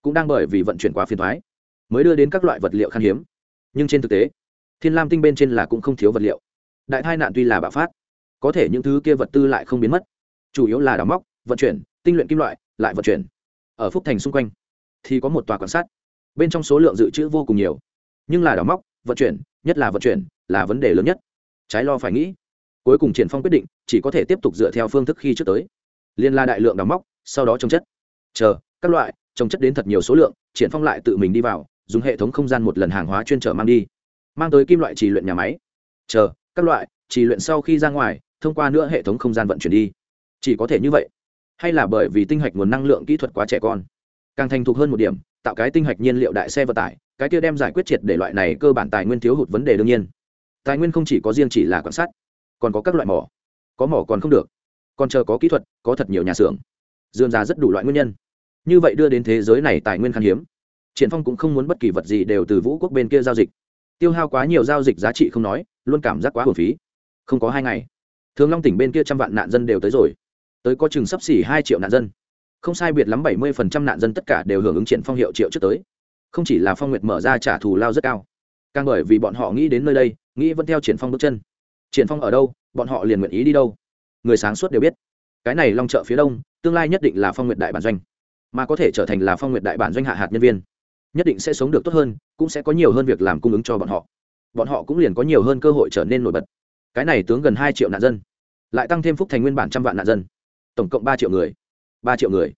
cũng đang bởi vì vận chuyển quá phiền thoái mới đưa đến các loại vật liệu khan hiếm. Nhưng trên thực tế, thiên lam tinh bên trên là cũng không thiếu vật liệu. Đại tai nạn tuy là bạo phát, có thể những thứ kia vật tư lại không biến mất. Chủ yếu là đào móc, vận chuyển, tinh luyện kim loại, lại vận chuyển. Ở phúc thành xung quanh, thì có một tòa quan sát. Bên trong số lượng dự trữ vô cùng nhiều. Nhưng là đào móc, vận chuyển, nhất là vận chuyển, là vấn đề lớn nhất. Trái lo phải nghĩ, cuối cùng triển phong quyết định, chỉ có thể tiếp tục dựa theo phương thức khi trước tới. Liên la đại lượng đào móc, sau đó trồng chất. Chờ, các loại, trồng chất đến thật nhiều số lượng, triển phong lại tự mình đi vào dùng hệ thống không gian một lần hàng hóa chuyên trở mang đi, mang tới kim loại trì luyện nhà máy. Chờ, các loại trì luyện sau khi ra ngoài, thông qua nữa hệ thống không gian vận chuyển đi. Chỉ có thể như vậy. Hay là bởi vì tinh hạch nguồn năng lượng kỹ thuật quá trẻ con. Càng thành thục hơn một điểm, tạo cái tinh hạch nhiên liệu đại xe vận tải, cái kia đem giải quyết triệt để loại này cơ bản tài nguyên thiếu hụt vấn đề đương nhiên. Tài nguyên không chỉ có riêng chỉ là quan sát, còn có các loại mỏ. Có mỏ còn không được. Còn chờ có kỹ thuật, có thật nhiều nhà xưởng. Dườm ra rất đủ loại nguyên nhân. Như vậy đưa đến thế giới này tài nguyên khan hiếm triển phong cũng không muốn bất kỳ vật gì đều từ vũ quốc bên kia giao dịch. Tiêu hao quá nhiều giao dịch giá trị không nói, luôn cảm giác quá hồn phí. Không có hai ngày, thường long tỉnh bên kia trăm vạn nạn dân đều tới rồi. Tới có chừng sắp xỉ hai triệu nạn dân. Không sai biệt lắm bảy mươi phần trăm nạn dân tất cả đều hưởng ứng triển phong hiệu triệu trước tới. Không chỉ là phong nguyệt mở ra trả thù lao rất cao, càng bởi vì bọn họ nghĩ đến nơi đây, nghĩ vẫn theo triển phong bước chân. Triển phong ở đâu, bọn họ liền nguyện ý đi đâu. Người sáng suốt đều biết. Cái này long chợ phía đông, tương lai nhất định là phong nguyệt đại bản doanh, mà có thể trở thành là phong nguyệt đại bản doanh hạ hạt nhân viên nhất định sẽ sống được tốt hơn, cũng sẽ có nhiều hơn việc làm cung ứng cho bọn họ. Bọn họ cũng liền có nhiều hơn cơ hội trở nên nổi bật. Cái này tướng gần hai triệu nạn dân, lại tăng thêm phúc thành nguyên bản trăm vạn nạn dân. Tổng cộng ba triệu người. Ba triệu người.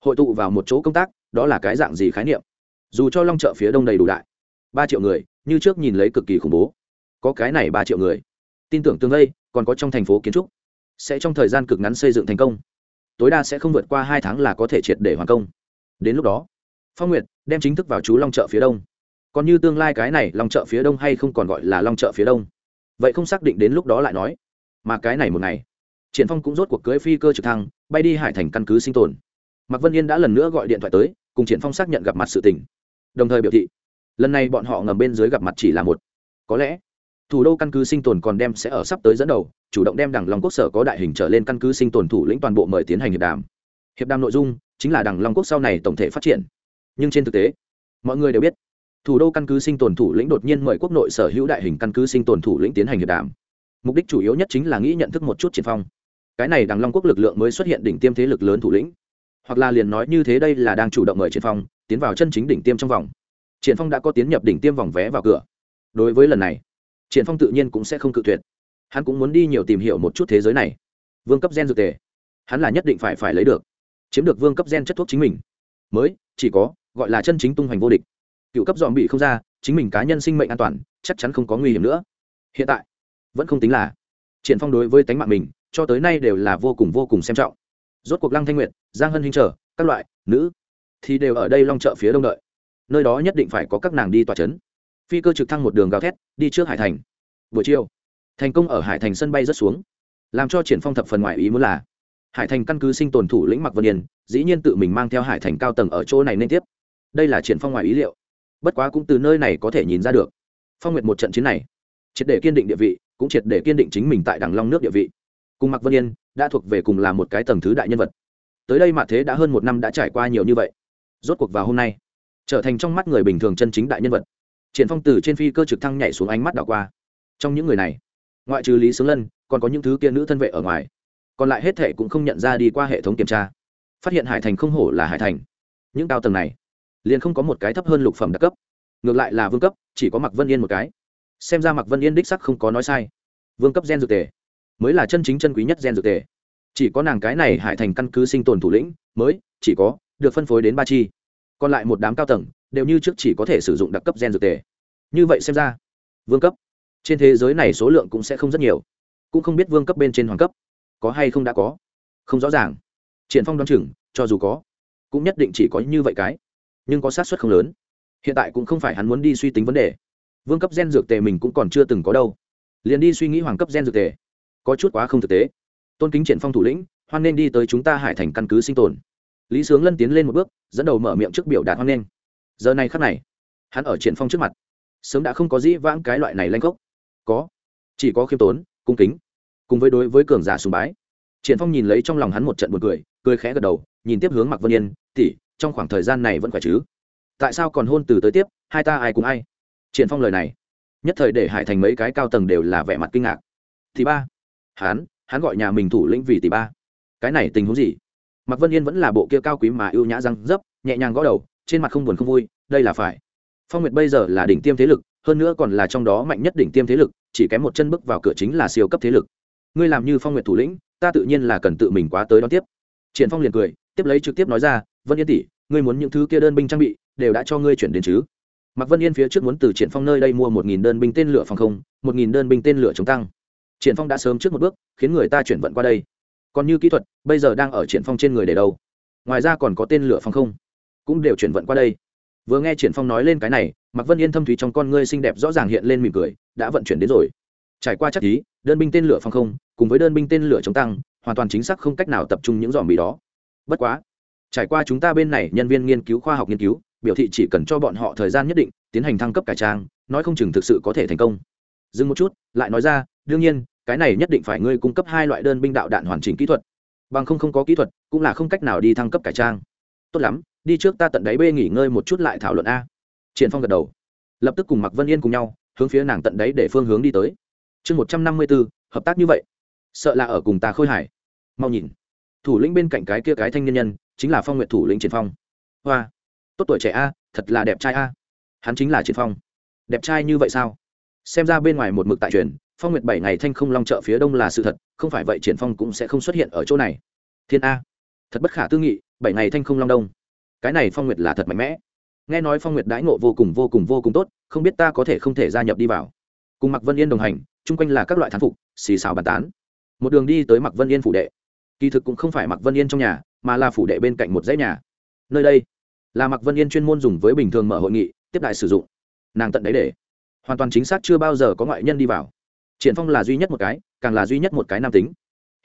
Hội tụ vào một chỗ công tác, đó là cái dạng gì khái niệm? Dù cho long chợ phía đông đầy đủ đại, ba triệu người, như trước nhìn lấy cực kỳ khủng bố. Có cái này ba triệu người. Tin tưởng tương lây còn có trong thành phố kiến trúc. Sẽ trong thời gian cực ngắn xây dựng thành công. Tối đa sẽ không vượt qua hai tháng là có thể triệt để hoàn công. Đến lúc đó phong nguyệt, đem chính thức vào chú long chợ phía đông. Còn như tương lai cái này long chợ phía đông hay không còn gọi là long chợ phía đông? Vậy không xác định đến lúc đó lại nói. Mà cái này một ngày, triển phong cũng rốt cuộc cưới phi cơ trực thăng, bay đi hải thành căn cứ sinh tồn. Mạc vân yên đã lần nữa gọi điện thoại tới, cùng triển phong xác nhận gặp mặt sự tình. Đồng thời biểu thị, lần này bọn họ ngầm bên dưới gặp mặt chỉ là một. Có lẽ, thủ đô căn cứ sinh tồn còn đem sẽ ở sắp tới dẫn đầu, chủ động đem đảng long quốc sở có đại hình trở lên căn cứ sinh tồn thủ lĩnh toàn bộ mời tiến hành hiệp đàm. Hiệp đàm nội dung chính là đảng long quốc sau này tổng thể phát triển nhưng trên thực tế, mọi người đều biết, thủ đô căn cứ sinh tồn thủ lĩnh đột nhiên mời quốc nội sở hữu đại hình căn cứ sinh tồn thủ lĩnh tiến hành hiệp đàm. Mục đích chủ yếu nhất chính là nghĩ nhận thức một chút triển phong. Cái này đằng long quốc lực lượng mới xuất hiện đỉnh tiêm thế lực lớn thủ lĩnh. Hoặc là liền nói như thế đây là đang chủ động mời triển phong, tiến vào chân chính đỉnh tiêm trong vòng. Triển phong đã có tiến nhập đỉnh tiêm vòng vé vào cửa. Đối với lần này, triển phong tự nhiên cũng sẽ không cự tuyệt. Hắn cũng muốn đi nhiều tìm hiểu một chút thế giới này. Vương cấp gen dược tề. Hắn là nhất định phải phải lấy được. Chiếm được vương cấp gen chất thuốc chính mình. Mới, chỉ có gọi là chân chính tung hoành vô địch. Cựu cấp dòm bị không ra, chính mình cá nhân sinh mệnh an toàn, chắc chắn không có nguy hiểm nữa. Hiện tại, vẫn không tính là triển phong đối với tánh mạng mình, cho tới nay đều là vô cùng vô cùng xem trọng. Rốt cuộc lăng thanh nguyệt, giang hân hinh trở các loại, nữ, thì đều ở đây long chợ phía đông đợi. Nơi đó nhất định phải có các nàng đi tòa chấn. Phi cơ trực thăng một đường gào thét, đi trước hải thành. Buổi chiều, thành công ở hải thành sân bay rất xuống. Làm cho triển phong thập phần ngoại ý muốn là, hải thành căn cứ sinh tồn thủ lĩnh mặc vân yên, dĩ nhiên tự mình mang theo hải thành cao tầng ở chỗ này nên tiếp đây là triển phong ngoài ý liệu. Bất quá cũng từ nơi này có thể nhìn ra được. Phong nguyệt một trận chiến này, triệt để kiên định địa vị, cũng triệt để kiên định chính mình tại đằng long nước địa vị. Cùng mặc vân yên đã thuộc về cùng là một cái tầng thứ đại nhân vật. Tới đây mà thế đã hơn một năm đã trải qua nhiều như vậy. Rốt cuộc vào hôm nay, trở thành trong mắt người bình thường chân chính đại nhân vật. Triển phong từ trên phi cơ trực thăng nhảy xuống ánh mắt đảo qua. Trong những người này, ngoại trừ lý sướng lân, còn có những thứ kia nữ thân vệ ở ngoài. Còn lại hết thệ cũng không nhận ra đi qua hệ thống kiểm tra. Phát hiện hải thành không hổ là hải thành. Những cao tầng này liền không có một cái thấp hơn lục phẩm đặc cấp. Ngược lại là vương cấp, chỉ có mặc vân yên một cái. Xem ra mặc vân yên đích sắc không có nói sai. Vương cấp gen dược tề, mới là chân chính chân quý nhất gen dược tề. Chỉ có nàng cái này hải thành căn cứ sinh tồn thủ lĩnh, mới chỉ có được phân phối đến ba chi. Còn lại một đám cao tầng, đều như trước chỉ có thể sử dụng đặc cấp gen dược tề. Như vậy xem ra, vương cấp, trên thế giới này số lượng cũng sẽ không rất nhiều. Cũng không biết vương cấp bên trên hoàng cấp, có hay không đã có. Không rõ ràng. Triển phong đoán chừng, cho dù có, cũng nhất định chỉ có như vậy cái nhưng có sát suất không lớn. Hiện tại cũng không phải hắn muốn đi suy tính vấn đề. Vương cấp gen dược tề mình cũng còn chưa từng có đâu. Liền đi suy nghĩ hoàng cấp gen dược tề. Có chút quá không thực tế. Tôn kính triển phong thủ lĩnh, hoan nên đi tới chúng ta hải thành căn cứ sinh tồn. Lý sướng lân tiến lên một bước, dẫn đầu mở miệng trước biểu đạt hoan nên giờ này khắc này, hắn ở triển phong trước mặt. Sớm đã không có dĩ vãng cái loại này lanh gốc có. Chỉ có khiêm tốn, cung kính. Cùng với đối với cường giả sùng bái. Triển phong nhìn lấy trong lòng hắn một trận buồn cười cười khẽ gật đầu, nhìn tiếp hướng mặc vân yên, tỷ trong khoảng thời gian này vẫn khỏe chứ? Tại sao còn hôn từ tới tiếp, hai ta ai cùng ai? Triển phong lời này, nhất thời để hải thành mấy cái cao tầng đều là vẻ mặt kinh ngạc. Thì ba, hắn hắn gọi nhà mình thủ lĩnh vì tỷ ba. Cái này tình huống gì? Mặc vân yên vẫn là bộ kia cao quý mà ưu nhã răng dấp, nhẹ nhàng gõ đầu, trên mặt không buồn không vui, đây là phải. Phong nguyệt bây giờ là đỉnh tiêm thế lực, hơn nữa còn là trong đó mạnh nhất đỉnh tiêm thế lực, chỉ kém một chân bước vào cửa chính là siêu cấp thế lực. Ngươi làm như phong nguyệt thủ lĩnh, ta tự nhiên là cần tự mình quá tới đón tiếp. Triển phong liền cười, tiếp lấy trực tiếp nói ra, vân yên tỷ ngươi muốn những thứ kia đơn binh trang bị đều đã cho ngươi chuyển đến chứ Mặc Vân Yên phía trước muốn từ Triển Phong nơi đây mua một nghìn đơn binh tên lửa phòng không, một nghìn đơn binh tên lửa chống tăng. Triển Phong đã sớm trước một bước, khiến người ta chuyển vận qua đây. Còn như kỹ thuật, bây giờ đang ở Triển Phong trên người để đâu? Ngoài ra còn có tên lửa phòng không, cũng đều chuyển vận qua đây. Vừa nghe Triển Phong nói lên cái này, Mặc Vân Yên thâm thúy trong con ngươi xinh đẹp rõ ràng hiện lên mỉm cười, đã vận chuyển đến rồi. Trải qua chắc ý, đơn binh tên lửa phòng không, cùng với đơn binh tên lửa chống tăng, hoàn toàn chính xác không cách nào tập trung những dòm bì đó. Bất quá, trải qua chúng ta bên này nhân viên nghiên cứu khoa học nghiên cứu, biểu thị chỉ cần cho bọn họ thời gian nhất định tiến hành thăng cấp cải trang nói không chừng thực sự có thể thành công. Dừng một chút lại nói ra đương nhiên cái này nhất định phải ngươi cung cấp hai loại đơn binh đạo đạn hoàn chỉnh kỹ thuật. Bằng không không có kỹ thuật cũng là không cách nào đi thăng cấp cải trang. Tốt lắm đi trước ta tận đáy bê nghỉ ngơi một chút lại thảo luận a. Triển phong gật đầu. Lập tức cùng mặc vân yên cùng nhau hướng phía nàng tận đáy để phương hướng đi tới. Chương một trăm năm mươi bốn hợp tác như vậy. Sợ là ở cùng ta khôi hải mau nhìn. Thủ lĩnh bên cạnh cái kia cái thanh niên nhân chính là phong nguyện thủ lĩnh triển phong. Hoa, tốt tuổi trẻ a, thật là đẹp trai a. Hắn chính là triển phong. Đẹp trai như vậy sao? Xem ra bên ngoài một mực tại truyền, phong nguyệt bảy ngày thanh không long chợ phía đông là sự thật, không phải vậy triển phong cũng sẽ không xuất hiện ở chỗ này. Thiên a, thật bất khả tư nghị, bảy ngày thanh không long đông. Cái này phong nguyệt là thật mạnh mẽ. Nghe nói phong nguyệt đãi ngộ vô cùng vô cùng vô cùng tốt, không biết ta có thể không thể gia nhập đi vào. Cùng mặc vân yên đồng hành, chung quanh là các loại thán phục, xì xào bàn tán. Một đường đi tới mặc vân yên phủ đệ. Kỳ thực cũng không phải mặc vân yên trong nhà mà là phủ đệ bên cạnh một dãy nhà. Nơi đây là mặc vân yên chuyên môn dùng với bình thường mở hội nghị, tiếp đại sử dụng. Nàng tận đấy để. Hoàn toàn chính xác chưa bao giờ có ngoại nhân đi vào. Triển phong là duy nhất một cái, càng là duy nhất một cái nam tính.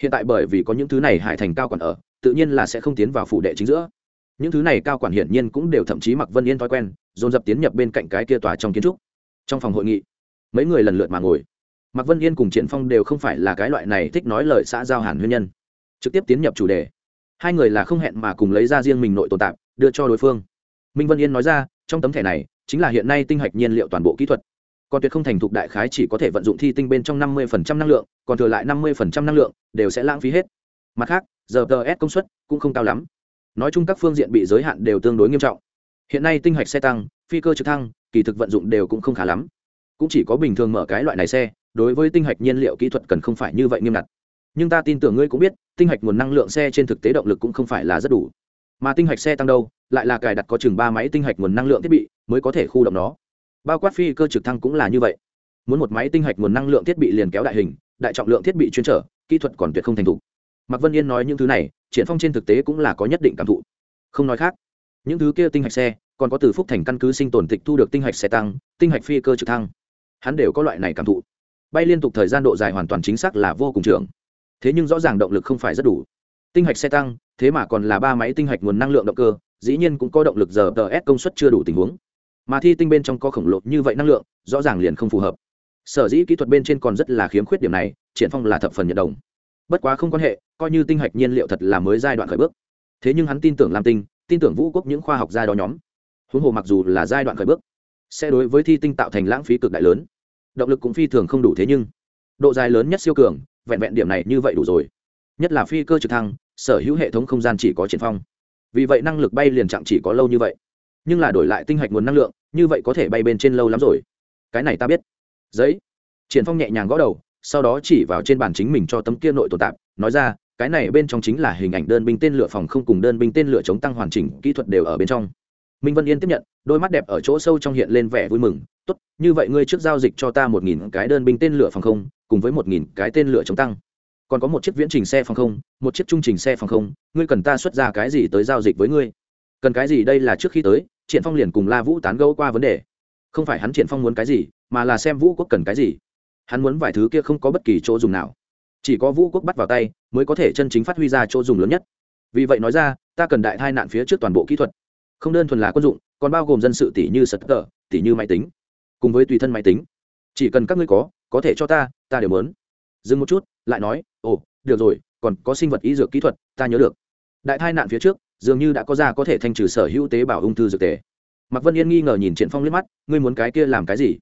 Hiện tại bởi vì có những thứ này hải thành cao quản ở, tự nhiên là sẽ không tiến vào phủ đệ chính giữa. Những thứ này cao quản hiển nhiên cũng đều thậm chí mặc vân yên thói quen, dồn dập tiến nhập bên cạnh cái kia tòa trong kiến trúc. Trong phòng hội nghị, mấy người lần lượt mà ngồi. Mặc vân yên cùng triển phong đều không phải là cái loại này thích nói lời xã giao hàn huyên nhân. Trực tiếp tiến nhập chủ đề hai người là không hẹn mà cùng lấy ra riêng mình nội tồn tạp, đưa cho đối phương. Minh vân yên nói ra, trong tấm thẻ này, chính là hiện nay tinh hạch nhiên liệu toàn bộ kỹ thuật. Còn tuyệt không thành thục đại khái chỉ có thể vận dụng thi tinh bên trong năm mươi năng lượng, còn thừa lại năm mươi năng lượng, đều sẽ lãng phí hết. Mặt khác giờ ts công suất cũng không cao lắm. Nói chung các phương diện bị giới hạn đều tương đối nghiêm trọng. Hiện nay tinh hạch xe tăng, phi cơ trực thăng, kỳ thực vận dụng đều cũng không khá lắm. Cũng chỉ có bình thường mở cái loại này xe, đối với tinh hạch nhiên liệu kỹ thuật cần không phải như vậy nghiêm ngặt nhưng ta tin tưởng ngươi cũng biết, tinh hạch nguồn năng lượng xe trên thực tế động lực cũng không phải là rất đủ. Mà tinh hạch xe tăng đâu, lại là cài đặt có chừng ba máy tinh hạch nguồn năng lượng thiết bị, mới có thể khu động nó. Bao quát phi cơ trực thăng cũng là như vậy. Muốn một máy tinh hạch nguồn năng lượng thiết bị liền kéo đại hình, đại trọng lượng thiết bị chuyên trở, kỹ thuật còn tuyệt không thành thục. Mạc vân yên nói những thứ này, triển phong trên thực tế cũng là có nhất định cảm thụ. Không nói khác, những thứ kia tinh hạch xe, còn có từ phúc thành căn cứ sinh tồn tịch thu được tinh hạch xe tăng, tinh hạch phi cơ trực thăng. Hắn đều có loại này cảm thụ. Bay liên tục thời gian độ dài hoàn toàn chính xác là vô cùng trường thế nhưng rõ ràng động lực không phải rất đủ. Tinh hạch xe tăng, thế mà còn là ba máy tinh hạch nguồn năng lượng động cơ, dĩ nhiên cũng có động lực giờ tờ s công suất chưa đủ tình huống. Mà thi tinh bên trong có khổng lồ như vậy năng lượng, rõ ràng liền không phù hợp. Sở dĩ kỹ thuật bên trên còn rất là khiếm khuyết điểm này, triển phong là thập phần nhận đồng. Bất quá không quan hệ, coi như tinh hạch nhiên liệu thật là mới giai đoạn khởi bước. Thế nhưng hắn tin tưởng lam tinh, tin tưởng vũ quốc những khoa học gia đó nhóm. Huống hồ mặc dù là giai đoạn khởi bước, sẽ đối với thi tinh tạo thành lãng phí cực đại lớn. Động lực cũng phi thường không đủ thế nhưng, độ dài lớn nhất siêu cường vẹn vẹn điểm này như vậy đủ rồi. Nhất là phi cơ trực thăng, sở hữu hệ thống không gian chỉ có triển phong. Vì vậy năng lực bay liền chặng chỉ có lâu như vậy. Nhưng là đổi lại tinh hạch nguồn năng lượng, như vậy có thể bay bên trên lâu lắm rồi. Cái này ta biết. Giấy. Triển phong nhẹ nhàng gõ đầu, sau đó chỉ vào trên bàn chính mình cho tấm kia nội tồn tạp, nói ra, cái này bên trong chính là hình ảnh đơn binh tên lửa phòng không cùng đơn binh tên lửa chống tăng hoàn chỉnh kỹ thuật đều ở bên trong. Minh vân yên tiếp nhận, đôi mắt đẹp ở chỗ sâu trong hiện lên vẻ vui mừng tốt, như vậy ngươi trước giao dịch cho ta một nghìn cái đơn binh tên lửa phòng không, cùng với một nghìn cái tên lửa chống tăng. Còn có một chiếc viễn trình xe phòng không, một chiếc trung trình xe phòng không, ngươi cần ta xuất ra cái gì tới giao dịch với ngươi? Cần cái gì đây là trước khi tới, triển phong liền cùng la vũ tán gẫu qua vấn đề. Không phải hắn triển phong muốn cái gì, mà là xem vũ quốc cần cái gì. Hắn muốn vài thứ kia không có bất kỳ chỗ dùng nào. Chỉ có vũ quốc bắt vào tay, mới có thể chân chính phát huy ra chỗ dùng lớn nhất. Vì vậy nói ra, ta cần đại thai nạn phía trước toàn bộ kỹ thuật. Không đơn thuần là quân dụng, còn bao gồm dân sự tỷ như sật tờ tỷ như máy tính cùng với tùy thân máy tính. Chỉ cần các ngươi có có thể cho ta ta đều muốn. Dừng một chút, lại nói, ồ, được rồi, còn có sinh vật y dược kỹ thuật, ta nhớ được. Đại thai nạn phía trước, dường như đã có ra có thể thanh trừ sở hữu tế bào ung thư dược tề. Mạc vân yên nghi ngờ nhìn triển phong liếc mắt, ngươi muốn cái kia làm cái gì?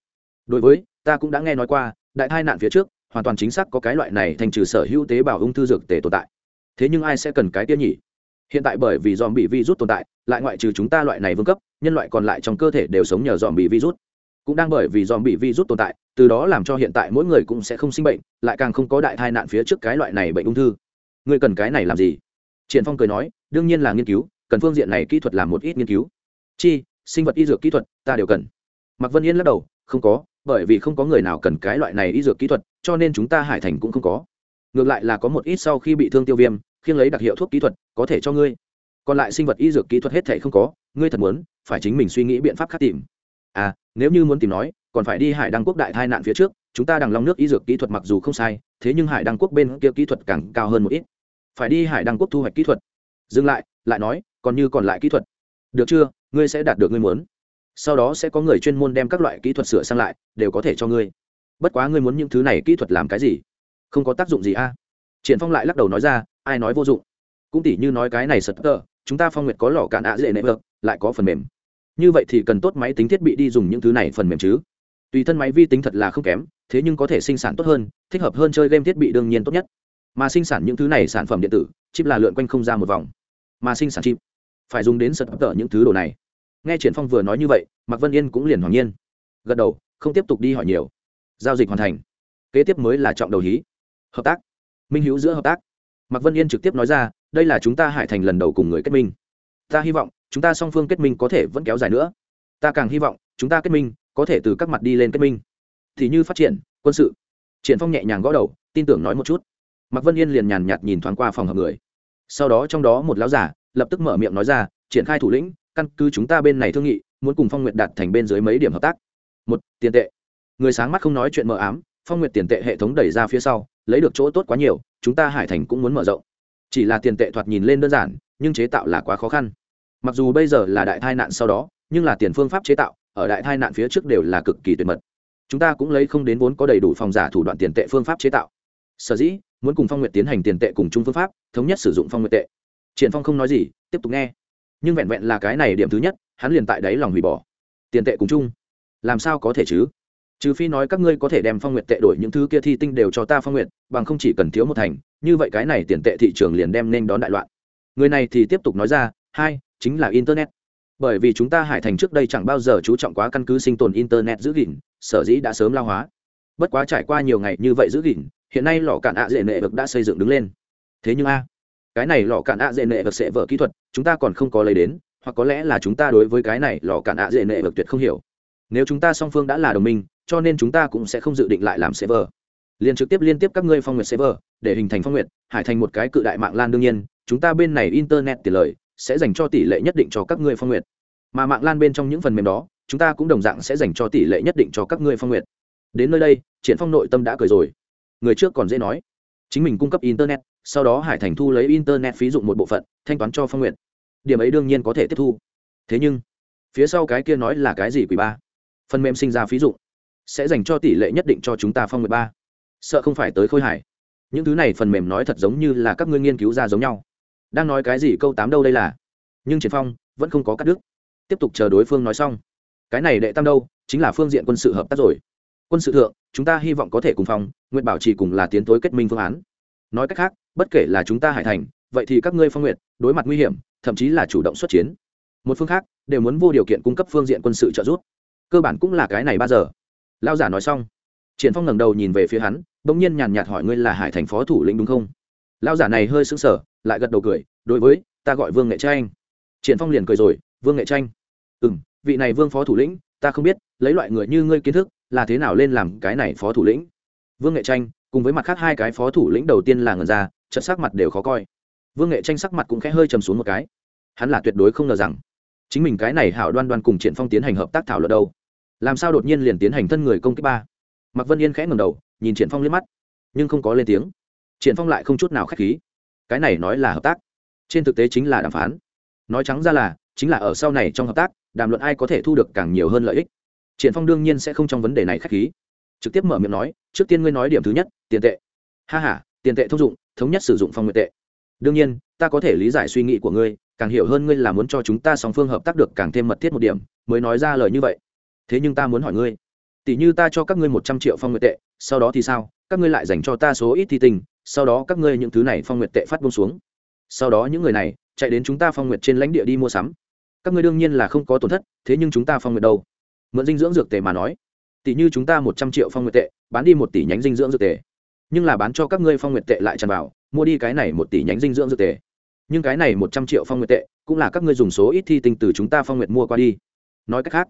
Đối với, ta cũng đã nghe nói qua, đại thai nạn phía trước, hoàn toàn chính xác có cái loại này thanh trừ sở hữu tế bào ung thư dược tề tồn tại. Thế nhưng ai sẽ cần cái kia nhỉ? Hiện tại bởi vì dòm bị virus tồn tại, lại ngoại trừ chúng ta loại này vương cấp, nhân loại còn lại trong cơ thể đều sống nhờ dòm bị virus cũng đang bởi vì dòm bị vi rút tồn tại, từ đó làm cho hiện tại mỗi người cũng sẽ không sinh bệnh, lại càng không có đại tai nạn phía trước cái loại này bệnh ung thư. Ngươi cần cái này làm gì? Triển phong cười nói, đương nhiên là nghiên cứu, cần phương diện này kỹ thuật làm một ít nghiên cứu. Chi, sinh vật y dược kỹ thuật, ta đều cần. Mạc vân yên lắc đầu, không có, bởi vì không có người nào cần cái loại này y dược kỹ thuật, cho nên chúng ta hải thành cũng không có. Ngược lại là có một ít sau khi bị thương tiêu viêm, khiêng lấy đặc hiệu thuốc kỹ thuật, có thể cho ngươi. Còn lại sinh vật y dược kỹ thuật hết thể không có, ngươi thật muốn, phải chính mình suy nghĩ biện pháp khác tìm à nếu như muốn tìm nói, còn phải đi hải đăng quốc đại tai nạn phía trước, chúng ta đằng long nước y dược kỹ thuật mặc dù không sai, thế nhưng hải đăng quốc bên kia kỹ thuật càng cao hơn một ít. Phải đi hải đăng quốc thu hoạch kỹ thuật. Dừng lại lại nói, còn như còn lại kỹ thuật. Được chưa? Ngươi sẽ đạt được ngươi muốn. Sau đó sẽ có người chuyên môn đem các loại kỹ thuật sửa sang lại, đều có thể cho ngươi. Bất quá ngươi muốn những thứ này kỹ thuật làm cái gì? Không có tác dụng gì a? À? triển phong lại lắc đầu nói ra, ai nói vô dụng. Cũng tỉ như nói cái này sật tơ chúng ta phong nguyệt có lò cạn ạ dễ nệ vợt lại có phần mềm như vậy thì cần tốt máy tính thiết bị đi dùng những thứ này phần mềm chứ. Tùy thân máy vi tính thật là không kém, thế nhưng có thể sinh sản tốt hơn, thích hợp hơn chơi game thiết bị đương nhiên tốt nhất. Mà sinh sản những thứ này sản phẩm điện tử, chip là lượn quanh không ra một vòng. Mà sinh sản chip, phải dùng đến sật tở những thứ đồ này. Nghe triển phong vừa nói như vậy, mạc vân yên cũng liền hoàng nhiên. Gật đầu, không tiếp tục đi hỏi nhiều. Giao dịch hoàn thành. Kế tiếp mới là trọng đầu hí. Hợp tác. Minh hữu giữa hợp tác. Mạc vân yên trực tiếp nói ra, đây là chúng ta hải thành lần đầu cùng người kết minh. Ta hy vọng chúng ta song phương kết minh có thể vẫn kéo dài nữa. Ta càng hy vọng, chúng ta kết minh, có thể từ các mặt đi lên kết minh. Thì như phát triển, quân sự. Triển phong nhẹ nhàng gõ đầu, tin tưởng nói một chút. Mạc vân yên liền nhàn nhạt nhìn thoáng qua phòng hợp người. Sau đó trong đó một lão giả lập tức mở miệng nói ra, triển khai thủ lĩnh, căn cứ chúng ta bên này thương nghị, muốn cùng phong nguyệt đạt thành bên dưới mấy điểm hợp tác. Một, tiền tệ. Người sáng mắt không nói chuyện mờ ám, phong nguyệt tiền tệ hệ thống đẩy ra phía sau, lấy được chỗ tốt quá nhiều, chúng ta hải thành cũng muốn mở rộng. Chỉ là tiền tệ thoạt nhìn lên đơn giản, nhưng chế tạo là quá khó khăn mặc dù bây giờ là đại tai nạn sau đó, nhưng là tiền phương pháp chế tạo ở đại tai nạn phía trước đều là cực kỳ tuyệt mật. Chúng ta cũng lấy không đến vốn có đầy đủ phòng giả thủ đoạn tiền tệ phương pháp chế tạo. Sở dĩ, muốn cùng phong nguyệt tiến hành tiền tệ cùng chung phương pháp, thống nhất sử dụng phong nguyệt tệ. Triển phong không nói gì, tiếp tục nghe. Nhưng vẹn vẹn là cái này điểm thứ nhất, hắn liền tại đấy lòng hủy bỏ. Tiền tệ cùng chung, làm sao có thể chứ? Trừ phi nói các ngươi có thể đem phong nguyện tệ đổi những thứ kia thi tinh đều cho ta phong nguyện bằng không chỉ cần thiếu một thành, như vậy cái này tiền tệ thị trường liền đem nên đón đại loạn. Người này thì tiếp tục nói ra, hai chính là internet. Bởi vì chúng ta hải thành trước đây chẳng bao giờ chú trọng quá căn cứ sinh tồn internet giữ gìn, sở dĩ đã sớm lao hóa. Bất quá trải qua nhiều ngày như vậy giữ gìn, hiện nay lò cạn ạ à dễ nệ vực đã xây dựng đứng lên. Thế nhưng a, cái này lò cạn ạ à dễ nệ vực sẽ vở kỹ thuật, chúng ta còn không có lấy đến, hoặc có lẽ là chúng ta đối với cái này lò cạn ạ dễ nệ vực tuyệt không hiểu. Nếu chúng ta song phương đã là đồng minh, cho nên chúng ta cũng sẽ không dự định lại làm server liền trực tiếp liên tiếp các ngươi phong nguyệt server để hình thành phong nguyệt, hải thành một cái cự đại mạng lan đương nhiên, chúng ta bên này internet tiền lời sẽ dành cho tỷ lệ nhất định cho các ngươi phong nguyện. mà mạng lan bên trong những phần mềm đó, chúng ta cũng đồng dạng sẽ dành cho tỷ lệ nhất định cho các ngươi phong nguyện. đến nơi đây, triển phong nội tâm đã cười rồi người trước còn dễ nói, chính mình cung cấp internet, sau đó hải thành thu lấy internet phí dụng một bộ phận, thanh toán cho phong nguyện. điểm ấy đương nhiên có thể tiếp thu thế nhưng, phía sau cái kia nói là cái gì quỷ ba phần mềm sinh ra phí dụng, sẽ dành cho tỷ lệ nhất định cho chúng ta phong nguyện ba sợ không phải tới khôi hải những thứ này phần mềm nói thật giống như là các ngươi nghiên cứu ra giống nhau đang nói cái gì câu tám đâu đây là? Nhưng triển phong vẫn không có cắt đứt. Tiếp tục chờ đối phương nói xong. Cái này đệ tam đâu, chính là phương diện quân sự hợp tác rồi. Quân sự thượng, chúng ta hy vọng có thể cùng phòng, nguyện bảo trì cùng là tiến tối kết minh phương án. Nói cách khác, bất kể là chúng ta hải thành, vậy thì các ngươi phong nguyện đối mặt nguy hiểm, thậm chí là chủ động xuất chiến. Một phương khác, đều muốn vô điều kiện cung cấp phương diện quân sự trợ giúp. Cơ bản cũng là cái này ba giờ. Lao giả nói xong. Triển phong ngẩng đầu nhìn về phía hắn, bỗng nhiên nhàn nhạt hỏi ngươi là hải thành phó thủ lĩnh đúng không? Lao giả này hơi sững sờ lại gật đầu cười, đối với, ta gọi vương nghệ tranh. Triển phong liền cười rồi, vương nghệ tranh. Ừ m vị này vương phó thủ lĩnh, ta không biết, lấy loại người như ngươi kiến thức, là thế nào lên làm cái này phó thủ lĩnh? Vương nghệ tranh, cùng với mặt khác hai cái phó thủ lĩnh đầu tiên là ngần ra trận sắc mặt đều khó coi. Vương nghệ tranh sắc mặt cũng khẽ hơi trầm xuống một cái. Hắn là tuyệt đối không ngờ rằng, chính mình cái này hảo đoan đoan cùng triển phong tiến hành hợp tác thảo luận đâu. Làm sao đột nhiên liền tiến hành thân người công kích ba? Mạc vân yên khẽ ngầm đầu, nhìn triển phong liếc mắt, nhưng không có lên tiếng. Triển phong lại không chút nào khách khí cái này nói là hợp tác, trên thực tế chính là đàm phán. Nói trắng ra là, chính là ở sau này trong hợp tác, đàm luận ai có thể thu được càng nhiều hơn lợi ích. Triển phong đương nhiên sẽ không trong vấn đề này khách khí. Trực tiếp mở miệng nói, trước tiên ngươi nói điểm thứ nhất, tiền tệ. Ha ha, tiền tệ thông dụng, thống nhất sử dụng phong nguyện tệ. Đương nhiên, ta có thể lý giải suy nghĩ của ngươi, càng hiểu hơn ngươi là muốn cho chúng ta song phương hợp tác được càng thêm mật thiết một điểm, mới nói ra lời như vậy. Thế nhưng ta muốn hỏi ngươi, tỷ như ta cho các ngươi một trăm triệu phong nguyện tệ, sau đó thì sao? Các ngươi lại dành cho ta số ít thi tình sau đó các ngươi những thứ này phong nguyệt tệ phát bông xuống. Sau đó những người này chạy đến chúng ta phong nguyệt trên lãnh địa đi mua sắm. Các ngươi đương nhiên là không có tổn thất, thế nhưng chúng ta phong nguyệt đâu? Mượn dinh dưỡng dược tệ mà nói, tỷ như chúng ta một trăm triệu phong nguyệt tệ, bán đi một tỷ nhánh dinh dưỡng dược tệ nhưng là bán cho các ngươi phong nguyệt tệ lại tràn vào, mua đi cái này một tỷ nhánh dinh dưỡng dược tệ nhưng cái này một trăm triệu phong nguyệt tệ cũng là các ngươi dùng số ít thi tinh từ chúng ta phong nguyệt mua qua đi. Nói cách khác,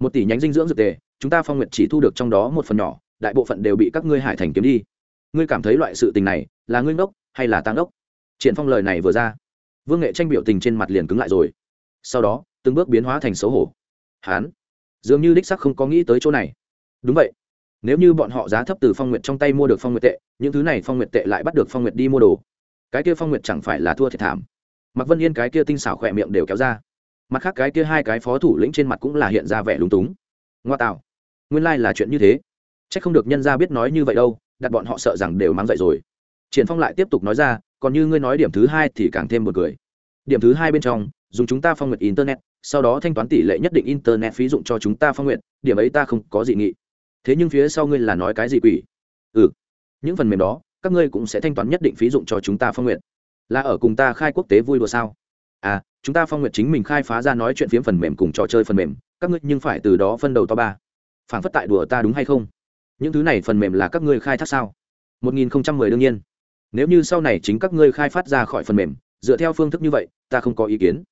một tỷ nhánh dinh dưỡng dược tệ chúng ta phong nguyệt chỉ thu được trong đó một phần nhỏ, đại bộ phận đều bị các ngươi hải thành kiếm đi ngươi cảm thấy loại sự tình này là ngươi ngốc hay là tăng ngốc? Triển phong lời này vừa ra, vương nghệ tranh biểu tình trên mặt liền cứng lại rồi. Sau đó, từng bước biến hóa thành xấu hổ. Hán, dường như đích sắc không có nghĩ tới chỗ này. Đúng vậy, nếu như bọn họ giá thấp từ phong nguyệt trong tay mua được phong nguyệt tệ, những thứ này phong nguyệt tệ lại bắt được phong nguyệt đi mua đồ. Cái kia phong nguyệt chẳng phải là thua thiệt thảm. Mặc vân yên cái kia tinh xảo khỏe miệng đều kéo ra. Mặt khác cái kia hai cái phó thủ lĩnh trên mặt cũng là hiện ra vẻ lúng túng. Ngoa tạo, nguyên lai là chuyện như thế. C h ắ c không được nhân ra biết nói như vậy đâu đặt bọn họ sợ rằng đều mắng dậy rồi. Triển phong lại tiếp tục nói ra, còn như ngươi nói điểm thứ hai thì càng thêm một cười. Điểm thứ hai bên trong, dùng chúng ta phong nguyện internet, sau đó thanh toán tỷ lệ nhất định internet phí dụng cho chúng ta phong nguyện điểm ấy ta không có dị nghị. Thế nhưng phía sau ngươi là nói cái gì quỷ? Ừ. Những phần mềm đó, các ngươi cũng sẽ thanh toán nhất định phí dụng cho chúng ta phong nguyện là ở cùng ta khai quốc tế vui đùa sao? À chúng ta phong nguyện chính mình khai phá ra nói chuyện phiếm phần mềm cùng trò chơi phần mềm, các ngươi nhưng phải từ đó phân đầu to ba. Phản phất tại đùa ta đúng hay không? Những thứ này phần mềm là các ngươi khai thác sao? 1010 đương nhiên. Nếu như sau này chính các ngươi khai phát ra khỏi phần mềm, dựa theo phương thức như vậy, ta không có ý kiến.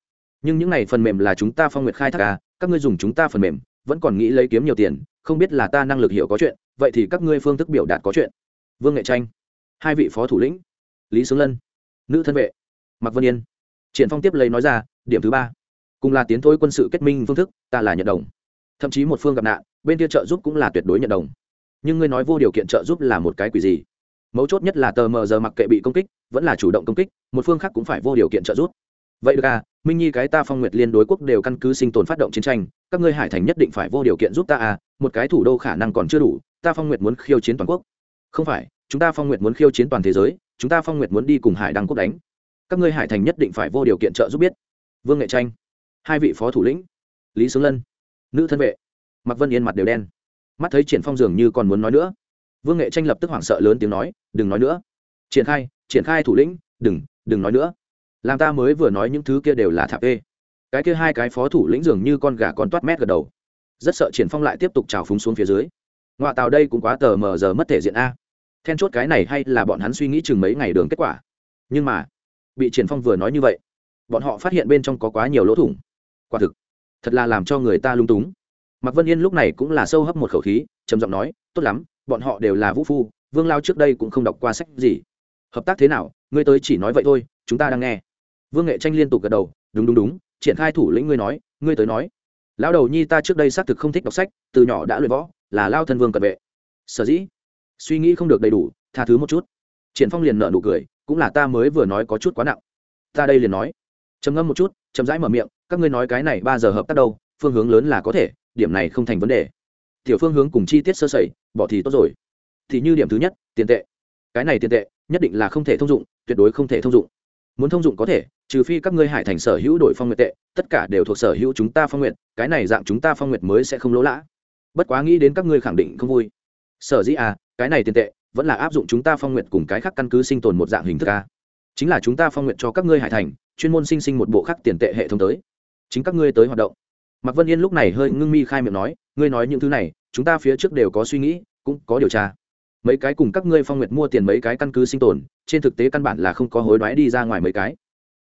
Nhưng những này phần mềm là chúng ta phong nguyệt khai thác à các ngươi dùng chúng ta phần mềm, vẫn còn nghĩ lấy kiếm nhiều tiền, không biết là ta năng lực hiểu có chuyện, vậy thì các ngươi phương thức biểu đạt có chuyện. Vương nghệ tranh, hai vị phó thủ lĩnh, lý sướng lân, nữ thân vệ, mạc vân yên. Triển phong tiếp lấy nói ra, điểm thứ ba. Cùng là tiến thôi quân sự kết minh phương thức, ta là nhận đồng. Thậm chí một phương gặp nạn, bên kia trợ giúp cũng là tuyệt đối nhận đồng nhưng ngươi nói vô điều kiện trợ giúp là một cái quỷ gì? Mấu chốt nhất là tờ mờ giờ mặc kệ bị công kích, vẫn là chủ động công kích, một phương khác cũng phải vô điều kiện trợ giúp. Vậy được à minh nhi cái ta phong nguyệt liên đối quốc đều căn cứ sinh tồn phát động chiến tranh, các ngươi hải thành nhất định phải vô điều kiện giúp ta à một cái thủ đô khả năng còn chưa đủ, ta phong nguyệt muốn khiêu chiến toàn quốc. Không phải, chúng ta phong nguyệt muốn khiêu chiến toàn thế giới, chúng ta phong nguyệt muốn đi cùng hải đăng quốc đánh. Các ngươi hải thành nhất định phải vô điều kiện trợ giúp biết. Vương nghệ tranh, hai vị phó thủ lĩnh, lý sướng lân, nữ thân vệ mặc vân yên mặt đều đen mắt thấy triển phong dường như còn muốn nói nữa. Vương nghệ tranh lập tức hoảng sợ lớn tiếng nói, đừng nói nữa. Triển khai triển khai thủ lĩnh, đừng đừng nói nữa. Làm ta mới vừa nói những thứ kia đều là thạp ê cái kia hai cái phó thủ lĩnh dường như con gà con toát mét gật đầu. Rất sợ triển phong lại tiếp tục trào phúng xuống phía dưới. Ngoại tàu đây cũng quá tờ mờ giờ mất thể diện a. Then chốt cái này hay là bọn hắn suy nghĩ chừng mấy ngày đường kết quả. Nhưng mà, bị triển phong vừa nói như vậy, bọn họ phát hiện bên trong có quá nhiều lỗ thủng. Quả thực, thật là làm cho người ta lung túng mạc vân yên lúc này cũng là sâu hấp một khẩu khí, trầm giọng nói, tốt lắm, bọn họ đều là vũ phu, vương lao trước đây cũng không đọc qua sách gì. Hợp tác thế nào? Ngươi tới chỉ nói vậy thôi, chúng ta đang nghe. Vương nghệ tranh liên tục gật đầu, đúng đúng đúng, triển khai thủ lĩnh ngươi nói, ngươi tới nói. Lão đầu nhi ta trước đây xác thực không thích đọc sách, từ nhỏ đã luyện võ, là lao thân vương cận vệ. Sở dĩ? Suy nghĩ không được đầy đủ, tha thứ một chút. Triển phong liền nở nụ cười, cũng là ta mới vừa nói có chút quá nặng. Ta đây liền nói. Trầm ngâm một chút, chậm rãi mở miệng, các ngươi nói cái này ba giờ hợp tác đâu, phương hướng lớn là có thể điểm này không thành vấn đề. Tiểu phương hướng cùng chi tiết sơ sẩy, bỏ thì tốt rồi. Thì như điểm thứ nhất, tiền tệ. Cái này tiền tệ, nhất định là không thể thông dụng, tuyệt đối không thể thông dụng. Muốn thông dụng có thể, trừ phi các ngươi hải thành sở hữu đổi phong nguyệt tệ, tất cả đều thuộc sở hữu chúng ta phong nguyệt, cái này dạng chúng ta phong nguyệt mới sẽ không lỗ lã. Bất quá nghĩ đến các ngươi khẳng định không vui. Sở dĩ à cái này tiền tệ, vẫn là áp dụng chúng ta phong nguyệt cùng cái khác căn cứ sinh tồn một dạng hình thức a. Chính là chúng ta phong nguyệt cho các ngươi hải thành, chuyên môn sinh sinh một bộ khác tiền tệ hệ thống tới. Chính các ngươi tới hoạt động mạc vân yên lúc này hơi ngưng mi khai miệng nói, ngươi nói những thứ này, chúng ta phía trước đều có suy nghĩ, cũng có điều tra. Mấy cái cùng các ngươi phong nguyệt mua tiền mấy cái căn cứ sinh tồn, trên thực tế căn bản là không có hối đoái đi ra ngoài mấy cái.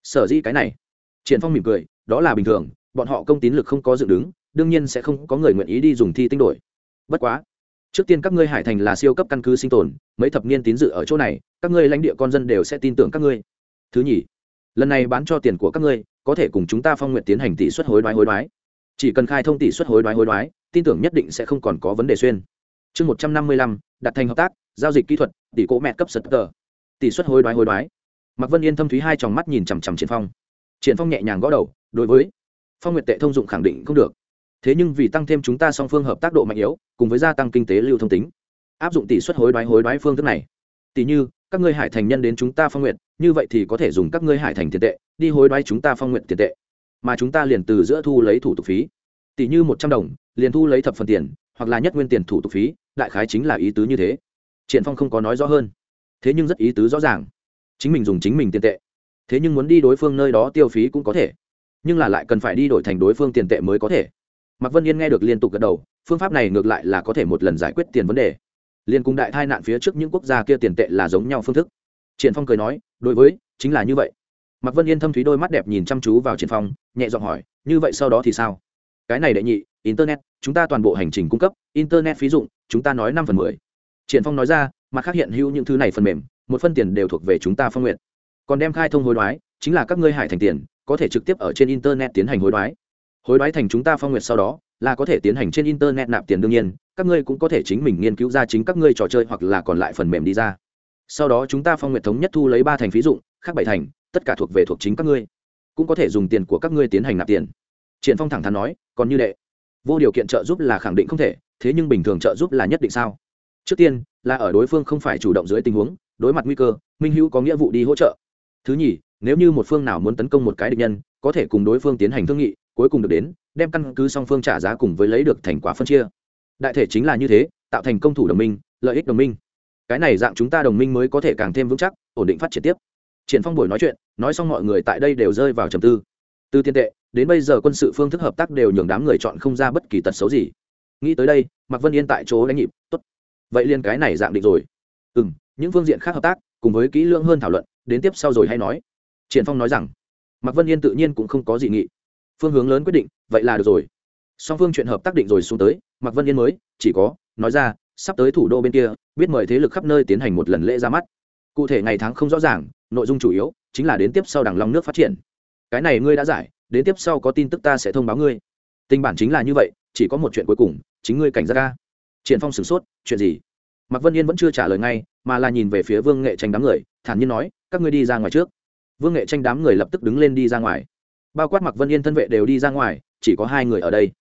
Sở dĩ cái này, triển phong mỉm cười, đó là bình thường, bọn họ công tín lực không có dựng đứng, đương nhiên sẽ không có người nguyện ý đi dùng thi tinh đổi. Bất quá, trước tiên các ngươi hải thành là siêu cấp căn cứ sinh tồn, mấy thập niên tín dự ở chỗ này, các ngươi lãnh địa con dân đều sẽ tin tưởng các ngươi. Thứ nhì, lần này bán cho tiền của các ngươi, có thể cùng chúng ta phong nguyện tiến hành tỷ suất hối đoái hối đoái chỉ cần khai thông tỷ suất hối đoái hối đoái, tin tưởng nhất định sẽ không còn có vấn đề xuyên. Chương một trăm năm mươi lăm, đặt thành hợp tác, giao dịch kỹ thuật, tỷ cỗ mẹ cấp sật tờ. Tỷ suất hối đoái hối đoái. Mạc vân yên thâm thúy hai tròng mắt nhìn chằm chằm triển phong. Triển phong nhẹ nhàng gõ đầu, đối với phong nguyệt tệ thông dụng khẳng định không được. Thế nhưng vì tăng thêm chúng ta song phương hợp tác độ mạnh yếu, cùng với gia tăng kinh tế lưu thông tính, áp dụng tỷ suất hối đoái hối đoái phương thức này, tỷ như, các ngươi hải thành nhân đến chúng ta phong nguyện như vậy thì có thể dùng các ngươi hải thành tiền tệ, đi hối đoái chúng ta phong nguyện tiền tệ mà chúng ta liền từ giữa thu lấy thủ tục phí. Tỷ như một trăm đồng, liền thu lấy thập phần tiền, hoặc là nhất nguyên tiền thủ tục phí, đại khái chính là ý tứ như thế. Triển phong không có nói rõ hơn. Thế nhưng rất ý tứ rõ ràng. Chính mình dùng chính mình tiền tệ. Thế nhưng muốn đi đối phương nơi đó tiêu phí cũng có thể. Nhưng là lại cần phải đi đổi thành đối phương tiền tệ mới có thể. Mạc vân yên nghe được liên tục gật đầu, phương pháp này ngược lại là có thể một lần giải quyết tiền vấn đề. Liên cùng đại tai nạn phía trước những quốc gia kia tiền tệ là giống nhau phương thức. Triển phong cười nói, đối với, chính là như vậy mạc vân yên thâm thúy đôi mắt đẹp nhìn chăm chú vào triển phong, nhẹ giọng hỏi, như vậy sau đó thì sao? Cái này đệ nhị, internet, chúng ta toàn bộ hành trình cung cấp, internet phí dụng, chúng ta nói năm phần mười. Triển phong nói ra mặt khác hiện hữu những thứ này phần mềm, một phân tiền đều thuộc về chúng ta phong nguyện. Còn đem khai thông hối đoái, chính là các ngươi hải thành tiền, có thể trực tiếp ở trên internet tiến hành hối đoái. Hối đoái thành chúng ta phong nguyệt sau đó, là có thể tiến hành trên internet nạp tiền đương nhiên, các ngươi cũng có thể chính mình nghiên cứu ra chính các ngươi trò chơi hoặc là còn lại phần mềm đi ra. Sau đó chúng ta phong nguyệt thống nhất thu lấy ba thành phí dụng, khác bảy thành tất cả thuộc về thuộc chính các ngươi. Cũng có thể dùng tiền của các ngươi tiến hành nạp tiền. Triển phong thẳng thắn nói, còn như đệ, vô điều kiện trợ giúp là khẳng định không thể, thế nhưng bình thường trợ giúp là nhất định sao? Trước tiên, là ở đối phương không phải chủ động dưới tình huống, đối mặt nguy cơ, minh hữu có nghĩa vụ đi hỗ trợ. Thứ nhì, nếu như một phương nào muốn tấn công một cái địch nhân, có thể cùng đối phương tiến hành thương nghị, cuối cùng được đến, đem căn cứ song phương trả giá cùng với lấy được thành quả phân chia. Đại thể chính là như thế, tạo thành công thủ đồng minh, lợi ích đồng minh. Cái này dạng chúng ta đồng minh mới có thể càng thêm vững chắc, ổn định phát triển tiếp triển phong buổi nói chuyện, nói xong mọi người tại đây đều rơi vào trầm tư. Từ tiền tệ, đến bây giờ quân sự phương thức hợp tác đều nhường đám người chọn không ra bất kỳ tật xấu gì. Nghĩ tới đây, mạc vân yên tại chỗ đánh nhịp, tốt, vậy liên cái này dạng định rồi. Ừ những phương diện khác hợp tác, cùng với kỹ lưỡng hơn thảo luận, đến tiếp sau rồi hay nói. Triển phong nói rằng. Mạc vân yên tự nhiên cũng không có gì nghị. Phương hướng lớn quyết định, vậy là được rồi. Song phương chuyện hợp tác định rồi xuống tới, mạc vân yên mới, chỉ có, nói ra, sắp tới thủ đô bên kia, biết mời thế lực khắp nơi tiến hành một lần lễ ra mắt. Cụ thể ngày tháng không rõ ràng nội dung chủ yếu chính là đến tiếp sau đằng long nước phát triển. Cái này ngươi đã giải, đến tiếp sau có tin tức ta sẽ thông báo ngươi. Tình bản chính là như vậy, chỉ có một chuyện cuối cùng, chính ngươi cảnh giác ca triển phong sửng sốt, chuyện gì? Mạc vân yên vẫn chưa trả lời ngay, mà là nhìn về phía vương nghệ tranh đám người, thản nhiên nói, các ngươi đi ra ngoài trước. Vương nghệ tranh đám người lập tức đứng lên đi ra ngoài. Bao quát mạc vân yên thân vệ đều đi ra ngoài, chỉ có hai người ở đây.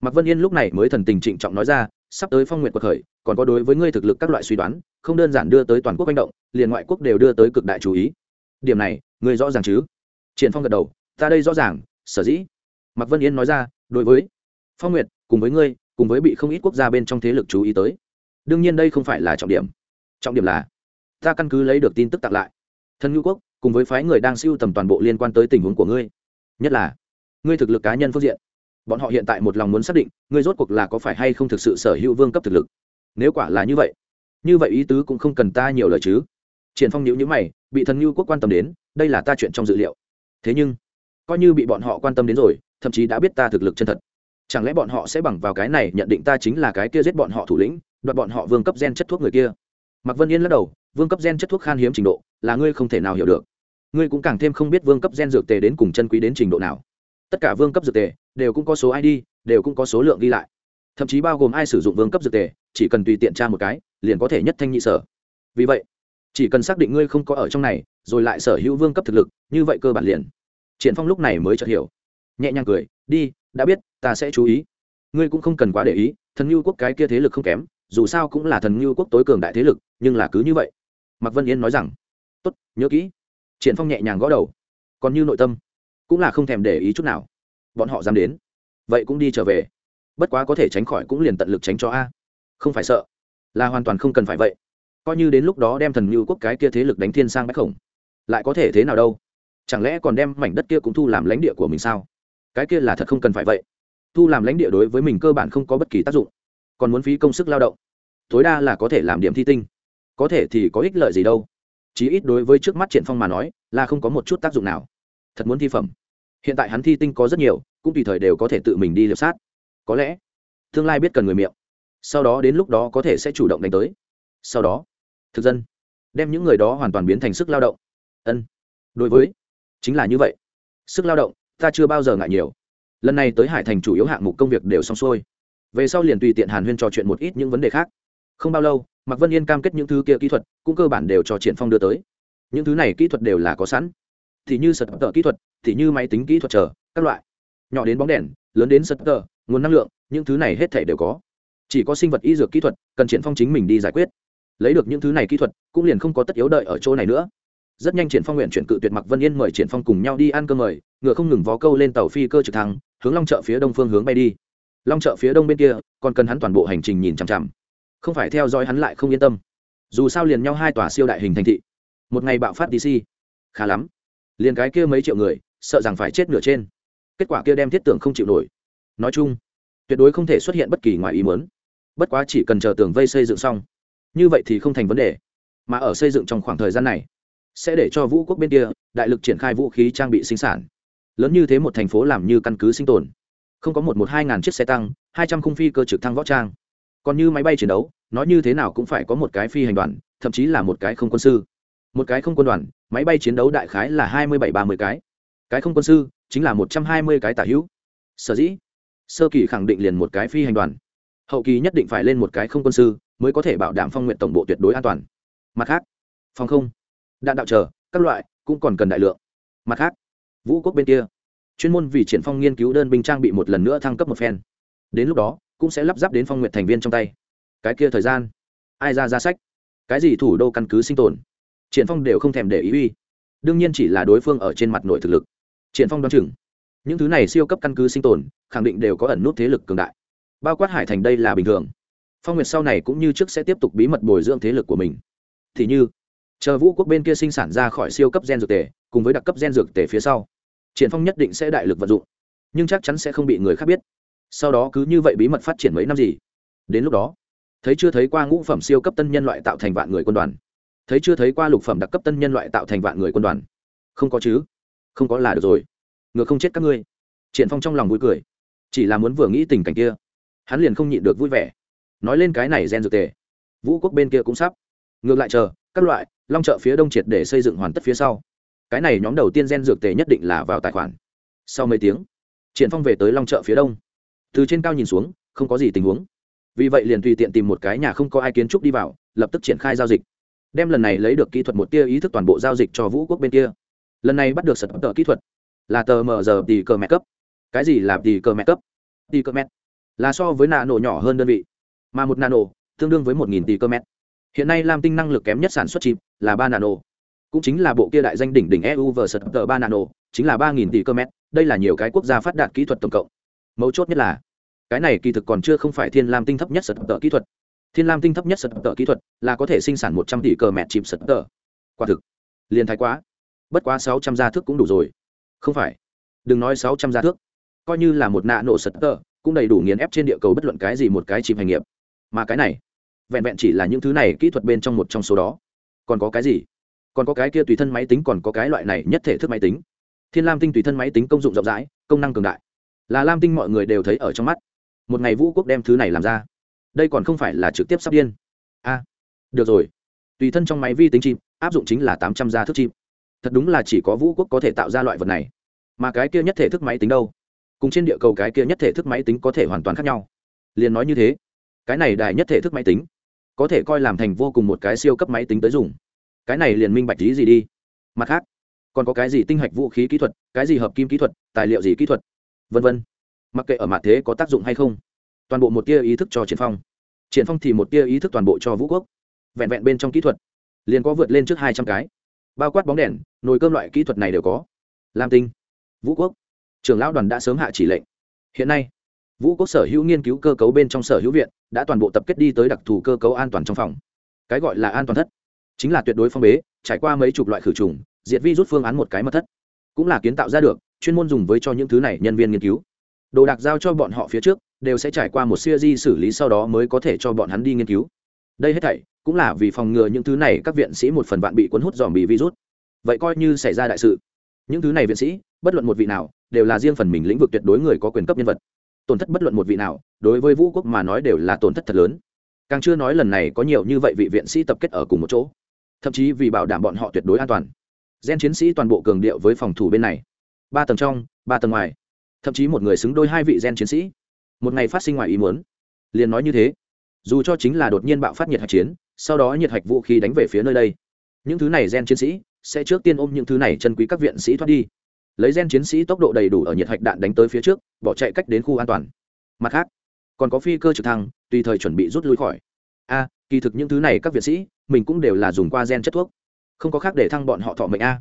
Mạc vân yên lúc này mới thần tình trịnh trọng nói ra, sắp tới phong nguyện cuộc khởi, còn có đối với ngươi thực lực các loại suy đoán, không đơn giản đưa tới toàn quốc manh động, liền ngoại quốc đều đưa tới cực đại chú ý điểm này, ngươi rõ ràng chứ? Triển phong gật đầu, ta đây rõ ràng, sở dĩ. Mạc vân yên nói ra, đối với phong nguyệt, cùng với ngươi, cùng với bị không ít quốc gia bên trong thế lực chú ý tới. Đương nhiên đây không phải là trọng điểm. Trọng điểm là, ta căn cứ lấy được tin tức tặng lại. Thân ngữ quốc, cùng với phái người đang siêu tầm toàn bộ liên quan tới tình huống của ngươi. Nhất là, ngươi thực lực cá nhân phương diện. Bọn họ hiện tại một lòng muốn xác định, ngươi rốt cuộc là có phải hay không thực sự sở hữu vương cấp thực lực. Nếu quả là như vậy như vậy ý tứ cũng không cần ta nhiều lời chứ. Triển phong nhíu nhíu mày bị thần ngưu quốc quan tâm đến, đây là ta chuyện trong dự liệu. Thế nhưng, coi như bị bọn họ quan tâm đến rồi, thậm chí đã biết ta thực lực chân thật. Chẳng lẽ bọn họ sẽ bằng vào cái này nhận định ta chính là cái kia giết bọn họ thủ lĩnh, đoạt bọn họ vương cấp gen chất thuốc người kia? Mạc vân yên lắc đầu, vương cấp gen chất thuốc khan hiếm trình độ, là ngươi không thể nào hiểu được. Ngươi cũng càng thêm không biết vương cấp gen dược tề đến cùng chân quý đến trình độ nào. Tất cả vương cấp dược tề, đều cũng có số id đều cũng có số lượng ghi lại. Thậm chí bao gồm ai sử dụng vương cấp dược tề, chỉ cần tùy tiện tra một cái, liền có thể nhất thanh nhị sở. Vì vậy chỉ cần xác định ngươi không có ở trong này, rồi lại sở hữu vương cấp thực lực, như vậy cơ bản liền. Triển phong lúc này mới chợt hiểu. Nhẹ nhàng cười, đi, đã biết, ta sẽ chú ý. Ngươi cũng không cần quá để ý, thần lưu quốc cái kia thế lực không kém, dù sao cũng là thần lưu quốc tối cường đại thế lực, nhưng là cứ như vậy. Mạc vân yên nói rằng, tốt, nhớ kỹ. Triển phong nhẹ nhàng gõ đầu. Còn như nội tâm, cũng là không thèm để ý chút nào. Bọn họ dám đến, vậy cũng đi trở về. Bất quá có thể tránh khỏi cũng liền tận lực tránh cho a. Không phải sợ, là hoàn toàn không cần phải vậy coi như đến lúc đó đem thần mưu quốc cái kia thế lực đánh thiên sang bách khổng, lại có thể thế nào đâu? Chẳng lẽ còn đem mảnh đất kia cũng thu làm lãnh địa của mình sao? Cái kia là thật không cần phải vậy. Thu làm lãnh địa đối với mình cơ bản không có bất kỳ tác dụng. Còn muốn phí công sức lao động. Tối đa là có thể làm điểm thi tinh. Có thể thì có ích lợi gì đâu. Chí ít đối với trước mắt triển phong mà nói, là không có một chút tác dụng nào. Thật muốn thi phẩm. Hiện tại hắn thi tinh có rất nhiều, cũng tùy thời đều có thể tự mình đi liệp sát. Có lẽ, tương lai biết cần người miệng. Sau đó đến lúc đó có thể sẽ chủ động đánh tới. Sau đó thực dân, đem những người đó hoàn toàn biến thành sức lao động. Ân, đối với, chính là như vậy. Sức lao động, ta chưa bao giờ ngại nhiều. Lần này tới hải thành chủ yếu hạng mục công việc đều xong xuôi. Về sau liền tùy tiện hàn huyên trò chuyện một ít những vấn đề khác. Không bao lâu, mạc vân yên cam kết những thứ kia kỹ thuật cũng cơ bản đều cho triển phong đưa tới. Những thứ này kỹ thuật đều là có sẵn. Thì như sật tờ kỹ thuật, thì như máy tính kỹ thuật chờ, các loại. Nhỏ đến bóng đèn, lớn đến sật tờ, nguồn năng lượng, những thứ này hết thể đều có. Chỉ có sinh vật y dược kỹ thuật cần triển phong chính mình đi giải quyết lấy được những thứ này kỹ thuật, cũng liền không có tất yếu đợi ở chỗ này nữa. Rất nhanh triển phong nguyện chuyển cự tuyệt mặc vân yên mời triển phong cùng nhau đi ăn cơm mời, ngựa không ngừng vó câu lên tàu phi cơ trực thăng, hướng long chợ phía đông phương hướng bay đi. Long chợ phía đông bên kia, còn cần hắn toàn bộ hành trình nhìn chằm chằm. Không phải theo dõi hắn lại không yên tâm. Dù sao liền nhau hai tòa siêu đại hình thành thị. Một ngày bạo phát dc khá lắm. Liền cái kia mấy triệu người, sợ rằng phải chết nửa trên. Kết quả kia đem thiết tưởng không chịu nổi. Nói chung, tuyệt đối không thể xuất hiện bất kỳ ngoài ý muốn. Bất quá chỉ cần chờ tường vây xây dựng xong như vậy thì không thành vấn đề. Mà ở xây dựng trong khoảng thời gian này, sẽ để cho vũ quốc bên kia đại lực triển khai vũ khí trang bị sinh sản. Lớn như thế một thành phố làm như căn cứ sinh tồn. Không có một một hai ngàn chiếc xe tăng, hai trăm khung phi cơ trực thăng võ trang. Còn như máy bay chiến đấu, nói như thế nào cũng phải có một cái phi hành đoàn, thậm chí là một cái không quân sư. Một cái không quân đoàn, máy bay chiến đấu đại khái là hai mươi bảy ba mươi cái. Cái không quân sư chính là một trăm hai mươi cái tả hữu. Sở dĩ, sơ kỳ khẳng định liền một cái phi hành đoàn hậu kỳ nhất định phải lên một cái không quân sư mới có thể bảo đảm phong nguyện tổng bộ tuyệt đối an toàn. Mặt khác, phòng không, đạn đạo chờ, các loại cũng còn cần đại lượng. Mặt khác, vũ quốc bên kia, chuyên môn vì triển phong nghiên cứu đơn binh trang bị một lần nữa thăng cấp một phen. Đến lúc đó, cũng sẽ lắp ráp đến phong nguyện thành viên trong tay. Cái kia thời gian, ai ra ra sách? Cái gì thủ đô căn cứ sinh tồn? Triển phong đều không thèm để ý uy. Đương nhiên chỉ là đối phương ở trên mặt nội thực lực. Triển phong đoán chừng, những thứ này siêu cấp căn cứ sinh tồn, khẳng định đều có ẩn nút thế lực cường đại bao quát hải thành đây là bình thường. Phong nguyệt sau này cũng như trước sẽ tiếp tục bí mật bồi dưỡng thế lực của mình. Thì như, chờ vũ quốc bên kia sinh sản ra khỏi siêu cấp gen dược tề, cùng với đặc cấp gen dược tề phía sau, triển phong nhất định sẽ đại lực vận dụng, nhưng chắc chắn sẽ không bị người khác biết. Sau đó cứ như vậy bí mật phát triển mấy năm gì? Đến lúc đó, thấy chưa thấy qua ngũ phẩm siêu cấp tân nhân loại tạo thành vạn người quân đoàn. Thấy chưa thấy qua lục phẩm đặc cấp tân nhân loại tạo thành vạn người quân đoàn. Không có chứ? Không có là được rồi. Ngược không chết các ngươi. Triển phong trong lòng vui cười. Chỉ là muốn vừa nghĩ tình cảnh kia hắn liền không nhịn được vui vẻ. Nói lên cái này gen dược tề. Vũ quốc bên kia cũng sắp. Ngược lại chờ, các loại, long chợ phía đông triệt để xây dựng hoàn tất phía sau. Cái này nhóm đầu tiên gen dược tề nhất định là vào tài khoản. Sau mấy tiếng, triển phong về tới long chợ phía đông. Từ trên cao nhìn xuống, không có gì tình huống. Vì vậy liền tùy tiện tìm một cái nhà không có ai kiến trúc đi vào, lập tức triển khai giao dịch. Đem lần này lấy được kỹ thuật một tia ý thức toàn bộ giao dịch cho vũ quốc bên kia. Lần này bắt được sật tờ kỹ thuật là tờ mờ giờ tỷ cờ mẹ cấp. Cái gì là tỷ cờ mẹ cấp? Tỷ cờ mẹ là so với nano nhỏ hơn đơn vị, mà một nano tương đương với một nghìn tỷ cơ mét. Hiện nay lam tinh năng lực kém nhất sản xuất chip là ba nano, cũng chính là bộ kia đại danh đỉnh đỉnh eu vờ sật tờ ba nano, chính là ba nghìn tỷ cơ mét. Đây là nhiều cái quốc gia phát đạt kỹ thuật tổng cộng. Mấu chốt nhất là, cái này kỳ thực còn chưa không phải thiên lam tinh thấp nhất sật tờ kỹ thuật. Thiên lam tinh thấp nhất sật tờ kỹ thuật là có thể sinh sản một trăm tỷ cơ mét chip sật tờ. Quả thực, liền thái quá. Bất quá sáu trăm gia thước cũng đủ rồi. Không phải. Đừng nói sáu trăm gia thước. Coi như là một nạ nổ sật tờ cũng đầy đủ nghiền ép trên địa cầu bất luận cái gì một cái chìm hành nghiệp. Mà cái này, vẹn vẹn chỉ là những thứ này kỹ thuật bên trong một trong số đó. Còn có cái gì? Còn có cái kia tùy thân máy tính, còn có cái loại này nhất thể thức máy tính. Thiên lam tinh tùy thân máy tính công dụng rộng rãi, công năng cường đại. Là lam tinh mọi người đều thấy ở trong mắt. Một ngày vũ quốc đem thứ này làm ra. Đây còn không phải là trực tiếp sắp điên. A, được rồi. Tùy thân trong máy vi tính chim áp dụng chính là tám trăm gia thức chim thật đúng là chỉ có vũ quốc có thể tạo ra loại vật này. Mà cái kia nhất thể thức máy tính đâu? Cùng trên địa cầu cái kia nhất thể thức máy tính có thể hoàn toàn khác nhau. Liền nói như thế, cái này đài nhất thể thức máy tính, có thể coi làm thành vô cùng một cái siêu cấp máy tính tới dùng. Cái này liền minh bạch lý gì đi. Mặt khác, còn có cái gì tinh hạch vũ khí kỹ thuật, cái gì hợp kim kỹ thuật, tài liệu gì kỹ thuật, vân vân. Mặc kệ ở mặt thế có tác dụng hay không, toàn bộ một tia ý thức cho triển phong. Triển phong thì một tia ý thức toàn bộ cho vũ quốc. Vẹn vẹn bên trong kỹ thuật, liền có vượt lên trước hai trăm cái. Bao quát bóng đèn, nồi cơm loại kỹ thuật này đều có. Lam tinh, vũ quốc trưởng lão đoàn đã sớm hạ chỉ lệnh. Hiện nay, vũ quốc sở hữu nghiên cứu cơ cấu bên trong sở hữu viện đã toàn bộ tập kết đi tới đặc thù cơ cấu an toàn trong phòng. Cái gọi là an toàn thất, chính là tuyệt đối phong bế, trải qua mấy chục loại khử trùng, diệt vi rút phương án một cái mật thất. Cũng là kiến tạo ra được, chuyên môn dùng với cho những thứ này nhân viên nghiên cứu. Đồ đạc giao cho bọn họ phía trước, đều sẽ trải qua một siêu di xử lý sau đó mới có thể cho bọn hắn đi nghiên cứu. Đây hết thảy cũng là vì phòng ngừa những thứ này các viện sĩ một phần vạn bị cuốn hút dòm bị virus. Vậy coi như xảy ra đại sự. Những thứ này viện sĩ, bất luận một vị nào đều là riêng phần mình lĩnh vực tuyệt đối người có quyền cấp nhân vật. Tổn thất bất luận một vị nào, đối với vũ quốc mà nói đều là tổn thất thật lớn. Càng chưa nói lần này có nhiều như vậy vị viện sĩ tập kết ở cùng một chỗ. Thậm chí vì bảo đảm bọn họ tuyệt đối an toàn. Gen chiến sĩ toàn bộ cường điệu với phòng thủ bên này. Ba tầng trong, ba tầng ngoài. Thậm chí một người xứng đôi hai vị gen chiến sĩ. Một ngày phát sinh ngoài ý muốn. Liền nói như thế. Dù cho chính là đột nhiên bạo phát nhiệt hạch chiến, sau đó nhiệt hạch vũ khí đánh về phía nơi đây. Những thứ này gen chiến sĩ sẽ trước tiên ôm những thứ này chân quý các viện sĩ thoát đi lấy gen chiến sĩ tốc độ đầy đủ ở nhiệt hạch đạn đánh tới phía trước, bỏ chạy cách đến khu an toàn. Mặt khác, còn có phi cơ trực thăng, tùy thời chuẩn bị rút lui khỏi. A, kỳ thực những thứ này các viện sĩ, mình cũng đều là dùng qua gen chất thuốc. Không có khác để thăng bọn họ thọ mệnh a.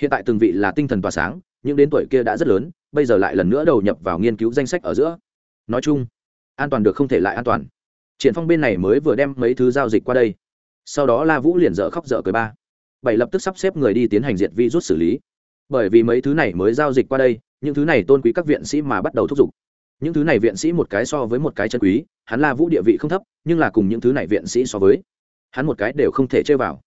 Hiện tại từng vị là tinh thần tỏa sáng nhưng đến tuổi kia đã rất lớn, bây giờ lại lần nữa đầu nhập vào nghiên cứu danh sách ở giữa. Nói chung, an toàn được không thể lại an toàn. Triển phong bên này mới vừa đem mấy thứ giao dịch qua đây. Sau đó la vũ liền dở khóc dở cười ba. Bảy lập tức sắp xếp người đi tiến hành diệt vi rút xử lý bởi vì mấy thứ này mới giao dịch qua đây, những thứ này tôn quý các viện sĩ mà bắt đầu thúc giục. Những thứ này viện sĩ một cái so với một cái chân quý, hắn la vũ địa vị không thấp, nhưng là cùng những thứ này viện sĩ so với, hắn một cái đều không thể chơi vào.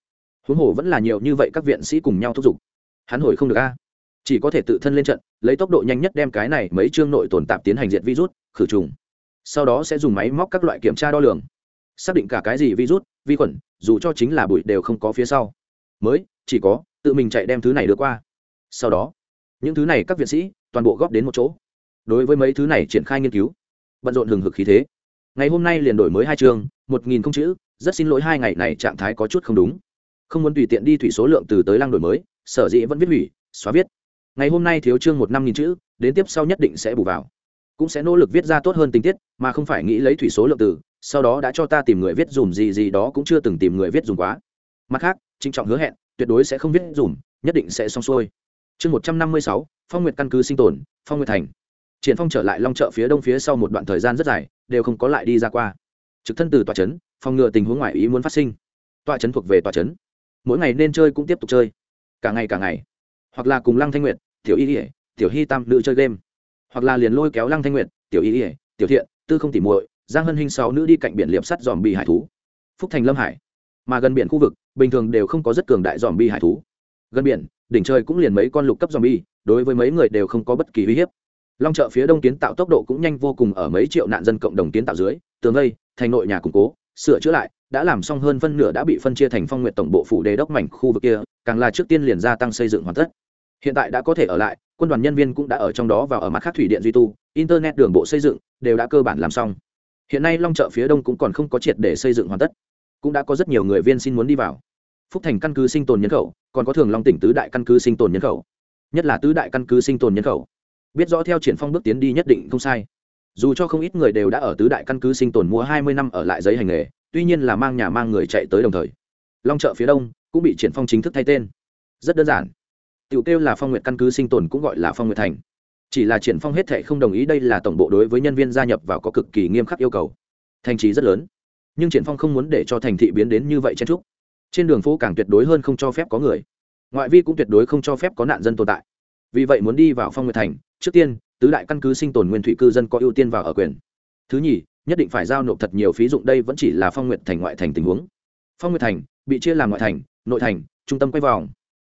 Huống hồ vẫn là nhiều như vậy các viện sĩ cùng nhau thúc giục. Hắn hồi không được a. Chỉ có thể tự thân lên trận, lấy tốc độ nhanh nhất đem cái này mấy chương nội tồn tạp tiến hành diện virus, khử trùng. Sau đó sẽ dùng máy móc các loại kiểm tra đo lường. Xác định cả cái gì virus, vi khuẩn, dù cho chính là bụi đều không có phía sau. Mới, chỉ có, tự mình chạy đem thứ này được qua sau đó, những thứ này các viện sĩ toàn bộ góp đến một chỗ. Đối với mấy thứ này triển khai nghiên cứu, bận rộn hừng hực khí thế. Ngày hôm nay liền đổi mới hai chương một nghìn không chữ, rất xin lỗi hai ngày này trạng thái có chút không đúng. Không muốn tùy tiện đi thủy số lượng từ tới lăng đổi mới, sở dĩ vẫn viết hủy, xóa viết. Ngày hôm nay thiếu chương một năm nghìn chữ, đến tiếp sau nhất định sẽ bù vào. Cũng sẽ nỗ lực viết ra tốt hơn tình tiết, mà không phải nghĩ lấy thủy số lượng từ, sau đó đã cho ta tìm người viết dùm gì gì đó cũng chưa từng tìm người viết dùm quá. Mặt khác trinh trọng hứa hẹn, tuyệt đối sẽ không viết dùm, nhất định sẽ xong xuôi chương một trăm năm mươi sáu, phong nguyệt căn cứ sinh tồn, phong nguyệt thành. Triển phong trở lại long chợ phía đông phía sau một đoạn thời gian rất dài, đều không có lại đi ra qua. Trực thân từ tòa trấn, phòng ngừa tình huống ngoại ý muốn phát sinh. Tòa trấn thuộc về tòa trấn. Mỗi ngày nên chơi cũng tiếp tục chơi. Cả ngày cả ngày. Hoặc là cùng lăng thanh nguyệt, tiểu y ỉa tiểu hy tam nữ chơi game. Hoặc là liền lôi kéo lăng thanh nguyệt, tiểu y ỉa tiểu thiện, tư không tỉ muội, giang hân hinh sáu nữ đi cạnh biển liệp sắt dòm bi hải thú. Phúc thành lâm hải. Mà gần biển khu vực, bình thường đều không có rất cường đại dòm bi hải thú gần biển đỉnh trời cũng liền mấy con lục cấp zombie, bi đối với mấy người đều không có bất kỳ uy hiếp. Long chợ phía đông kiến tạo tốc độ cũng nhanh vô cùng ở mấy triệu nạn dân cộng đồng kiến tạo dưới tường lây thành nội nhà củng cố sửa chữa lại đã làm xong hơn phân nửa đã bị phân chia thành phong nguyện tổng bộ phủ đề đốc mảnh khu vực kia càng là trước tiên liền gia tăng xây dựng hoàn tất. Hiện tại đã có thể ở lại quân đoàn nhân viên cũng đã ở trong đó và ở mặt khác thủy điện duy tu internet đường bộ xây dựng đều đã cơ bản làm xong. Hiện nay long chợ phía đông cũng còn không có triệt để xây dựng hoàn tất. Cũng đã có rất nhiều người viên xin muốn đi vào. Phúc thành căn cứ sinh tồn nhân khẩu còn có thường long tỉnh tứ đại căn cứ sinh tồn nhân khẩu nhất là tứ đại căn cứ sinh tồn nhân khẩu biết rõ theo triển phong bước tiến đi nhất định không sai dù cho không ít người đều đã ở tứ đại căn cứ sinh tồn mua hai mươi năm ở lại giấy hành nghề tuy nhiên là mang nhà mang người chạy tới đồng thời long chợ phía đông cũng bị triển phong chính thức thay tên rất đơn giản tiểu kêu là phong nguyện căn cứ sinh tồn cũng gọi là phong nguyện thành chỉ là triển phong hết thệ không đồng ý đây là tổng bộ đối với nhân viên gia nhập vào có cực kỳ nghiêm khắc yêu cầu thành trì rất lớn nhưng triển phong không muốn để cho thành thị biến đến như vậy chen trúc trên đường phố càng tuyệt đối hơn không cho phép có người. Ngoại vi cũng tuyệt đối không cho phép có nạn dân tồn tại. Vì vậy muốn đi vào phong nguyệt thành, trước tiên, tứ đại căn cứ sinh tồn nguyên thủy cư dân có ưu tiên vào ở quyền. Thứ nhì, nhất định phải giao nộp thật nhiều phí dụng đây vẫn chỉ là phong nguyệt thành ngoại thành tình huống. Phong nguyệt thành, bị chia làm ngoại thành, nội thành, trung tâm quay vòng.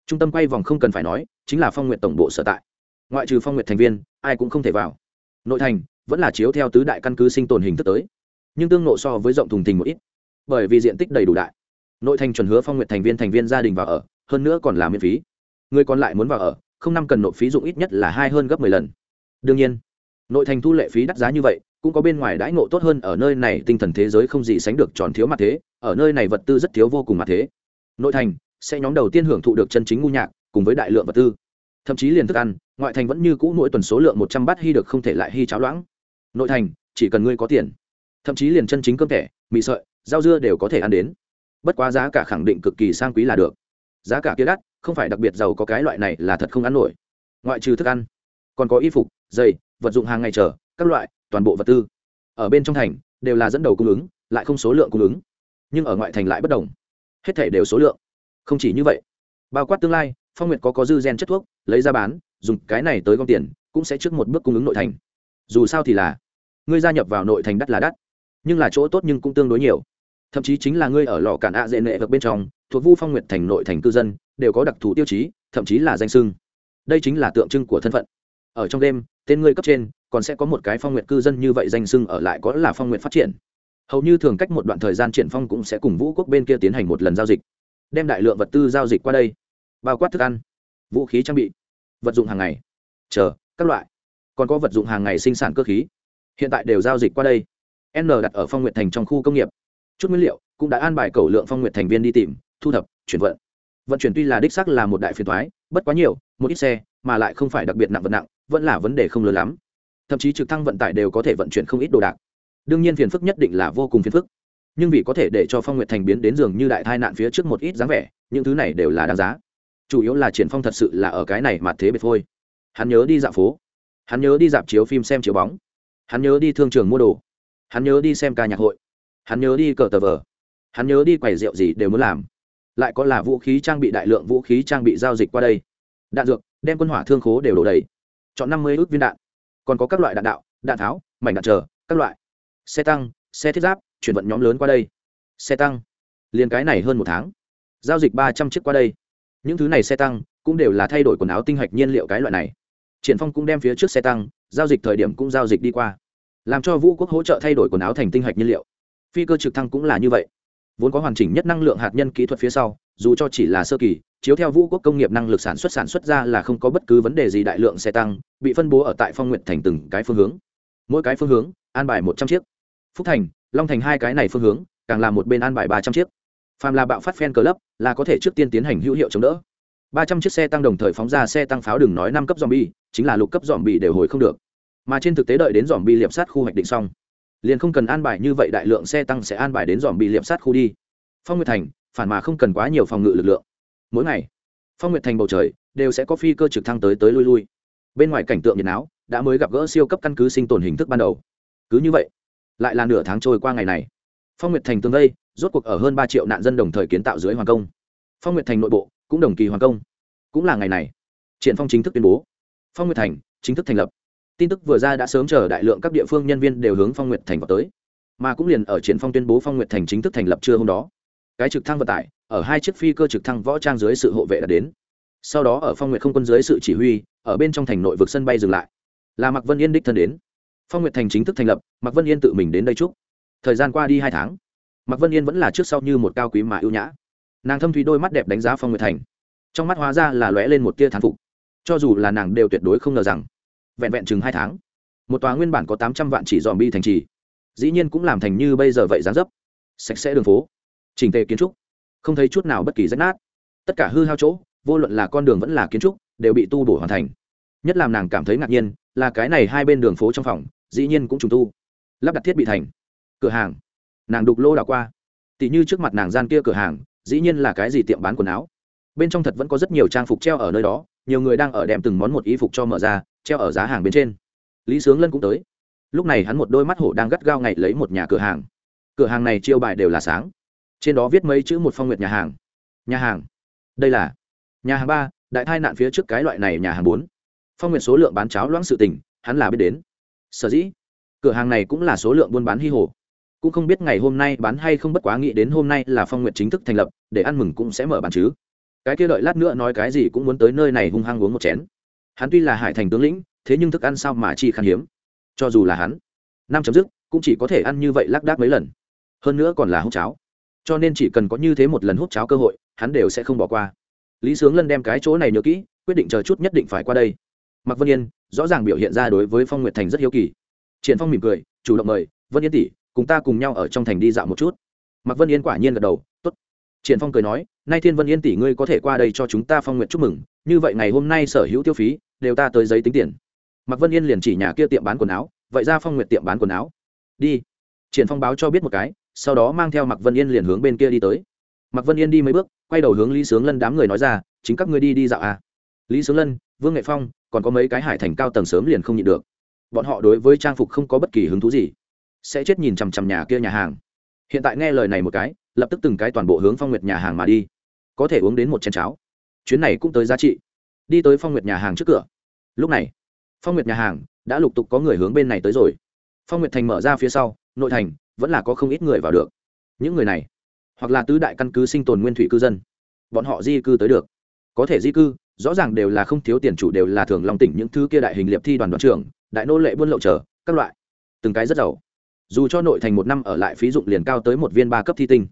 Trung tâm quay vòng không cần phải nói, chính là phong nguyệt tổng bộ sở tại. Ngoại trừ phong nguyệt thành viên, ai cũng không thể vào. Nội thành vẫn là chiếu theo tứ đại căn cứ sinh tồn hình thức tới, nhưng tương nộ so với rộng thùng thình một ít, bởi vì diện tích đầy đủ đại nội thành chuẩn hứa phong nguyện thành viên thành viên gia đình vào ở, hơn nữa còn là miễn phí. Người còn lại muốn vào ở, không năm cần nộp phí dụng ít nhất là hai hơn gấp mười lần. Đương nhiên, nội thành thu lệ phí đắt giá như vậy, cũng có bên ngoài đãi ngộ tốt hơn ở nơi này, tinh thần thế giới không gì sánh được tròn thiếu mặt thế, ở nơi này vật tư rất thiếu vô cùng mặt thế. Nội thành sẽ nhóm đầu tiên hưởng thụ được chân chính ngu nhạc, cùng với đại lượng vật tư. Thậm chí liền thức ăn, ngoại thành vẫn như cũ mỗi tuần số lượng một trăm bát hy được không thể lại hy cháo loãng. Nội thành, chỉ cần ngươi có tiền. Thậm chí liền chân chính cơm thẻ, mì sợi, rau dưa đều có thể ăn đến bất quá giá cả khẳng định cực kỳ sang quý là được. Giá cả kia đắt, không phải đặc biệt giàu có cái loại này là thật không ăn nổi. Ngoại trừ thức ăn, còn có y phục, giày, vật dụng hàng ngày chờ, các loại, toàn bộ vật tư. Ở bên trong thành, đều là dẫn đầu cung ứng, lại không số lượng cung ứng. Nhưng ở ngoại thành lại bất đồng. Hết thể đều số lượng. Không chỉ như vậy, bao quát tương lai, phong nguyệt có có dư gen chất thuốc, lấy ra bán, dùng cái này tới gom tiền, cũng sẽ trước một bước cung ứng nội thành. Dù sao thì là, ngươi gia nhập vào nội thành đắt là đắt, nhưng là chỗ tốt nhưng cũng tương đối nhiều thậm chí chính là ngươi ở lò cản ạ dễ nệ vực bên trong, thuộc vu phong nguyệt thành nội thành cư dân, đều có đặc thù tiêu chí, thậm chí là danh sưng đây chính là tượng trưng của thân phận. Ở trong đêm, tên ngươi cấp trên, còn sẽ có một cái phong nguyệt cư dân như vậy danh sưng ở lại có là phong nguyệt phát triển. Hầu như thường cách một đoạn thời gian triển phong cũng sẽ cùng vũ quốc bên kia tiến hành một lần giao dịch. Đem đại lượng vật tư giao dịch qua đây. Bao quát thức ăn, vũ khí trang bị, vật dụng hàng ngày. Chờ, các loại. Còn có vật dụng hàng ngày sinh sản cơ khí. Hiện tại đều giao dịch qua đây. N đặt ở phong nguyệt thành trong khu công nghiệp chút nguyên liệu cũng đã an bài cầu lượng phong nguyệt thành viên đi tìm, thu thập, chuyển vận. Vận chuyển tuy là đích xác là một đại phiền thoái bất quá nhiều, một ít xe mà lại không phải đặc biệt nặng vật nặng, vẫn là vấn đề không lớn lắm. Thậm chí trực thăng vận tải đều có thể vận chuyển không ít đồ đạc. Đương nhiên phiền phức nhất định là vô cùng phiền phức. Nhưng vì có thể để cho phong nguyệt thành biến đến giường như đại tai nạn phía trước một ít dáng vẻ, những thứ này đều là đáng giá. Chủ yếu là triển phong thật sự là ở cái này mà thế biệt thôi hắn nhớ đi dạo phố. Hắn nhớ đi dạp chiếu phim xem chiếu bóng. Hắn nhớ đi thương trường mua đồ. Hắn nhớ đi xem ca nhạc hội hắn nhớ đi cờ tờ vờ. Hắn nhớ đi quầy rượu gì đều muốn làm. Lại có là vũ khí trang bị đại lượng vũ khí trang bị giao dịch qua đây. Đạn dược, đem quân hỏa thương khố đều đổ đầy. Chọn năm mươi ước viên đạn. Còn có các loại đạn đạo, đạn tháo, mảnh đạn chờ, các loại. Xe tăng, xe thiết giáp, chuyển vận nhóm lớn qua đây. Xe tăng. Liền cái này hơn một tháng. Giao dịch ba trăm chiếc qua đây. Những thứ này xe tăng cũng đều là thay đổi quần áo tinh hạch nhiên liệu cái loại này. Triển phong cũng đem phía trước xe tăng, giao dịch thời điểm cũng giao dịch đi qua. Làm cho vũ quốc hỗ trợ thay đổi quần áo thành tinh hạch nhiên liệu phi cơ trực thăng cũng là như vậy. Vốn có hoàn chỉnh nhất năng lượng hạt nhân kỹ thuật phía sau, dù cho chỉ là sơ kỳ, chiếu theo vũ quốc công nghiệp năng lực sản xuất sản xuất ra là không có bất cứ vấn đề gì đại lượng xe tăng, bị phân bố ở tại phong nguyện thành từng cái phương hướng. Mỗi cái phương hướng, an bài một trăm chiếc. Phúc thành, long thành hai cái này phương hướng, càng là một bên an bài ba trăm chiếc. Phàm là bạo phát phen cờ lấp là có thể trước tiên tiến hành hữu hiệu chống đỡ. Ba trăm chiếc xe tăng đồng thời phóng ra xe tăng pháo đừng nói năm cấp dòm bi chính là lục cấp dòm bi đều hồi không được. Mà trên thực tế đợi đến dòm bi liệp sát khu hoạch định xong liền không cần an bài như vậy đại lượng xe tăng sẽ an bài đến dòm bị liệm sát khu đi. Phong nguyệt thành, phản mà không cần quá nhiều phòng ngự lực lượng. Mỗi ngày, phong nguyệt thành bầu trời đều sẽ có phi cơ trực thăng tới tới lui lui. Bên ngoài cảnh tượng nhiệt áo đã mới gặp gỡ siêu cấp căn cứ sinh tồn hình thức ban đầu. Cứ như vậy, lại là nửa tháng trôi qua ngày này. Phong nguyệt thành tương vây, rốt cuộc ở hơn ba triệu nạn dân đồng thời kiến tạo dưới hoàng công. Phong nguyệt thành nội bộ cũng đồng kỳ hoàng công. Cũng là ngày này, triển phong chính thức tuyên bố. Phong nguyệt thành chính thức thành lập tin tức vừa ra đã sớm chờ đại lượng các địa phương nhân viên đều hướng phong nguyệt thành vào tới. Mà cũng liền ở triển phong tuyên bố phong nguyệt thành chính thức thành lập trưa hôm đó, cái trực thăng vận tải ở hai chiếc phi cơ trực thăng võ trang dưới sự hộ vệ đã đến. Sau đó ở phong nguyệt không quân dưới sự chỉ huy, ở bên trong thành nội vực sân bay dừng lại. Là mạc vân yên đích thân đến. Phong nguyệt thành chính thức thành lập, mạc vân yên tự mình đến đây chúc. Thời gian qua đi hai tháng, mạc vân yên vẫn là trước sau như một cao quý mà ưu nhã. Nàng thâm thúy đôi mắt đẹp đánh giá phong nguyệt thành. Trong mắt hóa ra là lóe lên một tia thán phục. Cho dù là nàng đều tuyệt đối không ngờ rằng vẹn vẹn chừng hai tháng. Một tòa nguyên bản có tám trăm vạn chỉ dòm bi thành trì, dĩ nhiên cũng làm thành như bây giờ vậy dán dấp. Sạch sẽ đường phố trình tề kiến trúc, không thấy chút nào bất kỳ rách nát. Tất cả hư hao chỗ, vô luận là con đường vẫn là kiến trúc, đều bị tu bổ hoàn thành. Nhất làm nàng cảm thấy ngạc nhiên là cái này hai bên đường phố trong phòng, dĩ nhiên cũng trùng tu. Lắp đặt thiết bị thành, cửa hàng. Nàng đục lô đảo qua. Tỉ như trước mặt nàng gian kia cửa hàng, dĩ nhiên là cái gì tiệm bán quần áo. Bên trong thật vẫn có rất nhiều trang phục treo ở nơi đó, nhiều người đang ở đem từng món một y phục cho mở ra treo ở giá hàng bên trên. Lý sướng lân cũng tới. Lúc này hắn một đôi mắt hổ đang gắt gao ngày lấy một nhà cửa hàng. Cửa hàng này chiêu bài đều là sáng. Trên đó viết mấy chữ một phong nguyệt nhà hàng. Nhà hàng. Đây là nhà hàng ba, đại thai nạn phía trước cái loại này nhà hàng bốn. Phong nguyệt số lượng bán cháo loãng sự tình, hắn là biết đến. Sở dĩ, cửa hàng này cũng là số lượng buôn bán hy hồ. Cũng không biết ngày hôm nay bán hay không bất quá nghĩ đến hôm nay là phong nguyệt chính thức thành lập, để ăn mừng cũng sẽ mở bán chứ. Cái kia đợi lát nữa nói cái gì cũng muốn tới nơi này hung hăng uống một chén hắn tuy là hải thành tướng lĩnh, thế nhưng thức ăn sao mà chi khan hiếm? Cho dù là hắn năm chấm dứt, cũng chỉ có thể ăn như vậy lác đác mấy lần. Hơn nữa còn là hút cháo. Cho nên chỉ cần có như thế một lần hút cháo cơ hội, hắn đều sẽ không bỏ qua. Lý sướng lân đem cái chỗ này nhớ kỹ, quyết định chờ chút nhất định phải qua đây. Mặc vân yên, rõ ràng biểu hiện ra đối với phong nguyệt thành rất hiếu kỳ. Triển phong mỉm cười, chủ động mời, vân yên tỷ, cùng ta cùng nhau ở trong thành đi dạo một chút. Mặc vân yên quả nhiên gật đầu triển phong cười nói, nay thiên vân yên tỷ ngươi có thể qua đây cho chúng ta phong nguyện chúc mừng, như vậy ngày hôm nay sở hữu tiêu phí, đều ta tới giấy tính tiền. Mặc vân yên liền chỉ nhà kia tiệm bán quần áo, vậy ra phong nguyện tiệm bán quần áo. Đi. Triển phong báo cho biết một cái, sau đó mang theo mặc vân yên liền hướng bên kia đi tới. Mặc vân yên đi mấy bước, quay đầu hướng lý sướng lân đám người nói ra, chính các ngươi đi đi dạo à. Lý sướng lân, vương nghệ phong, còn có mấy cái hải thành cao tầng sớm liền không nhịn được. Bọn họ đối với trang phục không có bất kỳ hứng thú gì, sẽ chết nhìn chằm chằm nhà kia nhà hàng. Hiện tại nghe lời này một cái lập tức từng cái toàn bộ hướng phong nguyệt nhà hàng mà đi. Có thể uống đến một chén cháo. Chuyến này cũng tới giá trị. Đi tới phong nguyệt nhà hàng trước cửa. Lúc này, phong nguyệt nhà hàng đã lục tục có người hướng bên này tới rồi. Phong nguyệt thành mở ra phía sau, nội thành vẫn là có không ít người vào được. Những người này, hoặc là tứ đại căn cứ sinh tồn nguyên thủy cư dân, bọn họ di cư tới được. Có thể di cư, rõ ràng đều là không thiếu tiền chủ, đều là thường lòng tỉnh những thứ kia đại hình liệp thi đoàn đoàn trưởng, đại nô lệ buôn lậu trở các loại. Từng cái rất giàu. Dù cho nội thành một năm ở lại phí dụng liền cao tới một viên ba cấp thi tinh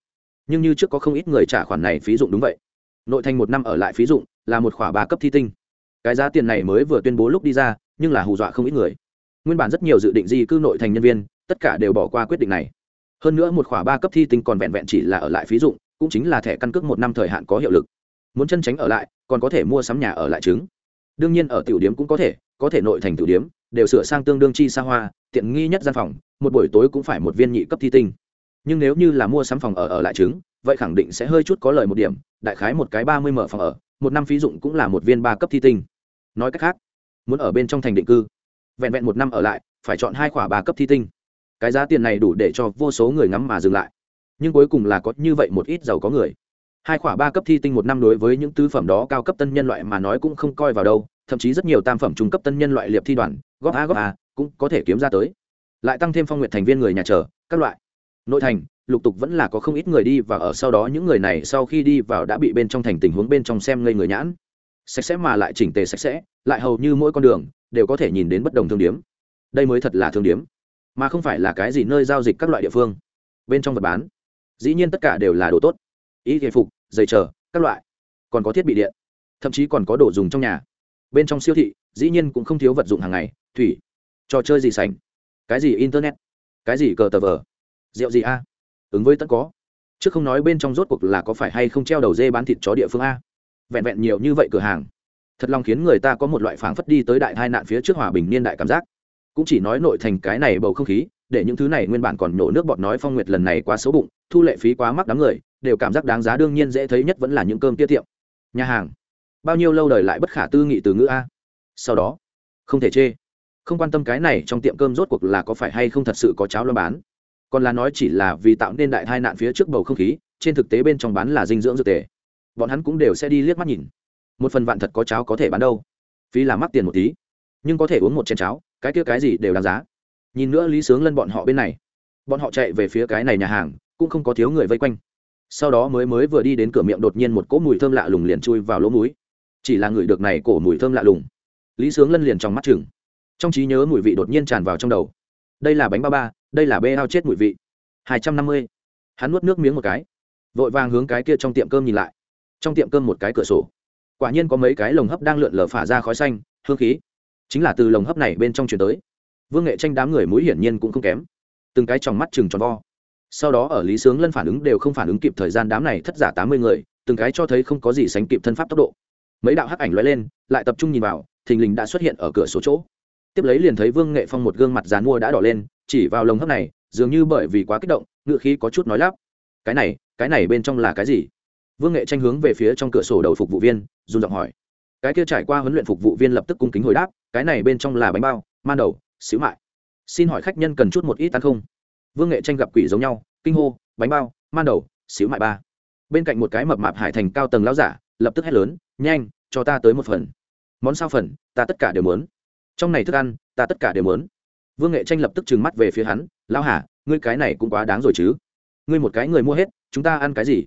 nhưng như trước có không ít người trả khoản này phí dụng đúng vậy. Nội thành một năm ở lại phí dụng là một khoản ba cấp thi tinh. Cái giá tiền này mới vừa tuyên bố lúc đi ra, nhưng là hù dọa không ít người. Nguyên bản rất nhiều dự định di cư nội thành nhân viên, tất cả đều bỏ qua quyết định này. Hơn nữa một khoản ba cấp thi tinh còn vẹn vẹn chỉ là ở lại phí dụng, cũng chính là thẻ căn cước một năm thời hạn có hiệu lực. Muốn chân tránh ở lại, còn có thể mua sắm nhà ở lại trứng. Đương nhiên ở tiểu điếm cũng có thể có thể nội thành tiểu điếm đều sửa sang tương đương chi xa hoa, tiện nghi nhất gian phòng, một buổi tối cũng phải một viên nhị cấp thi tinh nhưng nếu như là mua sắm phòng ở ở lại trứng, vậy khẳng định sẽ hơi chút có lời một điểm, đại khái một cái ba mươi mở phòng ở, một năm phí dụng cũng là một viên ba cấp thi tinh. Nói cách khác, muốn ở bên trong thành định cư, vẹn vẹn một năm ở lại, phải chọn hai khoả ba cấp thi tinh. Cái giá tiền này đủ để cho vô số người ngắm mà dừng lại. Nhưng cuối cùng là có như vậy một ít giàu có người. Hai khoả ba cấp thi tinh một năm đối với những tứ phẩm đó cao cấp tân nhân loại mà nói cũng không coi vào đâu, thậm chí rất nhiều tam phẩm trung cấp tân nhân loại liệp thi đoàn, góp a góp a cũng có thể kiếm ra tới. Lại tăng thêm phong nguyện thành viên người nhà chờ, các loại nội thành, lục tục vẫn là có không ít người đi và ở sau đó những người này sau khi đi vào đã bị bên trong thành tình huống bên trong xem ngây người nhãn. Sạch sẽ mà lại chỉnh tề sạch sẽ, lại hầu như mỗi con đường đều có thể nhìn đến bất đồng thương điếm. Đây mới thật là thương điếm, mà không phải là cái gì nơi giao dịch các loại địa phương. Bên trong vật bán, dĩ nhiên tất cả đều là đồ tốt. Ý thể phục, giày chờ, các loại. Còn có thiết bị điện, thậm chí còn có đồ dùng trong nhà. Bên trong siêu thị, dĩ nhiên cũng không thiếu vật dụng hàng ngày, thủy, trò chơi gì sành, cái gì internet, cái gì cờ tờ vờ rượu gì a? Ứng với tất có. Chứ không nói bên trong rốt cuộc là có phải hay không treo đầu dê bán thịt chó địa phương a? Vẹn vẹn nhiều như vậy cửa hàng. Thật lòng khiến người ta có một loại phảng phất đi tới đại tai nạn phía trước hòa bình niên đại cảm giác. Cũng chỉ nói nội thành cái này bầu không khí, để những thứ này nguyên bản còn nổ nước bọt nói phong nguyệt lần này quá xấu bụng, thu lệ phí quá mắc đám người, đều cảm giác đáng giá đương nhiên dễ thấy nhất vẫn là những cơm tiết tiệm. Nhà hàng. Bao nhiêu lâu đời lại bất khả tư nghị từ ngữ a? Sau đó, không thể chê. Không quan tâm cái này trong tiệm cơm rốt cuộc là có phải hay không thật sự có cháo lo bán còn là nói chỉ là vì tạo nên đại tai nạn phía trước bầu không khí, trên thực tế bên trong bán là dinh dưỡng dược tề. Bọn hắn cũng đều sẽ đi liếc mắt nhìn. Một phần vạn thật có cháo có thể bán đâu. Phí là mắc tiền một tí. Nhưng có thể uống một chén cháo, cái kia cái gì đều đáng giá. Nhìn nữa lý sướng lân bọn họ bên này. Bọn họ chạy về phía cái này nhà hàng, cũng không có thiếu người vây quanh. Sau đó mới mới vừa đi đến cửa miệng đột nhiên một cỗ mùi thơm lạ lùng liền chui vào lỗ mũi. Chỉ là người được này cổ mùi thơm lạ lùng. Lý sướng lân liền trong mắt chừng. Trong trí nhớ mùi vị đột nhiên tràn vào trong đầu. Đây là bánh ba ba đây là bê ao chết mùi vị. Hai trăm năm mươi. Hắn nuốt nước miếng một cái, vội vàng hướng cái kia trong tiệm cơm nhìn lại. Trong tiệm cơm một cái cửa sổ. Quả nhiên có mấy cái lồng hấp đang lượn lờ phả ra khói xanh, hương khí. Chính là từ lồng hấp này bên trong chuyển tới. Vương nghệ tranh đám người mũi hiển nhiên cũng không kém. Từng cái tròng mắt chừng tròn vo. Sau đó ở lý sướng lân phản ứng đều không phản ứng kịp thời gian đám này thất giả tám mươi người, từng cái cho thấy không có gì sánh kịp thân pháp tốc độ. Mấy đạo hắc ảnh lóe lên, lại tập trung nhìn vào, thình lình đã xuất hiện ở cửa sổ chỗ tiếp lấy liền thấy vương nghệ phong một gương mặt dàn mua đã đỏ lên, chỉ vào lồng hấp này, dường như bởi vì quá kích động ngựa khí có chút nói lắp. Cái này cái này bên trong là cái gì? Vương nghệ tranh hướng về phía trong cửa sổ đầu phục vụ viên dùng giọng hỏi. Cái kia trải qua huấn luyện phục vụ viên lập tức cung kính hồi đáp, cái này bên trong là bánh bao, man đầu, xíu mại. Xin hỏi khách nhân cần chút một ít ăn không? Vương nghệ tranh gặp quỷ giống nhau, kinh hô, bánh bao, man đầu, xíu mại ba. Bên cạnh một cái mập mạp hải thành cao tầng lao giả, lập tức hét lớn, nhanh, cho ta tới một phần. Món sao phần, ta tất cả đều muốn trong này thức ăn ta tất cả đều muốn. Vương nghệ tranh lập tức trừng mắt về phía hắn lao hà ngươi cái này cũng quá đáng rồi chứ. Ngươi một cái người mua hết chúng ta ăn cái gì?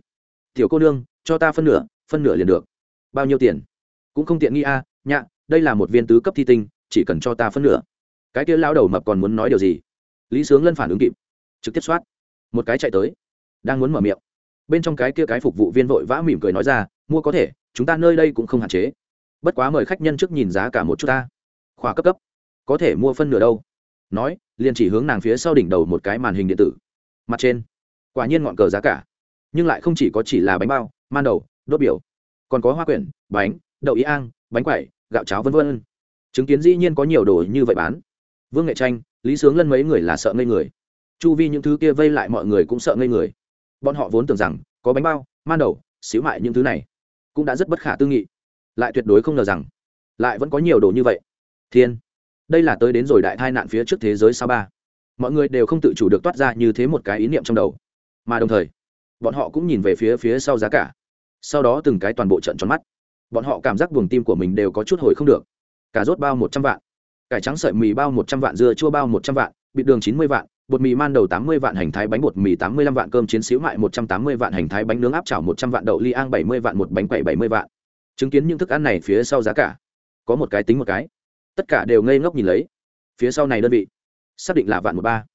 Tiểu cô nương cho ta phân nửa phân nửa liền được. Bao nhiêu tiền? Cũng không tiện nghi a à, nhạ đây là một viên tứ cấp thi tinh chỉ cần cho ta phân nửa. Cái kia lao đầu mập còn muốn nói điều gì? Lý sướng lân phản ứng kịp trực tiếp soát. Một cái chạy tới đang muốn mở miệng. Bên trong cái kia cái phục vụ viên vội vã mỉm cười nói ra mua có thể chúng ta nơi đây cũng không hạn chế. Bất quá mời khách nhân trước nhìn giá cả một chút ta khoa cấp cấp. Có thể mua phân nửa đâu. Nói, liền chỉ hướng nàng phía sau đỉnh đầu một cái màn hình điện tử. Mặt trên, quả nhiên ngọn cờ giá cả. Nhưng lại không chỉ có chỉ là bánh bao, man đầu, đốt biểu. Còn có hoa quyển, bánh, đậu ý an, bánh quẩy, gạo cháo v v chứng kiến dĩ nhiên có nhiều đồ như vậy bán. Vương nghệ tranh, lý sướng lân mấy người là sợ ngây người. Chu vi những thứ kia vây lại mọi người cũng sợ ngây người. Bọn họ vốn tưởng rằng, có bánh bao, man đầu, xíu mại những thứ này cũng đã rất bất khả tư nghị. Lại tuyệt đối không ngờ rằng, lại vẫn có nhiều đồ như vậy thiên. Đây là tới đến rồi đại tai nạn phía trước thế giới sao ba? Mọi người đều không tự chủ được toát ra như thế một cái ý niệm trong đầu. Mà đồng thời, bọn họ cũng nhìn về phía phía sau giá cả. Sau đó từng cái toàn bộ trận tròn mắt. Bọn họ cảm giác buồng tim của mình đều có chút hồi không được. Cà rốt bao một trăm vạn, cải trắng sợi mì bao một trăm vạn, dưa chua bao một trăm vạn, bịt đường chín mươi vạn, bột mì man đầu tám mươi vạn, hành thái bánh bột mì tám mươi lăm vạn, cơm chiến xíu mại một trăm tám mươi vạn, hành thái bánh nướng áp chảo một trăm vạn, đậu ly an bảy mươi vạn, một bánh quậy bảy mươi vạn. Chứng kiến những thức ăn này phía sau giá cả, có một cái tính một cái tất cả đều ngây ngốc nhìn lấy. Phía sau này đơn vị, xác định là vạn một ba.